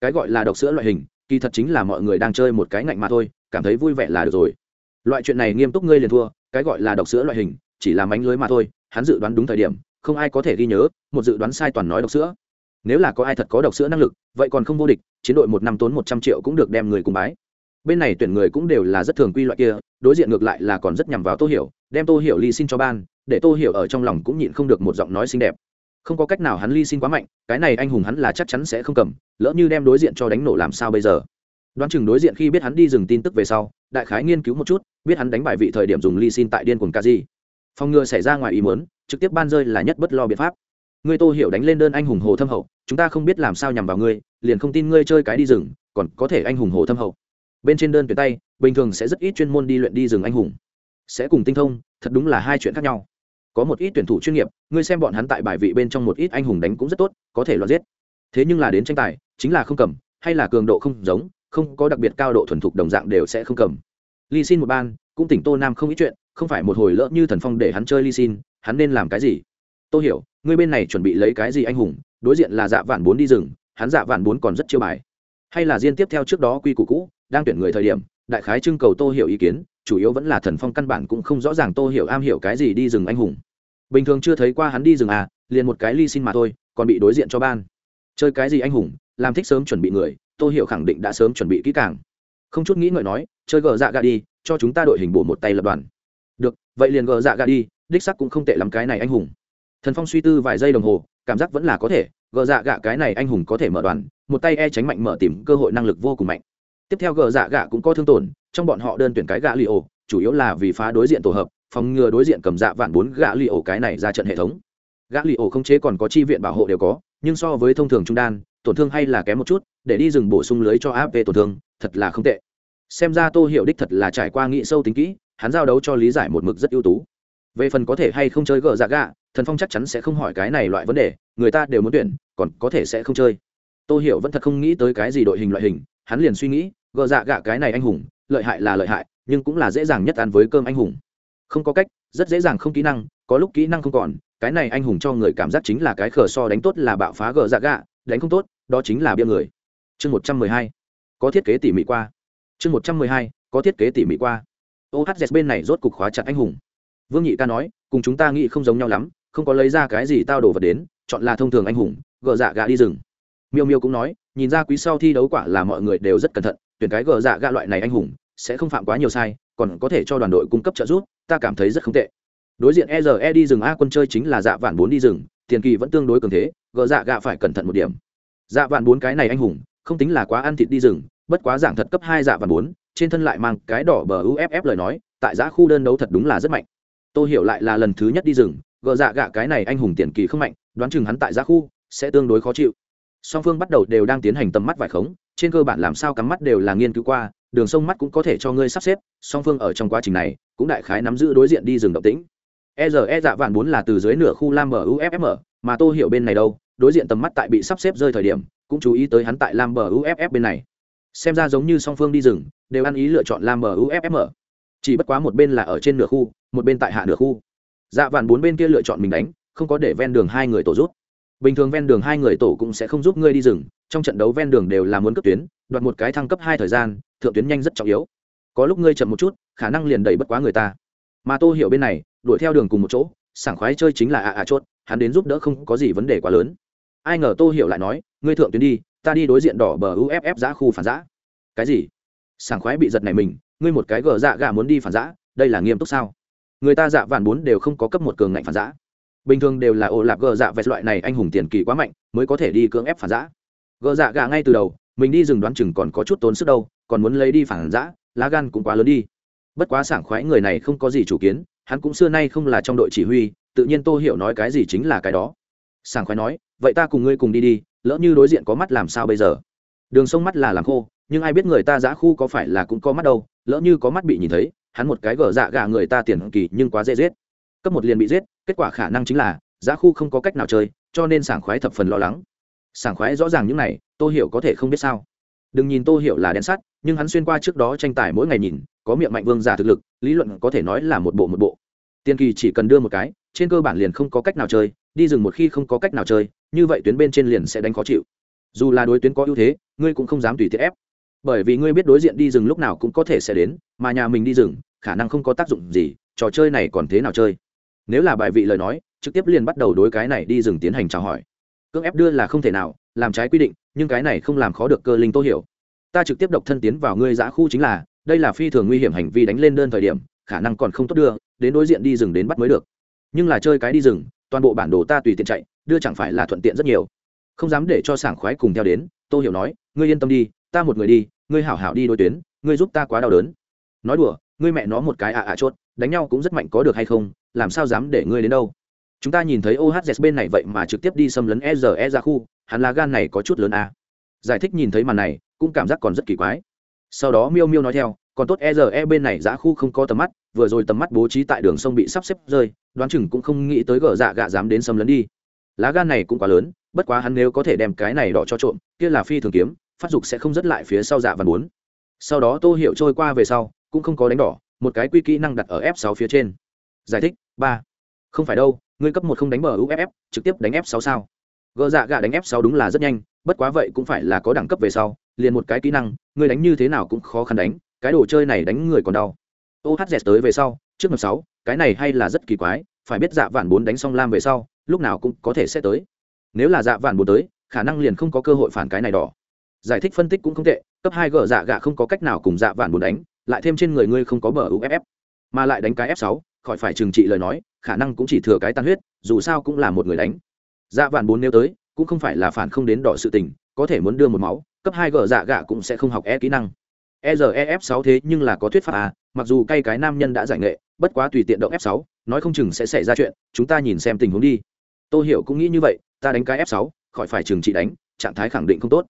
Cái gọi là độc sữa loại hình, kỳ thật chính là mọi người đang chơi một cái ngạnh mà thôi, cảm thấy vui vẻ là được rồi. Loại chuyện này nghiêm túc ngươi liền thua, cái gọi là độc sữa loại hình, chỉ là mánh lưới mà thôi, hắn dự đoán đúng thời điểm, không ai có thể ghi nhớ, một dự đoán sai toàn nói độc sữa. Nếu là có ai thật có độc sữa năng lực, vậy còn không vô địch, chiến đội một năm tốn một trăm triệu cũng được đem người cùng bái bên này tuyển người cũng đều là rất thường quy loại kia, đối diện ngược lại là còn rất nhằm vào tô hiểu, đem tô hiểu ly xin cho ban, để tô hiểu ở trong lòng cũng nhịn không được một giọng nói xinh đẹp. Không có cách nào hắn ly xin quá mạnh, cái này anh hùng hắn là chắc chắn sẽ không cầm, lỡ như đem đối diện cho đánh nổ làm sao bây giờ? Đoán chừng đối diện khi biết hắn đi dừng tin tức về sau, đại khái nghiên cứu một chút, biết hắn đánh bại vị thời điểm dùng ly xin tại điên cuồng ca di. Phòng ngừa xảy ra ngoài ý muốn, trực tiếp ban rơi là nhất bất lo biện pháp. Ngươi tô hiểu đánh lên đơn anh hùng hồ thâm hậu, chúng ta không biết làm sao nhằm vào ngươi, liền không tin ngươi chơi cái đi rừng còn có thể anh hùng hồ thâm hậu bên trên đơn tuyển tay, bình thường sẽ rất ít chuyên môn đi luyện đi rừng anh hùng. Sẽ cùng tinh thông, thật đúng là hai chuyện khác nhau. Có một ít tuyển thủ chuyên nghiệp, ngươi xem bọn hắn tại bài vị bên trong một ít anh hùng đánh cũng rất tốt, có thể loạt giết. Thế nhưng là đến tranh tài, chính là không cầm, hay là cường độ không giống, không có đặc biệt cao độ thuần thục đồng dạng đều sẽ không cầm. Ly xin một ban, cũng tỉnh tô nam không ít chuyện, không phải một hồi lỡ như thần phong để hắn chơi ly xin hắn nên làm cái gì? Tôi hiểu, ngươi bên này chuẩn bị lấy cái gì anh hùng, đối diện là dạ vạn bốn đi rừng, hắn dạ vạn bốn còn rất chiêu bài. Hay là riêng tiếp theo trước đó quy củ cũ đang tuyển người thời điểm, đại khái trưng cầu tô hiểu ý kiến, chủ yếu vẫn là thần phong căn bản cũng không rõ ràng tô hiểu am hiểu cái gì đi rừng anh hùng. Bình thường chưa thấy qua hắn đi rừng à liền một cái ly xin mà thôi, còn bị đối diện cho ban. Chơi cái gì anh hùng, làm thích sớm chuẩn bị người, tô hiểu khẳng định đã sớm chuẩn bị kỹ càng. Không chút nghĩ ngợi nói, chơi gờ dạ gà đi, cho chúng ta đội hình bổ một tay lập đoàn. Được, vậy liền gờ dạ gà đi, đích sắc cũng không tệ lắm cái này anh hùng. Thần phong suy tư vài giây đồng hồ, cảm giác vẫn là có thể, gờ dạ gạ cái này anh hùng có thể mở đoàn, một tay e tránh mạnh mở tìm cơ hội năng lực vô cùng mạnh tiếp theo gờ dạ gạ cũng có thương tổn, trong bọn họ đơn tuyển cái gạ li ổ, chủ yếu là vì phá đối diện tổ hợp, phòng ngừa đối diện cầm dạ vạn bốn gạ li ổ cái này ra trận hệ thống. Gã li ổ không chế còn có chi viện bảo hộ đều có, nhưng so với thông thường trung đan, tổn thương hay là kém một chút, để đi rừng bổ sung lưới cho áp về tổn thương, thật là không tệ. Xem ra tô hiểu đích thật là trải qua nghĩ sâu tính kỹ, hắn giao đấu cho lý giải một mực rất ưu tú. Về phần có thể hay không chơi gờ dạ gạ, thần phong chắc chắn sẽ không hỏi cái này loại vấn đề, người ta đều muốn tuyển, còn có thể sẽ không chơi. Tô hiểu vẫn thật không nghĩ tới cái gì đội hình loại hình hắn liền suy nghĩ, gờ dạ gạ cái này anh hùng, lợi hại là lợi hại, nhưng cũng là dễ dàng nhất ăn với cơm anh hùng. Không có cách, rất dễ dàng không kỹ năng, có lúc kỹ năng không còn, cái này anh hùng cho người cảm giác chính là cái khờ so đánh tốt là bạo phá gờ dạ gạ, đánh không tốt, đó chính là bia người. Chương một trăm mười hai, có thiết kế tỉ mỉ qua. Chương một trăm mười hai, có thiết kế tỉ mỉ qua. Ohz bên này rốt cục khóa chặt anh hùng. Vương nhị ca nói, cùng chúng ta nghĩ không giống nhau lắm, không có lấy ra cái gì tao đổ vật đến, chọn là thông thường anh hùng, gờ dạ gạ đi rừng miêu miêu cũng nói, nhìn ra quý sau thi đấu quả là mọi người đều rất cẩn thận, tuyển cái gờ dạ gạ loại này anh hùng, sẽ không phạm quá nhiều sai, còn có thể cho đoàn đội cung cấp trợ giúp, ta cảm thấy rất không tệ. Đối diện e r e đi rừng a quân chơi chính là dạ vạn bốn đi rừng, tiền kỳ vẫn tương đối cường thế, gờ dạ gạ phải cẩn thận một điểm. Dạ vạn bốn cái này anh hùng, không tính là quá ăn thịt đi rừng, bất quá dạng thật cấp hai dạ vạn bốn, trên thân lại mang cái đỏ bờ uff lời nói, tại giã khu đơn đấu thật đúng là rất mạnh. Tôi hiểu lại là lần thứ nhất đi rừng, gờ dạ gạ cái này anh hùng tiền kỳ không mạnh, đoán chừng hắn tại giã khu sẽ tương đối khó chịu song phương bắt đầu đều đang tiến hành tầm mắt vải khống, trên cơ bản làm sao cắm mắt đều là nghiên cứu qua, đường sông mắt cũng có thể cho ngươi sắp xếp, song phương ở trong quá trình này, cũng đại khái nắm giữ đối diện đi rừng động tĩnh. E r e dạ vạn bốn là từ dưới nửa khu lam bờ uff mà tô hiểu bên này đâu, đối diện tầm mắt tại bị sắp xếp rơi thời điểm, cũng chú ý tới hắn tại lam bờ uff bên này. Xem ra giống như song phương đi rừng, đều ăn ý lựa chọn lam bờ uff chỉ bất quá một bên là ở trên nửa khu, một bên tại hạ nửa khu. Dạ vạn bốn bên kia lựa chọn mình đánh, không có để ven đường hai người tổ rút bình thường ven đường hai người tổ cũng sẽ không giúp ngươi đi rừng, trong trận đấu ven đường đều là muốn cấp tuyến, đoạt một cái thăng cấp hai thời gian, thượng tuyến nhanh rất trọng yếu. Có lúc ngươi chậm một chút, khả năng liền đẩy bất quá người ta. Mà tô hiểu bên này, đuổi theo đường cùng một chỗ, sảng khoái chơi chính là ạ ạ chốt, hắn đến giúp đỡ không có gì vấn đề quá lớn. Ai ngờ tô hiểu lại nói, ngươi thượng tuyến đi, ta đi đối diện đỏ bờ uff giã khu phản giã. Cái gì? Sảng khoái bị giật này mình, ngươi một cái gờ dạ gà muốn đi phản giã, đây là nghiêm túc sao? Người ta dạ vạn bốn đều không có cấp một cường ngạnh phản giã bình thường đều là ổ lạp gờ dạ vẹt loại này anh hùng tiền kỳ quá mạnh, mới có thể đi cưỡng ép phản giã. Gờ dạ gà ngay từ đầu, mình đi rừng đoán chừng còn có chút tốn sức đâu, còn muốn lấy đi phản giã, lá gan cũng quá lớn đi. Bất quá sảng khoái người này không có gì chủ kiến, hắn cũng xưa nay không là trong đội chỉ huy, tự nhiên tô hiểu nói cái gì chính là cái đó. Sảng khoái nói, vậy ta cùng ngươi cùng đi đi, lỡ như đối diện có mắt làm sao bây giờ? Đường sông mắt là làm khô, nhưng ai biết người ta giã khu có phải là cũng có mắt đâu, lỡ như có mắt bị nhìn thấy, hắn một cái gờ dạ gà người ta tiền kỳ nhưng quá dễ giết cấp một liền bị giết, kết quả khả năng chính là, Giá khu không có cách nào chơi, cho nên sảng khoái thập phần lo lắng. Sảng khoái rõ ràng những này, tô hiểu có thể không biết sao. Đừng nhìn tô hiểu là đen sắt, nhưng hắn xuyên qua trước đó tranh tài mỗi ngày nhìn, có miệng mạnh vương giả thực lực, lý luận có thể nói là một bộ một bộ. Tiên kỳ chỉ cần đưa một cái, trên cơ bản liền không có cách nào chơi, đi rừng một khi không có cách nào chơi, như vậy tuyến bên trên liền sẽ đánh khó chịu. Dù là đối tuyến có ưu thế, ngươi cũng không dám tùy tiện ép. Bởi vì ngươi biết đối diện đi rừng lúc nào cũng có thể sẽ đến, mà nhà mình đi rừng, khả năng không có tác dụng gì, trò chơi này còn thế nào chơi? Nếu là bài vị lời nói, trực tiếp liền bắt đầu đối cái này đi rừng tiến hành chào hỏi. Cưỡng ép đưa là không thể nào, làm trái quy định, nhưng cái này không làm khó được cơ linh tô hiểu. Ta trực tiếp độc thân tiến vào ngươi giã khu chính là, đây là phi thường nguy hiểm hành vi đánh lên đơn thời điểm, khả năng còn không tốt đưa, đến đối diện đi rừng đến bắt mới được. Nhưng là chơi cái đi rừng, toàn bộ bản đồ ta tùy tiện chạy, đưa chẳng phải là thuận tiện rất nhiều. Không dám để cho sảng khoái cùng theo đến, tô hiểu nói, ngươi yên tâm đi, ta một người đi, ngươi hảo hảo đi đôi tuyến, ngươi giúp ta quá đau đớn. Nói đùa, ngươi mẹ nó một cái ạ ạ chốt, đánh nhau cũng rất mạnh có được hay không làm sao dám để ngươi đến đâu? Chúng ta nhìn thấy ohz bên này vậy mà trực tiếp đi xâm lấn eze ra khu, hắn lá gan này có chút lớn à. giải thích nhìn thấy màn này, cũng cảm giác còn rất kỳ quái. Sau đó miêu miêu nói theo, còn tốt eze bên này giã khu không có tầm mắt, vừa rồi tầm mắt bố trí tại đường sông bị sắp xếp rơi, đoán chừng cũng không nghĩ tới gờ dạ gạ dám đến xâm lấn đi. Lá gan này cũng quá lớn, bất quá hắn nếu có thể đem cái này đỏ cho trộm, kia là phi thường kiếm, phát dục sẽ không dứt lại phía sau dạ và bốn. Sau đó tô hiệu trôi qua về sau, cũng không có đánh đỏ, một cái quy kỹ năng đặt ở f 6 phía trên. Giải thích ba. Không phải đâu, ngươi cấp một không đánh bờ uff trực tiếp đánh f sáu sao? Gờ dạ gà đánh f sáu đúng là rất nhanh, bất quá vậy cũng phải là có đẳng cấp về sau, liền một cái kỹ năng, ngươi đánh như thế nào cũng khó khăn đánh, cái đồ chơi này đánh người còn đau. Ohz tới về sau, trước ngập sáu, cái này hay là rất kỳ quái, phải biết dạ vạn bốn đánh xong lam về sau, lúc nào cũng có thể sẽ tới. Nếu là dạ vạn bốn tới, khả năng liền không có cơ hội phản cái này đỏ. Giải thích phân tích cũng không tệ, cấp hai gờ dạ gạ không có cách nào cùng dạ vạn bốn đánh, lại thêm trên người ngươi không có bờ uff mà lại đánh cái f sáu khỏi phải trừng trị lời nói khả năng cũng chỉ thừa cái tan huyết dù sao cũng là một người đánh dạ vạn bốn nếu tới cũng không phải là phản không đến đỏ sự tình có thể muốn đưa một máu cấp hai gờ dạ gạ cũng sẽ không học e kỹ năng EREF sáu thế nhưng là có thuyết pháp à, mặc dù cay cái nam nhân đã giải nghệ, bất quá tùy tiện động F sáu, nói không chừng sẽ xảy ra chuyện, chúng ta nhìn xem tình huống đi. Tôi hiểu cũng nghĩ như vậy, ta đánh cái F sáu, khỏi phải trừng trị đánh, trạng thái khẳng định không tốt.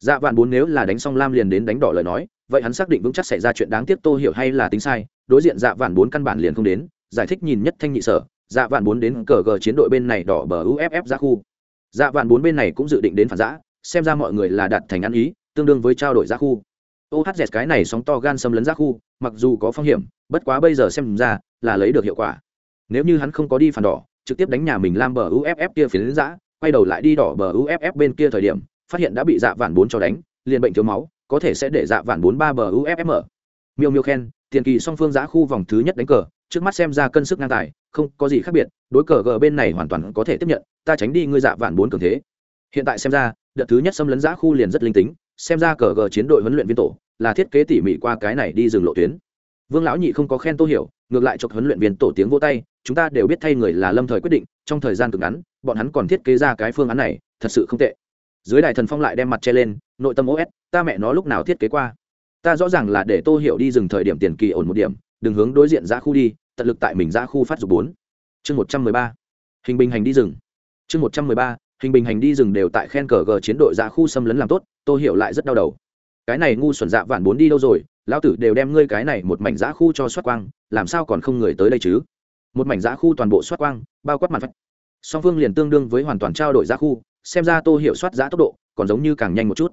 Dạ vạn bốn nếu là đánh xong lam liền đến đánh đỏ lời nói, vậy hắn xác định vững chắc xảy ra chuyện đáng tiếc Tô hiểu hay là tính sai, đối diện dạ vạn bốn căn bản liền không đến, giải thích nhìn nhất thanh nhị sở, dạ vạn bốn đến cờ gờ chiến đội bên này đỏ bờ uff ra khu. Dạ vạn bốn bên này cũng dự định đến phản giã xem ra mọi người là đặt thành ăn ý tương đương với trao đổi ra khu. Ohz cái này sóng to gan xâm lấn ra khu mặc dù có phong hiểm bất quá bây giờ xem ra là lấy được hiệu quả. Nếu như hắn không có đi phản đỏ trực tiếp đánh nhà mình lam bờ uff kia phiến giã quay đầu lại đi đỏ bờ uff bên kia thời điểm phát hiện đã bị dạ vạn bốn cho đánh liền bệnh thiếu máu có thể sẽ để dạ vạn bốn ba bờ uff mở. Miêu miêu khen tiền kỳ song phương giã khu vòng thứ nhất đánh cờ trước mắt xem ra cân sức ngang tài, không có gì khác biệt, đối cờ gờ bên này hoàn toàn có thể tiếp nhận, ta tránh đi ngươi dạ vạn bốn cường thế. Hiện tại xem ra, đợt thứ nhất xâm lấn giã khu liền rất linh tính, xem ra cờ gờ chiến đội huấn luyện viên tổ là thiết kế tỉ mỉ qua cái này đi dừng lộ tuyến. Vương lão nhị không có khen tô hiểu, ngược lại cho huấn luyện viên tổ tiếng vô tay, chúng ta đều biết thay người là lâm thời quyết định, trong thời gian cực ngắn, bọn hắn còn thiết kế ra cái phương án này, thật sự không tệ. Dưới đài thần phong lại đem mặt che lên, nội tâm os ta mẹ nó lúc nào thiết kế qua? Ta rõ ràng là để tô hiểu đi dừng thời điểm tiền kỳ ổn một điểm đừng hướng đối diện ra khu đi, tận lực tại mình ra khu phát dục bốn. Chương một trăm mười ba. Hình bình hành đi rừng. Chương một trăm mười ba. Hình bình hành đi rừng đều tại khen cờ gờ chiến đội ra khu xâm lấn làm tốt, tôi hiểu lại rất đau đầu. Cái này ngu xuẩn dạ vạn bốn đi đâu rồi, lão tử đều đem ngươi cái này một mảnh giã khu cho soát quang, làm sao còn không người tới đây chứ? Một mảnh giã khu toàn bộ soát quang, bao quát mặt phách. Song phương liền tương đương với hoàn toàn trao đổi giã khu, xem ra tô hiểu soát giã tốc độ, còn giống như càng nhanh một chút.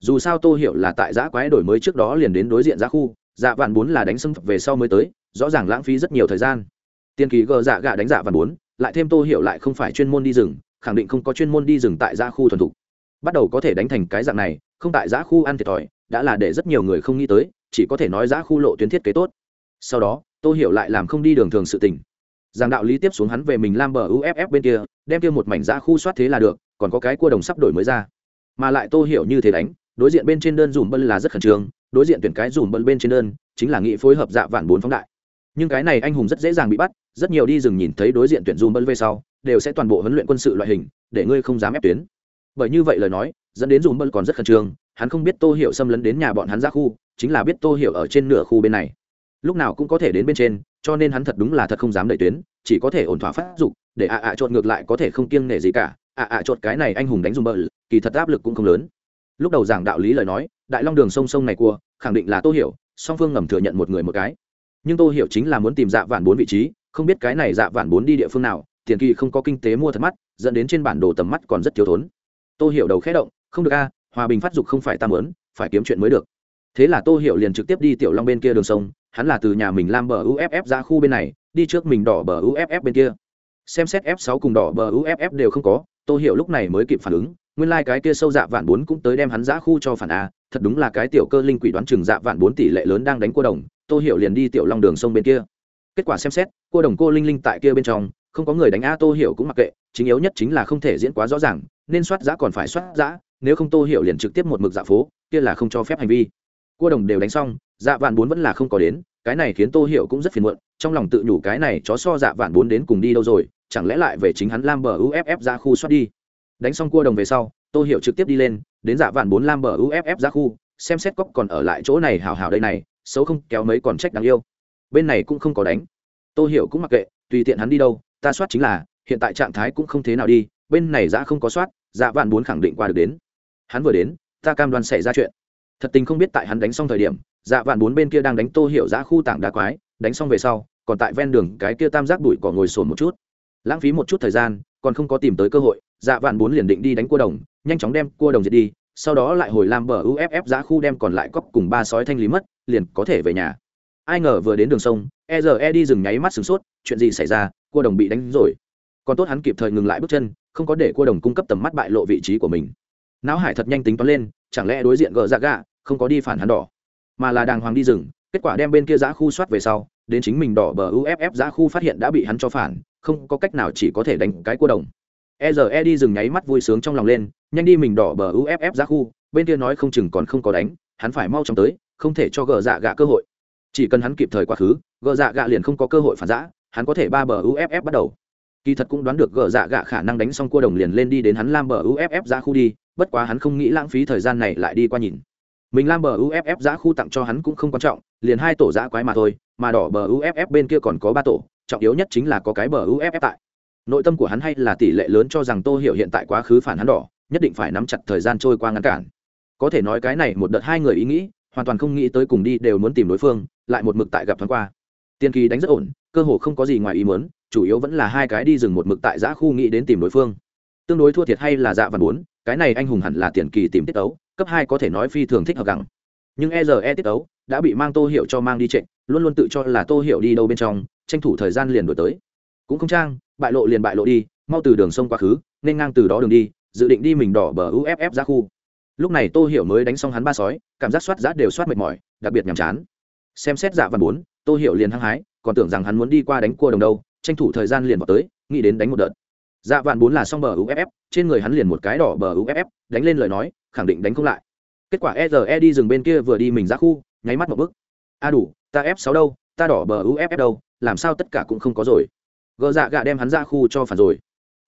Dù sao tô hiểu là tại giã quái đổi mới trước đó liền đến đối diện giã khu dạ vạn bốn là đánh xâm về sau mới tới, rõ ràng lãng phí rất nhiều thời gian. Tiên kỳ gờ dạ gạ đánh dạ vạn bốn, lại thêm tô hiểu lại không phải chuyên môn đi rừng, khẳng định không có chuyên môn đi rừng tại gia khu thuần thục. Bắt đầu có thể đánh thành cái dạng này, không tại giã khu ăn thiệt thòi, đã là để rất nhiều người không nghĩ tới, chỉ có thể nói giã khu lộ tuyến thiết kế tốt. Sau đó, tô hiểu lại làm không đi đường thường sự tình. Giảng đạo lý tiếp xuống hắn về mình lam bờ uff bên kia, đem kia một mảnh giã khu soát thế là được, còn có cái cua đồng sắp đổi mới ra. Mà lại tô hiểu như thế đánh, đối diện bên trên đơn dùm bân là rất khẩn trương đối diện tuyển cái dùm bận bên trên đơn, chính là nghị phối hợp dạ vạn bốn phóng đại. Nhưng cái này anh hùng rất dễ dàng bị bắt, rất nhiều đi rừng nhìn thấy đối diện tuyển dùm bận về sau, đều sẽ toàn bộ huấn luyện quân sự loại hình, để ngươi không dám ép tuyến. Bởi như vậy lời nói, dẫn đến dùm bận còn rất khẩn trương, hắn không biết tô hiểu xâm lấn đến nhà bọn hắn ra khu, chính là biết tô hiểu ở trên nửa khu bên này. Lúc nào cũng có thể đến bên trên, cho nên hắn thật đúng là thật không dám đẩy tuyến, chỉ có thể ổn thỏa phát dục, để ạ ạ chột ngược lại có thể không kiêng nể gì cả. ạ ạ chột cái này anh hùng đánh dùm bờ kỳ thật áp lực cũng không lớn lúc đầu giảng đạo lý lời nói, đại long đường sông sông này cua, khẳng định là tô hiểu, song phương ngầm thừa nhận một người một cái. Nhưng tô hiểu chính là muốn tìm dạ vạn bốn vị trí, không biết cái này dạ vạn bốn đi địa phương nào, tiền kỳ không có kinh tế mua thật mắt, dẫn đến trên bản đồ tầm mắt còn rất thiếu thốn. Tô hiểu đầu khẽ động, không được a, hòa bình phát dục không phải tam lớn phải kiếm chuyện mới được. Thế là tô hiểu liền trực tiếp đi tiểu long bên kia đường sông, hắn là từ nhà mình lam bờ uff ra khu bên này, đi trước mình đỏ bờ uff bên kia. Xem xét f 6 cùng đỏ bờ uff đều không có, tô hiểu lúc này mới kịp phản ứng nguyên lai、like、cái kia sâu dạ vạn bốn cũng tới đem hắn giã khu cho phản a, thật đúng là cái tiểu cơ linh quỷ đoán chừng dạ vạn bốn tỷ lệ lớn đang đánh cô đồng, tô hiểu liền đi tiểu long đường sông bên kia. Kết quả xem xét, cô đồng cô linh linh tại kia bên trong, không có người đánh a tô hiểu cũng mặc kệ, chính yếu nhất chính là không thể diễn quá rõ ràng, nên soát giã còn phải soát giã, nếu không tô hiểu liền trực tiếp một mực dạ phố, kia là không cho phép hành vi. Cô đồng đều đánh xong dạ vạn bốn vẫn là không có đến, cái này khiến tô hiểu cũng rất phiền muộn, trong lòng tự nhủ cái này chó so dạ vạn bốn đến cùng đi đâu rồi, chẳng lẽ lại về chính hắn lam bờ uff ra khu soát đi đánh xong cua đồng về sau, tô hiểu trực tiếp đi lên, đến dạ vạn bốn lam bờ uff ra khu, xem xét cóc còn ở lại chỗ này hào hào đây này, xấu không kéo mấy còn trách đáng yêu. Bên này cũng không có đánh. Tô hiểu cũng mặc kệ, tùy tiện hắn đi đâu, ta soát chính là, hiện tại trạng thái cũng không thế nào đi, bên này dạ không có soát dạ vạn bốn khẳng định qua được đến. Hắn vừa đến, ta cam đoan xảy ra chuyện. Thật tình không biết tại hắn đánh xong thời điểm dạ vạn bốn bên kia đang đánh tô hiểu ra khu tảng đá quái, đánh xong về sau, còn tại ven đường cái kia tam giác bụi cỏ ngồi sồn một chút. Lãng phí một chút thời gian còn không có tìm tới cơ hội dạ vạn bốn liền định đi đánh cua đồng, nhanh chóng đem cua đồng diệt đi, sau đó lại hồi làm bờ uff giá khu đem còn lại cóc cùng ba sói thanh lý mất, liền có thể về nhà. Ai ngờ vừa đến đường sông e giờ e đi dừng nháy mắt sửng sốt, chuyện gì xảy ra, cua đồng bị đánh rồi. Còn tốt hắn kịp thời ngừng lại bước chân, không có để cua đồng cung cấp tầm mắt bại lộ vị trí của mình. Não hải thật nhanh tính toán lên, chẳng lẽ đối diện gờ ra gạ, không có đi phản hắn đỏ. Mà là đàng hoàng đi rừng kết quả đem bên kia giã khu soát về sau, đến chính mình đỏ bờ uff giã khu phát hiện đã bị hắn cho phản không có cách nào chỉ có thể đánh cái cua đồng. E, e đi dừng nháy mắt vui sướng trong lòng lên, nhanh đi mình đỏ bờ uff ra khu, bên kia nói không chừng còn không có đánh, hắn phải mau chóng tới, không thể cho gờ dạ gạ cơ hội. Chỉ cần hắn kịp thời quá khứ, gờ dạ gạ liền không có cơ hội phản giã, hắn có thể ba bờ uff bắt đầu. Kỳ thật cũng đoán được gờ dạ gạ khả năng đánh xong cua đồng liền lên đi đến hắn lam bờ uff ra khu đi, bất quá hắn không nghĩ lãng phí thời gian này lại đi qua nhìn. Mình lam bờ uff giã khu tặng cho hắn cũng không quan trọng, liền hai tổ giã quái mà thôi, mà đỏ bờ uff bên kia còn có ba tổ trọng yếu nhất chính là có cái bờ uff tại. Nội tâm của hắn hay là tỷ lệ lớn cho rằng tô hiểu hiện tại quá khứ phản hắn đỏ, nhất định phải nắm chặt thời gian trôi qua ngăn cản. Có thể nói cái này một đợt hai người ý nghĩ, hoàn toàn không nghĩ tới cùng đi đều muốn tìm đối phương, lại một mực tại gặp thoáng qua. Tiên kỳ đánh rất ổn, cơ hồ không có gì ngoài ý muốn, chủ yếu vẫn là hai cái đi rừng một mực tại giã khu nghĩ đến tìm đối phương. Tương đối thua thiệt hay là dạ văn bốn, cái này anh hùng hẳn là tiền kỳ tìm tiết tấu, cấp hai có thể nói phi thường thích hợp gẳng nhưng e giờ e tiết tấu, đã bị mang tô hiệu cho mang đi trịnh luôn luôn tự cho là tô hiệu đi đâu bên trong tranh thủ thời gian liền đổi tới. Cũng không trang, bại lộ liền bại lộ đi, mau từ đường sông quá khứ, nên ngang từ đó đường đi, dự định đi mình đỏ bờ uff ra khu. Lúc này tô hiểu mới đánh xong hắn ba sói, cảm giác soát giá đều soát mệt mỏi, đặc biệt nhàm chán. Xem xét dạ văn bốn, tô hiểu liền hăng hái, còn tưởng rằng hắn muốn đi qua đánh cua đồng đâu, tranh thủ thời gian liền vào tới, nghĩ đến đánh một đợt. Dạ vạn bốn là xong bờ uff trên người hắn liền một cái đỏ bờ uff đánh lên lời nói, khẳng định đánh không lại. Kết quả ere đi rừng bên kia vừa đi mình ra khu, nháy mắt một bức a đủ, ta f sáu đâu, ta đỏ bờ uff đâu làm sao tất cả cũng không có rồi? Gờ dạ gạ đem hắn ra khu cho phản rồi.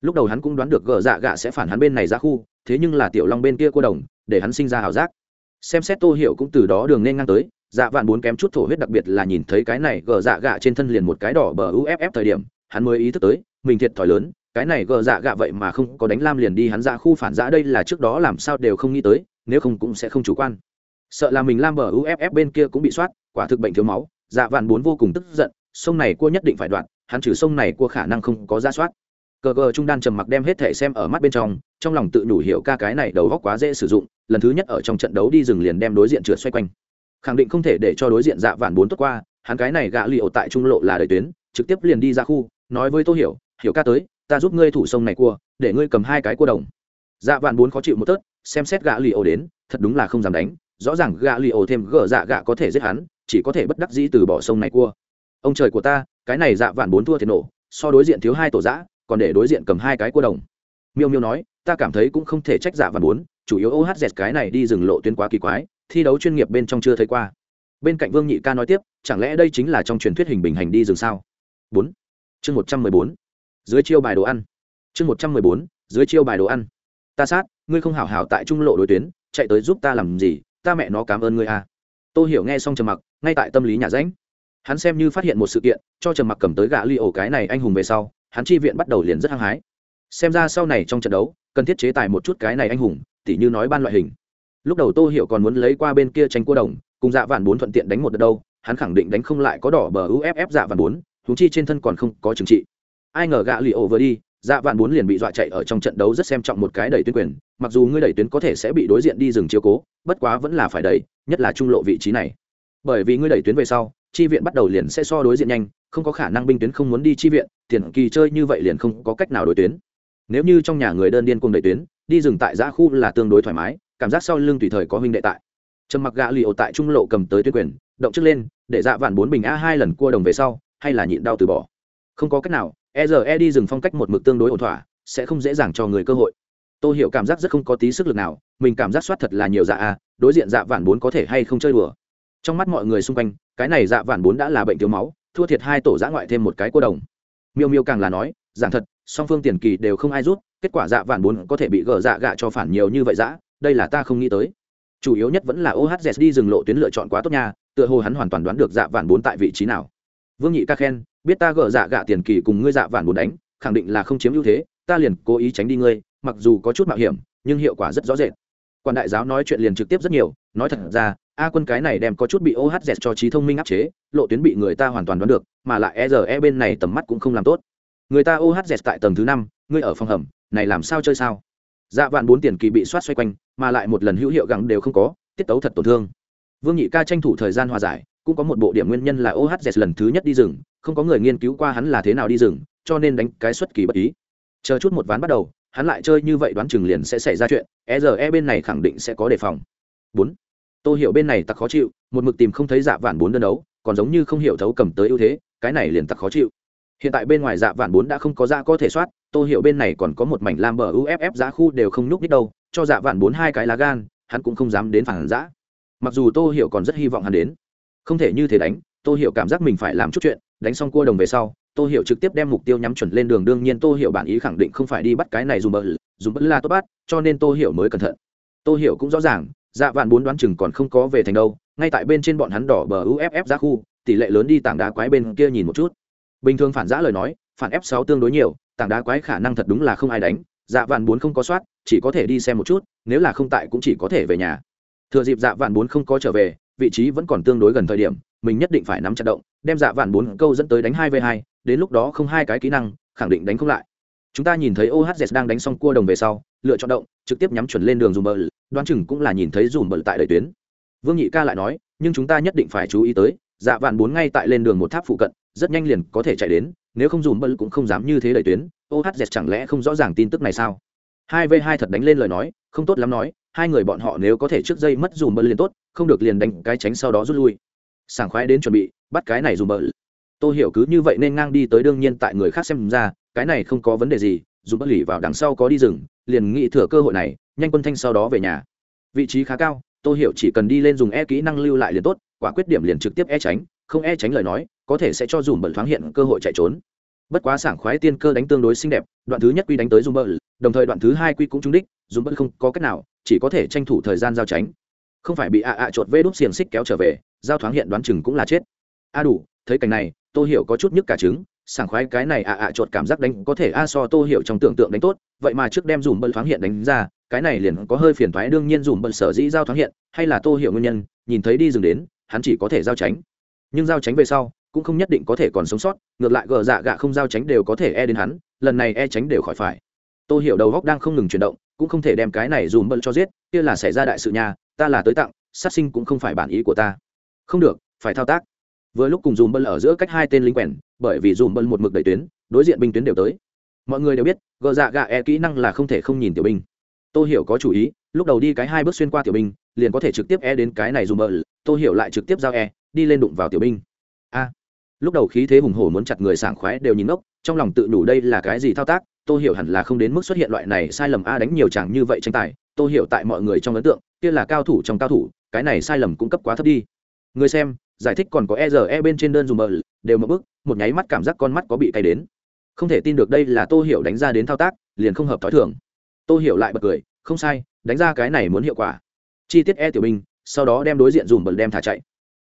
Lúc đầu hắn cũng đoán được gờ dạ gạ sẽ phản hắn bên này ra khu, thế nhưng là tiểu long bên kia cô đồng, để hắn sinh ra hào giác. Xem xét tô hiểu cũng từ đó đường nên ngang tới dạ vạn bốn kém chút thổ huyết đặc biệt là nhìn thấy cái này gờ dạ gạ trên thân liền một cái đỏ bờ uff thời điểm, hắn mới ý thức tới, mình thiệt thòi lớn, cái này gờ dạ gạ vậy mà không có đánh lam liền đi hắn ra khu phản giã đây là trước đó làm sao đều không nghĩ tới, nếu không cũng sẽ không chủ quan. Sợ là mình lam bờ uff bên kia cũng bị soát, quả thực bệnh thiếu máu dạ vạn bốn vô cùng tức giận sông này cua nhất định phải đoạn, hắn trừ sông này cua khả năng không có ra soát. Cờ cờ trung đan trầm mặc đem hết thể xem ở mắt bên trong trong lòng tự nhủ hiểu ca cái này đầu góc quá dễ sử dụng, lần thứ nhất ở trong trận đấu đi rừng liền đem đối diện trượt xoay quanh. Khẳng định không thể để cho đối diện dạ vạn bốn tốt qua, hắn cái này gạ liệu tại trung lộ là đời tuyến, trực tiếp liền đi ra khu, nói với tô hiểu hiểu ca tới, ta giúp ngươi thủ sông này cua, để ngươi cầm hai cái cua đồng. Dạ vạn bốn khó chịu một tớt, xem xét gạ liệu đến, thật đúng là không dám đánh, rõ ràng gạ liệu thêm gỡ dạ gạ có thể giết hắn, chỉ có thể bất đắc dĩ từ bỏ sông này cua ông trời của ta, cái này dạ vạn bốn thua thì nổ, so đối diện thiếu hai tổ giã, còn để đối diện cầm hai cái cua đồng. Miêu miêu nói, ta cảm thấy cũng không thể trách dạ vạn bốn, chủ yếu ohz cái này đi rừng lộ tuyến quá kỳ quái, thi đấu chuyên nghiệp bên trong chưa thấy qua. Bên cạnh vương nhị ca nói tiếp, chẳng lẽ đây chính là trong truyền thuyết hình bình hành đi rừng sao? Bốn. Chương một trăm mười bốn. Dưới chiêu bài đồ ăn. Chương một trăm mười bốn, dưới chiêu bài đồ ăn. Ta sát, ngươi không hảo hảo tại trung lộ đối tuyến, chạy tới giúp ta làm gì, ta mẹ nó cảm ơn ngươi à. Tôi hiểu nghe xong trầm mặc, ngay tại tâm lý nhà ránh hắn xem như phát hiện một sự kiện, cho trầm mặc cầm tới gã ly ổ cái này anh hùng về sau, hắn chi viện bắt đầu liền rất hăng hái. Xem ra sau này trong trận đấu, cần thiết chế tài một chút cái này anh hùng, tỉ như nói ban loại hình. Lúc đầu tô hiểu còn muốn lấy qua bên kia tranh cua đồng, cùng dạ vạn bốn thuận tiện đánh một đợt đâu, hắn khẳng định đánh không lại có đỏ bờ uff dạ vạn bốn thú chi trên thân còn không có trừng trị. Ai ngờ gạ lì ổ vừa đi dạ vạn bốn liền bị dọa chạy ở trong trận đấu rất xem trọng một cái đẩy tuyến quyền, mặc dù ngươi đẩy tuyến có thể sẽ bị đối diện đi dừng chiếu cố, bất quá vẫn là phải đẩy, nhất là trung lộ vị trí này. Bởi vì ngươi đẩy tuyến về sau chi viện bắt đầu liền sẽ so đối diện nhanh, không có khả năng binh tuyến không muốn đi chi viện, tiền kỳ chơi như vậy liền không có cách nào đối tuyến. Nếu như trong nhà người đơn điên cùng đẩy tuyến, đi dừng tại giã khu là tương đối thoải mái, cảm giác sau lưng tùy thời có huynh đệ tại. Trầm mặc gạ lì ổ tại trung lộ cầm tới tuyên quyền, động trước lên, để dạ vạn bốn bình a hai lần cua đồng về sau, hay là nhịn đau từ bỏ. Không có cách nào e giờ e đi dừng phong cách một mực tương đối ổn thỏa, sẽ không dễ dàng cho người cơ hội. Tôi hiểu cảm giác rất không có tí sức lực nào, mình cảm giác soát thật là nhiều dạ a, đối diện dạ vạn bốn có thể hay không chơi đùa trong mắt mọi người xung quanh, cái này dạ vạn bốn đã là bệnh thiếu máu, thua thiệt hai tổ giã ngoại thêm một cái cô đồng. Miêu miêu càng là nói, giảng thật, song phương tiền kỳ đều không ai rút, kết quả dạ vạn bốn có thể bị gờ dạ gạ cho phản nhiều như vậy dã đây là ta không nghĩ tới. Chủ yếu nhất vẫn là ohz đi dừng lộ tuyến lựa chọn quá tốt nha, tựa hồ hắn hoàn toàn đoán được dạ vạn bốn tại vị trí nào. Vương nhị ca khen, biết ta gờ dạ gạ tiền kỳ cùng ngươi dạ vạn bốn đánh, khẳng định là không chiếm ưu thế, ta liền cố ý tránh đi ngươi, mặc dù có chút mạo hiểm, nhưng hiệu quả rất rõ rệt quan đại giáo nói chuyện liền trực tiếp rất nhiều, nói thật ra, a quân cái này đem có chút bị ohz cho trí thông minh áp chế, lộ tuyến bị người ta hoàn toàn đoán được, mà lại e r e bên này tầm mắt cũng không làm tốt. Người ta ohz tại tầng thứ năm, ngươi ở phòng hầm, này làm sao chơi sao? Dạ vạn bốn tiền kỳ bị soát xoay quanh, mà lại một lần hữu hiệu gắng đều không có, tiết tấu thật tổn thương. Vương nhị ca tranh thủ thời gian hòa giải, cũng có một bộ điểm nguyên nhân là ohz lần thứ nhất đi rừng, không có người nghiên cứu qua hắn là thế nào đi rừng, cho nên đánh cái xuất kỳ bất ý. Chờ chút một ván bắt đầu hắn lại chơi như vậy đoán chừng liền sẽ xảy ra chuyện e giờ e bên này khẳng định sẽ có đề phòng. Bốn tôi hiểu bên này tặc khó chịu, một mực tìm không thấy dạ vạn bốn đơn đấu, còn giống như không hiểu thấu cầm tới ưu thế, cái này liền tặc khó chịu. Hiện tại bên ngoài dạ vạn bốn đã không có dạ có thể soát tôi hiểu bên này còn có một mảnh lam bờ uff giá khu đều không nhúc nít đâu, cho dạ vạn bốn hai cái lá gan, hắn cũng không dám đến phản giã. Mặc dù tôi hiểu còn rất hy vọng hắn đến. Không thể như thế đánh tôi hiểu cảm giác mình phải làm chút chuyện, đánh xong cua đồng về sau tô hiểu trực tiếp đem mục tiêu nhắm chuẩn lên đường, đương nhiên tô hiểu bản ý khẳng định không phải đi bắt cái này dùng bỡ dùng bỡ là tốt bắt, cho nên tô hiểu mới cẩn thận. Tô hiểu cũng rõ ràng dạ vạn bốn đoán chừng còn không có về thành đâu, ngay tại bên trên bọn hắn đỏ bờ uff ra khu, tỷ lệ lớn đi tảng đá quái bên kia nhìn một chút. Bình thường phản giã lời nói, phản f 6 tương đối nhiều, tảng đá quái khả năng thật đúng là không ai đánh dạ vạn bốn không có soát, chỉ có thể đi xem một chút, nếu là không tại cũng chỉ có thể về nhà. Thừa dịp dạ vạn bốn không có trở về, vị trí vẫn còn tương đối gần thời điểm, mình nhất định phải nắm chặt động, đem dạ vạn bốn câu dẫn tới đánh hai v hai đến lúc đó không hai cái kỹ năng, khẳng định đánh không lại. Chúng ta nhìn thấy ohz đang đánh xong cua đồng về sau, lựa chọn động, trực tiếp nhắm chuẩn lên đường dùm bờ, đoán chừng cũng là nhìn thấy dùm bờ tại đầy tuyến. Vương nhị ca lại nói, nhưng chúng ta nhất định phải chú ý tới dạ vạn bốn ngay tại lên đường một tháp phụ cận, rất nhanh liền có thể chạy đến, nếu không dùm bờ cũng không dám như thế đầy tuyến ohz chẳng lẽ không rõ ràng tin tức này sao? Hai v hai thật đánh lên lời nói, không tốt lắm nói, hai người bọn họ nếu có thể trước dây mất dùm bờ liền tốt, không được liền đánh cái tránh sau đó rút lui. Sảng khoái đến chuẩn bị, bắt cái này dùm bờ tôi hiểu cứ như vậy nên ngang đi tới đương nhiên tại người khác xem ra, cái này không có vấn đề gì, dù bất lì vào đằng sau có đi rừng, liền nghĩ thừa cơ hội này, nhanh quân thanh sau đó về nhà. Vị trí khá cao tôi hiểu chỉ cần đi lên dùng e kỹ năng lưu lại liền tốt, quả quyết điểm liền trực tiếp e tránh, không e tránh lời nói, có thể sẽ cho dùm bẩn thoáng hiện cơ hội chạy trốn. Bất quá sảng khoái tiên cơ đánh tương đối xinh đẹp, đoạn thứ nhất quy đánh tới dùm bẩn đồng thời đoạn thứ hai quy cũng trúng đích dùm bẩn không có cách nào, chỉ có thể tranh thủ thời gian giao tránh. Không phải bị ạ ạ à chột vê đúc xiềng xích kéo trở về, giao thoáng hiện đoán chừng cũng là chết. A đủ, thấy cảnh này tôi hiểu có chút nhức cả trứng, sảng khoái cái này ạ ạ à chột cảm giác đánh có thể a so tô hiểu trong tưởng tượng đánh tốt, vậy mà trước đem dùm bận thoáng hiện đánh ra, cái này liền có hơi phiền thoái đương nhiên dùm bận sở dĩ giao thoáng hiện, hay là tô hiểu nguyên nhân, nhìn thấy đi dừng đến, hắn chỉ có thể giao tránh. Nhưng giao tránh về sau, cũng không nhất định có thể còn sống sót, ngược lại gờ dạ gạ không giao tránh đều có thể e đến hắn, lần này e tránh đều khỏi phải. Tô hiểu đầu góc đang không ngừng chuyển động, cũng không thể đem cái này dùm bận cho giết, kia là xảy ra đại sự nhà, ta là tới tặng, sát sinh cũng không phải bản ý của ta. Không được, phải thao tác vừa lúc cùng dùm bân ở giữa cách hai tên lính quèn, bởi vì dùm bân một mực đẩy tuyến, đối diện binh tuyến đều tới. Mọi người đều biết, gờ dạ gạ e kỹ năng là không thể không nhìn tiểu binh. Tôi hiểu có chủ ý, lúc đầu đi cái hai bước xuyên qua tiểu binh, liền có thể trực tiếp e đến cái này dùm bân tôi hiểu lại trực tiếp giao e đi lên đụng vào tiểu binh. A! Lúc đầu khí thế hùng hổ muốn chặt người sảng khoái đều nhìn ngốc, trong lòng tự đủ đây là cái gì thao tác tôi hiểu hẳn là không đến mức xuất hiện loại này sai lầm a đánh nhiều chẳng như vậy tranh tài tôi hiểu tại mọi người trong ấn tượng, kia là cao thủ trong cao thủ, cái này sai lầm cũng cấp quá thấp đi. Người xem giải thích còn có e rờ e bên trên đơn dùng bờ đều một bức một nháy mắt cảm giác con mắt có bị cay đến. Không thể tin được đây là tô hiểu đánh ra đến thao tác, liền không hợp t h ó i thường. Tô hiểu lại bật cười, không sai, đánh ra cái này muốn hiệu quả. Chi tiết e tiểu binh sau đó đem đối diện dùng bật đem thả chạy.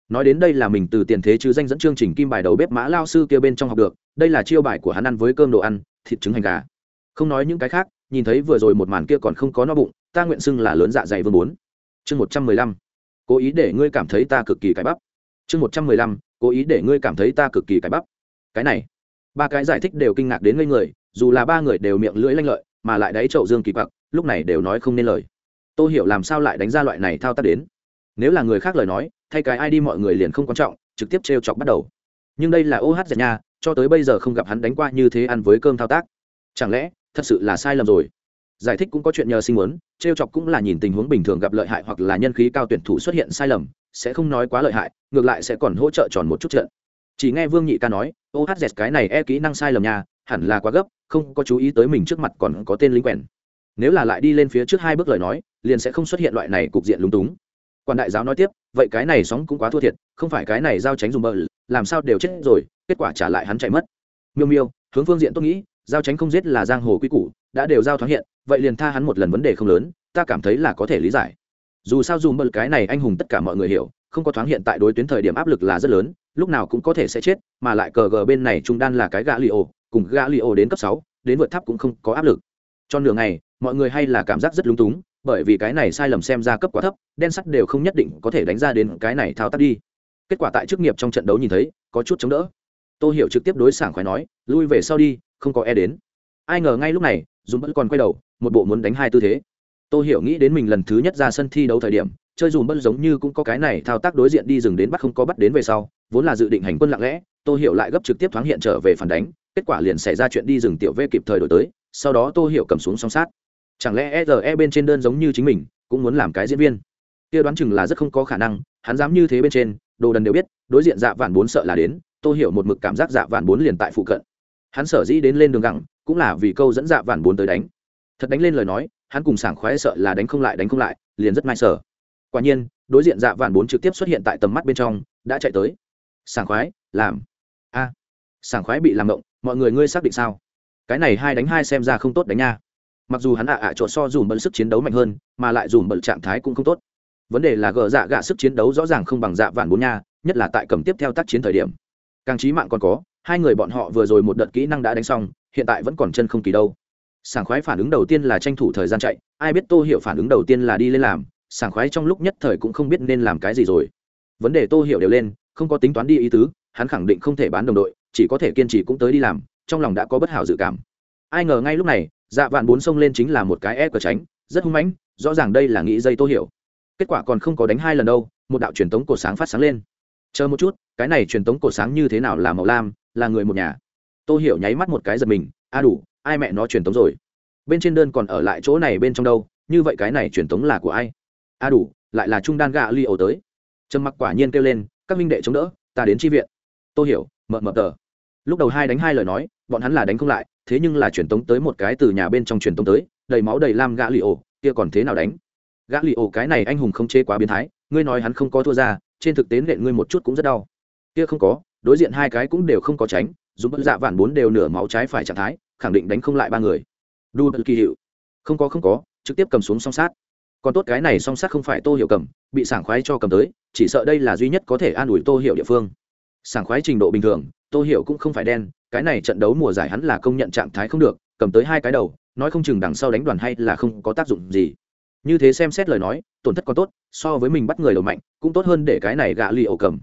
Nói đến đây là mình từ tiền thế chứ danh dẫn chương trình kim bài đầu bếp mã lao sư kia bên trong học được, đây là chiêu bài của hắn ăn với cơm đồ ăn, thịt trứng hành gà. Không nói những cái khác, nhìn thấy vừa rồi một màn kia còn không có no bụng, ta nguyện xưng là lớn dạ dày vương bốn. Chương một trăm mười lăm. Cố ý để ngươi cảm thấy ta cực kỳ cái bắp chương một trăm mười lăm, cố ý để ngươi cảm thấy ta cực kỳ cái bắp. Cái này, ba cái giải thích đều kinh ngạc đến ngây người, dù là ba người đều miệng lưỡi lanh lợi, mà lại đáy trậu dương kỳ quặc, lúc này đều nói không nên lời. Tôi hiểu làm sao lại đánh ra loại này thao tác đến? Nếu là người khác lời nói, thay cái ai đi mọi người liền không quan trọng, trực tiếp t chọc bắt đầu. Nhưng đây là ô hát dẹt nha, cho tới bây giờ không gặp hắn đánh qua như thế ăn với cơm thao tác. Chẳng lẽ, thật sự là sai lầm rồi? Giải thích cũng có chuyện nhờ sinh muốn t chọc cũng là nhìn tình huống bình thường gặp lợi hại hoặc là nhân khí cao tuyển thủ xuất hiện sai lầm sẽ không nói quá lợi hại ngược lại sẽ còn hỗ trợ tròn một chút trận. Chỉ nghe vương nhị ca nói ô hát dẹt cái này e kỹ năng sai lầm nhà, hẳn là quá gấp không có chú ý tới mình trước mặt còn có tên lính quèn. Nếu là lại đi lên phía trước hai bước lời nói liền sẽ không xuất hiện loại này cục diện lúng túng. Quan đại giáo nói tiếp vậy cái này sóng cũng quá thua thiệt không phải cái này giao tránh dùng bờ làm sao đều chết rồi kết quả trả lại hắn chạy mất. Miêu miêu hướng phương diện tôi nghĩ giao tránh không giết là giang hồ quy củ đã đều giao thoáng hiện vậy liền tha hắn một lần vấn đề không lớn ta cảm thấy là có thể lý giải dù sao dù mơ cái này anh hùng tất cả mọi người hiểu, không có thoáng hiện tại đối tuyến thời điểm áp lực là rất lớn, lúc nào cũng có thể sẽ chết, mà lại cờ gờ bên này trung đan là cái gã li ô cùng gã li ô đến cấp sáu, đến vượt tháp cũng không có áp lực. Cho nửa ngày, mọi người hay là cảm giác rất lúng túng, bởi vì cái này sai lầm xem ra cấp quá thấp, đen sắt đều không nhất định có thể đánh ra đến cái này thao tác đi. Kết quả tại chức nghiệp trong trận đấu nhìn thấy, có chút chống đỡ. Tôi hiểu trực tiếp đối sảng khoái nói, lui về sau đi, không có e đến. Ai ngờ ngay lúc này dùm vẫn còn quay đầu, một bộ muốn đánh hai tư thế tôi hiểu nghĩ đến mình lần thứ nhất ra sân thi đấu thời điểm, chơi dùm bất giống như cũng có cái này thao tác đối diện đi dừng đến bắt không có bắt đến về sau, vốn là dự định hành quân lặng lẽ tôi hiểu lại gấp trực tiếp thoáng hiện trở về phản đánh, kết quả liền xảy ra chuyện đi dừng tiểu v kịp thời đổi tới, sau đó tôi hiểu cầm xuống song sát. Chẳng lẽ e bên trên đơn giống như chính mình, cũng muốn làm cái diễn viên? Kia đoán chừng là rất không có khả năng, hắn dám như thế bên trên, đồ đần đều biết, đối diện dạ vạn bốn sợ là đến tôi hiểu một mực cảm giác dạ vạn bốn liền tại phụ cận. Hắn sở dĩ đến lên đường gẳng cũng là vì câu dẫn dạ vạn bốn tới đánh. Thật đánh lên lời nói hắn cùng sảng khoái sợ là đánh không lại, đánh không lại, liền rất may sở quả nhiên, đối diện dạ vạn bốn trực tiếp xuất hiện tại tầm mắt bên trong, đã chạy tới. Sảng khoái, làm. A. Sảng khoái bị làm động mọi người ngươi xác định sao? Cái này hai đánh hai xem ra không tốt đánh nha. Mặc dù hắn ạ ạ trộn so dùm bận sức chiến đấu mạnh hơn, mà lại dùm bận trạng thái cũng không tốt. Vấn đề là gờ dạ gạ sức chiến đấu rõ ràng không bằng dạ vạn bốn nha, nhất là tại cầm tiếp theo tác chiến thời điểm. Càng trí mạng còn có, hai người bọn họ vừa rồi một đợt kỹ năng đã đánh xong, hiện tại vẫn còn chân không kỳ đâu sảng khoái phản ứng đầu tiên là tranh thủ thời gian chạy, ai biết tô hiểu phản ứng đầu tiên là đi lên làm, sảng khoái trong lúc nhất thời cũng không biết nên làm cái gì rồi. Vấn đề tô hiểu đều lên, không có tính toán đi ý tứ, hắn khẳng định không thể bán đồng đội, chỉ có thể kiên trì cũng tới đi làm, trong lòng đã có bất hảo dự cảm. Ai ngờ ngay lúc này dạ vạn bốn sông lên chính là một cái e cờ tránh, rất hung mãnh, rõ ràng đây là nghĩ dây tô hiểu. Kết quả còn không có đánh hai lần đâu, một đạo truyền tống cổ sáng phát sáng lên. Chờ một chút, cái này truyền tống cổ sáng như thế nào là màu lam, là người một nhà. Tô hiểu nháy mắt một cái giật mình, a đủ ai mẹ nó truyền tống rồi? Bên trên đơn còn ở lại chỗ này bên trong đâu? Như vậy cái này truyền tống là của ai? A đủ, lại là trung đan gạ ly ổ tới. Trầm mặc quả nhiên kêu lên, các minh đệ chống đỡ, ta đến tri viện. Tôi hiểu, mợ mợ tờ. Lúc đầu hai đánh hai lời nói, bọn hắn là đánh không lại, thế nhưng là truyền tống tới một cái từ nhà bên trong truyền tống tới, đầy máu đầy lam gã lì ổ, kia còn thế nào đánh? Gã lì ổ cái này anh hùng không chê quá biến thái, ngươi nói hắn không có thua ra, trên thực tế nệ ngươi một chút cũng rất đau. Kia không có, đối diện hai cái cũng đều không có tránh dùng bất dạ vạn bốn đều nửa máu trái phải trạng thái khẳng định đánh không lại ba người. Đu bất kỳ hiệu. Không có không có, trực tiếp cầm xuống song sát. Còn tốt cái này song sát không phải tô hiểu cầm, bị sảng khoái cho cầm tới, chỉ sợ đây là duy nhất có thể an ủi tô hiểu địa phương. Sảng khoái trình độ bình thường, tô hiểu cũng không phải đen, cái này trận đấu mùa giải hắn là công nhận trạng thái không được, cầm tới hai cái đầu, nói không chừng đằng sau đánh đoàn hay là không có tác dụng gì. Như thế xem xét lời nói, tổn thất còn tốt, so với mình bắt người đầu mạnh, cũng tốt hơn để cái này gạ lì ổ cầm.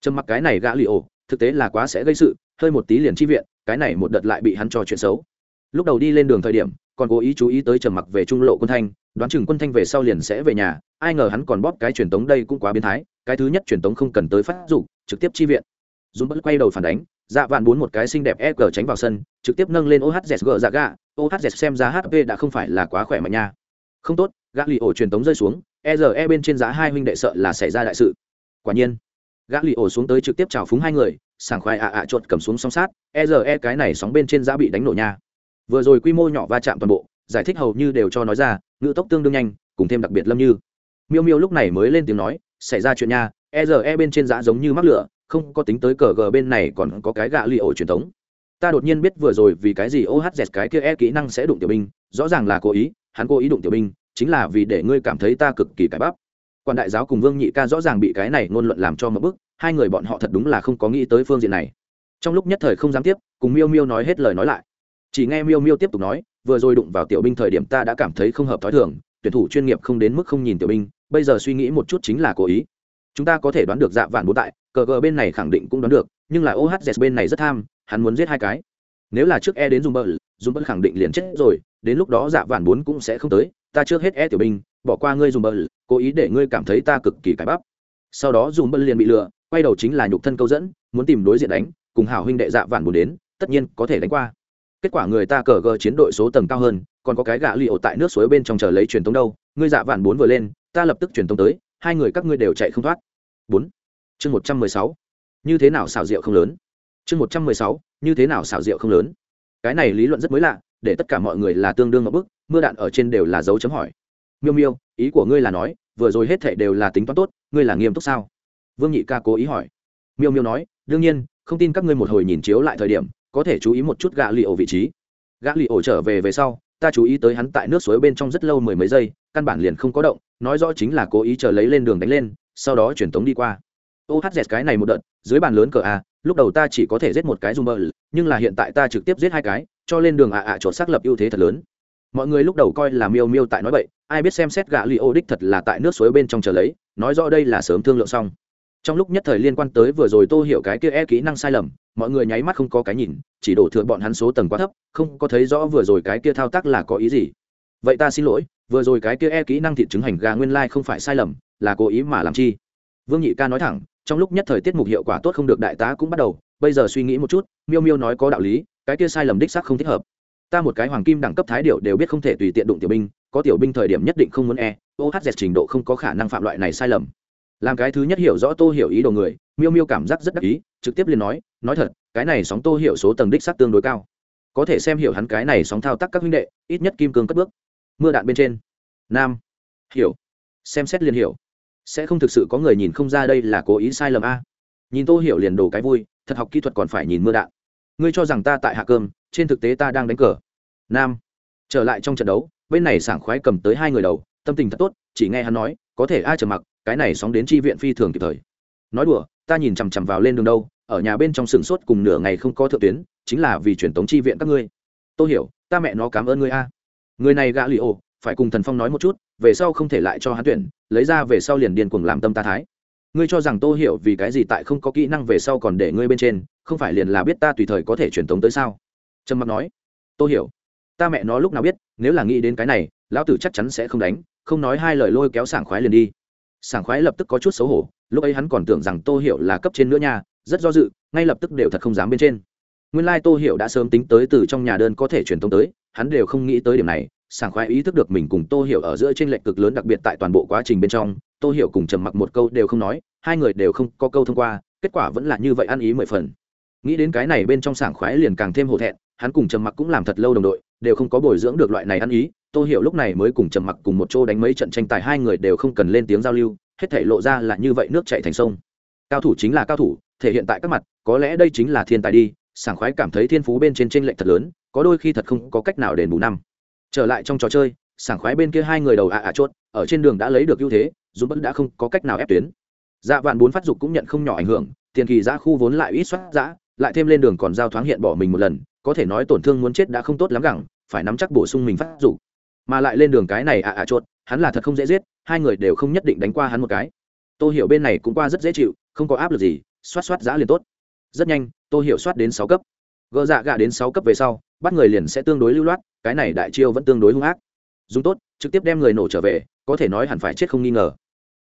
Trầm mặc cái này gạ lì ổ, thực tế là quá sẽ gây sự hơi một tí liền chi viện, cái này một đợt lại bị hắn cho chuyện xấu. Lúc đầu đi lên đường thời điểm, còn cố ý chú ý tới trầm mặc về trung lộ quân thanh, đoán chừng quân thanh về sau liền sẽ về nhà, ai ngờ hắn còn bóp cái truyền tống đây cũng quá biến thái, cái thứ nhất truyền tống không cần tới phát dụng trực tiếp chi viện. Dũng bất quay đầu phản đánh dạ vạn bốn một cái xinh đẹp e g tránh vào sân, trực tiếp nâng lên ohzg dạ gà ohz xem ra hp đã không phải là quá khỏe mà nha. Không tốt, gã lì ổ truyền tống rơi xuống e r e bên trên giá hai huynh đệ sợ là xảy ra đại sự. Quả nhiên, gã lì ổ xuống tới trực tiếp chào phúng hai người sảng khoai ạ ạ à chuột cầm xuống song sát e r e cái này sóng bên trên giá bị đánh nổ nha. Vừa rồi quy mô nhỏ va chạm toàn bộ, giải thích hầu như đều cho nói ra, ngữ tốc tương đương nhanh, cùng thêm đặc biệt lâm như. Miêu miêu lúc này mới lên tiếng nói, xảy ra chuyện nha e r e bên trên giá giống như mắc lửa, không có tính tới cờ g bên này còn có cái gạ lì ổ truyền thống. Ta đột nhiên biết vừa rồi vì cái gì ohz cái kia e kỹ năng sẽ đụng tiểu binh, rõ ràng là cố ý, hắn cố ý đụng tiểu binh, chính là vì để ngươi cảm thấy ta cực kỳ cải bắp. Quan đại giáo cùng vương nhị ca rõ ràng bị cái này ngôn luận làm cho một bức hai người bọn họ thật đúng là không có nghĩ tới phương diện này. Trong lúc nhất thời không dám tiếp, cùng miêu miêu nói hết lời nói lại. Chỉ nghe miêu miêu tiếp tục nói, vừa rồi đụng vào tiểu binh thời điểm ta đã cảm thấy không hợp thói thường, tuyển thủ chuyên nghiệp không đến mức không nhìn tiểu binh, bây giờ suy nghĩ một chút chính là cố ý. Chúng ta có thể đoán được dạ vạn bố tại, cờ gờ bên này khẳng định cũng đoán được, nhưng là ohz bên này rất tham, hắn muốn giết hai cái. Nếu là trước e đến dùng bờ dùng bờ khẳng định liền chết rồi, đến lúc đó dạ vạn bốn cũng sẽ không tới, ta trước hết e tiểu binh, bỏ qua ngươi dùng bờ cố ý để ngươi cảm thấy ta cực kỳ cải bắp. Sau đó dùng bờ liền bị lừa quay đầu chính là nhục thân câu dẫn, muốn tìm đối diện đánh, cùng hảo huynh đệ dạ vạn bốn đến, tất nhiên có thể đánh qua. Kết quả người ta cờ gờ chiến đội số tầng cao hơn, còn có cái gã li ổ tại nước suối bên trong chờ lấy truyền tống đâu ngươi dạ vạn bốn vừa lên, ta lập tức truyền tống tới, hai người các ngươi đều chạy không thoát. Bốn. Chương một trăm mười sáu. Như thế nào xảo diệu không lớn? Chương một trăm mười sáu. Như thế nào xảo diệu không lớn? Cái này lý luận rất mới lạ, để tất cả mọi người là tương đương ở bức, mưa đạn ở trên đều là dấu chấm hỏi. Miêu miêu, ý của ngươi là nói, vừa rồi hết thệ đều là tính toán tốt, ngươi là nghiêm túc sao? Vương nhị ca cố ý hỏi. Miêu miêu nói, đương nhiên, không tin các ngươi một hồi nhìn chiếu lại thời điểm, có thể chú ý một chút gã lì ổ vị trí. Gã lì ổ trở về về sau, ta chú ý tới hắn tại nước suối bên trong rất lâu mười mấy giây, căn bản liền không có động, nói rõ chính là cố ý chờ lấy lên đường đánh lên, sau đó truyền tống đi qua. Ô thát dẹt cái này một đợt, dưới bàn lớn cờ a, lúc đầu ta chỉ có thể giết một cái zoomer nhưng là hiện tại ta trực tiếp giết hai cái, cho lên đường ạ ạ à xác lập ưu thế thật lớn. Mọi người lúc đầu coi là miêu miêu tại nói vậy ai biết xem xét gã li ô đích thật là tại nước suối bên trong chờ lấy, nói rõ đây là sớm thương lượng xong trong lúc nhất thời liên quan tới vừa rồi tô hiểu cái kia e kỹ năng sai lầm, mọi người nháy mắt không có cái nhìn, chỉ đổ thừa bọn hắn số tầng quá thấp, không có thấy rõ vừa rồi cái kia thao tác là có ý gì. Vậy ta xin lỗi, vừa rồi cái kia e kỹ năng thịt chứng hành gà nguyên lai、like、không phải sai lầm, là cố ý mà làm chi? Vương nhị ca nói thẳng, trong lúc nhất thời tiết mục hiệu quả tốt không được đại tá cũng bắt đầu, bây giờ suy nghĩ một chút, miêu miêu nói có đạo lý, cái kia sai lầm đích xác không thích hợp. Ta một cái hoàng kim đẳng cấp thái điệu đều biết không thể tùy tiện đụng tiểu binh, có tiểu binh thời điểm nhất định không muốn e ohz trình độ không có khả năng phạm loại này sai lầm làm cái thứ nhất hiểu rõ tô hiểu ý đồ người, miêu miêu cảm giác rất đắc ý, trực tiếp liền nói nói thật, cái này sóng tô hiểu số tầng đích sắc tương đối cao. Có thể xem hiểu hắn cái này sóng thao tác các huynh đệ, ít nhất kim cương cất bước. Mưa đạn bên trên. Nam. Hiểu. Xem xét liền hiểu. Sẽ không thực sự có người nhìn không ra đây là cố ý sai lầm a. Nhìn tô hiểu liền đổ cái vui, thật học kỹ thuật còn phải nhìn mưa đạn. Ngươi cho rằng ta tại hạ cơm, trên thực tế ta đang đánh cờ. Nam. Trở lại trong trận đấu, bên này sảng khoái cầm tới hai người đầu, tâm tình thật tốt, chỉ nghe hắn nói, có thể ai trở mặc cái này sóng đến chi viện phi thường kịp thời. Nói đùa, ta nhìn chằm chằm vào lên đường đâu, ở nhà bên trong sừng sốt cùng nửa ngày không có thượng tuyến, chính là vì truyền tống chi viện các ngươi. Tôi hiểu, ta mẹ nó cảm ơn ngươi a. Người này gã lì ô phải cùng thần phong nói một chút, về sau không thể lại cho hắn tuyển, lấy ra về sau liền điên cuồng làm tâm ta thái. Ngươi cho rằng tôi hiểu vì cái gì tại không có kỹ năng về sau còn để ngươi bên trên, không phải liền là biết ta tùy thời có thể truyền tống tới sao? Trầm mặc nói. Tôi hiểu, ta mẹ nó lúc nào biết, nếu là nghĩ đến cái này, lão tử chắc chắn sẽ không đánh, không nói hai lời lôi kéo sảng khoái liền đi sảng khoái lập tức có chút xấu hổ, lúc ấy hắn còn tưởng rằng tô hiểu là cấp trên nữa nha, rất do dự, ngay lập tức đều thật không dám bên trên. Nguyên lai tô hiểu đã sớm tính tới từ trong nhà đơn có thể truyền thông tới, hắn đều không nghĩ tới điểm này, sảng khoái ý thức được mình cùng tô hiểu ở giữa trên lệnh cực lớn đặc biệt tại toàn bộ quá trình bên trong, tô hiểu cùng trầm mặc một câu đều không nói, hai người đều không có câu thông qua, kết quả vẫn là như vậy ăn ý mười phần. Nghĩ đến cái này bên trong sảng khoái liền càng thêm hổ thẹn, hắn cùng trầm mặc cũng làm thật lâu đồng đội, đều không có bồi dưỡng được loại này ăn ý tô hiểu lúc này mới cùng trầm mặc cùng một chỗ đánh mấy trận tranh tài, hai người đều không cần lên tiếng giao lưu, hết thể lộ ra là như vậy nước chảy thành sông. Cao thủ chính là cao thủ, thể hiện tại các mặt, có lẽ đây chính là thiên tài đi, sảng khoái cảm thấy thiên phú bên trên t r ê n lệch thật lớn, có đôi khi thật không có cách nào đền bù năm. Trở lại trong trò chơi, sảng khoái bên kia hai người đầu ạ ạ chốt, ở trên đường đã lấy được ưu thế, dù vẫn đã không có cách nào ép tuyến. Dạ vạn bốn phát dục cũng nhận không nhỏ ảnh hưởng, tiền kỳ giã khu vốn lại ít soát giã, lại thêm lên đường còn giao thoáng hiện bỏ mình một lần, có thể nói tổn thương muốn chết đã không tốt lắm gẳng, phải nắm chắc bổ sung mình phát dục mà lại lên đường cái này ạ ạ chốt, hắn là thật không dễ giết, hai người đều không nhất định đánh qua hắn một cái. Tôi hiểu bên này cũng qua rất dễ chịu, không có áp lực gì, xoát xoát giã liền tốt. Rất nhanh tôi hiểu xoát đến sáu cấp. Gỡ dạ gạ đến sáu cấp về sau, bắt người liền sẽ tương đối lưu loát, cái này đại chiêu vẫn tương đối hung ác. Dùng tốt, trực tiếp đem người nổ trở về, có thể nói hẳn phải chết không nghi ngờ.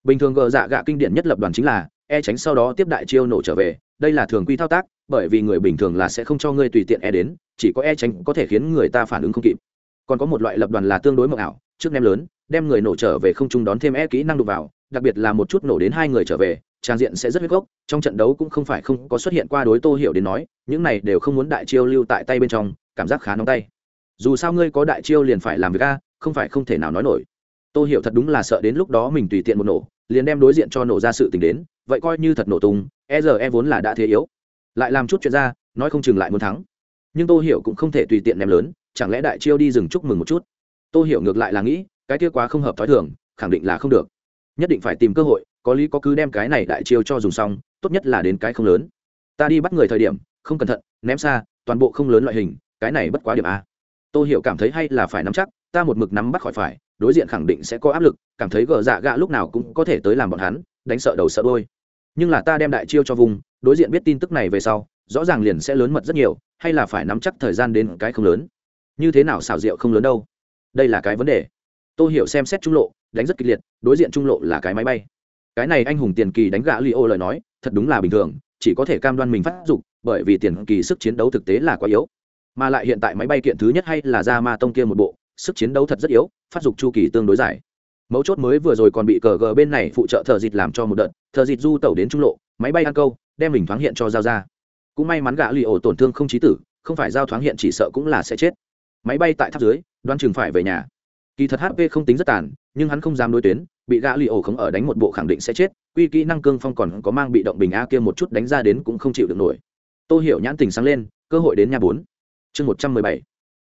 Bình thường gờ dạ gạ kinh điển nhất lập đoàn chính là e tránh sau đó tiếp đại chiêu nổ trở về, đây là thường quy thao tác, bởi vì người bình thường là sẽ không cho ngươi tùy tiện e đến, chỉ có e tránh có thể khiến người ta phản ứng không kịp còn có một loại lập đoàn là tương đối mộng ảo, trước nem lớn, đem người nổ trở về không trung đón thêm e kỹ năng đục vào, đặc biệt là một chút nổ đến hai người trở về, trang diện sẽ rất huyết gốc, trong trận đấu cũng không phải không có xuất hiện qua đối tô hiểu đến nói, những này đều không muốn đại chiêu lưu tại tay bên trong, cảm giác khá nóng tay. Dù sao ngươi có đại chiêu liền phải làm việc a, không phải không thể nào nói nổi. Tô hiểu thật đúng là sợ đến lúc đó mình tùy tiện một nổ, liền đem đối diện cho nổ ra sự tình đến, vậy coi như thật nổ tung e giờ e vốn là đã thế yếu. Lại làm chút chuyện ra, nói không chừng lại muốn thắng. Nhưng tô hiểu cũng không thể tùy tiện ném lớn chẳng lẽ đại chiêu đi dừng chúc mừng một chút? Tô hiểu ngược lại là nghĩ, cái kia quá không hợp thói thường, khẳng định là không được. Nhất định phải tìm cơ hội, có lý có cứ đem cái này đại chiêu cho dùng xong, tốt nhất là đến cái không lớn. Ta đi bắt người thời điểm, không cẩn thận, ném xa, toàn bộ không lớn loại hình, cái này bất quá điểm a. Tô hiểu cảm thấy hay là phải nắm chắc, ta một mực nắm bắt khỏi phải, đối diện khẳng định sẽ có áp lực, cảm thấy gờ dạ gạ lúc nào cũng có thể tới làm bọn hắn, đánh sợ đầu sợ đôi nhưng là ta đem đại chiêu cho vùng, đối diện biết tin tức này về sau, rõ ràng liền sẽ lớn mật rất nhiều, hay là phải nắm chắc thời gian đến cái không lớn như thế nào xảo diệu không lớn đâu? Đây là cái vấn đề. Tôi hiểu xem xét trung lộ, đánh rất kịch liệt, đối diện trung lộ là cái máy bay. Cái này anh hùng tiền kỳ đánh gã li ô lời nói, thật đúng là bình thường, chỉ có thể cam đoan mình phát dục, bởi vì tiền kỳ sức chiến đấu thực tế là quá yếu. Mà lại hiện tại máy bay kiện thứ nhất hay là ra ma tông kia một bộ, sức chiến đấu thật rất yếu, phát dục chu kỳ tương đối dài. Mấu chốt mới vừa rồi còn bị cờ gờ bên này phụ trợ thợ dịt làm cho một đợt, thợ dịt du tẩu đến trung lộ, máy bay ăn câu, đem mình thoáng hiện cho giao ra. Cũng may mắn gã li ổ tổn thương không trí tử, không phải giao thoáng hiện chỉ sợ cũng là sẽ chết máy bay tại tháp dưới, đoan chừng phải về nhà. Kỳ thật hp không tính rất tàn, nhưng hắn không dám đối tuyến, bị gã lì ổ không ở đánh một bộ khẳng định sẽ chết, quy kỹ năng cương phong còn có mang bị động bình a kia một chút đánh ra đến cũng không chịu được nổi. Tôi hiểu nhãn tình sáng lên, cơ hội đến nhà bốn. Chương một trăm mười bảy.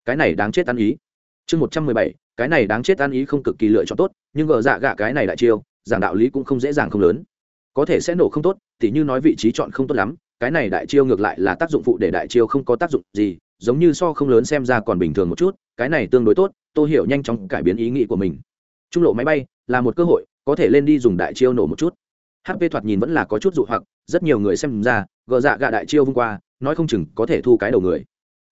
Cái này đáng chết ăn ý. Chương một trăm mười bảy, cái này đáng chết ăn ý không cực kỳ lựa chọn tốt, nhưng gờ dạ gạ cái này đại chiêu, giảng đạo lý cũng không dễ dàng không lớn. Có thể sẽ nổ không tốt thì như nói vị trí chọn không tốt lắm, cái này đại chiêu ngược lại là tác dụng phụ để đại chiêu không có tác dụng gì giống như so không lớn xem ra còn bình thường một chút, cái này tương đối tốt tôi hiểu nhanh chóng cải biến ý nghĩ của mình. Trung lộ máy bay là một cơ hội, có thể lên đi dùng đại chiêu nổ một chút. Hp thoạt nhìn vẫn là có chút dụ hoặc, rất nhiều người xem ra, gờ dạ gạ đại chiêu vung qua, nói không chừng có thể thu cái đầu người.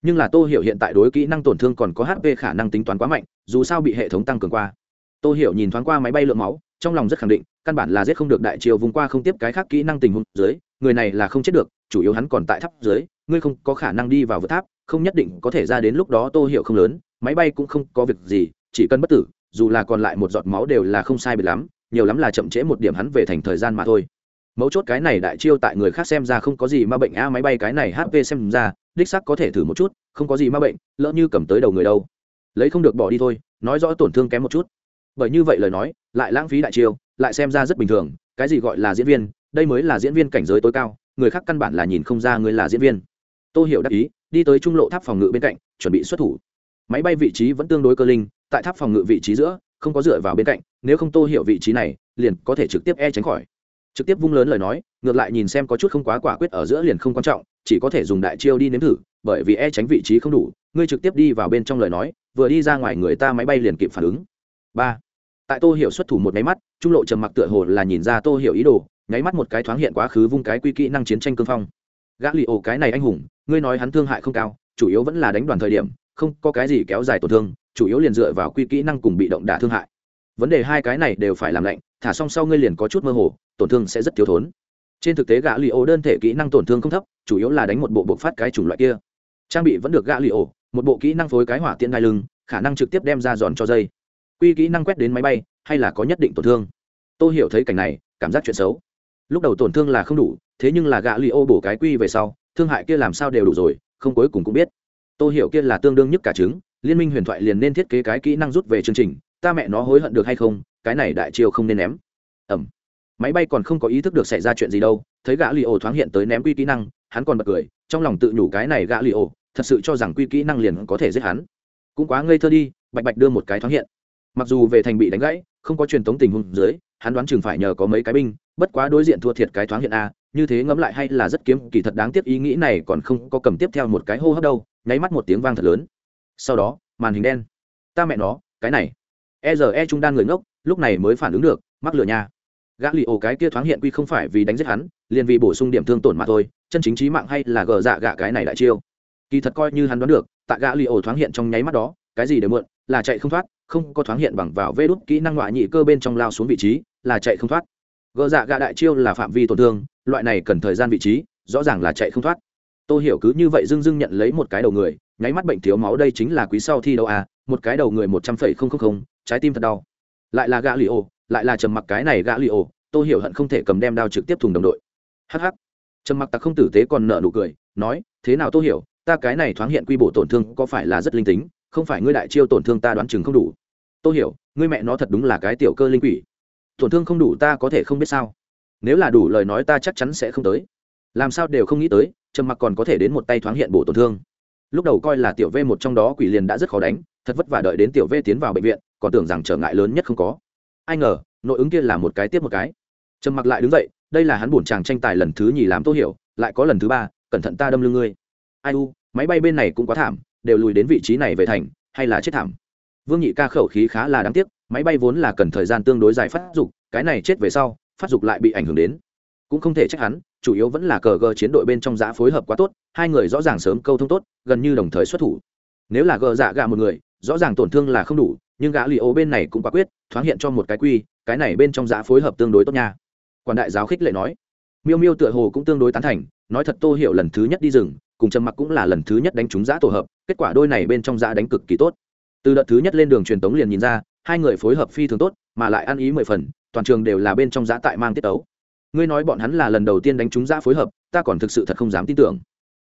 Nhưng là tô hiểu hiện tại đối kỹ năng tổn thương còn có hp khả năng tính toán quá mạnh, dù sao bị hệ thống tăng cường qua. Tô hiểu nhìn thoáng qua máy bay lượng máu, trong lòng rất khẳng định, căn bản là giết không được đại chiêu vung qua không tiếp cái khác kỹ năng tình huống dưới, người này là không chết được, chủ yếu hắn còn tại tháp dưới, ngươi không có khả năng đi vào vượt tháp không nhất định có thể ra đến lúc đó tô hiểu không lớn, máy bay cũng không có việc gì, chỉ cần bất tử, dù là còn lại một giọt máu đều là không sai biệt lắm, nhiều lắm là chậm trễ một điểm hắn về thành thời gian mà thôi. Mấu chốt cái này đại chiêu tại người khác xem ra không có gì ma bệnh a, máy bay cái này hp xem ra, đích sắc có thể thử một chút, không có gì ma bệnh, lỡ như cầm tới đầu người đâu. Lấy không được bỏ đi thôi, nói rõ tổn thương kém một chút. Bởi như vậy lời nói, lại lãng phí đại chiêu, lại xem ra rất bình thường, cái gì gọi là diễn viên, đây mới là diễn viên cảnh giới tối cao, người khác căn bản là nhìn không ra người là diễn viên. Tôi hiểu đắc ý đi tới trung lộ tháp phòng ngự bên cạnh, chuẩn bị xuất thủ. Máy bay vị trí vẫn tương đối cơ linh, tại tháp phòng ngự vị trí giữa, không có dựa vào bên cạnh, nếu không tô hiểu vị trí này, liền có thể trực tiếp e tránh khỏi. Trực tiếp vung lớn lời nói, ngược lại nhìn xem có chút không quá quả quyết ở giữa liền không quan trọng, chỉ có thể dùng đại chiêu đi nếm thử, bởi vì e tránh vị trí không đủ, ngươi trực tiếp đi vào bên trong lời nói, vừa đi ra ngoài người ta máy bay liền kịp phản ứng. Ba. Tại tô hiểu xuất thủ một nháy mắt, trung lộ trầm mặc tựa hồ là nhìn ra tô hiểu ý đồ, nháy mắt một cái thoáng hiện quá khứ vung cái quy kỹ năng chiến tranh cương phong. Gã lì ổ cái này anh hùng ngươi nói hắn thương hại không cao chủ yếu vẫn là đánh đoàn thời điểm không có cái gì kéo dài tổn thương chủ yếu liền dựa vào quy kỹ năng cùng bị động đả thương hại. Vấn đề hai cái này đều phải làm lạnh thả xong sau ngươi liền có chút mơ hồ tổn thương sẽ rất thiếu thốn. Trên thực tế gã lì ô đơn thể kỹ năng tổn thương không thấp chủ yếu là đánh một bộ bộc phát cái chủng loại kia. Trang bị vẫn được gã lì ô, một bộ kỹ năng phối cái hỏa tiễn đai lưng khả năng trực tiếp đem ra giòn cho dây. Quy kỹ năng quét đến máy bay hay là có nhất định tổn thương? Tôi hiểu thấy cảnh này cảm giác chuyện xấu. Lúc đầu tổn thương là không đủ thế nhưng là gã lì ô bổ cái quy về sau thương hại kia làm sao đều đủ rồi, không cuối cùng cũng biết. Tôi hiểu kia là tương đương nhất cả chứng liên minh huyền thoại liền nên thiết kế cái kỹ năng rút về chương trình, ta mẹ nó hối hận được hay không, cái này đại chiêu không nên ném. Ẩm máy bay còn không có ý thức được xảy ra chuyện gì đâu, thấy gã lì ổ thoáng hiện tới ném quy kỹ năng, hắn còn bật cười, trong lòng tự nhủ cái này gã lì ổ thật sự cho rằng quy kỹ năng liền có thể giết hắn. Cũng quá ngây thơ đi, bạch bạch đưa một cái thoáng hiện. Mặc dù về thành bị đánh gãy, không có truyền thống tình huống dưới, hắn đoán chừng phải nhờ có mấy cái binh, bất quá đối diện thua thiệt cái thoáng hiện a như thế ngẫm lại hay là rất kiếm, kỳ thật đáng tiếc ý nghĩ này còn không có cầm tiếp theo một cái hô hấp đâu, nháy mắt một tiếng vang thật lớn. Sau đó, màn hình đen. Ta mẹ nó, cái này. E giờ e trung đan người ngốc, lúc này mới phản ứng được, mắc lửa nha gã lì ổ cái kia thoáng hiện quy không phải vì đánh giết hắn, liền vì bổ sung điểm thương tổn mà thôi, chân chính trí mạng hay là gờ dạ gạ cái này đại chiêu. Kỳ thật coi như hắn đoán được, tại gã lì ổ thoáng hiện trong nháy mắt đó, cái gì đều mượn là chạy không thoát, không có thoáng hiện bằng vào vê đút kỹ năng ngoại nhị cơ bên trong lao xuống vị trí, là chạy không thoát. Gờ dạ gạ đại chiêu là phạm vi tổn thương loại này cần thời gian vị trí, rõ ràng là chạy không thoát. Tôi hiểu cứ như vậy dưng dưng nhận lấy một cái đầu người, nháy mắt bệnh thiếu máu đây chính là quý sau thi đấu à một cái đầu người một trăm phẩy không không không, trái tim thật đau. Lại là gã li ô lại là trầm mặc cái này gã lì ô. tôi hiểu hận không thể cầm đem đao trực tiếp thùng đồng đội. Hh trầm mặc tặc không tử tế còn nợ nụ cười, nói, thế nào tôi hiểu, ta cái này thoáng hiện quy bộ tổn thương có phải là rất linh tính, không phải ngươi đại chiêu tổn thương ta đoán chừng không đủ. Tôi hiểu, ngươi mẹ nó thật đúng là cái tiểu cơ linh quỷ. Tổn thương không đủ ta có thể không biết sao? Nếu là đủ lời nói ta chắc chắn sẽ không tới. Làm sao đều không nghĩ tới, trầm mặc còn có thể đến một tay thoáng hiện bổ tổn thương. Lúc đầu coi là tiểu v một trong đó quỷ liền đã rất khó đánh, thật vất vả đợi đến tiểu v tiến vào bệnh viện, còn tưởng rằng trở ngại lớn nhất không có. Ai ngờ, nội ứng kia là một cái tiếp một cái. Trầm mặc lại đứng dậy, đây là hắn buồn chàng tranh tài lần thứ nhì làm tô hiểu, lại có lần thứ ba, cẩn thận ta đâm lưng ngươi. Ai u, máy bay bên này cũng quá thảm, đều lùi đến vị trí này về thành, hay là chết thảm. Vương nhị ca khẩu khí khá là đáng tiếc, máy bay vốn là cần thời gian tương đối dài phát dục, cái này chết về sau phát dục lại bị ảnh hưởng đến. Cũng không thể trách hắn, chủ yếu vẫn là cờ gờ chiến đội bên trong giã phối hợp quá tốt, hai người rõ ràng sớm câu thông tốt, gần như đồng thời xuất thủ. Nếu là gờ dạ gạ một người, rõ ràng tổn thương là không đủ, nhưng gã lì ô bên này cũng quả quyết, thoáng hiện cho một cái quy, cái này bên trong giã phối hợp tương đối tốt nha. Quan đại giáo khích lệ nói. Miêu miêu tựa hồ cũng tương đối tán thành, nói thật tô hiểu lần thứ nhất đi rừng, cùng trầm mặc cũng là lần thứ nhất đánh trúng giã tổ hợp, kết quả đôi này bên trong giã đánh cực kỳ tốt. Từ đợt thứ nhất lên đường truyền tống liền nhìn ra hai người phối hợp phi thường tốt, mà lại ăn ý mười phần, toàn trường đều là bên trong giã tại mang tiết tấu. Ngươi nói bọn hắn là lần đầu tiên đánh chúng giã phối hợp, ta còn thực sự thật không dám tin tưởng.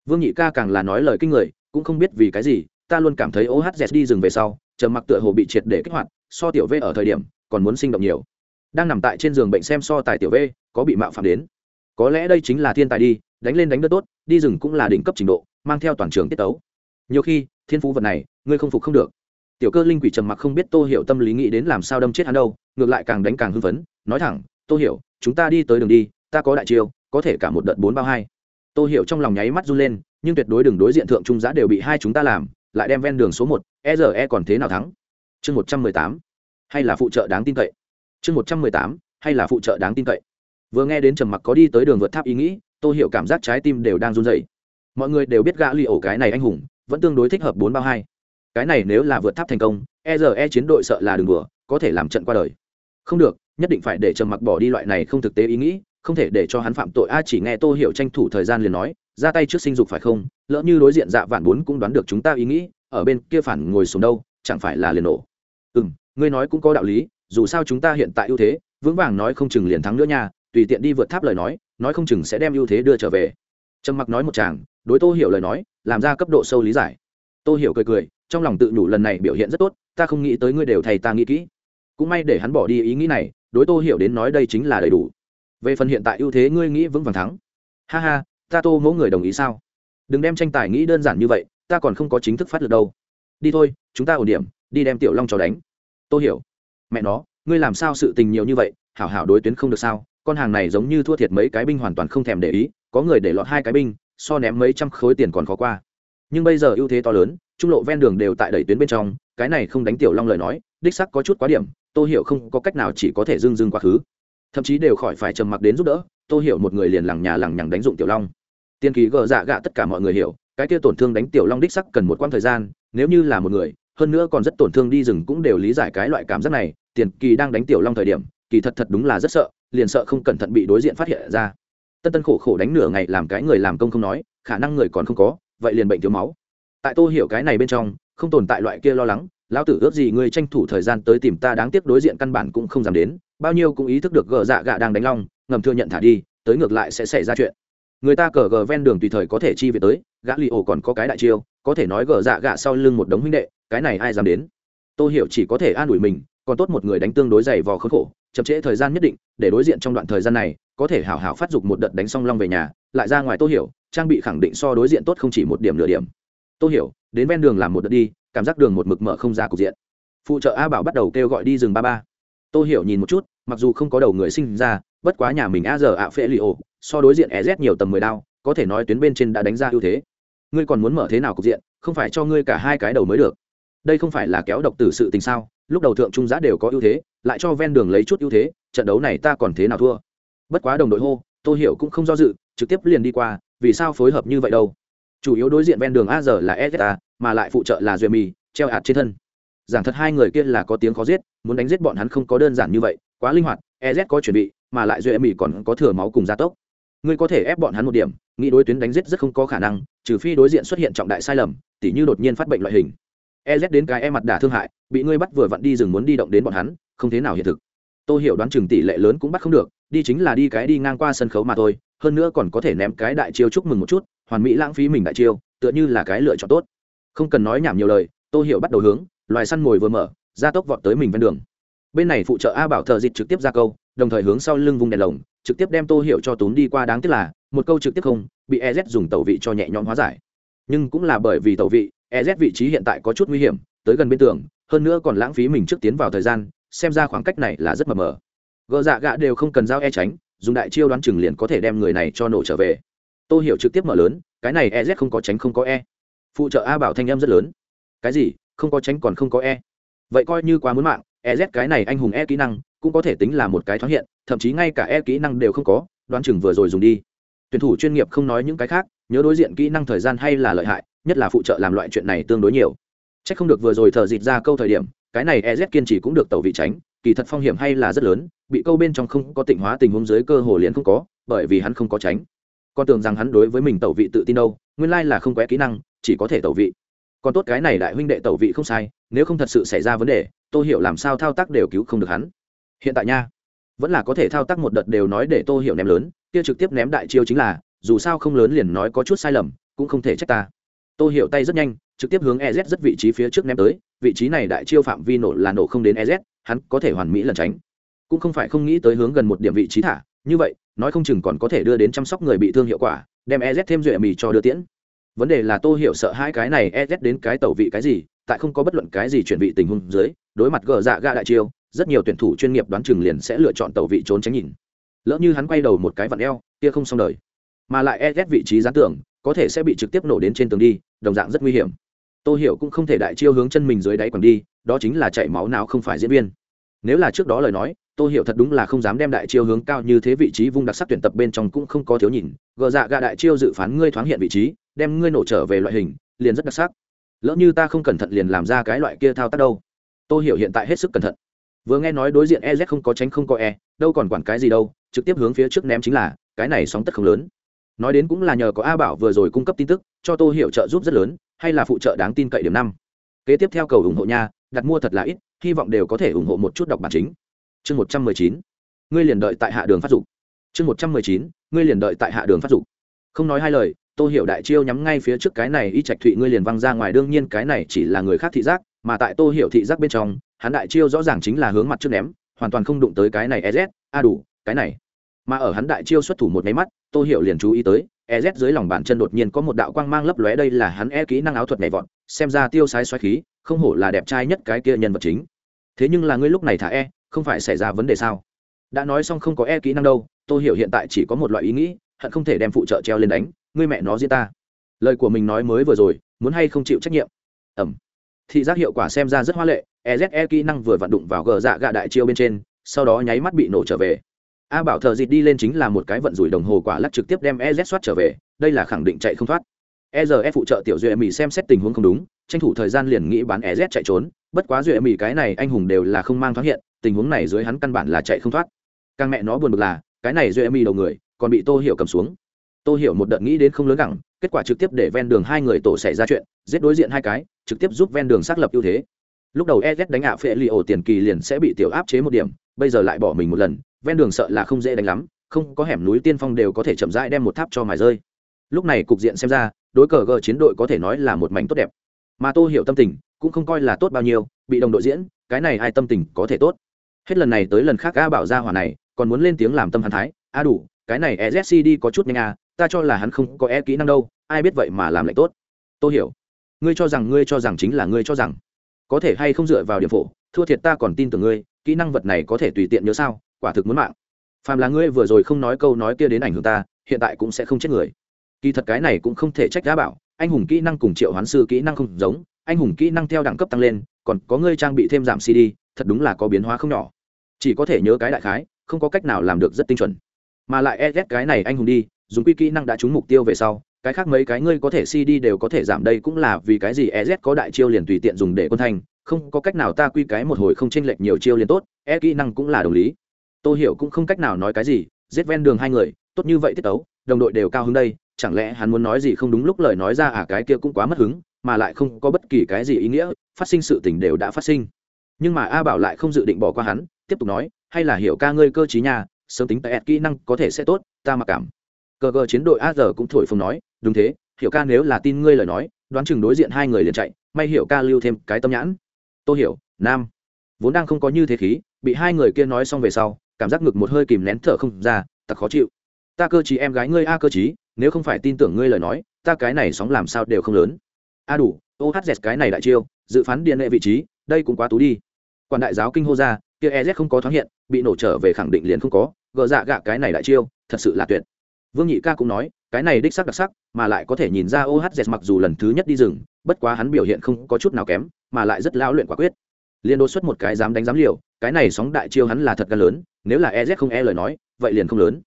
Vương nhị ca càng là nói lời kinh người, cũng không biết vì cái gì, ta luôn cảm thấy ohz đi rừng về sau, trầm mặc tựa hồ bị triệt để kích hoạt, so tiểu v ở thời điểm, còn muốn sinh động nhiều. Đang nằm tại trên giường bệnh xem so tài tiểu v, có bị mạo phạm đến. Có lẽ đây chính là thiên tài đi, đánh lên đánh đất tốt, đi rừng cũng là đỉnh cấp trình độ, mang theo toàn trường tiết tấu. Nhiều khi, thiên phú vật này, ngươi không phục không được tiểu cơ linh quỷ trầm mặc không biết tô hiểu tâm lý nghĩ đến làm sao đâm chết hắn đâu, ngược lại càng đánh càng hưng phấn, nói thẳng, tô hiểu, chúng ta đi tới đường đi, ta có đại chiêu, có thể cả một đợt bốn bao hai. Tô hiểu trong lòng nháy mắt run lên, nhưng tuyệt đối đường đối diện thượng trung giá đều bị hai chúng ta làm, lại đem ven đường số một e r e còn thế nào thắng? Chương một trăm mười tám, hay là phụ trợ đáng tin cậy? Chương một trăm mười tám, hay là phụ trợ đáng tin cậy? Vừa nghe đến trầm mặc có đi tới đường vượt tháp ý nghĩ, tô hiểu cảm giác trái tim đều đang run dậy mọi người đều biết gã lì ổ cái này anh hùng, vẫn tương đối thích hợp bốn bao hai cái này nếu là vượt tháp thành công e r e chiến đội sợ là đường đùa, có thể làm trận qua đời. Không được, nhất định phải để trầm mặc bỏ đi loại này không thực tế ý nghĩ, không thể để cho hắn phạm tội. A chỉ nghe tô hiểu tranh thủ thời gian liền nói, ra tay trước sinh dục phải không? Lỡ như đối diện dạ vạn bốn cũng đoán được chúng ta ý nghĩ, ở bên kia phản ngồi xuống đâu, chẳng phải là liền nổ. Ừ m ngươi nói cũng có đạo lý, dù sao chúng ta hiện tại ưu thế, vững vàng nói không chừng liền thắng nữa nha, tùy tiện đi vượt tháp lời nói nói không chừng sẽ đem ưu thế đưa trở về. Trầm mặc nói một chàng, đối tô hiểu lời nói, làm ra cấp độ sâu lý giải. Tô hiểu cười cười trong lòng tự nhủ lần này biểu hiện rất tốt, ta không nghĩ tới ngươi đều thầy ta nghĩ kỹ. Cũng may để hắn bỏ đi ý nghĩ này, đối tô hiểu đến nói đây chính là đầy đủ. Về phần hiện tại ưu thế ngươi nghĩ vững vàng thắng. Ha ha, ta tô mẫu người đồng ý sao? Đừng đem tranh tài nghĩ đơn giản như vậy, ta còn không có chính thức phát lực đâu. Đi thôi, chúng ta ổn điểm, đi đem tiểu long cho đánh. Tô hiểu, mẹ nó, ngươi làm sao sự tình nhiều như vậy, hảo hảo đối tuyến không được sao? Con hàng này giống như thua thiệt mấy cái binh hoàn toàn không thèm để ý, có người để lọt hai cái binh, so ném mấy trăm khối tiền còn khó qua. Nhưng bây giờ ưu thế to lớn trung lộ ven đường đều tại đẩy tuyến bên trong, cái này không đánh tiểu long lời nói, đích sắc có chút quá điểm tôi hiểu không có cách nào chỉ có thể dưng dưng quá khứ. Thậm chí đều khỏi phải trầm mặc đến giúp đỡ tôi hiểu một người liền lằng nhà lằng nhằng đánh dụng tiểu long. Tiên kỳ gờ dạ gạ tất cả mọi người hiểu, cái kia tổn thương đánh tiểu long đích sắc cần một quãng thời gian, nếu như là một người, hơn nữa còn rất tổn thương đi rừng cũng đều lý giải cái loại cảm giác này, tiền kỳ đang đánh tiểu long thời điểm, kỳ thật thật đúng là rất sợ, liền sợ không cẩn thận bị đối diện phát hiện ra. Tân tân khổ khổ đánh nửa ngày làm cái người làm công không nói, khả năng người còn không có, vậy liền bệnh thiếu máu tại tôi hiểu cái này bên trong, không tồn tại loại kia lo lắng, lão tử ước gì ngươi tranh thủ thời gian tới tìm ta đáng tiếc đối diện căn bản cũng không dám đến, bao nhiêu cũng ý thức được gờ dạ gạ đang đánh long, ngầm thừa nhận thả đi, tới ngược lại sẽ xảy ra chuyện. Người ta cờ gờ ven đường tùy thời có thể chi về tới, gã li ổ còn có cái đại chiêu, có thể nói gờ dạ gạ sau lưng một đống huynh đệ, cái này ai dám đến? Tôi hiểu chỉ có thể an ủi mình, còn tốt một người đánh tương đối dày vò khốn khổ, chậm trễ thời gian nhất định, để đối diện trong đoạn thời gian này, có thể hảo hảo phát dục một đợt đánh xong long về nhà, lại ra ngoài tôi hiểu, trang bị khẳng định so đối diện tốt không chỉ một điểm nửa điểm tôi hiểu, đến ven đường làm một đợt đi, cảm giác đường một mực mở không ra cục diện. Phụ trợ a bảo bắt đầu kêu gọi đi rừng ba ba. Tôi hiểu nhìn một chút, mặc dù không có đầu người sinh ra, bất quá nhà mình a giờ ạ phễ li ô so đối diện ez nhiều tầm mười đao, có thể nói tuyến bên trên đã đánh ra ưu thế. Ngươi còn muốn mở thế nào cục diện, không phải cho ngươi cả hai cái đầu mới được. Đây không phải là kéo độc tử sự tình sao, lúc đầu thượng trung giá đều có ưu thế, lại cho ven đường lấy chút ưu thế, trận đấu này ta còn thế nào thua? Bất quá đồng đội hô tôi hiểu cũng không do dự, trực tiếp liền đi qua, vì sao phối hợp như vậy đâu? Chủ yếu đối diện ven đường a giờ là Ezta, mà lại phụ trợ là duy mì treo hạt trên thân. Giảng thật hai người kia là có tiếng khó giết muốn đánh giết bọn hắn không có đơn giản như vậy quá linh hoạt ez có chuẩn bị mà lại duy mì còn có thừa máu cùng gia tốc. Ngươi có thể ép bọn hắn một điểm nghĩ đối tuyến đánh giết rất không có khả năng trừ phi đối diện xuất hiện trọng đại sai lầm tỉ như đột nhiên phát bệnh loại hình. Ez đến cái e mặt đả thương hại bị ngươi bắt vừa vặn đi rừng muốn đi động đến bọn hắn không thế nào hiện thực. Tôi hiểu đoán chừng tỷ lệ lớn cũng bắt không được đi chính là đi cái đi ngang qua sân khấu mà thôi hơn nữa còn có thể ném cái đại chiêu chúc mừng một chút hoàn mỹ lãng phí mình đại chiêu, tựa như là cái lựa chọn tốt. Không cần nói nhảm nhiều lời, tô hiểu bắt đầu hướng, loài săn mồi vừa mở, ra tốc vọt tới mình ven đường. Bên này phụ trợ a bảo thợ dịch trực tiếp ra câu, đồng thời hướng sau lưng vùng đèn lồng, trực tiếp đem tô hiểu cho tốn đi qua đáng tiếc là, một câu trực tiếp không, bị ez dùng tẩu vị cho nhẹ nhõm hóa giải. Nhưng cũng là bởi vì tẩu vị ez vị trí hiện tại có chút nguy hiểm, tới gần bên tường, hơn nữa còn lãng phí mình trước tiến vào thời gian, xem ra khoảng cách này là rất mờ mờ. Gỡ dạ gạ đều không cần giao e tránh, dùng đại chiêu đoán chừng liền có thể đem người này cho nổ trở về tô hiểu trực tiếp mở lớn, cái này ez không có tránh không có e. Phụ trợ a bảo thanh em rất lớn. Cái gì? Không có tránh còn không có e. Vậy coi như quá muốn mạng ez cái này anh hùng e kỹ năng, cũng có thể tính là một cái thoáng hiện, thậm chí ngay cả e kỹ năng đều không có, đoán chừng vừa rồi dùng đi. Tuyển thủ chuyên nghiệp không nói những cái khác, nhớ đối diện kỹ năng thời gian hay là lợi hại, nhất là phụ trợ làm loại chuyện này tương đối nhiều. C h ắ c không được vừa rồi thở dịt ra câu thời điểm, cái này ez kiên trì cũng được tàu vị tránh, kỳ thật phong hiểm hay là rất lớn, bị câu bên trong không có tịnh hóa tình huống dưới cơ hồ liền không có, bởi vì hắn không có tránh con tưởng rằng hắn đối với mình tẩu vị tự tin đâu, nguyên lai là không quét kỹ năng, chỉ có thể tẩu vị. Còn tốt cái này đại huynh đệ tẩu vị không sai, nếu không thật sự xảy ra vấn đề tôi hiểu làm sao thao tác đều cứu không được hắn. Hiện tại nha, vẫn là có thể thao tác một đợt đều nói để tô hiểu ném lớn, kia trực tiếp ném đại chiêu chính là, dù sao không lớn liền nói có chút sai lầm, cũng không thể trách ta. Tô hiểu tay rất nhanh, trực tiếp hướng ez rất vị trí phía trước ném tới, vị trí này đại chiêu phạm vi nổ là nổ không đến ez hắn có thể hoàn mỹ lẩn tránh. Cũng không phải không nghĩ tới hướng gần một điểm vị trí thả như vậy, nói không chừng còn có thể đưa đến chăm sóc người bị thương hiệu quả, đem ez thêm duệ mì cho đưa tiễn. Vấn đề là tô hiểu sợ hai cái này ez đến cái tẩu vị cái gì, tại không có bất luận cái gì chuyển vị tình huống dưới, đối mặt gờ dạ gạ đại chiêu, rất nhiều tuyển thủ chuyên nghiệp đoán chừng liền sẽ lựa chọn tẩu vị trốn tránh nhìn. Lỡ như hắn quay đầu một cái vặn eo, kia không xong đời. Mà lại ez vị trí gián tưởng có thể sẽ bị trực tiếp nổ đến trên tường đi, đồng dạng rất nguy hiểm. Tô hiểu cũng không thể đại chiêu hướng chân mình dưới đáy quẳng đi, đó chính là chạy máu não không phải diễn viên nếu là trước đó lời nói, tô hiểu thật đúng là không dám đem đại chiêu hướng cao như thế vị trí vung đặc sắc tuyển tập bên trong cũng không có thiếu nhìn. Gờ dạ gạ đại chiêu dự phán ngươi thoáng hiện vị trí, đem ngươi nổ trở về loại hình, liền rất đặc sắc. Lỡ như ta không cẩn thận liền làm ra cái loại kia thao tác đâu. Tô hiểu hiện tại hết sức cẩn thận. Vừa nghe nói đối diện ez không có tránh không có e đâu còn quản cái gì đâu, trực tiếp hướng phía trước ném chính là, cái này sóng tất không lớn. Nói đến cũng là nhờ có a bảo vừa rồi cung cấp tin tức, cho tô hiểu trợ giúp rất lớn, hay là phụ trợ đáng tin cậy điểm năm. Kế tiếp theo cầu ủng hộ nha, đặt mua thật là ít hy vọng đều có thể ủng hộ một chút đọc bản chính. Chương một trăm mười chín, ngươi liền đợi tại hạ đường phát dục. Chương một trăm mười chín, ngươi liền đợi tại hạ đường phát dục. Không nói hai lời, tô hiểu đại chiêu nhắm ngay phía trước cái này y trạch thụy ngươi liền văng ra ngoài, đương nhiên cái này chỉ là người khác thị giác, mà tại tô hiểu thị giác bên trong, hắn đại chiêu rõ ràng chính là hướng mặt trước ném, hoàn toàn không đụng tới cái này ez a đủ, cái này. Mà ở hắn đại chiêu xuất thủ một máy mắt, tô hiểu liền chú ý tới ez dưới lòng bàn chân đột nhiên có một đạo quang mang lấp lóe, đây là hắn e kỹ năng áo thuật nhảy vọt xem ra tiêu sái xoáy khí, không hổ là đẹp trai nhất cái kia nhân vật chính. Thế nhưng là ngươi lúc này thả e không phải xảy ra vấn đề sao? Đã nói xong không có e kỹ năng đâu tôi hiểu hiện tại chỉ có một loại ý nghĩ, hận không thể đem phụ trợ treo lên đánh, ngươi mẹ nó diễn ta. Lời của mình nói mới vừa rồi, muốn hay không chịu trách nhiệm? Ẩm. Thị giác hiệu quả xem ra rất hoa lệ EZE e kỹ năng vừa vặn đụng vào gờ dạ gạ đại chiêu bên trên, sau đó nháy mắt bị nổ trở về. A bảo thợ dịt đi lên chính là một cái vận rủi đồng hồ quả lắc trực tiếp đem ez soát trở về, đây là khẳng định chạy không thoát. EZF phụ trợ tiểu duệ mỹ xem xét tình huống không đúng, tranh thủ thời gian liền nghĩ bán ez chạy trốn. Bất quá duệ mỹ cái này anh hùng đều là không mang thoát hiện, tình huống này dưới hắn căn bản là chạy không thoát. Càng mẹ nó buồn bực là, cái này duệ mỹ đầu người, còn bị tô hiểu cầm xuống. Tô hiểu một đợt nghĩ đến không lớn gẳng kết quả trực tiếp để ven đường hai người tổ xảy ra chuyện, giết đối diện hai cái, trực tiếp giúp ven đường xác lập ưu thế. Lúc đầu ez đánh ạ phệ li tiền kỳ liền sẽ bị tiểu áp chế một điểm, bây giờ lại bỏ mình một lần, ven đường sợ là không dễ đánh lắm, không có hẻm núi tiên phong đều có thể chậm rãi đem một tháp cho mài rơi. Lúc này cục diện xem ra đối cờ gờ chiến đội có thể nói là một mảnh tốt đẹp. Mà tô hiểu tâm tình cũng không coi là tốt bao nhiêu, bị đồng đội diễn, cái này ai tâm tình có thể tốt. Hết lần này tới lần khác a bảo ra hỏa này, còn muốn lên tiếng làm tâm hắn thái, a đủ, cái này ezc đi có chút nhanh à ta cho là hắn không có e kỹ năng đâu, ai biết vậy mà làm lại tốt. Tôi hiểu, ngươi cho rằng, ngươi cho rằng chính là ngươi cho rằng. Có thể hay không dựa vào điểm phổ, thua thiệt ta còn tin tưởng ngươi, kỹ năng vật này có thể tùy tiện nhớ sao, quả thực muốn mạng. Phàm là ngươi vừa rồi không nói câu nói kia đến ảnh hưởng ta, hiện tại cũng sẽ không chết người kỳ thật cái này cũng không thể trách giá bảo, anh hùng kỹ năng cùng triệu hoán sư kỹ năng không giống, anh hùng kỹ năng theo đẳng cấp tăng lên, còn có ngươi trang bị thêm giảm cd, thật đúng là có biến hóa không nhỏ. Chỉ có thể nhớ cái đại khái, không có cách nào làm được rất tinh chuẩn. Mà lại e cái này anh hùng đi, dùng quy kỹ năng đã trúng mục tiêu về sau, cái khác mấy cái ngươi có thể cd đều có thể giảm đây cũng là vì cái gì ez có đại chiêu liền tùy tiện dùng để quân thành, không có cách nào ta quy cái một hồi không chênh lệch nhiều chiêu liền tốt e kỹ năng cũng là đồng lý. Tôi hiểu cũng không cách nào nói cái gì, giết ven đường hai người, tốt như vậy tiết tấu, đồng đội đều cao hứng đây chẳng lẽ hắn muốn nói gì không đúng lúc lời nói ra à cái kia cũng quá mất hứng, mà lại không có bất kỳ cái gì ý nghĩa, phát sinh sự tình đều đã phát sinh. Nhưng mà a bảo lại không dự định bỏ qua hắn, tiếp tục nói, hay là hiểu ca ngươi cơ chí nhà sớm tính tại kỹ năng có thể sẽ tốt, ta mặc cảm. Cờ cờ chiến đội a giờ cũng thổi phồng nói, đúng thế, hiểu ca nếu là tin ngươi lời nói, đoán chừng đối diện hai người liền chạy, may hiểu ca lưu thêm cái tâm nhãn. Tôi hiểu, nam. Vốn đang không có như thế khí, bị hai người kia nói xong về sau, cảm giác ngực một hơi kìm nén thở không ra, thật khó chịu. Ta cơ chí em gái ngươi a cơ chí nếu không phải tin tưởng ngươi lời nói, ta cái này sóng làm sao đều không lớn. A đủ ohz cái này đại chiêu, dự phán điện lệ vị trí, đây cũng quá tú đi. Quan đại giáo kinh hô ra, kia ez không có thoáng hiện, bị nổ trở về khẳng định liền không có, gờ dạ gạ cái này đại chiêu, thật sự là tuyệt. Vương nhị ca cũng nói, cái này đích sắc đặc sắc, mà lại có thể nhìn ra ohz mặc dù lần thứ nhất đi rừng, bất quá hắn biểu hiện không có chút nào kém, mà lại rất lao luyện quả quyết. Liền đột xuất một cái dám đánh dám liều, cái này sóng đại chiêu hắn là thật gan lớn, nếu là ez không e lời nói, vậy liền không lớn.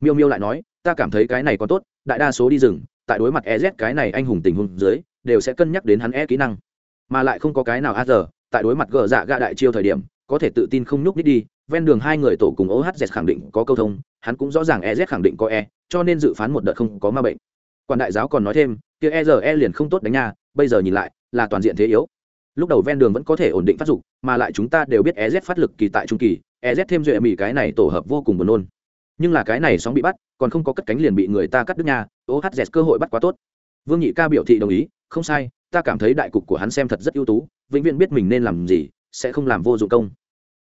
Miêu miêu lại nói, ta cảm thấy cái này có tốt đại đa số đi rừng, tại đối mặt ez cái này anh hùng tình huống dưới, đều sẽ cân nhắc đến hắn e kỹ năng. Mà lại không có cái nào a giờ tại đối mặt gờ dạ gạ đại chiêu thời điểm, có thể tự tin không nhúc nít đi, ven đường hai người tổ cùng ohz khẳng định có câu thông, hắn cũng rõ ràng ez khẳng định có e cho nên dự phán một đợt không có ma bệnh. Quan đại giáo còn nói thêm, kia e giờ e liền không tốt đánh nha, bây giờ nhìn lại, là toàn diện thế yếu. Lúc đầu ven đường vẫn có thể ổn định phát dục, mà lại chúng ta đều biết ez phát lực kỳ tại trung kỳ ez thêm duệ mỹ cái này tổ hợp vô cùng buồn nôn nhưng là cái này sóng bị bắt, còn không có cất cánh liền bị người ta cắt đứt nha dẹt cơ hội bắt quá tốt. Vương nhị ca biểu thị đồng ý, không sai, ta cảm thấy đại cục của hắn xem thật rất ưu tú, vĩnh viễn biết mình nên làm gì, sẽ không làm vô dụng công.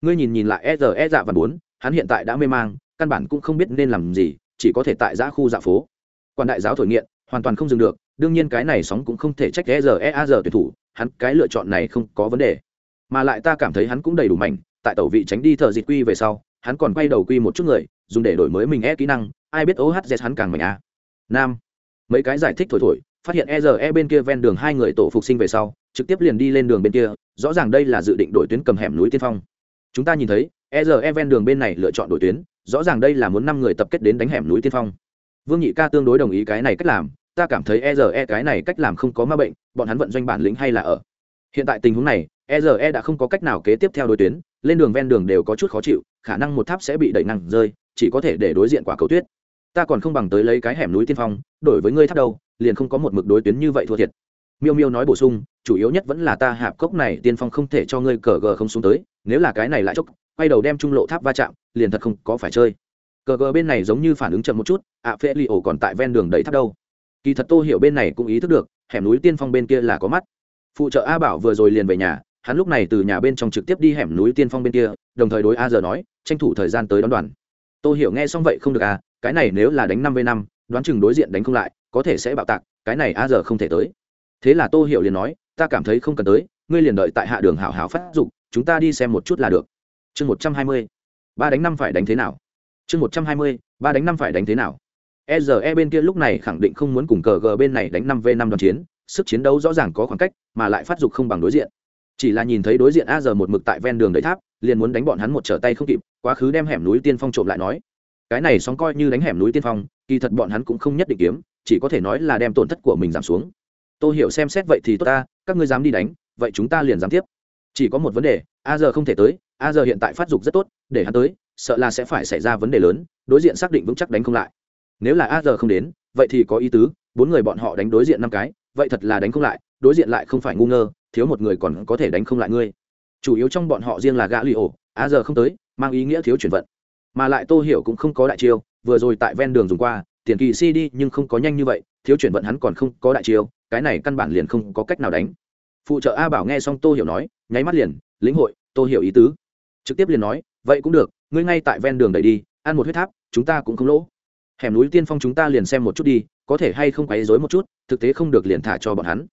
Ngươi nhìn nhìn lại e r e dạ và bốn, hắn hiện tại đã mê mang, căn bản cũng không biết nên làm gì, chỉ có thể tại giã khu dạ phố. Quan đại giáo thổi nghiện, hoàn toàn không dừng được, đương nhiên cái này sóng cũng không thể trách e r e a r tuyển thủ, hắn cái lựa chọn này không có vấn đề. Mà lại ta cảm thấy hắn cũng đầy đủ mạnh, tại tẩu vị tránh đi thợ dịt quy về sau, hắn còn quay đầu quy một chút người dùng để đổi mới mình e kỹ năng, ai biết ohz hắn càng mạnh à. nam, mấy cái giải thích thổi thổi, phát hiện e giờ e bên kia ven đường hai người tổ phục sinh về sau, trực tiếp liền đi lên đường bên kia, rõ ràng đây là dự định đổi tuyến cầm hẻm núi tiên phong. Chúng ta nhìn thấy e giờ e ven đường bên này lựa chọn đổi tuyến, rõ ràng đây là muốn năm người tập kết đến đánh hẻm núi tiên phong. Vương nhị ca tương đối đồng ý cái này cách làm, ta cảm thấy e giờ e cái này cách làm không có ma bệnh, bọn hắn vận doanh bản lĩnh hay là ở. Hiện tại tình huống này e giờ e đã không có cách nào kế tiếp theo đối tuyến, lên đường ven đường đều có chút khó chịu, khả năng một tháp sẽ bị đẩy nặng rơi chỉ có thể để đối diện quả cầu tuyết. Ta còn không bằng tới lấy cái hẻm núi tiên phong đổi với ngươi tháp đâu liền không có một mực đối tuyến như vậy thua thiệt. Miêu miêu nói bổ sung chủ yếu nhất vẫn là ta hạp cốc này tiên phong không thể cho ngươi cờ gờ không xuống tới nếu là cái này lại chốc quay đầu đem trung lộ tháp va chạm liền thật không có phải chơi. Cờ gờ bên này giống như phản ứng chậm một chút ạ à, phê li ổ còn tại ven đường đầy tháp đâu. Kỳ thật tô hiểu bên này cũng ý thức được hẻm núi tiên phong bên kia là có mắt. Phụ trợ a bảo vừa rồi liền về nhà hắn lúc này từ nhà bên trong trực tiếp đi hẻm núi tiên phong bên kia đồng thời đối a giờ nói tranh thủ thời gian tới đón đoàn tôi hiểu nghe xong vậy không được à cái này nếu là đánh năm v năm, đoán chừng đối diện đánh không lại, có thể sẽ bạo tạc, cái này a giờ không thể tới. Thế là tôi hiểu liền nói, ta cảm thấy không cần tới, ngươi liền đợi tại hạ đường hảo hảo phát dục, chúng ta đi xem một chút là được. Chương một trăm hai mươi, ba đánh năm phải đánh thế nào? Chương một trăm hai mươi, ba đánh năm phải đánh thế nào? E r e bên kia lúc này khẳng định không muốn cùng cờ g bên này đánh năm v năm đoàn chiến, sức chiến đấu rõ ràng có khoảng cách, mà lại phát dục không bằng đối diện. Chỉ là nhìn thấy đối diện a giờ một mực tại ven đường đầy tháp liền muốn đánh bọn hắn một trở tay không kịp, quá khứ đem hẻm núi tiên phong trộm lại nói. Cái này sóng coi như đánh hẻm núi tiên phong, kỳ thật bọn hắn cũng không nhất định kiếm, chỉ có thể nói là đem tổn thất của mình giảm xuống. Tôi hiểu xem xét vậy thì tốt ta, các ngươi dám đi đánh, vậy chúng ta liền dám tiếp. Chỉ có một vấn đề, a giờ không thể tới, a giờ hiện tại phát dục rất tốt, để hắn tới, sợ là sẽ phải xảy ra vấn đề lớn, đối diện xác định vững chắc đánh không lại. Nếu là a giờ không đến, vậy thì có ý tứ, bốn người bọn họ đánh đối diện năm cái, vậy thật là đánh không lại, đối diện lại không phải ngu ngơ, thiếu một người còn có thể đánh không lại ngươi chủ yếu trong bọn họ riêng là gã lì ổ a giờ không tới, mang ý nghĩa thiếu chuyển vận. Mà lại tô hiểu cũng không có đại chiêu, vừa rồi tại ven đường dùng qua, tiền kỳ si đi nhưng không có nhanh như vậy, thiếu chuyển vận hắn còn không có đại chiêu, cái này căn bản liền không có cách nào đánh. Phụ trợ a bảo nghe xong tô hiểu nói, nháy mắt liền, lĩnh hội, tô hiểu ý tứ. Trực tiếp liền nói, vậy cũng được, ngươi ngay tại ven đường đẩy đi, ăn một huyết tháp, chúng ta cũng không lỗ. Hẻm núi tiên phong chúng ta liền xem một chút đi, có thể hay không quấy rối một chút, thực tế không được liền thả cho bọn hắn.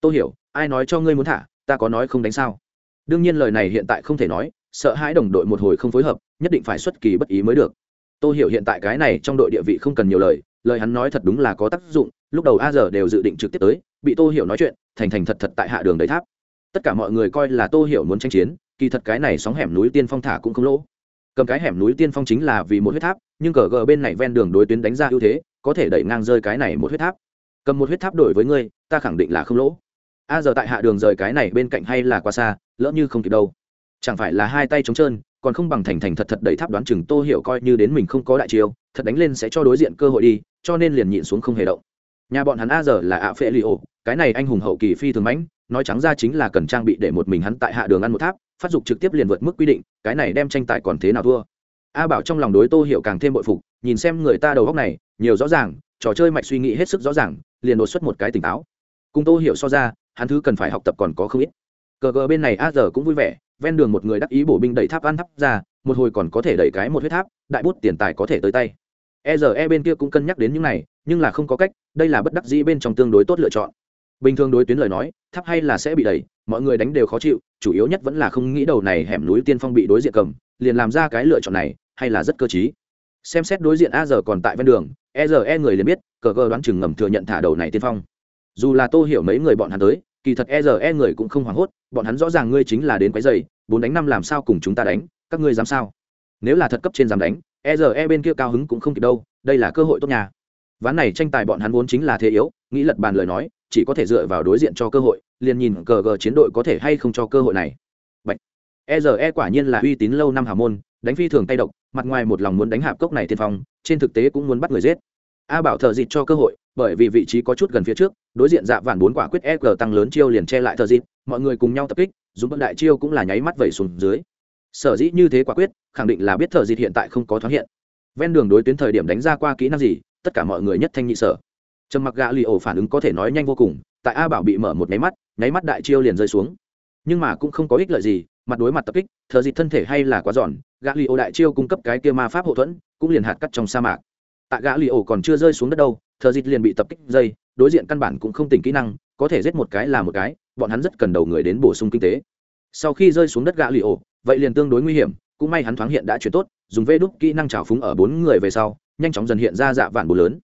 Tô hiểu, ai nói cho ngươi muốn thả, ta có nói không đánh sao? Đương nhiên lời này hiện tại không thể nói, sợ hãi đồng đội một hồi không phối hợp, nhất định phải xuất kỳ bất ý mới được. Tôi hiểu hiện tại cái này trong đội địa vị không cần nhiều lời lời hắn nói thật đúng là có tác dụng, lúc đầu a giờ đều dự định trực tiếp tới, bị tô hiểu nói chuyện, thành thành thật thật tại hạ đường đầy tháp. Tất cả mọi người coi là tô hiểu muốn tranh chiến, kỳ thật cái này sóng hẻm núi tiên phong thả cũng không lỗ. Cầm cái hẻm núi tiên phong chính là vì một huyết tháp, nhưng cờ gờ bên này ven đường đối tuyến đánh ra ưu thế, có thể đẩy ngang rơi cái này một huyết tháp. Cầm một huyết tháp đổi với ngươi, ta khẳng định là không lỗ a giờ tại hạ đường rời cái này bên cạnh hay là quá xa, lỡ như không kịp đâu. Chẳng phải là hai tay trống trơn, còn không bằng thành thành thật thật đẩy tháp đoán chừng tô hiểu coi như đến mình không có đại chiêu, thật đánh lên sẽ cho đối diện cơ hội đi, cho nên liền nhịn xuống không hề động. Nhà bọn hắn a giờ là ạ phệ li ổ, cái này anh hùng hậu kỳ phi thường mãnh, nói trắng ra chính là cần trang bị để một mình hắn tại hạ đường ăn một tháp, phát dục trực tiếp liền vượt mức quy định, cái này đem tranh tài còn thế nào thua. A bảo trong lòng đối tô hiểu càng thêm bội phục, nhìn xem người ta đầu góc này, nhiều rõ ràng, trò chơi mạch suy nghĩ hết sức rõ ràng, liền đột xuất một cái tỉnh táo. Cùng tô hiểu so ra hắn thứ cần phải học tập còn có không ít. Cờ gờ bên này a giờ cũng vui vẻ, ven đường một người đắc ý bổ binh đẩy tháp ăn tháp ra, một hồi còn có thể đẩy cái một huyết tháp, đại bút tiền tài có thể tới tay. E giờ e bên kia cũng cân nhắc đến những này, nhưng là không có cách, đây là bất đắc dĩ bên trong tương đối tốt lựa chọn. Bình thường đối tuyến lời nói, tháp hay là sẽ bị đẩy, mọi người đánh đều khó chịu, chủ yếu nhất vẫn là không nghĩ đầu này hẻm núi tiên phong bị đối diện cầm, liền làm ra cái lựa chọn này, hay là rất cơ t xem xét đối diện a giờ còn tại ven đường e giờ e người liền biết, cờ cờ đoán chừng ngầm thừa nhận thả đầu này tiên phong dù là tô hiểu mấy người bọn hắn tới, kỳ thật e rờ e người cũng không hoảng hốt, bọn hắn rõ ràng ngươi chính là đến quái dày, bốn đánh năm làm sao cùng chúng ta đánh, các ngươi dám sao? Nếu là thật cấp trên dám đánh e rờ e bên kia cao hứng cũng không kịp đâu, đây là cơ hội tốt nhà. Ván này tranh tài bọn hắn vốn chính là thế yếu, nghĩ lật bàn lời nói, chỉ có thể dựa vào đối diện cho cơ hội, liền nhìn cờ gờ chiến đội có thể hay không cho cơ hội này. Bạch. e giờ e quả nhiên là uy tín lâu năm hào môn, đánh phi thường tay độc, mặt ngoài một lòng muốn đánh hạp cốc này tiên phong, trên thực tế cũng muốn bắt người giết a bảo thợ dịt cho cơ hội, bởi vì vị trí có chút gần phía trước, đối diện dạ vạn bốn quả quyết e g tăng lớn chiêu liền che lại thợ dịt, mọi người cùng nhau tập kích dùng bất đại chiêu cũng là nháy mắt vẩy xuống dưới. Sở dĩ như thế quả quyết, khẳng định là biết thợ dịt hiện tại không có thoáng hiện. Ven đường đối tuyến thời điểm đánh ra qua kỹ năng gì, tất cả mọi người nhất thanh nhị sở. Trầm mặc gạ lì ổ phản ứng có thể nói nhanh vô cùng, tại a bảo bị mở một nháy mắt nháy mắt đại chiêu liền rơi xuống. Nhưng mà cũng không có ích lợi gì, mặt đối mặt tập kích, thợ dịt thân thể hay là quá giòn gạ lì ổ đại chiêu cung cấp cái kia ma pháp hậu thuẫn, cũng liền hạt cắt trong sa mạc tại gã li ổ còn chưa rơi xuống đất đâu, thờ dịt liền bị tập kích dây, đối diện căn bản cũng không tỉnh kỹ năng, có thể giết một cái là một cái, bọn hắn rất cần đầu người đến bổ sung kinh tế. Sau khi rơi xuống đất gã li ổ, vậy liền tương đối nguy hiểm, cũng may hắn thoáng hiện đã chuyển tốt, dùng vê đúc kỹ năng trào phúng ở bốn người về sau, nhanh chóng dần hiện ra dạ vạn bù lớn.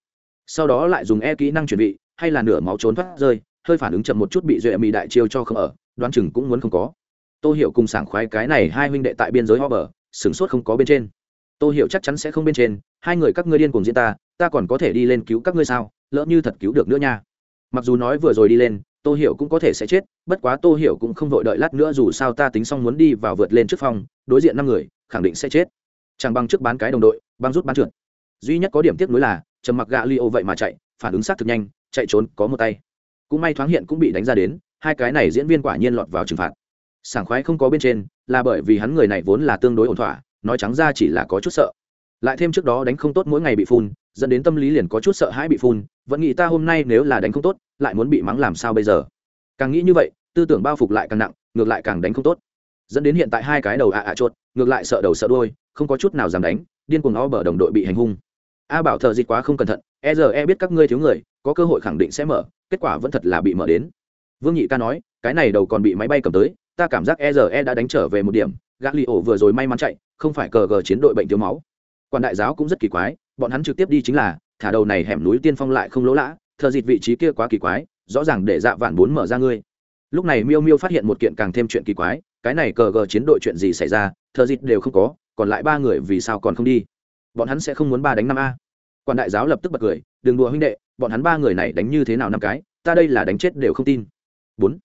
Sau đó lại dùng e kỹ năng chuẩn bị, hay là nửa máu trốn thoát rơi, hơi phản ứng chậm một chút bị duệ Mị đại chiêu cho không ở, đoán chừng cũng muốn không có. Tôi hiểu cùng sảng khoái cái này hai huynh đệ tại biên giới ho bờ sửng sốt không có bên trên. Tôi hiểu chắc chắn sẽ không bên trên, hai người các ngươi điên cùng diễn ta ta còn có thể đi lên cứu các ngươi sao? Lỡ như thật cứu được nữa nha. Mặc dù nói vừa rồi đi lên tôi hiểu cũng có thể sẽ chết, bất quá tôi hiểu cũng không vội đợi lát nữa dù sao ta tính xong muốn đi vào vượt lên trước phòng đối diện năm người, khẳng định sẽ chết. Chẳng bằng trước bán cái đồng đội, băng rút bán trượt. Duy nhất có điểm tiếc nuối là, trầm mặc gạ li ô vậy mà chạy, phản ứng sát thực nhanh, chạy trốn có một tay. Cũng may thoáng hiện cũng bị đánh ra đến, hai cái này diễn viên quả nhiên lọt vào trừng phạt. Sảng khoái không có bên trên, là bởi vì hắn người này vốn là tương đối ổn thỏa nói trắng ra chỉ là có chút sợ. Lại thêm trước đó đánh không tốt mỗi ngày bị phun, dẫn đến tâm lý liền có chút sợ hãi bị phun, vẫn nghĩ ta hôm nay nếu là đánh không tốt, lại muốn bị mắng làm sao bây giờ? Càng nghĩ như vậy, tư tưởng bao phục lại càng nặng, ngược lại càng đánh không tốt. Dẫn đến hiện tại hai cái đầu ạ ạ chuột, ngược lại sợ đầu sợ đôi không có chút nào dám đánh, điên cuồng o bờ đồng đội bị hành hung. A bảo thợ dịch quá không cẩn thận e giờ e biết các ngươi thiếu người, có cơ hội khẳng định sẽ mở, kết quả vẫn thật là bị mở đến. Vương nhị ca nói, cái này đầu còn bị máy bay cầm tới, ta cảm giác e giờ e đã đánh trở về một điểm gã li ổ vừa rồi may mắn chạy không phải cờ gờ chiến đội bệnh thiếu máu. Quan đại giáo cũng rất kỳ quái, bọn hắn trực tiếp đi chính là, thả đầu này hẻm núi tiên phong lại không lỗ lã, Thờ dịt vị trí kia quá kỳ quái, rõ ràng để dạ vạn bốn mở ra ngươi. Lúc này miêu miêu phát hiện một kiện càng thêm chuyện kỳ quái, cái này cờ gờ chiến đội chuyện gì xảy ra, thờ dịt đều không có, còn lại ba người vì sao còn không đi? Bọn hắn sẽ không muốn ba đánh năm a. Quan đại giáo lập tức bật cười, đừng đùa huynh đệ, bọn hắn ba người này đánh như thế nào năm cái, ta đây là đánh chết đều không tin. Bốn.